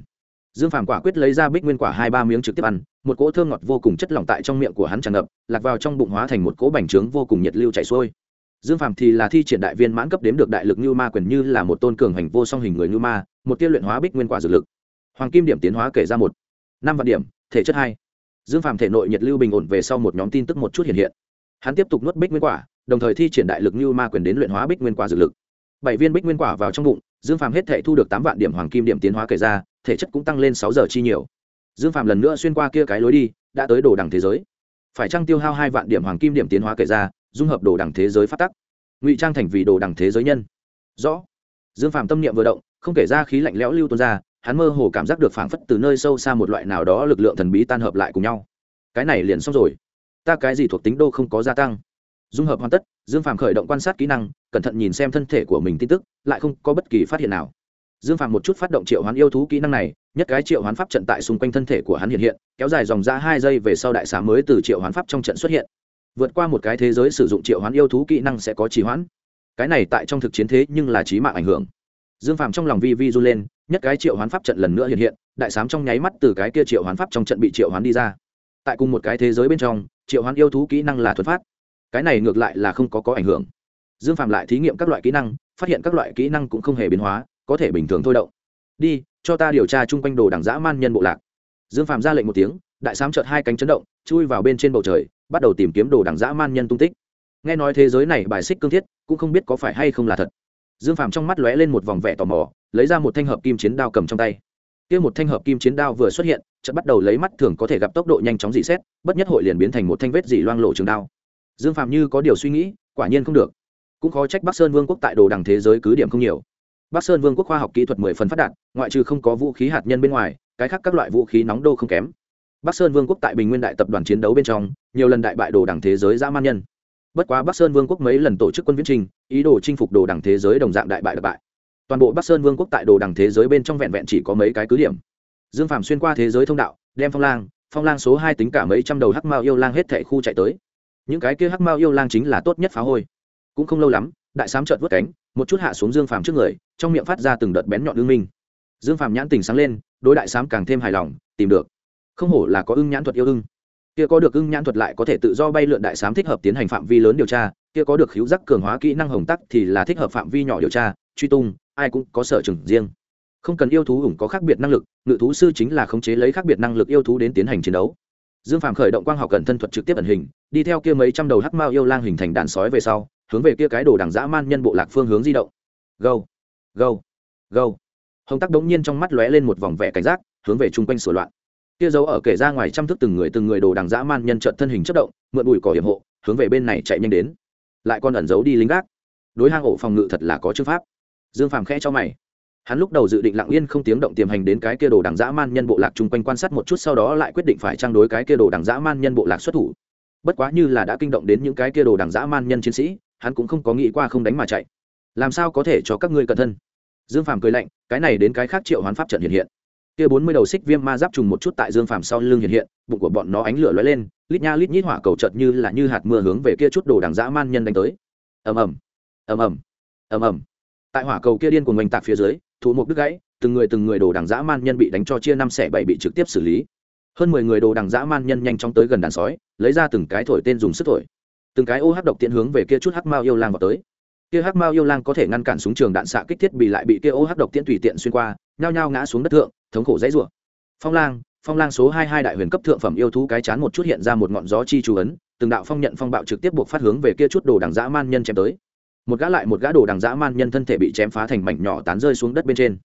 dương phàm quả quyết lấy ra bích nguyên quả hai ba miếng trực tiếp ăn, một cỗ thơm ngọt vô cùng chất lỏng tại trong miệng của hắn tràn ngập, lạc vào trong bụng hóa thành một cỗ bành trướng vô cùng nhiệt lưu chảy xuôi. Dương phàm thì là thi triển đại viên mãn cấp đếm được đại lực như ma quyền như là một tôn cường hành vô song hình người như ma, một tiên luyện hóa bích nguyên quả dược lực. Hoàng kim điểm tiến hóa kể ra một, năm vạn điểm, thể chất hai. Dương phàm thể nội nhiệt lưu bình ổn về sau một nhóm tin tức một chút hiện hiện. Hắn tiếp tục nuốt bích nguyên quả, đồng thời thi triển đại lực như ma quyền đến luyện hóa bích nguyên quả dược lực. Bảy viên bích nguyên quả vào trong bụng, dương phàm hết thể thu được tám vạn điểm hoàng kim điểm tiến hóa kể ra thể chất cũng tăng lên sáu giờ chi nhiều. Dương phàm lần nữa xuyên qua kia cái lối đi, đã tới đồ đằng thế giới. Phải trăng tiêu hao hai vạn điểm hoàng kim điểm tiến hóa kể ra, dung hợp đồ đẳng thế giới phát tắc? Ngụy trang thành vì đồ đẳng thế giới nhân. Rõ. Dương phàm tâm niệm vừa động, không kể ra khí lạnh lẽo lưu tuôn ra, hắn mơ hồ cảm giác được phảng phất từ nơi sâu xa một loại nào đó lực lượng thần bí tan hợp lại cùng nhau. Cái này liền xong rồi. Ta cái gì thuộc tính đô không có gia tăng. Dung hợp hoàn tất, dương phàm khởi động quan sát kỹ năng, cẩn thận nhìn xem thân thể của mình tin tức, lại không có bất kỳ phát hiện nào dương phàm một chút phát động triệu hoán yêu thú kỹ năng này, nhất cái triệu hoán pháp trận tại xung quanh thân thể của hắn hiện hiện, kéo dài dòng ra hai giây về sau đại xá mới từ triệu hoán pháp trong trận xuất hiện. Vượt qua một cái thế giới sử dụng triệu hoán yêu thú kỹ năng sẽ có trì hoãn. Cái này tại trong thực chiến thế nhưng là trí mạng ảnh hưởng. Dương phàm trong lòng vi vi r u lên, nhất cái triệu hoán pháp trận lần nữa hiện hiện, đại sám trong nháy mắt từ cái kia triệu hoán pháp trong trận bị triệu hoán đi ra. Tại cùng một cái thế giới bên trong, triệu hoán yêu thú kỹ năng là thuật phát. Cái này ngược lại là không có có ảnh hưởng. Dương phạm lại thí nghiệm các loại kỹ năng, phát hiện các loại kỹ năng cũng không hề biến hóa có thể bình thường thôi động. Đi, cho ta điều tra chung quanh đồ đảng dã man nhân bộ lạc. Dương phạm ra lệnh một tiếng, đại sám chợt hai cánh chấn động, chui vào bên trên bầu trời, bắt đầu tìm kiếm đồ đảng dã man nhân tung tích. Nghe nói thế giới này bài xích cương thiết, cũng không biết có phải hay không là thật. Dương phạm trong mắt lóe lên một vòng vẻ tò mò, lấy ra một thanh hợp kim chiến đao cầm trong tay. Kia một thanh hợp kim chiến đao vừa xuất hiện, chợt bắt đầu lấy mắt thường có thể gặp tốc độ nhanh chóng dị xét, bất nhất hội liền biến thành một thanh vết dị loang lộ trường đao. Dương phạm như có điều suy nghĩ, quả nhiên không được. Cũng khó trách bắc sơn vương quốc tại đồ đằng thế giới cứ điểm không nhiều bắc sơn vương quốc khoa học kỹ thuật mười phần phát đạt, ngoại trừ không có vũ khí hạt nhân bên ngoài, cái khác các loại vũ khí nóng đô không kém. Bắc sơn vương quốc tại bình nguyên đại tập đoàn chiến đấu bên trong, nhiều lần đại bại đồ đẳng thế giới dã man nhân. Bất quá bắc sơn vương quốc mấy lần tổ chức quân viễn trình, ý đồ chinh phục đồ đẳng thế giới đồng dạng đại bại đại bại. Toàn bộ bắc sơn vương quốc tại đồ đẳng thế giới bên trong vẹn vẹn chỉ có mấy cái cứ điểm. Dương phạm xuyên qua thế giới thông đạo, đem phong lang phong lang số hai tính cả mấy trăm đầu hắc mao yêu lang hết thảy khu chạy tới. Những cái kia hắc mao yêu lang chính là tốt nhất phá hôi. Cũng không lâu lắm đại sám chợt vớt cánh, một chút hạ xuống dương phàm trước người, trong miệng phát ra từng đợt bén nhọn ương minh. Dương phàm nhãn tình sáng lên, đối đại sám càng thêm hài lòng, tìm được. Không hổ là có ưng nhãn thuật yêu ưng. Kia có được ưng nhãn thuật lại có thể tự do bay lượn đại sám thích hợp tiến hành phạm vi lớn điều tra, kia có được hữu giác cường hóa kỹ năng hồng tắc thì là thích hợp phạm vi nhỏ điều tra, truy tung, ai cũng có sở trường riêng. Không cần yêu thú ủng có khác biệt năng lực, ngự thú sư chính là khống chế lấy khác biệt năng lực yêu thú đến tiến hành chiến đấu. Dương phạm khởi động quang học cận thân thuật trực tiếp ẩn hình, đi theo kia mấy trăm đầu hắc mao yêu lang hình thành đàn sói về sau hướng về kia cái đồ đằng dã man nhân bộ lạc phương hướng di động. Gâu gâu gâu. Hồng tắc đống nhiên trong mắt lóe lên một vòng vẻ cảnh giác, hướng về chung quanh sửa loạn. Kia dấu ở kể ra ngoài trăm thức từng người từng người đồ đằng dã man nhân trợn thân hình chất động, mượn bụi cỏ hiểm hộ, hướng về bên này chạy nhanh đến. Lại còn ẩn giấu đi lính gác. Đối hang ổ phòng ngự thật là có chữ pháp. Dương phàm khẽ cho mày. Hắn lúc đầu dự định lặng yên không tiếng động tiềm hành đến cái kia đồ đằng dã man nhân bộ lạc chung quanh quan sát một chút sau đó lại quyết định phải trang đối cái kia đồ đằng dã man nhân bộ lạc xuất thủ. Bất quá như là đã kinh động đến những cái kia đồ đằng dã man nhân chiến sĩ hắn cũng không có nghĩ qua không đánh mà chạy. Làm sao có thể cho các ngươi cẩn thân? Dương phàm cười lạnh, cái này đến cái khác triệu hoán pháp trận hiện hiện. Kia bốn mươi đầu xích viêm ma giáp trùng một chút tại dương phàm sau lưng hiện hiện, bụng của bọn nó ánh lửa lóe lên, lít nha lít nhít hỏa cầu chợt như là như hạt mưa hướng về kia chút đồ đằng dã man nhân đánh tới. Ầm ầm ầm ầm ầm ầm. Tại hỏa cầu kia điên cùng oanh tạc phía dưới, thủ mục đứt gãy, từng người từng người đồ đằng dã man nhân bị đánh cho chia năm xẻ bảy bị trực tiếp xử lý. Hơn mười người đồ đằng dã man nhân nhanh chóng tới gần đàn sói, lấy ra từng cái thổi tên dùng sức thổi từng cái ô hắc độc tiện hướng về kia chút hắc mao yêu lang vào tới. Kia hắc mao yêu lang có thể ngăn cản súng trường đạn xạ kích thiết bị lại bị kia ô hắc độc tiện tùy tiện xuyên qua, nhao nhao ngã xuống đất thượng, thống khổ dãy rủa. Phong lang phong lang số hai hai đại huyền cấp thượng phẩm yêu thú cái chán một chút hiện ra một ngọn gió chi chú ấn, từng đạo phong nhận phong bạo trực tiếp buộc phát hướng về kia chút đồ đằng dã man nhân chém tới. Một gã lại một gã đồ đằng dã man nhân thân thể bị chém phá thành mảnh nhỏ tán rơi xuống đất bên trên.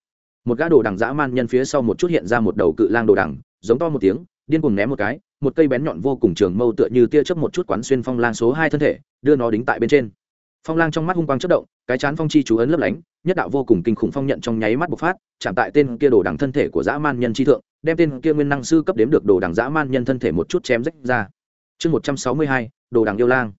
Một gã đồ đằng dã man nhân phía sau một chút hiện ra một đầu cự lang đồ đằng, giống to một tiếng điên cuồng ném một cái, một cây bén nhọn vô cùng trường mâu tựa như tia chớp một chút quán xuyên phong lang số hai thân thể, đưa nó đính tại bên trên. Phong lang trong mắt hung quang chất động, cái chán phong chi chú ấn lấp lánh, nhất đạo vô cùng kinh khủng phong nhận trong nháy mắt bộc phát, chạm tại tên kia đồ đằng thân thể của dã man nhân chi thượng, đem tên kia nguyên năng sư cấp đếm được đồ đằng dã man nhân thân thể một chút chém rách ra. Chương một trăm sáu mươi hai, đồ đằng yêu lang.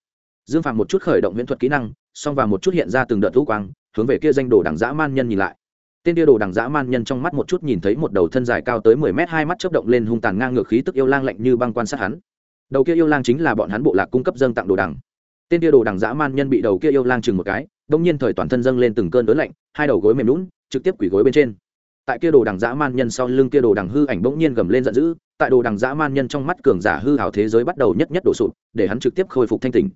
Dương phạm một chút khởi động viễn thuật kỹ năng xong và một chút hiện ra từng đợt lũ quang, hướng về kia danh đồ đằng dã man nhân nhìn lại tên kia đồ đằng dã man nhân trong mắt một chút nhìn thấy một đầu thân dài cao tới mười mét hai mắt chớp động lên hung tàn ngang ngược khí tức yêu lang lạnh như băng quan sát hắn. Đầu kia yêu lang chính là bọn hắn bộ lạc cung cấp dâng tặng đồ đằng. Tên kia đồ đằng dã man nhân bị đầu kia yêu lang chừng một cái, đông nhiên thời toàn thân dâng lên từng cơn đớn lạnh, hai đầu gối mềm lún trực tiếp quỳ gối bên trên. Tại kia đồ đằng dã man nhân sau lưng kia đồ đằng hư ảnh bỗng nhiên gầm lên giận dữ, tại đồ đằng dã man nhân trong mắt cường giả hư hào thế giới bắt đầu nhất nhất đổ sụp, để hắn trực tiếp khôi phục thanh tình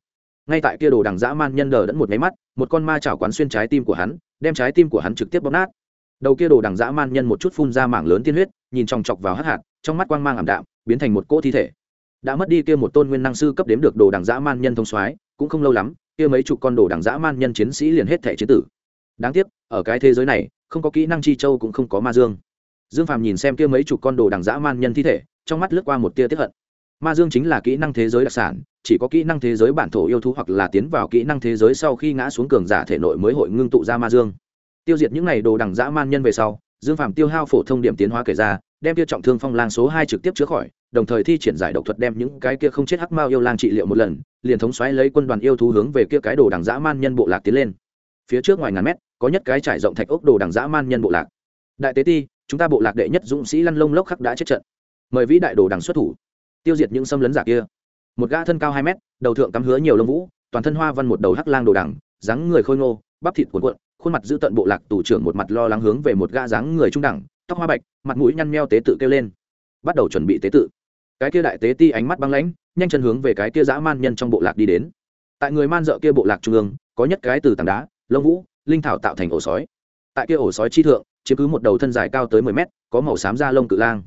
ngay tại kia đồ đằng dã man nhân đờ đẫn một máy mắt, một con ma chảo quán xuyên trái tim của hắn, đem trái tim của hắn trực tiếp bóp nát đầu kia đồ đằng dã man nhân một chút phun ra mảng lớn tiên huyết, nhìn chòng chọc vào hắc hạt, trong mắt quang mang ảm đạm, biến thành một cỗ thi thể. Đã mất đi kia một tôn nguyên năng sư cấp đếm được đồ đằng dã man nhân thông soái, cũng không lâu lắm, kia mấy chục con đồ đằng dã man nhân chiến sĩ liền hết thể chiến tử. Đáng tiếc, ở cái thế giới này, không có kỹ năng chi châu cũng không có ma dương. Dương phàm nhìn xem kia mấy chục con đồ đằng dã man nhân thi thể, trong mắt lướt qua một tia tiếp hận. Ma dương chính là kỹ năng thế giới đặc sản, chỉ có kỹ năng thế giới bản thổ yêu thú hoặc là tiến vào kỹ năng thế giới sau khi ngã xuống cường giả thể nội mới hội ngưng tụ ra ma dương tiêu diệt những n à y đồ đằng dã man nhân về sau, dương phạm tiêu hao phổ thông điểm tiến hóa kể ra, đem tiêu trọng thương phong lang số hai trực tiếp chữa khỏi, đồng thời thi triển giải độc thuật đem những cái kia không chết hắc mao yêu lang trị liệu một lần, liền thống xoáy lấy quân đoàn yêu thú hướng về kia cái đồ đằng dã man nhân bộ lạc tiến lên. Phía trước ngoài ngàn mét, có nhất cái trải rộng thạch ốc đồ đằng dã man nhân bộ lạc. Đại tế ti, chúng ta bộ lạc đệ nhất dũng sĩ lăn lông lốc khắc đã chết trận. Mời vĩ đại đồ đằng xuất thủ. Tiêu diệt những xâm lấn giả kia. Một gã thân cao hai mét, đầu thượng cắm hứa nhiều lông vũ, toàn thân hoa văn một đầu hắc lang đồ đằng, dáng người khôi ngô, bắp thịt cuộn cuộn khuôn mặt giữ tận bộ lạc tù trưởng một mặt lo lắng hướng về một gã dáng người trung đẳng, tóc hoa bạch, mặt mũi nhăn meo tế tự kêu lên. Bắt đầu chuẩn bị tế tự. Cái kia đại tế ti ánh mắt băng lãnh, nhanh chân hướng về cái kia dã man nhân trong bộ lạc đi đến. Tại người man dợ kia bộ lạc trung ương, có nhất cái từ tảng đá, lông vũ, linh thảo tạo thành ổ sói. Tại kia ổ sói chi thượng, chiếm cứ một đầu thân dài cao tới mười mét, có màu xám da lông cự lang.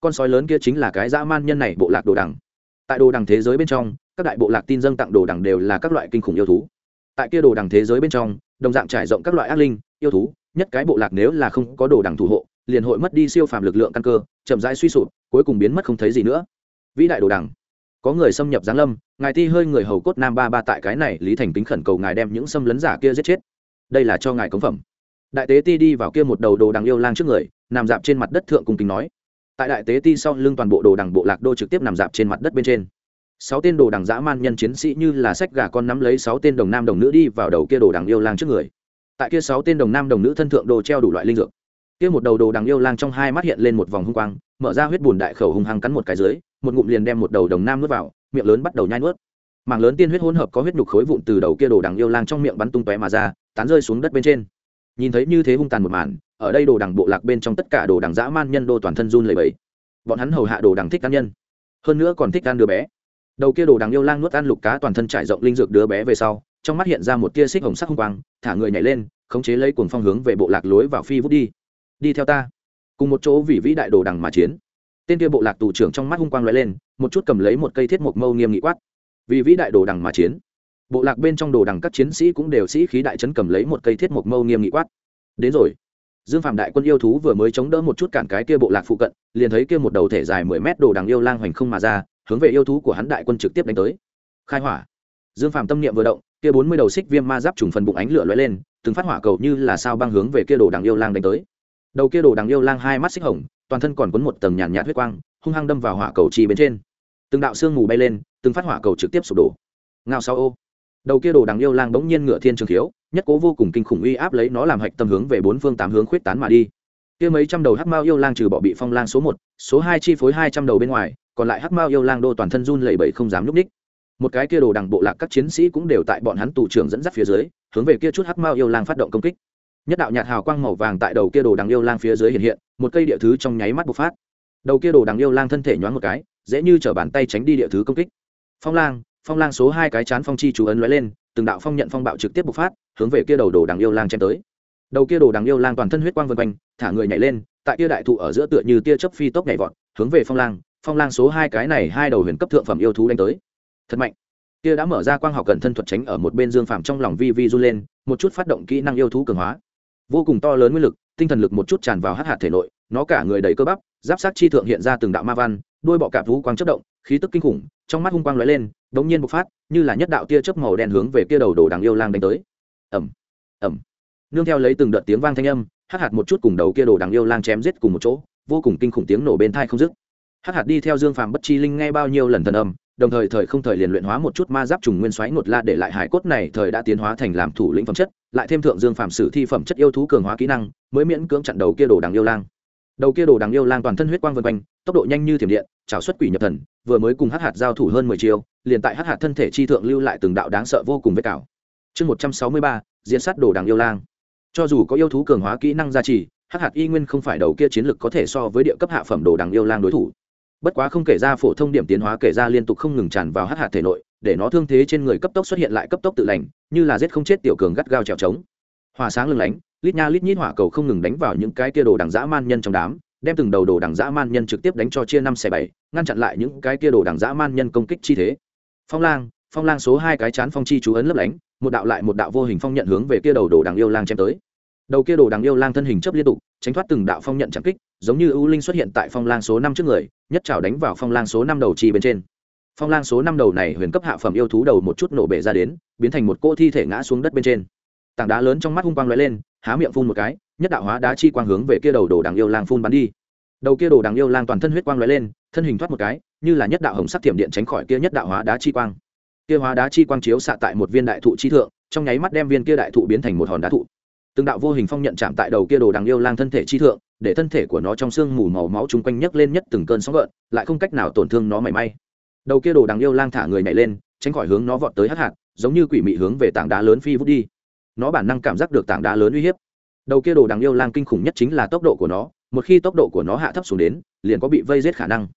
Con sói lớn kia chính là cái dã man nhân này bộ lạc đồ đằng. Tại đồ đằng thế giới bên trong, các đại bộ lạc tin dâng tặng đồ đằng đều là các loại kinh khủng yêu thú tại kia đồ đằng thế giới bên trong, đồng dạng trải rộng các loại ác linh, yêu thú, nhất cái bộ lạc nếu là không có đồ đằng thủ hộ, liền hội mất đi siêu phàm lực lượng căn cơ, chậm rãi suy sụp, cuối cùng biến mất không thấy gì nữa. Vĩ đại đồ đằng. Có người xâm nhập giáng lâm, ngài ti hơi người hầu cốt nam ba ba tại cái này lý thành kính khẩn cầu ngài đem những xâm lấn giả kia giết chết. Đây là cho ngài cống phẩm. Đại tế ti đi vào kia một đầu đồ đằng yêu lang trước người, nằm dạp trên mặt đất thượng cùng kính nói. Tại đại tế ti sau lưng toàn bộ đồ đằng bộ lạc đô trực tiếp nằm dạp trên mặt đất bên trên sáu tên đồ đằng dã man nhân chiến sĩ như là sách gà con nắm lấy sáu tên đồng nam đồng nữ đi vào đầu kia đồ đằng yêu lang trước người. Tại kia sáu tên đồng nam đồng nữ thân thượng đồ treo đủ loại linh dược. Kia một đầu đồ đằng yêu lang trong hai mắt hiện lên một vòng hung quang, mở ra huyết bùn đại khẩu hung hăng cắn một cái dưới, một ngụm liền đem một đầu đồng nam nuốt vào, miệng lớn bắt đầu nhai nuốt. Mảng lớn tiên huyết hỗn hợp có huyết nhục khối vụn từ đầu kia đồ đằng yêu lang trong miệng bắn tung tóe mà ra, tán rơi xuống đất bên trên. Nhìn thấy như thế hung tàn một màn, ở đây đồ đằng bộ lạc bên trong tất cả đồ đằng dã man nhân đô toàn thân run lẩy bẩy. Bọn hắn hầu hạ đồ đằng thích ăn nhân, hơn nữa còn thích ăn đứa bé đầu kia đồ đằng yêu lang nuốt ăn lục cá toàn thân trải rộng linh dược đứa bé về sau, trong mắt hiện ra một tia xích hồng sắc hung quang, thả người nhảy lên, khống chế lấy cuồng phong hướng về bộ lạc lối vào phi vút đi. Đi theo ta. Cùng một chỗ vì vĩ đại đồ đằng mà chiến. Tên kia bộ lạc tù trưởng trong mắt hung quang lóe lên, một chút cầm lấy một cây thiết mộc mâu nghiêm nghị quát. Vì vĩ đại đồ đằng mà chiến. Bộ lạc bên trong đồ đằng các chiến sĩ cũng đều sĩ khí đại trấn cầm lấy một cây thiết mộc mâu nghiêm nghị quát. Đến rồi. Dương phạm đại quân yêu thú vừa mới chống đỡ một chút cản cái kia bộ lạc phụ cận, liền thấy kia một đầu thể dài mười mét đồ đằng yêu lang hoành không mà ra hướng về yêu thú của hắn đại quân trực tiếp đánh tới. Khai hỏa. Dương phàm tâm niệm vừa động, kia bốn mươi đầu xích viêm ma giáp trùng phần bụng ánh lửa lóe lên, từng phát hỏa cầu như là sao băng hướng về kia đồ đằng yêu lang đánh tới. Đầu kia đồ đằng yêu lang hai mắt xích hồng, toàn thân còn quấn một tầng nhàn nhạt huyết quang, hung hăng đâm vào hỏa cầu chi bên trên. Từng đạo xương mù bay lên, từng phát hỏa cầu trực tiếp sụp đổ. Ngao sao ô. Đầu kia đồ đằng yêu lang bỗng nhiên ngựa thiên trường thiếu, nhất cố vô cùng kinh khủng uy áp lấy nó làm hạch tâm hướng về bốn phương tám hướng khuyết tán mà đi. Kia mấy trăm đầu hắc mao yêu lang trừ bỏ bị phong lang số một, số hai chi phối hai trăm đầu bên ngoài còn lại hắc mao yêu lang đô toàn thân run lẩy bẩy không dám núp ních một cái kia đồ đằng bộ lạc các chiến sĩ cũng đều tại bọn hắn tù trưởng dẫn dắt phía dưới, hướng về kia chút hắc mao yêu lang phát động công kích. Nhất đạo nhạt hào quang màu vàng tại đầu kia đồ đằng yêu lang phía dưới hiện hiện, một cây địa thứ trong nháy mắt bộc phát. Đầu kia đồ đằng yêu lang thân thể nhoáng một cái, dễ như chở bàn tay tránh đi địa thứ công kích. Phong lang phong lang số hai cái chán phong chi chú ấn lóe lên, từng đạo phong nhận phong bạo trực tiếp bộc phát, hướng về kia đầu đồ đằng yêu lang chém tới. Đầu kia đồ đằng yêu lang toàn thân huyết quang vân quanh, thả người nhảy lên, tại kia đại thụ ở giữa tựa như tia chớp phi tốc nhảy vọt, hướng về phong lang phong lang số hai cái này hai đầu huyền cấp thượng phẩm yêu thú đánh tới. Thật mạnh. Kia đã mở ra quang học cần thân thuật tránh ở một bên dương phạm trong lòng vi vi run lên, một chút phát động kỹ năng yêu thú cường hóa. Vô cùng to lớn nguyên lực, tinh thần lực một chút tràn vào hát hạt thể nội, nó cả người đầy cơ bắp, giáp sát chi thượng hiện ra từng đạo ma văn, đôi bọ cạp vũ quang chất động, khí tức kinh khủng, trong mắt hung quang lóe lên, đống nhiên bộc phát, như là nhất đạo tia chớp màu đen hướng về kia đầu đồ đằng yêu lang đánh tới. Ẩm ẩm nương theo lấy từng đợt tiếng vang thanh âm hát hạt một chút cùng đầu kia đồ đằng yêu lang chém giết cùng một chỗ, vô cùng kinh khủng tiếng nổ bên thai không dứt. Hắc hạt đi theo dương phàm bất chi linh nghe bao nhiêu lần thần âm, đồng thời thời không thời liền luyện hóa một chút ma giáp trùng nguyên xoáy ngột la để lại hải cốt này thời đã tiến hóa thành làm thủ lĩnh phẩm chất, lại thêm thượng dương phàm sử thi phẩm chất yêu thú cường hóa kỹ năng, mới miễn cưỡng chặn đầu kia đồ đằng yêu lang. Đầu kia đồ đằng yêu lang toàn thân huyết quang vân quanh, tốc độ nhanh như thiểm điện trào xuất quỷ nhập thần, vừa mới cùng hắc hạt giao thủ hơn mười chiêu, liền tại hắc hạt thân thể chi thượng lưu lại từng đạo đáng sợ vô cùng vết cào. Chương một trăm sáu mươi ba, diễn sát đồ đằng yêu lang. Cho dù có yêu thú cường hóa kỹ năng gia trì, hắc hạt y nguyên không phải đầu kia chiến lực có thể so với địa cấp hạ phẩm đồ đằng yêu lang đối thủ bất quá không kể ra phổ thông điểm tiến hóa kể ra liên tục không ngừng tràn vào hắc hạt thể nội, để nó thương thế trên người cấp tốc xuất hiện lại cấp tốc tự lành, như là giết không chết tiểu cường gắt gao trèo trống. Hòa sáng lưng lánh, lít nha lít nhít hỏa cầu không ngừng đánh vào những cái kia đồ đằng dã man nhân trong đám, đem từng đầu đồ đằng dã man nhân trực tiếp đánh cho chia năm xẻ bảy, ngăn chặn lại những cái kia đồ đằng dã man nhân công kích chi thế. Phong lang phong lang số hai cái chán phong chi chú ấn lấp lánh, một đạo lại một đạo vô hình phong nhận hướng về kia đầu đồ đằng yêu lang chém tới. Đầu kia đồ đằng yêu lang thân hình chấp liên tục, tránh thoát từng đạo phong nhận chẳng kích, giống như ưu linh xuất hiện tại phong lang số năm trước người nhất trào đánh vào phong lang số năm đầu chi bên trên. Phong lang số năm đầu này huyền cấp hạ phẩm yêu thú đầu một chút nổ bể ra đến, biến thành một cỗ thi thể ngã xuống đất bên trên. Tảng đá lớn trong mắt hung quang lóe lên, há miệng phun một cái, nhất đạo hóa đá chi quang hướng về kia đầu đồ đằng yêu lang phun bắn đi. Đầu kia đồ đằng yêu lang toàn thân huyết quang lóe lên, thân hình thoát một cái, như là nhất đạo hồng sắc thiểm điện tránh khỏi kia nhất đạo hóa đá chi quang. Kia hóa đá chi quang chiếu xạ tại một viên đại thụ chi thượng, trong nháy mắt đem viên kia đại thụ biến thành một hòn đá thụ từng đạo vô hình phong nhận chạm tại đầu kia đồ đằng yêu lang thân thể chi thượng, để thân thể của nó trong xương mù màu máu chung quanh nhấc lên nhất từng cơn sóng gợn, lại không cách nào tổn thương nó mảy may. Đầu kia đồ đằng yêu lang thả người nhảy lên, tránh khỏi hướng nó vọt tới hắc hạt, giống như quỷ mị hướng về tảng đá lớn phi vút đi. Nó bản năng cảm giác được tảng đá lớn uy hiếp. Đầu kia đồ đằng yêu lang kinh khủng nhất chính là tốc độ của nó, một khi tốc độ của nó hạ thấp xuống đến, liền có bị vây giết khả năng.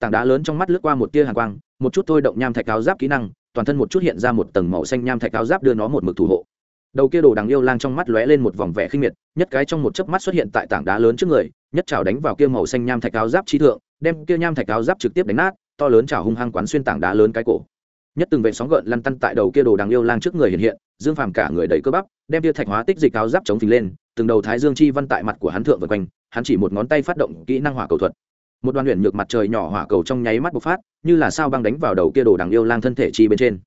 Tảng đá lớn trong mắt lướt qua một tia hàng quang, một chút thôi động nham thạch áo giáp kỹ năng, toàn thân một chút hiện ra một tầng màu xanh nham thạch áo giáp đưa nó một mực thủ hộ đầu kia đồ đằng yêu lang trong mắt lóe lên một vòng vẻ khinh miệt, nhất cái trong một chớp mắt xuất hiện tại tảng đá lớn trước người, nhất chảo đánh vào kia màu xanh nham thạch áo giáp chi thượng, đem kia nham thạch áo giáp trực tiếp đánh nát, to lớn chảo hung hăng quán xuyên tảng đá lớn cái cổ. Nhất từng vệ sóng gợn lăn tăn tại đầu kia đồ đằng yêu lang trước người hiện hiện, dương phàm cả người đầy cơ bắp, đem kia thạch hóa tích dịch áo giáp chống phình lên, từng đầu thái dương chi văn tại mặt của hắn thượng vượt quanh, hắn chỉ một ngón tay phát động kỹ năng hỏa cầu thuật. Một đoàn luyện nhược mặt trời nhỏ hỏa cầu trong nháy mắt bộc phát, như là sao băng đánh vào đầu kia đồ đằng yêu lang thân thể chi bên trên.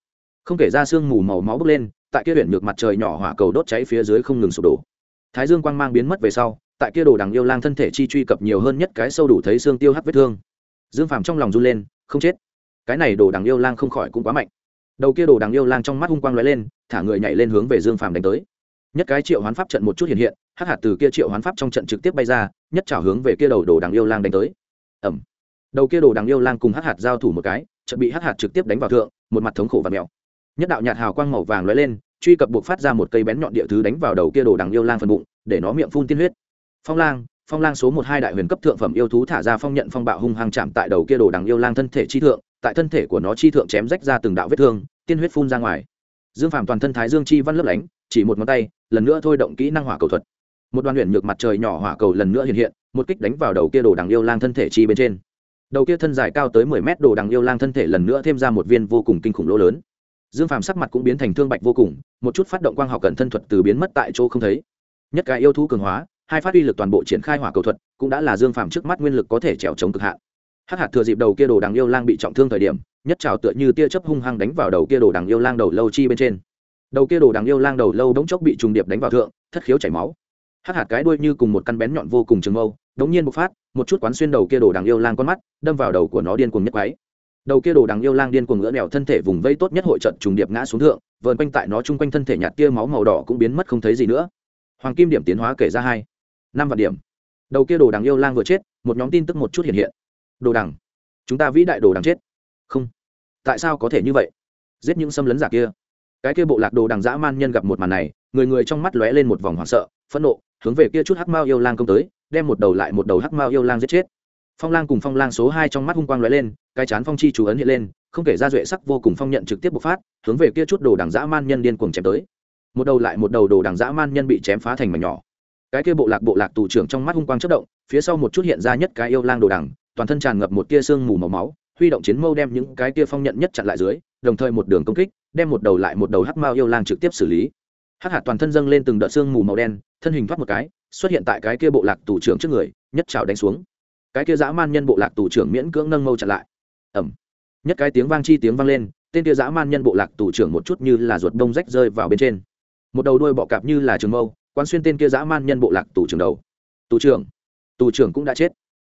Không kể ra xương mù màu máu bốc lên tại kia luyện nhược mặt trời nhỏ hỏa cầu đốt cháy phía dưới không ngừng sụp đổ. Thái dương quang mang biến mất về sau, tại kia đồ đằng yêu lang thân thể chi truy cập nhiều hơn nhất cái sâu đủ thấy xương tiêu hắt vết thương. Dương phàm trong lòng run lên, không chết. Cái này đồ đằng yêu lang không khỏi cũng quá mạnh. Đầu kia đồ đằng yêu lang trong mắt hung quang lóe lên, thả người nhảy lên hướng về dương phàm đánh tới. Nhất cái triệu hoán pháp trận một chút hiện hiện, hắc hạt từ kia triệu hoán pháp trong trận trực tiếp bay ra, nhất trảo hướng về kia đầu đồ đằng yêu lang đánh tới. Ẩm đầu kia đồ đằng yêu lang cùng hắc hạt giao thủ một cái, trận bị hắc hạt trực tiếp đánh vào thượng, một mặt thống khổ và mèo nhất đạo nhạt hào quang màu vàng lóe lên, truy cập buộc phát ra một cây bén nhọn địa thứ đánh vào đầu kia đồ đằng yêu lang phần bụng, để nó miệng phun tiên huyết. Phong lang phong lang số một hai đại huyền cấp thượng phẩm yêu thú thả ra phong nhận phong bạo hung hăng chạm tại đầu kia đồ đằng yêu lang thân thể chi thượng, tại thân thể của nó chi thượng chém rách ra từng đạo vết thương, tiên huyết phun ra ngoài. Dương phàm toàn thân thái dương chi văn lấp lánh, chỉ một ngón tay, lần nữa thôi động kỹ năng hỏa cầu thuật. Một đoàn luyện nhược mặt trời nhỏ hỏa cầu lần nữa hiện hiện, một kích đánh vào đầu kia đồ đằng yêu lang thân thể chi bên trên. Đầu kia thân dài cao tới mười mét đồ đằng yêu lang thân thể lần nữa thêm ra một viên vô cùng kinh khủng lỗ lớn dương phàm sắc mặt cũng biến thành thương bạch vô cùng, một chút phát động quang học cận thân thuật từ biến mất tại chỗ không thấy. Nhất cái yêu thú cường hóa, hai phát uy lực toàn bộ triển khai hỏa cầu thuật, cũng đã là dương phàm trước mắt nguyên lực có thể trèo chống cực hạn. Hắc hạt thừa dịp đầu kia đồ đằng yêu lang bị trọng thương thời điểm, nhất trào tựa như tia chớp hung hăng đánh vào đầu kia đồ đằng yêu lang đầu lâu chi bên trên. Đầu kia đồ đằng yêu lang đầu lâu đống chốc bị trùng điệp đánh vào thượng, thất khiếu chảy máu. Hắc hạt cái đuôi như cùng một căn bén nhọn vô cùng trường mâu, đống nhiên bộc phát, một chút quán xuyên đầu kia đồ đằng yêu lang con mắt, đâm vào đầu của nó điên cuồng nhất quái đầu kia đồ đằng yêu lang điên cuồng ngỡ nẻo thân thể vùng vây tốt nhất hội trận trùng điệp ngã xuống thượng, vờn quanh tại nó chung quanh thân thể nhạt kia máu màu đỏ cũng biến mất không thấy gì nữa. Hoàng kim điểm tiến hóa kể ra hai, năm vạn điểm. Đầu kia đồ đằng yêu lang vừa chết, một nhóm tin tức một chút hiện hiện. Đồ đằng, chúng ta vĩ đại đồ đằng chết. Không, tại sao có thể như vậy? Giết những xâm lấn giả kia. Cái kia bộ lạc đồ đằng dã man nhân gặp một màn này, người người trong mắt lóe lên một vòng hoảng sợ, phẫn nộ, hướng về kia chút hắc mao yêu lang công tới, đem một đầu lại một đầu hắc mao yêu lang giết chết phong lang cùng phong lang số hai trong mắt hung quang lóe lên, cái chán phong chi chú ấn hiện lên, không kể ra duệ sắc vô cùng phong nhận trực tiếp bộc phát, hướng về kia chút đồ đảng dã man nhân điên cuồng chém tới. Một đầu lại một đầu đồ đảng dã man nhân bị chém phá thành mảnh nhỏ. Cái kia bộ lạc bộ lạc tù trưởng trong mắt hung quang chất động, phía sau một chút hiện ra nhất cái yêu lang đồ đằng, toàn thân tràn ngập một tia sương mù màu máu, huy động chiến mâu đem những cái tia phong nhận nhất chặn lại dưới, đồng thời một đường công kích, đem một đầu lại một đầu hắc mao yêu lang trực tiếp xử lý. Hắc hạt toàn thân dâng lên từng đợt sương mù màu đen, thân hình thoát một cái, xuất hiện tại cái kia bộ lạc tù trưởng trước người, nhất trào đánh xuống cái kia dã man nhân bộ lạc tù trưởng miễn cưỡng nâng mâu chặn lại. Ẩm nhất cái tiếng vang chi tiếng vang lên, tên kia dã man nhân bộ lạc tù trưởng một chút như là ruột đông rách rơi vào bên trên. Một đầu đuôi bọ cạp như là trường mâu quan xuyên tên kia dã man nhân bộ lạc tù trưởng đầu. Tù trưởng. Tù trưởng cũng đã chết.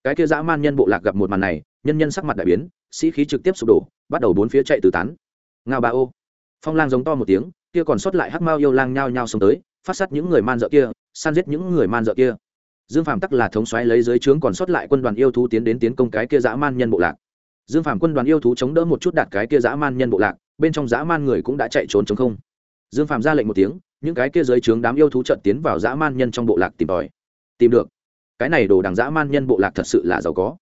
Cái kia dã man nhân bộ lạc gặp một màn này, nhân nhân sắc mặt đại biến, sĩ khí trực tiếp sụp đổ, bắt đầu bốn phía chạy từ tán. Ngao ba ô. Phong lang giống to một tiếng, kia còn sót lại hắc mao yêu lang nhao nhao xông tới, phát sát những người man dợ kia san giết những người man dợ kia dương phàm tắc là thống xoáy lấy dưới trướng còn sót lại quân đoàn yêu thú tiến đến tiến công cái kia dã man nhân bộ lạc. Dương phàm quân đoàn yêu thú chống đỡ một chút đạt cái kia dã man nhân bộ lạc, bên trong dã man người cũng đã chạy trốn chống không. Dương phàm ra lệnh một tiếng, những cái kia dưới trướng đám yêu thú trận tiến vào dã man nhân trong bộ lạc tìm tòi. Tìm được. Cái này đồ đằng dã man nhân bộ lạc thật sự là giàu có.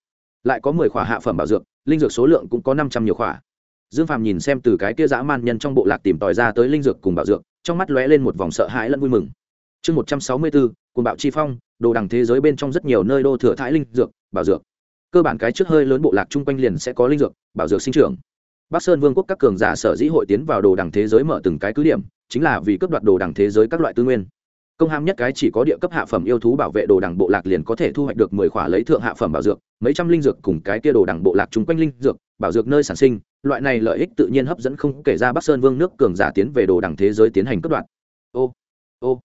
Lại có mười khỏa hạ phẩm bảo dược, linh dược số lượng cũng có năm trăm nhiều khỏa. Dương phàm nhìn xem từ cái kia dã man nhân trong bộ lạc tìm tòi ra tới linh dược cùng bảo dược, trong mắt lóe lên một vòng sợ hãi lẫn vui mừng. Chương một trăm sáu mươi bốn cùng bạo chi phong đồ đằng thế giới bên trong rất nhiều nơi đô thừa thái linh dược, bảo dược. Cơ bản cái trước hơi lớn bộ lạc chung quanh liền sẽ có linh dược, bảo dược sinh trưởng. Bắc sơn vương quốc các cường giả sở dĩ hội tiến vào đồ đằng thế giới mở từng cái cứ điểm, chính là vì cướp đoạt đồ đằng thế giới các loại tư nguyên. Công ham nhất cái chỉ có địa cấp hạ phẩm yêu thú bảo vệ đồ đằng bộ lạc liền có thể thu hoạch được mười khỏa lấy thượng hạ phẩm bảo dược, mấy trăm linh dược cùng cái kia đồ đằng bộ lạc chung quanh linh dược, bảo dược nơi sản sinh, loại này lợi ích tự nhiên hấp dẫn không kể ra bắc sơn vương nước cường giả tiến về đồ đằng thế giới tiến hành cướp đoạt. Ô ô,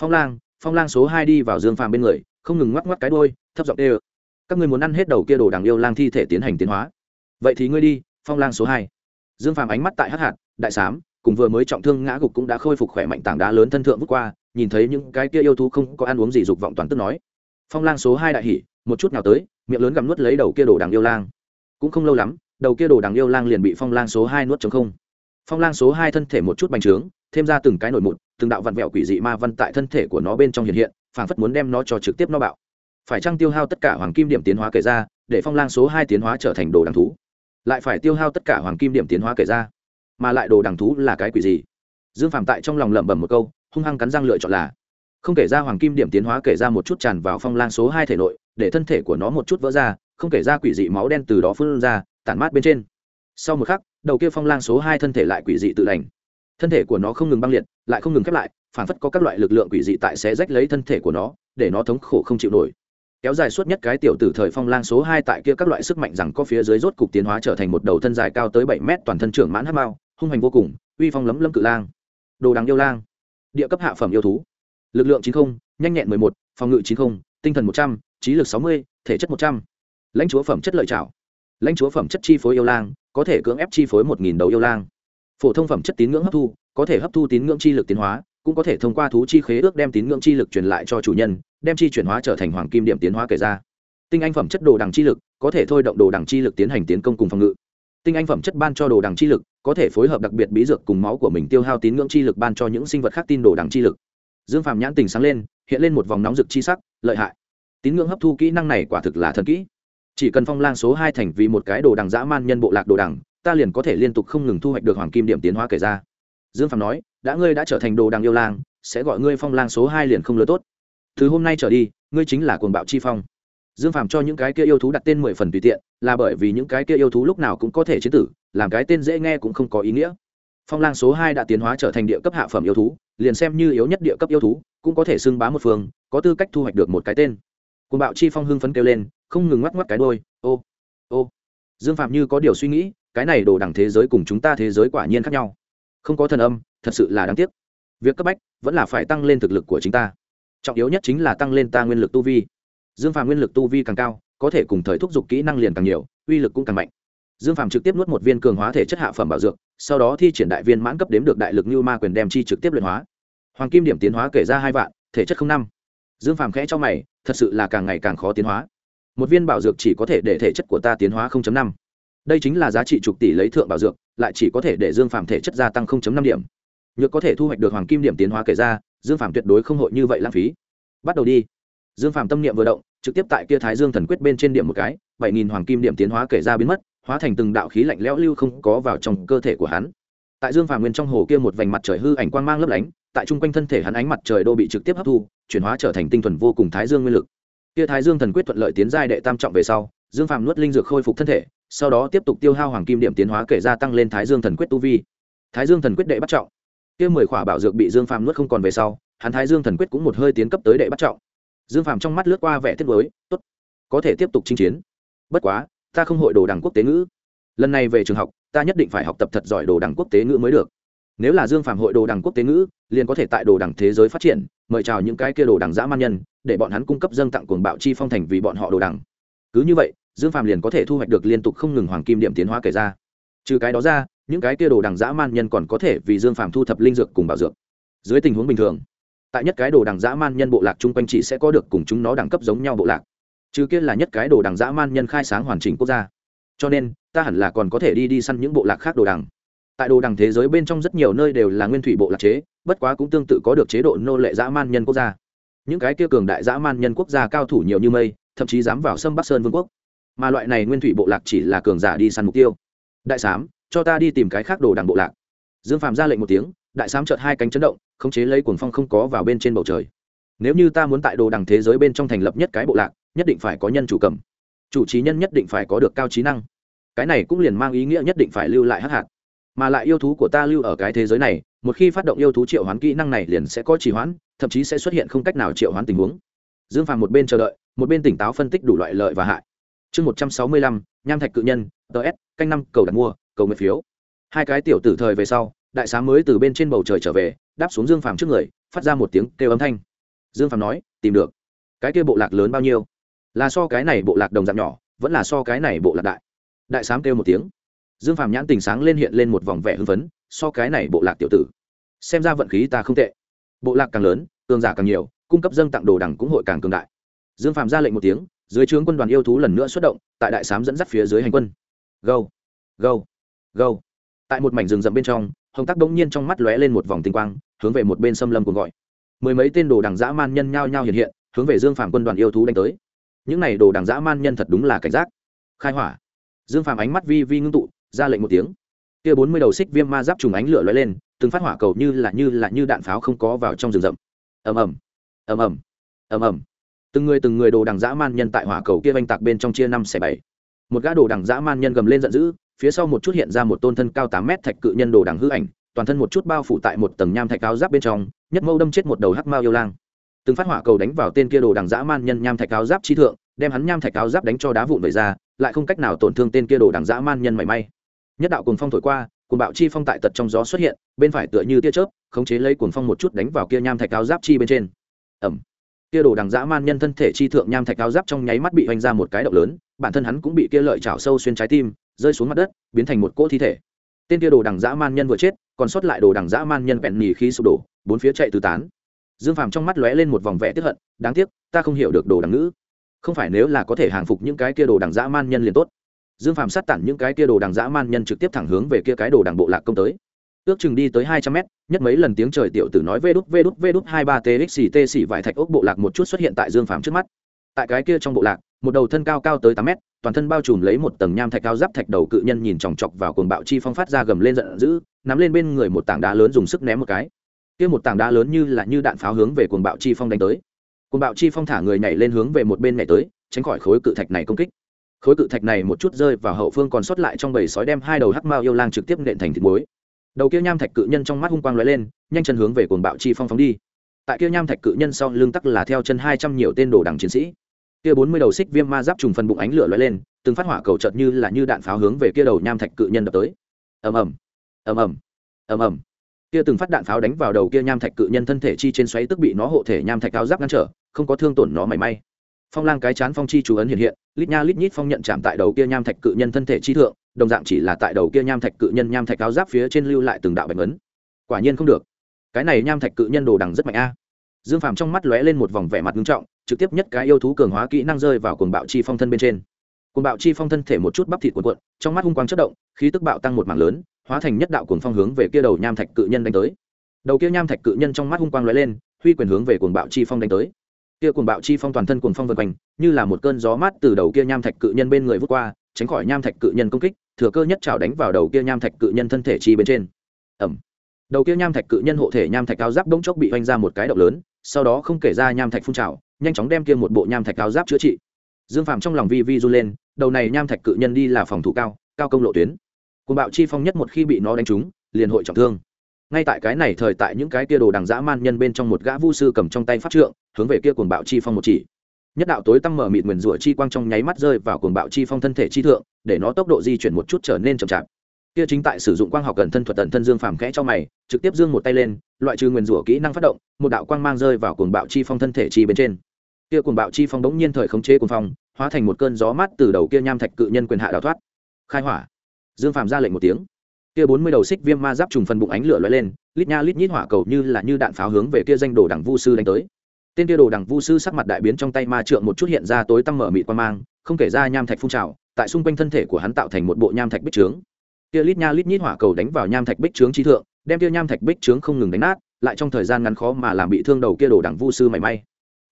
phong lang phong lang số hai đi vào dương phàm bên người, không ngừng ngoắc ngoắc cái đôi thấp giọng đê các ngươi muốn ăn hết đầu kia đồ đằng yêu lang thi thể tiến hành tiến hóa. Vậy thì ngươi đi, phong lang số hai. Dương phàm ánh mắt tại hắc hạt, đại sám, cùng vừa mới trọng thương ngã gục cũng đã khôi phục khỏe mạnh tảng đá lớn thân thượng vút qua, nhìn thấy những cái kia yêu thú không có ăn uống gì dục vọng toàn tức nói, phong lang số hai đại hỉ, một chút nào tới, miệng lớn gặm nuốt lấy đầu kia đồ đằng yêu lang. Cũng không lâu lắm, đầu kia đồ đằng yêu lang liền bị phong lang số hai nuốt chống không. Phong lang số hai thân thể một chút bành trướng thêm ra từng cái nổi mụn, từng đạo vặn vẹo quỷ dị ma văn tại thân thể của nó bên trong hiện hiện, phảng phất muốn đem nó cho trực tiếp nó bạo. Phải chăng tiêu hao tất cả hoàng kim điểm tiến hóa kể ra, để phong lang số hai tiến hóa trở thành đồ đằng thú? Lại phải tiêu hao tất cả hoàng kim điểm tiến hóa kể ra, mà lại đồ đằng thú là cái quỷ gì? Dương phạm tại trong lòng lẩm bẩm một câu, hung hăng cắn răng lựa chọn là, không kể ra hoàng kim điểm tiến hóa kể ra một chút tràn vào phong lang số hai thể nội, để thân thể của nó một chút vỡ ra, không kể ra quỷ dị máu đen từ đó phun ra, tản mát bên trên. Sau một khắc, đầu kia phong lang số hai thân thể lại quỷ dị tự lành thân thể của nó không ngừng băng liệt, lại không ngừng khép lại phản phất có các loại lực lượng quỷ dị tại sẽ rách lấy thân thể của nó, để nó thống khổ không chịu nổi. Kéo dài suốt nhất cái tiểu tử thời phong lang số hai tại kia các loại sức mạnh rằng có phía dưới rốt cục tiến hóa trở thành một đầu thân dài cao tới bảy mét toàn thân trưởng mãn hát mao, hung hành vô cùng, uy phong lấm lấm cự lang. Đồ đằng yêu lang. Địa cấp hạ phẩm yêu thú. Lực lượng chín không, nhanh nhẹn mười một, phòng ngự chín không, tinh thần một trăm, trí lực sáu mươi, thể chất một trăm. Lãnh chúa phẩm chất lợi trảo. Lãnh chúa phẩm chất chi phối yêu lang, có thể cưỡng ép chi phối một nghìn đầu yêu lang phổ thông phẩm chất tín ngưỡng hấp thu, có thể hấp thu tín ngưỡng chi lực tiến hóa, cũng có thể thông qua thú chi khế ước đem tín ngưỡng chi lực truyền lại cho chủ nhân, đem chi chuyển hóa trở thành hoàng kim điểm tiến hóa kể ra. Tinh anh phẩm chất đồ đằng chi lực có thể thôi động đồ đằng chi lực tiến hành tiến công cùng phòng ngự. Tinh anh phẩm chất ban cho đồ đằng chi lực có thể phối hợp đặc biệt bí dược cùng máu của mình tiêu hao tín ngưỡng chi lực ban cho những sinh vật khác tin đồ đằng chi lực. Dương phạm nhãn tình sáng lên, hiện lên một vòng nóng rực chi sắc, lợi hại. Tín ngưỡng hấp thu kỹ năng này quả thực là thần kỹ. Chỉ cần phong lang số hai thành vì một cái đồ đằng dã man nhân bộ lạc đồ đằng ta liền có thể liên tục không ngừng thu hoạch được hoàng kim điểm tiến hóa kể ra. Dương phạm nói, đã ngươi đã trở thành đồ đằng yêu lang, sẽ gọi ngươi phong lang số hai liền không lừa tốt. Từ hôm nay trở đi, ngươi chính là cuồng bạo chi phong. Dương phạm cho những cái kia yêu thú đặt tên mười phần tùy tiện, là bởi vì những cái kia yêu thú lúc nào cũng có thể chế tử, làm cái tên dễ nghe cũng không có ý nghĩa. Phong lang số hai đã tiến hóa trở thành địa cấp hạ phẩm yêu thú, liền xem như yếu nhất địa cấp yêu thú, cũng có thể xưng bá một phương, có tư cách thu hoạch được một cái tên. Cuồng bạo chi phong hưng phấn kêu lên, không ngừng ngoắc ngoắc cái đôi ô ô. Dương phạm như có điều suy nghĩ cái này đồ đẳng thế giới cùng chúng ta thế giới quả nhiên khác nhau. Không có thần âm, thật sự là đáng tiếc. Việc cấp bách vẫn là phải tăng lên thực lực của chính ta. Trọng yếu nhất chính là tăng lên ta nguyên lực tu vi. Dương phàm nguyên lực tu vi càng cao, có thể cùng thời thúc giục kỹ năng liền càng nhiều, uy lực cũng càng mạnh. Dương phàm trực tiếp nuốt một viên cường hóa thể chất hạ phẩm bảo dược, sau đó thi triển đại viên mãn cấp đếm được đại lực như ma quyền đem chi trực tiếp luyện hóa. Hoàng kim điểm tiến hóa kể ra hai vạn, thể chất không năm. Dương phàm khẽ cho mày, thật sự là càng ngày càng khó tiến hóa. Một viên bảo dược chỉ có thể để thể chất của ta tiến hóa năm đây chính là giá trị chục tỷ lấy thượng bảo dược, lại chỉ có thể để dương phàm thể chất gia tăng năm điểm. Nhược có thể thu hoạch được hoàng kim điểm tiến hóa kể ra, dương phàm tuyệt đối không hội như vậy lãng phí. Bắt đầu đi. Dương phàm tâm niệm vừa động, trực tiếp tại kia thái dương thần quyết bên trên điểm một cái, bảy nghìn hoàng kim điểm tiến hóa kể ra biến mất, hóa thành từng đạo khí lạnh lẽo lưu không có vào trong cơ thể của hắn. Tại dương phàm nguyên trong hồ kia một vành mặt trời hư ảnh quang mang lấp lánh, tại chung quanh thân thể hắn ánh mặt trời đô bị trực tiếp hấp thu, chuyển hóa trở thành tinh thuần vô cùng thái dương nguyên lực. Kia thái dương thần quyết thuận lợi tiến giai đệ tam trọng về sau dương phàm nuốt linh dược khôi phục thân thể, sau đó tiếp tục tiêu hao hoàng kim điểm tiến hóa kể ra tăng lên thái dương thần quyết tu vi. Thái dương thần quyết đệ bắt trọng. Kia mười khỏa bảo dược bị dương phàm nuốt không còn về sau, hắn thái dương thần quyết cũng một hơi tiến cấp tới đệ bắt trọng. Dương phàm trong mắt lướt qua vẻ thiết với tốt, có thể tiếp tục chinh chiến. Bất quá, ta không hội đồ đảng quốc tế ngữ. Lần này về trường học, ta nhất định phải học tập thật giỏi đồ đảng quốc tế ngữ mới được. Nếu là dương Phạm hội đồ đảng quốc tế ngữ, liền có thể tại đồ đảng thế giới phát triển, mời chào những cái kia đồ đảng dã man nhân, để bọn hắn cung cấp dâng tặng cuồng bạo chi phong thành vì bọn họ đồ đảng cứ như vậy dương phàm liền có thể thu hoạch được liên tục không ngừng hoàng kim điểm tiến hóa kể ra. Trừ cái đó ra, những cái kia đồ đằng dã man nhân còn có thể vì dương phàm thu thập linh dược cùng bảo dược. Dưới tình huống bình thường, tại nhất cái đồ đằng dã man nhân bộ lạc chung quanh chỉ sẽ có được cùng chúng nó đẳng cấp giống nhau bộ lạc. Trừ kia là nhất cái đồ đằng dã man nhân khai sáng hoàn chỉnh quốc gia. Cho nên, ta hẳn là còn có thể đi đi săn những bộ lạc khác đồ đằng. Tại đồ đằng thế giới bên trong rất nhiều nơi đều là nguyên thủy bộ lạc chế, bất quá cũng tương tự có được chế độ nô lệ dã man nhân quốc gia. Những cái kia cường đại dã man nhân quốc gia cao thủ nhiều như mây, thậm chí dám vào xâm bắc sơn vương quốc mà loại này nguyên thủy bộ lạc chỉ là cường giả đi săn mục tiêu. Đại sám, cho ta đi tìm cái khác đồ đằng bộ lạc. Dương phạm ra lệnh một tiếng, đại sám chợt hai cánh chấn động, khống chế lấy cuồng phong không có vào bên trên bầu trời. Nếu như ta muốn tại đồ đằng thế giới bên trong thành lập nhất cái bộ lạc, nhất định phải có nhân chủ cầm. Chủ trí nhân nhất định phải có được cao trí năng. Cái này cũng liền mang ý nghĩa nhất định phải lưu lại hắc hạt. Mà lại yêu thú của ta lưu ở cái thế giới này, một khi phát động yêu thú triệu hoán kỹ năng này liền sẽ có trì hoãn, thậm chí sẽ xuất hiện không cách nào triệu hoán tình huống. Dương phàm một bên chờ đợi, một bên tỉnh táo phân tích đủ loại lợi và hại chương một trăm sáu mươi lăm, nham thạch cự nhân ts canh năm, cầu đặt mua, cầu nguyện phiếu. Hai cái tiểu tử thời về sau, đại sáng mới từ bên trên bầu trời trở về, đáp xuống dương phàm trước người, phát ra một tiếng kêu âm thanh. Dương phàm nói, tìm được. Cái kia bộ lạc lớn bao nhiêu? Là so cái này bộ lạc đồng dạng nhỏ, vẫn là so cái này bộ lạc đại. Đại sám kêu một tiếng. Dương phàm nhãn tình sáng lên hiện lên một vòng vẻ hưng phấn, so cái này bộ lạc tiểu tử, xem ra vận khí ta không tệ. Bộ lạc càng lớn, cường giả càng nhiều, cung cấp dâng tặng đồ đằng cũng hội càng cường đại. Dương phàm ra lệnh một tiếng dưới trướng quân đoàn yêu thú lần nữa xuất động, tại đại sám dẫn dắt phía dưới hành quân. Gâu gâu gâu. Tại một mảnh rừng rậm bên trong, hồng tắc bỗng nhiên trong mắt lóe lên một vòng tinh quang, hướng về một bên xâm lâm cùng gọi. Mười mấy tên đồ đằng dã man nhân nhao nhao hiện hiện, hướng về dương phạm quân đoàn yêu thú đánh tới. Những này đồ đằng dã man nhân thật đúng là cảnh giác. Khai hỏa. Dương phạm ánh mắt vi vi ngưng tụ, ra lệnh một tiếng. Kia bốn mươi đầu xích viêm ma giáp trùng ánh lửa lóe lên, từng phát hỏa cầu như là như là như đạn pháo không có vào trong rừng rậm. Ầm ầm ầm ầm ầm ầm từng người từng người đồ đằng dã man nhân tại hỏa cầu kia vanh tạc bên trong chia năm xẻ bảy. Một gã đồ đằng dã man nhân gầm lên giận dữ, phía sau một chút hiện ra một tôn thân cao tám mét thạch cự nhân đồ đằng hư ảnh, toàn thân một chút bao phủ tại một tầng nham thạch áo giáp bên trong, nhất mâu đâm chết một đầu hắc mao yêu lang. Từng phát hỏa cầu đánh vào tên kia đồ đằng dã man nhân nham thạch áo giáp chi thượng, đem hắn nham thạch áo giáp đánh cho đá vụn về ra, lại không cách nào tổn thương tên kia đồ đằng dã man nhân mảy may. Nhất đạo cuồng phong thổi qua, cuồng bạo chi phong tại tật trong gió xuất hiện, bên phải tựa như tia chớp, khống chế lấy cuồng phong một chút đánh vào kia nham thạch áo giáp chi bên trên. Ẩm kia đồ đằng dã man nhân thân thể chi thượng nham thạch cao giáp trong nháy mắt bị hoành ra một cái động lớn, bản thân hắn cũng bị kia lợi chảo sâu xuyên trái tim, rơi xuống mặt đất, biến thành một cỗ thi thể. Tên kia đồ đằng dã man nhân vừa chết, còn sót lại đồ đằng dã man nhân vẹn nhì khí sụp đổ, bốn phía chạy tứ tán. Dương phàm trong mắt lóe lên một vòng vẻ tức hận, đáng tiếc, ta không hiểu được đồ đằng ngữ. Không phải nếu là có thể hàng phục những cái kia đồ đằng dã man nhân liền tốt. Dương phàm sát tản những cái kia đồ đằng dã man nhân trực tiếp thẳng hướng về kia cái đồ đằng bộ lạc công tới ước chừng đi tới hai trăm mét, nhất mấy lần tiếng trời tiểu tử nói vê đút vê đút vê đút hai ba txt tê xỉ vải thạch ốc bộ lạc một chút xuất hiện tại dương phàm trước mắt. Tại cái kia trong bộ lạc, một đầu thân cao cao tới tám mét, toàn thân bao trùm lấy một tầng nham thạch cao giáp thạch đầu cự nhân nhìn chòng chọc vào cuồng bạo chi phong phát ra gầm lên giận dữ, nắm lên bên người một tảng đá lớn dùng sức ném một cái. Kia một tảng đá lớn như là như đạn pháo hướng về cuồng bạo chi phong đánh tới. Cuồng bạo chi phong thả người nhảy lên hướng về một bên nhảy tới, tránh khỏi khối cự thạch này công kích. Khối cự thạch này một chút rơi vào hậu phương còn sót lại trong bầy sói đem hai đầu hắc mao yêu lang trực tiếp nện thành thịt muối đầu kia nham thạch cự nhân trong mắt hung quang lóe lên, nhanh chân hướng về cuồng bạo chi phong phóng đi. Tại kia nham thạch cự nhân sau lưng tắc là theo chân hai trăm nhiều tên đồ đằng chiến sĩ. Kia bốn mươi đầu xích viêm ma giáp trùng phần bụng ánh lửa lóe lên, từng phát hỏa cầu chợt như là như đạn pháo hướng về kia đầu nham thạch cự nhân đập tới. Ầm ầm ầm ầm ầm ầm. Kia từng phát đạn pháo đánh vào đầu kia nham thạch cự nhân thân thể chi trên xoáy tức bị nó hộ thể nham thạch áo giáp ngăn trở, không có thương tổn nó mảy may. Phong lang cái chán phong chi chú ấn hiện hiện, lít nha lít nhít phong nhận chạm tại đầu kia nham thạch cự nhân thân thể chi thượng đồng dạng chỉ là tại đầu kia nham thạch cự nhân nham thạch áo giáp phía trên lưu lại từng đạo bạch ấn quả nhiên không được. Cái này nham thạch cự nhân đồ đằng rất mạnh a. Dương phàm trong mắt lóe lên một vòng vẻ mặt nghiêm trọng, trực tiếp nhất cái yêu thú cường hóa kỹ năng rơi vào cuồng bạo chi phong thân bên trên. Cuồng bạo chi phong thân thể một chút bắp thịt cuộn cuộn, trong mắt hung quang chất động, khí tức bạo tăng một mảng lớn, hóa thành nhất đạo cuồng phong hướng về kia đầu nham thạch cự nhân đánh tới. Đầu kia nham thạch cự nhân trong mắt hung quang lóe lên, huy quyền hướng về cuồng bạo chi phong đánh tới. Kia cuồng bạo chi phong toàn thân cuồng phong vần quanh, như là một cơn gió mát từ đầu kia nham thạch cự nhân bên người vút qua, tránh khỏi nham thạch cự nhân công kích thừa cơ nhất chảo đánh vào đầu kia nham thạch cự nhân thân thể chi bên trên. Ẩm. Đầu kia nham thạch cự nhân hộ thể nham thạch cao giáp bỗng chốc bị oanh ra một cái động lớn, sau đó không kể ra nham thạch phun trào, nhanh chóng đem kia một bộ nham thạch cao giáp chữa trị. Dương phàm trong lòng vi vi run lên, đầu này nham thạch cự nhân đi là phòng thủ cao cao công lộ tuyến. Côn bạo chi phong nhất một khi bị nó đánh trúng, liền hội trọng thương. Ngay tại cái này thời tại những cái kia đồ đằng dã man nhân bên trong một gã vu sư cầm trong tay pháp trượng, hướng về kia cuồng bạo chi phong một chỉ nhất đạo tối tăm mở mịt nguyền rủa chi quang trong nháy mắt rơi vào cuồng bạo chi phong thân thể chi thượng, để nó tốc độ di chuyển một chút trở nên chậm chạp. Kia chính tại sử dụng quang học gần thân thuật tận thân dương phàm khẽ cho mày, trực tiếp dương một tay lên, loại trừ nguyền rủa kỹ năng phát động, một đạo quang mang rơi vào cuồng bạo chi phong thân thể chi bên trên. Kia cuồng bạo chi phong bỗng nhiên thời khống chế cuồng phong, hóa thành một cơn gió mát từ đầu kia nham thạch cự nhân quyền hạ đào thoát. Khai hỏa. Dương phàm ra lệnh một tiếng. Kia bốn mươi đầu xích viêm ma giáp trùng phần bụng ánh lửa lóe lên, lít nha lít nhít hỏa cầu như là như đạn pháo hướng về kia danh đồ đẳng vu sư đánh tới tên kia đồ đằng vu sư sắc mặt đại biến trong tay ma trượng một chút hiện ra tối tăm mở mịt quan mang, không kể ra nham thạch phun trào, tại xung quanh thân thể của hắn tạo thành một bộ nham thạch bích trướng. Kia lít nha lít nhít hỏa cầu đánh vào nham thạch bích trướng trí thượng, đem kia nham thạch bích trướng không ngừng đánh nát, lại trong thời gian ngắn khó mà làm bị thương đầu kia đồ đằng vu sư mảy may.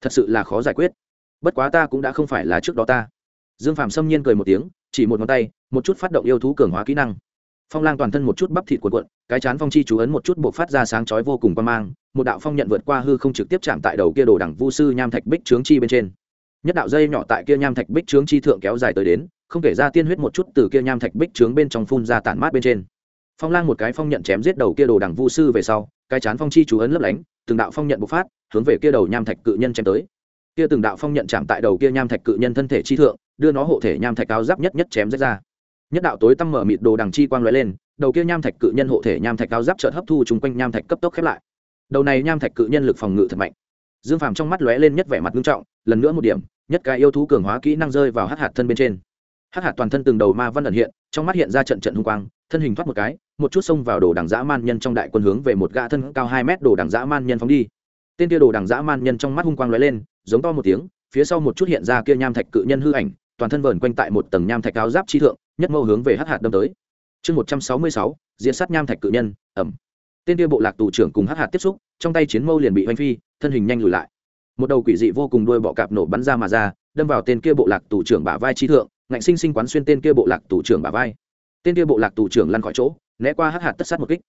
Thật sự là khó giải quyết. Bất quá ta cũng đã không phải là trước đó ta. Dương phạm xâm nhiên cười một tiếng, chỉ một ngón tay, một chút phát động yêu thú cường hóa kỹ năng. Phong lang toàn thân một chút bắp thịt cuộn cuộn, cái chán phong chi chú ấn một chút buộc phát ra sáng chói vô cùng quan mang một đạo phong nhận vượt qua hư không trực tiếp chạm tại đầu kia đồ đẳng vu sư nham thạch bích trướng chi bên trên. Nhất đạo dây nhỏ tại kia nham thạch bích trướng chi thượng kéo dài tới đến, không kể ra tiên huyết một chút từ kia nham thạch bích trướng bên trong phun ra tản mát bên trên. Phong lang một cái phong nhận chém giết đầu kia đồ đằng vu sư về sau, cái chán phong chi chú ấn lấp lánh, từng đạo phong nhận bộc phát, hướng về kia đầu nham thạch cự nhân chém tới. Kia từng đạo phong nhận chạm tại đầu kia nham thạch cự nhân thân thể chi thượng, đưa nó hộ thể nham thạch cao giáp nhất nhất chém rách ra. Nhất đạo tối tăm mở mịt đồ đằng chi quang lóe lên, đầu kia nham thạch cự nhân hộ thể nham thạch cao giáp chợt hấp thu chung quanh nham thạch cấp tốc khép lại đầu này nham thạch cự nhân lực phòng ngự thật mạnh. Dương phàm trong mắt lóe lên nhất vẻ mặt nghiêm trọng, lần nữa một điểm, nhất cái yêu thú cường hóa kỹ năng rơi vào hắc hạt thân bên trên. Hắc hạt toàn thân từng đầu ma văn ẩn hiện, trong mắt hiện ra trận trận hung quang, thân hình thoát một cái, một chút xông vào đồ đằng dã man nhân trong đại quân hướng về một gã thân cao hai mét đồ đằng dã man nhân phóng đi. Tên kia đồ đằng dã man nhân trong mắt hung quang lóe lên, giống to một tiếng, phía sau một chút hiện ra kia nham thạch cự nhân hư ảnh, toàn thân vờn quanh tại một tầng nham thạch áo giáp chi thượng, nhất mâu hướng về hắc hạt đâm tới. Chương một trăm sáu mươi sáu diễn sát nham thạch cự nhân, ẩm tên kia bộ lạc tù trưởng cùng hắc hạt tiếp xúc, trong tay chiến mâu liền bị oanh phi, thân hình nhanh lùi lại. Một đầu quỷ dị vô cùng đuôi bọ cạp nổ bắn ra mà ra, đâm vào tên kia bộ lạc tù trưởng bả vai chi thượng, ngạnh sinh sinh quán xuyên tên kia bộ lạc tù trưởng bả vai. Tên kia bộ lạc tù trưởng lăn khỏi chỗ, né qua hắc hạt tất sát một kích.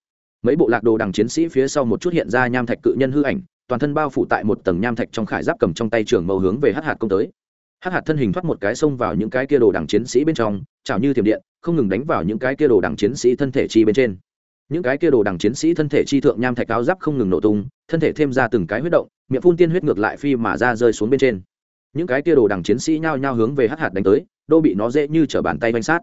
Mấy bộ lạc đồ đằng chiến sĩ phía sau một chút hiện ra nham thạch cự nhân hư ảnh, toàn thân bao phủ tại một tầng nham thạch trong khải giáp cầm trong tay trường mâu hướng về hắc hạt công tới. Hắc hạt thân hình thoát một cái xông vào những cái kia đồ đằng chiến sĩ bên trong, chảo như thiểm điện, không ngừng đánh vào những cái kia đồ đằng chiến sĩ thân thể chi bên trên những cái kia đồ đằng chiến sĩ thân thể chi thượng nham thạch áo giáp không ngừng nổ tung, thân thể thêm ra từng cái huyết động, miệng phun tiên huyết ngược lại phi mà ra rơi xuống bên trên. Những cái kia đồ đằng chiến sĩ nhao nhao hướng về hắc hạt đánh tới, đô bị nó dễ như trở bàn tay vanh sát.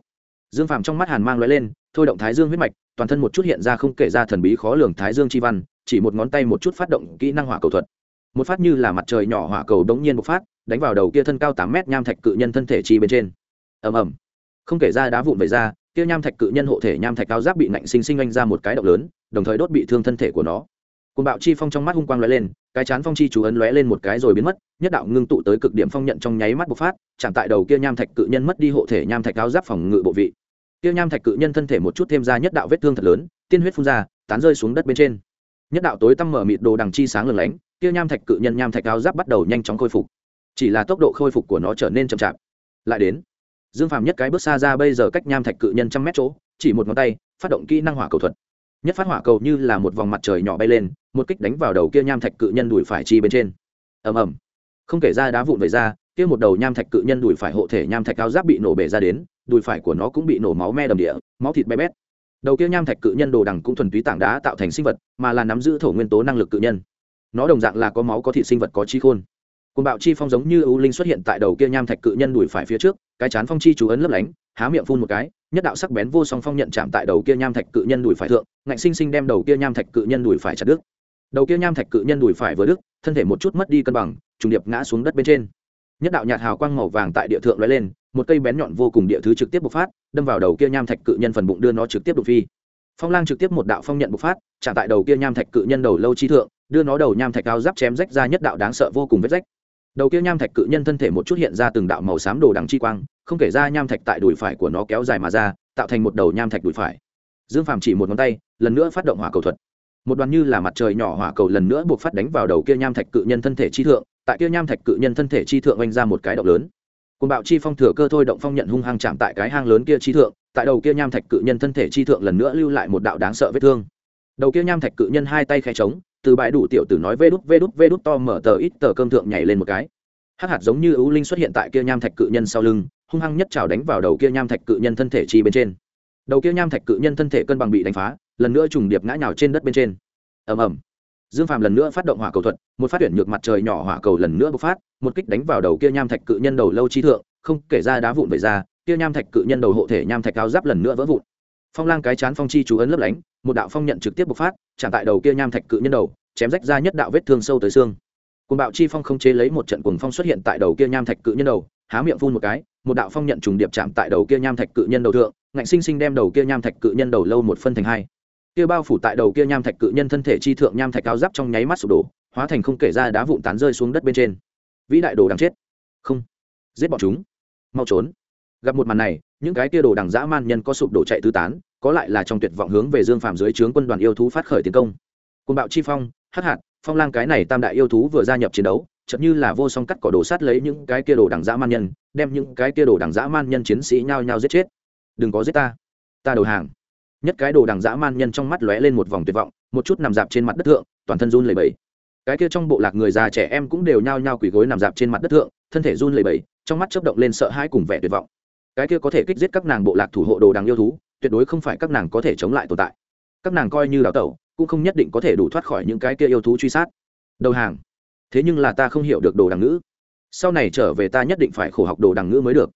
Dương phàm trong mắt hàn mang lóe lên, thôi động thái dương huyết mạch, toàn thân một chút hiện ra không kể ra thần bí khó lường thái dương chi văn, chỉ một ngón tay một chút phát động kỹ năng hỏa cầu thuật. Một phát như là mặt trời nhỏ hỏa cầu đống nhiên một phát, đánh vào đầu kia thân cao tám mét nham thạch cự nhân thân thể chi bên trên. Ầm ầm. Không kể ra đá vụn về ra kia nham thạch cự nhân hộ thể nham thạch cao giáp bị nạnh sinh sinh anh ra một cái động lớn, đồng thời đốt bị thương thân thể của nó. Côn bạo chi phong trong mắt hung quang lóe lên, cái chán phong chi chú ấn lóe lên một cái rồi biến mất, nhất đạo ngưng tụ tới cực điểm phong nhận trong nháy mắt bộc phát, chạm tại đầu kia nham thạch cự nhân mất đi hộ thể nham thạch cao giáp phòng ngự bộ vị. Kia nham thạch cự nhân thân thể một chút thêm ra nhất đạo vết thương thật lớn, tiên huyết phun ra, tán rơi xuống đất bên trên. Nhất đạo tối tăm mở mịt đồ đằng chi sáng lừng lánh, kia nham thạch cự nhân nham thạch cao giáp bắt đầu nhanh chóng khôi phục. Chỉ là tốc độ khôi phục của nó trở nên chậm chạp. Lại đến dương phàm nhất cái bước xa ra bây giờ cách nham thạch cự nhân trăm mét chỗ, chỉ một ngón tay, phát động kỹ năng hỏa cầu thuật. Nhất phát hỏa cầu như là một vòng mặt trời nhỏ bay lên, một kích đánh vào đầu kia nham thạch cự nhân đùi phải chi bên trên. Ầm ầm. Không kể ra đá vụn về ra, kia một đầu nham thạch cự nhân đùi phải hộ thể nham thạch cao giáp bị nổ bể ra đến, đùi phải của nó cũng bị nổ máu me đầm địa, máu thịt bé bét. Đầu kia nham thạch cự nhân đồ đằng cũng thuần túy tảng đá tạo thành sinh vật, mà là nắm giữ thổ nguyên tố năng lực cự nhân. Nó đồng dạng là có máu có thịt sinh vật có chi khôn cùng bạo chi phong giống như ưu linh xuất hiện tại đầu kia nham thạch cự nhân đùi phải phía trước, cái chán phong chi chú ấn lấp lánh, há miệng phun một cái, nhất đạo sắc bén vô song phong nhận chạm tại đầu kia nham thạch cự nhân đùi phải thượng, ngạnh sinh sinh đem đầu kia nham thạch cự nhân đùi phải chặt đứt. Đầu kia nham thạch cự nhân đùi phải vừa đứt, thân thể một chút mất đi cân bằng, trùng điệp ngã xuống đất bên trên. Nhất đạo nhạt hào quang màu vàng tại địa thượng lóe lên, một cây bén nhọn vô cùng địa thứ trực tiếp bộc phát, đâm vào đầu kia nham thạch cự nhân phần bụng đưa nó trực tiếp đục phi. Phong lang trực tiếp một đạo phong nhận bộc phát, chạm tại đầu kia nham thạch cự nhân đầu lâu chi thượng, đưa nó đầu nham thạch cao giáp chém rách ra nhất đạo đáng sợ vô cùng vết rách đầu kia nham thạch cự nhân thân thể một chút hiện ra từng đạo màu xám đồ đằng chi quang, không kể ra nham thạch tại đùi phải của nó kéo dài mà ra, tạo thành một đầu nham thạch đùi phải. Dương phàm chỉ một ngón tay, lần nữa phát động hỏa cầu thuật. Một đoàn như là mặt trời nhỏ hỏa cầu lần nữa buộc phát đánh vào đầu kia nham thạch cự nhân thân thể chi thượng, tại kia nham thạch cự nhân thân thể chi thượng oanh ra một cái động lớn. Côn bạo chi phong thừa cơ thôi động phong nhận hung hăng chạm tại cái hang lớn kia chi thượng, tại đầu kia nham thạch cự nhân thân thể chi thượng lần nữa lưu lại một đạo đáng sợ vết thương. Đầu kia nham thạch cự nhân hai tay khẽ trống từ bãi đủ tiểu tử nói vê đút vê đút vê đút to mở tờ ít tờ cơm thượng nhảy lên một cái. Hắc hạt giống như ưu linh xuất hiện tại kia nham thạch cự nhân sau lưng, hung hăng nhất trào đánh vào đầu kia nham thạch cự nhân thân thể chi bên trên. Đầu kia nham thạch cự nhân thân thể cân bằng bị đánh phá, lần nữa trùng điệp ngã nhào trên đất bên trên. Ầm ầm. Dương phàm lần nữa phát động hỏa cầu thuật, một phát tuyển nhược mặt trời nhỏ hỏa cầu lần nữa bộc phát, một kích đánh vào đầu kia nham thạch cự nhân đầu lâu chi thượng, không kể ra đá vụn về ra, kia nham thạch cự nhân đầu hộ thể nham thạch cao giáp lần nữa vỡ vụn phong lang cái chán phong chi chú ấn lấp lánh, một đạo phong nhận trực tiếp bộc phát, chạm tại đầu kia nham thạch cự nhân đầu, chém rách ra nhất đạo vết thương sâu tới xương. Cùng bạo chi phong không chế lấy một trận cuồng phong xuất hiện tại đầu kia nham thạch cự nhân đầu, há miệng phun một cái, một đạo phong nhận trùng điệp chạm tại đầu kia nham thạch cự nhân đầu thượng, ngạnh sinh sinh đem đầu kia nham thạch cự nhân đầu lâu một phân thành hai. Kia bao phủ tại đầu kia nham thạch cự nhân thân thể chi thượng nham thạch cao giáp trong nháy mắt sụp đổ, hóa thành không kể ra đá vụn tán rơi xuống đất bên trên. Vĩ đại đồ đang chết. Không. Giết bọn chúng. Mau trốn gặp một màn này, những cái kia đồ đằng dã man nhân có sụp đổ chạy tứ tán, có lại là trong tuyệt vọng hướng về dương phàm dưới trướng quân đoàn yêu thú phát khởi tiến công. Côn bạo chi phong, hắc hạt, phong lang cái này tam đại yêu thú vừa gia nhập chiến đấu chậm như là vô song cắt cỏ đồ sát lấy những cái kia đồ đằng dã man nhân, đem những cái kia đồ đằng dã man nhân chiến sĩ nhao nhao giết chết. Đừng có giết ta ta đầu hàng. Nhất cái đồ đằng dã man nhân trong mắt lóe lên một vòng tuyệt vọng, một chút nằm dạp trên mặt đất thượng, toàn thân run lẩy bẩy. Cái kia trong bộ lạc người già trẻ em cũng đều nhao nhao quỳ gối nằm dạp trên mặt đất thượng, thân thể run lẩy bẩy, trong mắt chớp động lên sợ hãi cùng vẻ tuyệt vọng cái kia có thể kích giết các nàng bộ lạc thủ hộ đồ đằng yêu thú, tuyệt đối không phải các nàng có thể chống lại tồn tại. Các nàng coi như đào tẩu, cũng không nhất định có thể đủ thoát khỏi những cái kia yêu thú truy sát. Đầu hàng. Thế nhưng là ta không hiểu được đồ đằng ngữ. Sau này trở về ta nhất định phải khổ học đồ đằng ngữ mới được.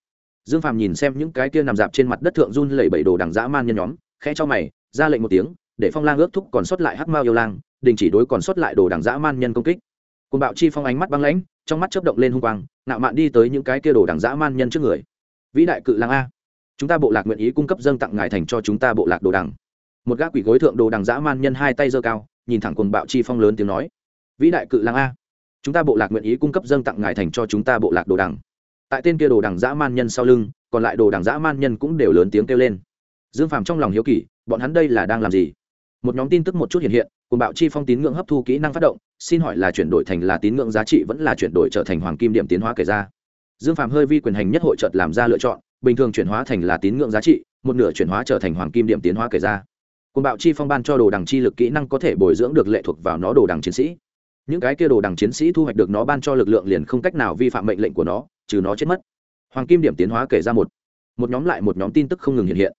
Dương phàm nhìn xem những cái kia nằm dạp trên mặt đất thượng run lẩy bẩy đồ đằng dã man nhân nhóm, khẽ cho mày, ra lệnh một tiếng, để phong lang ước thúc còn sót lại hắc mao yêu lang, đình chỉ đối còn sót lại đồ đằng dã man nhân công kích. Côn bạo chi phong ánh mắt băng lãnh, trong mắt chớp động lên hung quang nạo mạn đi tới những cái kia đồ đằng dã man nhân trước người vĩ đại cự lang a. Chúng ta bộ lạc nguyện ý cung cấp dâng tặng ngài thành cho chúng ta bộ lạc đồ đằng. Một gã quỷ gối thượng đồ đằng dã man nhân hai tay giơ cao, nhìn thẳng côn bạo chi phong lớn tiếng nói. Vĩ đại cự lang a, chúng ta bộ lạc nguyện ý cung cấp dâng tặng ngài thành cho chúng ta bộ lạc đồ đằng. Tại tên kia đồ đằng dã man nhân sau lưng, còn lại đồ đằng dã man nhân cũng đều lớn tiếng kêu lên. Dương phàm trong lòng hiếu kỳ, bọn hắn đây là đang làm gì? Một nhóm tin tức một chút hiện hiện cùng bạo chi phong tín ngưỡng hấp thu kỹ năng phát động, xin hỏi là chuyển đổi thành là tín ngưỡng giá trị vẫn là chuyển đổi trở thành hoàng kim điểm tiến hóa kể ra? Dương phạm hơi vi quyền hành nhất hội trợt làm ra lựa chọn, bình thường chuyển hóa thành là tín ngưỡng giá trị, một nửa chuyển hóa trở thành hoàng kim điểm tiến hóa kể ra. Côn bạo chi phong ban cho đồ đằng chi lực kỹ năng có thể bồi dưỡng được lệ thuộc vào nó đồ đằng chiến sĩ. Những cái kia đồ đằng chiến sĩ thu hoạch được nó ban cho lực lượng liền không cách nào vi phạm mệnh lệnh của nó, trừ nó chết mất. Hoàng kim điểm tiến hóa kể ra một. Một nhóm lại một nhóm tin tức không ngừng hiện hiện.